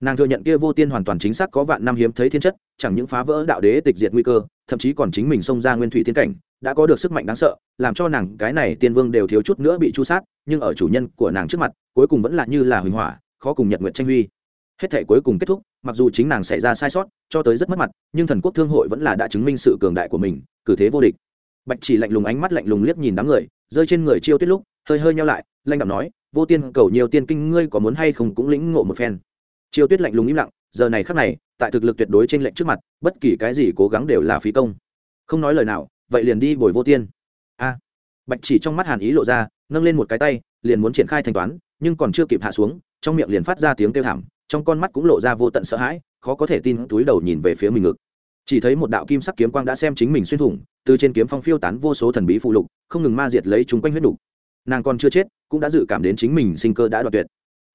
nàng thừa nhận kia vô tiên hoàn toàn chính xác có vạn năm hiếm thấy thiên chất, chẳng những phá vỡ đạo đế tịch diệt nguy cơ, thậm chí còn chính mình xông ra nguyên thủy thiên cảnh, đã có được sức mạnh đáng sợ, làm cho nàng cái này tiên vương đều thiếu chút nữa bị chu sát, nhưng ở chủ nhân của nàng trước mặt, cuối cùng vẫn là như là huỳnh hỏa, khó cùng nhật nguyện tranh huy. Hết thể cuối cùng kết thúc, mặc dù chính nàng xảy ra sai sót, cho tới rất mất mặt, nhưng thần quốc thương hội vẫn là đã chứng minh sự cường đại của mình, cử thế vô địch. Bạch chỉ lạnh lùng ánh mắt lạnh lùng liếc nhìn đám người, rơi trên người chiêu tuyết lúc, hơi hơi nhau lại, lanh đạm nói, vô tiên, cầu nhiều tiên kinh ngươi có muốn hay không cũng lĩnh ngộ một phen chiêu tuyết lạnh lùng im lặng, giờ này khắc này, tại thực lực tuyệt đối trên lệnh trước mặt, bất kỳ cái gì cố gắng đều là phí công. Không nói lời nào, vậy liền đi bồi vô tiên. A. Bạch chỉ trong mắt hàn ý lộ ra, nâng lên một cái tay, liền muốn triển khai thanh toán, nhưng còn chưa kịp hạ xuống, trong miệng liền phát ra tiếng kêu thảm, trong con mắt cũng lộ ra vô tận sợ hãi, khó có thể tin túi đầu nhìn về phía mình ngực. Chỉ thấy một đạo kim sắc kiếm quang đã xem chính mình xuyên thủng, từ trên kiếm phong phiêu tán vô số thần bí phụ lục, không ngừng ma diệt lấy chúng quanh huyết đục nàng còn chưa chết, cũng đã dự cảm đến chính mình sinh cơ đã đoạt tuyệt.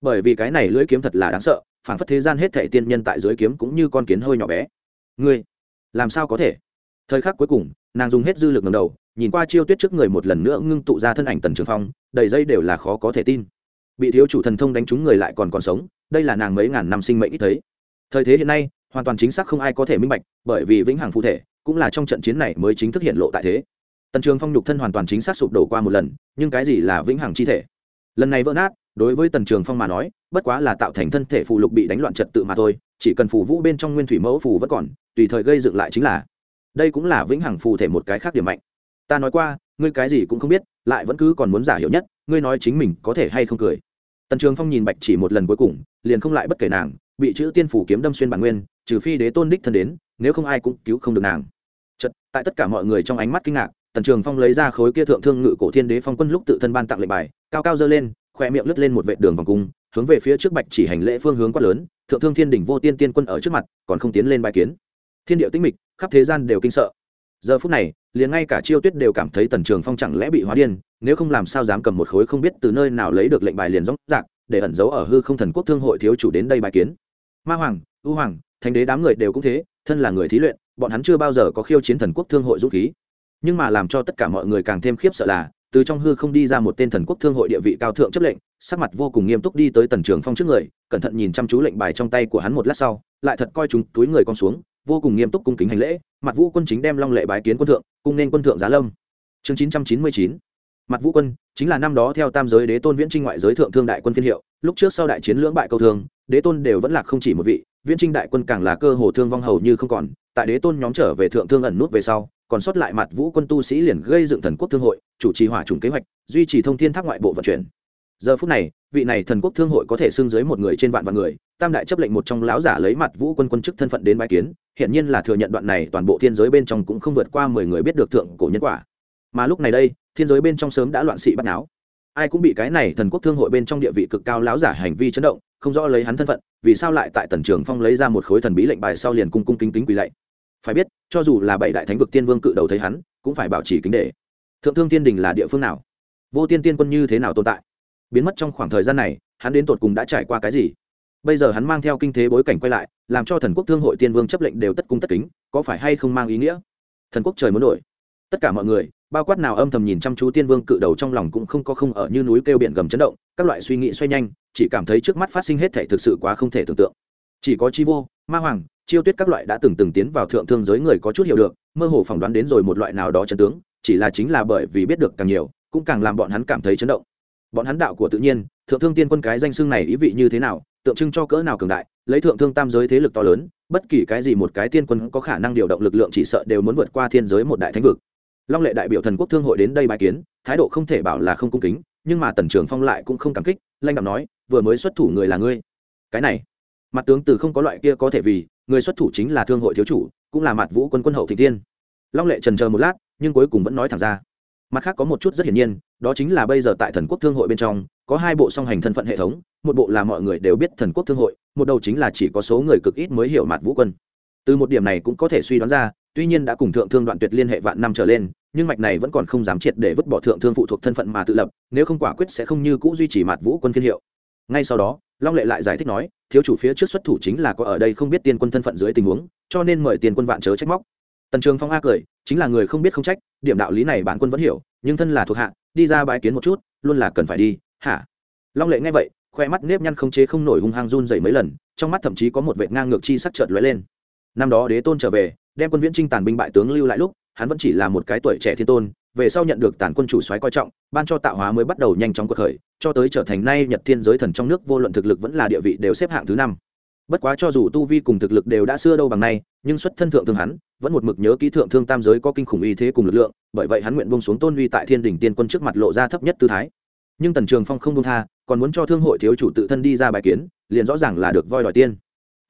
Bởi vì cái này lưỡi kiếm thật là đáng sợ phản phất thế gian hết thệ tiên nhân tại dưới kiếm cũng như con kiến hơi nhỏ bé. Ngươi, làm sao có thể? Thời khắc cuối cùng, nàng dùng hết dư lực ngầm đầu, nhìn qua chiêu tuyết trước người một lần nữa ngưng tụ ra thân ảnh tần trường phong, đầy dây đều là khó có thể tin. Bị thiếu chủ thần thông đánh trúng người lại còn còn sống, đây là nàng mấy ngàn năm sinh mệnh ít thấy. Thời thế hiện nay, hoàn toàn chính xác không ai có thể minh bạch, bởi vì vĩnh hằng phụ thể, cũng là trong trận chiến này mới chính thức hiện lộ tại thế. Tần trường phong nhục thân hoàn toàn chính xác sụp đổ qua một lần, nhưng cái gì là vĩnh hằng chi thể? Lần này vỡ nát, đối với tần trường phong mà nói bất quá là tạo thành thân thể phù lục bị đánh loạn trật tự mà thôi, chỉ cần phù vũ bên trong nguyên thủy mẫu phù vẫn còn, tùy thời gây dựng lại chính là. Đây cũng là vĩnh hằng phù thể một cái khác điểm mạnh. Ta nói qua, ngươi cái gì cũng không biết, lại vẫn cứ còn muốn giả hiểu nhất, ngươi nói chính mình có thể hay không cười. Tần trường phong nhìn bạch chỉ một lần cuối cùng, liền không lại bất kể nàng, bị chữ tiên phủ kiếm đâm xuyên bản nguyên, trừ phi đế tôn đích thân đến, nếu không ai cũng cứu không được nàng. Chật tại tất cả mọi người trong ánh mắt kinh ngạc, tần trường phong lấy ra khối kia thượng thương ngự cổ thiên đế phong quân lúc tự thân ban tặng lệnh bài, cao cao dơ lên, khoe miệng lướt lên một vệ đường vòng cung hướng về phía trước bạch chỉ hành lễ phương hướng quát lớn, thượng thương thiên đỉnh vô tiên tiên quân ở trước mặt, còn không tiến lên bài kiến. Thiên điệu tinh mịch, khắp thế gian đều kinh sợ. Giờ phút này, liền ngay cả chiêu tuyết đều cảm thấy tần trường phong chẳng lẽ bị hóa điên, nếu không làm sao dám cầm một khối không biết từ nơi nào lấy được lệnh bài liền rõ rạc, để ẩn giấu ở hư không thần quốc thương hội thiếu chủ đến đây bài kiến. Ma hoàng ưu hoàng, thánh đế đám người đều cũng thế, thân là người thí luyện, bọn hắn chưa bao giờ có khiêu chiến thần quốc thương hội dũng khí. Nhưng mà làm cho tất cả mọi người càng thêm khiếp sợ là từ trong hư không đi ra một tên thần quốc thương hội địa vị cao thượng chấp lệnh, sắc mặt vô cùng nghiêm túc đi tới tần trường phong trước người, cẩn thận nhìn chăm chú lệnh bài trong tay của hắn một lát sau, lại thật coi chúng túi người con xuống, vô cùng nghiêm túc cung kính hành lễ, mặt vũ quân chính đem long lệ bái kiến quân thượng, cung nên quân thượng giá lâm. Chương chín trăm chín mươi chín. Mặt vũ quân, chính là năm đó theo tam giới đế tôn viễn trinh ngoại giới thượng thương đại quân phiên hiệu, lúc trước sau đại chiến lưỡng bại câu thương, đế tôn đều vẫn là không chỉ một vị, viễn trinh đại quân càng là cơ hồ thương vong hầu như không còn, tại đế tôn nhóm trở về thượng thương ẩn nút về sau còn sót lại mặt vũ quân tu sĩ liền gây dựng thần quốc thương hội, chủ trì hỏa trùng kế hoạch, duy trì thông thiên thác ngoại bộ vận chuyển. Giờ phút này, vị này thần quốc thương hội có thể xưng dưới một người trên vạn vạn người, tam đại chấp lệnh một trong lão giả lấy mặt vũ quân quân chức thân phận đến bài kiến hiện nhiên là thừa nhận đoạn này toàn bộ thiên giới bên trong cũng không vượt qua mười người biết được thượng cổ nhân quả. Mà lúc này đây, thiên giới bên trong sớm đã loạn sĩ bắt náo. Ai cũng bị cái này thần quốc thương hội bên trong địa vị cực cao lão giả hành vi chấn động, không rõ lấy hắn thân phận, vì sao lại tại tần trường phong lấy ra một khối thần bí lệnh bài sau liền cung cung kính kính quỳ lạy. Phải biết cho dù là bảy đại thánh vực tiên vương cự đầu thấy hắn, cũng phải bảo trì kính đề thượng thương tiên đình là địa phương nào? Vô tiên tiên quân như thế nào tồn tại? Biến mất trong khoảng thời gian này, hắn đến tột cùng đã trải qua cái gì? Bây giờ hắn mang theo kinh thế bối cảnh quay lại, làm cho thần quốc thương hội tiên vương chấp lệnh đều tất cung tất kính, có phải hay không mang ý nghĩa? Thần quốc trời muốn đổi. Tất cả mọi người, bao quát nào âm thầm nhìn chăm chú tiên vương cự đầu trong lòng cũng không có không ở như núi kêu biển gầm chấn động, các loại suy nghĩ xoay nhanh, chỉ cảm thấy trước mắt phát sinh hết thể thực sự quá không thể tưởng tượng. Chỉ có chi vô, ma hoàng chiêu tuyết các loại đã từng từng tiến vào thượng thương giới người có chút hiểu được, mơ hồ phỏng đoán đến rồi một loại nào đó chân tướng, chỉ là chính là bởi vì biết được càng nhiều, cũng càng làm bọn hắn cảm thấy chấn động. Bọn hắn đạo của tự nhiên, thượng thương tiên quân cái danh xưng này ý vị như thế nào, tượng trưng cho cỡ nào cường đại, lấy thượng thương tam giới thế lực to lớn, bất kỳ cái gì một cái tiên quân có khả năng điều động lực lượng chỉ sợ đều muốn vượt qua thiên giới một đại thánh vực. Long lệ đại biểu thần quốc thương hội đến đây bài kiến, thái độ không thể bảo là không cung kính, nhưng mà tần trường phong lại cũng không cảm kích, lanh đạo nói, vừa mới xuất thủ người là ngươi. Cái này? Mặt tướng từ không có loại kia có thể vì người xuất thủ chính là thương hội thiếu chủ, cũng là mặt vũ quân quân hậu thị tiên. Long lệ trần chờ một lát, nhưng cuối cùng vẫn nói thẳng ra. Mặt khác có một chút rất hiển nhiên, đó chính là bây giờ tại thần quốc thương hội bên trong, có hai bộ song hành thân phận hệ thống, một bộ là mọi người đều biết thần quốc thương hội, một đầu chính là chỉ có số người cực ít mới hiểu mặt vũ quân. Từ một điểm này cũng có thể suy đoán ra, tuy nhiên đã cùng thượng thương đoạn tuyệt liên hệ vạn năm trở lên, nhưng mạch này vẫn còn không dám triệt để vứt bỏ thượng thương phụ thuộc thân phận mà tự lập, nếu không quả quyết sẽ không như cũ duy trì mặt vũ quân phiên hiệu. Ngay sau đó long lệ lại giải thích nói, thiếu chủ phía trước xuất thủ chính là có ở đây không biết tiên quân thân phận dưới tình huống, cho nên mời tiền quân vạn chớ trách móc. Tần trường phong a cười, chính là người không biết không trách, điểm đạo lý này bản quân vẫn hiểu, nhưng thân là thuộc hạ, đi ra bãi kiến một chút, luôn là cần phải đi, hả? Long lệ nghe vậy, khoe mắt nếp nhăn không chế không nổi hung hăng run dậy mấy lần, trong mắt thậm chí có một vệ ngang ngược chi sắc trợt lóe lên. Năm đó đế tôn trở về, đem quân viễn trinh tàn binh bại tướng lưu lại lúc, hắn vẫn chỉ là một cái tuổi trẻ thiên tôn về sau nhận được tàn quân chủ soái coi trọng, ban cho tạo hóa mới bắt đầu nhanh chóng cuộc khởi, cho tới trở thành nay nhật thiên giới thần trong nước, vô luận thực lực vẫn là địa vị đều xếp hạng thứ năm. Bất quá cho dù tu vi cùng thực lực đều đã xưa đâu bằng nay, nhưng xuất thân thượng thương hắn, vẫn một mực nhớ ký thượng thương tam giới có kinh khủng uy thế cùng lực lượng, bởi vậy hắn nguyện bông xuống tôn uy tại thiên đình tiên quân trước mặt lộ ra thấp nhất tư thái. Nhưng tần trường phong không bông tha, còn muốn cho thương hội thiếu chủ tự thân đi ra bài kiến, liền rõ ràng là được voi đòi tiên.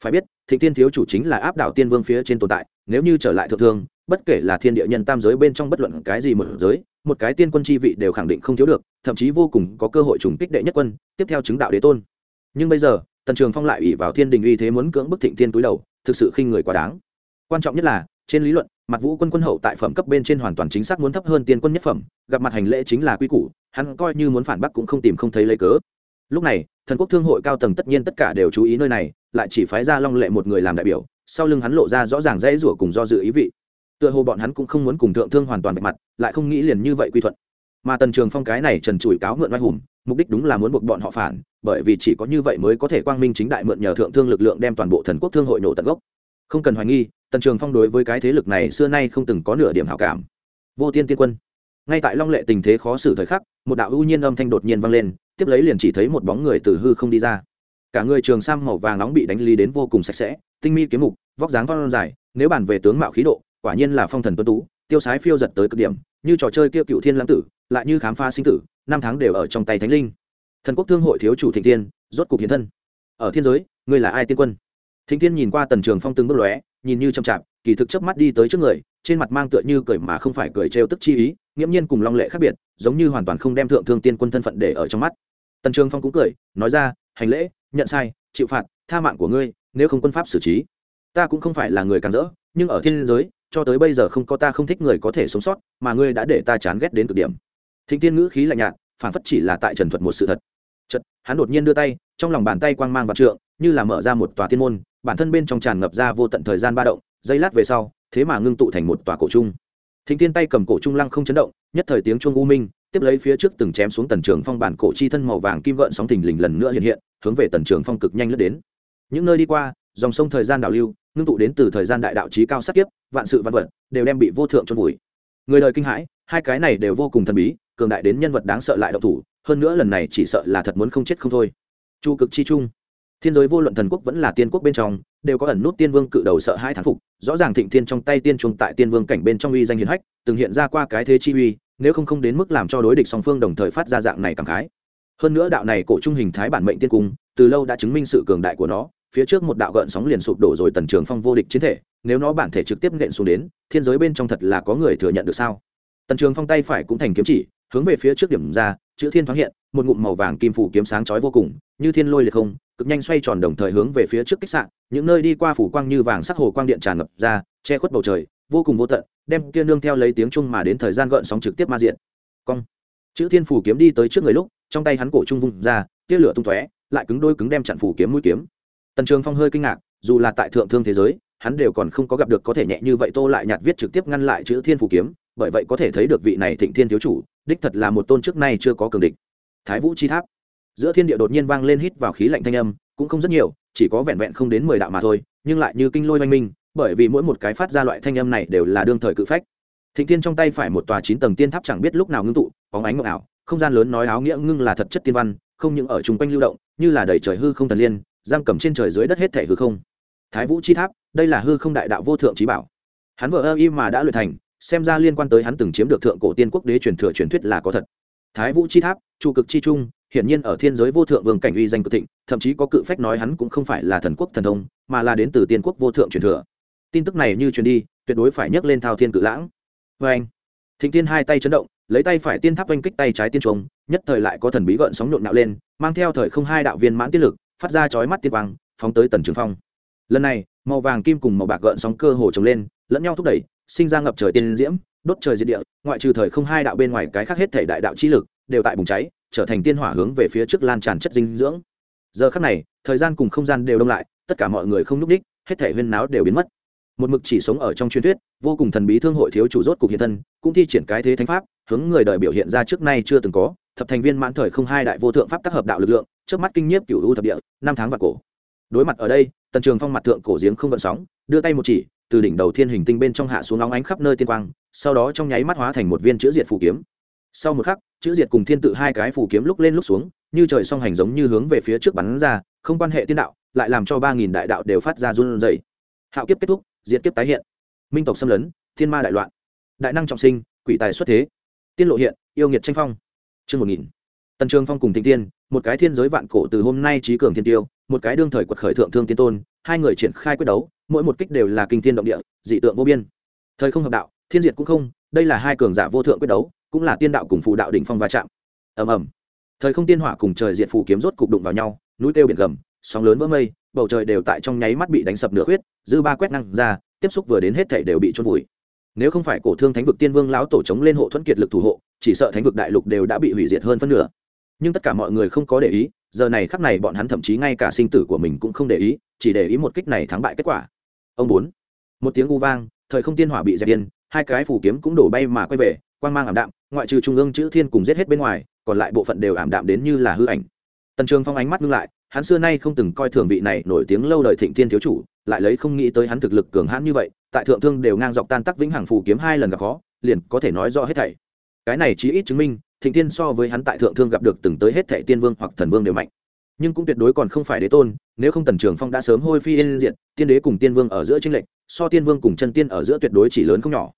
Phải biết, thịnh tiên thiếu chủ chính là áp đảo tiên vương phía trên tồn tại nếu như trở lại thượng thương, bất kể là thiên địa nhân tam giới bên trong bất luận cái gì một giới, một cái tiên quân chi vị đều khẳng định không thiếu được, thậm chí vô cùng có cơ hội trùng kích đệ nhất quân, tiếp theo chứng đạo đế tôn. Nhưng bây giờ, tần trường phong lại ủy vào thiên đình uy thế muốn cưỡng bức thịnh tiên túi đầu, thực sự khinh người quá đáng. Quan trọng nhất là, trên lý luận, mặt vũ quân quân hậu tại phẩm cấp bên trên hoàn toàn chính xác muốn thấp hơn tiên quân nhất phẩm, gặp mặt hành lễ chính là quy củ, hắn coi như muốn phản bác cũng không tìm không thấy lấy cớ. Lúc này, thần quốc thương hội cao tầng tất nhiên tất cả đều chú ý nơi này, lại chỉ phái ra long lệ một người làm đại biểu sau lưng hắn lộ ra rõ ràng dễ rủa cùng do dự ý vị. Tựa hồ bọn hắn cũng không muốn cùng thượng thương hoàn toàn vạch mặt, lại không nghĩ liền như vậy quy thuận. Mà tần trường phong cái này trần trụi cáo mượn oai hùng, mục đích đúng là muốn buộc bọn họ phản, bởi vì chỉ có như vậy mới có thể quang minh chính đại mượn nhờ thượng thương lực lượng đem toàn bộ thần quốc thương hội nổ tận gốc. Không cần hoài nghi, tần trường phong đối với cái thế lực này xưa nay không từng có nửa điểm hảo cảm. Vô tiên tiên quân. Ngay tại long lệ tình thế khó xử thời khắc, một đạo ưu nhiên âm thanh đột nhiên vang lên, tiếp lấy liền chỉ thấy một bóng người từ hư không đi ra. Cả người trường sam màu vàng nóng bị đánh ly đến vô cùng sạch sẽ, tinh mi kiếm mục vóc dáng phong dài, nếu bàn về tướng mạo khí độ, quả nhiên là phong thần tuấn tú, tiêu sái phiêu giật tới cực điểm, như trò chơi kia cựu thiên lãng tử, lại như khám phá sinh tử, năm tháng đều ở trong tay thánh linh. Thần quốc thương hội thiếu chủ thịnh tiên rốt cục hiện thân. Ở thiên giới, ngươi là ai tiên quân? Thịnh tiên nhìn qua tần trường phong từng bước lóe, nhìn như chậm chạp, kỳ thực chớp mắt đi tới trước người, trên mặt mang tựa như cười mà không phải cười trêu tức chi ý, nghiễm nhiên cùng long lệ khác biệt, giống như hoàn toàn không đem thượng thương tiên quân thân phận để ở trong mắt. Tần trường phong cũng cười, nói ra, hành lễ, nhận sai, chịu phạt, tha mạng của ngươi, nếu không quân pháp xử trí ta cũng không phải là người càng rỡ, nhưng ở thiên giới, cho tới bây giờ không có ta không thích người có thể sống sót, mà ngươi đã để ta chán ghét đến cực điểm. Thịnh tiên ngữ khí lạnh nhạt, phản phất chỉ là tại trần thuật một sự thật. Chật hắn đột nhiên đưa tay, trong lòng bàn tay quang mang và trượng, như là mở ra một tòa thiên môn, bản thân bên trong tràn ngập ra vô tận thời gian ba động, giây lát về sau, thế mà ngưng tụ thành một tòa cổ trung. Thịnh tiên tay cầm cổ trung lăng không chấn động, nhất thời tiếng chuông u minh, tiếp lấy phía trước từng chém xuống tần trường phong bản cổ chi thân màu vàng kim gợn sóng thình lình lần nữa hiện hiện, hướng về tần trường phong cực nhanh lướt đến. Những nơi đi qua, dòng sông thời gian đảo lưu ngưng tụ đến từ thời gian đại đạo trí cao sắc kiếp, vạn sự văn vật đều đem bị vô thượng trôn vùi. Người đời kinh hãi, hai cái này đều vô cùng thần bí, cường đại đến nhân vật đáng sợ lại độc thủ, hơn nữa lần này chỉ sợ là thật muốn không chết không thôi. Chu cực chi trung, thiên giới vô luận thần quốc vẫn là tiên quốc bên trong, đều có ẩn nút tiên vương cự đầu sợ hai thán phục, rõ ràng thịnh thiên trong tay tiên trung tại tiên vương cảnh bên trong uy danh hiền hách, từng hiện ra qua cái thế chi uy, nếu không không đến mức làm cho đối địch song phương đồng thời phát ra dạng này cảm khái. Hơn nữa đạo này cổ trung hình thái bản mệnh tiên cung, từ lâu đã chứng minh sự cường đại của nó phía trước một đạo gợn sóng liền sụp đổ rồi tần trường phong vô địch chiến thể, nếu nó bản thể trực tiếp nện xuống đến, thiên giới bên trong thật là có người thừa nhận được sao? Tần trường phong tay phải cũng thành kiếm chỉ, hướng về phía trước điểm ra, chữ thiên thoáng hiện, một ngụm màu vàng kim phủ kiếm sáng chói vô cùng, như thiên lôi liệt không, cực nhanh xoay tròn đồng thời hướng về phía trước kích sạn những nơi đi qua phủ quang như vàng sắc hồ quang điện tràn ngập ra, che khuất bầu trời, vô cùng vô tận, đem kia nương theo lấy tiếng chung mà đến thời gian gợn sóng trực tiếp ma diện. Cong. Chữ thiên phủ kiếm đi tới trước người lúc, trong tay hắn cổ trung vung ra, tia lửa tung tóe, lại cứng đôi cứng đem chặn phủ kiếm mũi kiếm tần trường phong hơi kinh ngạc, dù là tại thượng thương thế giới, hắn đều còn không có gặp được có thể nhẹ như vậy tô lại nhạt viết trực tiếp ngăn lại chữ thiên phủ kiếm, bởi vậy có thể thấy được vị này thịnh thiên thiếu chủ, đích thật là một tôn trước nay chưa có cường địch. Thái vũ chi tháp. Giữa thiên địa đột nhiên vang lên hít vào khí lạnh thanh âm, cũng không rất nhiều, chỉ có vẹn vẹn không đến mười đạo mà thôi, nhưng lại như kinh lôi oanh minh, bởi vì mỗi một cái phát ra loại thanh âm này đều là đương thời cự phách. Thịnh thiên trong tay phải một tòa chín tầng tiên tháp chẳng biết lúc nào ngưng tụ, bóng ánh mộng ảo, không gian lớn nói áo nghĩa ngưng là thật chất tiên văn, không những ở chung quanh lưu động, như là đầy trời hư không thần liên giam cầm trên trời dưới đất hết thể hư không. Thái vũ chi tháp, đây là hư không đại đạo vô thượng trí bảo. Hắn vợ ơ y mà đã luyện thành, xem ra liên quan tới hắn từng chiếm được thượng cổ tiên quốc đế truyền thừa truyền thuyết là có thật. Thái vũ chi tháp trụ cực chi trung, hiển nhiên ở thiên giới vô thượng vương cảnh uy danh cực thịnh, thậm chí có cự phách nói hắn cũng không phải là thần quốc thần thông, mà là đến từ tiên quốc vô thượng truyền thừa. Tin tức này như truyền đi, tuyệt đối phải nhấc lên thao thiên cự lãng. Vê anh, thịnh tiên hai tay chấn động, lấy tay phải tiên tháp oanh kích tay trái tiên trống nhất thời lại có thần bí gợn sóng nhộn nạo lên, mang theo thời không hai đạo viên mãn tiết lực phát ra chói mắt tiên quang, phóng tới tần trường phong. Lần này, màu vàng kim cùng màu bạc gợn sóng cơ hồ trồng lên, lẫn nhau thúc đẩy, sinh ra ngập trời tiên diễm, đốt trời diệt địa, ngoại trừ thời không hai đạo bên ngoài cái khác hết thể đại đạo chi lực, đều tại bùng cháy, trở thành tiên hỏa hướng về phía trước lan tràn chất dinh dưỡng. Giờ khắc này, thời gian cùng không gian đều đông lại, tất cả mọi người không n ú c ních hết thể huyên náo đều biến mất. Một mực chỉ sống ở trong truyền thuyết, vô cùng thần bí thương hội thiếu chủ rốt cục hiện thân, cũng thi triển cái thế thánh pháp, hướng người đời biểu hiện ra trước nay chưa từng có thập thành viên mãn thời không hai đại vô thượng pháp tác hợp đạo lực lượng, trước mắt kinh nhiếp cựu u thập địa, năm tháng và cổ. Đối mặt ở đây, tần trường phong mặt thượng cổ giếng không gợn sóng, đưa tay một chỉ, từ đỉnh đầu thiên hình tinh bên trong hạ xuống nóng ánh khắp nơi tiên quang, sau đó trong nháy mắt hóa thành một viên chữ diệt phù kiếm. Sau một khắc, chữ diệt cùng thiên tự hai cái phù kiếm lúc lên lúc xuống, như trời song hành giống như hướng về phía trước bắn ra, không quan hệ tiên đạo, lại làm cho ba nghìn đại đạo đều phát ra run rẩy. Hạo kiếp kết thúc, diệt kiếp tái hiện. Minh tộc xâm lấn, thiên ma đại loạn. Đại năng trọng sinh, quỷ tài xuất thế. Tiên lộ hiện, yêu nghiệt tranh phong chương một nghìn. Tần trường phong cùng thịnh tiên một cái thiên giới vạn cổ từ hôm nay trí cường thiên tiêu, một cái đương thời quật khởi thượng thương tiên tôn, hai người triển khai quyết đấu, mỗi một kích đều là kinh thiên động địa, dị tượng vô biên. Thời không hợp đạo, thiên diệt cũng không, đây là hai cường giả vô thượng quyết đấu, cũng là tiên đạo cùng phụ đạo đỉnh phong va chạm. Ầm ầm. Thời không tiên hỏa cùng trời diệt phù kiếm rốt cục đụng vào nhau, núi kêu biển gầm, sóng lớn vỡ mây, bầu trời đều tại trong nháy mắt bị đánh sập nửa khuyết, dư ba quét năng ra, tiếp xúc vừa đến hết thảy đều bị trôn vùi nếu không phải cổ thương thánh vực tiên vương lão tổ chống lên hộ thuẫn kiệt lực thủ hộ, chỉ sợ thánh vực đại lục đều đã bị hủy diệt hơn phân nửa. Nhưng tất cả mọi người không có để ý, giờ này khắc này bọn hắn thậm chí ngay cả sinh tử của mình cũng không để ý, chỉ để ý một kích này thắng bại kết quả. Ông bốn. Một tiếng u vang, thời không tiên hỏa bị dẹp điên hai cái phủ kiếm cũng đổ bay mà quay về, quang mang ảm đạm, ngoại trừ trung ương chữ thiên cùng giết hết bên ngoài, còn lại bộ phận đều ảm đạm đến như là hư ảnh. Tần trường phong ánh mắt ngưng lại hắn xưa nay không từng coi thường vị này nổi tiếng lâu đời thịnh thiên thiếu chủ, lại lấy không nghĩ tới hắn thực lực cường hãn như vậy, tại thượng thương đều ngang dọc tan tắc vĩnh hằng phù kiếm hai lần gặp khó, liền có thể nói rõ hết thảy. Cái này chí ít chứng minh, thịnh thiên so với hắn tại thượng thương gặp được từng tới hết thảy tiên vương hoặc thần vương đều mạnh. Nhưng cũng tuyệt đối còn không phải đế tôn, nếu không tần trường phong đã sớm hôi phi yên diện tiên đế cùng tiên vương ở giữa tranh lệch, so tiên vương cùng chân tiên ở giữa tuyệt đối chỉ lớn không nhỏ.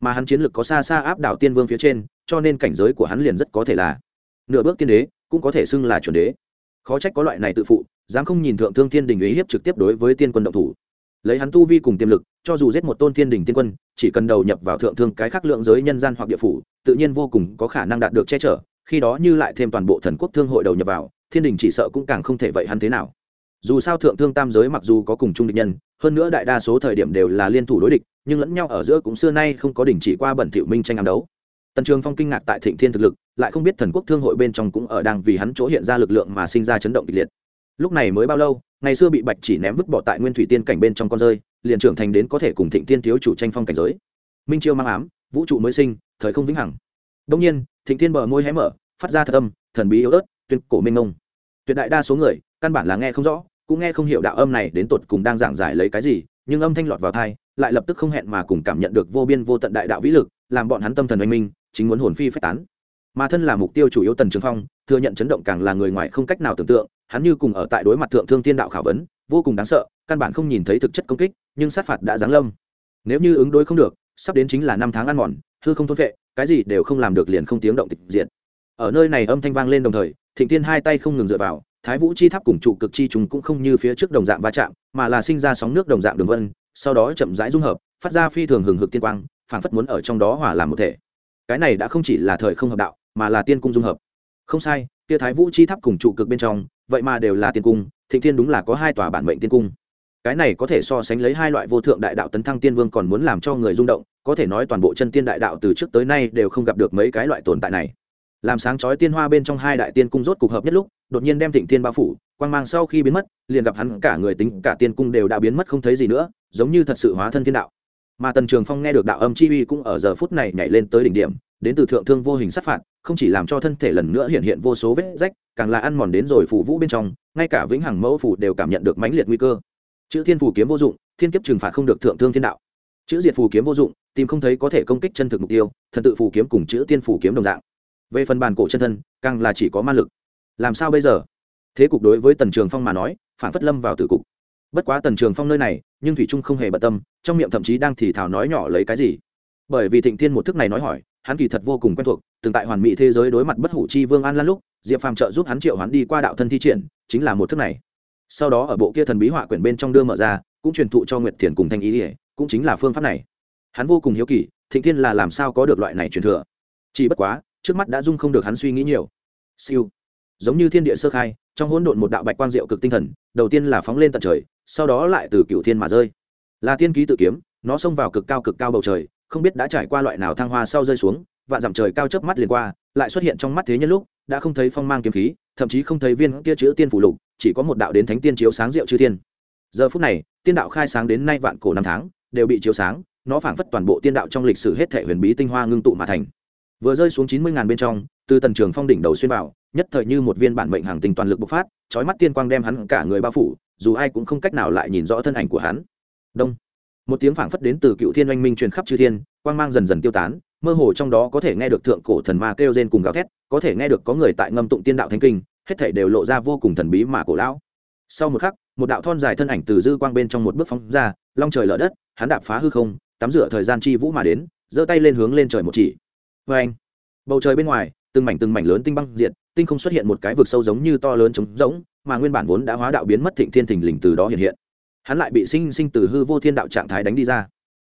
Mà hắn chiến lực có xa xa áp đảo tiên vương phía trên, cho nên cảnh giới của hắn liền rất có thể là nửa bước tiên đế, cũng có thể xưng là chuẩn đế khó trách có loại này tự phụ, dám không nhìn thượng thương thiên đình ý hiếp trực tiếp đối với tiên quân động thủ. Lấy hắn tu vi cùng tiềm lực, cho dù giết một tôn thiên đình tiên quân, chỉ cần đầu nhập vào thượng thương cái khác lượng giới nhân gian hoặc địa phủ, tự nhiên vô cùng có khả năng đạt được che chở, khi đó như lại thêm toàn bộ thần quốc thương hội đầu nhập vào, thiên đình chỉ sợ cũng càng không thể vậy hắn thế nào. Dù sao thượng thương tam giới mặc dù có cùng chung địch nhân, hơn nữa đại đa số thời điểm đều là liên thủ đối địch, nhưng lẫn nhau ở giữa cũng xưa nay không có đình chỉ qua bẩn thiệu minh tranh ám đấu tần trường phong kinh ngạc tại thịnh thiên thực lực, lại không biết thần quốc thương hội bên trong cũng ở đang vì hắn chỗ hiện ra lực lượng mà sinh ra chấn động kịch liệt. Lúc này mới bao lâu, ngày xưa bị bạch chỉ ném vứt bỏ tại nguyên thủy tiên cảnh bên trong con rơi, liền trưởng thành đến có thể cùng thịnh tiên thiếu chủ tranh phong cảnh giới. Minh chiêu mang ám, vũ trụ mới sinh, thời không vĩnh hằng. Đông nhiên, thịnh tiên bờ môi hé mở, phát ra thật âm, thần bí yếu ớt, tuyên cổ minh ngông tuyệt đại đa số người, căn bản là nghe không rõ, cũng nghe không hiểu đạo âm này đến tột cùng đang giảng giải lấy cái gì, nhưng âm thanh lọt vào thai lại lập tức không hẹn mà cùng cảm nhận được vô biên vô tận đại đạo vĩ lực, làm bọn hắn tâm thần oanh minh chính muốn hồn phi phách tán. Mà thân là mục tiêu chủ yếu tần trường phong, thừa nhận chấn động càng là người ngoài không cách nào tưởng tượng, hắn như cùng ở tại đối mặt thượng thương tiên đạo khảo vấn, vô cùng đáng sợ, căn bản không nhìn thấy thực chất công kích, nhưng sát phạt đã giáng lâm. Nếu như ứng đối không được, sắp đến chính là năm tháng ăn mòn, hư không thôn vệ, cái gì đều không làm được liền không tiếng động tịch diện ở nơi này âm thanh vang lên đồng thời, thịnh tiên hai tay không ngừng dựa vào, thái vũ chi tháp cùng trụ cực chi chúng cũng không như phía trước đồng dạng va chạm, mà là sinh ra sóng nước đồng dạng đường vân, sau đó chậm rãi dung hợp, phát ra phi thường hừng hực tiên quang, phảng phất muốn ở trong đó hòa làm một thể cái này đã không chỉ là thời không hợp đạo, mà là tiên cung dung hợp. Không sai, kia thái vũ chi tháp cùng trụ cực bên trong, vậy mà đều là tiên cung, thịnh thiên đúng là có hai tòa bản mệnh tiên cung. Cái này có thể so sánh lấy hai loại vô thượng đại đạo tấn thăng tiên vương còn muốn làm cho người rung động, có thể nói toàn bộ chân tiên đại đạo từ trước tới nay đều không gặp được mấy cái loại tồn tại này. Làm sáng chói tiên hoa bên trong hai đại tiên cung rốt cục hợp nhất lúc, đột nhiên đem thịnh tiên bao phủ, quang mang sau khi biến mất, liền gặp hắn cả người tính cả tiên cung đều đã biến mất không thấy gì nữa, giống như thật sự hóa thân thiên đạo mà tần trường phong nghe được đạo âm chi uy cũng ở giờ phút này nhảy lên tới đỉnh điểm, đến từ thượng thương vô hình sát phạt, không chỉ làm cho thân thể lần nữa hiện hiện vô số vết rách, càng là ăn mòn đến rồi phủ vũ bên trong, ngay cả vĩnh hằng mẫu phủ đều cảm nhận được mãnh liệt nguy cơ. Chữ thiên phủ kiếm vô dụng, thiên kiếp trừng phạt không được thượng thương thiên đạo. Chữ diệt phù kiếm vô dụng, tìm không thấy có thể công kích chân thực mục tiêu, thần tự phù kiếm cùng chữ tiên phù kiếm đồng dạng. Về phần bàn cổ chân thân, càng là chỉ có ma lực. Làm sao bây giờ? Thế cục đối với tần trường phong mà nói, phản phất lâm vào tử cục. Bất quá tần trường phong nơi này nhưng thủy trung không hề bận tâm, trong miệng thậm chí đang thì thảo nói nhỏ lấy cái gì. Bởi vì thịnh thiên một thức này nói hỏi, hắn kỳ thật vô cùng quen thuộc, từng tại hoàn mỹ thế giới đối mặt bất hủ chi vương an lan lúc, diệp phàm trợ giúp hắn triệu hắn đi qua đạo thân thi triển, chính là một thức này. Sau đó ở bộ kia thần bí họa quyển bên trong đưa mở ra, cũng truyền thụ cho nguyệt thiền cùng thanh ý ỉa cũng chính là phương pháp này. Hắn vô cùng hiếu kỳ, thịnh thiên là làm sao có được loại này truyền thừa. Chỉ bất quá, trước mắt đã dung không được hắn suy nghĩ nhiều. Siêu giống như thiên địa sơ khai, trong hỗn độn một đạo bạch quang diệu cực tinh thần, đầu tiên là phóng lên tận trời, sau đó lại từ cựu thiên mà rơi. Là tiên ký tự kiếm, nó xông vào cực cao cực cao bầu trời, không biết đã trải qua loại nào thăng hoa sau rơi xuống, vạn dặm trời cao chớp mắt liền qua, lại xuất hiện trong mắt thế nhân lúc, đã không thấy phong mang kiếm khí, thậm chí không thấy viên kia chữ tiên phủ lục, chỉ có một đạo đến thánh tiên chiếu sáng diệu chư thiên. Giờ phút này, tiên đạo khai sáng đến nay vạn cổ năm tháng, đều bị chiếu sáng, nó phảng phất toàn bộ tiên đạo trong lịch sử hết thể huyền bí tinh hoa ngưng tụ mà thành. Vừa rơi xuống chín mươi ngàn bên trong từ tần trường phong đỉnh đầu xuyên vào, nhất thời như một viên bản mệnh hàng tình toàn lực bộc phát trói mắt tiên quang đem hắn cả người bao phủ, dù ai cũng không cách nào lại nhìn rõ thân ảnh của hắn. Đông. Một tiếng phảng phất đến từ cựu thiên oanh minh truyền khắp chư thiên, quang mang dần dần tiêu tán, mơ hồ trong đó có thể nghe được thượng cổ thần ma kêu rên cùng gào thét, có thể nghe được có người tại ngâm tụng tiên đạo thánh kinh, hết thể đều lộ ra vô cùng thần bí mà cổ lão. Sau một khắc, một đạo thon dài thân ảnh từ dư quang bên trong một bước phóng ra, long trời lở đất, hắn đạp phá hư không, tắm rửa thời gian chi vũ mà đến, giơ tay lên hướng lên trời một chỉ. Vê anh bầu trời bên ngoài từng mảnh từng mảnh lớn tinh băng diệt, tinh không xuất hiện một cái vực sâu giống như to lớn trống rỗng, mà nguyên bản vốn đã hóa đạo biến mất thịnh thiên thình lình từ đó hiện hiện. Hắn lại bị sinh sinh từ hư vô thiên đạo trạng thái đánh đi ra.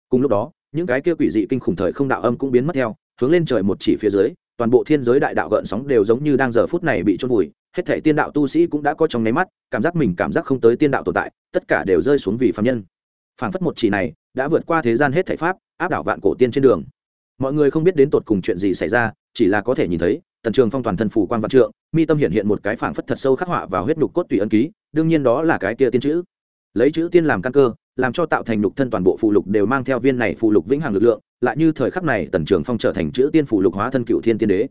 Cùng lúc đó, những cái kia quỷ dị kinh khủng thời không đạo âm cũng biến mất theo, hướng lên trời một chỉ phía dưới, toàn bộ thiên giới đại đạo gợn sóng đều giống như đang giờ phút này bị trôn vùi, hết thể tiên đạo tu sĩ cũng đã có trong nháy mắt, cảm giác mình cảm giác không tới tiên đạo tồn tại, tất cả đều rơi xuống vì phạm nhân. Phảng phất một chỉ này, đã vượt qua thế gian hết thể pháp, áp đảo vạn cổ tiên trên đường. Mọi người không biết đến tột cùng chuyện gì xảy ra chỉ là có thể nhìn thấy, tần trường phong toàn thân phủ quan vạn trượng, mi tâm hiện hiện một cái phảng phất thật sâu khắc họa vào huyết nhục cốt tùy ân ký, đương nhiên đó là cái kia tiên chữ. Lấy chữ tiên làm căn cơ, làm cho tạo thành nhục thân toàn bộ phụ lục đều mang theo viên này phụ lục vĩnh hằng lực lượng, lại như thời khắc này tần trường phong trở thành chữ tiên phụ lục hóa thân cựu thiên tiên đế.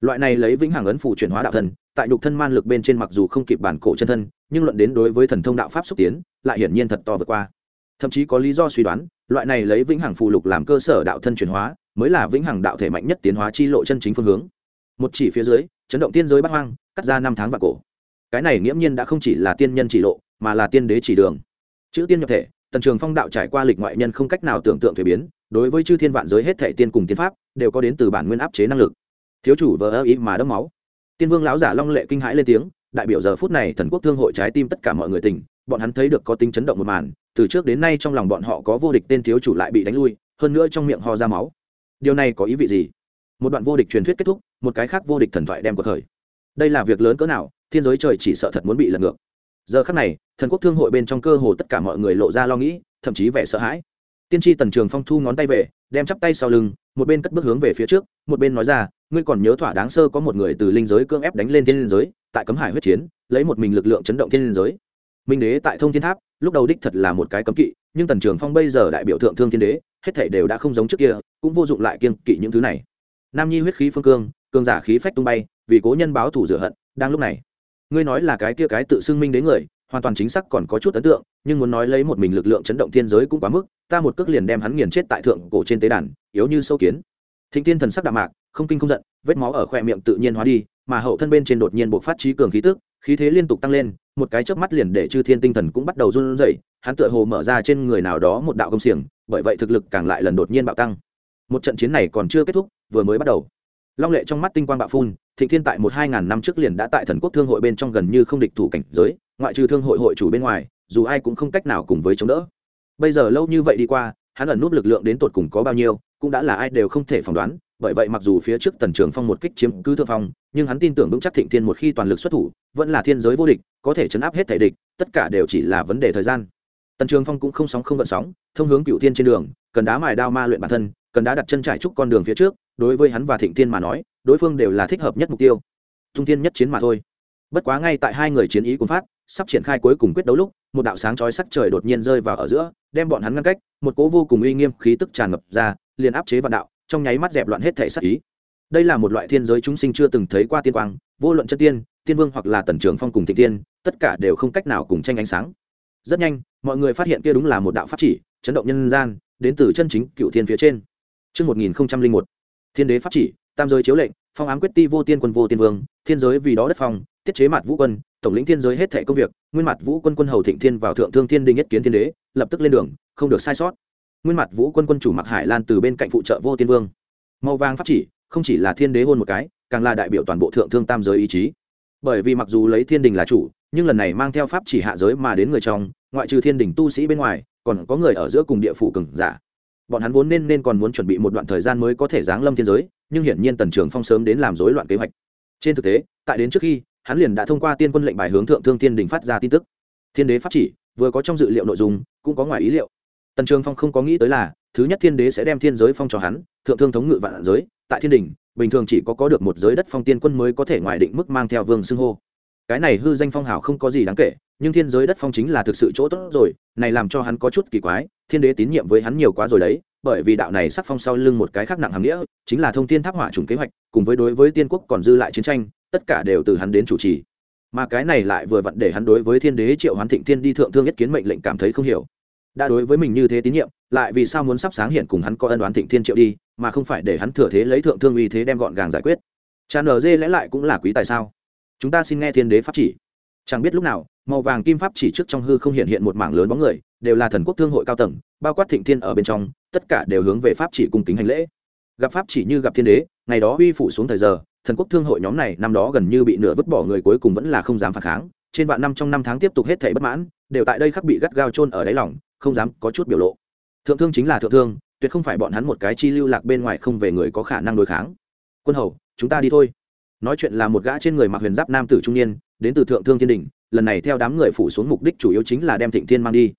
Loại này lấy vĩnh hằng ấn phụ chuyển hóa đạo thân tại nhục thân man lực bên trên mặc dù không kịp bản cổ chân thân, nhưng luận đến đối với thần thông đạo pháp xúc tiến, lại hiển nhiên thật to vượt qua. Thậm chí có lý do suy đoán, loại này lấy vĩnh hằng phụ lục làm cơ sở đạo thân chuyển hóa mới là vĩnh hằng đạo thể mạnh nhất tiến hóa chi lộ chân chính phương hướng. Một chỉ phía dưới, chấn động tiên giới bắt hoang, cắt ra năm tháng và cổ. Cái này nghiễm nhiên đã không chỉ là tiên nhân chỉ lộ, mà là tiên đế chỉ đường. Chữ tiên nhập thể, tần trường phong đạo trải qua lịch ngoại nhân không cách nào tưởng tượng thuế biến, đối với chư thiên vạn giới hết thể tiên cùng tiên pháp, đều có đến từ bản nguyên áp chế năng lực. Thiếu chủ vờ ơ ý mà đẫm máu. Tiên vương lão giả long lệ kinh hãi lên tiếng, đại biểu giờ phút này thần quốc thương hội trái tim tất cả mọi người tỉnh, bọn hắn thấy được có tính chấn động một màn, từ trước đến nay trong lòng bọn họ có vô địch tên thiếu chủ lại bị đánh lui, hơn nữa trong miệng ho ra máu điều này có ý vị gì? Một đoạn vô địch truyền thuyết kết thúc, một cái khác vô địch thần thoại đem cuộc khởi. Đây là việc lớn cỡ nào, thiên giới trời chỉ sợ thật muốn bị lật ngược. Giờ khắc này, thần quốc thương hội bên trong cơ hồ tất cả mọi người lộ ra lo nghĩ, thậm chí vẻ sợ hãi. Tiên tri tần trường phong thu ngón tay về, đem chắp tay sau lưng, một bên cất bước hướng về phía trước, một bên nói ra, ngươi còn nhớ thỏa đáng sơ có một người từ linh giới cưỡng ép đánh lên thiên linh giới, tại cấm hải huyết chiến, lấy một mình lực lượng chấn động thiên linh giới. Minh đế tại thông thiên tháp, lúc đầu đích thật là một cái cấm kỵ nhưng tần trường phong bây giờ đại biểu thượng thương thiên đế, hết thể đều đã không giống trước kia, cũng vô dụng lại kiên kỵ những thứ này. Nam nhi huyết khí phương cương cương giả khí phách tung bay, vì cố nhân báo thủ rửa hận, đang lúc này. Ngươi nói là cái kia cái tự xưng minh đến người, hoàn toàn chính xác còn có chút ấn tượng, nhưng muốn nói lấy một mình lực lượng chấn động thiên giới cũng quá mức, ta một cước liền đem hắn nghiền chết tại thượng cổ trên tế đàn, yếu như sâu kiến. Thịnh tiên thần sắc đạm mạc, không kinh không giận, vết máu ở khoe miệng tự nhiên hóa đi mà hậu thân bên trên đột nhiên bộc phát trí cường khí tức, khí thế liên tục tăng lên, một cái chớp mắt liền để chư thiên tinh thần cũng bắt đầu run rẩy, hắn tựa hồ mở ra trên người nào đó một đạo công xiềng, bởi vậy thực lực càng lại lần đột nhiên bạo tăng. Một trận chiến này còn chưa kết thúc, vừa mới bắt đầu. Long lệ trong mắt tinh quang bạo phun, thịnh thiên tại một hai ngàn năm trước liền đã tại thần quốc thương hội bên trong gần như không địch thủ cảnh giới, ngoại trừ thương hội hội chủ bên ngoài, dù ai cũng không cách nào cùng với chống đỡ. Bây giờ lâu như vậy đi qua, hắn ẩn núp lực lượng đến tột cùng có bao nhiêu, cũng đã là ai đều không thể phỏng đoán bởi vậy mặc dù phía trước tần trường phong một kích chiếm cứ thượng phong, nhưng hắn tin tưởng vững chắc thịnh thiên một khi toàn lực xuất thủ, vẫn là thiên giới vô địch, có thể chấn áp hết thể địch, tất cả đều chỉ là vấn đề thời gian. Tần trường phong cũng không sóng không gợn sóng, thông hướng cựu thiên trên đường, cần đá mài đao ma luyện bản thân, cần đá đặt chân trải trúc con đường phía trước, đối với hắn và thịnh thiên mà nói, đối phương đều là thích hợp nhất mục tiêu. Trung thiên nhất chiến mà thôi. Bất quá ngay tại hai người chiến ý cùng phát, sắp triển khai cuối cùng quyết đấu lúc, một đạo sáng chói sắc trời đột nhiên rơi vào ở giữa, đem bọn hắn ngăn cách, một cố vô cùng uy nghiêm khí tức tràn ngập ra, liền áp chế vạn đạo trong nháy mắt dẹp loạn hết thể sắc ý. Đây là một loại thiên giới chúng sinh chưa từng thấy qua tiên quang vô luận chân tiên tiên vương hoặc là tần trường phong cùng thị tiên tất cả đều không cách nào cùng tranh ánh sáng. Rất nhanh mọi người phát hiện kia đúng là một đạo pháp chỉ chấn động nhân gian đến từ chân chính cựu thiên phía trên. Trước 1001, thiên đế pháp chỉ, tam giới chiếu lệnh, phong ám quyết ti vô tiên quân vô tiên vương, thiên giới vì đó đất phong, tiết chế mặt vũ quân, tổng lĩnh thiên giới hết thể công việc, nguyên mặt vũ quân quân hầu thịnh thiên vào thượng thương thiên đình nhất kiến thiên đế, lập tức lên đường, không được sai sót. Nguyên mặt vũ quân quân chủ mặc hải lan từ bên cạnh phụ trợ vô tiên vương. Màu vàng pháp chỉ, không chỉ là thiên đế hôn một cái, càng là đại biểu toàn bộ thượng thương tam giới ý chí. Bởi vì mặc dù lấy thiên đình là chủ, nhưng lần này mang theo pháp chỉ hạ giới mà đến người trong, ngoại trừ thiên đình tu sĩ bên ngoài, còn có người ở giữa cùng địa phủ cừng giả bọn hắn vốn nên nên còn muốn chuẩn bị một đoạn thời gian mới có thể giáng lâm thiên giới nhưng hiển nhiên tần trường phong sớm đến làm rối loạn kế hoạch trên thực tế tại đến trước khi hắn liền đã thông qua tiên quân lệnh bài hướng thượng thương thiên đình phát ra tin tức thiên đế pháp chỉ vừa có trong dự liệu nội dung cũng có ngoài ý liệu tần trường phong không có nghĩ tới là, thứ nhất thiên đế sẽ đem thiên giới phong cho hắn, thượng thương thống ngự vạn giới, tại thiên đình bình thường chỉ có có được một giới đất phong tiên quân mới có thể ngoài định mức mang theo vương xưng hô. Cái này hư danh phong hào không có gì đáng kể, nhưng thiên giới đất phong chính là thực sự chỗ tốt rồi, này làm cho hắn có chút kỳ quái, thiên đế tín nhiệm với hắn nhiều quá rồi đấy, bởi vì đạo này sắc phong sau lưng một cái khác nặng hàm nghĩa, chính là thông tin tháp hỏa trùng kế hoạch, cùng với đối với tiên quốc còn dư lại chiến tranh, tất cả đều từ hắn đến chủ trì. Mà cái này lại vừa vặn để hắn đối với thiên đế triệu hoán thịnh thiên đi thượng thương nhất kiến mệnh lệnh cảm thấy không hiểu đã đối với mình như thế tín nhiệm, lại vì sao muốn sắp sáng hiện cùng hắn có ân đoán thịnh thiên triệu đi, mà không phải để hắn thừa thế lấy thượng thương uy thế đem gọn gàng giải quyết? Tràn ở dê lẽ lại cũng là quý tài sao? Chúng ta xin nghe thiên đế pháp chỉ. Chẳng biết lúc nào, màu vàng kim pháp chỉ trước trong hư không hiện hiện một mảng lớn bóng người, đều là thần quốc thương hội cao tầng, bao quát thịnh thiên ở bên trong, tất cả đều hướng về pháp chỉ cung kính hành lễ. Gặp pháp chỉ như gặp thiên đế, ngày đó uy phủ xuống thời giờ, thần quốc thương hội nhóm này năm đó gần như bị nửa vứt bỏ người cuối cùng vẫn là không dám phản kháng trên vạn năm trong năm tháng tiếp tục hết thảy bất mãn, đều tại đây khắc bị gắt gao chôn ở đáy lòng, không dám có chút biểu lộ. Thượng thương chính là thượng thương, tuyệt không phải bọn hắn một cái chi lưu lạc bên ngoài không về người có khả năng đối kháng. Quân hầu, chúng ta đi thôi. Nói chuyện là một gã trên người mặc huyền giáp nam tử trung niên, đến từ thượng thương thiên đình, lần này theo đám người phủ xuống mục đích chủ yếu chính là đem thịnh thiên mang đi.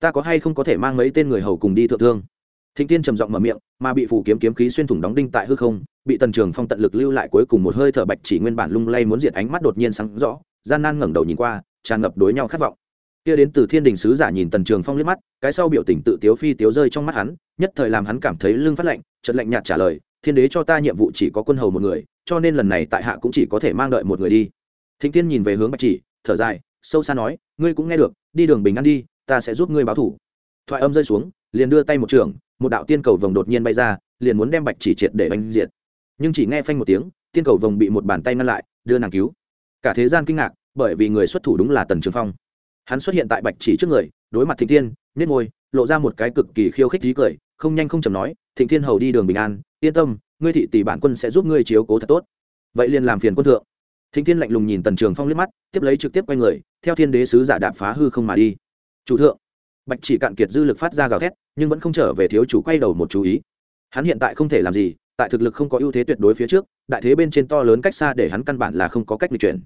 Ta có hay không có thể mang mấy tên người hầu cùng đi thượng thương? Thịnh thiên trầm giọng mở miệng, mà bị phủ kiếm kiếm khí xuyên thủng đóng đinh tại hư không, bị tần trường phong tận lực lưu lại cuối cùng một hơi thở bạch chỉ nguyên bản lung lay muốn diệt ánh mắt đột nhiên sáng rõ gian nan ngẩng đầu nhìn qua, tràn ngập đối nhau khát vọng. Kia đến từ thiên đình sứ giả nhìn tần trường phong liếc mắt, cái sau biểu tình tự tiếu phi tiếu rơi trong mắt hắn, nhất thời làm hắn cảm thấy lưng phát lạnh trận lạnh nhạt trả lời, thiên đế cho ta nhiệm vụ chỉ có quân hầu một người, cho nên lần này tại hạ cũng chỉ có thể mang đợi một người đi. Thịnh tiên nhìn về hướng bạch chỉ, thở dài, sâu xa nói, ngươi cũng nghe được, đi đường bình an đi, ta sẽ giúp ngươi báo thủ. Thoại âm rơi xuống, liền đưa tay một trường, một đạo tiên cầu vồng đột nhiên bay ra, liền muốn đem bạch chỉ triệt để oanh diệt. Nhưng chỉ nghe phanh một tiếng, tiên cầu vồng bị một bàn tay ngăn lại, đưa nàng cứu cả thế gian kinh ngạc, bởi vì người xuất thủ đúng là tần trường phong. Hắn xuất hiện tại bạch chỉ trước người, đối mặt thịnh thiên nhét môi, lộ ra một cái cực kỳ khiêu khích trí cười, không nhanh không chầm nói, thịnh thiên hầu đi đường bình an, yên tâm, ngươi thị tỷ bản quân sẽ giúp ngươi chiếu cố thật tốt. Vậy liền làm phiền quân thượng. Thịnh thiên lạnh lùng nhìn tần trường phong liếc mắt, tiếp lấy trực tiếp quay người, theo thiên đế sứ giả đạp phá hư không mà đi. Chủ thượng. Bạch chỉ cạn kiệt dư lực phát ra gào thét, nhưng vẫn không trở về thiếu chủ quay đầu một chú ý. Hắn hiện tại không thể làm gì, tại thực lực không có ưu thế tuyệt đối phía trước, đại thế bên trên to lớn cách xa để hắn căn bản là không có cách di chuyển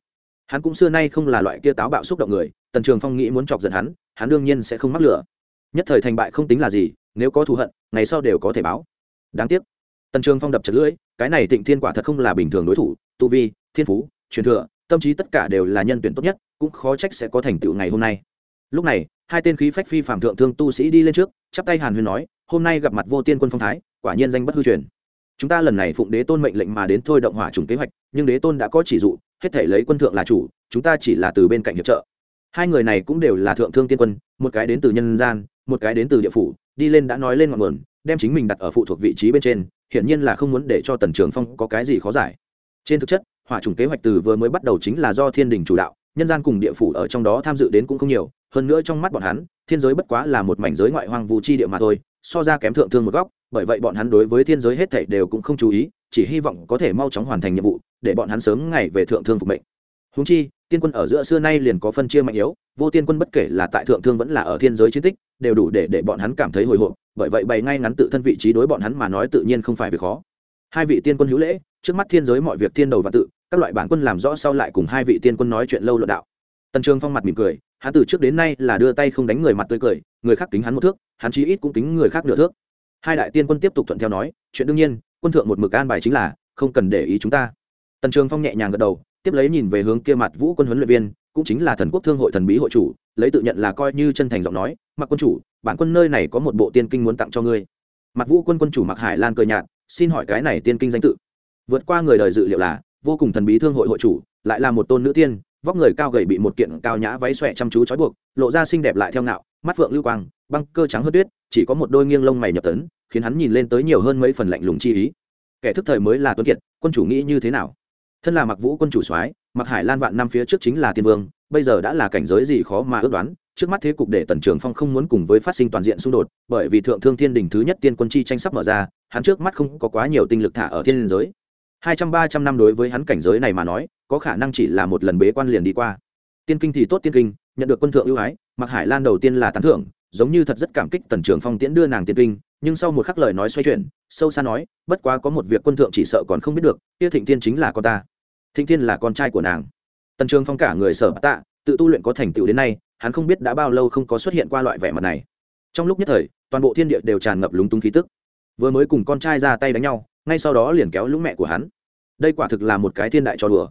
hắn cũng xưa nay không là loại kia táo bạo xúc động người, tần trường phong nghĩ muốn chọc giận hắn hắn đương nhiên sẽ không mắc lửa. Nhất thời thành bại không tính là gì, nếu có thù hận, ngày sau đều có thể báo. Đáng tiếc. Tần trường phong đập chật lưỡi, cái này tịnh thiên quả thật không là bình thường đối thủ, tu vi, thiên phú, truyền thừa, tâm trí tất cả đều là nhân tuyển tốt nhất, cũng khó trách sẽ có thành tựu ngày hôm nay. Lúc này, hai tên khí phách phi phạm thượng thương tu sĩ đi lên trước, chắp tay hàn huyên nói, hôm nay gặp mặt vô tiên quân phong thái, quả nhiên danh bất hư truyền. Chúng ta lần này phụng đế tôn mệnh lệnh mà đến thôi động hỏa trùng kế hoạch, nhưng đế tôn đã có chỉ dụ hết thể lấy quân thượng là chủ, chúng ta chỉ là từ bên cạnh hiệp trợ. Hai người này cũng đều là thượng thương tiên quân, một cái đến từ nhân gian, một cái đến từ địa phủ, đi lên đã nói lên ngọn nguồn, đem chính mình đặt ở phụ thuộc vị trí bên trên, hiển nhiên là không muốn để cho tần trường phong có cái gì khó giải. Trên thực chất, hỏa trùng kế hoạch từ vừa mới bắt đầu chính là do thiên đình chủ đạo, nhân gian cùng địa phủ ở trong đó tham dự đến cũng không nhiều, hơn nữa trong mắt bọn hắn, thiên giới bất quá là một mảnh giới ngoại hoang vu chi địa mà thôi, so ra kém thượng thương một góc bởi vậy bọn hắn đối với thiên giới hết thảy đều cũng không chú ý, chỉ hy vọng có thể mau chóng hoàn thành nhiệm vụ, để bọn hắn sớm ngày về thượng thương phục mệnh. Húng chi, tiên quân ở giữa xưa nay liền có phân chia mạnh yếu, vô tiên quân bất kể là tại thượng thương vẫn là ở thiên giới chiến tích, đều đủ để để bọn hắn cảm thấy hồi hộp, bởi vậy bày ngay ngắn tự thân vị trí đối bọn hắn mà nói tự nhiên không phải việc khó. Hai vị tiên quân hữu lễ, trước mắt thiên giới mọi việc thiên đầu và tự, các loại bản quân làm rõ sau lại cùng hai vị tiên quân nói chuyện lâu luận đạo. Tần trường phong mặt mỉm cười, hắn từ trước đến nay là đưa tay không đánh người mặt tươi cười, người khác kính hắn một thước, hắn chí ít cũng kính người khác nửa thước hai đại tiên quân tiếp tục thuận theo nói, chuyện đương nhiên, quân thượng một mực an bài chính là, không cần để ý chúng ta. Tần trường phong nhẹ nhàng gật đầu, tiếp lấy nhìn về hướng kia mặt vũ quân huấn luyện viên, cũng chính là thần quốc thương hội thần bí hội chủ, lấy tự nhận là coi như chân thành giọng nói mặc quân chủ, bản quân nơi này có một bộ tiên kinh muốn tặng cho ngươi. Mặt vũ quân quân chủ mặc hải lan cười nhạt, xin hỏi cái này tiên kinh danh tự? Vượt qua người đời dự liệu là, vô cùng thần bí thương hội hội chủ, lại là một tôn nữ tiên, vóc người cao gầy bị một kiện cao nhã váy xòe chăm chú trói buộc, lộ ra xinh đẹp lại theo ngạo, mắt phượng lưu quang băng cơ trắng hơn tuyết, chỉ có một đôi nghiêng lông mày nhập tấn, khiến hắn nhìn lên tới nhiều hơn mấy phần lạnh lùng chi ý. Kẻ thức thời mới là tuấn kiệt, quân chủ nghĩ như thế nào? Thân là mặc vũ quân chủ soái mặc hải lan vạn năm phía trước chính là tiên vương, bây giờ đã là cảnh giới gì khó mà ước đoán, trước mắt thế cục để tần trường phong không muốn cùng với phát sinh toàn diện xung đột, bởi vì thượng thương thiên đình thứ nhất tiên quân chi tranh sắp mở ra, hắn trước mắt không có quá nhiều tinh lực thả ở thiên liên giới. Hai trăm ba trăm năm đối với hắn cảnh giới này mà nói, có khả năng chỉ là một lần bế quan liền đi qua. Tiên kinh thì tốt tiên kinh, nhận được quân thượng ưu ái mặc hải lan đầu tiên là tán thưởng giống như thật rất cảm kích tần trường phong tiễn đưa nàng tiên kinh, nhưng sau một khắc lời nói xoay chuyển, sâu xa nói, bất quá có một việc quân thượng chỉ sợ còn không biết được, kia thịnh tiên chính là con ta. Thịnh tiên là con trai của nàng. Tần trường phong cả người sở tạ, tự tu luyện có thành tựu đến nay, hắn không biết đã bao lâu không có xuất hiện qua loại vẻ mặt này. Trong lúc nhất thời, toàn bộ thiên địa đều tràn ngập lúng túng khí tức. Vừa mới cùng con trai ra tay đánh nhau, ngay sau đó liền kéo lũng mẹ của hắn. Đây quả thực là một cái thiên đại cho đùa.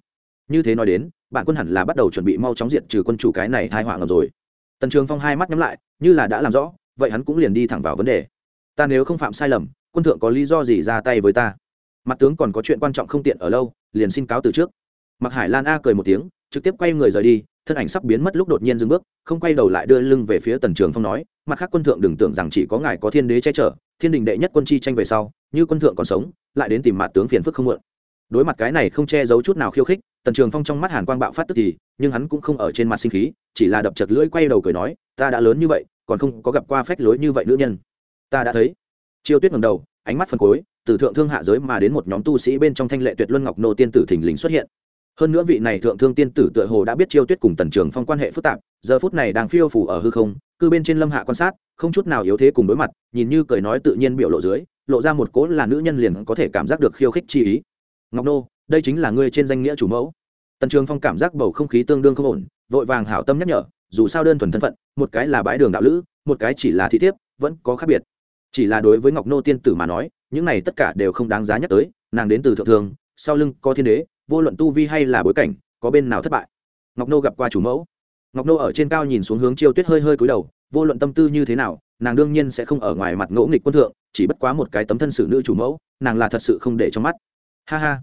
Như thế nói đến bạn quân hẳn là bắt đầu chuẩn bị mau chóng diện trừ quân chủ cái này thai họa ngầm rồi tần trường phong hai mắt nhắm lại, như là đã làm rõ, vậy hắn cũng liền đi thẳng vào vấn đề. Ta nếu không phạm sai lầm, quân thượng có lý do gì ra tay với ta? Mặt tướng còn có chuyện quan trọng không tiện ở lâu, liền xin cáo từ trước. Mặc hải lan a cười một tiếng, trực tiếp quay người rời đi, thân ảnh sắp biến mất lúc đột nhiên dừng bước, không quay đầu lại đưa lưng về phía tần trường phong nói, mặt khác quân thượng đừng tưởng rằng chỉ có ngài có thiên đế che chở, thiên đình đệ nhất quân chi tranh về sau, như quân thượng còn sống, lại đến tìm mặt tướng phiền phức không mượn đối mặt cái này không che giấu chút nào khiêu khích tần trường phong trong mắt hàn quang bạo phát tức thì, nhưng hắn cũng không ở trên mặt sinh khí, chỉ là đập chật lưỡi quay đầu cười nói, ta đã lớn như vậy, còn không có gặp qua phách lối như vậy nữ nhân. Ta đã thấy. Chiêu tuyết ngầm đầu, ánh mắt phần cuối, từ thượng thương hạ giới mà đến một nhóm tu sĩ bên trong thanh lệ tuyệt luân ngọc nô tiên tử thình lình xuất hiện. Hơn nữa vị này thượng thương tiên tử tựa hồ đã biết chiêu tuyết cùng tần trường phong quan hệ phức tạp, giờ phút này đang phiêu phủ ở hư không, cư bên trên lâm hạ quan sát, không chút nào yếu thế cùng đối mặt, nhìn như cười nói tự nhiên biểu lộ dưới, lộ ra một cố là nữ nhân liền có thể cảm giác được khiêu khích chi ý. Ngọc nô đây chính là ngươi trên danh nghĩa chủ mẫu. Tần trường phong cảm giác bầu không khí tương đương không ổn, vội vàng hảo tâm nhắc nhở, dù sao đơn thuần thân phận, một cái là bãi đường đạo lữ, một cái chỉ là thị thiếp, vẫn có khác biệt. Chỉ là đối với ngọc nô tiên tử mà nói, những này tất cả đều không đáng giá nhắc tới, nàng đến từ thượng thường, sau lưng có thiên đế, vô luận tu vi hay là bối cảnh, có bên nào thất bại. Ngọc nô gặp qua chủ mẫu. Ngọc nô ở trên cao nhìn xuống hướng chiêu tuyết hơi hơi cúi đầu, vô luận tâm tư như thế nào, nàng đương nhiên sẽ không ở ngoài mặt ngỗ nghịch quân thượng, chỉ bất quá một cái tấm thân xử nữ chủ mẫu, nàng là thật sự không để trong mắt. Ha ha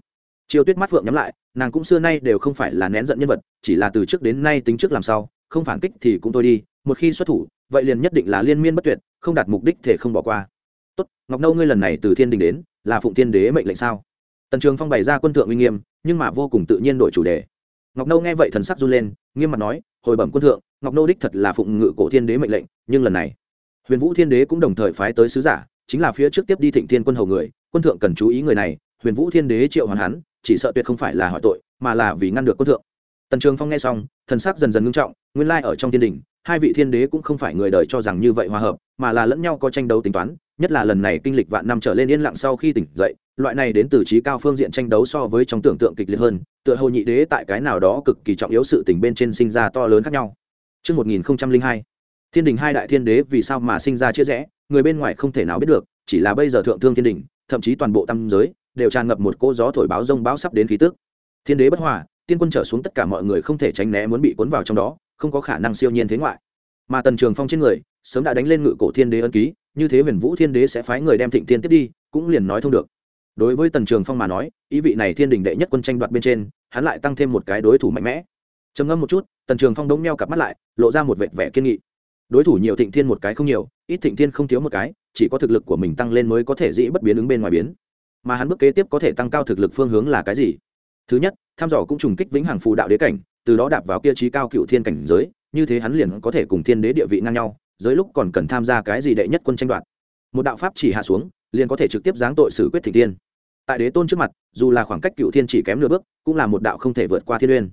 chiêu tuyết mắt phượng nhắm lại, nàng cũng xưa nay đều không phải là nén giận nhân vật, chỉ là từ trước đến nay tính trước làm sao không phản kích thì cũng thôi đi, một khi xuất thủ, vậy liền nhất định là liên miên bất tuyệt, không đạt mục đích thể không bỏ qua. Tốt, ngọc nâu ngươi lần này từ thiên đình đến, là phụng thiên đế mệnh lệnh sao? Tần trường phong bày ra quân thượng uy nghiêm, nhưng mà vô cùng tự nhiên đổi chủ đề. Ngọc nâu nghe vậy thần sắc run lên, nghiêm mặt nói, hồi bẩm quân thượng, ngọc nâu đích thật là phụng ngự cổ thiên đế mệnh lệnh, nhưng lần này, huyền vũ thiên đế cũng đồng thời phái tới sứ giả, chính là phía trước tiếp đi thịnh thiên quân hầu người, quân thượng cần chú ý người này, huyền vũ thiên đế triệu hoàn hắn chỉ sợ tuyệt không phải là hỏi tội mà là vì ngăn được quân thượng. Tần trường phong nghe xong thần sắc dần dần ngưng trọng nguyên lai ở trong thiên đình hai vị thiên đế cũng không phải người đời cho rằng như vậy hòa hợp mà là lẫn nhau có tranh đấu tính toán nhất là lần này kinh lịch vạn năm trở lên yên lặng sau khi tỉnh dậy loại này đến từ trí cao phương diện tranh đấu so với trong tưởng tượng kịch liệt hơn tựa hồ nhị đế tại cái nào đó cực kỳ trọng yếu sự tình bên trên sinh ra to lớn khác nhau. Trước 1002, thiên đình hai đại thiên đế vì sao mà sinh ra chia rẽ người bên ngoài không thể nào biết được chỉ là bây giờ thượng thương thiên đình thậm chí toàn bộ tam giới đều tràn ngập một cỗ gió thổi báo rông báo sắp đến khí tức. Thiên đế bất hòa, tiên quân trở xuống tất cả mọi người không thể tránh né muốn bị cuốn vào trong đó, không có khả năng siêu nhiên thế ngoại. Mà tần trường phong trên người, sớm đã đánh lên ngự cổ thiên đế ân ký, như thế huyền vũ thiên đế sẽ phái người đem thịnh thiên tiếp đi, cũng liền nói thông được. Đối với tần trường phong mà nói, ý vị này thiên đình đệ nhất quân tranh đoạt bên trên, hắn lại tăng thêm một cái đối thủ mạnh mẽ. Trầm ngâm một chút, tần trường phong đống meo cặp mắt lại, lộ ra một vệt vẻ kiên nghị. Đối thủ nhiều thịnh thiên một cái không nhiều, ít thịnh thiên không thiếu một cái, chỉ có thực lực của mình tăng lên mới có thể dĩ bất biến ứng bên ngoài biến mà hắn bước kế tiếp có thể tăng cao thực lực phương hướng là cái gì? Thứ nhất tham dò cũng trùng kích vĩnh hằng phù đạo đế cảnh từ đó đạp vào kia trí cao cựu thiên cảnh giới như thế hắn liền có thể cùng thiên đế địa vị ngang nhau giới lúc còn cần tham gia cái gì đệ nhất quân tranh đoạt. Một đạo pháp chỉ hạ xuống liền có thể trực tiếp giáng tội xử quyết thị tiên tại đế tôn trước mặt dù là khoảng cách cựu thiên chỉ kém nửa bước cũng là một đạo không thể vượt qua thiên uyên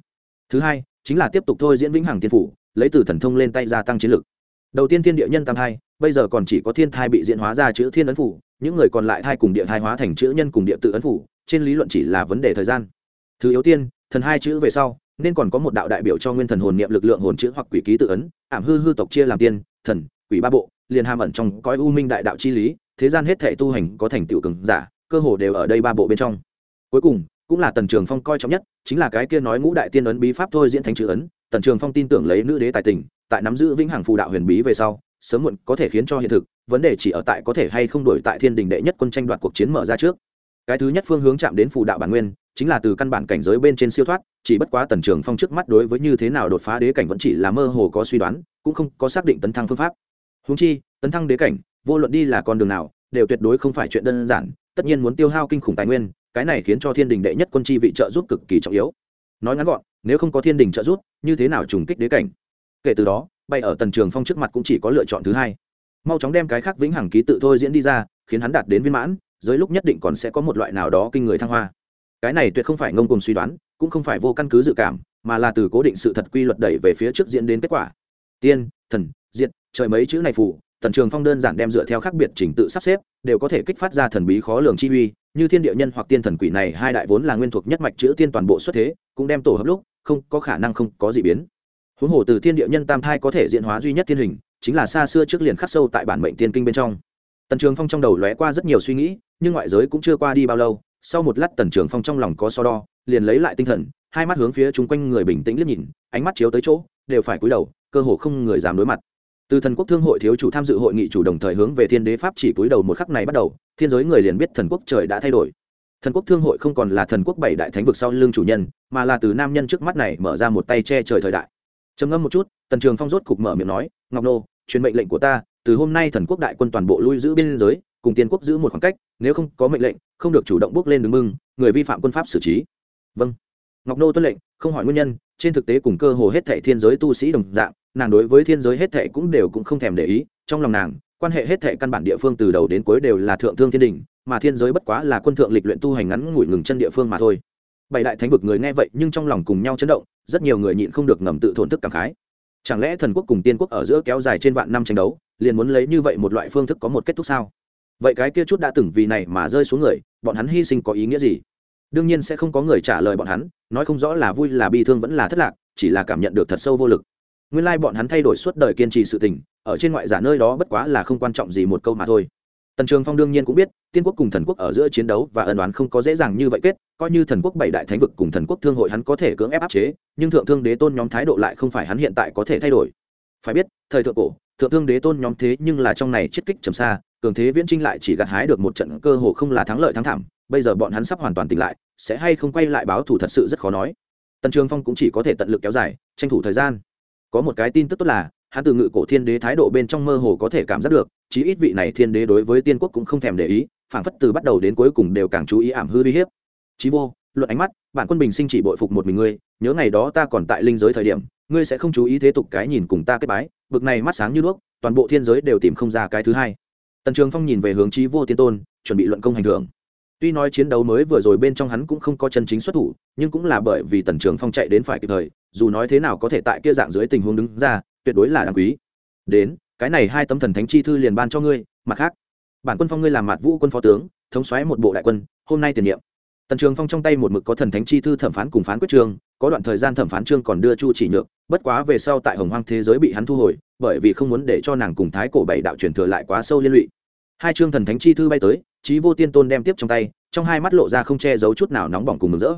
thứ hai chính là tiếp tục thôi diễn vĩnh hằng thiên phủ lấy từ thần thông lên tay gia tăng chiến lực. Đầu tiên thiên địa nhân tam hai, bây giờ còn chỉ có thiên thai bị diễn hóa ra chữ thiên ấn phủ những người còn lại thai cùng địa thai hóa thành chữ nhân cùng địa tự ấn phủ, trên lý luận chỉ là vấn đề thời gian. Thứ yếu tiên, thần hai chữ về sau, nên còn có một đạo đại biểu cho nguyên thần hồn niệm lực lượng hồn chữ hoặc quỷ ký tự ấn, ảm hư hư tộc chia làm tiên, thần, quỷ ba bộ, liền hàm ẩn trong cõi u minh đại đạo chi lý, thế gian hết thể tu hành có thành tựu cường giả, cơ hồ đều ở đây ba bộ bên trong. Cuối cùng, cũng là tần trường phong coi trọng nhất, chính là cái kia nói ngũ đại tiên ấn bí pháp thôi diễn thành chữ ấn, tần trường phong tin tưởng lấy nữ đế tài tình, tại nắm giữ vĩnh hằng phù đạo huyền bí về sau, sớm muộn có thể khiến cho hiện thực vấn đề chỉ ở tại có thể hay không đổi tại thiên đình đệ nhất quân tranh đoạt cuộc chiến mở ra trước. Cái thứ nhất phương hướng chạm đến phù đạo bản nguyên, chính là từ căn bản cảnh giới bên trên siêu thoát, chỉ bất quá tần trường phong trước mắt đối với như thế nào đột phá đế cảnh vẫn chỉ là mơ hồ có suy đoán, cũng không có xác định tấn thăng phương pháp. Húng chi, tấn thăng đế cảnh, vô luận đi là con đường nào, đều tuyệt đối không phải chuyện đơn giản, tất nhiên muốn tiêu hao kinh khủng tài nguyên, cái này khiến cho thiên đình đệ nhất quân chi vị trợ giúp cực kỳ trọng yếu. Nói ngắn gọn, nếu không có thiên đình trợ giúp, như thế nào trùng kích đế cảnh? Kể từ đó, bay ở tần trường phong trước mặt cũng chỉ có lựa chọn thứ hai mau chóng đem cái khác vĩnh hằng ký tự thôi diễn đi ra khiến hắn đạt đến viên mãn dưới lúc nhất định còn sẽ có một loại nào đó kinh người thăng hoa. Cái này tuyệt không phải ngông cùng suy đoán cũng không phải vô căn cứ dự cảm mà là từ cố định sự thật quy luật đẩy về phía trước diễn đến kết quả. Tiên thần diệt, trời mấy chữ này phủ, tần trường phong đơn giản đem dựa theo khác biệt trình tự sắp xếp đều có thể kích phát ra thần bí khó lường chi uy như thiên địa nhân hoặc tiên thần quỷ này hai đại vốn là nguyên thuộc nhất mạch chữ tiên toàn bộ xuất thế cũng đem tổ hợp lúc không có khả năng không có gì biến. Huống hồ từ thiên địa nhân tam thai có thể diễn hóa duy nhất thiên hình chính là xa xưa trước liền khắc sâu tại bản mệnh tiên kinh bên trong. Tần trường phong trong đầu lóe qua rất nhiều suy nghĩ, nhưng ngoại giới cũng chưa qua đi bao lâu, sau một lát tần trường phong trong lòng có so đo, liền lấy lại tinh thần, hai mắt hướng phía chung quanh người bình tĩnh liếc nhìn, ánh mắt chiếu tới chỗ, đều phải cúi đầu, cơ hồ không người dám đối mặt. Từ thần quốc thương hội thiếu chủ tham dự hội nghị chủ đồng thời hướng về thiên đế pháp chỉ cúi đầu một khắc này bắt đầu, thiên giới người liền biết thần quốc trời đã thay đổi. Thần quốc thương hội không còn là thần quốc bảy đại thánh vực sau lưng chủ nhân, mà là từ nam nhân trước mắt này mở ra một tay che trời thời đại trầm ngâm một chút, tần trường phong rốt cục mở miệng nói, ngọc nô, truyền mệnh lệnh của ta, từ hôm nay thần quốc đại quân toàn bộ lui giữ biên giới, cùng tiên quốc giữ một khoảng cách, nếu không có mệnh lệnh, không được chủ động bước lên đứng mưng người vi phạm quân pháp xử trí. Vâng. Ngọc nô tuân lệnh, không hỏi nguyên nhân, trên thực tế cùng cơ hồ hết thệ thiên giới tu sĩ đồng dạng, nàng đối với thiên giới hết thệ cũng đều cũng không thèm để ý, trong lòng nàng, quan hệ hết thệ căn bản địa phương từ đầu đến cuối đều là thượng thương thiên đình, mà thiên giới bất quá là quân thượng lịch luyện tu hành ngắn ngủi ngừng chân địa phương mà thôi bảy đại thánh vực người nghe vậy nhưng trong lòng cùng nhau chấn động, rất nhiều người nhịn không được ngầm tự thổn thức cảm khái. Chẳng lẽ thần quốc cùng tiên quốc ở giữa kéo dài trên vạn năm tranh đấu, liền muốn lấy như vậy một loại phương thức có một kết thúc sao? Vậy cái kia chút đã từng vì này mà rơi xuống người, bọn hắn hy sinh có ý nghĩa gì? Đương nhiên sẽ không có người trả lời bọn hắn, nói không rõ là vui là bi thương vẫn là thất lạc, chỉ là cảm nhận được thật sâu vô lực. Nguyên lai bọn hắn thay đổi suốt đời kiên trì sự tình, ở trên ngoại giả nơi đó bất quá là không quan trọng gì một câu mà thôi tần trường phong đương nhiên cũng biết, tiên quốc cùng thần quốc ở giữa chiến đấu và ân đoán không có dễ dàng như vậy kết, coi như thần quốc bảy đại thánh vực cùng thần quốc thương hội hắn có thể cưỡng ép áp chế, nhưng thượng thương đế tôn nhóm thái độ lại không phải hắn hiện tại có thể thay đổi. Phải biết, thời thượng cổ, thượng thương đế tôn nhóm thế nhưng là trong này chiết kích trầm xa, cường thế viễn trinh lại chỉ gặt hái được một trận cơ hồ không là thắng lợi thắng thảm, bây giờ bọn hắn sắp hoàn toàn tỉnh lại, sẽ hay không quay lại báo thủ thật sự rất khó nói. Tần trường phong cũng chỉ có thể tận lực kéo dài, tranh thủ thời gian. Có một cái tin tức tốt là hắn từ ngự cổ thiên đế thái độ bên trong mơ hồ có thể cảm giác được, chí ít vị này thiên đế đối với tiên quốc cũng không thèm để ý, phảng phất từ bắt đầu đến cuối cùng đều càng chú ý ảm hư uy hiếp. Chí vô, luận ánh mắt, bản quân bình sinh chỉ bội phục một mình ngươi, nhớ ngày đó ta còn tại linh giới thời điểm, ngươi sẽ không chú ý thế tục cái nhìn cùng ta kết bái, bực này mắt sáng như đuốc, toàn bộ thiên giới đều tìm không ra cái thứ hai. Tần trường phong nhìn về hướng chí vô tiên tôn, chuẩn bị luận công hành thưởng. Tuy nói chiến đấu mới vừa rồi bên trong hắn cũng không có chân chính xuất thủ, nhưng cũng là bởi vì tần trường phong chạy đến phải kịp thời, dù nói thế nào có thể tại kia dạng dưới tình huống đứng ra tuyệt đối là đáng quý. Đến, cái này hai tấm thần thánh chi thư liền ban cho ngươi, mặt khác, bản quân phong ngươi làm mặt vũ quân phó tướng, thống xoáy một bộ đại quân, hôm nay tiền nhiệm. Tần trường phong trong tay một mực có thần thánh chi thư thẩm phán cùng phán quyết trương có đoạn thời gian thẩm phán trương còn đưa chu chỉ nhược, bất quá về sau tại hồng hoang thế giới bị hắn thu hồi, bởi vì không muốn để cho nàng cùng thái cổ bảy đạo truyền thừa lại quá sâu liên lụy. Hai chương thần thánh chi thư bay tới trí vô tiên tôn đem tiếp trong tay, trong hai mắt lộ ra không che giấu chút nào nóng bỏng cùng mừng rỡ.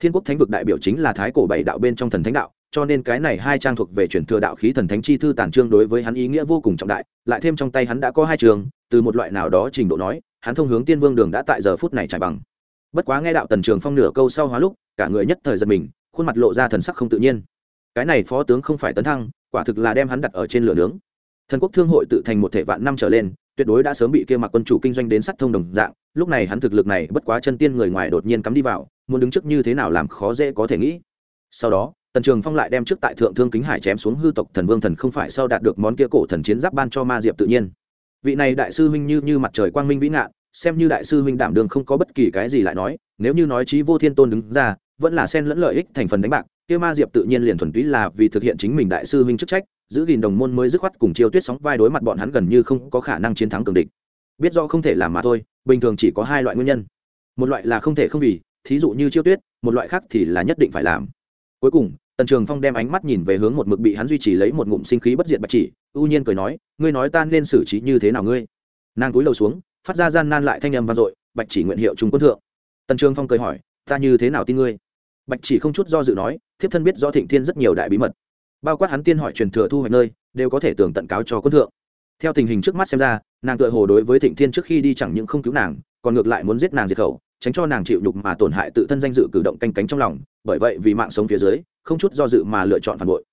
Thiên quốc thánh vực đại biểu chính là thái cổ bảy đạo bên trong thần thánh đạo cho nên cái này hai trang thuộc về truyền thừa đạo khí thần thánh chi thư tản trương đối với hắn ý nghĩa vô cùng trọng đại, lại thêm trong tay hắn đã có hai trường, từ một loại nào đó trình độ nói, hắn thông hướng tiên vương đường đã tại giờ phút này trải bằng. Bất quá nghe đạo tần trường phong nửa câu sau hóa lúc, cả người nhất thời giật mình, khuôn mặt lộ ra thần sắc không tự nhiên. Cái này phó tướng không phải tấn thăng, quả thực là đem hắn đặt ở trên lửa nướng. Thần quốc thương hội tự thành một thể vạn năm trở lên, tuyệt đối đã sớm bị kia mặc quân chủ kinh doanh đến sắt thông đồng dạng, lúc này hắn thực lực này bất quá chân tiên người ngoài đột nhiên cắm đi vào, muốn đứng trước như thế nào làm khó dễ có thể nghĩ. Sau đó tần trường phong lại đem trước tại thượng thương kính hải chém xuống hư tộc thần vương thần không phải sau đạt được món kia cổ thần chiến giáp ban cho ma diệp tự nhiên. Vị này đại sư huynh như như mặt trời quang minh vĩ ngạn, xem như đại sư huynh đảm đường không có bất kỳ cái gì lại nói, nếu như nói trí vô thiên tôn đứng ra, vẫn là xen lẫn lợi ích thành phần đánh bạc, kia ma diệp tự nhiên liền thuần túy là vì thực hiện chính mình đại sư huynh chức trách, giữ gìn đồng môn mới dứt khoát cùng chiêu tuyết sóng vai đối mặt bọn hắn gần như không có khả năng chiến thắng cường địch. Biết do không thể làm mà thôi, bình thường chỉ có hai loại nguyên nhân. Một loại là không thể không vì, thí dụ như chiêu tuyết, một loại khác thì là nhất định phải làm cuối cùng, tần trường phong đem ánh mắt nhìn về hướng một mực bị hắn duy trì lấy một ngụm sinh khí bất diệt bạch chỉ, ưu nhiên cười nói, ngươi nói ta nên xử trí như thế nào ngươi? Nàng cúi đầu xuống, phát ra gian nan lại thanh âm vang dội, bạch chỉ nguyện hiệu trung quân thượng. Tần trường phong cười hỏi, ta như thế nào tin ngươi? Bạch chỉ không chút do dự nói, thiếp thân biết do thịnh thiên rất nhiều đại bí mật, bao quát hắn tiên hỏi truyền thừa thu hoạch nơi, đều có thể tưởng tận cáo cho quân thượng. Theo tình hình trước mắt xem ra, nàng tựa hồ đối với thịnh thiên trước khi đi chẳng những không cứu nàng, còn ngược lại muốn giết nàng diệt khẩu tránh cho nàng chịu nhục mà tổn hại tự thân danh dự cử động canh cánh trong lòng, bởi vậy vì mạng sống phía dưới, không chút do dự mà lựa chọn phản bội.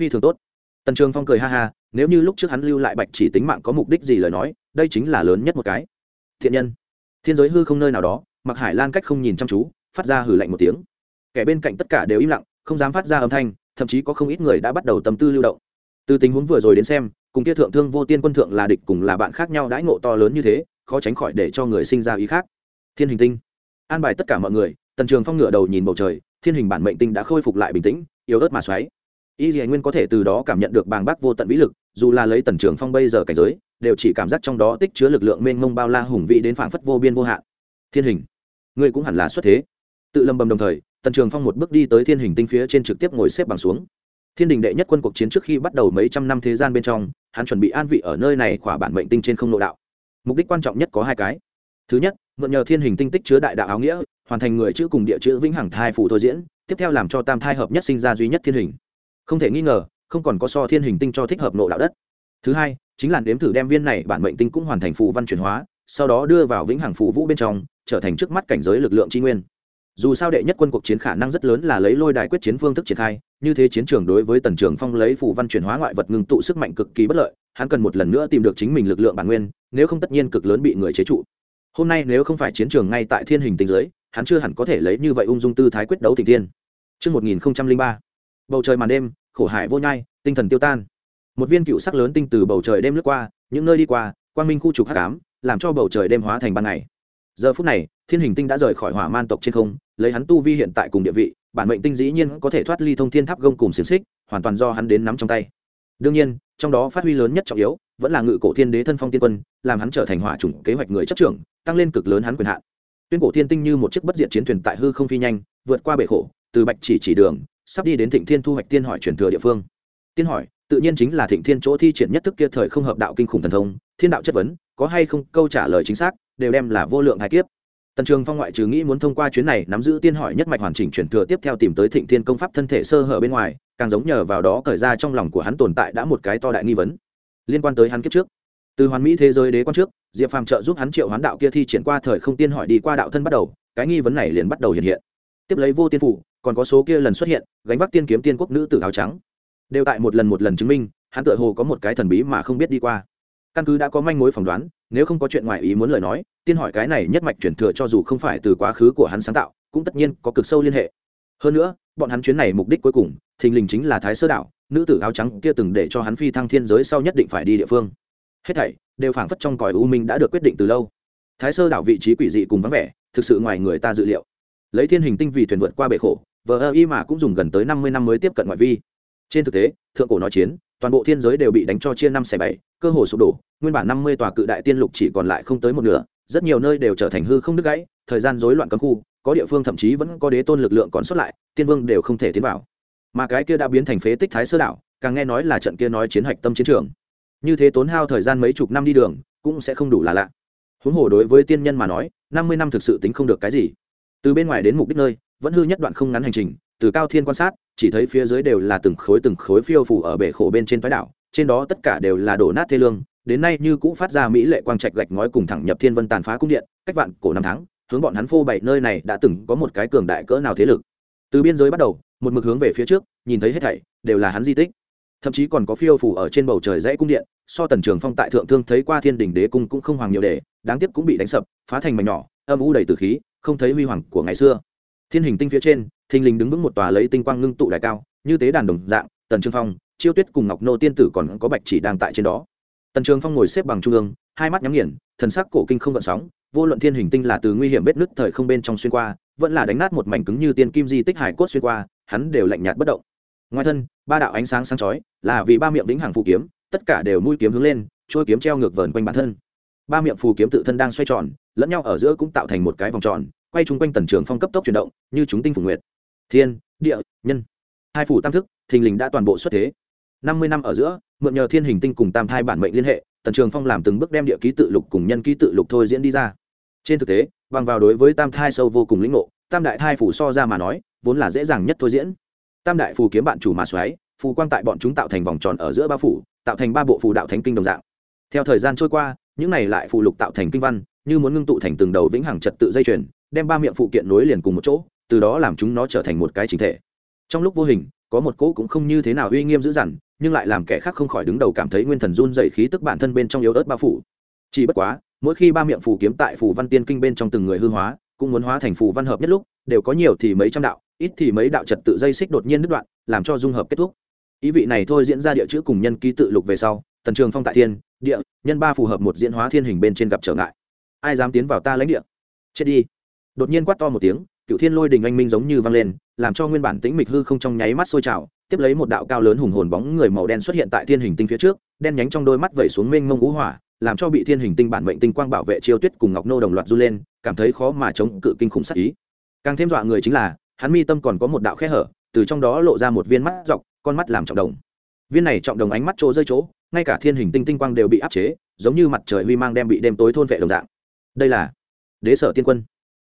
Phi thường tốt. Tần trường phong cười ha ha, nếu như lúc trước hắn lưu lại bạch chỉ tính mạng có mục đích gì lời nói, đây chính là lớn nhất một cái. Thiện nhân. Thiên giới hư không nơi nào đó mặc hải lan cách không nhìn chăm chú, phát ra hử lạnh một tiếng. Kẻ bên cạnh tất cả đều im lặng, không dám phát ra âm thanh, thậm chí có không ít người đã bắt đầu tâm tư lưu động. Từ tình huống vừa rồi đến xem, cùng kia thượng thương vô tiên quân thượng là địch cùng là bạn khác nhau đãi ngộ to lớn như thế, khó tránh khỏi để cho người sinh ra ý khác. Thiên hình tinh an bài tất cả mọi người, tần trường phong ngựa đầu nhìn bầu trời, thiên hình bản mệnh tinh đã khôi phục lại bình tĩnh, yếu ớt mà xoáy. Y dì nguyên có thể từ đó cảm nhận được bàng bác vô tận vĩ lực, dù là lấy tần trường phong bây giờ cảnh giới, đều chỉ cảm giác trong đó tích chứa lực lượng mênh mông bao la hùng vĩ đến phảng phất vô biên vô hạn. Thiên hình, ngươi cũng hẳn là xuất thế. Tự lầm bầm đồng thời, tần trường phong một bước đi tới thiên hình tinh phía trên trực tiếp ngồi xếp bằng xuống. Thiên đình đệ nhất quân cuộc chiến trước khi bắt đầu mấy trăm năm thế gian bên trong, hắn chuẩn bị an vị ở nơi này khỏa bản mệnh tinh trên không nội đạo. Mục đích quan trọng nhất có hai cái thứ nhất, mượn nhờ thiên hình tinh tích chứa đại đạo áo nghĩa, hoàn thành người chữ cùng địa chữ vĩnh hằng thai phủ thôi diễn, tiếp theo làm cho tam thai hợp nhất sinh ra duy nhất thiên hình. Không thể nghi ngờ, không còn có so thiên hình tinh cho thích hợp nộ đạo đất. Thứ hai, chính là đếm thử đem viên này bản mệnh tinh cũng hoàn thành phù văn chuyển hóa, sau đó đưa vào vĩnh hằng phù vũ bên trong, trở thành trước mắt cảnh giới lực lượng tri nguyên. Dù sao đệ nhất quân cuộc chiến khả năng rất lớn là lấy lôi đài quyết chiến phương thức triển khai, như thế chiến trường đối với tần trường phong lấy phù văn chuyển hóa ngoại vật ngưng tụ sức mạnh cực kỳ bất lợi, hắn cần một lần nữa tìm được chính mình lực lượng bản nguyên, nếu không tất nhiên cực lớn bị người chế trụ hôm nay nếu không phải chiến trường ngay tại thiên hình tinh giới hắn chưa hẳn có thể lấy như vậy ung dung tư thái quyết đấu thịnh thiên Trước 1003, bầu trời màn đêm, khổ hải vô nhai, tinh thần tiêu tan. Một viên cựu sắc lớn tinh từ bầu trời đêm lướt qua, những nơi đi qua, quang minh khu trục hắc ám, làm cho bầu trời đêm hóa thành ban ngày. giờ phút này thiên hình tinh đã rời khỏi hỏa man tộc trên không lấy hắn tu vi hiện tại cùng địa vị bản mệnh tinh dĩ nhiên có thể thoát ly thông thiên tháp gông cùng xiềng xích hoàn toàn do hắn đến nắm trong tay đương nhiên trong đó phát huy lớn nhất trọng yếu vẫn là ngự cổ thiên đế thân phong tiên quân làm hắn trở thành hỏa chủng kế hoạch người chấp trưởng tăng lên cực lớn hắn quyền hạn. Tuyên cổ thiên tinh như một chiếc bất diệt chiến thuyền tại hư không phi nhanh, vượt qua bể khổ, từ bạch chỉ chỉ đường, sắp đi đến thịnh thiên thu hoạch tiên hỏi truyền thừa địa phương. Tiên hỏi, tự nhiên chính là thịnh thiên chỗ thi triển nhất thức kia thời không hợp đạo kinh khủng thần thông, thiên đạo chất vấn, có hay không, câu trả lời chính xác, đều đem là vô lượng hai kiếp. Tần trường phong ngoại trừ nghĩ muốn thông qua chuyến này nắm giữ tiên hỏi nhất mạch hoàn chỉnh truyền thừa tiếp theo tìm tới thịnh thiên công pháp thân thể sơ hở bên ngoài, càng giống nhờ vào đó cởi ra trong lòng của hắn tồn tại đã một cái to đại nghi vấn. Liên quan tới hắn kiếp trước từ hoàn mỹ thế giới đế quan trước, diệp phàm trợ giúp hắn triệu hoán đạo kia thi triển qua thời không tiên hỏi đi qua đạo thân bắt đầu, cái nghi vấn này liền bắt đầu hiện hiện. Tiếp lấy vô tiên phủ, còn có số kia lần xuất hiện, gánh vác tiên kiếm tiên quốc nữ tử áo trắng. Đều tại một lần một lần chứng minh, hắn tựa hồ có một cái thần bí mà không biết đi qua. Căn cứ đã có manh mối phỏng đoán, nếu không có chuyện ngoài ý muốn lời nói, tiên hỏi cái này nhất mạch chuyển thừa cho dù không phải từ quá khứ của hắn sáng tạo, cũng tất nhiên có cực sâu liên hệ. Hơn nữa, bọn hắn chuyến này mục đích cuối cùng, thình lình chính là thái sơ đạo, nữ tử áo trắng kia từng để cho hắn phi thăng thiên giới sau nhất định phải đi địa phương hết thảy đều phảng phất trong cõi u minh đã được quyết định từ lâu. Thái sơ đảo vị trí quỷ dị cùng vắng vẻ, thực sự ngoài người ta dự liệu. Lấy thiên hình tinh vì thuyền vượt qua bể khổ, vờ ơ y mà cũng dùng gần tới năm mươi năm mới tiếp cận ngoại vi. Trên thực tế, thượng cổ nói chiến, toàn bộ thiên giới đều bị đánh cho chia năm xẻ bảy, cơ hồ sụp đổ, nguyên bản năm mươi tòa cự đại tiên lục chỉ còn lại không tới một nửa, rất nhiều nơi đều trở thành hư không đứt gãy, thời gian rối loạn cấm khu, có địa phương thậm chí vẫn có đế tôn lực lượng còn xuất lại, tiên vương đều không thể tiến vào. Mà cái kia đã biến thành phế tích thái sơ đảo, càng nghe nói là trận kia nói chiến hạch tâm chiến trường như thế tốn hao thời gian mấy chục năm đi đường, cũng sẽ không đủ là lạ. Huống hồ đối với tiên nhân mà nói, năm mươi năm thực sự tính không được cái gì. Từ bên ngoài đến mục đích nơi, vẫn hư nhất đoạn không ngắn hành trình, từ cao thiên quan sát, chỉ thấy phía dưới đều là từng khối từng khối phiêu phủ ở bể khổ bên trên thoái đảo, trên đó tất cả đều là đổ nát thê lương, đến nay như cũ phát ra mỹ lệ quang trạch gạch ngói cùng thẳng nhập thiên vân tàn phá cung điện, cách vạn cổ năm tháng, hướng bọn hắn phô bày nơi này đã từng có một cái cường đại cỡ nào thế lực. Từ biên giới bắt đầu, một mực hướng về phía trước, nhìn thấy hết thảy, đều là hắn di tích thậm chí còn có phiêu phủ ở trên bầu trời dãy cung điện, so tần trường phong tại thượng thương thấy qua thiên đình đế cung cũng không hoàng nhiều đề đáng tiếc cũng bị đánh sập, phá thành mảnh nhỏ, âm u đầy từ khí, không thấy huy hoàng của ngày xưa. Thiên hình tinh phía trên, thình lình đứng vững một tòa lấy tinh quang ngưng tụ đại cao, như tế đàn đồng dạng, tần trường phong, chiêu tuyết cùng ngọc nô tiên tử còn có bạch chỉ đang tại trên đó. Tần trường phong ngồi xếp bằng trung ương, hai mắt nhắm nghiền, thần sắc cổ kinh không gợn sóng, vô luận thiên hình tinh là từ nguy hiểm vết nứt thời không bên trong xuyên qua, vẫn là đánh nát một mảnh cứng như tiên kim di tích hải cốt xuyên qua, hắn đều lạnh nhạt bất động. Ngoài thân, ba đạo ánh sáng sáng chói là vì ba miệng vĩnh hằng phù kiếm, tất cả đều mũi kiếm hướng lên trôi kiếm treo ngược vờn quanh bản thân. Ba miệng phù kiếm tự thân đang xoay tròn, lẫn nhau ở giữa cũng tạo thành một cái vòng tròn, quay chung quanh tần trường phong cấp tốc chuyển động, như chúng tinh phủ nguyệt. Thiên, địa, nhân. Hai phủ tam thức, thình lình đã toàn bộ xuất thế. Năm mươi năm ở giữa, mượn nhờ thiên hình tinh cùng tam thai bản mệnh liên hệ, tần trường phong làm từng bước đem địa ký tự lục cùng nhân ký tự lục thôi diễn đi ra. Trên thực tế, bằng vào đối với tam thai sâu vô cùng lĩnh ngộ, tam đại thai phủ so ra mà nói, vốn là dễ dàng nhất thôi diễn. Tam đại phù kiếm bạn chủ mà xoáy phù quang tại bọn chúng tạo thành vòng tròn ở giữa ba phủ, tạo thành ba bộ phù đạo thánh kinh đồng dạng. Theo thời gian trôi qua, những này lại phù lục tạo thành kinh văn, như muốn ngưng tụ thành từng đầu vĩnh hằng trật tự dây chuyền, đem ba miệng phụ kiện nối liền cùng một chỗ, từ đó làm chúng nó trở thành một cái chính thể. Trong lúc vô hình, có một cỗ cũng không như thế nào uy nghiêm dữ dằn, nhưng lại làm kẻ khác không khỏi đứng đầu cảm thấy nguyên thần run dày khí tức bản thân bên trong yếu ớt bao phủ. Chỉ bất quá, mỗi khi ba miệng phù kiếm tại phù văn tiên kinh bên trong từng người hư hóa, cũng muốn hóa thành phù văn hợp nhất lúc, đều có nhiều thì mấy trăm đạo, ít thì mấy đạo trật tự dây xích đột nhiên đứt đoạn, làm cho dung hợp kết thúc ý vị này thôi diễn ra địa chữ cùng nhân ký tự lục về sau, tần trường phong tại thiên, địa, nhân ba phù hợp một diễn hóa thiên hình bên trên gặp trở ngại. Ai dám tiến vào ta lãnh địa? Chết đi. Đột nhiên quát to một tiếng, cựu thiên lôi đình anh minh giống như vang lên, làm cho nguyên bản tĩnh mịch hư không trong nháy mắt sôi trào, tiếp lấy một đạo cao lớn hùng hồn bóng người màu đen xuất hiện tại thiên hình tinh phía trước, đen nhánh trong đôi mắt vẩy xuống mênh mông ngũ hỏa, làm cho bị thiên hình tinh bản mệnh tinh quang bảo vệ chiêu tuyết cùng ngọc nô đồng loạt du lên, cảm thấy khó mà chống cự kinh khủng sắc ý. Càng thêm dọa người chính là, hắn mi tâm còn có một đạo khe hở, từ trong đó lộ ra một viên mắt dọc con mắt làm trọng đồng. Viên này trọng đồng ánh mắt chỗ rơi chỗ, ngay cả thiên hình tinh tinh quang đều bị áp chế, giống như mặt trời huy mang đem bị đêm tối thôn vệ đồng dạng. Đây là đế sở tiên quân.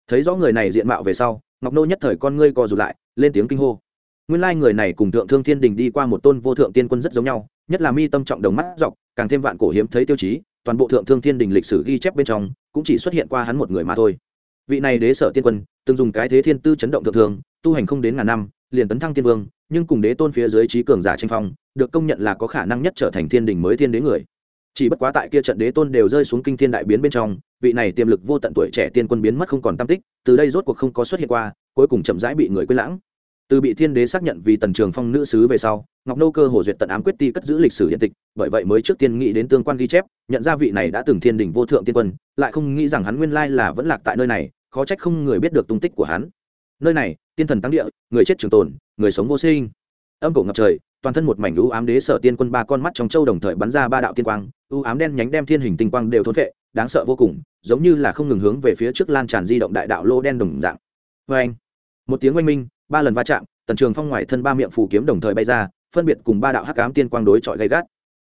Thấy rõ người này diện mạo về sau, ngọc nô nhất thời con ngươi co rụt lại, lên tiếng kinh hô. Nguyên lai người này cùng thượng thương thiên đình đi qua một tôn vô thượng tiên quân rất giống nhau, nhất là mi tâm trọng đồng mắt dọc, càng thêm vạn cổ hiếm thấy tiêu chí, toàn bộ thượng thương thiên đình lịch sử ghi chép bên trong, cũng chỉ xuất hiện qua hắn một người mà thôi. Vị này đế sở tiên quân, từng dùng cái thế thiên tư chấn động thượng thường, tu hành không đến ngàn năm, liền tấn thăng tiên vương nhưng cùng đế tôn phía dưới trí cường giả tranh phong, được công nhận là có khả năng nhất trở thành thiên đình mới thiên đế người. Chỉ bất quá tại kia trận đế tôn đều rơi xuống kinh thiên đại biến bên trong, vị này tiềm lực vô tận tuổi trẻ tiên quân biến mất không còn tam tích, từ đây rốt cuộc không có xuất hiện qua, cuối cùng chậm rãi bị người quên lãng. Từ bị thiên đế xác nhận vì tần trường phong nữ sứ về sau, ngọc nô cơ hồ duyệt tận ám quyết ti cất giữ lịch sử điện tịch, bởi vậy mới trước tiên nghĩ đến tương quan ghi chép, nhận ra vị này đã từng thiên đình vô thượng tiên quân, lại không nghĩ rằng hắn nguyên lai là vẫn lạc tại nơi này, khó trách không người biết được tung tích của hắn. Nơi này, tiên thần tăng địa, người chết trường tồn người sống vô sinh. Âm cổ ngập trời, toàn thân một mảnh ưu ám đế sở tiên quân ba con mắt trong châu đồng thời bắn ra ba đạo tiên quang ưu ám đen nhánh đem thiên hình tinh quang đều thốn vệ đáng sợ vô cùng, giống như là không ngừng hướng về phía trước lan tràn di động đại đạo lô đen đồng dạng. Vê anh, một tiếng oanh minh, ba lần va chạm, tần trường phong ngoài thân ba miệng phủ kiếm đồng thời bay ra, phân biệt cùng ba đạo hắc cám tiên quang đối chọi gây gắt.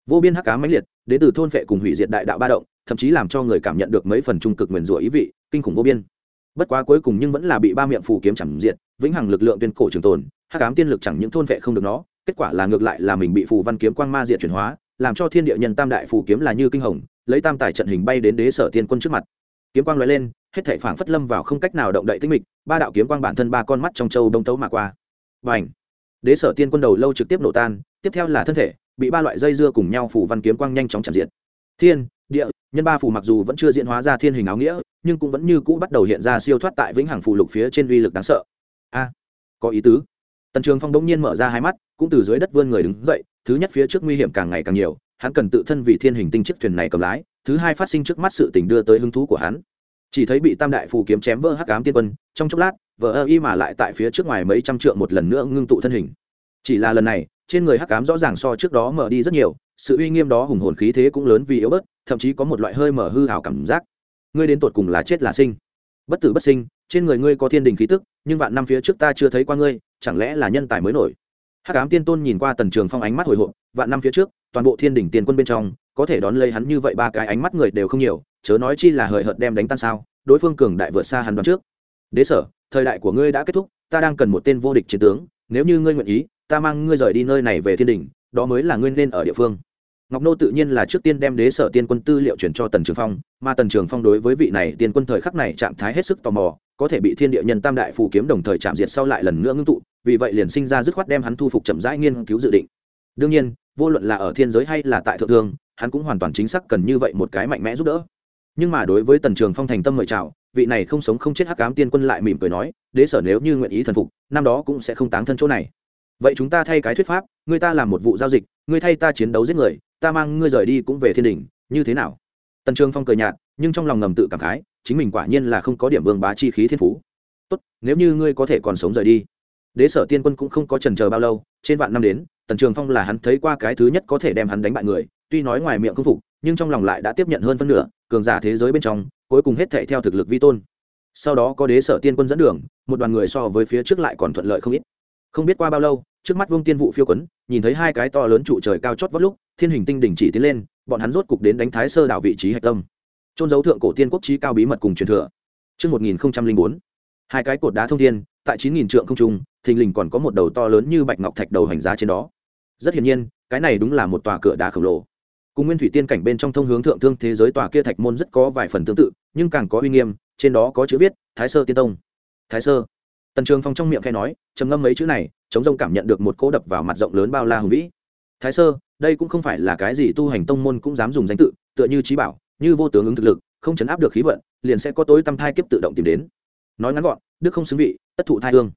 Vô biên hắc cám mãnh liệt, đến từ thôn vệ cùng hủy diệt đại đạo ba động, thậm chí làm cho người cảm nhận được mấy phần trung cực nguyền rủa ý vị, kinh khủng vô biên. Bất quá cuối cùng nhưng vẫn là bị ba miệng phủ kiếm chẳng diệt, vĩnh hằng lực lượng tuyên cổ trường tồn hắc ám tiên lực chẳng những thôn vệ không được nó, kết quả là ngược lại là mình bị phù văn kiếm quang ma diệt chuyển hóa, làm cho thiên địa nhân tam đại phù kiếm là như kinh hồng, lấy tam tài trận hình bay đến đế sở tiên quân trước mặt. Kiếm quang lóe lên, hết thảy phảng phất lâm vào không cách nào động đậy tinh mịch, ba đạo kiếm quang bản thân ba con mắt trong châu đông tấu mà qua. Và ảnh đế sở tiên quân đầu lâu trực tiếp nổ tan, tiếp theo là thân thể, bị ba loại dây dưa cùng nhau phủ văn kiếm quang nhanh chóng chạm diện thiên, địa, nhân ba phù mặc dù vẫn chưa diễn hóa ra thiên hình áo nghĩa, nhưng cũng vẫn như cũ bắt đầu hiện ra siêu thoát tại vĩnh hằng phù lục phía trên uy lực đáng sợ. A, có ý tứ tần trường phong đống nhiên mở ra hai mắt, cũng từ dưới đất vươn người đứng dậy, thứ nhất phía trước nguy hiểm càng ngày càng nhiều, hắn cần tự thân vì thiên hình tinh chiếc thuyền này cầm lái, thứ hai phát sinh trước mắt sự tình đưa tới hứng thú của hắn. Chỉ thấy bị tam đại phù kiếm chém vỡ hắc ám tiên quân, trong chốc lát vỡ ơ y mà lại tại phía trước ngoài mấy trăm trượng một lần nữa ngưng tụ thân hình. Chỉ là lần này, trên người hắc ám rõ ràng so trước đó mở đi rất nhiều, sự uy nghiêm đó hùng hồn khí thế cũng lớn vì yếu bớt, thậm chí có một loại hơi mở hư hào cảm giác. Ngươi đến tột cùng là chết là sinh. Bất tử bất sinh trên người ngươi có thiên đình khí tức, nhưng vạn năm phía trước ta chưa thấy qua ngươi, chẳng lẽ là nhân tài mới nổi? Hắc ám tiên tôn nhìn qua tần trường phong ánh mắt hồi hộp, vạn năm phía trước, toàn bộ thiên đình tiền quân bên trong, có thể đón lấy hắn như vậy ba cái ánh mắt người đều không nhiều, chớ nói chi là hời hợt đem đánh tan sao, đối phương cường đại vượt xa hắn đoán trước. Đế sở, thời đại của ngươi đã kết thúc, ta đang cần một tên vô địch chiến tướng, nếu như ngươi nguyện ý, ta mang ngươi rời đi nơi này về thiên đình, đó mới là ngươi nên ở địa phương ngọc nô tự nhiên là trước tiên đem đế sở tiên quân tư liệu chuyển cho tần trường phong, mà tần trường phong đối với vị này tiên quân thời khắc này trạng thái hết sức tò mò, có thể bị thiên địa nhân tam đại phù kiếm đồng thời chạm diệt sau lại lần nữa ngưng tụ, vì vậy liền sinh ra dứt khoát đem hắn thu phục chậm rãi nghiên cứu dự định. Đương nhiên, vô luận là ở thiên giới hay là tại thượng thương, hắn cũng hoàn toàn chính xác cần như vậy một cái mạnh mẽ giúp đỡ. Nhưng mà đối với tần trường phong thành tâm mời chào, vị này không sống không chết hắc cám tiên quân lại mỉm cười nói, đế sở nếu như nguyện ý thần phục, năm đó cũng sẽ không táng thân chỗ này. Vậy chúng ta thay cái thuyết pháp, người ta làm một vụ giao dịch, người thay ta chiến đấu giết người ta mang ngươi rời đi cũng về thiên đình, như thế nào? Tần trường phong cười nhạt, nhưng trong lòng ngầm tự cảm khái, chính mình quả nhiên là không có điểm vương bá chi khí thiên phú. Tốt, nếu như ngươi có thể còn sống rời đi, đế sở tiên quân cũng không có trần chờ bao lâu, trên vạn năm đến, tần trường phong là hắn thấy qua cái thứ nhất có thể đem hắn đánh bại người, tuy nói ngoài miệng không phục, nhưng trong lòng lại đã tiếp nhận hơn phân nửa, cường giả thế giới bên trong, cuối cùng hết thệ theo thực lực vi tôn. Sau đó có đế sở tiên quân dẫn đường, một đoàn người so với phía trước lại còn thuận lợi không ít. Không biết qua bao lâu, trước mắt vương tiên vụ phiêu quấn, nhìn thấy hai cái to lớn trụ trời cao chót vót lúc thiên hình tinh đỉnh chỉ tiến lên bọn hắn rốt cục đến đánh thái sơ đảo vị trí hạch tâm. Trôn dấu thượng cổ tiên quốc trí cao bí mật cùng truyền thừa. Trước 1004, hai cái cột đá thông thiên tại 9.000 trượng không trung thình lình còn có một đầu to lớn như bạch ngọc thạch đầu hành giá trên đó. Rất hiển nhiên cái này đúng là một tòa cửa đá khổng lồ. Cùng nguyên thủy tiên cảnh bên trong thông hướng thượng thương thế giới tòa kia thạch môn rất có vài phần tương tự nhưng càng có uy nghiêm trên đó có chữ viết thái sơ tiên tông. Thái sơ. Tần trường phong trong miệng khai nói trầm ngâm mấy chữ này chống rông cảm nhận được một cỗ đập vào mặt rộng lớn bao la hùng vĩ thái sơ đây cũng không phải là cái gì tu hành tông môn cũng dám dùng danh tự tựa như trí bảo như vô tướng ứng thực lực không chấn áp được khí vận liền sẽ có tối tâm thai kiếp tự động tìm đến. Nói ngắn gọn đức không xứng vị tất thụ thai hương.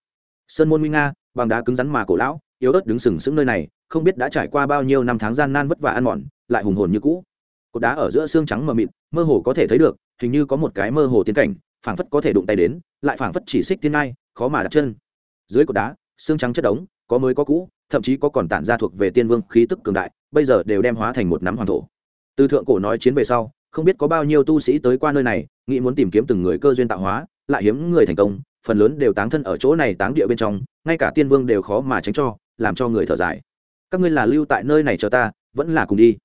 Sơn môn nguy nga bằng đá cứng rắn mà cổ lão yếu ớt đứng sừng sững nơi này không biết đã trải qua bao nhiêu năm tháng gian nan vất vả ăn mòn lại hùng hồn như cũ. Cột đá ở giữa xương trắng mờ mịt mơ hồ có thể thấy được hình như có một cái mơ hồ tiến cảnh phảng phất có thể đụng tay đến lại phảng phất chỉ xích tiên ai, khó mà đặt chân. Dưới cột đá xương trắng chất đống có mới có cũ thậm chí có còn tản ra thuộc về tiên vương khí tức cường đại, bây giờ đều đem hóa thành một nắm hoàng thổ. Từ thượng cổ nói chiến về sau, không biết có bao nhiêu tu sĩ tới qua nơi này, nghĩ muốn tìm kiếm từng người cơ duyên tạo hóa, lại hiếm người thành công, phần lớn đều táng thân ở chỗ này táng địa bên trong, ngay cả tiên vương đều khó mà tránh cho, làm cho người thở dài. Các ngươi là lưu tại nơi này cho ta, vẫn là cùng đi.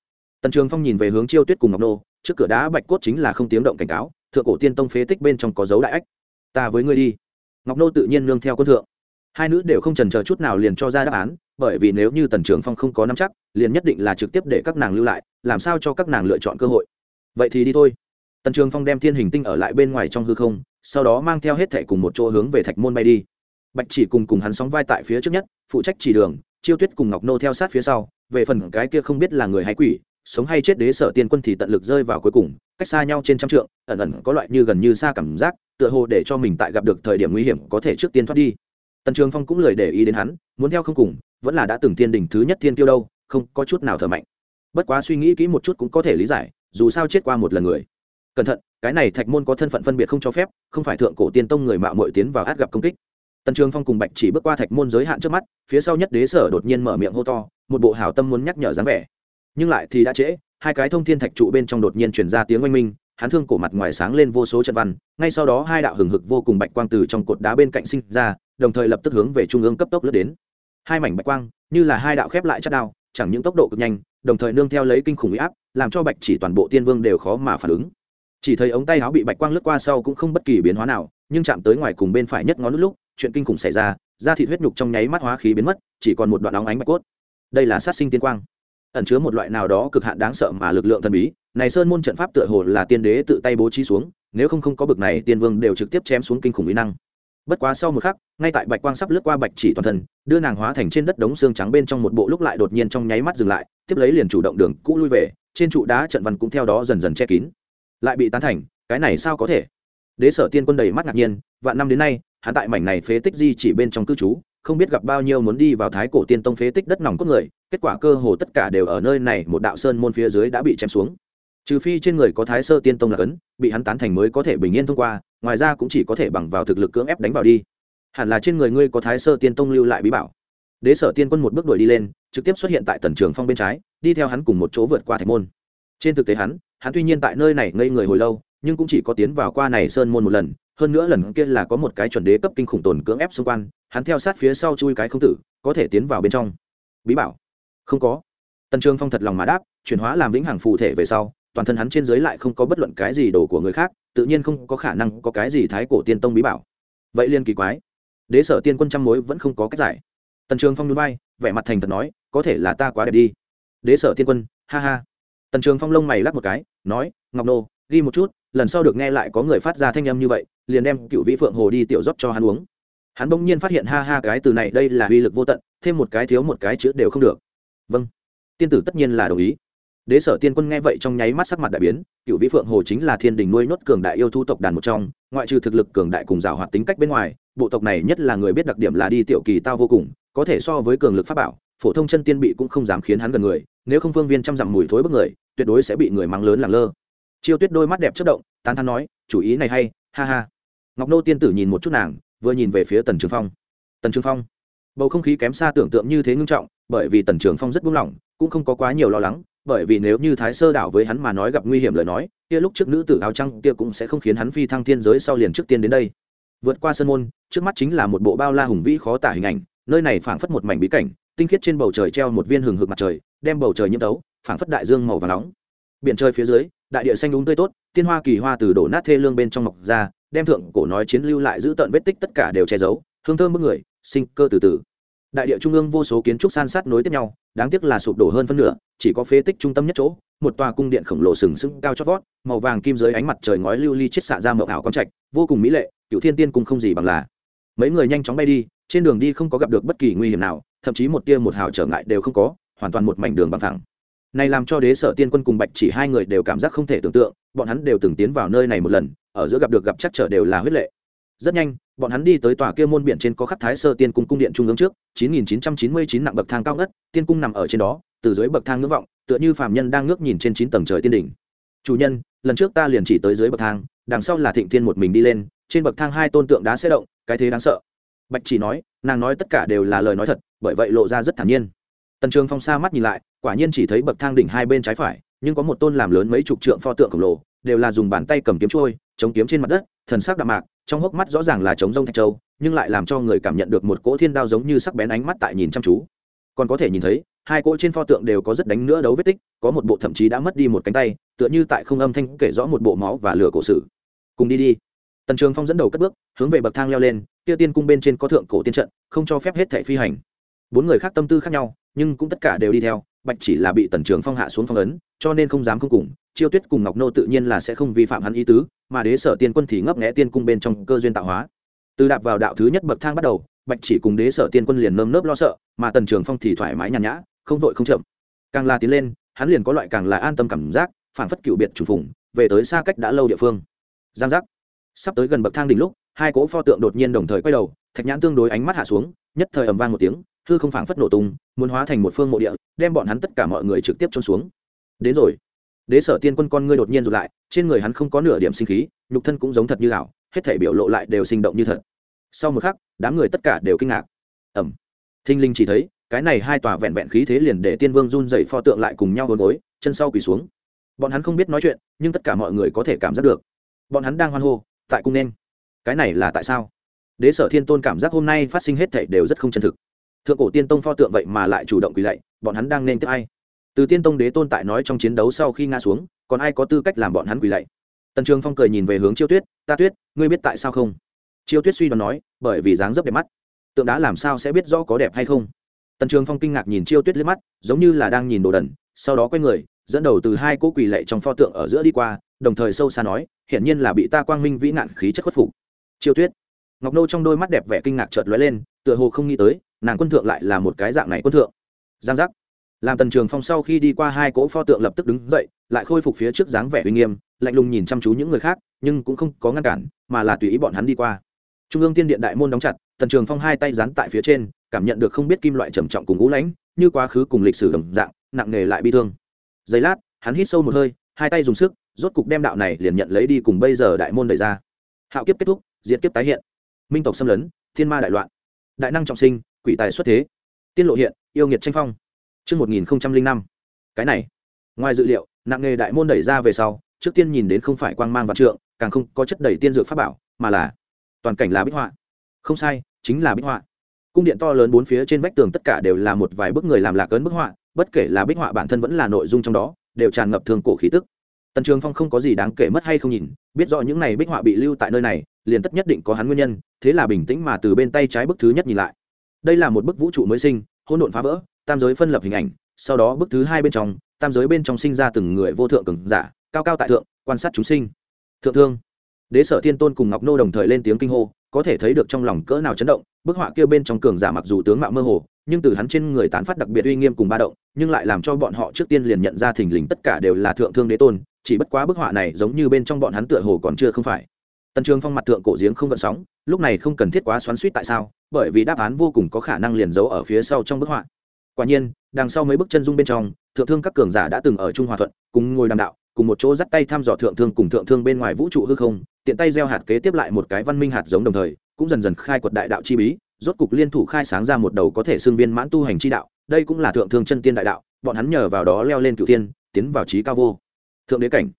Tần trường phong nhìn về hướng chiêu tuyết cùng ngọc nô, trước cửa đá bạch cốt chính là không tiếng động cảnh cáo, thượng cổ tiên tông phế tích bên trong có dấu đại ách. Ta với ngươi đi. Ngọc nô tự nhiên nương theo quân thượng hai nữ đều không trần chờ chút nào liền cho ra đáp án, bởi vì nếu như tần trường phong không có nắm chắc, liền nhất định là trực tiếp để các nàng lưu lại, làm sao cho các nàng lựa chọn cơ hội. Vậy thì đi thôi. Tần trường phong đem thiên hình tinh ở lại bên ngoài trong hư không, sau đó mang theo hết thẻ cùng một chỗ hướng về thạch môn bay đi. Bạch chỉ cùng cùng hắn sóng vai tại phía trước nhất, phụ trách chỉ đường, chiêu tuyết cùng ngọc nô theo sát phía sau, về phần cái kia không biết là người hay quỷ, sống hay chết đế sở tiên quân thì tận lực rơi vào cuối cùng, cách xa nhau trên trăm trượng, ẩn ẩn có loại như gần như xa cảm giác, tựa hồ để cho mình tại gặp được thời điểm nguy hiểm có thể trước tiên thoát đi tần trường phong cũng lười để ý đến hắn, muốn theo không cùng, vẫn là đã từng tiên đỉnh thứ nhất thiên tiêu đâu, không, có chút nào thở mạnh. Bất quá suy nghĩ kỹ một chút cũng có thể lý giải, dù sao chết qua một lần người. Cẩn thận, cái này thạch môn có thân phận phân biệt không cho phép, không phải thượng cổ tiên tông người mạo mội tiến vào át gặp công kích. Tần trường phong cùng bạch chỉ bước qua thạch môn giới hạn trước mắt, phía sau nhất đế sở đột nhiên mở miệng hô to, một bộ hảo tâm muốn nhắc nhở dáng vẻ. Nhưng lại thì đã trễ, hai cái thông thiên thạch trụ bên trong đột nhiên chuyển ra tiếng oanh minh, hắn thương cổ mặt ngoài sáng lên vô số trận văn, ngay sau đó hai đạo hừng hực vô cùng bạch quang từ trong cột đá bên cạnh sinh ra đồng thời lập tức hướng về trung ương cấp tốc lướt đến. Hai mảnh bạch quang, như là hai đạo khép lại chất đao, chẳng những tốc độ cực nhanh, đồng thời nương theo lấy kinh khủng huy áp, làm cho bạch chỉ toàn bộ tiên vương đều khó mà phản ứng. Chỉ thấy ống tay áo bị bạch quang lướt qua sau cũng không bất kỳ biến hóa nào, nhưng chạm tới ngoài cùng bên phải nhất ngón lúc, chuyện kinh khủng xảy ra, da thịt huyết nhục trong nháy mắt hóa khí biến mất, chỉ còn một đoạn óng ánh bạch cốt. Đây là sát sinh tiên quang. Ẩn chứa một loại nào đó cực hạn đáng sợ mà lực lượng thần bí, này sơn môn trận pháp tựa hồ là tiên đế tự tay bố trí xuống, nếu không không có bực này, tiên vương đều trực tiếp chém xuống kinh khủng mỹ năng bất quá sau một khắc, ngay tại bạch quang sắp lướt qua bạch chỉ toàn thân, đưa nàng hóa thành trên đất đống xương trắng bên trong một bộ lúc lại đột nhiên trong nháy mắt dừng lại, tiếp lấy liền chủ động đường cũ lui về, trên trụ đá trận văn cũng theo đó dần dần che kín. Lại bị tán thành, cái này sao có thể? Đế sở tiên quân đầy mắt ngạc nhiên, vạn năm đến nay, hắn tại mảnh này phế tích di chỉ bên trong cư trú, không biết gặp bao nhiêu muốn đi vào thái cổ tiên tông phế tích đất nòng cốt người, kết quả cơ hồ tất cả đều ở nơi này, một đạo sơn môn phía dưới đã bị chém xuống. Trừ phi trên người có thái sơ tiên tông là cấn, bị hắn tán thành mới có thể bình yên thông qua ngoài ra cũng chỉ có thể bằng vào thực lực cưỡng ép đánh vào đi. Hẳn là trên người ngươi có thái sơ tiên tông lưu lại bí bảo. Đế sở tiên quân một bước đuổi đi lên, trực tiếp xuất hiện tại tần trường phong bên trái, đi theo hắn cùng một chỗ vượt qua thạch môn. Trên thực tế hắn hắn tuy nhiên tại nơi này ngây người hồi lâu, nhưng cũng chỉ có tiến vào qua này sơn môn một lần, hơn nữa lần kia là có một cái chuẩn đế cấp kinh khủng tồn cưỡng ép xung quanh, hắn theo sát phía sau chui cái không tử, có thể tiến vào bên trong. Bí bảo? Không có. Tần trường phong thật lòng mà đáp, chuyển hóa làm vĩnh hằng phù thể về sau toàn thân hắn trên dưới lại không có bất luận cái gì đồ của người khác, tự nhiên không có khả năng có cái gì thái cổ tiên tông bí bảo. Vậy liên kỳ quái. Đế sở tiên quân trăm mối vẫn không có cách giải. Tần trường phong núi bay vẻ mặt thành thật nói, có thể là ta quá đẹp đi. Đế sở tiên quân, ha ha. Tần trường phong lông mày lắc một cái, nói, ngọc nô, ghi một chút, lần sau được nghe lại có người phát ra thanh âm như vậy, liền đem cựu vĩ phượng hồ đi tiểu dốc cho hắn uống. Hắn bỗng nhiên phát hiện, ha ha, cái từ này đây là uy lực vô tận, thêm một cái thiếu một cái chữ đều không được. Vâng. Tiên tử tất nhiên là đồng ý đế sở tiên quân nghe vậy trong nháy mắt sắc mặt đại biến cựu vĩ phượng hồ chính là thiên đình nuôi nốt cường đại yêu thu tộc đàn một trong, ngoại trừ thực lực cường đại cùng rào hoạt tính cách bên ngoài, bộ tộc này nhất là người biết đặc điểm là đi tiểu kỳ tao vô cùng, có thể so với cường lực pháp bảo, phổ thông chân tiên bị cũng không dám khiến hắn gần người, nếu không phương viên trăm dặm mùi thối bức người, tuyệt đối sẽ bị người mắng lớn làng lơ. Chiêu tuyết đôi mắt đẹp chất động, tán thán nói, chủ ý này hay, ha ha. Ngọc nô tiên tử nhìn một chút nàng, vừa nhìn về phía tần trường phong. Tần trường phong. Bầu không khí kém xa tưởng tượng như thế ngưng trọng, bởi vì tần trường phong rất buông lỏng, cũng không có quá nhiều lo lắng bởi vì nếu như thái sơ đảo với hắn mà nói gặp nguy hiểm lời nói, kia lúc trước nữ tử áo trăng kia cũng sẽ không khiến hắn phi thăng thiên giới sau liền trước tiên đến đây. Vượt qua sân môn, trước mắt chính là một bộ bao la hùng vĩ khó tả hình ảnh, nơi này phảng phất một mảnh bí cảnh, tinh khiết trên bầu trời treo một viên hừng hực mặt trời, đem bầu trời nhiễm tấu, phảng phất đại dương màu và nóng. Biển trời phía dưới, đại địa xanh đúng tươi tốt, tiên hoa kỳ hoa từ đổ nát thê lương bên trong mọc ra, đem thượng cổ nói chiến lưu lại giữ tận vết tích tất cả đều che giấu, hương thơm bức người, sinh cơ từ từ. Đại địa trung ương vô số kiến trúc san sát nối tiếp nhau đáng tiếc là sụp đổ hơn phân nửa, chỉ có phế tích trung tâm nhất chỗ, một tòa cung điện khổng lồ sừng sững cao chót vót, màu vàng kim dưới ánh mặt trời ngói lưu ly chết xạ ra mậu ảo con trạch, vô cùng mỹ lệ, cựu thiên tiên cung không gì bằng là. Mấy người nhanh chóng bay đi, trên đường đi không có gặp được bất kỳ nguy hiểm nào, thậm chí một tia một hào trở ngại đều không có, hoàn toàn một mảnh đường bằng thẳng này làm cho đế sở tiên quân cùng bạch chỉ hai người đều cảm giác không thể tưởng tượng, bọn hắn đều từng tiến vào nơi này một lần, ở giữa gặp được gặp chắc trở đều là huyết lệ rất nhanh, bọn hắn đi tới tòa kia môn biển trên có khắc thái sơ tiên cung cung điện trung ương trước 9999 nặng bậc thang cao ngất, tiên cung nằm ở trên đó, từ dưới bậc thang ngưỡng vọng, tựa như phàm nhân đang ngước nhìn trên chín tầng trời tiên đỉnh. Chủ nhân, lần trước ta liền chỉ tới dưới bậc thang, đằng sau là thịnh tiên một mình đi lên, trên bậc thang hai tôn tượng đá sẽ động, cái thế đáng sợ. Bạch chỉ nói, nàng nói tất cả đều là lời nói thật, bởi vậy lộ ra rất thản nhiên. Tần trường phong xa mắt nhìn lại, quả nhiên chỉ thấy bậc thang đỉnh hai bên trái phải, nhưng có một tôn làm lớn mấy chục trượng pho tượng khổng lồ, đều là dùng bàn tay cầm kiếm trôi, chống kiếm trên mặt đất, thần sắc đạm mạc trong hốc mắt rõ ràng là chống rông thạch châu, nhưng lại làm cho người cảm nhận được một cỗ thiên đao giống như sắc bén ánh mắt tại nhìn chăm chú. Còn có thể nhìn thấy, hai cỗ trên pho tượng đều có rất đánh nữa đấu vết tích, có một bộ thậm chí đã mất đi một cánh tay, tựa như tại không âm thanh kể rõ một bộ máu và lửa cổ sử. Cùng đi đi. Tần trường phong dẫn đầu cất bước, hướng về bậc thang leo lên tiêu tiên cung bên trên có thượng cổ tiên trận, không cho phép hết thẻ phi hành. Bốn người khác tâm tư khác nhau, nhưng cũng tất cả đều đi theo, bạch chỉ là bị tần trường phong hạ xuống phong ấn, cho nên không dám không cùng chiêu tuyết cùng ngọc nô tự nhiên là sẽ không vi phạm hắn ý tứ, mà đế sở tiên quân thì ngấp nghẽ tiên cung bên trong cơ duyên tạo hóa. Từ đạp vào đạo thứ nhất bậc thang bắt đầu, bạch chỉ cùng đế sở tiên quân liền nơm nớp lo sợ, mà tần trường phong thì thoải mái nhàn nhã, không vội không chậm. Càng là tiến lên, hắn liền có loại càng là an tâm cảm giác phản phất cựu biệt trùng phùng, về tới xa cách đã lâu địa phương. Giang giác. Sắp tới gần bậc thang đỉnh lúc, hai cỗ pho tượng đột nhiên đồng thời quay đầu, thạch nhãn tương đối ánh mắt hạ xuống, nhất thời ầm vang một tiếng, hư không phảng phất nổ tung, muốn hóa thành một phương mộ địa, đem bọn hắn tất cả mọi người trực tiếp trôn xuống. Đến rồi đế sở tiên quân con ngươi đột nhiên rụt lại, trên người hắn không có nửa điểm sinh khí, nhục thân cũng giống thật như ảo, hết thể biểu lộ lại đều sinh động như thật. Sau một khắc, đám người tất cả đều kinh ngạc. Ẩm thinh linh chỉ thấy, cái này hai tòa vẹn vẹn khí thế liền để tiên vương run dậy pho tượng lại cùng nhau hôn gối, chân sau quỳ xuống. Bọn hắn không biết nói chuyện, nhưng tất cả mọi người có thể cảm giác được. Bọn hắn đang hoan hô, tại cung nên. Cái này là tại sao? Đế sở thiên tôn cảm giác hôm nay phát sinh hết thảy đều rất không chân thực. Thượng cổ tiên tông pho tượng vậy mà lại chủ động quỳ lạy, bọn hắn đang nên tiếp ai? Từ tiên tông đế tôn tại nói trong chiến đấu sau khi ngã xuống, còn ai có tư cách làm bọn hắn quỳ lạy? Tần trường phong cười nhìn về hướng chiêu tuyết, ta tuyết, ngươi biết tại sao không? Chiêu tuyết suy đoán nói, bởi vì dáng dấp đẹp mắt. Tượng đá làm sao sẽ biết rõ có đẹp hay không? Tần trường phong kinh ngạc nhìn chiêu tuyết liếc mắt, giống như là đang nhìn đồ đần, sau đó quay người, dẫn đầu từ hai cỗ quỳ lệ trong pho tượng ở giữa đi qua, đồng thời sâu xa nói, hiển nhiên là bị ta quang minh vĩ nạn khí chất khuất phục. Chiêu tuyết. Ngọc nô trong đôi mắt đẹp vẻ kinh ngạc chợt lóe lên, tựa hồ không nghĩ tới, nàng quân thượng lại là một cái dạng này quân thượng. Giang giác làm tần trường phong sau khi đi qua hai cỗ pho tượng lập tức đứng dậy, lại khôi phục phía trước dáng vẻ uy nghiêm, lạnh lùng nhìn chăm chú những người khác, nhưng cũng không có ngăn cản, mà là tùy ý bọn hắn đi qua. Trung ương tiên điện đại môn đóng chặt, tần trường phong hai tay dán tại phía trên, cảm nhận được không biết kim loại trầm trọng cùng ngũ lãnh, như quá khứ cùng lịch sử đồng dạng, nặng nề lại bi thương. Giây lát, hắn hít sâu một hơi, hai tay dùng sức, rốt cục đem đạo này liền nhận lấy đi cùng bây giờ đại môn đẩy ra. Hạo kiếp kết thúc, diệt kiếp tái hiện. Minh tộc xâm lấn, thiên ma đại loạn. Đại năng trọng sinh, quỷ tài xuất thế. Tiên lộ hiện, yêu nghiệt tranh phong. Trước 1005. Cái này, ngoài dự liệu, nặng nghề đại môn đẩy ra về sau, trước tiên nhìn đến không phải quang mang vạn trượng, càng không có chất đầy tiên dược pháp bảo, mà là toàn cảnh là bích họa. Không sai, chính là bích họa. Cung điện to lớn bốn phía trên vách tường tất cả đều là một vài bức người làm lạc ấn bức họa, bất kể là bích họa bản thân vẫn là nội dung trong đó, đều tràn ngập thương cổ khí tức. Tần Trường Phong không có gì đáng kể mất hay không nhìn, biết rõ những này bích họa bị lưu tại nơi này, liền tất nhất định có hắn nguyên nhân, thế là bình tĩnh mà từ bên tay trái bức thứ nhất nhìn lại. Đây là một bức vũ trụ mới sinh, hỗn độn phá vỡ, tam giới phân lập hình ảnh sau đó bức thứ hai bên trong tam giới bên trong sinh ra từng người vô thượng cường giả cao cao tại thượng quan sát chúng sinh. Thượng thương. Đế sở thiên tôn cùng ngọc nô đồng thời lên tiếng kinh hô có thể thấy được trong lòng cỡ nào chấn động bức họa kia bên trong cường giả mặc dù tướng mạo mơ hồ nhưng từ hắn trên người tán phát đặc biệt uy nghiêm cùng ba động nhưng lại làm cho bọn họ trước tiên liền nhận ra thình lình tất cả đều là thượng thương đế tôn chỉ bất quá bức họa này giống như bên trong bọn hắn tựa hồ còn chưa không phải tần trường phong mặt thượng cổ giếng không gợn sóng, lúc này không cần thiết quá xoắn suýt tại sao, bởi vì đáp án vô cùng có khả năng liền giấu ở phía sau trong bức họa. Quả nhiên, đằng sau mấy bức chân dung bên trong, thượng thương các cường giả đã từng ở trung hòa thuận, cùng ngồi đàm đạo, cùng một chỗ dắt tay thăm dò thượng thương cùng thượng thương bên ngoài vũ trụ hư không, tiện tay gieo hạt kế tiếp lại một cái văn minh hạt giống đồng thời, cũng dần dần khai quật đại đạo chi bí, rốt cục liên thủ khai sáng ra một đầu có thể xưng viên mãn tu hành chi đạo, đây cũng là thượng thương chân tiên đại đạo, bọn hắn nhờ vào đó leo lên cửu tiên tiến vào trí cao vô. Thượng đế cảnh.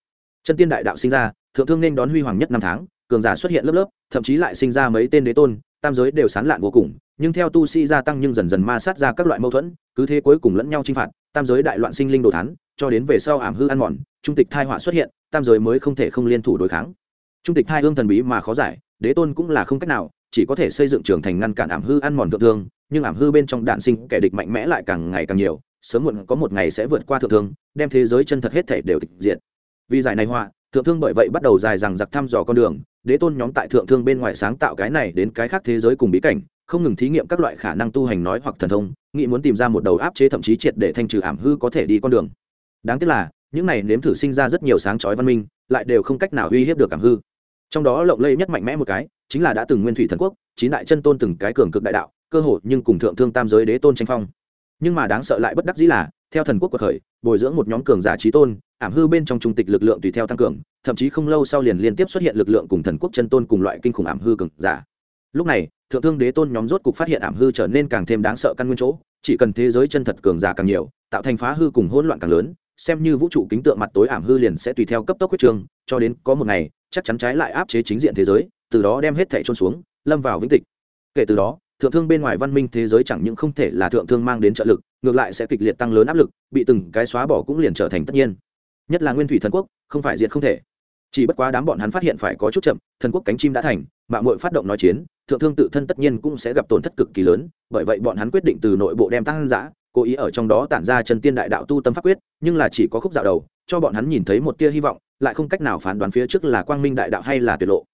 Chân tiên đại đạo sinh ra, thượng thương nên đón huy hoàng nhất năm tháng cường giả xuất hiện lớp lớp, thậm chí lại sinh ra mấy tên đế tôn, tam giới đều sán lạn vô cùng, nhưng theo tu sĩ gia tăng nhưng dần dần ma sát ra các loại mâu thuẫn, cứ thế cuối cùng lẫn nhau chinh phạt, tam giới đại loạn sinh linh đồ thán, cho đến về sau ảm hư ăn mòn, trung tịch thai họa xuất hiện, tam giới mới không thể không liên thủ đối kháng. Trung tịch thai hương thần bí mà khó giải, đế tôn cũng là không cách nào, chỉ có thể xây dựng trường thành ngăn cản ảm hư ăn mòn thượng thương, nhưng ảm hư bên trong đạn sinh kẻ địch mạnh mẽ lại càng ngày càng nhiều, sớm muộn có một ngày sẽ vượt qua thượng thương, đem thế giới chân thật hết thể đều tịch diệt. Vì giải này họa, thượng thương bởi vậy bắt đầu dài rằng giặc thăm dò con đường đế tôn nhóm tại thượng thương bên ngoài sáng tạo cái này đến cái khác thế giới cùng bí cảnh, không ngừng thí nghiệm các loại khả năng tu hành nói hoặc thần thông, nghĩ muốn tìm ra một đầu áp chế thậm chí triệt để thanh trừ ảm hư có thể đi con đường. Đáng tiếc là, những này nếm thử sinh ra rất nhiều sáng chói văn minh, lại đều không cách nào uy hiếp được ảm hư. Trong đó lộng lây nhất mạnh mẽ một cái, chính là đã từng nguyên thủy thần quốc, chín đại chân tôn từng cái cường cực đại đạo, cơ hội nhưng cùng thượng thương tam giới đế tôn tranh phong nhưng mà đáng sợ lại bất đắc dĩ là, theo thần quốc của khởi, bồi dưỡng một nhóm cường giả trí tôn, ảm hư bên trong trung tịch lực lượng tùy theo tăng cường, thậm chí không lâu sau liền liên tiếp xuất hiện lực lượng cùng thần quốc chân tôn cùng loại kinh khủng ảm hư cường giả. Lúc này, thượng thương đế tôn nhóm rốt cục phát hiện ảm hư trở nên càng thêm đáng sợ căn nguyên chỗ, chỉ cần thế giới chân thật cường giả càng nhiều, tạo thành phá hư cùng hỗn loạn càng lớn, xem như vũ trụ kính tượng mặt tối ảm hư liền sẽ tùy theo cấp tốc huyết trường, cho đến có một ngày, chắc chắn trái lại áp chế chính diện thế giới, từ đó đem hết thẻ trôn xuống, lâm vào vĩnh tịch. Kể từ đó thượng thương bên ngoài văn minh thế giới chẳng những không thể là thượng thương mang đến trợ lực, ngược lại sẽ kịch liệt tăng lớn áp lực, bị từng cái xóa bỏ cũng liền trở thành tất nhiên. Nhất là nguyên thủy thần quốc, không phải diệt không thể. Chỉ bất quá đám bọn hắn phát hiện phải có chút chậm, thần quốc cánh chim đã thành mạng mội phát động nói chiến, thượng thương tự thân tất nhiên cũng sẽ gặp tổn thất cực kỳ lớn, bởi vậy bọn hắn quyết định từ nội bộ đem tăng giã, cố ý ở trong đó tản ra chân tiên đại đạo tu tâm pháp quyết, nhưng là chỉ có khúc dạo đầu, cho bọn hắn nhìn thấy một tia hy vọng, lại không cách nào phán đoán phía trước là quang minh đại đạo hay là tuyệt lộ.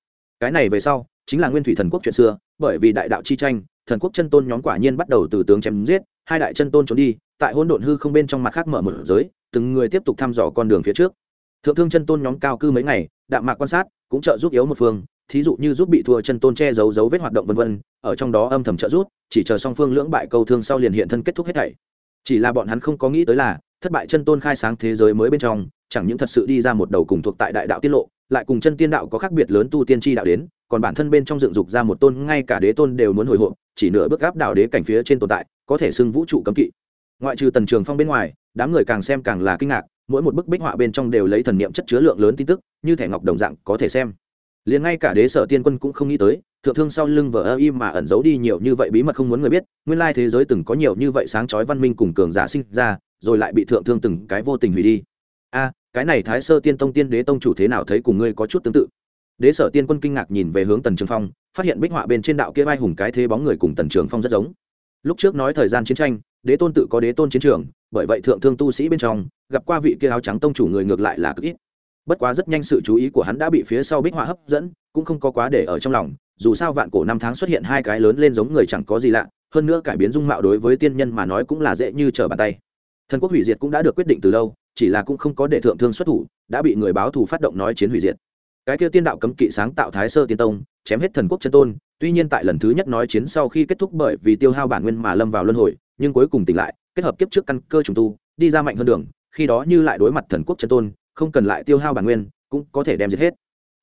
Cái này về sau, chính là nguyên thủy thần quốc chuyện xưa bởi vì đại đạo chi tranh, thần quốc chân tôn nhóm quả nhiên bắt đầu từ tướng chém giết, hai đại chân tôn trốn đi, tại hỗn độn hư không bên trong mặt khác mở mở giới, từng người tiếp tục thăm dò con đường phía trước. Thượng thương chân tôn nhóm cao cư mấy ngày, đạm mạc quan sát, cũng trợ giúp yếu một phương, thí dụ như giúp bị thua chân tôn che giấu dấu vết hoạt động vân vân, ở trong đó âm thầm trợ giúp, chỉ chờ song phương lưỡng bại câu thương sau liền hiện thân kết thúc hết thảy. Chỉ là bọn hắn không có nghĩ tới là, thất bại chân tôn khai sáng thế giới mới bên trong, chẳng những thật sự đi ra một đầu cùng thuộc tại đại đạo tiết lộ lại cùng chân tiên đạo có khác biệt lớn tu tiên tri đạo đến, còn bản thân bên trong dựng dục ra một tôn, ngay cả đế tôn đều muốn hồi hộp, chỉ nửa bước gáp đạo đế cảnh phía trên tồn tại, có thể xưng vũ trụ cấm kỵ. Ngoại trừ tần trường phong bên ngoài, đám người càng xem càng là kinh ngạc, mỗi một bức bích họa bên trong đều lấy thần niệm chất chứa lượng lớn tin tức, như thẻ ngọc đồng dạng, có thể xem. Liền ngay cả đế sở tiên quân cũng không nghĩ tới, thượng thương sau lưng vợ ơ im mà ẩn giấu đi nhiều như vậy bí mật không muốn người biết, nguyên lai thế giới từng có nhiều như vậy sáng chói văn minh cùng cường giả sinh ra, rồi lại bị thượng thương từng cái vô tình hủy đi. A cái này thái sơ tiên tông tiên đế tông chủ thế nào thấy cùng ngươi có chút tương tự? Đế sở tiên quân kinh ngạc nhìn về hướng tần trường phong, phát hiện bích họa bên trên đạo kia vai hùng cái thế bóng người cùng tần trường phong rất giống. Lúc trước nói thời gian chiến tranh, đế tôn tự có đế tôn chiến trường, bởi vậy thượng thương tu sĩ bên trong, gặp qua vị kia áo trắng tông chủ người ngược lại là cực ít. Bất quá rất nhanh sự chú ý của hắn đã bị phía sau bích họa hấp dẫn, cũng không có quá để ở trong lòng, dù sao vạn cổ năm tháng xuất hiện hai cái lớn lên giống người chẳng có gì lạ, hơn nữa cải biến dung mạo đối với tiên nhân mà nói cũng là dễ như trở bàn tay. Thần quốc hủy diệt cũng đã được quyết định từ lâu chỉ là cũng không có để thượng thương xuất thủ, đã bị người báo thù phát động nói chiến hủy diệt. Cái kia tiên đạo cấm kỵ sáng tạo thái sơ tiên tông, chém hết thần quốc chân tôn, tuy nhiên tại lần thứ nhất nói chiến sau khi kết thúc bởi vì tiêu hao bản nguyên mà lâm vào luân hồi, nhưng cuối cùng tỉnh lại, kết hợp kiếp trước căn cơ trùng tu, đi ra mạnh hơn đường, khi đó như lại đối mặt thần quốc chân tôn, không cần lại tiêu hao bản nguyên, cũng có thể đem giết hết.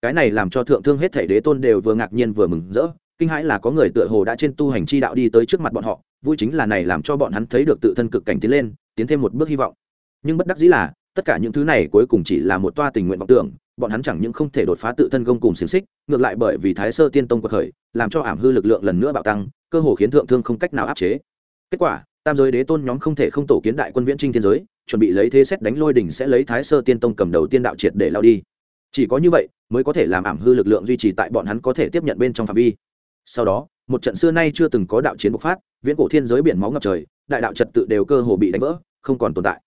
Cái này làm cho thượng thương hết thể đế tôn đều vừa ngạc nhiên vừa mừng rỡ, kinh hãi là có người tựa hồ đã trên tu hành chi đạo đi tới trước mặt bọn họ, vui chính là này làm cho bọn hắn thấy được tự thân cực cảnh tiến lên, tiến thêm một bước hy vọng nhưng bất đắc dĩ là, tất cả những thứ này cuối cùng chỉ là một toa tình nguyện vọng tưởng, bọn hắn chẳng những không thể đột phá tự thân gông cùng xiềng xích, ngược lại bởi vì thái sơ tiên tông quật khởi, làm cho ảm hư lực lượng lần nữa bạo tăng, cơ hồ khiến thượng thương không cách nào áp chế. Kết quả, tam giới đế tôn nhóm không thể không tổ kiến đại quân viễn trinh thiên giới, chuẩn bị lấy thế xét đánh lôi đỉnh sẽ lấy thái sơ tiên tông cầm đầu tiên đạo triệt để lao đi. Chỉ có như vậy, mới có thể làm ảm hư lực lượng duy trì tại bọn hắn có thể tiếp nhận bên trong phạm vi. Sau đó, một trận xưa nay chưa từng có đạo chiến bộc phát, viễn cổ thiên giới biển máu ngập trời, đại đạo trật tự đều cơ hồ bị đánh vỡ, không còn tồn tại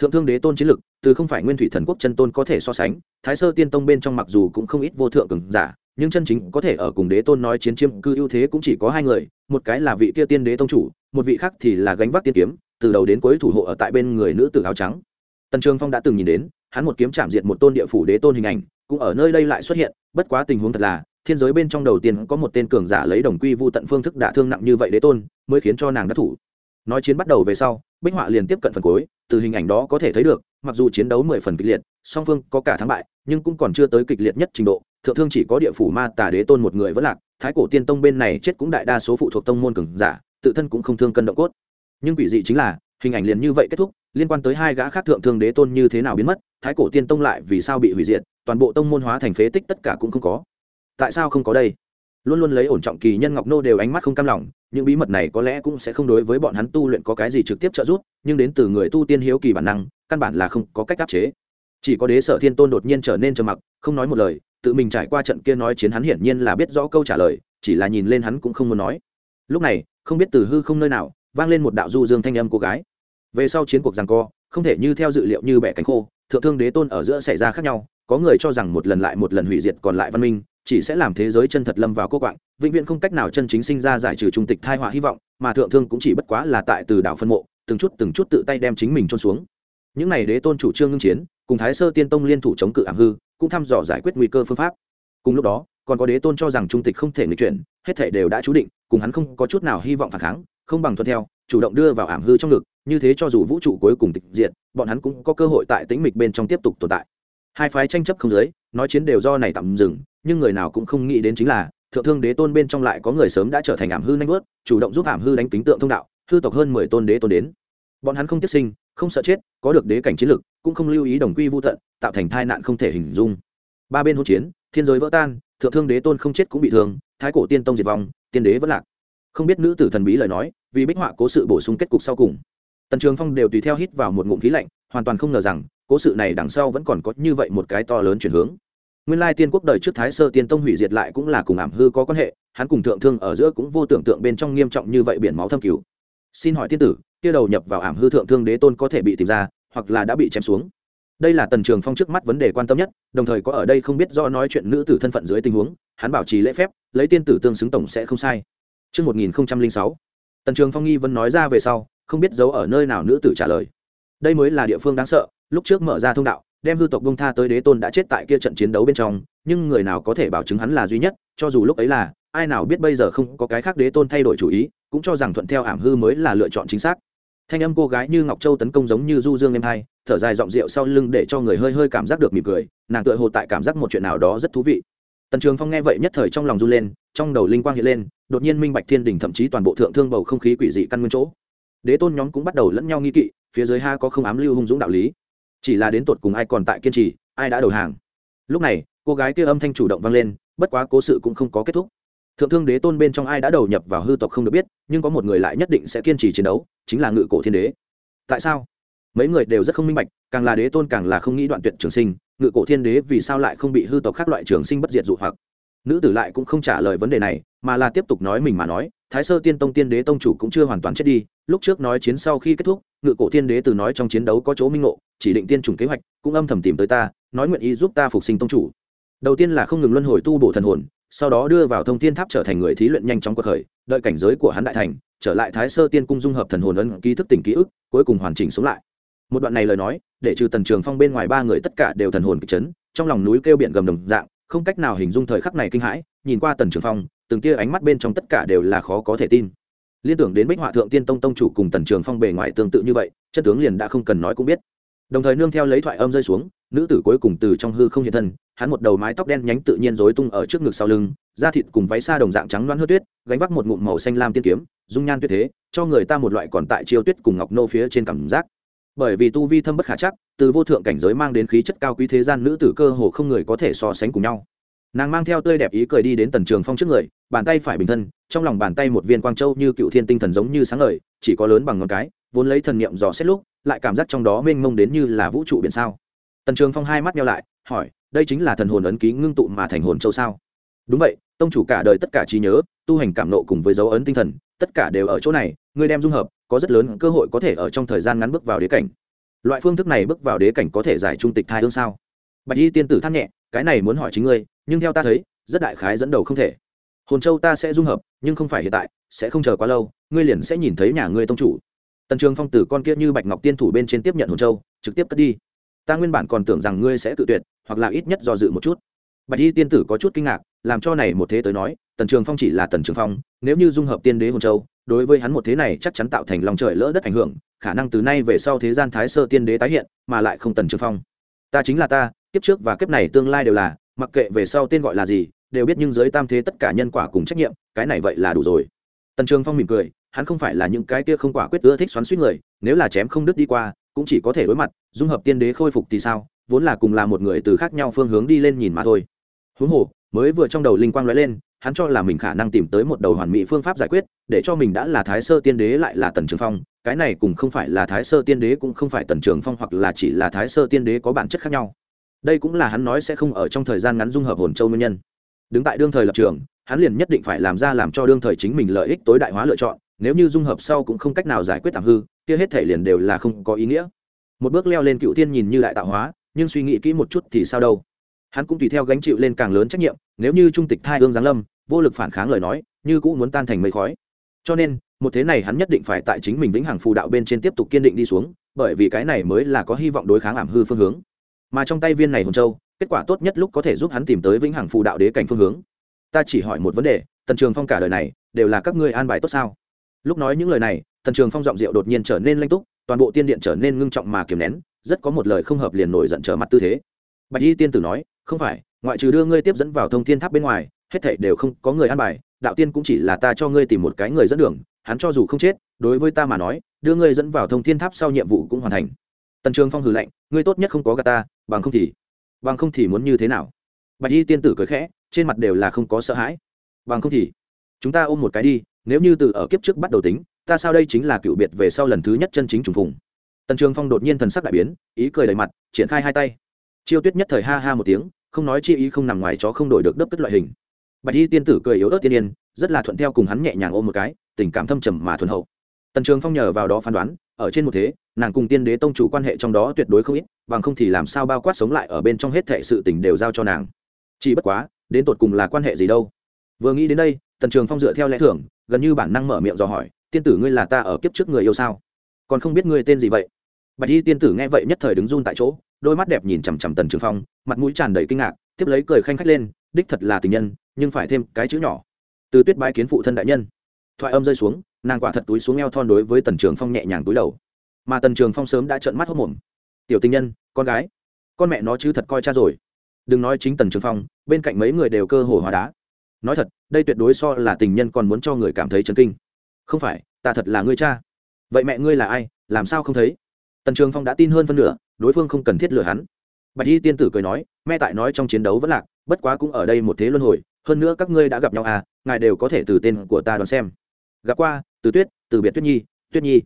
thượng thương đế tôn chiến lực, từ không phải nguyên thủy thần quốc chân tôn có thể so sánh, thái sơ tiên tông bên trong mặc dù cũng không ít vô thượng cường giả, nhưng chân chính có thể ở cùng đế tôn nói chiến chiêm cư ưu thế cũng chỉ có hai người, một cái là vị kia tiên đế tông chủ, một vị khác thì là gánh vác tiên kiếm, từ đầu đến cuối thủ hộ ở tại bên người nữ tử áo trắng. Tần trường phong đã từng nhìn đến, hắn một kiếm chạm diệt một tôn địa phủ đế tôn hình ảnh, cũng ở nơi đây lại xuất hiện, bất quá tình huống thật là, thiên giới bên trong đầu tiên có một tên cường giả lấy đồng quy vu tận phương thức đả thương nặng như vậy đế tôn, mới khiến cho nàng đắc thủ nói chiến bắt đầu về sau, bích họa liền tiếp cận phần cuối, từ hình ảnh đó có thể thấy được, mặc dù chiến đấu mười phần kịch liệt, song phương có cả thắng bại, nhưng cũng còn chưa tới kịch liệt nhất trình độ. Thượng thương chỉ có địa phủ ma tà đế tôn một người vẫn lạc, thái cổ tiên tông bên này chết cũng đại đa số phụ thuộc tông môn cường giả, tự thân cũng không thương cân động cốt. Nhưng quỷ dị chính là, hình ảnh liền như vậy kết thúc, liên quan tới hai gã khác thượng thương đế tôn như thế nào biến mất, thái cổ tiên tông lại vì sao bị hủy diệt, toàn bộ tông môn hóa thành phế tích tất cả cũng không có. Tại sao không có đây? Luôn luôn lấy ổn trọng kỳ nhân ngọc nô đều ánh mắt không cam lòng những bí mật này có lẽ cũng sẽ không đối với bọn hắn tu luyện có cái gì trực tiếp trợ giúp, nhưng đến từ người tu tiên hiếu kỳ bản năng, căn bản là không có cách áp chế. Chỉ có đế sở thiên tôn đột nhiên trở nên trầm mặc, không nói một lời, tự mình trải qua trận kia nói chiến hắn hiển nhiên là biết rõ câu trả lời, chỉ là nhìn lên hắn cũng không muốn nói. Lúc này, không biết từ hư không nơi nào, vang lên một đạo du dương thanh âm cô gái. Về sau chiến cuộc giằng co, không thể như theo dự liệu như bẻ cánh khô, thượng thương đế tôn ở giữa xảy ra khác nhau, có người cho rằng một lần lại một lần hủy diệt còn lại văn minh chỉ sẽ làm thế giới chân thật lâm vào cô quạng, vĩnh viễn không cách nào chân chính sinh ra giải trừ trung tịch thai họa hy vọng, mà thượng thương cũng chỉ bất quá là tại từ đảo phân mộ, từng chút từng chút tự tay đem chính mình trôn xuống. Những n à y đế tôn chủ trương ngưng chiến, cùng thái sơ tiên tông liên thủ chống cự ảm hư, cũng thăm dò giải quyết nguy cơ phương pháp. Cùng lúc đó, còn có đế tôn cho rằng trung tịch không thể nghịch chuyển, hết thể đều đã chú định, cùng hắn không có chút nào hy vọng phản kháng, không bằng thuận theo, chủ động đưa vào ảm hư trong ngực, như thế cho dù vũ trụ cuối cùng tịch diệt, bọn hắn cũng có cơ hội tại tĩnh mịch bên trong tiếp tục tồn tại. Hai phái tranh chấp không giới, nói chiến đều do này tạm dừng nhưng người nào cũng không nghĩ đến chính là, thượng thương đế tôn bên trong lại có người sớm đã trở thành ảm hư nanh vớt, chủ động giúp ảm hư đánh kính tượng thông đạo, hư tộc hơn mười tôn đế tôn đến. Bọn hắn không tiếp sinh, không sợ chết, có được đế cảnh chiến lực, cũng không lưu ý đồng quy vô tận, tạo thành tai nạn không thể hình dung. Ba bên hỗn chiến, thiên giới vỡ tan, thượng thương đế tôn không chết cũng bị thương, thái cổ tiên tông diệt vong, tiên đế vẫn lạc. Không biết nữ tử thần bí lời nói, vì bích họa cố sự bổ sung kết cục sau cùng. Tần trường phong đều tùy theo hít vào một ngụm khí lạnh, hoàn toàn không ngờ rằng, cố sự này đằng sau vẫn còn có như vậy một cái to lớn chuyển hướng nguyên lai tiên quốc đời trước thái sơ tiên tông hủy diệt lại cũng là cùng ảm hư có quan hệ hắn cùng thượng thương ở giữa cũng vô tưởng tượng bên trong nghiêm trọng như vậy biển máu thâm cứu. Xin hỏi tiên tử kia đầu nhập vào ảm hư thượng thương đế tôn có thể bị tìm ra hoặc là đã bị chém xuống? Đây là tần trường phong trước mắt vấn đề quan tâm nhất đồng thời có ở đây không biết do nói chuyện nữ tử thân phận dưới tình huống hắn bảo trì lễ phép lấy tiên tử tương xứng tổng sẽ không sai. Trước 1006, tần trường phong nghi vẫn nói ra về sau không biết giấu ở nơi nào nữ tử trả lời. Đây mới là địa phương đáng sợ lúc trước mở ra thông đạo đem hư tộc bông tha tới đế tôn đã chết tại kia trận chiến đấu bên trong, nhưng người nào có thể bảo chứng hắn là duy nhất, cho dù lúc ấy là, ai nào biết bây giờ không có cái khác đế tôn thay đổi chủ ý, cũng cho rằng thuận theo ảm hư mới là lựa chọn chính xác. Thanh âm cô gái như ngọc châu tấn công giống như du dương em hai, thở dài giọng rượu sau lưng để cho người hơi hơi cảm giác được mỉm cười, nàng tựa hồ tại cảm giác một chuyện nào đó rất thú vị. Tần trường phong nghe vậy nhất thời trong lòng run lên, trong đầu linh quang hiện lên, đột nhiên minh bạch thiên đình thậm chí toàn bộ thượng thương bầu không khí quỷ dị căn nguyên chỗ. Đế tôn nhóm cũng bắt đầu lẫn nhau nghi kỵ, phía dưới ha có không ám lưu hung dũng đạo lý chỉ là đến tột cùng ai còn tại kiên trì, ai đã đầu hàng. Lúc này, cô gái kia âm thanh chủ động vang lên, bất quá cố sự cũng không có kết thúc. Thượng thương đế tôn bên trong ai đã đầu nhập vào hư tộc không được biết, nhưng có một người lại nhất định sẽ kiên trì chiến đấu, chính là ngự cổ thiên đế. Tại sao? Mấy người đều rất không minh bạch, càng là đế tôn càng là không nghĩ đoạn tuyệt trường sinh, ngự cổ thiên đế vì sao lại không bị hư tộc khác loại trường sinh bất diệt dụ hoặc? Nữ tử lại cũng không trả lời vấn đề này, mà là tiếp tục nói mình mà nói thái sơ tiên tông tiên đế tông chủ cũng chưa hoàn toàn chết đi, lúc trước nói chiến sau khi kết thúc, ngự cổ tiên đế từ nói trong chiến đấu có chỗ minh ngộ, chỉ định tiên chủng kế hoạch, cũng âm thầm tìm tới ta, nói nguyện ý giúp ta phục sinh tông chủ. Đầu tiên là không ngừng luân hồi tu bổ thần hồn, sau đó đưa vào thông thiên tháp trở thành người thí luyện nhanh chóng cuộc khởi, đợi cảnh giới của hắn đại thành, trở lại thái sơ tiên cung dung hợp thần hồn ấn ký thức tỉnh ký ức, cuối cùng hoàn chỉnh sống lại. Một đoạn này lời nói, để trừ tần trường phong bên ngoài ba người tất cả đều thần hồn kịch chấn, trong lòng núi kêu biển gầm đồng dạng, không cách nào hình dung thời khắc này kinh hãi, nhìn qua tần trường phong từng tia ánh mắt bên trong tất cả đều là khó có thể tin. Liên tưởng đến bích họa thượng tiên tông tông chủ cùng tần trường phong bề ngoài tương tự như vậy chân tướng liền đã không cần nói cũng biết. Đồng thời nương theo lấy thoại âm rơi xuống, nữ tử cuối cùng từ trong hư không hiện thân, hắn một đầu mái tóc đen nhánh tự nhiên rối tung ở trước ngực sau lưng, da thịt cùng váy xa đồng dạng trắng loãng hớt tuyết, gánh vác một ngụm màu xanh lam tiên kiếm, dung nhan tuyệt thế, cho người ta một loại còn tại chiêu tuyết cùng ngọc nô phía trên cảm giác. Bởi vì tu vi thâm bất khả chắc, từ vô thượng cảnh giới mang đến khí chất cao quý thế gian nữ tử cơ hồ không người có thể so sánh cùng nhau. Nàng mang theo tươi đẹp ý cười đi đến tần trường phong trước người bàn tay phải bình thân, trong lòng bàn tay một viên quang châu như cựu thiên tinh thần giống như sáng lời chỉ có lớn bằng ngón cái, vốn lấy thần niệm dò xét lúc, lại cảm giác trong đó mênh mông đến như là vũ trụ biển sao. Tần trường phong hai mắt nhau lại, hỏi, đây chính là thần hồn ấn ký ngưng tụ mà thành hồn châu sao? Đúng vậy, tông chủ cả đời tất cả trí nhớ, tu hành cảm nộ cùng với dấu ấn tinh thần, tất cả đều ở chỗ này, ngươi đem dung hợp, có rất lớn cơ hội có thể ở trong thời gian ngắn bước vào đế cảnh. Loại phương thức này bước vào đế cảnh có thể giải trung tịch thai hương sao? Bạch y tiên tử than nhẹ, cái này muốn hỏi chính ngươi, nhưng theo ta thấy, rất đại khái dẫn đầu không thể hồn châu ta sẽ dung hợp, nhưng không phải hiện tại, sẽ không chờ quá lâu, ngươi liền sẽ nhìn thấy nhà ngươi tông chủ. Tần trường phong tử con kia như bạch ngọc tiên thủ bên trên tiếp nhận hồn châu, trực tiếp cất đi. Ta nguyên bản còn tưởng rằng ngươi sẽ tự tuyệt, hoặc là ít nhất do dự một chút. Bạch y tiên tử có chút kinh ngạc, làm cho này một thế tới nói, tần trường phong chỉ là tần trường phong, nếu như dung hợp tiên đế hồn châu, đối với hắn một thế này chắc chắn tạo thành lòng trời lỡ đất ảnh hưởng, khả năng từ nay về sau thế gian thái sơ tiên đế tái hiện, mà lại không tần trường phong. Ta chính là ta, kiếp trước và kiếp này tương lai đều là, mặc kệ về sau tên gọi là gì đều biết nhưng dưới tam thế tất cả nhân quả cùng trách nhiệm, cái này vậy là đủ rồi. Tần trường phong mỉm cười, hắn không phải là những cái kia không quả quyết ưa thích xoắn suýt người, nếu là chém không đứt đi qua, cũng chỉ có thể đối mặt, dung hợp tiên đế khôi phục thì sao, vốn là cùng là một người từ khác nhau phương hướng đi lên nhìn mà thôi. Huống hồ, mới vừa trong đầu linh quang lóe lên, hắn cho là mình khả năng tìm tới một đầu hoàn mỹ phương pháp giải quyết, để cho mình đã là thái sơ tiên đế lại là tần trường phong, cái này cũng không phải là thái sơ tiên đế cũng không phải tần trường phong hoặc là chỉ là thái sơ tiên đế có bản chất khác nhau. Đây cũng là hắn nói sẽ không ở trong thời gian ngắn dung hợp hồn châu nguyên nhân đứng tại đương thời lập trường, hắn liền nhất định phải làm ra làm cho đương thời chính mình lợi ích tối đại hóa lựa chọn, nếu như dung hợp sau cũng không cách nào giải quyết tạm hư, kia hết thể liền đều là không có ý nghĩa. Một bước leo lên cựu tiên nhìn như đại tạo hóa, nhưng suy nghĩ kỹ một chút thì sao đâu. Hắn cũng tùy theo gánh chịu lên càng lớn trách nhiệm, nếu như trung tịch thai hương giáng lâm, vô lực phản kháng lời nói, như cũng muốn tan thành mây khói. Cho nên, một thế này hắn nhất định phải tại chính mình vĩnh hằng phù đạo bên trên tiếp tục kiên định đi xuống, bởi vì cái này mới là có hy vọng đối kháng ảm hư phương hướng. Mà trong tay viên này hồn châu kết quả tốt nhất lúc có thể giúp hắn tìm tới vĩnh hằng phù đạo đế cảnh phương hướng. Ta chỉ hỏi một vấn đề, tần trường phong cả đời này đều là các ngươi an bài tốt sao? Lúc nói những lời này, tần trường phong giọng rượu đột nhiên trở nên lanh túc, toàn bộ tiên điện trở nên ngưng trọng mà kiềm nén, rất có một lời không hợp liền nổi giận trở mặt tư thế. Bạch y tiên tử nói, không phải, ngoại trừ đưa ngươi tiếp dẫn vào thông thiên tháp bên ngoài, hết thảy đều không có người an bài, đạo tiên cũng chỉ là ta cho ngươi tìm một cái người dẫn đường, hắn cho dù không chết, đối với ta mà nói, đưa ngươi dẫn vào thông thiên tháp sau nhiệm vụ cũng hoàn thành. Tần trường phong hừ lạnh, ngươi tốt nhất không có gà ta, bằng không thì bằng không thì muốn như thế nào? Bạch y tiên tử cười khẽ, trên mặt đều là không có sợ hãi. Bằng không thì, chúng ta ôm một cái đi, nếu như từ ở kiếp trước bắt đầu tính, ta sao đây chính là cựu biệt về sau lần thứ nhất chân chính trùng phùng. Tần trường phong đột nhiên thần sắc đại biến, ý cười đầy mặt, triển khai hai tay. Chiêu tuyết nhất thời ha ha một tiếng, không nói chi ý không nằm ngoài chó không đổi được đớp tức loại hình. Bạch y tiên tử cười yếu ớt tiên yên, rất là thuận theo cùng hắn nhẹ nhàng ôm một cái, tình cảm thâm trầm mà thuần hậu. Tần trường phong nhờ vào đó phán đoán, ở trên một thế nàng cùng tiên đế tông chủ quan hệ trong đó tuyệt đối không ít, bằng không thì làm sao bao quát sống lại ở bên trong hết thệ sự tình đều giao cho nàng. Chỉ bất quá, đến tột cùng là quan hệ gì đâu? Vừa nghĩ đến đây, tần trường phong dựa theo lẽ thưởng, gần như bản năng mở miệng dò hỏi, tiên tử ngươi là ta ở kiếp trước người yêu sao? Còn không biết ngươi tên gì vậy? Bạch y tiên tử nghe vậy nhất thời đứng run tại chỗ, đôi mắt đẹp nhìn chằm chằm tần trường phong, mặt mũi tràn đầy kinh ngạc, tiếp lấy cười khanh khách lên, đích thật là tình nhân, nhưng phải thêm cái chữ nhỏ. Từ tuyết bãi kiến phụ thân đại nhân. Thoại âm rơi xuống, nàng quả thật túi xuống eo thon đối với tần trường phong nhẹ nhàng túi đầu mà tần trường phong sớm đã trợn mắt hốc mồm. Tiểu tình nhân, con gái, con mẹ nó chứ thật coi cha rồi. Đừng nói chính tần trường phong, bên cạnh mấy người đều cơ hồ hóa đá. Nói thật, đây tuyệt đối so là tình nhân còn muốn cho người cảm thấy chấn kinh. Không phải, ta thật là ngươi cha. Vậy mẹ ngươi là ai, làm sao không thấy? Tần trường phong đã tin hơn phân nửa, đối phương không cần thiết lừa hắn. Bạch y tiên tử cười nói, mẹ tại nói trong chiến đấu vẫn lạc, bất quá cũng ở đây một thế luân hồi, hơn nữa các ngươi đã gặp nhau à ngài đều có thể từ tên của ta đoán xem. Gặp qua, từ tuyết, từ biệt tuyết nhi tuyết nhi,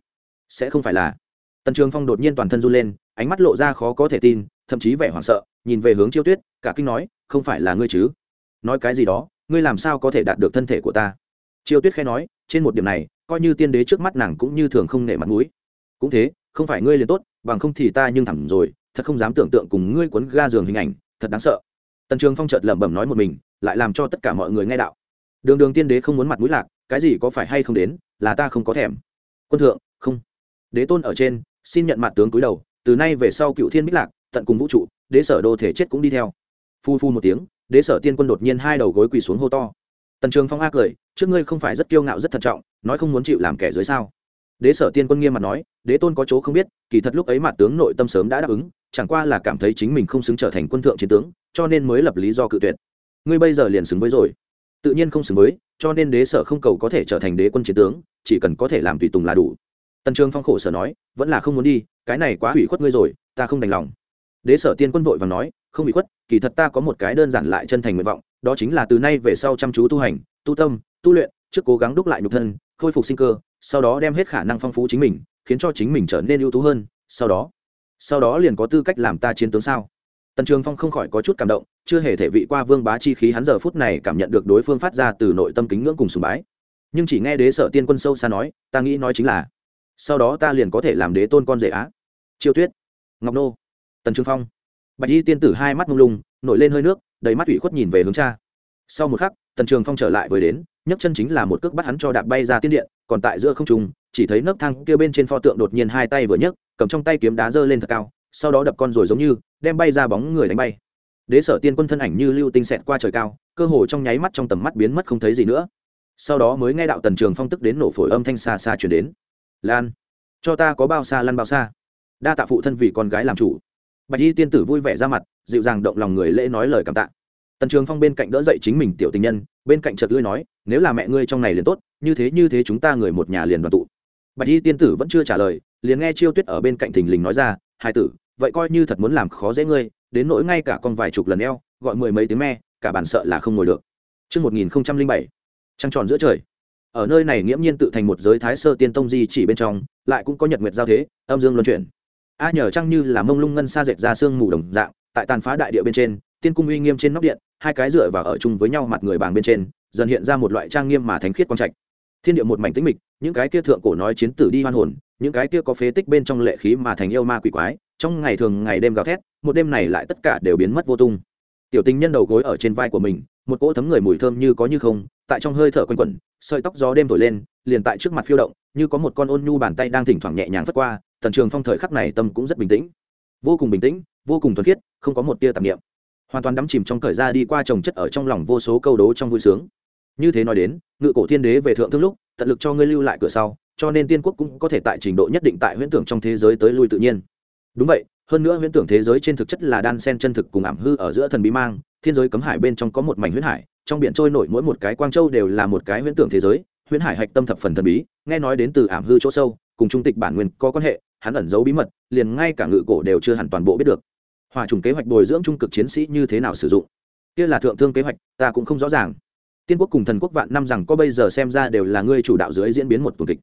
sẽ không phải là tần trường phong đột nhiên toàn thân run lên, ánh mắt lộ ra khó có thể tin, thậm chí vẻ hoảng sợ, nhìn về hướng chiêu tuyết, cả kinh nói, không phải là ngươi chứ? Nói cái gì đó, ngươi làm sao có thể đạt được thân thể của ta? Chiêu tuyết khẽ nói, trên một điểm này, coi như tiên đế trước mắt nàng cũng như thường không nể mặt mũi. Cũng thế, không phải ngươi liền tốt, bằng không thì ta nhưng thẳng rồi, thật không dám tưởng tượng cùng ngươi quấn ga giường hình ảnh, thật đáng sợ. Tần trường phong chợt lẩm bẩm nói một mình, lại làm cho tất cả mọi người nghe đạo. Đường đường tiên đế không muốn mặt mũi lạc, cái gì có phải hay không đến, là ta không có thèm. Quân thượng, không. Đế tôn ở trên xin nhận mặt tướng cúi đầu, từ nay về sau cựu thiên bích lạc, tận cùng vũ trụ, đế sở đô thể chết cũng đi theo. Phu phu một tiếng, đế sở tiên quân đột nhiên hai đầu gối quỳ xuống hô to. Tần trường phong a cười, trước ngươi không phải rất kiêu ngạo rất thận trọng, nói không muốn chịu làm kẻ dưới sao? Đế sở tiên quân nghiêm mặt nói, đế tôn có chỗ không biết, kỳ thật lúc ấy mặt tướng nội tâm sớm đã đáp ứng, chẳng qua là cảm thấy chính mình không xứng trở thành quân thượng chiến tướng, cho nên mới lập lý do cự tuyệt. Ngươi bây giờ liền xứng với rồi. Tự nhiên không xứng với, cho nên đế sở không cầu có thể trở thành đế quân chiến tướng, chỉ cần có thể làm tùy tùng là đủ tần trường phong khổ sở nói, vẫn là không muốn đi, cái này quá hủy khuất ngươi rồi, ta không đành lòng. Đế sở tiên quân vội và nói, không bị khuất, kỳ thật ta có một cái đơn giản lại chân thành nguyện vọng, đó chính là từ nay về sau chăm chú tu hành, tu tâm, tu luyện, trước cố gắng đúc lại nhục thân, khôi phục sinh cơ, sau đó đem hết khả năng phong phú chính mình, khiến cho chính mình trở nên ưu tú hơn, sau đó sau đó liền có tư cách làm ta chiến tướng sao? Tần trường phong không khỏi có chút cảm động, chưa hề thể vị qua vương bá chi khí hắn giờ phút này cảm nhận được đối phương phát ra từ nội tâm kính ngưỡng cùng sùng bái. Nhưng chỉ nghe đế sở tiên quân sâu xa nói, ta nghĩ nói chính là sau đó ta liền có thể làm đế tôn con rể á. Chiêu tuyết, ngọc nô, tần trường phong. Bạch y tiên tử hai mắt mông lung, nổi lên hơi nước, đầy mắt ủy khuất nhìn về hướng cha. Sau một khắc, tần trường phong trở lại với đến, nhấc chân chính là một cước bắt hắn cho đạp bay ra tiên điện, còn tại giữa không trung, chỉ thấy nấc thang kia bên trên pho tượng đột nhiên hai tay vừa nhấc, cầm trong tay kiếm đá giơ lên thật cao, sau đó đập con rồi giống như, đem bay ra bóng người đánh bay. Đế sở tiên quân thân ảnh như lưu tinh xẹt qua trời cao, cơ hồ trong nháy mắt trong tầm mắt biến mất không thấy gì nữa. Sau đó mới nghe đạo tần trường phong tức đến nổ phổi âm thanh xa xa chuyển đến lan cho ta có bao xa lăn bao xa. Đa tạ phụ thân vì con gái làm chủ. Bạch y tiên tử vui vẻ ra mặt dịu dàng động lòng người lễ nói lời cảm tạ. Tần trường phong bên cạnh đỡ dậy chính mình tiểu tình nhân bên cạnh chợt lưỡi nói nếu là mẹ ngươi trong này liền tốt như thế như thế chúng ta người một nhà liền đoàn tụ. Bạch y tiên tử vẫn chưa trả lời liền nghe chiêu tuyết ở bên cạnh thình lình nói ra hai tử vậy coi như thật muốn làm khó dễ ngươi đến nỗi ngay cả con vài chục lần eo gọi mười mấy tiếng me cả bản sợ là không ngồi được. Trước 1007, trăng tròn giữa trời. Ở nơi này nghiễm nhiên tự thành một giới thái sơ tiên tông di chỉ bên trong, lại cũng có nhật nguyệt giao thế, âm dương luân chuyển. A nhờ trăng như là mông lung ngân xa dệt ra xương mù đồng dạng, tại tàn phá đại địa bên trên, tiên cung uy nghiêm trên nóc điện, hai cái dựa vào ở chung với nhau mặt người bàng bên trên, dần hiện ra một loại trang nghiêm mà thánh khiết quang trạch. Thiên địa một mảnh tĩnh mịch, những cái kia thượng cổ nói chiến tử đi hoan hồn, những cái kia có phế tích bên trong lệ khí mà thành yêu ma quỷ quái, trong ngày thường ngày đêm gào thét một đêm này lại tất cả đều biến mất vô tung tiểu tình nhân đầu gối ở trên vai của mình một cỗ thấm người mùi thơm như có như không tại trong hơi thở quanh quẩn, sợi tóc gió đêm thổi lên, liền tại trước mặt phiêu động, như có một con ôn nhu bàn tay đang thỉnh thoảng nhẹ nhàng phất qua tần trường phong thời khắc này tâm cũng rất bình tĩnh. Vô cùng bình tĩnh, vô cùng thuần khiết, không có một tia tạp niệm. Hoàn toàn đắm chìm trong thời gian đi qua trồng chất ở trong lòng vô số câu đố trong vui sướng. Như thế nói đến, ngự cổ thiên đế về thượng thương lúc, tận lực cho ngươi lưu lại cửa sau, cho nên tiên quốc cũng có thể tại trình độ nhất định tại huyễn tưởng trong thế giới tới lui tự nhiên. Đúng vậy, hơn nữa huyễn tưởng thế giới trên thực chất là đan sen chân thực cùng ảm hư ở giữa thần bí mang, thiên giới cấm hải bên trong có một mảnh huyễn hải trong biển trôi nổi mỗi một cái quang châu đều là một cái huyễn tưởng thế giới, huyễn hải hạch tâm thập phần thần bí, nghe nói đến từ ảm hư chỗ sâu, cùng trung tịch bản nguyên có quan hệ, hắn ẩn giấu bí mật, liền ngay cả ngự cổ đều chưa hẳn toàn bộ biết được. Hòa trùng kế hoạch bồi dưỡng trung cực chiến sĩ như thế nào sử dụng? Kia là thượng thương kế hoạch, ta cũng không rõ ràng. Tiên quốc cùng thần quốc vạn năm rằng có bây giờ xem ra đều là ngươi chủ đạo dưới diễn biến một tuần kịch.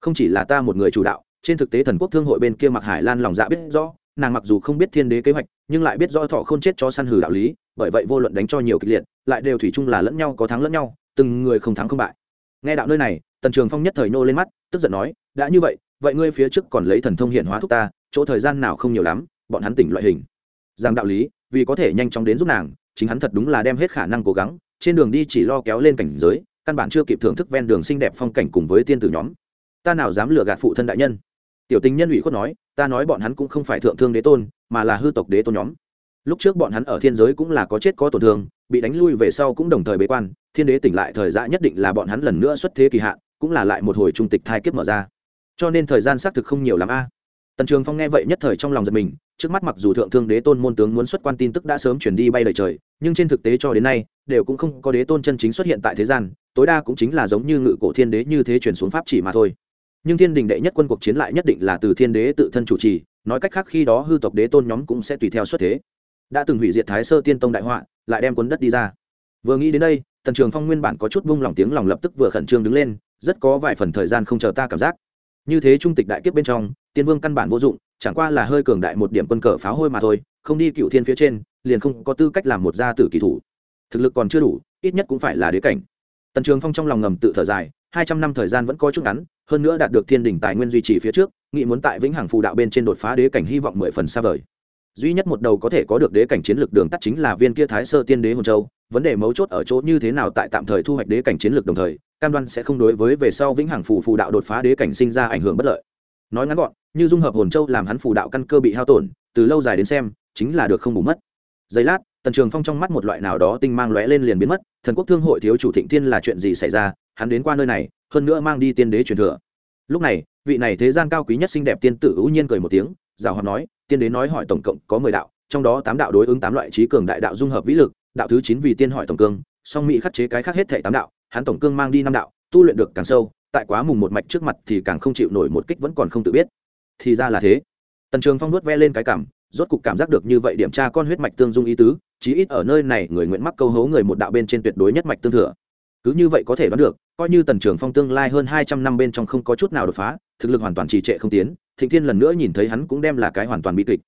Không chỉ là ta một người chủ đạo, trên thực tế thần quốc thương hội bên kia mặc hải lan lòng dạ biết rõ, nàng mặc dù không biết thiên đế kế hoạch, nhưng lại biết rõ thọ không chết cho săn hử đạo lý bởi vậy vô luận đánh cho nhiều kịch liệt, lại đều thủy chung là lẫn nhau có thắng lẫn nhau, từng người không thắng không bại. Nghe đạo nơi này, tần trường phong nhất thời nô lên mắt, tức giận nói, đã như vậy vậy ngươi phía trước còn lấy thần thông hiện hóa thúc ta, chỗ thời gian nào không nhiều lắm, bọn hắn tỉnh loại hình. Rằng đạo lý, vì có thể nhanh chóng đến giúp nàng, chính hắn thật đúng là đem hết khả năng cố gắng, trên đường đi chỉ lo kéo lên cảnh giới, căn bản chưa kịp thưởng thức ven đường xinh đẹp phong cảnh cùng với tiên tử nhóm. Ta nào dám lừa gạt phụ thân đại nhân? Tiểu tình nhân ủy khuất nói, ta nói bọn hắn cũng không phải thượng thương đế tôn, mà là hư tộc đế tôn nhóm lúc trước bọn hắn ở thiên giới cũng là có chết có tổn thương, bị đánh lui về sau cũng đồng thời bế quan, thiên đế tỉnh lại thời gian nhất định là bọn hắn lần nữa xuất thế kỳ hạn, cũng là lại một hồi trung tịch thai kiếp mở ra. Cho nên thời gian xác thực không nhiều l ắ m a. Tần trường phong nghe vậy nhất thời trong lòng giật mình, trước mắt mặc dù thượng thương đế tôn môn tướng muốn xuất quan tin tức đã sớm chuyển đi bay lời trời, nhưng trên thực tế cho đến nay, đều cũng không có đế tôn chân chính xuất hiện tại thế gian, tối đa cũng chính là giống như ngự cổ thiên đế như thế chuyển xuống pháp chỉ mà thôi. Nhưng thiên đình đệ nhất quân cuộc chiến lại nhất định là từ thiên đế tự thân chủ trì, nói cách khác khi đó hư tộc đế tôn nhóm cũng sẽ tùy theo xuất thế đã từng hủy diệt thái sơ tiên tông đại họa, lại đem cuốn đất đi ra. Vừa nghĩ đến đây, tần trường phong nguyên bản có chút vung lòng tiếng lòng lập tức vừa khẩn trương đứng lên, rất có vài phần thời gian không chờ ta cảm giác. Như thế trung tịch đại kiếp bên trong, tiên vương căn bản vô dụng, chẳng qua là hơi cường đại một điểm quân cờ pháo hôi mà thôi, không đi cựu thiên phía trên, liền không có tư cách làm một gia tử kỳ thủ. Thực lực còn chưa đủ, ít nhất cũng phải là đế cảnh. Tần trường phong trong lòng ngầm tự thở dài, hai trăm năm thời gian vẫn có chút ngắn, hơn nữa đạt được thiên đỉnh tài nguyên duy trì phía trước nghị muốn tại vĩnh hằng phù đạo bên trên đột phá đế cảnh hy vọng mười phần xa vời duy nhất một đầu có thể có được đế cảnh chiến lược đường tắt chính là viên kia thái sơ tiên đế hồn châu. Vấn đề mấu chốt ở chỗ như thế nào tại tạm thời thu hoạch đế cảnh chiến lược đồng thời, cam đoan sẽ không đối với về sau vĩnh hằng phù phù đạo đột phá đế cảnh sinh ra ảnh hưởng bất lợi. Nói ngắn gọn, như dung hợp hồn châu làm hắn phù đạo căn cơ bị hao tổn, từ lâu dài đến xem, chính là được không bù mất. Giây lát, tần trường phong trong mắt một loại nào đó tinh mang lóe lên liền biến mất, thần quốc thương hội thiếu chủ thịnh thiên là chuyện gì xảy ra, hắn đến qua nơi này, hơn nữa mang đi tiên đế truyền thừa. Lúc này, vị này thế gian cao quý nhất xinh đẹp tiên tử ưu nhiên cười một tiếng, rào hoạt nói tiên đế nói hỏi tổng cộng có mười đạo, trong đó tám đạo đối ứng tám loại trí cường đại đạo dung hợp vĩ lực, đạo thứ chín vì tiên hỏi tổng cương, song mỹ khắc chế cái khác hết thể tám đạo, hắn tổng cương mang đi năm đạo, tu luyện được càng sâu, tại quá mùng một mạch trước mặt thì càng không chịu nổi một kích vẫn còn không tự biết. Thì ra là thế. Tần trường phong nuốt ve lên cái cảm, rốt cục cảm giác được như vậy điểm tra con huyết mạch tương dung ý tứ, chí ít ở nơi này người nguyện mắc câu hấu người một đạo bên trên tuyệt đối nhất mạch tương thừa. Cứ như vậy có thể đoán được, coi như tần trường phong tương lai hơn hai trăm năm bên trong không có chút nào đột phá, thực lực hoàn toàn trì trệ không tiến thịnh thiên lần nữa nhìn thấy hắn cũng đem là cái hoàn toàn bi kịch.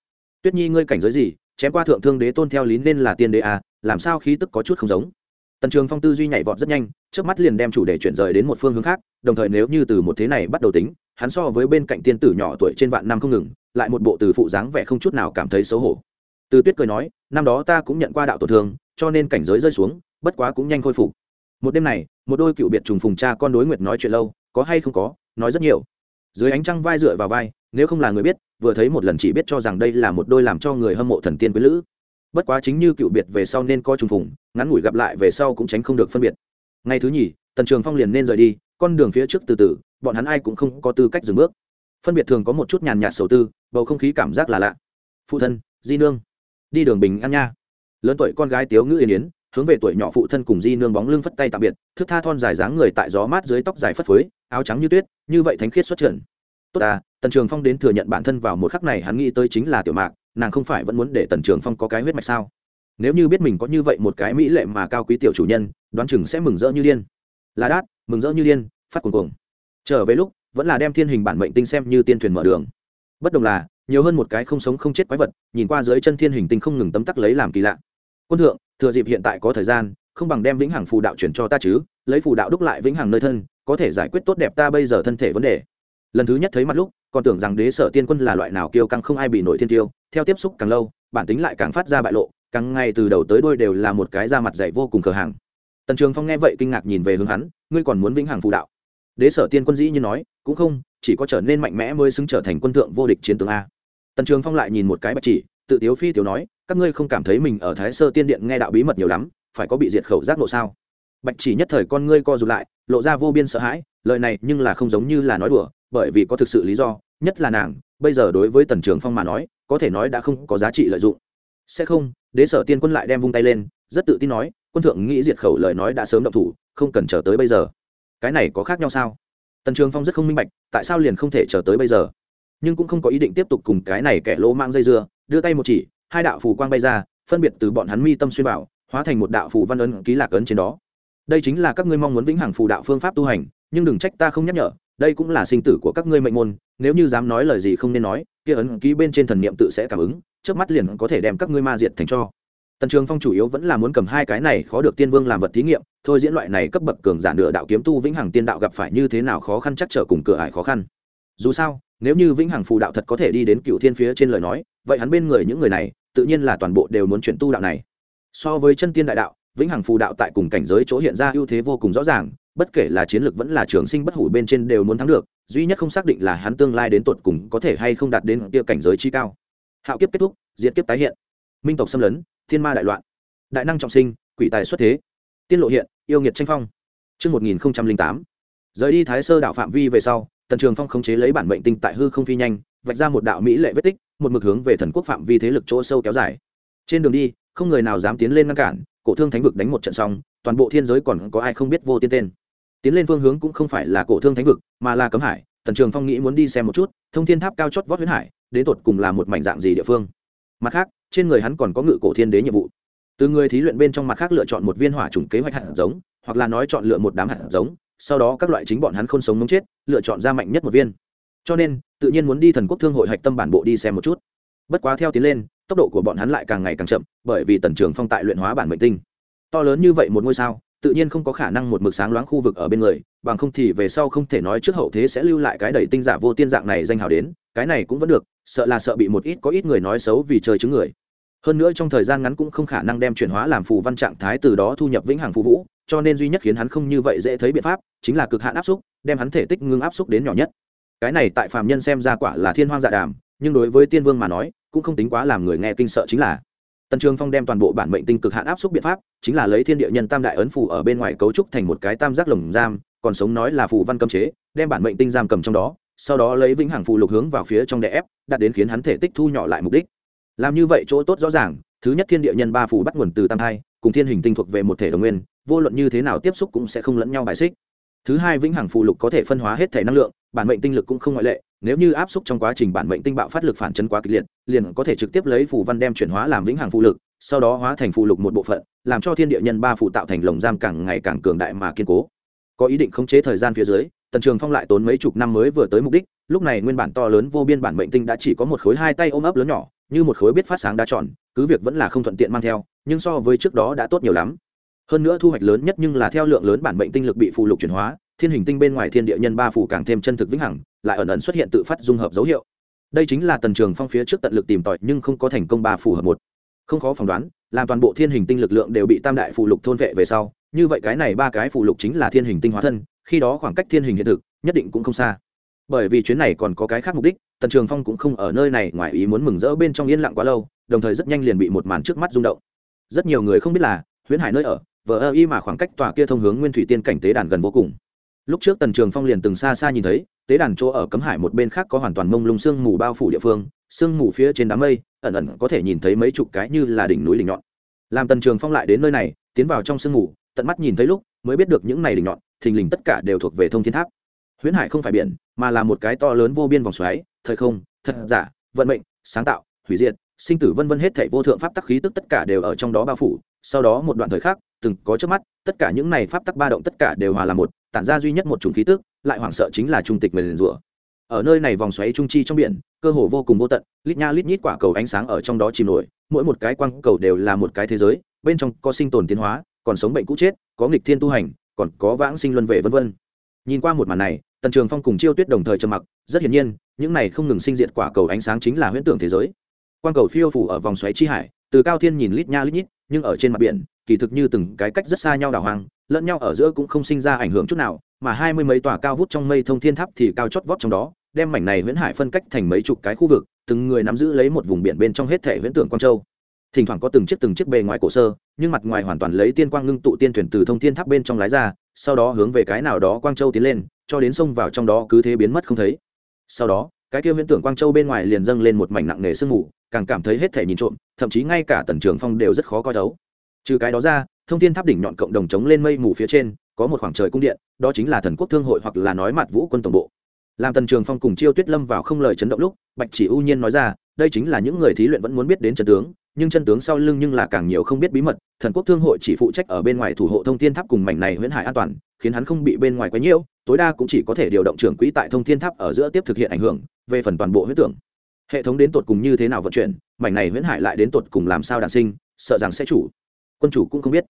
Tuyết nhi ngươi cảnh giới gì? Chém qua thượng thương đế tôn theo lý nên là tiên đế à, làm sao khí tức có chút không giống? Tần trường phong tư duy nhảy vọt rất nhanh trước mắt liền đem chủ đề chuyển rời đến một phương hướng khác đồng thời nếu như từ một thế này bắt đầu tính hắn so với bên cạnh tiên tử nhỏ tuổi trên vạn năm không ngừng lại một bộ từ phụ dáng vẻ không chút nào cảm thấy xấu hổ. Từ tuyết cười nói năm đó ta cũng nhận qua đạo tổn thương cho nên cảnh giới rơi xuống bất quá cũng nhanh khôi phục. Một đêm này một đôi cựu biệt trùng phùng cha con đối nguyệt nói chuyện lâu có hay không có nói rất nhiều dưới ánh trăng vai dựa vào vai, nếu không là người biết, vừa thấy một lần chỉ biết cho rằng đây là một đôi làm cho người hâm mộ thần tiên quý lữ. Bất quá chính như cựu biệt về sau nên coi trùng phùng, ngắn ngủi gặp lại về sau cũng tránh không được phân biệt. Ngày thứ nhì, tần trường phong liền nên rời đi, con đường phía trước từ từ, bọn hắn ai cũng không có tư cách dừng bước. Phân biệt thường có một chút nhàn nhạt sầu tư, bầu không khí cảm giác là lạ. Phụ thân, di nương, đi đường bình an nha. Lớn tuổi con gái tiếu ngữ yên yến hướng về tuổi nhỏ phụ thân cùng di nương bóng lưng phất tay tạm biệt thức tha thon dài dáng người tại gió mát dưới tóc dài phất phới, áo trắng như tuyết, như vậy thánh khiết xuất trần. Tốt ta, tần trường phong đến thừa nhận bản thân vào một khắc này hắn nghĩ tới chính là tiểu mạc, nàng không phải vẫn muốn để tần trường phong có cái huyết mạch sao? Nếu như biết mình có như vậy một cái mỹ lệ mà cao quý tiểu chủ nhân, đoán chừng sẽ mừng rỡ như điên. Là đát, mừng rỡ như điên, phát cuồng cuồng. Trở về lúc, vẫn là đem thiên hình bản mệnh tinh xem như tiên thuyền mở đường. Bất đồng là, nhiều hơn một cái không sống không chết quái vật, nhìn qua dưới chân thiên hình tinh không ngừng tấm tắc lấy làm kỳ lạ. Quân thượng thừa dịp hiện tại có thời gian, không bằng đem vĩnh hằng phù đạo chuyển cho ta chứ, lấy phù đạo đúc lại vĩnh hằng nơi thân, có thể giải quyết tốt đẹp ta bây giờ thân thể vấn đề. Lần thứ nhất thấy mặt lúc, còn tưởng rằng đế sở tiên quân là loại nào kiêu căng không ai bị nổi thiên tiêu, theo tiếp xúc càng lâu, bản tính lại càng phát ra bại lộ, càng ngay từ đầu tới đôi đều là một cái da mặt dày vô cùng cờ hàng. Tần trường phong nghe vậy kinh ngạc nhìn về hướng hắn, ngươi còn muốn vĩnh hằng phù đạo? Đế sở tiên quân dĩ như nói, cũng không, chỉ có trở nên mạnh mẽ mới xứng trở thành quân thượng vô địch chiến tướng a. Tần trường phong lại nhìn một cái bạch chỉ, tự tiếu phi tiểu nói các ngươi không cảm thấy mình ở thái sơ tiên điện nghe đạo bí mật nhiều lắm, phải có bị diệt khẩu giác nộ sao? Bạch chỉ nhất thời con ngươi co rụt lại, lộ ra vô biên sợ hãi, lời này nhưng là không giống như là nói đùa, bởi vì có thực sự lý do, nhất là nàng, bây giờ đối với tần trường phong mà nói, có thể nói đã không có giá trị lợi dụng. Sẽ không, đế sở tiên quân lại đem vung tay lên, rất tự tin nói, quân thượng nghĩ diệt khẩu lời nói đã sớm động thủ, không cần chờ tới bây giờ. Cái này có khác nhau sao? Tần trường phong rất không minh bạch, tại sao liền không thể chờ tới bây giờ? Nhưng cũng không có ý định tiếp tục cùng cái này kẻ lỗ mang dây dưa, đưa tay một chỉ hai đạo phù quang bay ra, phân biệt từ bọn hắn mi tâm xuyên bảo hóa thành một đạo phù văn ấn ký lạc ấn trên đó. Đây chính là các ngươi mong muốn vĩnh hằng phù đạo phương pháp tu hành, nhưng đừng trách ta không nhắc nhở, đây cũng là sinh tử của các ngươi mệnh môn, nếu như dám nói lời gì không nên nói, kia ấn ký bên trên thần niệm tự sẽ cảm ứng trước mắt liền có thể đem các ngươi ma diệt thành cho. Tần trường phong chủ yếu vẫn là muốn cầm hai cái này khó được tiên vương làm vật thí nghiệm, thôi diễn loại này cấp bậc cường giả nửa đạo kiếm tu vĩnh hằng tiên đạo gặp phải như thế nào khó khăn chắc trở cùng cửa ải khó khăn. Dù sao, nếu như vĩnh hằng phù đạo thật có thể đi đến cựu thiên phía trên lời nói, vậy hắn bên người những người này tự nhiên là toàn bộ đều muốn chuyển tu đạo này. So với chân tiên đại đạo vĩnh hằng phù đạo tại cùng cảnh giới chỗ hiện ra ưu thế vô cùng rõ ràng bất kể là chiến lược vẫn là trường sinh bất hủ bên trên đều muốn thắng được duy nhất không xác định là hắn tương lai đến tột cùng có thể hay không đạt đến kia cảnh giới chi cao. Hạo kiếp kết thúc diễn kiếp tái hiện. Minh tộc xâm lấn thiên ma đại loạn. Đại năng trọng sinh quỷ tài xuất thế. Tiên lộ hiện yêu nghiệt tranh phong. Trước 1008, rời đi thái sơ đạo phạm vi về sau tần trường phong khống chế lấy bản mệnh tinh tại hư không phi nhanh vạch ra một đạo mỹ lệ vết tích một mực hướng về thần quốc phạm vi thế lực chỗ sâu kéo dài. Trên đường đi, không người nào dám tiến lên ngăn cản, cổ thương thánh vực đánh một trận xong, toàn bộ thiên giới còn có ai không biết vô tiên tên. Tiến lên phương hướng cũng không phải là cổ thương thánh vực, mà là cấm hải, tần trường phong nghĩ muốn đi xem một chút, thông thiên tháp cao chót vót huyết hải, đến tột cùng là một mảnh dạng gì địa phương. Mặt khác, trên người hắn còn có ngự cổ thiên đế nhiệm vụ. Từ người thí luyện bên trong mặt khác lựa chọn một viên hỏa trùng kế hoạch hạt giống, hoặc là nói chọn lựa một đám hạt giống, sau đó các loại chính bọn hắn không sống mống chết, lựa chọn ra mạnh nhất một viên. Cho nên tự nhiên muốn đi thần quốc thương hội hạch tâm bản bộ đi xem một chút. Bất quá theo tiến lên, tốc độ của bọn hắn lại càng ngày càng chậm, bởi vì tần trường phong tại luyện hóa bản mệnh tinh. To lớn như vậy một ngôi sao, tự nhiên không có khả năng một mực sáng loáng khu vực ở bên người, bằng không thì về sau không thể nói trước hậu thế sẽ lưu lại cái đầy tinh giả vô tiên dạng này danh hào đến, cái này cũng vẫn được, sợ là sợ bị một ít có ít người nói xấu vì chơi chứng người. Hơn nữa trong thời gian ngắn cũng không khả năng đem chuyển hóa làm phù văn trạng thái từ đó thu nhập vĩnh hằng phù vũ, cho nên duy nhất khiến hắn không như vậy dễ thấy biện pháp, chính là cực hạn áp xúc, đem hắn thể tích ngưng áp xúc đến nhỏ nhất cái này tại phàm nhân xem ra quả là thiên hoang dạ đàm, nhưng đối với tiên vương mà nói, cũng không tính quá làm người nghe kinh sợ chính là. Tần trường phong đem toàn bộ bản mệnh tinh cực hạn áp suất biện pháp, chính là lấy thiên địa nhân tam đại ấn phủ ở bên ngoài cấu trúc thành một cái tam giác lồng giam, còn sống nói là phù văn cấm chế, đem bản mệnh tinh giam cầm trong đó, sau đó lấy vĩnh hằng phù lục hướng vào phía trong đè ép, đạt đến khiến hắn thể tích thu nhỏ lại mục đích. Làm như vậy chỗ tốt rõ ràng, thứ nhất thiên địa nhân ba phù bắt nguồn từ tam thai, cùng thiên hình tinh thuộc về một thể đồng nguyên, vô luận như thế nào tiếp xúc cũng sẽ không lẫn nhau bài xích. Thứ hai vĩnh hằng phù lục có thể phân hóa hết thể năng lượng bản mệnh tinh lực cũng không ngoại lệ, nếu như áp xúc trong quá trình bản mệnh tinh bạo phát lực phản chấn quá kịch liệt, liền có thể trực tiếp lấy phù văn đem chuyển hóa làm vĩnh hằng phù lực, sau đó hóa thành phù lục một bộ phận, làm cho thiên địa nhân ba phù tạo thành lồng giam càng ngày càng cường đại mà kiên cố. Có ý định khống chế thời gian phía dưới, tần trường phong lại tốn mấy chục năm mới vừa tới mục đích, lúc này nguyên bản to lớn vô biên bản mệnh tinh đã chỉ có một khối hai tay ôm ấp lớn nhỏ, như một khối biết phát sáng đá tròn, cứ việc vẫn là không thuận tiện mang theo, nhưng so với trước đó đã tốt nhiều lắm. Hơn nữa thu hoạch lớn nhất nhưng là theo lượng lớn bản mệnh tinh lực bị phù lục chuyển hóa thiên hình tinh bên ngoài thiên địa nhân ba phủ càng thêm chân thực vĩnh hằng, lại ẩn ẩn xuất hiện tự phát dung hợp dấu hiệu. Đây chính là tần trường phong phía trước tận lực tìm tòi nhưng không có thành công ba phủ hợp một. Không khó phỏng đoán, làm toàn bộ thiên hình tinh lực lượng đều bị tam đại phụ lục thôn vệ về sau, như vậy cái này ba cái phụ lục chính là thiên hình tinh hóa thân, khi đó khoảng cách thiên hình hiện thực, nhất định cũng không xa. Bởi vì chuyến này còn có cái khác mục đích, tần trường phong cũng không ở nơi này ngoài ý muốn mừng rỡ bên trong yên lặng quá lâu, đồng thời rất nhanh liền bị một màn trước mắt rung động. Rất nhiều người không biết là, huyễn hải nơi ở, vờ ơ y mà khoảng cách tòa kia thông hướng nguyên thủy tiên cảnh tế đàn gần vô cùng lúc trước tần trường phong liền từng xa xa nhìn thấy, tế đàn chỗ ở cấm hải một bên khác có hoàn toàn mông lung sương mù bao phủ địa phương, sương mù phía trên đám mây, ẩn ẩn có thể nhìn thấy mấy chục cái như là đỉnh núi đỉnh nhọn. Làm tần trường phong lại đến nơi này, tiến vào trong sương mù, tận mắt nhìn thấy lúc, mới biết được những này đỉnh nhọn, thình lình tất cả đều thuộc về thông thiên tháp. Huyễn hải không phải biển, mà là một cái to lớn vô biên vòng xoáy, thời không, thật giả, vận mệnh, sáng tạo, hủy diệt, sinh tử vân vân hết thảy vô thượng pháp tắc khí tức tất cả đều ở trong đó bao phủ, sau đó một đoạn thời khắc từng có trước mắt, tất cả những này pháp tắc ba động tất cả đều hòa làm một, tản ra duy nhất một chủng khí tức, lại hoảng sợ chính là trung tịch nguyền rủa. Ở nơi này vòng xoáy trung chi trong biển, cơ hồ vô cùng vô tận, lít nha lít nhít quả cầu ánh sáng ở trong đó chìm nổi, mỗi một cái quang cầu đều là một cái thế giới, bên trong có sinh tồn tiến hóa, còn sống bệnh cũ chết, có nghịch thiên tu hành, còn có vãng sinh luân về vân vân. Nhìn qua một màn này, tần trường phong cùng chiêu tuyết đồng thời trầm mặc, rất hiển nhiên, những này không ngừng sinh diệt quả cầu ánh sáng chính là huyễn tưởng thế giới. Quang cầu phiêu phủ ở vòng xoáy chi hải, từ cao thiên nhìn lít nha lít nhít, nhưng ở trên mặt biển kỳ thực như từng cái cách rất xa nhau đảo hoang, lẫn nhau ở giữa cũng không sinh ra ảnh hưởng chút nào, mà hai mươi mấy tòa cao vút trong mây thông thiên tháp thì cao chót vót trong đó, đem mảnh này huyễn hải phân cách thành mấy chục cái khu vực, từng người nắm giữ lấy một vùng biển bên trong hết thể huyễn tưởng quang châu. Thỉnh thoảng có từng chiếc từng chiếc bề ngoài cổ sơ, nhưng mặt ngoài hoàn toàn lấy tiên quang ngưng tụ tiên thuyền từ thông thiên tháp bên trong lái ra, sau đó hướng về cái nào đó quang châu tiến lên, cho đến sông vào trong đó cứ thế biến mất không thấy. Sau đó, cái kia huyễn tưởng quang châu bên ngoài liền dâng lên một mảnh nặng nề sương mù, càng cảm thấy hết thể nhìn trộm, thậm chí ngay cả tần trường phong đều rất khó coi đấu trừ cái đó ra, thông thiên tháp đỉnh nhọn cộng đồng chống lên mây mù phía trên, có một khoảng trời cung điện, đó chính là thần quốc thương hội hoặc là nói mặt vũ quân tổng bộ. Làm tần trường phong cùng chiêu tuyết lâm vào không lời chấn động lúc, bạch chỉ ưu nhiên nói ra, đây chính là những người thí luyện vẫn muốn biết đến chân tướng, nhưng chân tướng sau lưng nhưng là càng nhiều không biết bí mật, thần quốc thương hội chỉ phụ trách ở bên ngoài thủ hộ thông thiên tháp cùng mảnh này huyễn hải an toàn, khiến hắn không bị bên ngoài quấy nhiễu, tối đa cũng chỉ có thể điều động trưởng quỹ tại thông thiên tháp ở giữa tiếp thực hiện ảnh hưởng, về phần toàn bộ huyết tưởng. Hệ thống đến tột cùng như thế nào vận chuyển, mảnh này huyễn hải lại đến tột cùng làm sao đàn sinh, sợ rằng sẽ chủ quân chủ cũng không biết.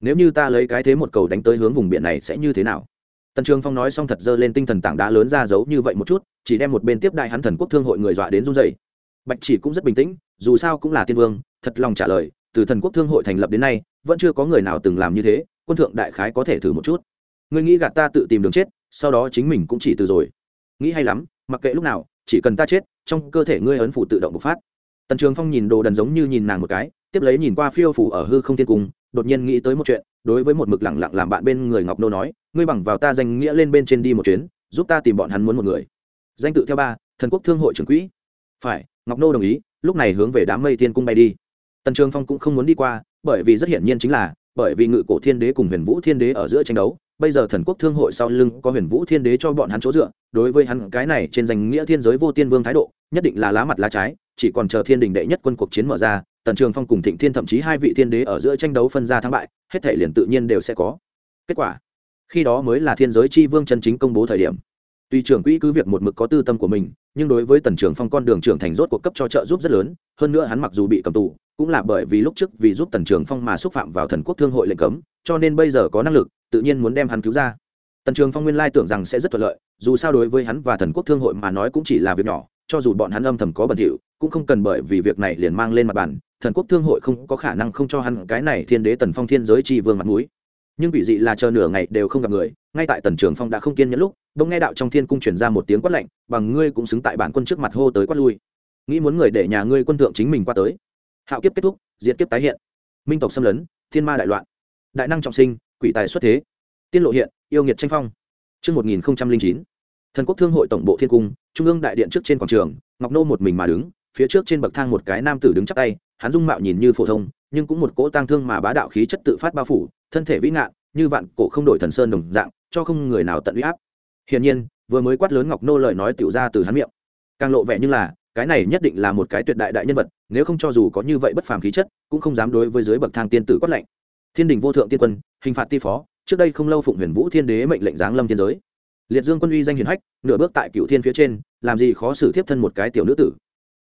Nếu như ta lấy cái thế một cầu đánh tới hướng vùng biển này sẽ như thế nào? Tần trường phong nói xong thật dơ lên tinh thần tảng đá lớn ra giấu như vậy một chút, chỉ đem một bên tiếp đại hắn thần quốc thương hội người dọa đến run dày bạch chỉ cũng rất bình tĩnh, dù sao cũng là tiên vương, thật lòng trả lời, từ thần quốc thương hội thành lập đến nay, vẫn chưa có người nào từng làm như thế, quân thượng đại khái có thể thử một chút. Ngươi nghĩ gạt ta tự tìm đường chết, sau đó chính mình cũng chỉ từ rồi. Nghĩ hay lắm, mặc kệ lúc nào, chỉ cần ta chết, trong cơ thể ngươi ấn phủ tự động bộc phát. Tần trường phong nhìn đồ đần giống như nhìn nàng một cái tiếp lấy nhìn qua phiêu phủ ở hư không thiên cung, đột nhiên nghĩ tới một chuyện, đối với một mực lẳng lặng làm bạn bên người ngọc nô nói, ngươi bằng vào ta danh nghĩa lên bên trên đi một chuyến, giúp ta tìm bọn hắn muốn một người. Danh tự theo ba, thần quốc thương hội trưởng quỹ. Phải, ngọc nô đồng ý, lúc này hướng về đám mây thiên cung bay đi. Tần trường phong cũng không muốn đi qua, bởi vì rất hiển nhiên chính là, bởi vì ngự cổ thiên đế cùng huyền vũ thiên đế ở giữa tranh đấu, bây giờ thần quốc thương hội sau lưng có huyền vũ thiên đế cho bọn hắn chỗ dựa, đối với hắn cái này trên danh nghĩa thiên giới vô tiên vương thái độ, nhất định là lá mặt lá trái, chỉ còn chờ thiên đình đệ nhất quân cuộc chiến mở ra tần trường phong cùng thịnh thiên thậm chí hai vị thiên đế ở giữa tranh đấu phân ra thắng bại, hết thể liền tự nhiên đều sẽ có kết quả. Khi đó mới là thiên giới chi vương chân chính công bố thời điểm. Tuy trưởng quỹ cứ việc một mực có tư tâm của mình, nhưng đối với tần trường phong con đường trưởng thành rốt cuộc cấp cho trợ giúp rất lớn, hơn nữa hắn mặc dù bị cầm tù, cũng là bởi vì lúc trước vì giúp tần trường phong mà xúc phạm vào thần quốc thương hội lệnh cấm, cho nên bây giờ có năng lực, tự nhiên muốn đem hắn cứu ra. Tần trường phong nguyên lai tưởng rằng sẽ rất thuận lợi, dù sao đối với hắn và thần quốc thương hội mà nói cũng chỉ là việc nhỏ, cho dù bọn hắn âm thầm có bẩn thỉu, cũng không cần bởi vì việc này liền mang lên mặt bàn thần quốc thương hội không có khả năng không cho hắn cái này thiên đế tần phong thiên giới chi vương mặt mũi. Nhưng bị dị là chờ nửa ngày đều không gặp người ngay tại tần trường phong đã không kiên nhẫn lúc bỗng nghe đạo trong thiên cung truyền ra một tiếng quát lạnh bằng ngươi cũng xứng tại bản quân trước mặt hô tới quát lui. Nghĩ muốn người để nhà ngươi quân thượng chính mình qua tới. Hạo kiếp kết thúc diệt kiếp tái hiện. Minh tộc xâm lấn thiên ma đại loạn. Đại năng trọng sinh quỷ tài xuất thế. Tiên lộ hiện yêu nghiệt tranh phong. Trước 1009, thần quốc thương hội tổng bộ thiên cung trung ương đại điện trước trên quảng trường ngọc nô một mình mà đứng phía trước trên bậc thang một cái nam tử đứng chắp tay, hắn dung mạo nhìn như phổ thông, nhưng cũng một cỗ tang thương mà bá đạo khí chất tự phát bao phủ, thân thể vĩ ngạn, như vạn cổ không đổi thần sơn đồng dạng, cho không người nào tận uy áp. Hiển nhiên, vừa mới quát lớn ngọc nô lời nói tiểu ra từ hắn miệng. Càng lộ vẻ như là, cái này nhất định là một cái tuyệt đại đại nhân vật, nếu không cho dù có như vậy bất phàm khí chất, cũng không dám đối với dưới bậc thang tiên tử quát lệnh thiên đình vô thượng tiên quân, hình phạt ti phó, trước đây không lâu phụng huyền vũ thiên đế mệnh lệnh giáng lâm thiên giới. Liệt dương quân uy danh hiền hách, nửa bước tại cựu thiên phía trên, làm gì khó xử tiếp thân một cái tiểu nữ tử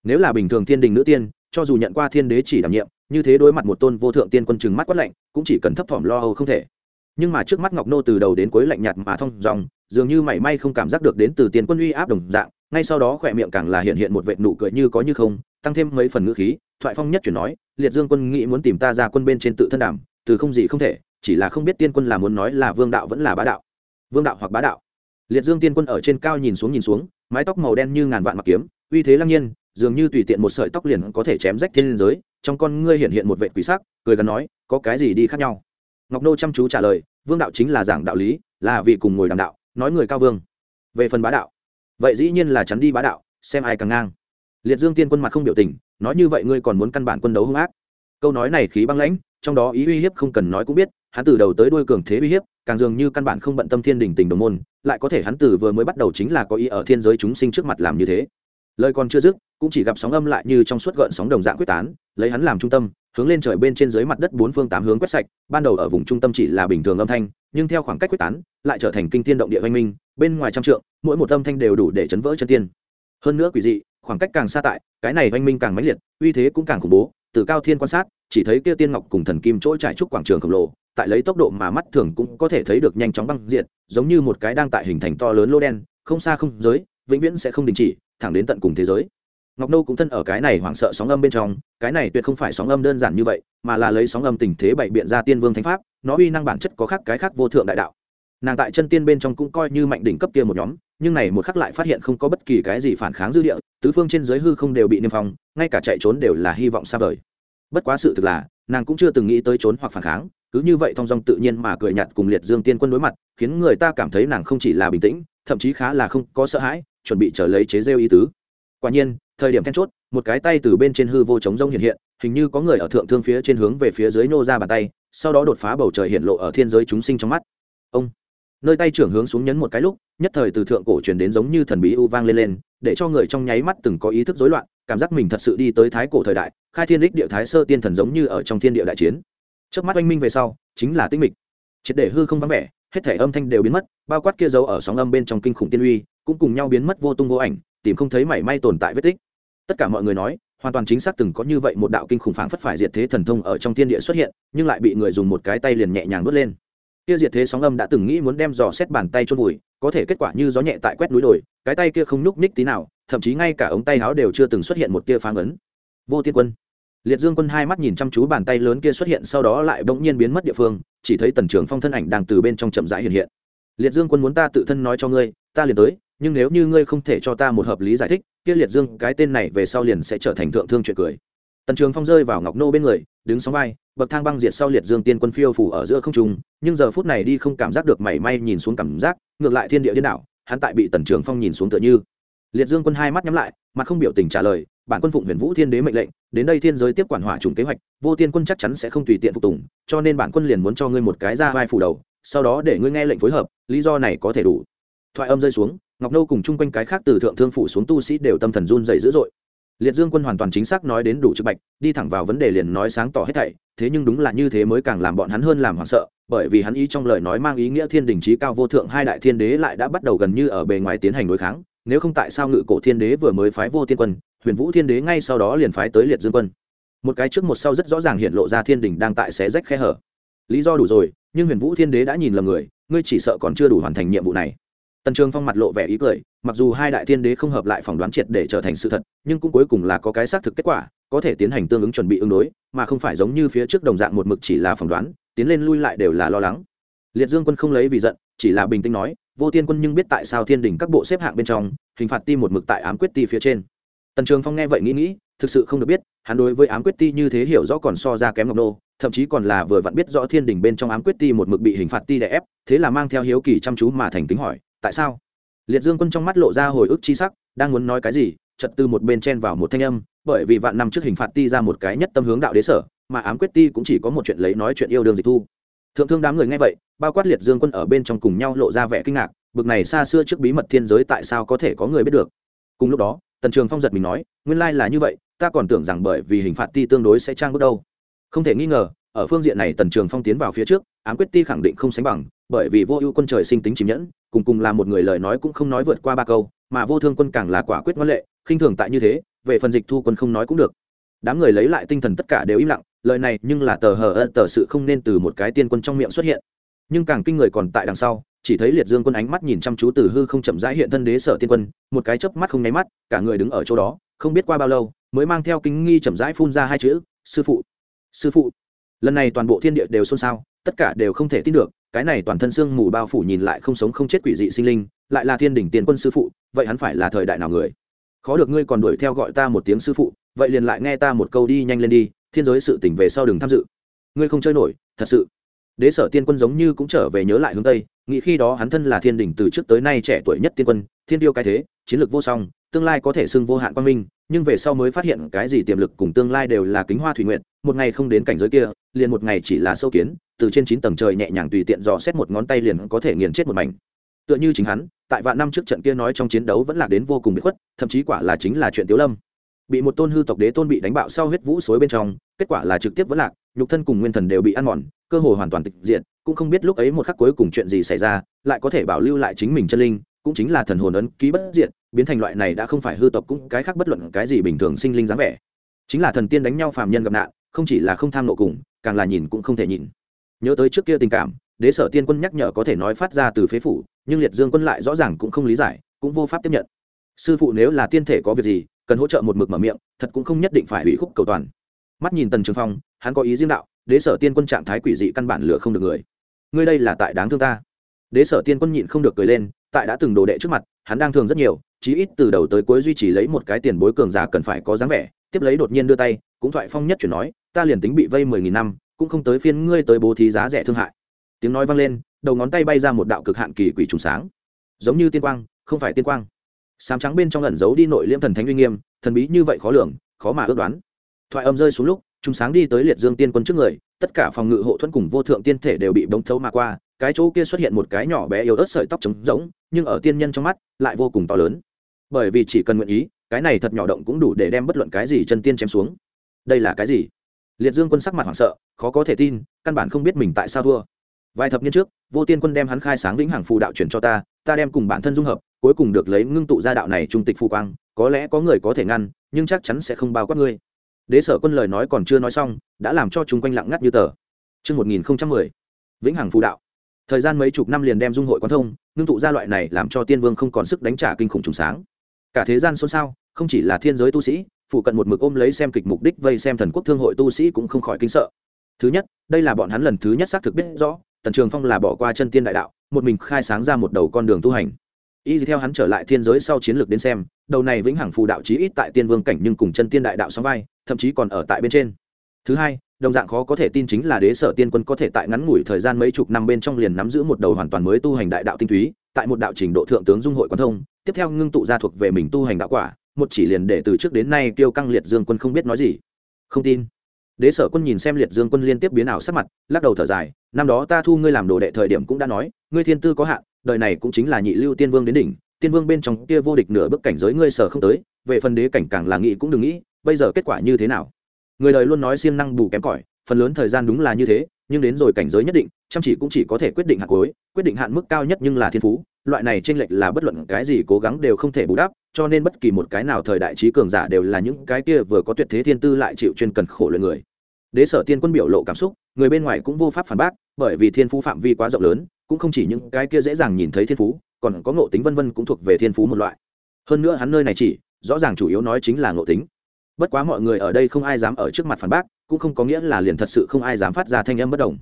nếu là bình thường thiên đình nữ tiên, cho dù nhận qua thiên đế chỉ đảm nhiệm, như thế đối mặt một tôn vô thượng tiên quân chừng mắt quát lạnh, cũng chỉ cần thấp thỏm lo âu không thể. Nhưng mà trước mắt ngọc nô từ đầu đến cuối lạnh nhạt mà thông dòng dường như mảy may không cảm giác được đến từ tiền quân uy áp đồng dạng, ngay sau đó khỏe miệng càng là hiện hiện một vệt nụ cười như có như không, tăng thêm mấy phần ngữ khí, thoại phong nhất chuyển nói, liệt dương quân nghĩ muốn tìm ta ra quân bên trên tự thân đảm từ không gì không thể, chỉ là không biết tiên quân là muốn nói là vương đạo vẫn là bá đạo. Vương đạo hoặc bá đạo. Liệt dương tiên quân ở trên cao nhìn xuống nhìn xuống, mái tóc màu đen như ngàn vạn mặc kiếm, uy thế lăng nhiên dường như tùy tiện một sợi tóc liền có thể chém rách thiên giới, trong con ngươi hiện hiện một vệ quỷ sắc, cười gắn nói, có cái gì đi khác nhau? Ngọc nô chăm chú trả lời, vương đạo chính là giảng đạo lý, là vì cùng ngồi đàm đạo, nói người cao vương. Về phần bá đạo, vậy dĩ nhiên là chắn đi bá đạo, xem ai càng ngang. Liệt dương tiên quân mặt không biểu tình, nói như vậy ngươi còn muốn căn bản quân đấu hung ác. Câu nói này khí băng lãnh, trong đó ý uy hiếp không cần nói cũng biết, hắn từ đầu tới đuôi cường thế uy hiếp, càng dường như căn bản không bận tâm thiên đình tình đồng môn, lại có thể hắn từ vừa mới bắt đầu chính là có ý ở thiên giới chúng sinh trước mặt làm như thế lời còn chưa dứt, cũng chỉ gặp sóng âm lại như trong suốt gợn sóng đồng dạng quyết tán, lấy hắn làm trung tâm, hướng lên trời bên trên dưới mặt đất bốn phương tám hướng quét sạch, ban đầu ở vùng trung tâm chỉ là bình thường âm thanh, nhưng theo khoảng cách quyết tán, lại trở thành kinh tiên động địa văn minh, bên ngoài trăm trượng, mỗi một âm thanh đều đủ để chấn vỡ chân tiên. Hơn nữa quỷ dị, khoảng cách càng xa tại, cái này văn minh càng mãnh liệt, uy thế cũng càng khủng bố, từ cao thiên quan sát, chỉ thấy kia tiên ngọc cùng thần kim chỗ trải trúc quảng trường khổng lồ, tại lấy tốc độ mà mắt thường cũng có thể thấy được nhanh chóng băng diện giống như một cái đang tại hình thành to lớn lô đen, không xa không giới, vĩnh viễn sẽ không đình chỉ thẳng đến tận cùng thế giới. Ngọc nô cũng thân ở cái này hoảng sợ sóng âm bên trong, cái này tuyệt không phải sóng âm đơn giản như vậy, mà là lấy sóng âm tình thế bảy biện ra tiên vương thánh pháp, nó uy năng bản chất có khác cái khác vô thượng đại đạo. Nàng tại chân tiên bên trong cũng coi như mạnh đỉnh cấp kia một nhóm, nhưng này một khắc lại phát hiện không có bất kỳ cái gì phản kháng dư địa, tứ phương trên giới hư không đều bị niêm phong, ngay cả chạy trốn đều là hy vọng xa vời. Bất quá sự thực là, nàng cũng chưa từng nghĩ tới trốn hoặc phản kháng, cứ như vậy thong dong tự nhiên mà cười nhạt cùng liệt dương tiên quân đối mặt, khiến người ta cảm thấy nàng không chỉ là bình tĩnh, thậm chí khá là không có sợ hãi chuẩn bị trở lấy chế rêu ý tứ. Quả nhiên, thời điểm then chốt, một cái tay từ bên trên hư vô chống rông hiện hiện, hình như có người ở thượng thương phía trên hướng về phía dưới nô ra bàn tay, sau đó đột phá bầu trời hiện lộ ở thiên giới chúng sinh trong mắt. Ông! Nơi tay trưởng hướng xuống nhấn một cái lúc, nhất thời từ thượng cổ truyền đến giống như thần bí u vang lên lên, để cho người trong nháy mắt từng có ý thức rối loạn, cảm giác mình thật sự đi tới thái cổ thời đại, khai thiên đích địa thái sơ tiên thần giống như ở trong thiên địa đại chiến. Trước mắt oanh minh về sau, chính là tinh mịch. Triệt để hư không vắng vẻ, hết thể âm thanh đều biến mất, bao quát kia dấu ở sóng âm bên trong kinh khủng tiên uy cũng cùng nhau biến mất vô tung vô ảnh, tìm không thấy mảy may tồn tại vết tích. Tất cả mọi người nói, hoàn toàn chính xác từng có như vậy một đạo kinh khủng phảng phất phải diệt thế thần thông ở trong thiên địa xuất hiện, nhưng lại bị người dùng một cái tay liền nhẹ nhàng vớt lên. Kia diệt thế sóng âm đã từng nghĩ muốn đem dò xét bàn tay chôn vùi, có thể kết quả như gió nhẹ tại quét núi đồi, cái tay kia không nhúc ních tí nào, thậm chí ngay cả ống tay áo đều chưa từng xuất hiện một tia phá ấn vô tiên quân. Liệt dương quân hai mắt nhìn chăm chú bàn tay lớn kia xuất hiện, sau đó lại bỗng nhiên biến mất địa phương, chỉ thấy tần trưởng phong thân ảnh đang từ bên trong chậm rãi hiện hiện liệt dương quân muốn ta tự thân nói cho ngươi, ta liền tới, nhưng nếu như ngươi không thể cho ta một hợp lý giải thích, kia liệt dương, cái tên này về sau liền sẽ trở thành thượng thương chuyện cười. Tần trường phong rơi vào ngọc nô bên người, đứng sóng vai, bậc thang băng diệt sau liệt dương tiên quân phiêu phủ ở giữa không trung, nhưng giờ phút này đi không cảm giác được mảy may nhìn xuống cảm giác, ngược lại thiên địa điên đảo, hắn tại bị tần trường phong nhìn xuống tựa như. Liệt dương quân hai mắt nhắm lại, mặt không biểu tình trả lời, bản quân phụng huyền vũ thiên đế mệnh lệnh, đến đây thiên giới tiếp quản hỏa trùng kế hoạch, vô tiên quân chắc chắn sẽ không tùy tiện phục tùng, cho nên bản quân liền muốn cho ngươi một cái ra vai phủ đầu sau đó để ngươi nghe lệnh phối hợp, lý do này có thể đủ. Thoại âm rơi xuống, ngọc nâu cùng chung quanh cái khác từ thượng thương phủ xuống tu sĩ đều tâm thần run dày dữ dội. Liệt dương quân hoàn toàn chính xác nói đến đủ trực bạch, đi thẳng vào vấn đề liền nói sáng tỏ hết thảy, thế nhưng đúng là như thế mới càng làm bọn hắn hơn làm hoảng sợ, bởi vì hắn ý trong lời nói mang ý nghĩa thiên đình trí cao vô thượng hai đại thiên đế lại đã bắt đầu gần như ở bề ngoài tiến hành đối kháng, nếu không tại sao ngự cổ thiên đế vừa mới phái vô thiên quân, huyền vũ thiên đế ngay sau đó liền phái tới liệt dương quân. Một cái trước một sau rất rõ ràng hiện lộ ra thiên đình đang tại xé rách khe hở. Lý do đủ rồi nhưng huyền vũ thiên đế đã nhìn lầm người, ngươi chỉ sợ còn chưa đủ hoàn thành nhiệm vụ này. Tần trường phong mặt lộ vẻ ý cười, mặc dù hai đại thiên đế không hợp lại phỏng đoán triệt để trở thành sự thật, nhưng cũng cuối cùng là có cái xác thực kết quả, có thể tiến hành tương ứng chuẩn bị ứng đối, mà không phải giống như phía trước đồng dạng một mực chỉ là phỏng đoán, tiến lên lui lại đều là lo lắng. Liệt dương quân không lấy vì giận, chỉ là bình tĩnh nói, vô tiên quân nhưng biết tại sao thiên đình các bộ xếp hạng bên trong, hình phạt ti một mực tại ám quyết ti phía trên. Tần trường phong nghe vậy nghĩ nghĩ, thực sự không được biết, hắn đối với ám quyết ti như thế hiểu rõ còn so ra kém ngọc nô thậm chí còn là vừa vặn biết rõ thiên đình bên trong ám quyết ti một mực bị hình phạt ti đè ép, thế là mang theo hiếu kỳ chăm chú mà thành kính hỏi, tại sao? Liệt dương quân trong mắt lộ ra hồi ức chi sắc, đang muốn nói cái gì trật từ một bên chen vào một thanh âm, bởi vì vạn năm trước hình phạt ti ra một cái nhất tâm hướng đạo đế sở, mà ám quyết ti cũng chỉ có một chuyện lấy nói chuyện yêu đương dịch thu. Thượng thương đám người nghe vậy, bao quát liệt dương quân ở bên trong cùng nhau lộ ra vẻ kinh ngạc, bực này xa xưa trước bí mật thiên giới tại sao có thể có người biết được. Cùng lúc đó, tần trường phong giật mình nói, nguyên lai là như vậy, ta còn tưởng rằng bởi vì hình phạt ti tương đối sẽ trang bước đâu không thể nghi ngờ, ở phương diện này tần trường phong tiến vào phía trước, ám quyết ti khẳng định không sánh bằng, bởi vì vô ưu quân trời sinh tính chìm nhẫn, cùng cùng là một người lời nói cũng không nói vượt qua ba câu, mà vô thương quân càng là quả quyết ngoan lệ, khinh thường tại như thế, về phần dịch thu quân không nói cũng được. Đám người lấy lại tinh thần tất cả đều im lặng, lời này nhưng là tờ hờ ân tờ sự không nên từ một cái tiên quân trong miệng xuất hiện. Nhưng càng kinh người còn tại đằng sau, chỉ thấy liệt dương quân ánh mắt nhìn chăm chú từ hư không chậm rãi hiện thân đế sở tiên quân, một cái chớp mắt không nháy mắt, cả người đứng ở chỗ đó, không biết qua bao lâu, mới mang theo kinh nghi chậm rãi phun ra hai chữ, sư phụ sư phụ. Lần này toàn bộ thiên địa đều xôn xao, tất cả đều không thể tin được, cái này toàn thân xương mù bao phủ nhìn lại không sống không chết quỷ dị sinh linh, lại là thiên đỉnh tiền quân sư phụ, vậy hắn phải là thời đại nào người? Khó được ngươi còn đuổi theo gọi ta một tiếng sư phụ, vậy liền lại nghe ta một câu đi nhanh lên đi, thiên giới sự tỉnh về sau đừng tham dự. Ngươi không chơi nổi, thật sự. Đế sở tiên quân giống như cũng trở về nhớ lại hướng tây, nghĩ khi đó hắn thân là thiên đỉnh từ trước tới nay trẻ tuổi nhất tiên quân, thiên tiêu cái thế chiến lược vô song, tương lai có thể xưng vô hạn quang minh, nhưng về sau mới phát hiện cái gì tiềm lực cùng tương lai đều là kính hoa thủy nguyện một ngày không đến cảnh giới kia, liền một ngày chỉ là sâu kiến, từ trên chín tầng trời nhẹ nhàng tùy tiện dò xét một ngón tay liền có thể nghiền chết một mảnh. Tựa như chính hắn, tại vạn năm trước trận kia nói trong chiến đấu vẫn là đến vô cùng bị khuất, thậm chí quả là chính là chuyện tiếu lâm. Bị một tôn hư tộc đế tôn bị đánh bạo sau huyết vũ suối bên trong, kết quả là trực tiếp vẫn lạc, nhục thân cùng nguyên thần đều bị ăn mòn, cơ hồ hoàn toàn tịch diện cũng không biết lúc ấy một khắc cuối cùng chuyện gì xảy ra, lại có thể bảo lưu lại chính mình chân linh cũng chính là thần hồn ấn ký bất diện biến thành loại này đã không phải hư tộc cũng cái khác bất luận cái gì bình thường sinh linh dáng vẻ. Chính là thần tiên đánh nhau phàm nhân gặp nạn, không chỉ là không tham nộ cùng, càng là nhìn cũng không thể nhìn. Nhớ tới trước kia tình cảm, đế sở tiên quân nhắc nhở có thể nói phát ra từ phế phủ, nhưng liệt dương quân lại rõ ràng cũng không lý giải, cũng vô pháp tiếp nhận. Sư phụ nếu là tiên thể có việc gì, cần hỗ trợ một mực mở miệng, thật cũng không nhất định phải hủy khúc cầu toàn. Mắt nhìn tần trường phong, hắn có ý riêng đạo, đế sở tiên quân trạng thái quỷ dị căn bản lửa không được người. Ngươi đây là tại đáng thương ta. Đế sở tiên quân nhịn không được cười lên tại đã từng đồ đệ trước mặt, hắn đang thường rất nhiều, chí ít từ đầu tới cuối duy trì lấy một cái tiền bối cường giả cần phải có dáng vẻ, tiếp lấy đột nhiên đưa tay, cũng thoại phong nhất chuyển nói, ta liền tính bị vây mười nghìn năm, cũng không tới phiên ngươi tới bố thí giá rẻ thương hại. Tiếng nói vang lên, đầu ngón tay bay ra một đạo cực hạn kỳ quỷ trùng sáng. Giống như tiên quang, không phải tiên quang. Sám trắng bên trong ẩn giấu đi nội liêm thần thánh uy nghiêm, thần bí như vậy khó lường, khó mà ước đoán. Thoại âm rơi xuống lúc, trùng sáng đi tới liệt dương tiên quân trước người, tất cả phòng ngự hộ thuẫn cùng vô thượng tiên thể đều bị bóng thấu mà qua cái chỗ kia xuất hiện một cái nhỏ bé yếu ớt sợi tóc trống rỗng nhưng ở tiên nhân trong mắt lại vô cùng to lớn. Bởi vì chỉ cần nguyện ý cái này thật nhỏ động cũng đủ để đem bất luận cái gì chân tiên chém xuống. Đây là cái gì? Liệt dương quân sắc mặt hoảng sợ khó có thể tin căn bản không biết mình tại sao thua. Vài thập niên trước vô tiên quân đem hắn khai sáng vĩnh hằng phù đạo chuyển cho ta ta đem cùng bản thân dung hợp cuối cùng được lấy ngưng tụ ra đạo này trung tịch phù quang có lẽ có người có thể ngăn nhưng chắc chắn sẽ không bao quát ngươi. Đế sở quân lời nói còn chưa nói xong đã làm cho chúng quanh lặng ngắt như tờ. Trước 1010, vĩnh hằng phù đạo. Thời gian mấy chục năm liền đem dung hội quan thông, ngưng tụ ra loại này làm cho tiên vương không còn sức đánh trả kinh khủng trùng sáng. Cả thế gian xôn xao, không chỉ là thiên giới tu sĩ, phụ cận một mực ôm lấy xem kịch mục đích vây xem thần quốc thương hội tu sĩ cũng không khỏi kinh sợ. Thứ nhất, đây là bọn hắn lần thứ nhất xác thực biết rõ, Tần Trường Phong là bỏ qua chân tiên đại đạo, một mình khai sáng ra một đầu con đường tu hành. y theo hắn trở lại thiên giới sau chiến lược đến xem đầu này vĩnh hằng phù đạo chí ít tại tiên vương cảnh nhưng cùng chân tiên đại đạo sóng vai thậm chí còn ở tại bên trên thứ hai đồng dạng khó có thể tin chính là đế sở tiên quân có thể tại ngắn ngủi thời gian mấy chục năm bên trong liền nắm giữ một đầu hoàn toàn mới tu hành đại đạo tinh túy, tại một đạo trình độ thượng tướng dung hội quan thông, tiếp theo ngưng tụ ra thuộc về mình tu hành đạo quả, một chỉ liền để từ trước đến nay tiêu căng liệt dương quân không biết nói gì. Không tin. Đế sở quân nhìn xem liệt dương quân liên tiếp biến ảo sắc mặt, lắc đầu thở dài, năm đó ta thu ngươi làm đồ đệ thời điểm cũng đã nói, ngươi thiên tư có hạn, đời này cũng chính là nhị lưu tiên vương đến đỉnh, tiên vương bên trong kia vô địch nửa bước cảnh giới ngươi sở không tới, về phần đế cảnh càng là nghĩ cũng đừng nghĩ, bây giờ kết quả như thế nào? Người đời luôn nói siêng năng bù kém cỏi, phần lớn thời gian đúng là như thế, nhưng đến rồi cảnh giới nhất định, chăm chỉ cũng chỉ có thể quyết định hạn cuối, quyết định hạn mức cao nhất nhưng là thiên phú, loại này t r ê n lệch là bất luận cái gì cố gắng đều không thể bù đắp, cho nên bất kỳ một cái nào thời đại trí cường giả đều là những cái kia vừa có tuyệt thế thiên tư lại chịu chuyên cần khổ luyện người. Đế sở tiên quân biểu lộ cảm xúc, người bên ngoài cũng vô pháp phản bác, bởi vì thiên phú phạm vi quá rộng lớn, cũng không chỉ những cái kia dễ dàng nhìn thấy thiên phú, còn có ngộ tính vân vân cũng thuộc về thiên phú một loại. Hơn nữa hắn nơi này chỉ, rõ ràng chủ yếu nói chính là ngộ tính bất quá mọi người ở đây không ai dám ở trước mặt phản bác, cũng không có nghĩa là liền thật sự không ai dám phát ra thanh âm bất đồng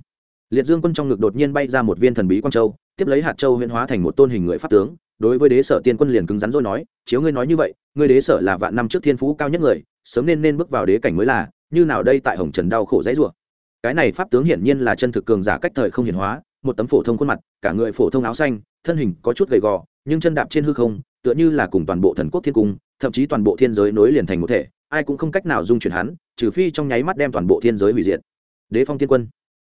liệt dương quân trong ngực đột nhiên bay ra một viên thần bí quang châu, tiếp lấy hạt châu huyễn hóa thành một tôn hình người pháp tướng, đối với đế sở tiên quân liền cứng rắn rồi nói, chiếu ngươi nói như vậy, ngươi đế sở là vạn năm trước thiên phú cao nhất người, sớm nên nên bước vào đế cảnh mới là, như nào đây tại hồng trần đau khổ dãy rủa. Cái này pháp tướng hiển nhiên là chân thực cường giả cách thời không hiển hóa, một tấm phổ thông khuôn mặt, cả người phổ thông áo xanh, thân hình có chút gầy gò, nhưng chân đạp trên hư không, tựa như là cùng toàn bộ thần quốc thiên cung, thậm chí toàn bộ thiên giới nối liền thành một thể ai cũng không cách nào dung chuyển hắn, trừ phi trong nháy mắt đem toàn bộ thiên giới hủy diệt. Đế phong tiên quân.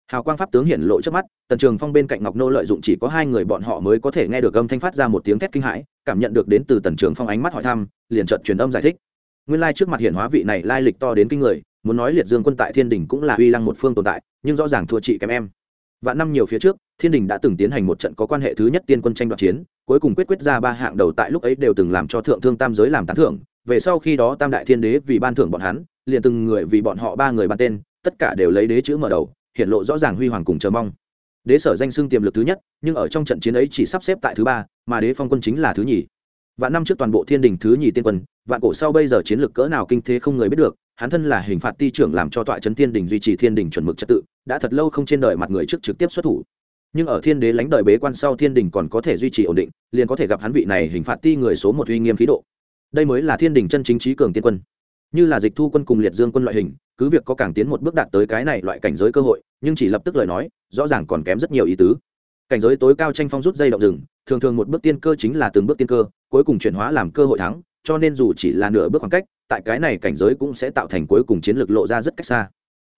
Hào quang pháp tướng hiện lộ trước mắt, tần trường phong bên cạnh ngọc nô lợi dụng chỉ có hai người bọn họ mới có thể nghe được âm thanh phát ra một tiếng thét kinh hãi, cảm nhận được đến từ tần trường phong ánh mắt hỏi thăm, liền trợt truyền âm giải thích. Nguyên lai trước mặt hiện hóa vị này lai lịch to đến kinh người, muốn nói liệt dương quân tại thiên đình cũng là uy lăng một phương tồn tại, nhưng rõ ràng thua chị kém em. Và năm nhiều phía trước, thiên đình đã từng tiến hành một trận có quan hệ thứ nhất tiên quân tranh đoạt chiến, cuối cùng quyết quyết ra ba hạng đầu tại lúc ấy đều từng làm cho thượng thương tam giới làm tán thưởng về sau khi đó tam đại thiên đế vì ban thưởng bọn hắn, liền từng người vì bọn họ ba người ban tên, tất cả đều lấy đế chữ mở đầu, hiện lộ rõ ràng huy hoàng cùng chờ mong. Đế sở danh xưng tiềm lực thứ nhất, nhưng ở trong trận chiến ấy chỉ sắp xếp tại thứ ba, mà đế phong quân chính là thứ nhì. Vạn năm trước toàn bộ thiên đình thứ nhì tiên quân, vạn cổ sau bây giờ chiến lược cỡ nào kinh thế không người biết được, hắn thân là hình phạt ti trưởng làm cho tọa trấn thiên đình duy trì thiên đình chuẩn mực trật tự, đã thật lâu không trên đời mặt người trước trực tiếp xuất thủ. Nhưng ở thiên đế lánh đời bế quan sau thiên đình còn có thể duy trì ổn định, liền có thể gặp hắn vị này hình phạt ti người số một uy nghiêm khí độ đây mới là thiên đình chân chính trí cường tiên quân. Như là dịch thu quân cùng liệt dương quân loại hình, cứ việc có càng tiến một bước đạt tới cái này loại cảnh giới cơ hội, nhưng chỉ lập tức lời nói, rõ ràng còn kém rất nhiều ý tứ. Cảnh giới tối cao tranh phong rút dây động rừng, thường thường một bước tiên cơ chính là từng bước tiên cơ, cuối cùng chuyển hóa làm cơ hội thắng, cho nên dù chỉ là nửa bước khoảng cách, tại cái này cảnh giới cũng sẽ tạo thành cuối cùng chiến lược lộ ra rất cách xa.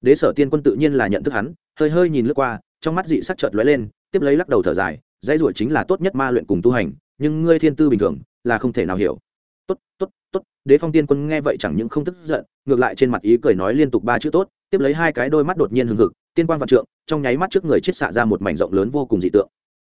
Đế sở tiên quân tự nhiên là nhận thức hắn, hơi hơi nhìn lướt qua, trong mắt dị sắc chợt lóe lên, tiếp lấy lắc đầu thở dài, dãy ruổi chính là tốt nhất ma luyện cùng tu hành, nhưng ngươi thiên tư bình thường, là không thể nào hiểu tốt tốt tốt, đế phong tiên quân nghe vậy chẳng những không tức giận, ngược lại trên mặt ý cười nói liên tục ba chữ tốt, tiếp lấy hai cái đôi mắt đột nhiên hừng hực, tiên Quan vạn trượng, trong nháy mắt trước người chết xạ ra một mảnh rộng lớn vô cùng dị tượng.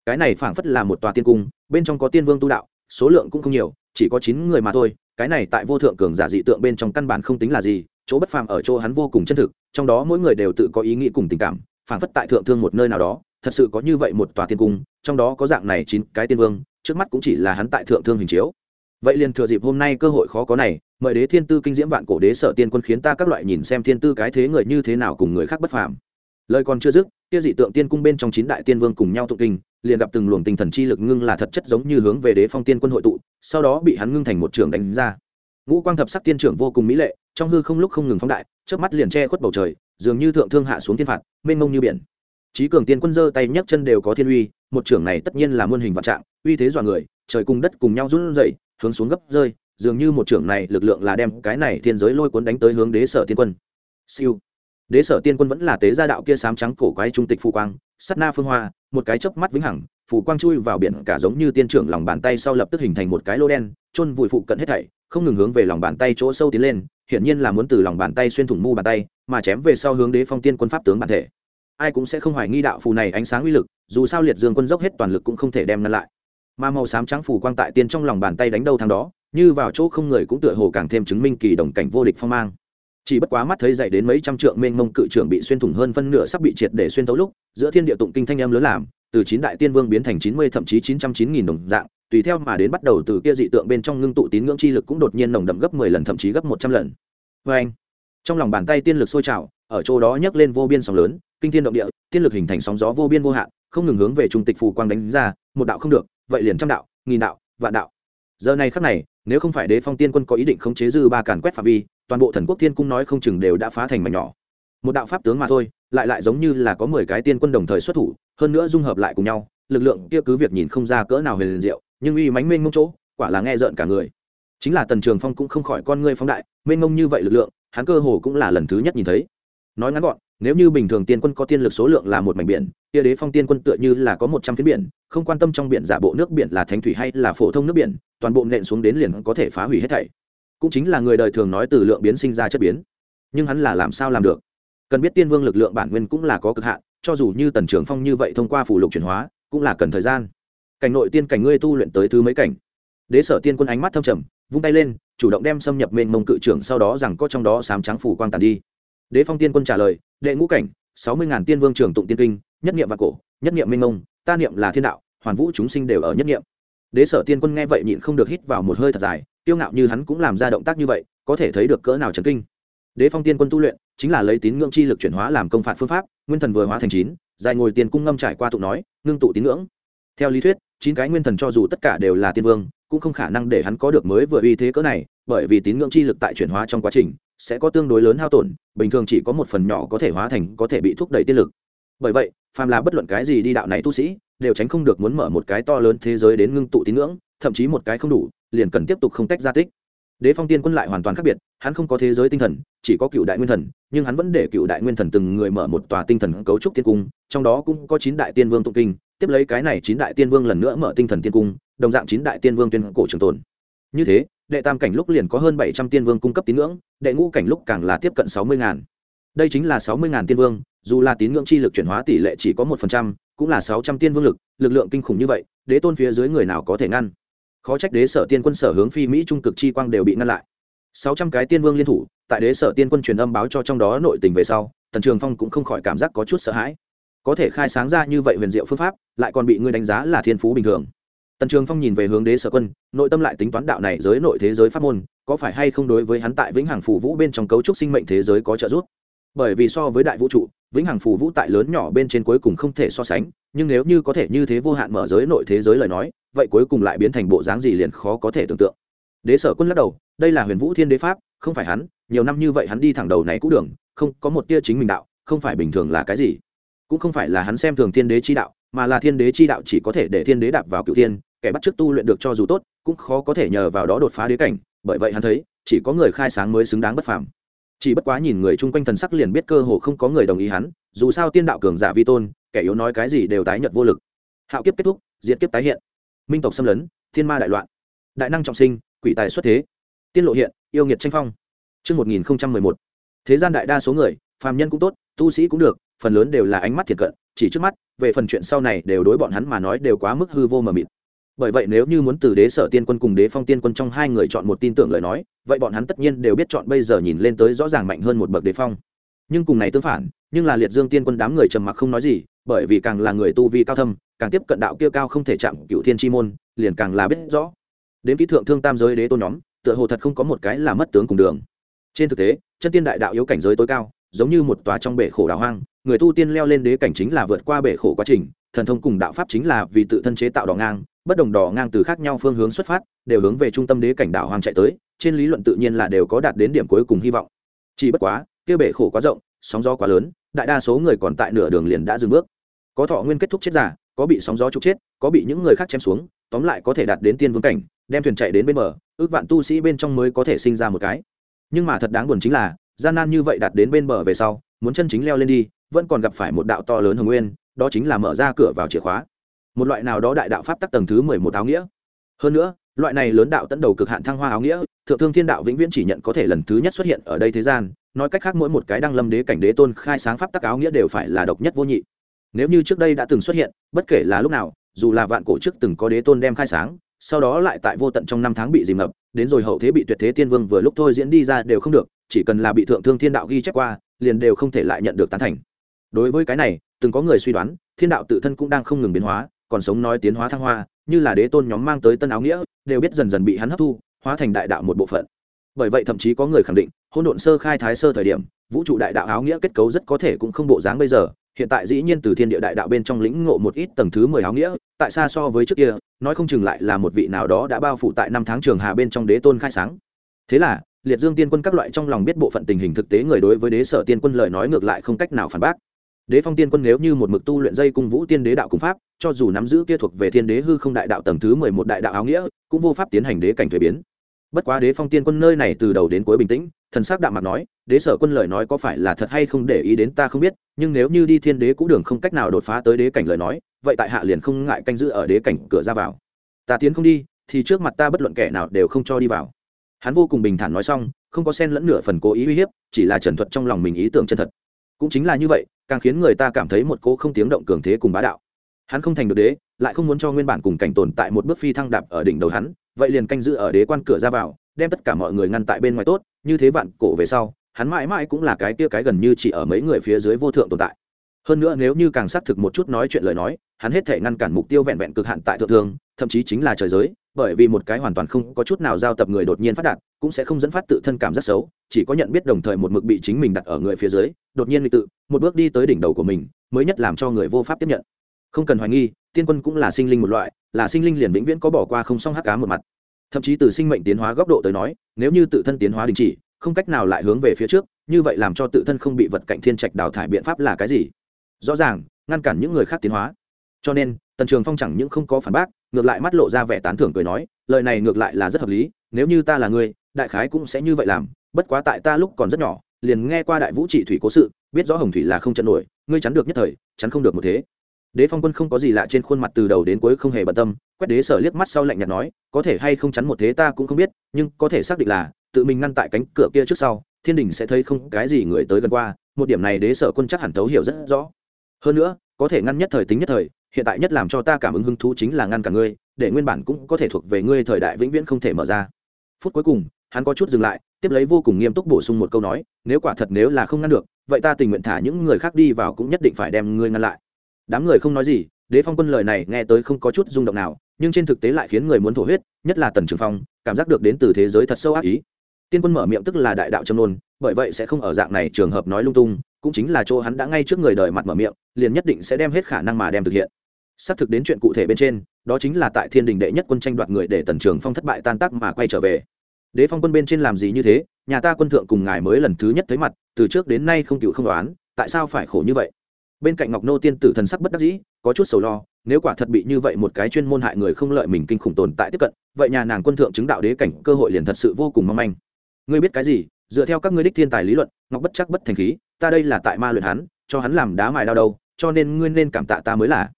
Cái này phảng phất là một tòa tiên cung, bên trong có tiên vương tu đạo, số lượng cũng không nhiều, chỉ có chín người mà thôi, cái này tại vô thượng cường giả dị tượng bên trong căn bản không tính là gì, chỗ bất phàm ở chỗ hắn vô cùng chân thực, trong đó mỗi người đều tự có ý nghĩ cùng tình cảm, phảng phất tại thượng thương một nơi nào đó, thật sự có như vậy một tòa tiên cung, trong đó có dạng này chín cái tiên vương, trước mắt cũng chỉ là hắn tại thượng thương hình chiếu vậy liền thừa dịp hôm nay cơ hội khó có này, mời đế thiên tư kinh diễm vạn cổ đế sở tiên quân khiến ta các loại nhìn xem thiên tư cái thế người như thế nào cùng người khác bất phàm. Lời còn chưa dứt, kia dị tượng tiên cung bên trong chín đại tiên vương cùng nhau tụng kinh, liền gặp từng luồng tinh thần chi lực ngưng là thật chất giống như hướng về đế phong tiên quân hội tụ, sau đó bị hắn ngưng thành một trường đánh ra. Ngũ quang thập sắc tiên trưởng vô cùng mỹ lệ, trong hư không lúc không ngừng phóng đại trước mắt liền che khuất bầu trời, dường như thượng thương hạ xuống thiên phạt, mênh mông như biển. Trí cường tiên quân giơ tay nhấc chân đều có thiên uy, một trưởng này tất nhiên là muôn hình vạn trạng, uy thế dọa người, trời cùng đất cùng nhau run rẩy hướng xuống gấp rơi, dường như một trưởng này lực lượng là đem cái này thiên giới lôi cuốn đánh tới hướng đế sở tiên quân. Siêu. Đế sở tiên quân vẫn là tế gia đạo kia sám trắng cổ quái trung tịch phù quang sắt na phương hoa, một cái chớp mắt vĩnh hằng phù quang chui vào biển cả giống như tiên trưởng lòng bàn tay sau lập tức hình thành một cái lô đen, chôn vùi phụ cận hết thảy, không ngừng hướng về lòng bàn tay chỗ sâu tiến lên, hiển nhiên là muốn từ lòng bàn tay xuyên thủng mu bàn tay, mà chém về sau hướng đế phong tiên quân pháp tướng bản thể. Ai cũng sẽ không hoài nghi đạo phù này ánh sáng uy lực, dù sao liệt dương quân dốc hết toàn lực cũng không thể đem ngăn lại mà màu xám trắng phủ quang tại tiên trong lòng bàn tay đánh đâu thằng đó, như vào chỗ không người cũng tựa hồ càng thêm chứng minh kỳ đồng cảnh vô địch phong mang. Chỉ bất quá mắt thấy dậy đến mấy trăm trượng mênh mông cự trưởng bị xuyên thủng hơn phân nửa sắp bị triệt để xuyên tấu lúc, giữa thiên địa tụng kinh thanh âm lớn làm, từ chín đại tiên vương biến thành chín mươi, thậm chí chín trăm chín nghìn đồng dạng, tùy theo mà đến bắt đầu từ kia dị tượng bên trong ngưng tụ tín ngưỡng chi lực cũng đột nhiên nồng đậm gấp mười lần, thậm chí gấp một trăm lần. Vê anh, trong lòng bàn tay tiên lực sôi trào, ở chỗ đó nhấc lên vô biên sóng lớn, kinh thiên động địa, tiên lực hình thành sóng gió vô biên vô hạn, không ngừng hướng về trung tịch phù quang đánh ra, một đạo không được vậy liền trăm đạo, nghìn đạo, vạn đạo. Giờ này khắc này, nếu không phải đế phong tiên quân có ý định khống chế dư ba càn quét phạm vi, toàn bộ thần quốc thiên cung nói không chừng đều đã phá thành mảnh nhỏ. Một đạo pháp tướng mà thôi, lại lại giống như là có mười cái tiên quân đồng thời xuất thủ, hơn nữa dung hợp lại cùng nhau, lực lượng kia cứ việc nhìn không ra cỡ nào huyền liền diệu, nhưng uy mánh mênh mông chỗ, quả là nghe rợn cả người. Chính là tần trường phong cũng không khỏi con ngươi phóng đại, mênh mông như vậy lực lượng, hắn cơ hồ cũng là lần thứ nhất nhìn thấy. Nói ngắn gọn nếu như bình thường tiên quân có tiên lực số lượng là một mảnh biển tia đế phong tiên quân tựa như là có một trăm phiến biển, không quan tâm trong biển giả bộ nước biển là thánh thủy hay là phổ thông nước biển, toàn bộ nện xuống đến liền có thể phá hủy hết thảy. Cũng chính là người đời thường nói từ lượng biến sinh ra chất biến. Nhưng hắn là làm sao làm được? Cần biết tiên vương lực lượng bản nguyên cũng là có cực hạn, cho dù như tần trường phong như vậy thông qua phủ lục chuyển hóa, cũng là cần thời gian. Cảnh nội tiên cảnh ngươi tu luyện tới thứ mấy cảnh? Đế sở tiên quân ánh mắt thâm trầm, vung tay lên, chủ động đem xâm nhập mênh mông cự trưởng sau đó rằng có trong đó sám trắng phủ quang tàn đi. Đế phong tiên quân trả lời đệ ngũ cảnh sáu mươi ngàn tiên vương trường tụng tiên kinh nhất niệm và cổ nhất niệm minh ngông, ta niệm là thiên đạo hoàn vũ chúng sinh đều ở nhất niệm. Đế sở tiên quân nghe vậy nhịn không được hít vào một hơi thật dài tiêu ngạo như hắn cũng làm ra động tác như vậy có thể thấy được cỡ nào trấn kinh. Đế phong tiên quân tu luyện chính là lấy tín ngưỡng chi lực chuyển hóa làm công phạt phương pháp nguyên thần vừa hóa thành chín dài ngồi tiền cung ngâm trải qua tụ nói ngưng tụ tín ngưỡng. Theo lý thuyết chín cái nguyên thần cho dù tất cả đều là tiên vương cũng không khả năng để hắn có được mới vừa uy thế cỡ này bởi vì tín ngưỡng chi lực tại chuyển hóa trong quá trình sẽ có tương đối lớn hao tổn, bình thường chỉ có một phần nhỏ có thể hóa thành có thể bị thúc đẩy tiết lực. Bởi vậy, phàm là bất luận cái gì đi đạo này tu sĩ, đều tránh không được muốn mở một cái to lớn thế giới đến ngưng tụ tín ngưỡng, thậm chí một cái không đủ, liền cần tiếp tục không tách ra tích. Đế phong tiên quân lại hoàn toàn khác biệt, hắn không có thế giới tinh thần, chỉ có cựu đại nguyên thần, nhưng hắn vẫn để cựu đại nguyên thần từng người mở một tòa tinh thần cấu trúc tiên cung, trong đó cũng có chín đại tiên vương tụng kinh, tiếp lấy cái này chín đại tiên vương lần nữa mở tinh thần tiên cung, đồng dạng chín đại tiên vương tuyên cổ trường tồn. Như thế đệ tam cảnh lúc liền có hơn bảy trăm tiên vương cung cấp tín ngưỡng, đệ ngũ cảnh lúc càng là tiếp cận sáu mươi ngàn. Đây chính là sáu mươi ngàn tiên vương, dù là tín ngưỡng chi lực chuyển hóa tỷ lệ chỉ có một phần trăm, cũng là sáu trăm tiên vương lực lực lượng kinh khủng như vậy, đế tôn phía dưới người nào có thể ngăn? Khó trách đế sở tiên quân sở hướng phi mỹ trung cực chi quang đều bị ngăn lại. Sáu trăm cái tiên vương liên thủ, tại đế sở tiên quân truyền âm báo cho trong đó nội tình về sau, tần trường phong cũng không khỏi cảm giác có chút sợ hãi. Có thể khai sáng ra như vậy huyền diệu phương pháp, lại còn bị ngươi đánh giá là thiên phú bình thường tần trường phong nhìn về hướng đế sở quân, nội tâm lại tính toán đạo này giới nội thế giới pháp môn, có phải hay không đối với hắn tại vĩnh hằng phủ vũ bên trong cấu trúc sinh mệnh thế giới có trợ giúp? Bởi vì so với đại vũ trụ, vĩnh hằng phủ vũ tại lớn nhỏ bên trên cuối cùng không thể so sánh, nhưng nếu như có thể như thế vô hạn mở giới nội thế giới lời nói, vậy cuối cùng lại biến thành bộ dáng gì liền khó có thể tưởng tượng. Đế sở quân lắc đầu, đây là huyền vũ thiên đế pháp, không phải hắn, nhiều năm như vậy hắn đi thẳng đầu này cũ đường, không có một tia chính mình đạo, không phải bình thường là cái gì. Cũng không phải là hắn xem thường thiên đế chi đạo mà là thiên đế chi đạo chỉ có thể để thiên đế đạp vào cựu thiên kẻ bắt chước tu luyện được cho dù tốt cũng khó có thể nhờ vào đó đột phá đế cảnh bởi vậy hắn thấy chỉ có người khai sáng mới xứng đáng bất phàm. Chỉ bất quá nhìn người chung quanh thần sắc liền biết cơ hồ không có người đồng ý hắn dù sao tiên đạo cường giả vi tôn kẻ yếu nói cái gì đều tái nhận vô lực. Hạo kiếp kết thúc diệt kiếp tái hiện. Minh tộc xâm lấn thiên ma đại loạn. Đại năng trọng sinh quỷ tài xuất thế. Tiên lộ hiện yêu nghiệt tranh phong. Trước 1011, thế gian đại đa số người phàm nhân cũng tốt tu sĩ cũng được phần lớn đều là ánh mắt thiệt cận chỉ trước mắt, về phần chuyện sau này đều đối bọn hắn mà nói đều quá mức hư vô mờ mịt. Bởi vậy nếu như muốn từ đế sở tiên quân cùng đế phong tiên quân trong hai người chọn một tin tưởng lời nói, vậy bọn hắn tất nhiên đều biết chọn bây giờ nhìn lên tới rõ ràng mạnh hơn một bậc đế phong. Nhưng cùng này tương phản, nhưng là liệt dương tiên quân đám người trầm mặc không nói gì, bởi vì càng là người tu vi cao thâm, càng tiếp cận đạo kia cao không thể chạm cựu thiên chi môn, liền càng là biết rõ. Đến kỹ thượng thương tam giới đế tôn nhóm, tựa hồ thật không có một cái là mất tướng cùng đường. Trên thực tế, chân tiên đại đạo yếu cảnh giới tối cao, giống như một tòa trong bể khổ đào hoang người tu tiên leo lên đế cảnh chính là vượt qua bể khổ quá trình, thần thông cùng đạo pháp chính là vì tự thân chế tạo đỏ ngang, bất đồng đỏ ngang từ khác nhau phương hướng xuất phát, đều hướng về trung tâm đế cảnh đảo hoang chạy tới, trên lý luận tự nhiên là đều có đạt đến điểm cuối cùng hy vọng. Chỉ bất quá, kia bể khổ quá rộng, sóng gió quá lớn, đại đa số người còn tại nửa đường liền đã dừng bước. Có thọ nguyên kết thúc chết giả có bị sóng gió trục chết, có bị những người khác chém xuống, tóm lại có thể đạt đến tiên vương cảnh, đem thuyền chạy đến bên bờ, ước vạn tu sĩ bên trong mới có thể sinh ra một cái. Nhưng mà thật đáng buồn chính là, gian nan như vậy đạt đến bên bờ về sau, muốn chân chính leo lên đi vẫn còn gặp phải một đạo to lớn hồng nguyên, đó chính là mở ra cửa vào chìa khóa. Một loại nào đó đại đạo pháp tắc tầng thứ mười một áo nghĩa. Hơn nữa, loại này lớn đạo tận đầu cực hạn thăng hoa áo nghĩa, thượng thương thiên đạo vĩnh viễn chỉ nhận có thể lần thứ nhất xuất hiện ở đây thế gian, nói cách khác mỗi một cái đăng lâm đế cảnh đế tôn khai sáng pháp tắc áo nghĩa đều phải là độc nhất vô nhị. Nếu như trước đây đã từng xuất hiện, bất kể là lúc nào, dù là vạn cổ trước từng có đế tôn đem khai sáng, sau đó lại tại vô tận trong năm tháng bị dìm ngập, đến rồi hậu thế bị tuyệt thế tiên vương vừa lúc thôi diễn đi ra đều không được, chỉ cần là bị thượng thương thiên đạo ghi chép qua, liền đều không thể lại nhận được tán thành đối với cái này, từng có người suy đoán, thiên đạo tự thân cũng đang không ngừng biến hóa, còn sống nói tiến hóa thăng hoa, như là đế tôn nhóm mang tới tân áo nghĩa, đều biết dần dần bị hắn hấp thu, hóa thành đại đạo một bộ phận. Bởi vậy thậm chí có người khẳng định hôn độn sơ khai thái sơ thời điểm, vũ trụ đại đạo áo nghĩa kết cấu rất có thể cũng không bộ dáng bây giờ, hiện tại dĩ nhiên từ thiên địa đại đạo bên trong lĩnh ngộ một ít tầng thứ mười áo nghĩa, tại xa so với trước kia, nói không chừng lại là một vị nào đó đã bao phủ tại năm tháng trường hà bên trong đế tôn khai sáng. Thế là, liệt dương tiên quân các loại trong lòng biết bộ phận tình hình thực tế người đối với đế sở tiên quân lời nói ngược lại không cách nào phản bác đế phong tiên quân nếu như một mực tu luyện dây cung vũ tiên đế đạo cung pháp, cho dù nắm giữ kia thuộc về thiên đế hư không đại đạo tầng thứ mười một đại đạo áo nghĩa, cũng vô pháp tiến hành đế cảnh thuế biến. Bất quá đế phong tiên quân nơi này từ đầu đến cuối bình tĩnh, thần sắc đạm mặt nói, đế sở quân lời nói có phải là thật hay không để ý đến ta không biết, nhưng nếu như đi thiên đế cũ đường không cách nào đột phá tới đế cảnh lời nói, vậy tại hạ liền không ngại canh giữ ở đế cảnh cửa ra vào. Ta tiến không đi, thì trước mặt ta bất luận kẻ nào đều không cho đi vào. Hắn vô cùng bình thản nói xong, không có xen lẫn nửa phần cố ý uy hiếp, chỉ là trần thuật trong lòng mình ý tưởng chân thật. Cũng chính là như vậy càng khiến người ta cảm thấy một cô không tiếng động cường thế cùng bá đạo. Hắn không thành được đế, lại không muốn cho nguyên bản cùng cảnh tồn tại một bước phi thăng đạp ở đỉnh đầu hắn, vậy liền canh giữ ở đế quan cửa ra vào, đem tất cả mọi người ngăn tại bên ngoài tốt, như thế vạn cổ về sau, hắn mãi mãi cũng là cái kia cái gần như chỉ ở mấy người phía dưới vô thượng tồn tại. Hơn nữa nếu như càng xác thực một chút nói chuyện lời nói, hắn hết thể ngăn cản mục tiêu vẹn vẹn cực hạn tại thượng thương thậm chí chính là trời giới bởi vì một cái hoàn toàn không có chút nào giao tập người đột nhiên phát đạt, cũng sẽ không dẫn phát tự thân cảm rất xấu, chỉ có nhận biết đồng thời một mực bị chính mình đặt ở người phía dưới, đột nhiên lịch tự, một bước đi tới đỉnh đầu của mình, mới nhất làm cho người vô pháp tiếp nhận. Không cần hoài nghi, tiên quân cũng là sinh linh một loại, là sinh linh liền vĩnh viễn có bỏ qua không song hắc cá một mặt. Thậm chí từ sinh mệnh tiến hóa góc độ tới nói, nếu như tự thân tiến hóa đình chỉ, không cách nào lại hướng về phía trước, như vậy làm cho tự thân không bị vật cạnh thiên trạch đào thải biện pháp là cái gì? Rõ ràng, ngăn cản những người khác tiến hóa cho nên, tần trường phong chẳng những không có phản bác, ngược lại mắt lộ ra vẻ tán thưởng cười nói, lời này ngược lại là rất hợp lý, nếu như ta là ngươi đại khái cũng sẽ như vậy làm, bất quá tại ta lúc còn rất nhỏ, liền nghe qua đại vũ trị thủy cố sự, biết rõ hồng thủy là không trận nổi, ngươi chắn được nhất thời, chắn không được một thế. Đế phong quân không có gì lạ trên khuôn mặt từ đầu đến cuối không hề bận tâm, quét đế sở liếc mắt sau lạnh nhạt nói, có thể hay không chắn một thế ta cũng không biết, nhưng có thể xác định là, tự mình ngăn tại cánh cửa kia trước sau, thiên đình sẽ thấy không cái gì người tới gần qua, một điểm này đế sở quân chắc hẳn thấu hiểu rất rõ. Hơn nữa có thể ngăn nhất thời tính nhất thời, hiện tại nhất làm cho ta cảm ứng hứng thú chính là ngăn cả ngươi, để nguyên bản cũng có thể thuộc về ngươi thời đại vĩnh viễn không thể mở ra. Phút cuối cùng, hắn có chút dừng lại, tiếp lấy vô cùng nghiêm túc bổ sung một câu nói, nếu quả thật nếu là không ngăn được, vậy ta tình nguyện thả những người khác đi vào cũng nhất định phải đem ngươi ngăn lại. Đám người không nói gì, đế phong quân lời này nghe tới không có chút rung động nào, nhưng trên thực tế lại khiến người muốn thổ huyết, nhất là tần trường phong, cảm giác được đến từ thế giới thật sâu ác ý. Tiên quân mở miệng tức là đại đạo châm nôn bởi vậy sẽ không ở dạng này trường hợp nói lung tung cũng chính là chỗ hắn đã ngay trước người đời mặt mở miệng, liền nhất định sẽ đem hết khả năng mà đem thực hiện. Xác thực đến chuyện cụ thể bên trên, đó chính là tại thiên đình đệ nhất quân tranh đoạt người để tần trường phong thất bại tan tác mà quay trở về. Đế phong quân bên trên làm gì như thế, nhà ta quân thượng cùng ngài mới lần thứ nhất thấy mặt, từ trước đến nay không cựu không đoán, tại sao phải khổ như vậy? Bên cạnh ngọc nô tiên tử thần sắc bất đắc dĩ, có chút sầu lo, nếu quả thật bị như vậy một cái chuyên môn hại người không lợi mình kinh khủng tồn tại tiếp cận, vậy nhà nàng quân thượng chứng đạo đế cảnh cơ hội liền thật sự vô cùng mong manh. Ngươi biết cái gì? Dựa theo các ngươi đích thiên tài lý luận, ngọc bất chắc bất thành khí ta đây là tại ma luyện hắn, cho hắn làm đá mài đau đâu, cho nên ngươi nên cảm tạ ta mới là.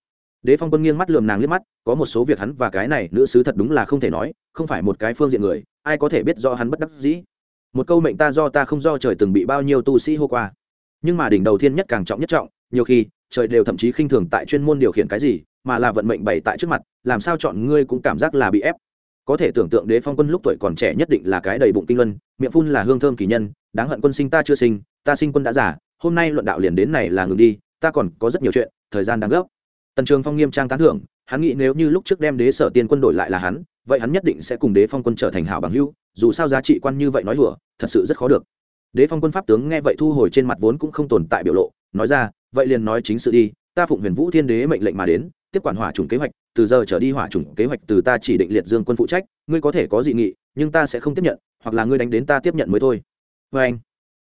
Đế phong quân nghiêng mắt lườm nàng liếc mắt, có một số việc hắn và cái này nữ sứ thật đúng là không thể nói, không phải một cái phương diện người, ai có thể biết do hắn bất đắc dĩ. Một câu mệnh ta do ta không do trời từng bị bao nhiêu tu sĩ hô qua. Nhưng mà đỉnh đầu thiên nhất càng trọng nhất trọng, nhiều khi, trời đều thậm chí khinh thường tại chuyên môn điều khiển cái gì, mà là vận mệnh bày tại trước mặt, làm sao chọn ngươi cũng cảm giác là bị ép có thể tưởng tượng đế phong quân lúc tuổi còn trẻ nhất định là cái đầy bụng kinh luân, miệng phun là hương thơm kỳ nhân, đáng hận quân sinh ta chưa sinh, ta sinh quân đã giả hôm nay luận đạo liền đến này là ngừng đi, ta còn có rất nhiều chuyện, thời gian đang gấp. Tần trường phong nghiêm trang tán thưởng, hắn nghĩ nếu như lúc trước đem đế sở tiên quân đổi lại là hắn, vậy hắn nhất định sẽ cùng đế phong quân trở thành hảo bằng hữu, dù sao giá trị quan như vậy nói đùa, thật sự rất khó được. Đế phong quân pháp tướng nghe vậy thu hồi trên mặt vốn cũng không tồn tại biểu lộ, nói ra, vậy liền nói chính sự đi, ta phụng huyền vũ thiên đế mệnh lệnh mà đến, tiếp quản hỏa trùng kế hoạch từ giờ trở đi hỏa chủng kế hoạch từ ta chỉ định liệt dương quân phụ trách, ngươi có thể có dị nghị, nhưng ta sẽ không tiếp nhận, hoặc là ngươi đánh đến ta tiếp nhận mới thôi. Vê anh,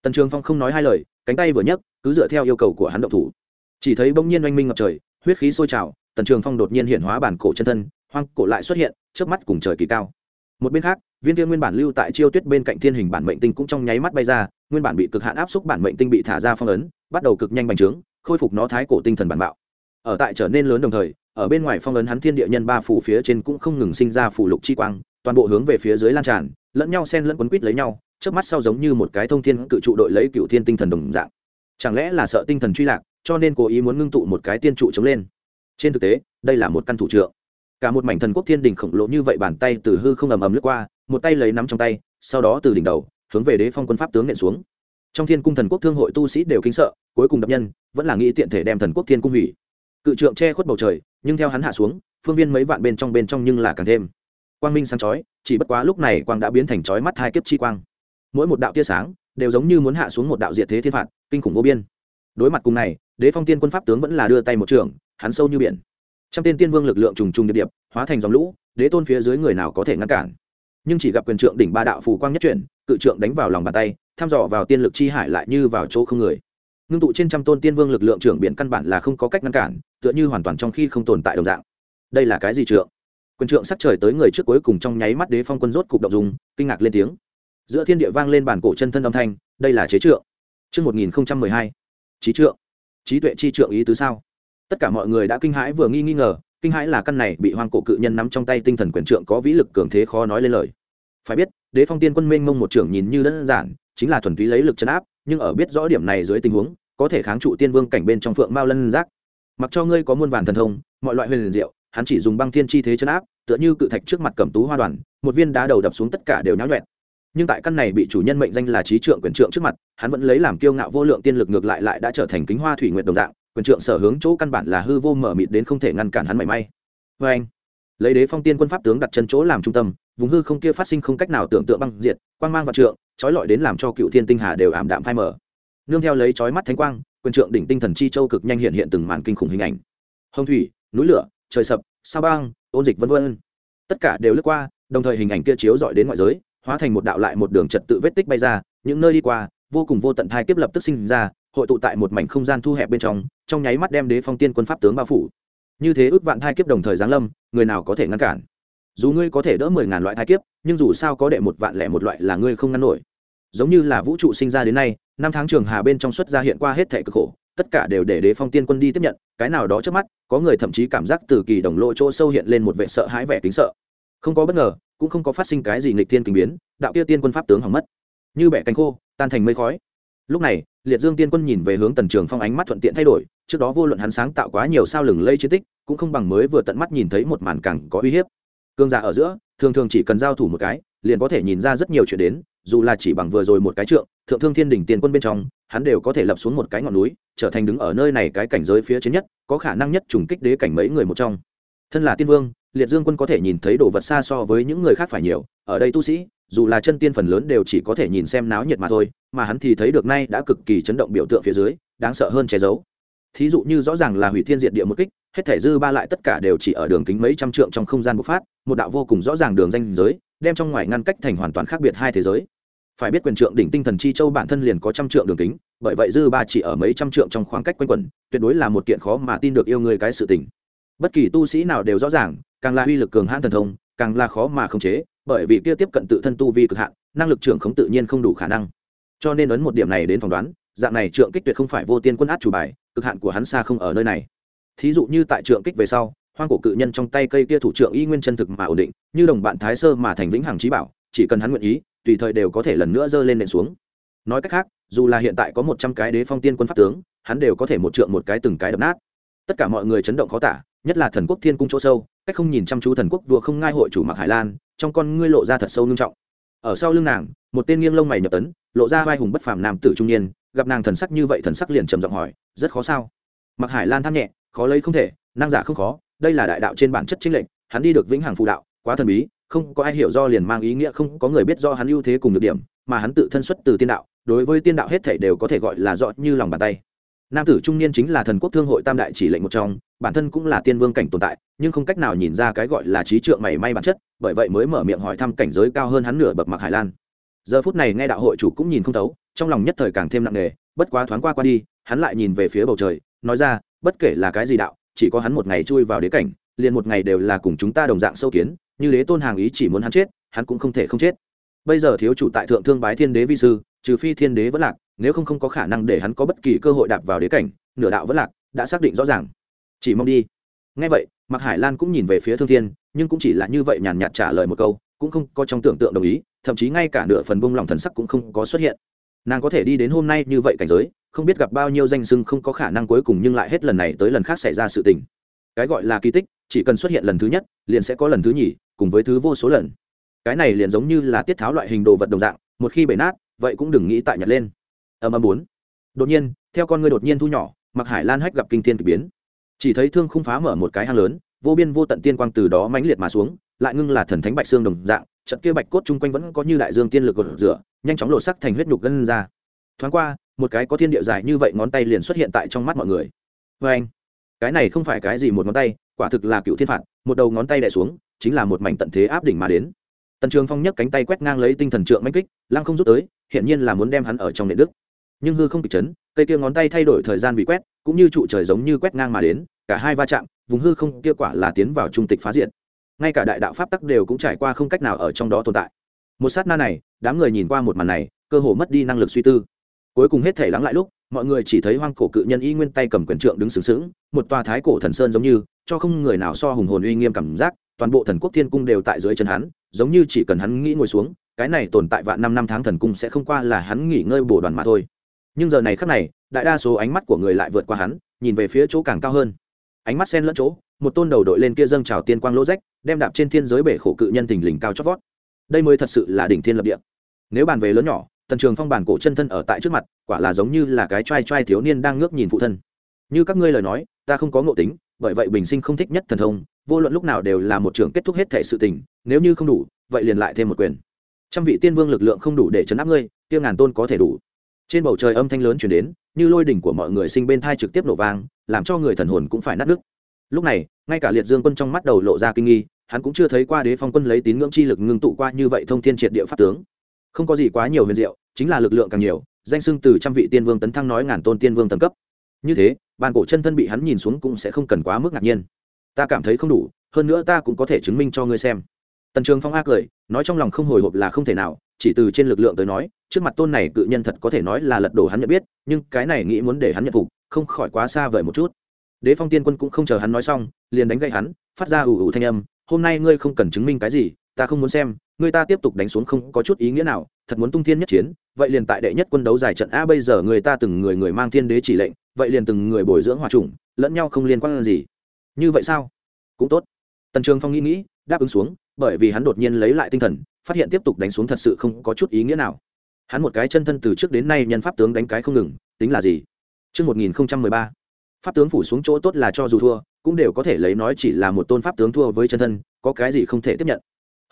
tần trường phong không nói hai lời, cánh tay vừa nhấc, cứ dựa theo yêu cầu của hắn động thủ. Chỉ thấy bỗng nhiên oanh minh ngập trời, huyết khí sôi trào, tần trường phong đột nhiên hiện hóa bản cổ chân thân, hoang cổ lại xuất hiện trước mắt cùng trời kỳ cao. Một bên khác, viên tiên nguyên bản lưu tại chiêu tuyết bên cạnh thiên hình bản mệnh tinh cũng trong nháy mắt bay ra, nguyên bản bị cực hạn áp xúc bản mệnh tinh bị thả ra phong ấn, bắt đầu cực nhanh bành trướng, khôi phục nó thái cổ tinh thần bản bạo. Ở tại trở nên lớn đồng thời ở bên ngoài phong ấn hắn thiên địa nhân ba phủ phía trên cũng không ngừng sinh ra phủ lục chi quang, toàn bộ hướng về phía dưới lan tràn, lẫn nhau xen lẫn quấn quýt lấy nhau trước mắt sau giống như một cái thông thiên cự trụ đội lấy cựu thiên tinh thần đồng dạng. Chẳng lẽ là sợ tinh thần truy lạc, cho nên cố ý muốn ngưng tụ một cái tiên trụ chống lên? Trên thực tế, đây là một căn thủ trượng. Cả một mảnh thần quốc thiên đình khổng lồ như vậy bàn tay từ hư không ầm ầm lướt qua, một tay lấy nắm trong tay, sau đó từ đỉnh đầu, hướng về đế phong quân pháp tướng nện xuống. Trong thiên cung thần quốc thương hội tu sĩ đều kinh sợ, cuối cùng đập nhân, vẫn là nghĩ tiện thể đem thần quốc thiên cung hủy. Cự trượng che khuất bầu trời nhưng theo hắn hạ xuống, phương viên mấy vạn bên trong bên trong nhưng là càng thêm. Quang minh sáng chói, chỉ bất quá lúc này quang đã biến thành chói mắt hai kiếp chi quang. Mỗi một đạo tia sáng đều giống như muốn hạ xuống một đạo diệt thế thiên phạt, kinh khủng vô biên. Đối mặt cùng này, đế phong tiên quân pháp tướng vẫn là đưa tay một trường, hắn sâu như biển. Trăm tên tiên vương lực lượng trùng trùng điệp điệp, hóa thành dòng lũ, đế tôn phía dưới người nào có thể ngăn cản. Nhưng chỉ gặp quyền trượng đỉnh ba đạo phù quang nhất chuyển, cự trượng đánh vào lòng bàn tay, thăm dò vào tiên lực chi hải lại như vào chỗ không người ngưng tụ trên trăm tôn tiên vương lực lượng trưởng biển căn bản là không có cách ngăn cản tựa như hoàn toàn trong khi không tồn tại đồng dạng. Đây là cái gì trượng? Quân trượng sắc trời tới người trước cuối cùng trong nháy mắt đế phong quân rốt cục động dùng kinh ngạc lên tiếng. Giữa thiên địa vang lên bản cổ chân thân âm thanh đây là chế trượng. Trước 1012, trí trượng, trí tuệ chi trượng ý tứ sao? Tất cả mọi người đã kinh hãi vừa nghi nghi ngờ, kinh hãi là căn này bị hoang cổ cự nhân nắm trong tay tinh thần quyền trượng có vĩ lực cường thế khó nói lên lời. Phải biết, đế phong tiên quân mênh mông một trưởng nhìn như đơn giản, chính là thuần túy lấy lực chấn áp, nhưng ở biết rõ điểm này dưới tình huống, có thể kháng trụ tiên vương cảnh bên trong phượng mao lân giác. Mặc cho ngươi có muôn vàn thần thông, mọi loại huyền diệu, hắn chỉ dùng băng thiên chi thế chấn áp, tựa như cự thạch trước mặt cầm tú hoa đoàn, một viên đá đầu đập xuống tất cả đều nháo nhọẹt nhưng tại căn này bị chủ nhân mệnh danh là trí trượng quyền trượng trước mặt hắn vẫn lấy làm kiêu ngạo vô lượng tiên lực ngược lại lại đã trở thành kính hoa thủy nguyện đồng dạng quyền trượng sở hướng chỗ căn bản là hư vô mở mịt đến không thể ngăn cản hắn mảy may. Vê anh lấy đế phong tiên quân pháp tướng đặt chân chỗ làm trung tâm, vùng hư không kia phát sinh không cách nào tưởng tượng băng diệt, quang mang và trượng, trói lọi đến làm cho cựu thiên tinh hà đều ảm đạm phai mở nương theo lấy trói mắt thánh quang, quyền trượng đỉnh tinh thần chi châu cực nhanh hiện hiện từng màn kinh khủng hình ảnh. Hồng thủy, núi lửa, trời sập, sao băng, ôn dịch vân vân. Tất cả đều lướt qua, đồng thời hình ảnh kia chiếu dọi đến ngoại giới, hóa thành một đạo lại một đường trật tự vết tích bay ra, những nơi đi qua, vô cùng vô tận thai kiếp lập tức sinh ra, hội tụ tại một mảnh không gian thu hẹp bên trong trong nháy mắt đem đế phong tiên quân pháp tướng bao phủ như thế ước vạn thai kiếp đồng thời giáng lâm, người nào có thể ngăn cản? Dù ngươi có thể đỡ mười ngàn loại thai kiếp, nhưng dù sao có đệ một vạn lẻ một loại là ngươi không ngăn nổi. Giống như là vũ trụ sinh ra đến nay, năm tháng trường hà bên trong xuất ra hiện qua hết thẻ cực khổ, tất cả đều để đế phong tiên quân đi tiếp nhận, cái nào đó trước mắt, có người thậm chí cảm giác từ kỳ đồng lộ chỗ sâu hiện lên một vệ sợ hãi vẻ kính sợ. Không có bất ngờ, cũng không có phát sinh cái gì nghịch thiên kinh biến, đạo kia tiên quân pháp tướng hỏng mất. Như bẻ cánh khô, tan thành mây khói lúc này, liệt dương tiên quân nhìn về hướng tần trường phong ánh mắt thuận tiện thay đổi, trước đó vô luận hắn sáng tạo quá nhiều sao lừng lây chiến tích, cũng không bằng mới vừa tận mắt nhìn thấy một màn cẳng có uy hiếp. Cương giả ở giữa, thường thường chỉ cần giao thủ một cái, liền có thể nhìn ra rất nhiều chuyện đến, dù là chỉ bằng vừa rồi một cái trượng, thượng thương thiên đỉnh tiên quân bên trong, hắn đều có thể lập xuống một cái ngọn núi, trở thành đứng ở nơi này cái cảnh giới phía trên nhất, có khả năng nhất trùng kích đế cảnh mấy người một trong. Thân là tiên vương, liệt dương quân có thể nhìn thấy đồ vật xa so với những người khác phải nhiều, ở đây tu sĩ dù là chân tiên phần lớn đều chỉ có thể nhìn xem náo nhiệt mà thôi, mà hắn thì thấy được nay đã cực kỳ chấn động biểu tượng phía dưới, đáng sợ hơn che giấu. Thí dụ như rõ ràng là hủy thiên diệt địa một kích, hết thể dư ba lại tất cả đều chỉ ở đường kính mấy trăm trượng trong không gian bộc phát, một đạo vô cùng rõ ràng đường danh giới, đem trong ngoài ngăn cách thành hoàn toàn khác biệt hai thế giới. Phải biết quyền trượng đỉnh tinh thần chi châu bản thân liền có trăm trượng đường kính, bởi vậy dư ba chỉ ở mấy trăm trượng trong khoảng cách quanh quẩn, tuyệt đối là một kiện khó mà tin được yêu người cái sự tình. Bất kỳ tu sĩ nào đều rõ ràng, càng là uy lực cường hãn thần thông, càng là khó mà khống chế bởi vì kia tiếp cận tự thân tu vi cực hạn, năng lực trưởng khống tự nhiên không đủ khả năng. Cho nên ấn một điểm này đến phỏng đoán, dạng này trượng kích tuyệt không phải vô tiên quân át chủ bài, cực hạn của hắn xa không ở nơi này. Thí dụ như tại trượng kích về sau, hoang cổ cự nhân trong tay cây kia thủ trượng y nguyên chân thực mà ổn định, như đồng bạn thái sơ mà thành vĩnh hằng trí bảo, chỉ cần hắn nguyện ý, tùy thời đều có thể lần nữa giơ lên nện xuống. Nói cách khác, dù là hiện tại có một trăm cái đế phong tiên quân pháp tướng, hắn đều có thể một trượng một cái từng cái đập nát. Tất cả mọi người chấn động khó tả, nhất là thần quốc thiên cung chỗ sâu cách không nhìn chăm chú thần quốc vua không ngai hội chủ mặc hải lan, trong con ngươi lộ ra thật sâu nghiêm trọng. Ở sau lưng nàng, một tên nghiêng lông mày nhập tấn, lộ ra vai hùng bất phàm nam tử trung niên, gặp nàng thần sắc như vậy thần sắc liền trầm giọng hỏi, rất khó sao? Mặc hải lan than nhẹ, khó lấy không thể, năng giả không khó, đây là đại đạo trên bản chất chính lệnh hắn đi được vĩnh hằng phụ đạo, quá thần bí, không có ai hiểu do liền mang ý nghĩa, không có người biết do hắn ưu thế cùng được điểm, mà hắn tự thân xuất từ tiên đạo, đối với tiên đạo hết thảy đều có thể gọi là rõ như lòng bàn tay nam tử trung niên chính là thần quốc thương hội tam đại chỉ lệnh một trong, bản thân cũng là tiên vương cảnh tồn tại, nhưng không cách nào nhìn ra cái gọi là trí trượng mảy may bản chất, bởi vậy mới mở miệng hỏi thăm cảnh giới cao hơn hắn nửa bậc mặc hải lan. Giờ phút này nghe đạo hội chủ cũng nhìn không thấu, trong lòng nhất thời càng thêm nặng nề, bất quá thoáng qua qua đi, hắn lại nhìn về phía bầu trời, nói ra, bất kể là cái gì đạo, chỉ có hắn một ngày chui vào đế cảnh, liền một ngày đều là cùng chúng ta đồng dạng sâu kiến, như đế tôn hàng ý chỉ muốn hắn chết, hắn cũng không thể không chết. Bây giờ thiếu chủ tại thượng thương bái thiên đế vi sư, trừ phi thiên đế vẫn lạc nếu không không có khả năng để hắn có bất kỳ cơ hội đạp vào đế cảnh, nửa đạo vẫn lạc, đã xác định rõ ràng. Chỉ mong đi. Ngay vậy, mạc hải lan cũng nhìn về phía thương thiên, nhưng cũng chỉ là như vậy nhàn nhạt trả lời một câu, cũng không có trong tưởng tượng đồng ý, thậm chí ngay cả nửa phần bông lòng thần sắc cũng không có xuất hiện. Nàng có thể đi đến hôm nay như vậy cảnh giới, không biết gặp bao nhiêu danh sưng không có khả năng cuối cùng nhưng lại hết lần này tới lần khác xảy ra sự tình. Cái gọi là kỳ tích, chỉ cần xuất hiện lần thứ nhất, liền sẽ có lần thứ nhì, cùng với thứ vô số lần. Cái này liền giống như là tiết tháo loại hình đồ vật đồng dạng, một khi bể nát, vậy cũng đừng nghĩ tại nhặt lên âm âm bốn. Đột nhiên, theo con người đột nhiên thu nhỏ mặc hải lan hách gặp kinh thiên k ỳ biến. Chỉ thấy thương không phá mở một cái hang lớn, vô biên vô tận tiên quang từ đó mãnh liệt mà xuống, lại ngưng là thần thánh bạch xương đồng dạng, trận kia bạch cốt chung quanh vẫn có như đại dương tiên lực gột rửa, nhanh chóng lộ sắc thành huyết nhục gân ra. Thoáng qua, một cái có thiên địa dài như vậy ngón tay liền xuất hiện tại trong mắt mọi người. Vê anh, cái này không phải cái gì một ngón tay, quả thực là cựu thiên phạt, một đầu ngón tay đẻ xuống, chính là một mảnh tận thế áp đỉnh mà đến. Tần trường phong nhấc cánh tay quét ngang lấy tinh thần trượng manh kích, lăng không rút tới hiện nhiên là muốn đem hắn ở trong nệ đức nhưng hư không kịch chấn, cây kia ngón tay thay đổi thời gian bị quét, cũng như trụ trời giống như quét ngang mà đến, cả hai va chạm, vùng hư không kia quả là tiến vào trung tịch phá diện ngay cả đại đạo pháp tắc đều cũng trải qua không cách nào ở trong đó tồn tại. Một sát na này, đám người nhìn qua một màn này, cơ hồ mất đi năng lực suy tư. Cuối cùng hết thể lắng lại lúc, mọi người chỉ thấy hoang cổ cự nhân y nguyên tay cầm quyền trượng đứng sướng sướng một tòa thái cổ thần sơn giống như, cho không người nào so hùng hồn uy nghiêm cảm giác, toàn bộ thần quốc thiên cung đều tại dưới chân hắn, giống như chỉ cần hắn nghĩ ngồi xuống, cái này tồn tại vạn năm năm tháng thần cung sẽ không qua là hắn nghỉ ngơi bổ đoàn mà thôi nhưng giờ này khắc này, đại đa số ánh mắt của người lại vượt qua hắn, nhìn về phía chỗ càng cao hơn. Ánh mắt sen lẫn chỗ, một tôn đầu đội lên kia dâng trào tiên quang lỗ rách, đem đạp trên thiên giới bể khổ cự nhân thình lình cao chót vót. Đây mới thật sự là đỉnh thiên lập địa. Nếu bàn về lớn nhỏ, tần trường phong bản cổ chân thân ở tại trước mặt, quả là giống như là cái trai trai thiếu niên đang ngước nhìn phụ thân. Như các ngươi lời nói, ta không có ngộ tính, bởi vậy bình sinh không thích nhất thần thông, vô luận lúc nào đều là một trường kết thúc hết thể sự tình, nếu như không đủ, vậy liền lại thêm một quyền. Trăm vị tiên vương lực lượng không đủ để chấn áp ngươi, kia ngàn tôn có thể đủ trên bầu trời âm thanh lớn chuyển đến, như lôi đỉnh của mọi người sinh bên thai trực tiếp nổ vang, làm cho người thần hồn cũng phải nát nước. Lúc này, ngay cả liệt dương quân trong mắt đầu lộ ra kinh nghi, hắn cũng chưa thấy qua đế phong quân lấy tín ngưỡng chi lực ngưng tụ qua như vậy thông thiên triệt địa pháp tướng. Không có gì quá nhiều huyền diệu, chính là lực lượng càng nhiều, danh sưng từ trăm vị tiên vương tấn thăng nói ngàn tôn tiên vương tầng cấp. Như thế, bàn cổ chân thân bị hắn nhìn xuống cũng sẽ không cần quá mức ngạc nhiên. Ta cảm thấy không đủ, hơn nữa ta cũng có thể chứng minh cho ngươi xem. Tần trường phong a cười, nói trong lòng không hồi hộp là không thể nào chỉ từ trên lực lượng tới nói, trước mặt tôn này cự nhân thật có thể nói là lật đổ hắn nhận biết, nhưng cái này nghĩ muốn để hắn nhận phục, không khỏi quá xa vời một chút. Đế phong tiên quân cũng không chờ hắn nói xong, liền đánh gậy hắn, phát ra ủ ủ thanh âm, hôm nay ngươi không cần chứng minh cái gì, ta không muốn xem, ngươi ta tiếp tục đánh xuống không có chút ý nghĩa nào, thật muốn tung thiên nhất chiến, vậy liền tại đệ nhất quân đấu dài trận a bây giờ người ta từng người người mang thiên đế chỉ lệnh, vậy liền từng người bồi dưỡng hòa chủng, lẫn nhau không liên quan gì. Như vậy sao? Cũng tốt. Tần trường phong nghĩ nghĩ, đáp ứng xuống, bởi vì hắn đột nhiên lấy lại tinh thần phát hiện tiếp tục đánh xuống thật sự không có chút ý nghĩa nào. Hắn một cái chân thân từ trước đến nay nhân pháp tướng đánh cái không ngừng tính là gì? Trước 1013, pháp tướng phủ xuống chỗ tốt là cho dù thua cũng đều có thể lấy nói chỉ là một tôn pháp tướng thua với chân thân có cái gì không thể tiếp nhận.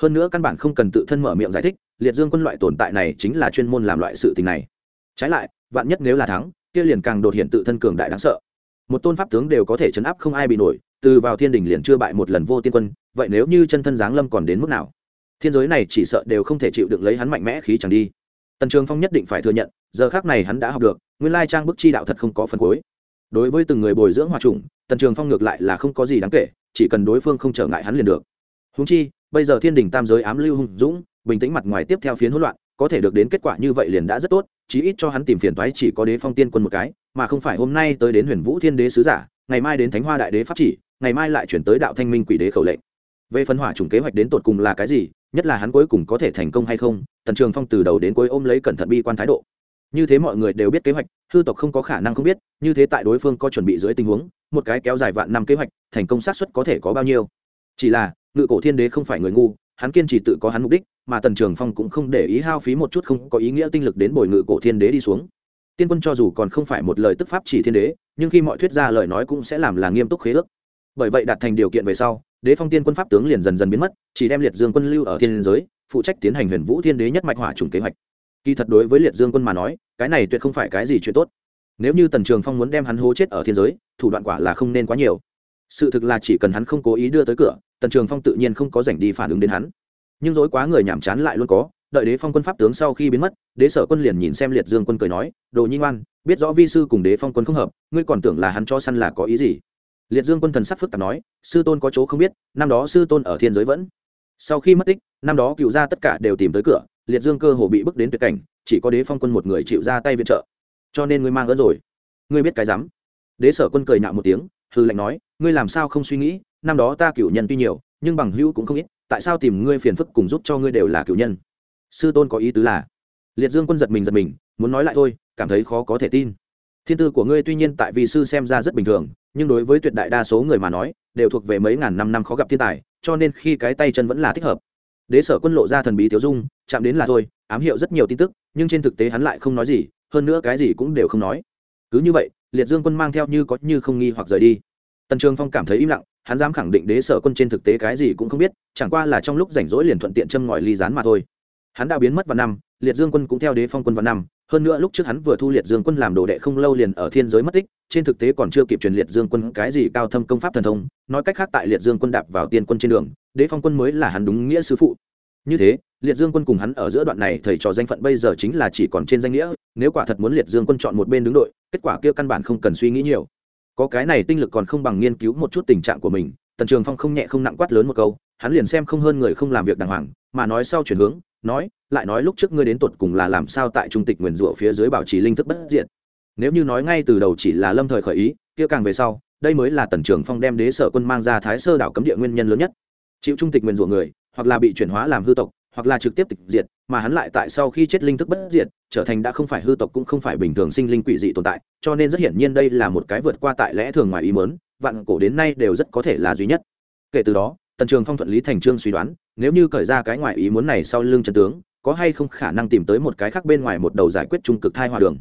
Hơn nữa căn bản không cần tự thân mở miệng giải thích liệt dương quân loại tồn tại này chính là chuyên môn làm loại sự tình này. Trái lại vạn nhất nếu là thắng kia liền càng đột hiện tự thân cường đại đáng sợ. Một tôn pháp tướng đều có thể chấn áp không ai bị nổi từ vào thiên đình liền chưa bại một lần vô tiên quân vậy nếu như chân thân giáng lâm còn đến mức nào? Thiên giới này chỉ sợ đều không thể chịu được lấy hắn mạnh mẽ khí chẳng đi. Tần trường phong nhất định phải thừa nhận, giờ khác này hắn đã học được, nguyên lai trang bức chi đạo thật không có phần cuối. Đối với từng người bồi dưỡng hòa trùng, tần trường phong ngược lại là không có gì đáng kể, chỉ cần đối phương không trở ngại hắn liền được. Húng chi, bây giờ thiên đình tam giới ám lưu hùng dũng, bình tĩnh mặt ngoài tiếp theo phiến hỗn loạn, có thể được đến kết quả như vậy liền đã rất tốt, chí ít cho hắn tìm phiền toái chỉ có đế phong tiên quân một cái, mà không phải hôm nay tới đến huyền vũ thiên đế sứ giả, ngày mai đến thánh hoa đại đế pháp chỉ, ngày mai lại chuyển tới đạo thanh minh quỷ đế khẩu lệnh. Về phân hỏa chủng kế hoạch đến tột cùng là cái gì nhất là hắn cuối cùng có thể thành công hay không, tần trường phong từ đầu đến cuối ôm lấy cẩn thận bi quan thái độ. Như thế mọi người đều biết kế hoạch, hư tộc không có khả năng không biết, như thế tại đối phương có chuẩn bị dưới tình huống, một cái kéo dài vạn năm kế hoạch, thành công xác suất có thể có bao nhiêu. Chỉ là, ngự cổ thiên đế không phải người ngu, hắn kiên trì tự có hắn mục đích, mà tần trường phong cũng không để ý hao phí một chút không có ý nghĩa tinh lực đến bồi ngự cổ thiên đế đi xuống. Tiên quân cho dù còn không phải một lời tức pháp chỉ thiên đế, nhưng khi mọi thuyết ra lời nói cũng sẽ làm là nghiêm túc khế ước. Bởi vậy đạt thành điều kiện về sau đế phong tiên quân pháp tướng liền dần dần biến mất, chỉ đem liệt dương quân lưu ở thiên giới, phụ trách tiến hành huyền vũ thiên đế nhất mạch hỏa trùng kế hoạch. Kỳ thật đối với liệt dương quân mà nói, cái này tuyệt không phải cái gì chuyện tốt. Nếu như tần trường phong muốn đem hắn hố chết ở thiên giới, thủ đoạn quả là không nên quá nhiều. Sự thực là chỉ cần hắn không cố ý đưa tới cửa, tần trường phong tự nhiên không có rảnh đi phản ứng đến hắn. Nhưng dối quá người nhàm chán lại luôn có, đợi đế phong quân pháp tướng sau khi biến mất, đế sở quân liền nhìn xem liệt dương quân cười nói, đồ nhi ngoan, biết rõ vi sư cùng đế phong quân không hợp, ngươi còn tưởng là hắn cho săn là có ý gì? Liệt dương quân thần sắc phức tạp nói, sư tôn có chỗ không biết, năm đó sư tôn ở thiên giới vẫn. Sau khi mất tích, năm đó cựu gia tất cả đều tìm tới cửa, liệt dương cơ hồ bị bức đến tuyệt cảnh, chỉ có đế phong quân một người chịu ra tay viện trợ. Cho nên ngươi mang ơn rồi. Ngươi biết cái rắm đế sở quân cười nhạo một tiếng, hư lệnh nói, ngươi làm sao không suy nghĩ, năm đó ta cựu nhân tuy nhiều, nhưng bằng hữu cũng không ít, tại sao tìm ngươi phiền phức cùng giúp cho ngươi đều là cựu nhân? Sư tôn có ý tứ là? Liệt dương quân giật mình giật mình, muốn nói lại thôi, cảm thấy khó có thể tin. Thiên tư của ngươi tuy nhiên tại vì sư xem ra rất bình thường nhưng đối với tuyệt đại đa số người mà nói, đều thuộc về mấy ngàn năm năm khó gặp thiên tài, cho nên khi cái tay chân vẫn là thích hợp. Đế sở quân lộ ra thần bí thiếu dung, chạm đến là thôi, ám hiệu rất nhiều tin tức, nhưng trên thực tế hắn lại không nói gì, hơn nữa cái gì cũng đều không nói. Cứ như vậy, liệt dương quân mang theo như có như không nghi hoặc rời đi. Tần trường phong cảm thấy im lặng, hắn dám khẳng định đế sở quân trên thực tế cái gì cũng không biết, chẳng qua là trong lúc rảnh rỗi liền thuận tiện châm ngòi ly rán mà thôi. Hắn đã biến mất vào năm liệt dương quân cũng theo đế phong quân vào năm, hơn nữa lúc trước hắn vừa thu liệt dương quân làm đồ đệ không lâu liền ở thiên giới mất tích, trên thực tế còn chưa kịp truyền liệt dương quân cái gì cao thâm công pháp thần thông, nói cách khác tại liệt dương quân đạp vào tiên quân trên đường, đế phong quân mới là hắn đúng nghĩa sư phụ. Như thế, liệt dương quân cùng hắn ở giữa đoạn này thầy trò danh phận bây giờ chính là chỉ còn trên danh nghĩa, nếu quả thật muốn liệt dương quân chọn một bên đứng đội, kết quả kia căn bản không cần suy nghĩ nhiều. Có cái này tinh lực còn không bằng nghiên cứu một chút tình trạng của mình, tần trường phong không nhẹ không nặng quát lớn một câu, hắn liền xem không hơn người không làm việc đàng hoàng, mà nói sau chuyển hướng nói, lại nói lúc trước ngươi đến tột cùng là làm sao tại trung tịch nguyền rủa phía dưới bảo trì linh thức bất diện nếu như nói ngay từ đầu chỉ là lâm thời khởi ý, kia càng về sau, đây mới là tần trường phong đem đế sở quân mang ra thái sơ đảo cấm địa nguyên nhân lớn nhất. Chịu trung tịch nguyền rủa người, hoặc là bị chuyển hóa làm hư tộc, hoặc là trực tiếp tịch diệt, mà hắn lại tại sau khi chết linh thức bất diệt, trở thành đã không phải hư tộc cũng không phải bình thường sinh linh quỷ dị tồn tại, cho nên rất hiển nhiên đây là một cái vượt qua tại lẽ thường ngoài ý mớn vạn cổ đến nay đều rất có thể là duy nhất. Kể từ đó, tần trường phong thuận lý thành trương suy đoán nếu như cởi ra cái ngoài ý muốn này sau lưng chân tướng, có hay không khả năng tìm tới một cái khác bên ngoài một đầu giải quyết trung cực thai hòa đường?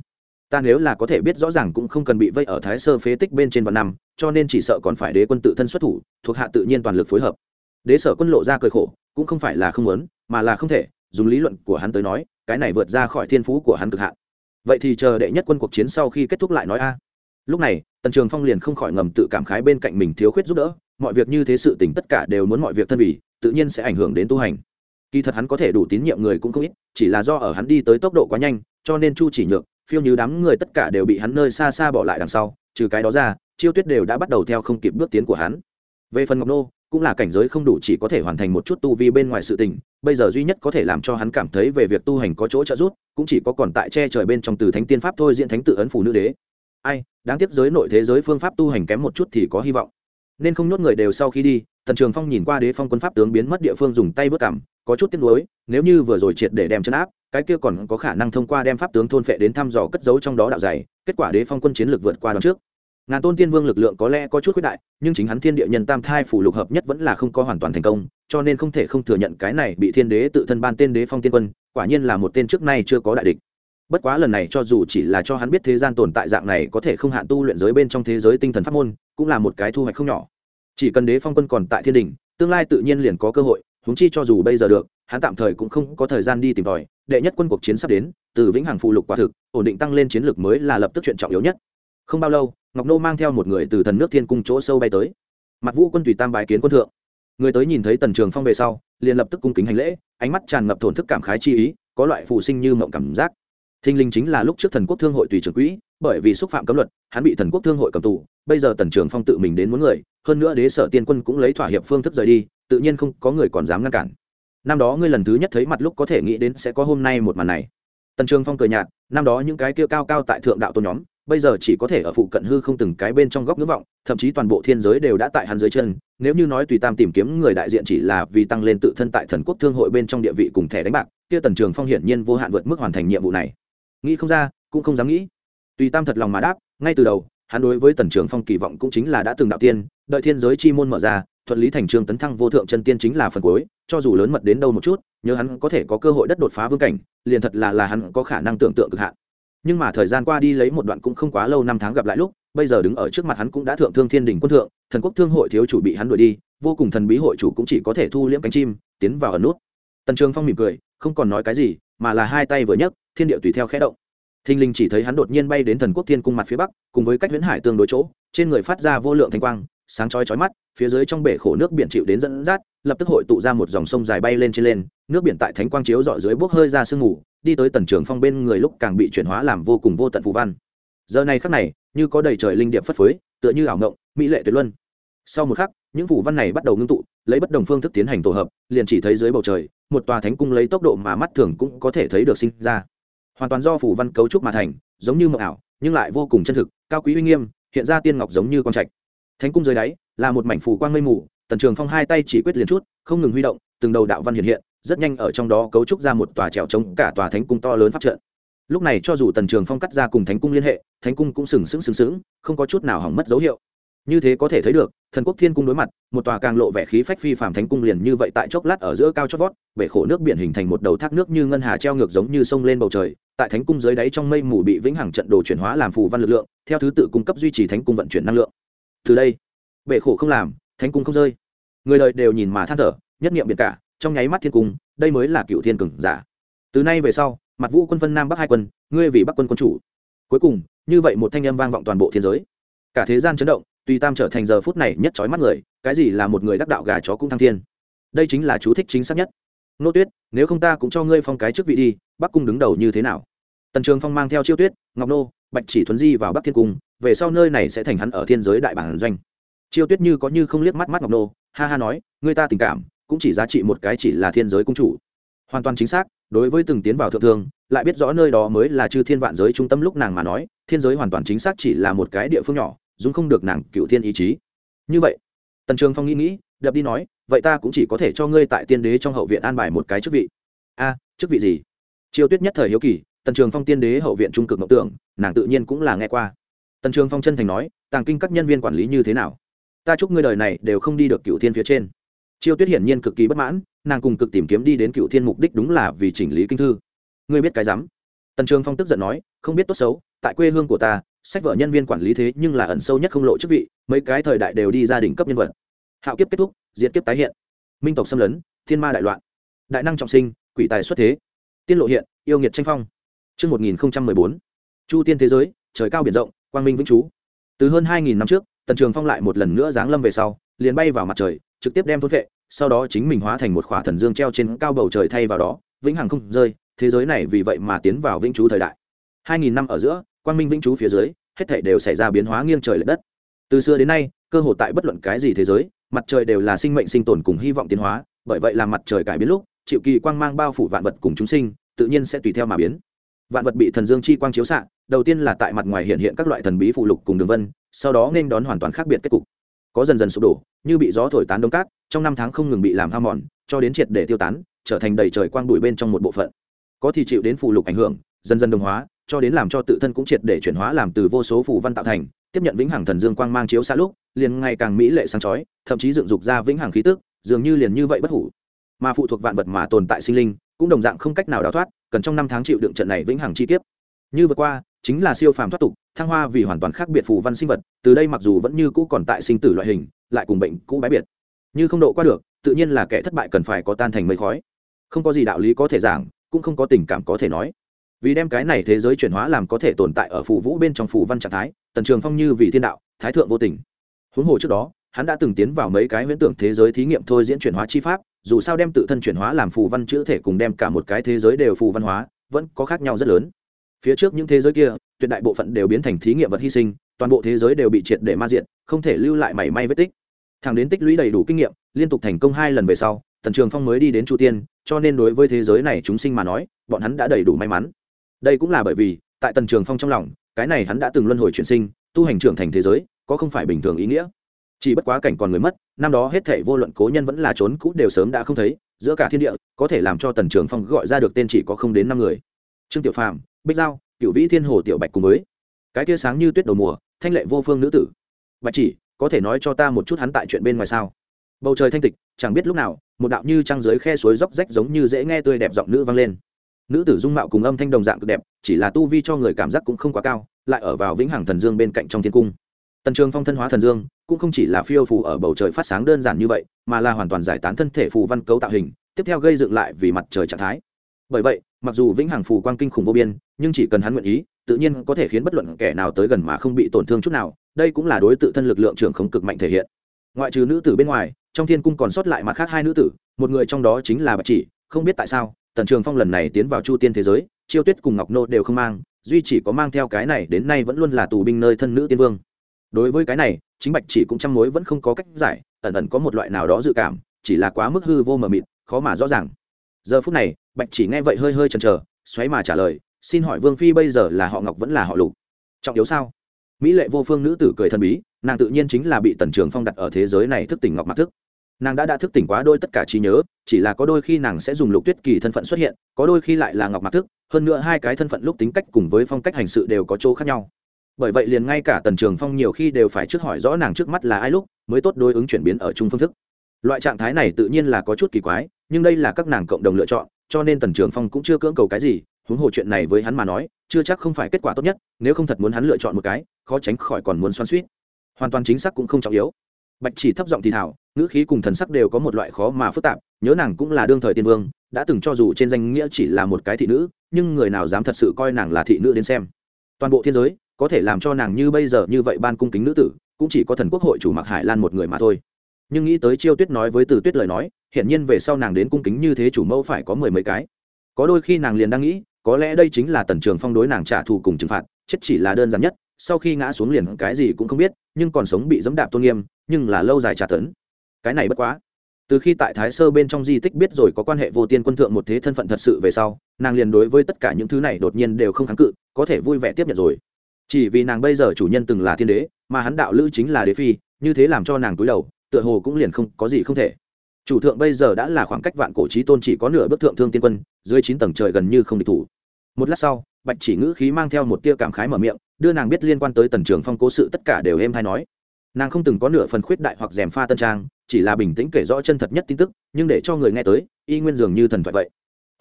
Ta nếu là có thể biết rõ ràng cũng không cần bị vây ở thái sơ phế tích bên trên vạn năm, cho nên chỉ sợ còn phải đế quân tự thân xuất thủ, thuộc hạ tự nhiên toàn lực phối hợp. Đế sở quân lộ ra cười khổ, cũng không phải là không muốn, mà là không thể, dùng lý luận của hắn tới nói, cái này vượt ra khỏi thiên phú của hắn cực hạn. Vậy thì chờ đệ nhất quân cuộc chiến sau khi kết thúc lại nói a. Lúc này, tần trường phong liền không khỏi ngầm tự cảm khái bên cạnh mình thiếu khuyết giúp đỡ, mọi việc như thế sự tình tất cả đều muốn mọi việc thân vì tự nhiên sẽ ảnh hưởng đến tu hành. Kỳ thật hắn có thể đủ tín nhiệm người cũng không ít, chỉ là do ở hắn đi tới tốc độ quá nhanh, cho nên chu chỉ nhược, phiêu như đám người tất cả đều bị hắn nơi xa xa bỏ lại đằng sau, trừ cái đó ra, chiêu tuyết đều đã bắt đầu theo không kịp bước tiến của hắn. Về phần ngọc nô, cũng là cảnh giới không đủ chỉ có thể hoàn thành một chút tu vi bên ngoài sự tình, bây giờ duy nhất có thể làm cho hắn cảm thấy về việc tu hành có chỗ trợ giúp, cũng chỉ có còn tại che trời bên trong từ thánh tiên pháp thôi diễn thánh tự ấn phủ nữ đế. Ai, đáng tiếc giới nội thế giới phương pháp tu hành kém một chút thì có hy vọng. Nên không nhốt người đều sau khi đi tần trường phong nhìn qua đế phong quân pháp tướng biến mất địa phương dùng tay vớt cảm, có chút tiếc nuối, nếu như vừa rồi triệt để đem chân áp, cái kia còn có khả năng thông qua đem pháp tướng thôn phệ đến thăm dò cất giấu trong đó đạo dày, kết quả đế phong quân chiến lược vượt qua đón trước. Ngàn tôn tiên vương lực lượng có lẽ có chút quyết đại, nhưng chính hắn thiên địa nhân tam thai phủ lục hợp nhất vẫn là không có hoàn toàn thành công, cho nên không thể không thừa nhận cái này bị thiên đế tự thân ban tên đế phong tiên quân, quả nhiên là một tên trước nay chưa có đại địch. Bất quá lần này cho dù chỉ là cho hắn biết thế gian tồn tại dạng này có thể không hạn tu luyện giới bên trong thế giới tinh thần pháp môn, cũng là một cái thu hoạch không nhỏ chỉ cần đế phong quân còn tại thiên đình, tương lai tự nhiên liền có cơ hội, huống chi cho dù bây giờ được, hắn tạm thời cũng không có thời gian đi tìm tòi, đệ nhất quân cuộc chiến sắp đến, từ vĩnh hằng phụ lục quả thực, ổn định tăng lên chiến lược mới là lập tức chuyện trọng yếu nhất. Không bao lâu, ngọc nô mang theo một người từ thần nước thiên cung chỗ sâu bay tới. Mặt vũ quân tùy tam bái kiến quân thượng. Người tới nhìn thấy tần trường phong về sau, liền lập tức cung kính hành lễ, ánh mắt tràn ngập thổn thức cảm khái chi ý, có loại phụ sinh như mộng cảm giác. Thinh linh chính là lúc trước thần quốc thương hội tùy trưởng quỹ bởi vì xúc phạm cấm luật, hắn bị thần quốc thương hội cầm tù, bây giờ tần trường phong tự mình đến muốn người, hơn nữa đế sở tiên quân cũng lấy thỏa hiệp phương thức rời đi, tự nhiên không có người còn dám ngăn cản. Năm đó ngươi lần thứ nhất thấy mặt lúc có thể nghĩ đến sẽ có hôm nay một màn này. Tần trường phong cười nhạt, năm đó những cái kia cao cao tại thượng đạo tôn nhóm, bây giờ chỉ có thể ở phụ cận hư không từng cái bên trong góc ngưỡng vọng, thậm chí toàn bộ thiên giới đều đã tại hắn dưới chân, nếu như nói tùy tam tìm kiếm người đại diện chỉ là vì tăng lên tự thân tại thần quốc thương hội bên trong địa vị cùng thẻ đánh bạc, kia tần trường phong hiển nhiên vô hạn vượt mức hoàn thành nhiệm vụ này. Nghĩ không ra, cũng không dám nghĩ tùy tam thật lòng mà đáp, ngay từ đầu, hắn đối với tần trường phong kỳ vọng cũng chính là đã từng đạo tiên, đợi thiên giới chi môn mở ra thuận lý thành trường tấn thăng vô thượng chân tiên chính là phần cuối, cho dù lớn mật đến đâu một chút, nhớ hắn có thể có cơ hội đất đột phá vương cảnh, liền thật là là hắn có khả năng tưởng tượng cực hạn. Nhưng mà thời gian qua đi lấy một đoạn cũng không quá lâu năm tháng gặp lại lúc, bây giờ đứng ở trước mặt hắn cũng đã thượng thương thiên đình quân thượng, thần quốc thương hội thiếu chủ bị hắn đuổi đi, vô cùng thần bí hội chủ cũng chỉ có thể thu liễm cánh chim, tiến vào ở nút. Tần trường phong mỉm cười, không còn nói cái gì, mà là hai tay vừa nhấc, thiên địa tùy theo khẽ động thinh linh chỉ thấy hắn đột nhiên bay đến thần quốc thiên cung mặt phía bắc, cùng với cách huyễn hải tương đối chỗ, trên người phát ra vô lượng thanh quang, sáng chói chói mắt, phía dưới trong bể khổ nước biển chịu đến dẫn dắt, lập tức hội tụ ra một dòng sông dài bay lên trên lên, nước biển tại thánh quang chiếu dọi dưới bốc hơi ra sương mù, đi tới tần trường phong bên người lúc càng bị chuyển hóa làm vô cùng vô tận phù văn. Giờ này khắc này, như có đầy trời linh điệp phất phới, tựa như ảo ngộng mỹ lệ tuyệt luân. Sau một khắc, những phù văn này bắt đầu ngưng tụ, lấy bất đồng phương thức tiến hành tổ hợp, liền chỉ thấy dưới bầu trời, một tòa thánh cung lấy tốc độ mà mắt thường cũng có thể thấy được sinh ra hoàn toàn do phủ văn cấu trúc mà thành, giống như mộng ảo, nhưng lại vô cùng chân thực, cao quý uy nghiêm, hiện ra tiên ngọc giống như con trạch. Thánh cung dưới đáy, là một mảnh phủ quang mây mù, tần trường phong hai tay chỉ quyết liền chút, không ngừng huy động, từng đầu đạo văn hiện hiện, rất nhanh ở trong đó cấu trúc ra một tòa trèo trống cả tòa thánh cung to lớn pháp trận. Lúc này cho dù tần trường phong cắt ra cùng thánh cung liên hệ, thánh cung cũng sừng sững sừng sững, không có chút nào hỏng mất dấu hiệu như thế có thể thấy được, thần quốc thiên cung đối mặt, một tòa càng lộ vẻ khí phách phi phàm thánh cung liền như vậy tại chốc lát ở giữa cao chót vót, bể khổ nước biển hình thành một đầu thác nước như ngân hà treo ngược giống như sông lên bầu trời, tại thánh cung dưới đáy trong mây mù bị vĩnh hằng trận đồ chuyển hóa làm phù văn lực lượng, theo thứ tự cung cấp duy trì thánh cung vận chuyển năng lượng. Từ đây, bể khổ không làm, thánh cung không rơi. Người đời đều nhìn mà than thở, nhất niệm biệt cả, trong nháy mắt thiên cung, đây mới là cựu thiên cường giả. Từ nay về sau, mặt vũ quân phân nam bắc hai quân, ngươi vì bắc quân quân chủ. Cuối cùng, như vậy một thanh âm vang vọng toàn bộ thiên giới. Cả thế gian chấn động tùy tam trở thành giờ phút này nhất trói mắt người, cái gì là một người đắc đạo gà chó cũng thăng thiên. Đây chính là chú thích chính xác nhất. Nô tuyết, nếu không ta cũng cho ngươi phong cái chức vị đi, bắc cung đứng đầu như thế nào? Tần trường phong mang theo chiêu tuyết, ngọc nô, bạch chỉ thuấn di vào bắc thiên cung, về sau nơi này sẽ thành hắn ở thiên giới đại bản doanh. Chiêu tuyết như có như không liếc mắt mắt ngọc nô, ha ha nói người ta tình cảm, cũng chỉ giá trị một cái chỉ là thiên giới cung chủ. Hoàn toàn chính xác, đối với từng tiến vào thượng thương lại biết rõ nơi đó mới là chư thiên vạn giới trung tâm lúc nàng mà nói, thiên giới hoàn toàn chính xác chỉ là một cái địa phương nhỏ dung không được nàng cựu thiên ý chí. Như vậy, tần trường phong nghĩ nghĩ, đập đi nói, vậy ta cũng chỉ có thể cho ngươi tại tiên đế trong hậu viện an bài một cái chức vị. A, chức vị gì? Triều tuyết nhất thời hiếu kỳ, tần trường phong tiên đế hậu viện trung cực ngọc tưởng, nàng tự nhiên cũng là nghe qua. Tần trường phong chân thành nói, tàng kinh các nhân viên quản lý như thế nào? Ta chúc ngươi đời này đều không đi được cựu thiên phía trên. Triều tuyết hiển nhiên cực kỳ bất mãn, nàng cùng cực tìm kiếm đi đến cựu thiên mục đích đúng là vì chỉnh lý kinh thư. Ngươi biết cái rắm? Tần trường phong tức giận nói, không biết tốt xấu, tại quê hương của ta sách vở nhân viên quản lý thế nhưng là ẩn sâu nhất không lộ chức vị mấy cái thời đại đều đi gia đình cấp nhân vật. Hạo kiếp kết thúc diệt kiếp tái hiện. Minh tộc xâm lấn thiên ma đại loạn. Đại năng trọng sinh quỷ tài xuất thế. Tiên lộ hiện yêu nghiệt tranh phong. Trước 1014, Chu tiên thế giới, trời cao biển rộng, quang minh vĩnh trú. Từ hơn 2000 năm trước, Tần Trường Phong lại một lần nữa giáng lâm về sau, liền bay vào mặt trời, trực tiếp đem thôn vệ, sau đó chính mình hóa thành một khỏa thần dương treo trên cao bầu trời thay vào đó, vĩnh hằng không rơi, thế giới này vì vậy mà tiến vào vĩnh trú thời đại. 2000 năm ở giữa, quang minh vĩnh trú phía dưới, hết thảy đều xảy ra biến hóa nghiêng trời lệch đất. Từ xưa đến nay, cơ hội tại bất luận cái gì thế giới, mặt trời đều là sinh mệnh sinh tồn cùng hy vọng tiến hóa, bởi vậy là mặt trời cải biến lúc, chịu kỳ quang mang bao phủ vạn vật cùng chúng sinh, tự nhiên sẽ tùy theo mà biến. Vạn vật bị thần dương chi quang chiếu xạ đầu tiên là tại mặt ngoài hiện hiện các loại thần bí phụ lục cùng đường vân sau đó nên đón hoàn toàn khác biệt kết cục. Có dần dần sụp đổ như bị gió thổi tán đông cát trong năm tháng không ngừng bị làm hao mòn cho đến triệt để tiêu tán trở thành đầy trời quang đuổi bên trong một bộ phận. Có thì chịu đến phụ lục ảnh hưởng dần dần đồng hóa cho đến làm cho tự thân cũng triệt để chuyển hóa làm từ vô số phù văn tạo thành, tiếp nhận vĩnh hằng thần dương quang mang chiếu xa lúc, liền ngày càng mỹ lệ sáng chói, thậm chí dựng dục ra vĩnh hằng khí tức, dường như liền như vậy bất hủ. Mà phụ thuộc vạn vật mà tồn tại sinh linh, cũng đồng dạng không cách nào đào thoát, cần trong năm tháng chịu đựng trận này vĩnh hằng chi kiếp. Như vượt qua, chính là siêu phàm thoát tục, thăng hoa vì hoàn toàn khác biệt phù văn sinh vật, từ đây mặc dù vẫn như cũ còn tại sinh tử loại hình, lại cùng bệnh cũ bái biệt. Như không độ qua được, tự nhiên là kẻ thất bại cần phải có tan thành mây khói. Không có gì đạo lý có thể giảng, cũng không có tình cảm có thể nói vì đem cái này thế giới chuyển hóa làm có thể tồn tại ở phù vũ bên trong phù văn trạng thái, tần trường phong như vì thiên đạo, thái thượng vô tình. Huống hồ trước đó, hắn đã từng tiến vào mấy cái huyễn tưởng thế giới thí nghiệm thôi diễn chuyển hóa chi pháp, dù sao đem tự thân chuyển hóa làm phù văn chữ thể cùng đem cả một cái thế giới đều phù văn hóa, vẫn có khác nhau rất lớn. Phía trước những thế giới kia, tuyệt đại bộ phận đều biến thành thí nghiệm vật hy sinh, toàn bộ thế giới đều bị triệt để ma diện không thể lưu lại mảy may vết tích. Thằng đến tích lũy đầy đủ kinh nghiệm, liên tục thành công hai lần về sau, tần trường phong mới đi đến chu tiên, cho nên đối với thế giới này chúng sinh mà nói, bọn hắn đã đầy đủ may mắn đây cũng là bởi vì, tại tần trường phong trong lòng, cái này hắn đã từng luân hồi chuyển sinh, tu hành trưởng thành thế giới, có không phải bình thường ý nghĩa. Chỉ bất quá cảnh còn người mất, năm đó hết thể vô luận cố nhân vẫn là trốn cũ đều sớm đã không thấy, giữa cả thiên địa, có thể làm cho tần trường phong gọi ra được tên chỉ có không đến năm người. Trương tiểu phàm, bích giao cựu vĩ thiên hồ tiểu bạch cùng với cái tia sáng như tuyết đầu mùa, thanh lệ vô phương nữ tử. Bạch chỉ, có thể nói cho ta một chút hắn tại chuyện bên ngoài sao? Bầu trời thanh tịch, chẳng biết lúc nào, một đạo như trăng dưới khe suối róc rách giống như dễ nghe tươi đẹp giọng nữ vang lên nữ tử dung mạo cùng âm thanh đồng dạng cực đẹp, chỉ là tu vi cho người cảm giác cũng không quá cao, lại ở vào vĩnh hằng thần dương bên cạnh trong thiên cung. Tần trường phong thân hóa thần dương, cũng không chỉ là phiêu phù ở bầu trời phát sáng đơn giản như vậy, mà là hoàn toàn giải tán thân thể phù văn cấu tạo hình, tiếp theo gây dựng lại vì mặt trời trạng thái. Bởi vậy, mặc dù vĩnh hằng phù quang kinh khủng vô biên, nhưng chỉ cần hắn nguyện ý, tự nhiên có thể khiến bất luận kẻ nào tới gần mà không bị tổn thương chút nào, đây cũng là đối tự thân lực lượng trưởng không cực mạnh thể hiện. Ngoại trừ nữ tử bên ngoài, trong thiên cung còn sót lại mặt khác hai nữ tử, một người trong đó chính là bạch chỉ, không biết tại sao tần trường phong lần này tiến vào chu tiên thế giới, chiêu tuyết cùng ngọc nô đều không mang, duy chỉ có mang theo cái này, đến nay vẫn luôn là tù binh nơi thân nữ tiên vương. Đối với cái này, chính bạch chỉ cũng chăm mối vẫn không có cách giải, ẩn ẩn có một loại nào đó dự cảm, chỉ là quá mức hư vô mờ mịt, khó mà rõ ràng. Giờ phút này, bạch chỉ nghe vậy hơi hơi chần chờ, xoáy mà trả lời, xin hỏi vương phi bây giờ là họ ngọc vẫn là họ lục? Trọng yếu sao? Mỹ lệ vô phương nữ tử cười thần bí, nàng tự nhiên chính là bị tần trường phong đặt ở thế giới này thức tỉnh ngọc mặc thức nàng đã đã thức tỉnh quá đôi tất cả trí nhớ, chỉ là có đôi khi nàng sẽ dùng lục tuyết kỳ thân phận xuất hiện, có đôi khi lại là ngọc mặc thức, hơn nữa hai cái thân phận lúc tính cách cùng với phong cách hành sự đều có chỗ khác nhau. Bởi vậy liền ngay cả tần trường phong nhiều khi đều phải trước hỏi rõ nàng trước mắt là ai lúc, mới tốt đối ứng chuyển biến ở chung phương thức. Loại trạng thái này tự nhiên là có chút kỳ quái, nhưng đây là các nàng cộng đồng lựa chọn, cho nên tần trường phong cũng chưa cưỡng cầu cái gì, huống hồ chuyện này với hắn mà nói, chưa chắc không phải kết quả tốt nhất, nếu không thật muốn hắn lựa chọn một cái, khó tránh khỏi còn muốn xoắn suýt hoàn toàn chính xác cũng không trọng yếu bạch chỉ thấp giọng thì thảo ngữ khí cùng thần sắc đều có một loại khó mà phức tạp, nhớ nàng cũng là đương thời tiên vương, đã từng cho dù trên danh nghĩa chỉ là một cái thị nữ, nhưng người nào dám thật sự coi nàng là thị nữ đến xem. Toàn bộ thiên giới, có thể làm cho nàng như bây giờ như vậy ban cung kính nữ tử, cũng chỉ có thần quốc hội chủ mặc hải lan một người mà thôi. Nhưng nghĩ tới chiêu tuyết nói với từ tuyết lời nói, hiển nhiên về sau nàng đến cung kính như thế chủ mẫu phải có mười mấy cái. Có đôi khi nàng liền đang nghĩ, có lẽ đây chính là tần trường phong đối nàng trả thù cùng trừng phạt, chết chỉ là đơn giản nhất, sau khi ngã xuống liền cái gì cũng không biết, nhưng còn sống bị dẫm đạp tôn nghiêm nhưng là lâu dài trả tấn. Cái này bất quá. Từ khi tại thái sơ bên trong di tích biết rồi có quan hệ vô tiên quân thượng một thế thân phận thật sự về sau, nàng liền đối với tất cả những thứ này đột nhiên đều không kháng cự, có thể vui vẻ tiếp nhận rồi. Chỉ vì nàng bây giờ chủ nhân từng là thiên đế, mà hắn đạo lữ chính là đế phi, như thế làm cho nàng túi đầu, tựa hồ cũng liền không có gì không thể. Chủ thượng bây giờ đã là khoảng cách vạn cổ trí tôn chỉ có nửa bức thượng thương tiên quân, dưới chín tầng trời gần như không địch thủ. Một lát sau, bạch chỉ ngữ khí mang theo một tia cảm khái mở miệng, đưa nàng biết liên quan tới tần trường phong cố sự tất cả đều êm hay nói nàng không từng có nửa phần khuyết đại hoặc dèm pha tân trang, chỉ là bình tĩnh kể rõ chân thật nhất tin tức, nhưng để cho người nghe tới, y nguyên dường như thần thoại vậy.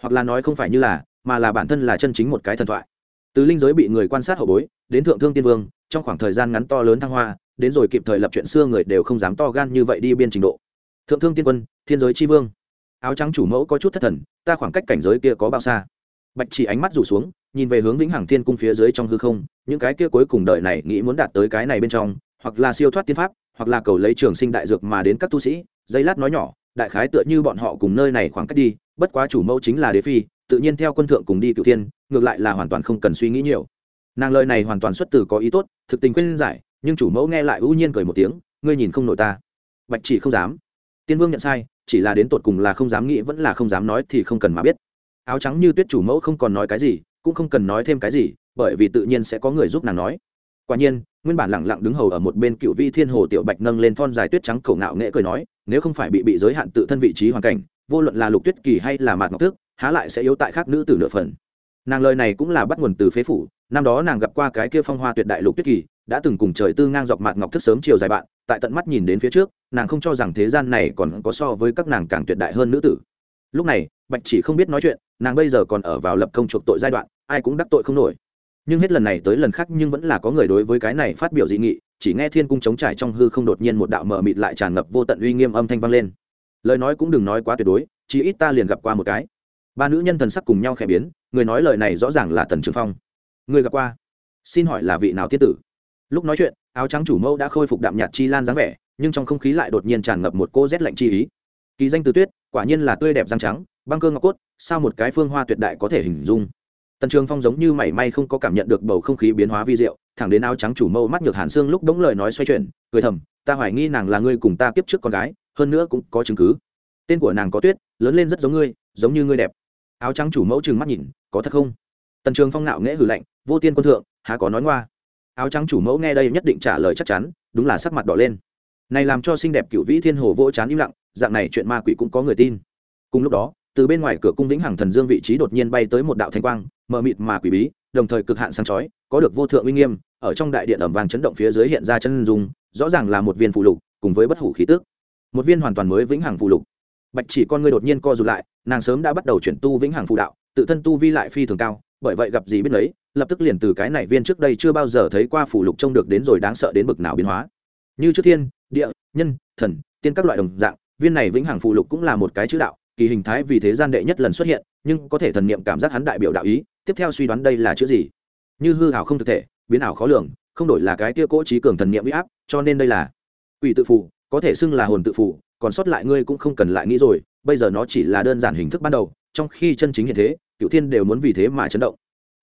Hoặc là nói không phải như là, mà là bản thân là chân chính một cái thần thoại. Từ linh giới bị người quan sát hậu bối, đến thượng thương tiên vương, trong khoảng thời gian ngắn to lớn thăng hoa, đến rồi kịp thời lập chuyện xưa người đều không dám to gan như vậy đi biên trình độ. Thượng thương tiên quân, thiên giới tri vương. Áo trắng chủ mẫu có chút thất thần, ta khoảng cách cảnh giới kia có bao xa? Bạch chỉ ánh mắt rủ xuống, nhìn về hướng vĩnh hằng thiên cung phía dưới trong hư không, những cái kia cuối cùng đời này nghĩ muốn đạt tới cái này bên trong hoặc là siêu thoát tiên pháp, hoặc là cầu lấy trường sinh đại dược mà đến các tu sĩ, giây lát nói nhỏ, đại khái tựa như bọn họ cùng nơi này khoảng cách đi, bất quá chủ mẫu chính là đế phi, tự nhiên theo quân thượng cùng đi cựu thiên, ngược lại là hoàn toàn không cần suy nghĩ nhiều. Nàng lời này hoàn toàn xuất từ có ý tốt, thực tình khuyên giải, nhưng chủ mẫu nghe lại ưu nhiên cười một tiếng, ngươi nhìn không nổi ta. Bạch chỉ không dám. Tiên vương nhận sai, chỉ là đến tột cùng là không dám nghĩ vẫn là không dám nói thì không cần mà biết. Áo trắng như tuyết chủ mẫu không còn nói cái gì, cũng không cần nói thêm cái gì, bởi vì tự nhiên sẽ có người giúp nàng nói. Quả nhiên nguyên bản lẳng lặng đứng hầu ở một bên cựu vi thiên hồ tiểu bạch nâng lên thon dài tuyết trắng cổ ngạo nghệ cười nói, nếu không phải bị bị giới hạn tự thân vị trí hoàn cảnh, vô luận là lục tuyết kỳ hay là mạt ngọc tước há lại sẽ yếu tại khác nữ tử nửa phần. Nàng lời này cũng là bắt nguồn từ phế phủ, năm đó nàng gặp qua cái kia phong hoa tuyệt đại lục tuyết kỳ, đã từng cùng trời tư ngang dọc mạt ngọc thức sớm chiều dài bạn, tại tận mắt nhìn đến phía trước, nàng không cho rằng thế gian này còn có so với các nàng càng tuyệt đại hơn nữ tử. Lúc này, bạch chỉ không biết nói chuyện, nàng bây giờ còn ở vào lập công chuộc tội giai đoạn, ai cũng đắc tội không nổi nhưng hết lần này tới lần khác nhưng vẫn là có người đối với cái này phát biểu dị nghị, chỉ nghe thiên cung chống trải trong hư không đột nhiên một đạo mờ mịt lại tràn ngập vô tận uy nghiêm âm thanh vang lên. Lời nói cũng đừng nói quá tuyệt đối, chỉ ít ta liền gặp qua một cái. Ba nữ nhân thần sắc cùng nhau khẽ biến, người nói lời này rõ ràng là tần trường phong. Người gặp qua? Xin hỏi là vị nào tiết tử? Lúc nói chuyện, áo trắng chủ mẫu đã khôi phục đạm nhạt chi lan dáng vẻ, nhưng trong không khí lại đột nhiên tràn ngập một cô rét lạnh chi ý. Kỳ danh từ tuyết, quả nhiên là tươi đẹp răng trắng, băng cơ ngọc cốt, sao một cái phương hoa tuyệt đại có thể hình dung? Tần trường phong giống như mảy may không có cảm nhận được bầu không khí biến hóa vi diệu, thẳng đến áo trắng chủ mâu mắt nhược hàn xương lúc đống lời nói xoay chuyển, cười thầm, ta hoài nghi nàng là ngươi cùng ta kiếp trước con gái, hơn nữa cũng có chứng cứ. Tên của nàng có tuyết, lớn lên rất giống ngươi, giống như ngươi đẹp. Áo trắng chủ mẫu trừng mắt nhìn, có thật không? Tần trường phong nạo nghễ hử lạnh, vô tiên quân thượng, há có nói ngoa? Áo trắng chủ mẫu nghe đây nhất định trả lời chắc chắn, đúng là sắc mặt đỏ lên. Này làm cho xinh đẹp cựu vĩ thiên hồ vỗ chán im lặng, dạng này chuyện ma quỷ cũng có người tin. Cùng lúc đó, từ bên ngoài cửa cung vĩnh hằng thần dương vị trí đột nhiên bay tới một đạo thanh quang mờ mịt mà quỷ bí, đồng thời cực hạn sáng chói, có được vô thượng uy nghiêm, ở trong đại điện ẩm vàng chấn động phía dưới hiện ra chân dung, rõ ràng là một viên phụ lục, cùng với bất hủ khí tức. Một viên hoàn toàn mới vĩnh hằng phụ lục. Bạch chỉ con ngươi đột nhiên co rụt lại, nàng sớm đã bắt đầu chuyển tu vĩnh hằng phụ đạo, tự thân tu vi lại phi thường cao, bởi vậy gặp gì biết lấy lập tức liền từ cái này viên trước đây chưa bao giờ thấy qua phụ lục trông được đến rồi đáng sợ đến bực nào biến hóa. Như trước thiên, địa, nhân, thần, tiên các loại đồng dạng, viên này vĩnh hằng phụ lục cũng là một cái chữ đạo, kỳ hình thái vì thế gian đệ nhất lần xuất hiện, nhưng có thể thần niệm cảm giác hắn đại biểu đạo ý tiếp theo suy đoán đây là chữ gì? Như hư hảo không thực thể, biến ảo khó lường, không đổi là cái kia cỗ trí cường thần niệm y áp, cho nên đây là quỷ tự phụ có thể xưng là hồn tự phụ còn sót lại ngươi cũng không cần lại nghĩ rồi, bây giờ nó chỉ là đơn giản hình thức ban đầu, trong khi chân chính hiện thế cựu thiên đều muốn vì thế mà chấn động.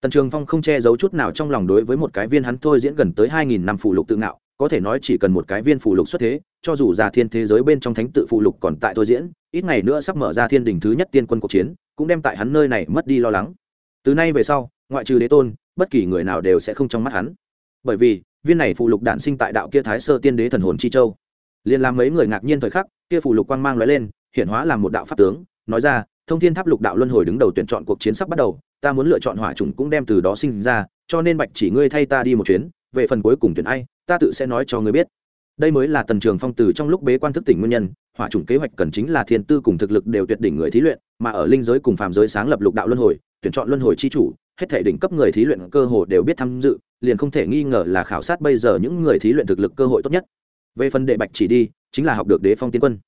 Tần trường phong không che giấu chút nào trong lòng đối với một cái viên hắn thôi diễn gần tới hai nghìn năm phù lục tự ngạo, có thể nói chỉ cần một cái viên phù lục xuất thế, cho dù già thiên thế giới bên trong thánh tự phù lục còn tại thôi diễn, ít ngày nữa sắp mở ra thiên đình thứ nhất tiên quân cuộc chiến, cũng đem tại hắn nơi này mất đi lo lắng từ nay về sau, ngoại trừ đế tôn, bất kỳ người nào đều sẽ không trong mắt hắn. Bởi vì, viên này phụ lục đản sinh tại đạo kia thái sơ tiên đế thần hồn chi châu. Liền làm mấy người ngạc nhiên thời khắc, kia phụ lục quang mang lóe lên hiện hóa làm một đạo pháp tướng, nói ra, thông thiên tháp lục đạo luân hồi đứng đầu tuyển chọn cuộc chiến sắp bắt đầu, ta muốn lựa chọn hỏa chủng cũng đem từ đó sinh ra, cho nên bạch chỉ ngươi thay ta đi một chuyến, về phần cuối cùng tuyển ai, ta tự sẽ nói cho ngươi biết. Đây mới là tần trường phong từ trong lúc bế quan thức tỉnh nguyên nhân, hỏa chủng kế hoạch cần chính là thiên tư cùng thực lực đều tuyệt đỉnh người thí luyện, mà ở linh giới cùng phàm giới sáng lập lục đạo luân hồi tuyển chọn luân hồi chi chủ hết thể đỉnh cấp người thí luyện cơ hồ đều biết tham dự liền không thể nghi ngờ là khảo sát bây giờ những người thí luyện thực lực cơ hội tốt nhất. Về phần đệ bạch chỉ đi chính là học được đế phong tiến quân.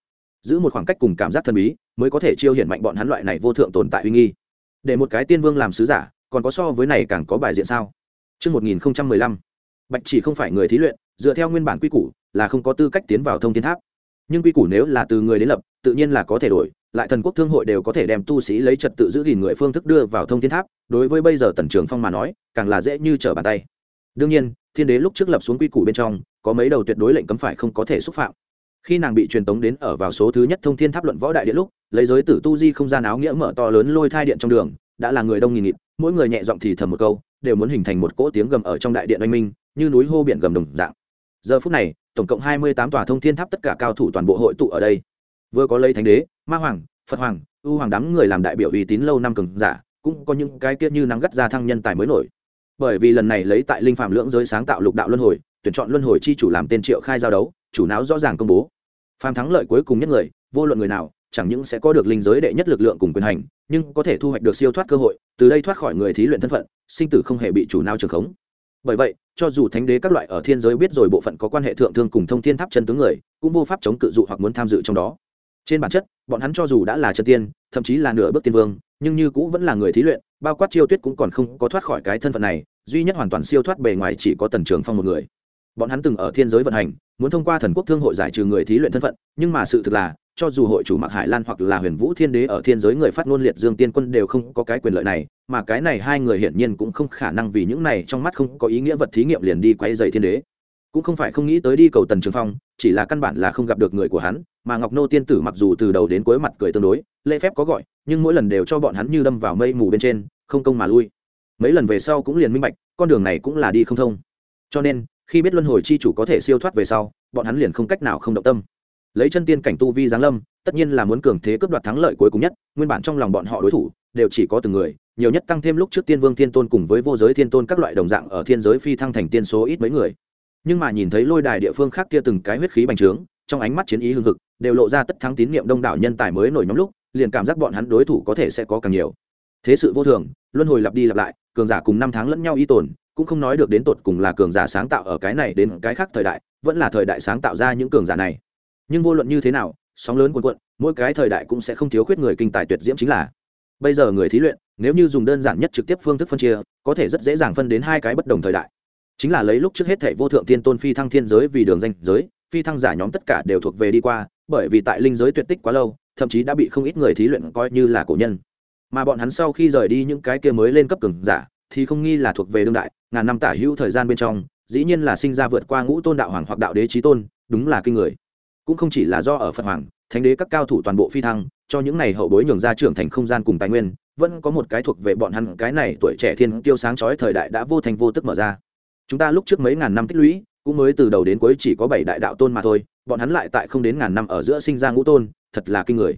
Giữ một khoảng cách cùng cảm giác thần bí mới có thể chiêu hiển mạnh bọn hắn loại này vô thượng tồn tại uy nghi. Để một cái tiên vương làm sứ giả còn có so với này càng có bài diện sao? Trước 1015, bạch chỉ không phải người thí luyện dựa theo nguyên bản quy củ là không có tư cách tiến vào thông thiên tháp. Nhưng quy củ nếu là từ người đến lập tự nhiên là có thể đổi, lại thần quốc thương hội đều có thể đem tu sĩ lấy trật tự giữ gìn người phương thức đưa vào thông thiên tháp, đối với bây giờ tần trường phong mà nói, càng là dễ như trở bàn tay. Đương nhiên, thiên đế lúc trước lập xuống quy củ bên trong, có mấy đầu tuyệt đối lệnh cấm phải không có thể xúc phạm. Khi nàng bị truyền tống đến ở vào số thứ nhất thông thiên tháp luận võ đại điện lúc, lấy giới tử tu di không gian áo nghĩa mở to lớn lôi thai điện trong đường, đã là người đông nghìn nghịt, mỗi người nhẹ giọng thì thầm một câu, đều muốn hình thành một cỗ tiếng gầm ở trong đại điện oanh minh, như núi hô biển gầm đồng dạng. Giờ phút này, tổng cộng hai mươi tám tòa thông thiên tháp tất cả cao thủ toàn bộ hội tụ ở đây vừa có lấy thánh đế, ma hoàng, phật hoàng, ưu hoàng đám người làm đại biểu uy tín lâu năm cường giả, cũng có những cái kia như nắng gắt ra thăng nhân tài mới nổi. Bởi vì lần này lấy tại linh phạm lưỡng giới sáng tạo lục đạo luân hồi, tuyển chọn luân hồi chi chủ làm tên triệu khai giao đấu, chủ não rõ ràng công bố. Phàm thắng lợi cuối cùng nhất người, vô luận người nào, chẳng những sẽ có được linh giới đệ nhất lực lượng cùng quyền hành, nhưng có thể thu hoạch được siêu thoát cơ hội, từ đây thoát khỏi người thí luyện thân phận, sinh tử không hề bị chủ nào trường khống. Bởi vậy, cho dù thánh đế các loại ở thiên giới biết rồi bộ phận có quan hệ thượng thương cùng thông thiên tháp chân tướng người, cũng vô pháp chống cự dụ hoặc muốn tham dự trong đó trên bản chất, bọn hắn cho dù đã là chân tiên, thậm chí là nửa bước tiên vương, nhưng như cũ vẫn là người thí luyện, bao quát chiêu tuyết cũng còn không có thoát khỏi cái thân phận này, duy nhất hoàn toàn siêu thoát bề ngoài chỉ có tần trường phong một người. Bọn hắn từng ở thiên giới vận hành, muốn thông qua thần quốc thương hội giải trừ người thí luyện thân phận, nhưng mà sự thực là, cho dù hội chủ mặc hải lan hoặc là huyền vũ thiên đế ở thiên giới người phát ngôn liệt dương tiên quân đều không có cái quyền lợi này, mà cái này hai người hiển nhiên cũng không khả năng vì những này trong mắt không có ý nghĩa vật thí nghiệm liền đi quay dày thiên đế. Cũng không phải không nghĩ tới đi cầu tần trường phong, chỉ là căn bản là không gặp được người của hắn mà ngọc nô tiên tử mặc dù từ đầu đến cuối mặt cười tương đối, lễ phép có gọi, nhưng mỗi lần đều cho bọn hắn như đâm vào mây mù bên trên, không công mà lui. Mấy lần về sau cũng liền minh bạch, con đường này cũng là đi không thông. Cho nên, khi biết luân hồi chi chủ có thể siêu thoát về sau, bọn hắn liền không cách nào không động tâm. Lấy chân tiên cảnh tu vi giáng lâm, tất nhiên là muốn cường thế cướp đoạt thắng lợi cuối cùng nhất, nguyên bản trong lòng bọn họ đối thủ, đều chỉ có từng người, nhiều nhất tăng thêm lúc trước tiên vương thiên tôn cùng với vô giới thiên tôn các loại đồng dạng ở thiên giới phi thăng thành tiên số ít mấy người. Nhưng mà nhìn thấy lôi đài địa phương khác kia từng cái huyết khí bành trướng, trong ánh mắt chiến ý hưng hực đều lộ ra tất thắng tín nhiệm đông đảo nhân tài mới nổi nhóm lúc, liền cảm giác bọn hắn đối thủ có thể sẽ có càng nhiều. Thế sự vô thường, luân hồi lặp đi lặp lại, cường giả cùng năm tháng lẫn nhau y tồn, cũng không nói được đến tột cùng là cường giả sáng tạo ở cái này đến cái khác thời đại, vẫn là thời đại sáng tạo ra những cường giả này. Nhưng vô luận như thế nào, sóng lớn quần quận mỗi cái thời đại cũng sẽ không thiếu khuyết người kinh tài tuyệt diễm chính là. Bây giờ người thí luyện, nếu như dùng đơn giản nhất trực tiếp phương thức phân chia, có thể rất dễ dàng phân đến hai cái bất đồng thời đại. Chính là lấy lúc trước hết thể vô thượng thiên tôn phi thăng thiên giới vì đường danh giới, phi thăng giả nhóm tất cả đều thuộc về đi qua bởi vì tại linh giới tuyệt tích quá lâu, thậm chí đã bị không ít người thí luyện coi như là cổ nhân. Mà bọn hắn sau khi rời đi những cái kia mới lên cấp cường giả, thì không nghi là thuộc về đương đại, ngàn năm tả hữu thời gian bên trong, dĩ nhiên là sinh ra vượt qua ngũ tôn đạo hoàng hoặc đạo đế trí tôn, đúng là kinh người. Cũng không chỉ là do ở phật hoàng, thánh đế các cao thủ toàn bộ phi thăng, cho những này hậu bối nhường ra trưởng thành không gian cùng tài nguyên, vẫn có một cái thuộc về bọn hắn, cái này tuổi trẻ thiên tiêu sáng chói thời đại đã vô thành vô tức mở ra. Chúng ta lúc trước mấy ngàn năm tích lũy, cũng mới từ đầu đến cuối chỉ có bảy đại đạo tôn mà thôi bọn hắn lại tại không đến ngàn năm ở giữa sinh ra ngũ tôn, thật là kinh người.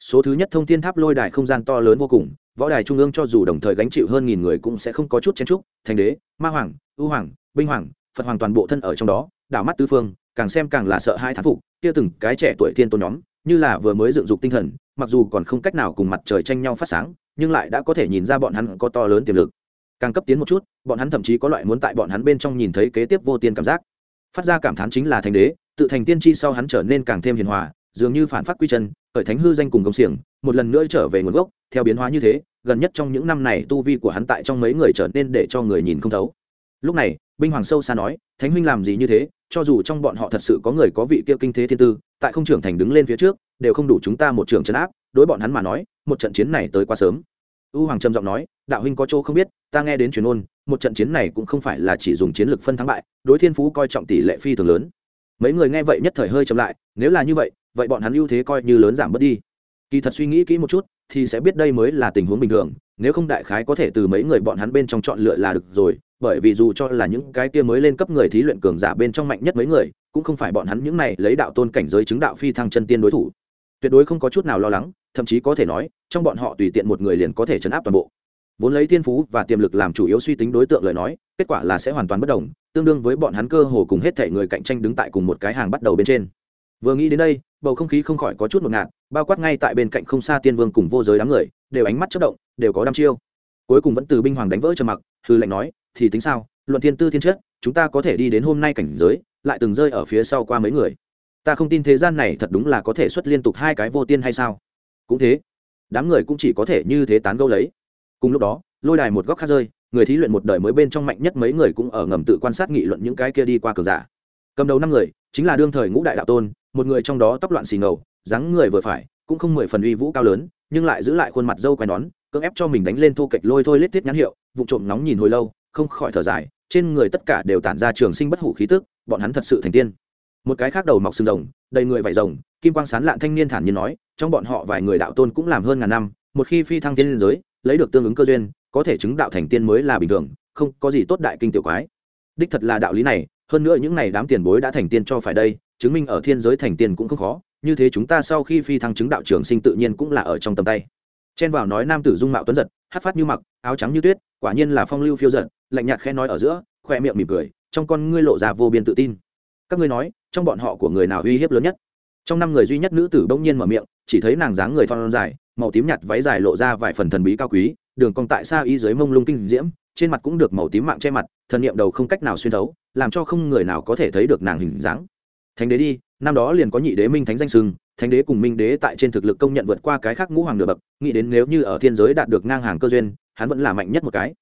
Số thứ nhất thông thiên tháp lôi đài không gian to lớn vô cùng, võ đài trung ương cho dù đồng thời gánh chịu hơn nghìn người cũng sẽ không có chút chen trúc thành đế, ma hoàng, ưu hoàng, binh hoàng, phật hoàng toàn bộ thân ở trong đó, đảo mắt tư phương, càng xem càng là sợ hai thán phục, kia từng cái trẻ tuổi thiên tôn nhóm, như là vừa mới dựng dục tinh thần, mặc dù còn không cách nào cùng mặt trời tranh nhau phát sáng, nhưng lại đã có thể nhìn ra bọn hắn có to lớn tiềm lực. Càng cấp tiến một chút, bọn hắn thậm chí có loại muốn tại bọn hắn bên trong nhìn thấy kế tiếp vô tiên cảm giác. Phát ra cảm thán chính là thành đế tự thành tiên tri sau hắn trở nên càng thêm hiền hòa, dường như phản phát quy chân, khởi thánh hư danh cùng công xiềng, một lần nữa trở về nguồn gốc, theo biến hóa như thế, gần nhất trong những năm này tu vi của hắn tại trong mấy người trở nên để cho người nhìn không thấu. Lúc này, binh hoàng sâu xa nói, thánh huynh làm gì như thế? Cho dù trong bọn họ thật sự có người có vị kia kinh thế thiên tư, tại không trưởng thành đứng lên phía trước, đều không đủ chúng ta một trường chấn áp, đối bọn hắn mà nói, một trận chiến này tới quá sớm. U hoàng trầm giọng nói, đạo huynh có chỗ không biết, ta nghe đến truyền ôn, một trận chiến này cũng không phải là chỉ dùng chiến lược phân thắng bại, đối thiên phú coi trọng tỷ lệ phi thường lớn mấy người nghe vậy nhất thời hơi chậm lại, nếu là như vậy vậy bọn hắn ưu thế coi như lớn giảm bớt đi. Kỳ thật suy nghĩ kỹ một chút, thì sẽ biết đây mới là tình huống bình thường, nếu không đại khái có thể từ mấy người bọn hắn bên trong chọn lựa là được rồi, bởi vì dù cho là những cái kia mới lên cấp người thí luyện cường giả bên trong mạnh nhất mấy người, cũng không phải bọn hắn những này lấy đạo tôn cảnh giới chứng đạo phi thăng chân tiên đối thủ. Tuyệt đối không có chút nào lo lắng, thậm chí có thể nói, trong bọn họ tùy tiện một người liền có thể chấn áp toàn bộ vốn lấy thiên phú và tiềm lực làm chủ yếu suy tính đối tượng lời nói, kết quả là sẽ hoàn toàn bất đồng, tương đương với bọn hắn cơ hồ cùng hết thể người cạnh tranh đứng tại cùng một cái hàng bắt đầu bên trên. Vừa nghĩ đến đây, bầu không khí không khỏi có chút ngột ngạt, bao quát ngay tại bên cạnh không xa tiên vương cùng vô giới đám người, đều ánh mắt chất động, đều có đăm chiêu. Cuối cùng vẫn từ binh hoàng đánh vỡ trầm mặc, hư lệnh nói, thì tính sao, luận thiên tư thiên chất, chúng ta có thể đi đến hôm nay cảnh giới, lại từng rơi ở phía sau qua mấy người. Ta không tin thế gian này thật đúng là có thể xuất liên tục hai cái vô tiên hay sao? Cũng thế, đám người cũng chỉ có thể như thế tán gâu lấy cùng lúc đó, lôi đài một góc khác rơi, người thí luyện một đời mới bên trong mạnh nhất mấy người cũng ở ngầm tự quan sát nghị luận những cái kia đi qua cờ giả. Cầm đầu năm người, chính là đương thời ngũ đại đạo tôn, một người trong đó tóc loạn xì ngầu, dáng người vừa phải, cũng không mười phần uy vũ cao lớn, nhưng lại giữ lại khuôn mặt dâu quai nón, cưỡng ép cho mình đánh lên thô kệch lôi thôi lết tiết nhãn hiệu vụ trộm nóng nhìn hồi lâu, không khỏi thở dài, trên người tất cả đều tản ra trường sinh bất hủ khí tức, bọn hắn thật sự thành tiên. Một cái khác đầu mọc xương rồng, đầy người vải rồng, kim quang sán lạn thanh niên thản nhiên nói, trong bọn họ vài người đạo tôn cũng làm hơn ngàn năm, một khi phi thăng tiên liên giới lấy được tương ứng cơ duyên, có thể chứng đạo thành tiên mới là bình thường, không có gì tốt đại kinh tiểu quái. Đích thật là đạo lý này, hơn nữa những này đám tiền bối đã thành tiên cho phải đây, chứng minh ở thiên giới thành tiên cũng không khó, như thế chúng ta sau khi phi thăng chứng đạo trường sinh tự nhiên cũng là ở trong tầm tay. Chen vào nói nam tử dung mạo tuấn giật, hát phát như mặc, áo trắng như tuyết, quả nhiên là phong lưu phiêu giật, lạnh nhạt khẽ nói ở giữa, khoe miệng mỉm cười, trong con ngươi lộ ra vô biên tự tin. Các ngươi nói, trong bọn họ của người nào uy hiếp lớn nhất? Trong năm người duy nhất nữ tử bỗng nhiên mở miệng, chỉ thấy nàng dáng người thon dài màu tím nhạt váy dài lộ ra vài phần thần bí cao quý, đường cong tại xa y dưới mông lung kinh diễm, trên mặt cũng được màu tím mạng che mặt, thần niệm đầu không cách nào xuyên thấu, làm cho không người nào có thể thấy được nàng hình dáng. Thánh đế đi, năm đó liền có nhị đế minh thánh danh sưng, thánh đế cùng minh đế tại trên thực lực công nhận vượt qua cái khác ngũ hoàng nửa bậc, nghĩ đến nếu như ở thiên giới đạt được ngang hàng cơ duyên, hắn vẫn là mạnh nhất một cái.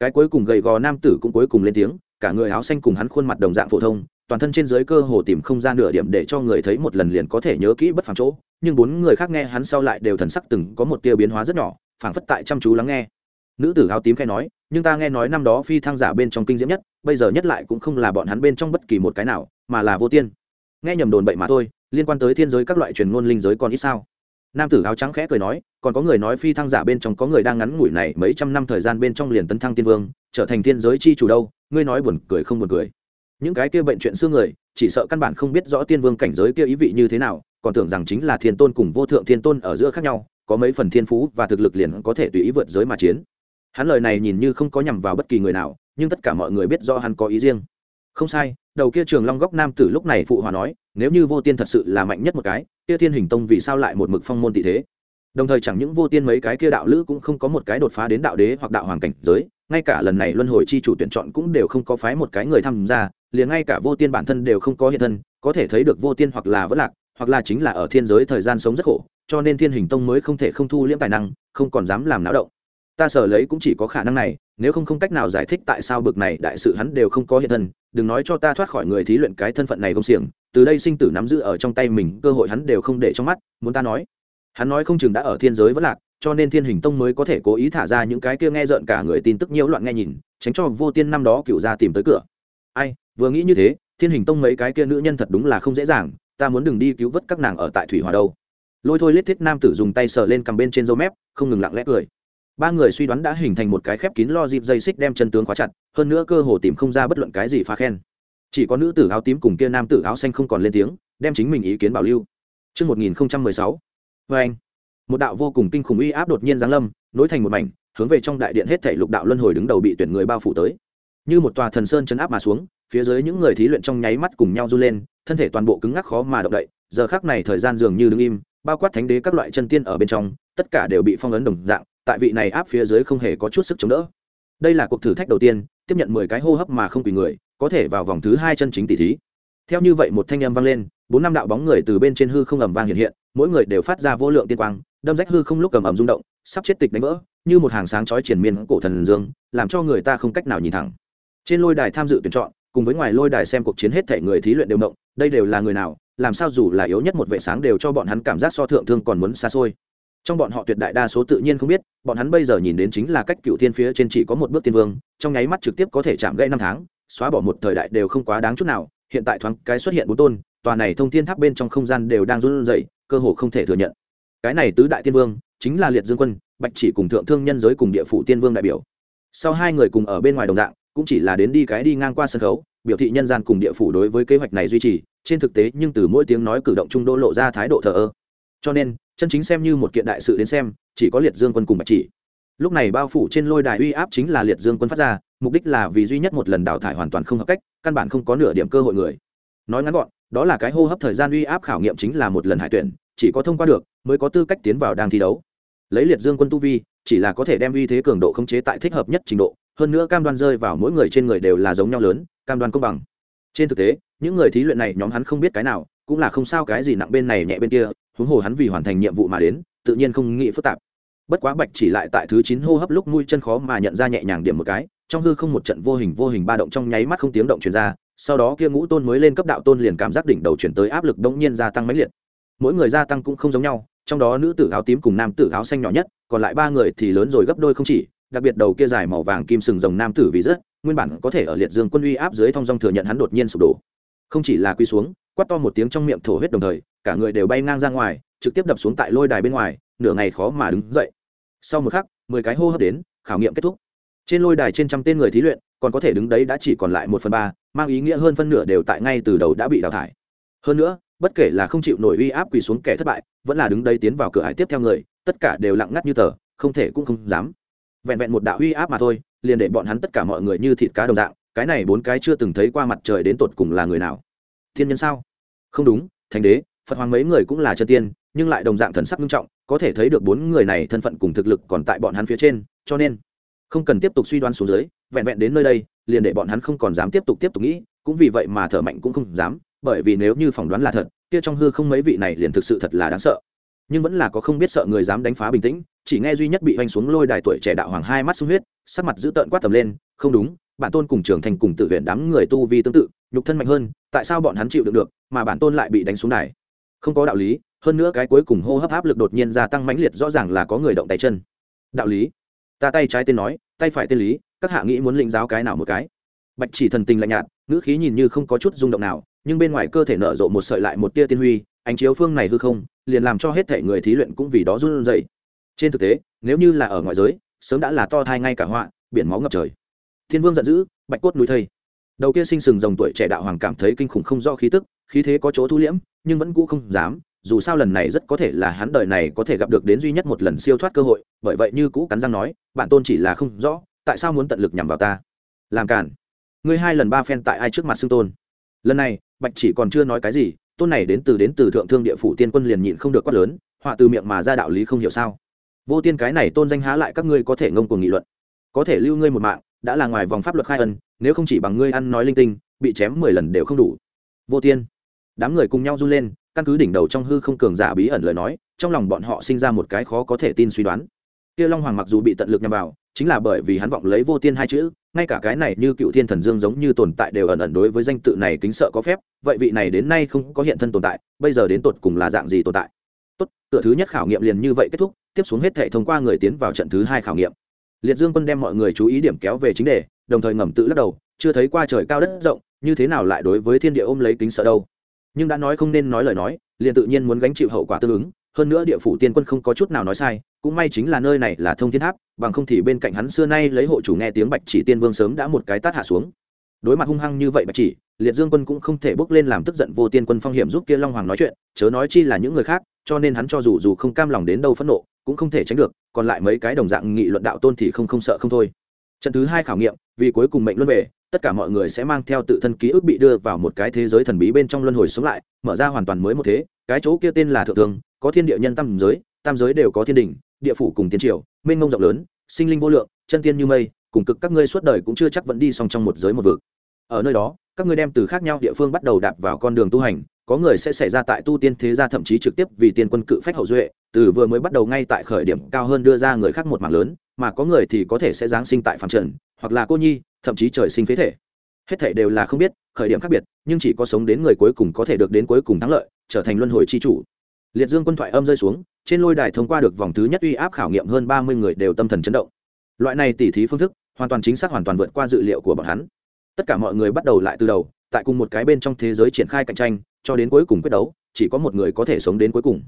Cái cuối cùng gầy gò nam tử cũng cuối cùng lên tiếng, cả người áo xanh cùng hắn khuôn mặt đồng dạng phổ thông toàn thân trên dưới cơ hồ tìm không ra nửa điểm để cho người thấy một lần liền có thể nhớ kỹ bất phàm chỗ, nhưng bốn người khác nghe hắn sau lại đều thần sắc từng có một tia biến hóa rất nhỏ, phảng phất tại chăm chú lắng nghe. Nữ tử áo tím khai nói, nhưng ta nghe nói năm đó phi thăng giả bên trong kinh diễm nhất, bây giờ nhất lại cũng không là bọn hắn bên trong bất kỳ một cái nào, mà là vô tiên. Nghe nhầm đồn bậy mà thôi, liên quan tới thiên giới các loại truyền ngôn linh giới còn ít sao? Nam tử áo trắng khẽ cười nói, còn có người nói phi thăng giả bên trong có người đang ngắn ngủi này mấy trăm năm thời gian bên trong liền tấn thăng tiên vương, trở thành thiên giới chi chủ đâu? Ngươi nói buồn cười không buồn cười? Những cái kia bệnh chuyện xưa người, chỉ sợ căn bản không biết rõ tiên vương cảnh giới kia ý vị như thế nào, còn tưởng rằng chính là thiên tôn cùng vô thượng thiên tôn ở giữa khác nhau, có mấy phần thiên phú và thực lực liền có thể tùy ý vượt giới mà chiến. Hắn lời này nhìn như không có nhằm vào bất kỳ người nào, nhưng tất cả mọi người biết rõ hắn có ý riêng. Không sai, đầu kia trường long góc nam tử lúc này phụ hòa nói, nếu như vô tiên thật sự là mạnh nhất một cái, kia thiên hình tông vì sao lại một mực phong môn tị thế? Đồng thời chẳng những vô tiên mấy cái kia đạo lữ cũng không có một cái đột phá đến đạo đế hoặc đạo hoàng cảnh giới, ngay cả lần này luân hồi chi chủ tuyển chọn cũng đều không có phái một cái người tham gia liền ngay cả vô tiên bản thân đều không có hiện thân, có thể thấy được vô tiên hoặc là vất lạc, hoặc là chính là ở thiên giới thời gian sống rất khổ, cho nên thiên hình tông mới không thể không thu liễm tài năng, không còn dám làm náo động. Ta sở lấy cũng chỉ có khả năng này, nếu không không cách nào giải thích tại sao bực này đại sự hắn đều không có hiện thân, đừng nói cho ta thoát khỏi người thí luyện cái thân phận này công xiềng, từ đây sinh tử nắm giữ ở trong tay mình, cơ hội hắn đều không để trong mắt, muốn ta nói. Hắn nói không chừng đã ở thiên giới vẫn lạc, cho nên thiên hình tông mới có thể cố ý thả ra những cái kia nghe rợn cả người tin tức nhiễu loạn nghe nhìn, tránh cho vô tiên năm đó cựu ra tìm tới cửa. Ai vừa nghĩ như thế thiên hình tông mấy cái kia nữ nhân thật đúng là không dễ dàng ta muốn đừng đi cứu vớt các nàng ở tại thủy hòa đâu. Lôi thôi lết thiết nam tử dùng tay sờ lên cầm bên trên dâu mép không ngừng lặng lẽ cười. Ba người suy đoán đã hình thành một cái khép kín lo dịp dây xích đem chân tướng khóa chặt hơn nữa cơ hồ tìm không ra bất luận cái gì phá khen. Chỉ có nữ tử áo tím cùng kia nam tử áo xanh không còn lên tiếng đem chính mình ý kiến bảo lưu. Trước 1016, với anh, một đạo vô cùng kinh khủng uy áp đột nhiên giáng lâm, nối thành một mảnh, hướng về trong đại điện hết thảy lục đạo luân hồi đứng đầu bị tuyển người bao phủ tới. Như một tòa thần sơn chấn áp mà xuống, phía dưới những người thí luyện trong nháy mắt cùng nhau run lên, thân thể toàn bộ cứng ngắc khó mà động đậy, giờ khắc này thời gian dường như đứng im, bao quát thánh đế các loại chân tiên ở bên trong, tất cả đều bị phong ấn đồng dạng, tại vị này áp phía dưới không hề có chút sức chống đỡ. Đây là cuộc thử thách đầu tiên, tiếp nhận mười cái hô hấp mà không quỳ người, có thể vào vòng thứ hai chân chính tỷ thí theo như vậy một thanh âm vang lên bốn năm đạo bóng người từ bên trên hư không ầm vang hiện hiện mỗi người đều phát ra vô lượng tiên quang đâm rách hư không lúc cầm ầm rung động sắp chết tịch đánh vỡ như một hàng sáng chói triển miên cổ thần dương làm cho người ta không cách nào nhìn thẳng trên lôi đài tham dự tuyển chọn, cùng với ngoài lôi đài xem cuộc chiến hết thể người thí luyện đều động, đây đều là người nào, làm sao dù là yếu nhất một vệ sáng đều cho bọn hắn cảm giác so thượng thương còn muốn xa xôi. Trong bọn họ tuyệt đại đa số tự nhiên không biết, bọn hắn bây giờ nhìn đến chính là cách cựu thiên phía trên chỉ có một bước tiên vương, trong nháy mắt trực tiếp có thể chạm gãy năm tháng, xóa bỏ một thời đại đều không quá đáng chút nào, hiện tại thoáng cái xuất hiện bốn tôn, tòa này thông thiên tháp bên trong không gian đều đang run rẩy, cơ hồ không thể thừa nhận. Cái này tứ đại tiên vương, chính là liệt dương quân, bạch chỉ cùng thượng thương nhân giới cùng địa phủ tiên vương đại biểu. Sau hai người cùng ở bên ngoài đồng dạng cũng chỉ là đến đi cái đi ngang qua sân khấu, biểu thị nhân gian cùng địa phủ đối với kế hoạch này duy trì, trên thực tế nhưng từ mỗi tiếng nói cử động trung đô lộ ra thái độ thờ ơ. Cho nên, chân chính xem như một kiện đại sự đến xem, chỉ có liệt dương quân cùng bạch chỉ. Lúc này bao phủ trên lôi đài uy áp chính là liệt dương quân phát ra, mục đích là vì duy nhất một lần đào thải hoàn toàn không hợp cách, căn bản không có nửa điểm cơ hội người. Nói ngắn gọn, đó là cái hô hấp thời gian uy áp khảo nghiệm chính là một lần hải tuyển, chỉ có thông qua được, mới có tư cách tiến vào đang thi đấu. Lấy liệt dương quân tu vi, chỉ là có thể đem uy thế cường độ khống chế tại thích hợp nhất trình độ hơn nữa cam đoan rơi vào mỗi người trên người đều là giống nhau lớn, cam đoan công bằng. Trên thực tế, những người thí luyện này nhóm hắn không biết cái nào, cũng là không sao cái gì nặng bên này nhẹ bên kia, huống hồ hắn vì hoàn thành nhiệm vụ mà đến, tự nhiên không nghĩ phức tạp. Bất quá bạch chỉ lại tại thứ chín hô hấp lúc mũi chân khó mà nhận ra nhẹ nhàng điểm một cái, trong hư không một trận vô hình vô hình ba động trong nháy mắt không tiếng động truyền ra, sau đó kia ngũ tôn mới lên cấp đạo tôn liền cảm giác đỉnh đầu chuyển tới áp lực đống nhiên gia tăng mãnh liệt. Mỗi người gia tăng cũng không giống nhau, trong đó nữ tử áo tím cùng nam tử áo xanh nhỏ nhất, còn lại ba người thì lớn rồi gấp đôi không chỉ đặc biệt đầu kia dài màu vàng kim sừng rồng nam tử vì rất nguyên bản có thể ở liệt dương quân uy áp dưới thông dong thừa nhận hắn đột nhiên sụp đổ. Không chỉ là quy xuống, quát to một tiếng trong miệng thổ huyết đồng thời, cả người đều bay ngang ra ngoài, trực tiếp đập xuống tại lôi đài bên ngoài, nửa ngày khó mà đứng dậy. Sau một khắc, mười cái hô hấp đến, khảo nghiệm kết thúc. Trên lôi đài trên trăm tên người thí luyện, còn có thể đứng đấy đã chỉ còn lại một phần ba, mang ý nghĩa hơn phân nửa đều tại ngay từ đầu đã bị đào thải. Hơn nữa, bất kể là không chịu nổi uy áp quỳ xuống kẻ thất bại, vẫn là đứng đây tiến vào cửa hải tiếp theo người, tất cả đều lặng ngắt như tờ, không thể cũng không dám vẹn vẹn một đạo uy áp mà thôi, liền để bọn hắn tất cả mọi người như thịt cá đồng dạng, cái này bốn cái chưa từng thấy qua mặt trời đến tột cùng là người nào. Thiên nhân sao? Không đúng thành đế, phật hoàng mấy người cũng là chân tiên, nhưng lại đồng dạng thần sắc nghiêm trọng, có thể thấy được bốn người này thân phận cùng thực lực còn tại bọn hắn phía trên, cho nên không cần tiếp tục suy đoán xuống dưới, vẹn vẹn đến nơi đây, liền để bọn hắn không còn dám tiếp tục tiếp tục nghĩ, cũng vì vậy mà thở mạnh cũng không dám, bởi vì nếu như phỏng đoán là thật, kia trong hư không mấy vị này liền thực sự thật là đáng sợ. Nhưng vẫn là có không biết sợ người dám đánh phá bình tĩnh chỉ nghe duy nhất bị vanh xuống lôi đài tuổi trẻ đạo hoàng hai mắt sung huyết, sắc mặt dữ tợn quát tầm lên, không đúng, bản tôn cùng trưởng thành cùng tự huyện đám người tu vi tương tự, nhục thân mạnh hơn, tại sao bọn hắn chịu được được, mà bản tôn lại bị đánh xuống đài? Không có đạo lý, hơn nữa cái cuối cùng hô hấp áp lực đột nhiên gia tăng mãnh liệt, rõ ràng là có người động tay chân. Đạo lý? Ta tay trái tên nói, tay phải tên lý, các hạ nghĩ muốn lĩnh giáo cái nào một cái? Bạch chỉ thần tình lạnh nhạt, ngữ khí nhìn như không có chút rung động nào, nhưng bên ngoài cơ thể nở rộ một sợi lại một tia tiên huy, ánh chiếu phương này hư không, liền làm cho hết thể người thí luyện cũng vì đó run rẩy trên thực tế, nếu như là ở ngoại giới, sớm đã là to thai ngay cả họa, biển máu ngập trời. Thiên vương giận dữ, bạch cốt núi thây. Đầu kia sinh sừng rồng tuổi trẻ đạo hoàng cảm thấy kinh khủng không do khí tức, khí thế có chỗ thu liễm, nhưng vẫn cũ không dám, dù sao lần này rất có thể là hắn đời này có thể gặp được đến duy nhất một lần siêu thoát cơ hội, bởi vậy như cũ cắn răng nói, bạn tôn chỉ là không rõ, tại sao muốn tận lực nhằm vào ta? Làm cản. Ngươi hai lần ba phen tại ai trước mặt xưng tôn? Lần này, bạch chỉ còn chưa nói cái gì, tôn này đến từ đến từ thượng thương địa phủ tiên quân liền nhịn không được quát lớn, họa từ miệng mà ra đạo lý không hiểu sao? Vô tiên, cái này tôn danh há lại các ngươi có thể ngông cuồng nghị luận. Có thể lưu ngươi một mạng, đã là ngoài vòng pháp luật khai ân, nếu không chỉ bằng ngươi ăn nói linh tinh, bị chém mười lần đều không đủ. Vô tiên, đám người cùng nhau run lên, căn cứ đỉnh đầu trong hư không cường giả bí ẩn lời nói, trong lòng bọn họ sinh ra một cái khó có thể tin suy đoán. Kia long hoàng mặc dù bị tận lực nhằm vào, chính là bởi vì hắn vọng lấy vô tiên hai chữ, ngay cả cái này như cựu thiên thần dương giống như tồn tại đều ẩn ẩn đối với danh tự này kính sợ có phép, vậy vị này đến nay không có hiện thân tồn tại, bây giờ đến tột cùng là dạng gì tồn tại? Tốt, tựa thứ nhất khảo nghiệm liền như vậy kết thúc, tiếp xuống hết thể thông qua người tiến vào trận thứ hai khảo nghiệm. Liệt dương quân đem mọi người chú ý điểm kéo về chính đề, đồng thời ngầm tự lắc đầu, chưa thấy qua trời cao đất rộng, như thế nào lại đối với thiên địa ôm lấy kính sợ đâu. Nhưng đã nói không nên nói lời nói, liền tự nhiên muốn gánh chịu hậu quả tương ứng, hơn nữa địa phủ tiên quân không có chút nào nói sai, cũng may chính là nơi này là thông thiên tháp, bằng không thì bên cạnh hắn xưa nay lấy hộ chủ nghe tiếng bạch chỉ tiên vương sớm đã một cái tát hạ xuống đối mặt hung hăng như vậy bạch chỉ, liệt dương quân cũng không thể bước lên làm tức giận vô tiên quân phong hiểm giúp kia long hoàng nói chuyện, chớ nói chi là những người khác, cho nên hắn cho dù dù không cam lòng đến đâu phẫn nộ, cũng không thể tránh được, còn lại mấy cái đồng dạng nghị luận đạo tôn thì không không sợ không thôi. Trận thứ hai khảo nghiệm, vì cuối cùng mệnh luân về, tất cả mọi người sẽ mang theo tự thân ký ức bị đưa vào một cái thế giới thần bí bên trong luân hồi sống lại, mở ra hoàn toàn mới một thế, cái chỗ kia tên là thượng tướng có thiên địa nhân tam giới tam giới đều có thiên đình, địa phủ cùng tiên triều, mênh mông rộng lớn, sinh linh vô lượng, chân tiên như mây cùng cực các ngươi suốt đời cũng chưa chắc vẫn đi song trong một giới một vực. Ở nơi đó, các ngươi đem từ khác nhau địa phương bắt đầu đạp vào con đường tu hành, có người sẽ xảy ra tại tu tiên thế gia thậm chí trực tiếp vì tiên quân cự phách hậu duệ, từ vừa mới bắt đầu ngay tại khởi điểm cao hơn đưa ra người khác một mảng lớn, mà có người thì có thể sẽ giáng sinh tại phạm trần, hoặc là cô nhi, thậm chí trời sinh phế thể. Hết thể đều là không biết, khởi điểm khác biệt, nhưng chỉ có sống đến người cuối cùng có thể được đến cuối cùng thắng lợi, trở thành luân hồi c h i chủ. Liệt dương quân thoại âm rơi xuống, trên lôi đài thông qua được vòng thứ nhất uy áp khảo nghiệm hơn ba mươi người đều tâm thần chấn động loại này tỉ thí phương thức hoàn toàn chính xác hoàn toàn vượt qua dự liệu của bọn hắn. Tất cả mọi người bắt đầu lại từ đầu, tại cùng một cái bên trong thế giới triển khai cạnh tranh, cho đến cuối cùng quyết đấu, chỉ có một người có thể sống đến cuối cùng.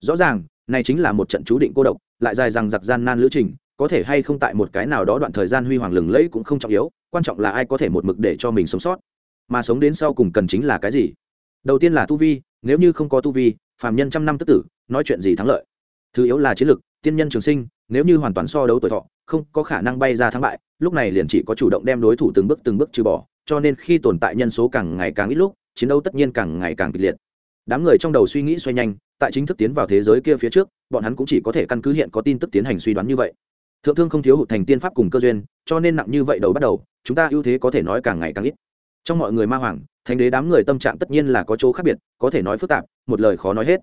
Rõ ràng, này chính là một trận chú định cô độc, lại dài rằng giặc gian nan lữ trình, có thể hay không tại một cái nào đó đoạn thời gian huy hoàng lừng lẫy cũng không trọng yếu, quan trọng là ai có thể một mực để cho mình sống sót. Mà sống đến sau cùng cần chính là cái gì? Đầu tiên là tu vi, nếu như không có tu vi, phàm nhân trăm năm tức tử, nói chuyện gì thắng lợi? Thứ yếu là chiến lược tiên nhân trường sinh nếu như hoàn toàn so đấu tuổi thọ, không có khả năng bay ra thắng bại, lúc này liền chỉ có chủ động đem đối thủ từng bước từng bước trừ bỏ, cho nên khi tồn tại nhân số càng ngày càng ít lúc, chiến đấu tất nhiên càng ngày càng kịch liệt. Đám người trong đầu suy nghĩ xoay nhanh, tại chính thức tiến vào thế giới kia phía trước, bọn hắn cũng chỉ có thể căn cứ hiện có tin tức tiến hành suy đoán như vậy. Thượng thương không thiếu hụt thành tiên pháp cùng cơ duyên, cho nên nặng như vậy đầu bắt đầu, chúng ta ưu thế có thể nói càng ngày càng ít. Trong mọi người ma hoàng, thánh đế đám người tâm trạng tất nhiên là có chỗ khác biệt, có thể nói phức tạp, một lời khó nói hết.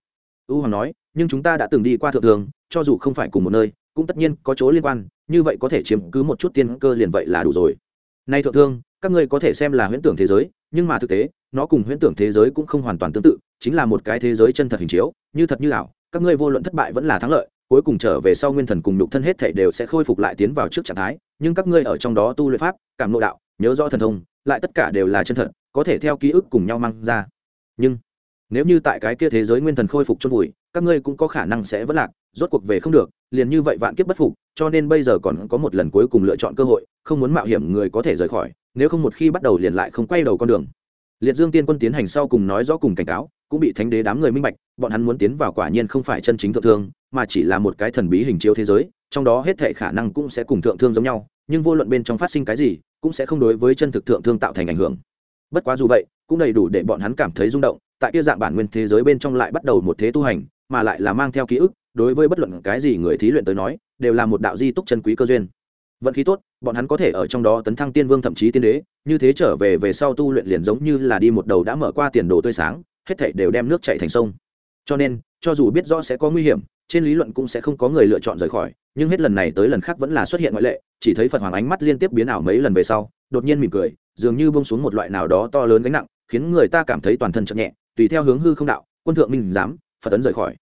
Ưu hoàng nói, nhưng chúng ta đã từng đi qua thượng thường cho dù không phải cùng một nơi cũng tất nhiên có chỗ liên quan, như vậy có thể chiếm cứ một chút tiên cơ liền vậy là đủ rồi. Nay thượng thương, các ngươi có thể xem là huyễn tưởng thế giới, nhưng mà thực tế, nó cùng huyễn tưởng thế giới cũng không hoàn toàn tương tự, chính là một cái thế giới chân thật hình chiếu, như thật như ảo, các ngươi vô luận thất bại vẫn là thắng lợi, cuối cùng trở về sau nguyên thần cùng nhục thân hết thể đều sẽ khôi phục lại tiến vào trước trạng thái, nhưng các ngươi ở trong đó tu luyện pháp, cảm nội đạo, nhớ rõ thần thông, lại tất cả đều là chân thật, có thể theo ký ức cùng nhau mang ra. Nhưng, nếu như tại cái kia thế giới nguyên thần khôi phục chôn vùi, các ngươi cũng có khả năng sẽ vất lạc rốt cuộc về không được, liền như vậy vạn kiếp bất phục, cho nên bây giờ còn có một lần cuối cùng lựa chọn cơ hội, không muốn mạo hiểm người có thể rời khỏi, nếu không một khi bắt đầu liền lại không quay đầu con đường. Liệt dương tiên quân tiến hành sau cùng nói rõ cùng cảnh cáo, cũng bị thánh đế đám người minh bạch, bọn hắn muốn tiến vào quả nhiên không phải chân chính thượng thương, mà chỉ là một cái thần bí hình chiếu thế giới, trong đó hết thệ khả năng cũng sẽ cùng thượng thương giống nhau, nhưng vô luận bên trong phát sinh cái gì, cũng sẽ không đối với chân thực thượng thương tạo thành ảnh hưởng. Bất quá dù vậy, cũng đầy đủ để bọn hắn cảm thấy rung động, tại kia dạng bản nguyên thế giới bên trong lại bắt đầu một thế tu hành mà lại là mang theo ký ức, đối với bất luận cái gì người thí luyện tới nói, đều là một đạo di túc chân quý cơ duyên. Vận khí tốt, bọn hắn có thể ở trong đó tấn thăng tiên vương thậm chí tiên đế, như thế trở về về sau tu luyện liền giống như là đi một đầu đã mở qua tiền đồ tươi sáng, hết thảy đều đem nước chảy thành sông. Cho nên, cho dù biết rõ sẽ có nguy hiểm, trên lý luận cũng sẽ không có người lựa chọn rời khỏi, nhưng hết lần này tới lần khác vẫn là xuất hiện ngoại lệ, chỉ thấy phật hoàng ánh mắt liên tiếp biến ảo mấy lần về sau, đột nhiên mỉm cười, dường như bông xuống một loại nào đó to lớn gánh nặng, khiến người ta cảm thấy toàn thân chậm nhẹ, tùy theo hướng hư không đạo, quân thượng minh giám, phật ấn rời khỏi.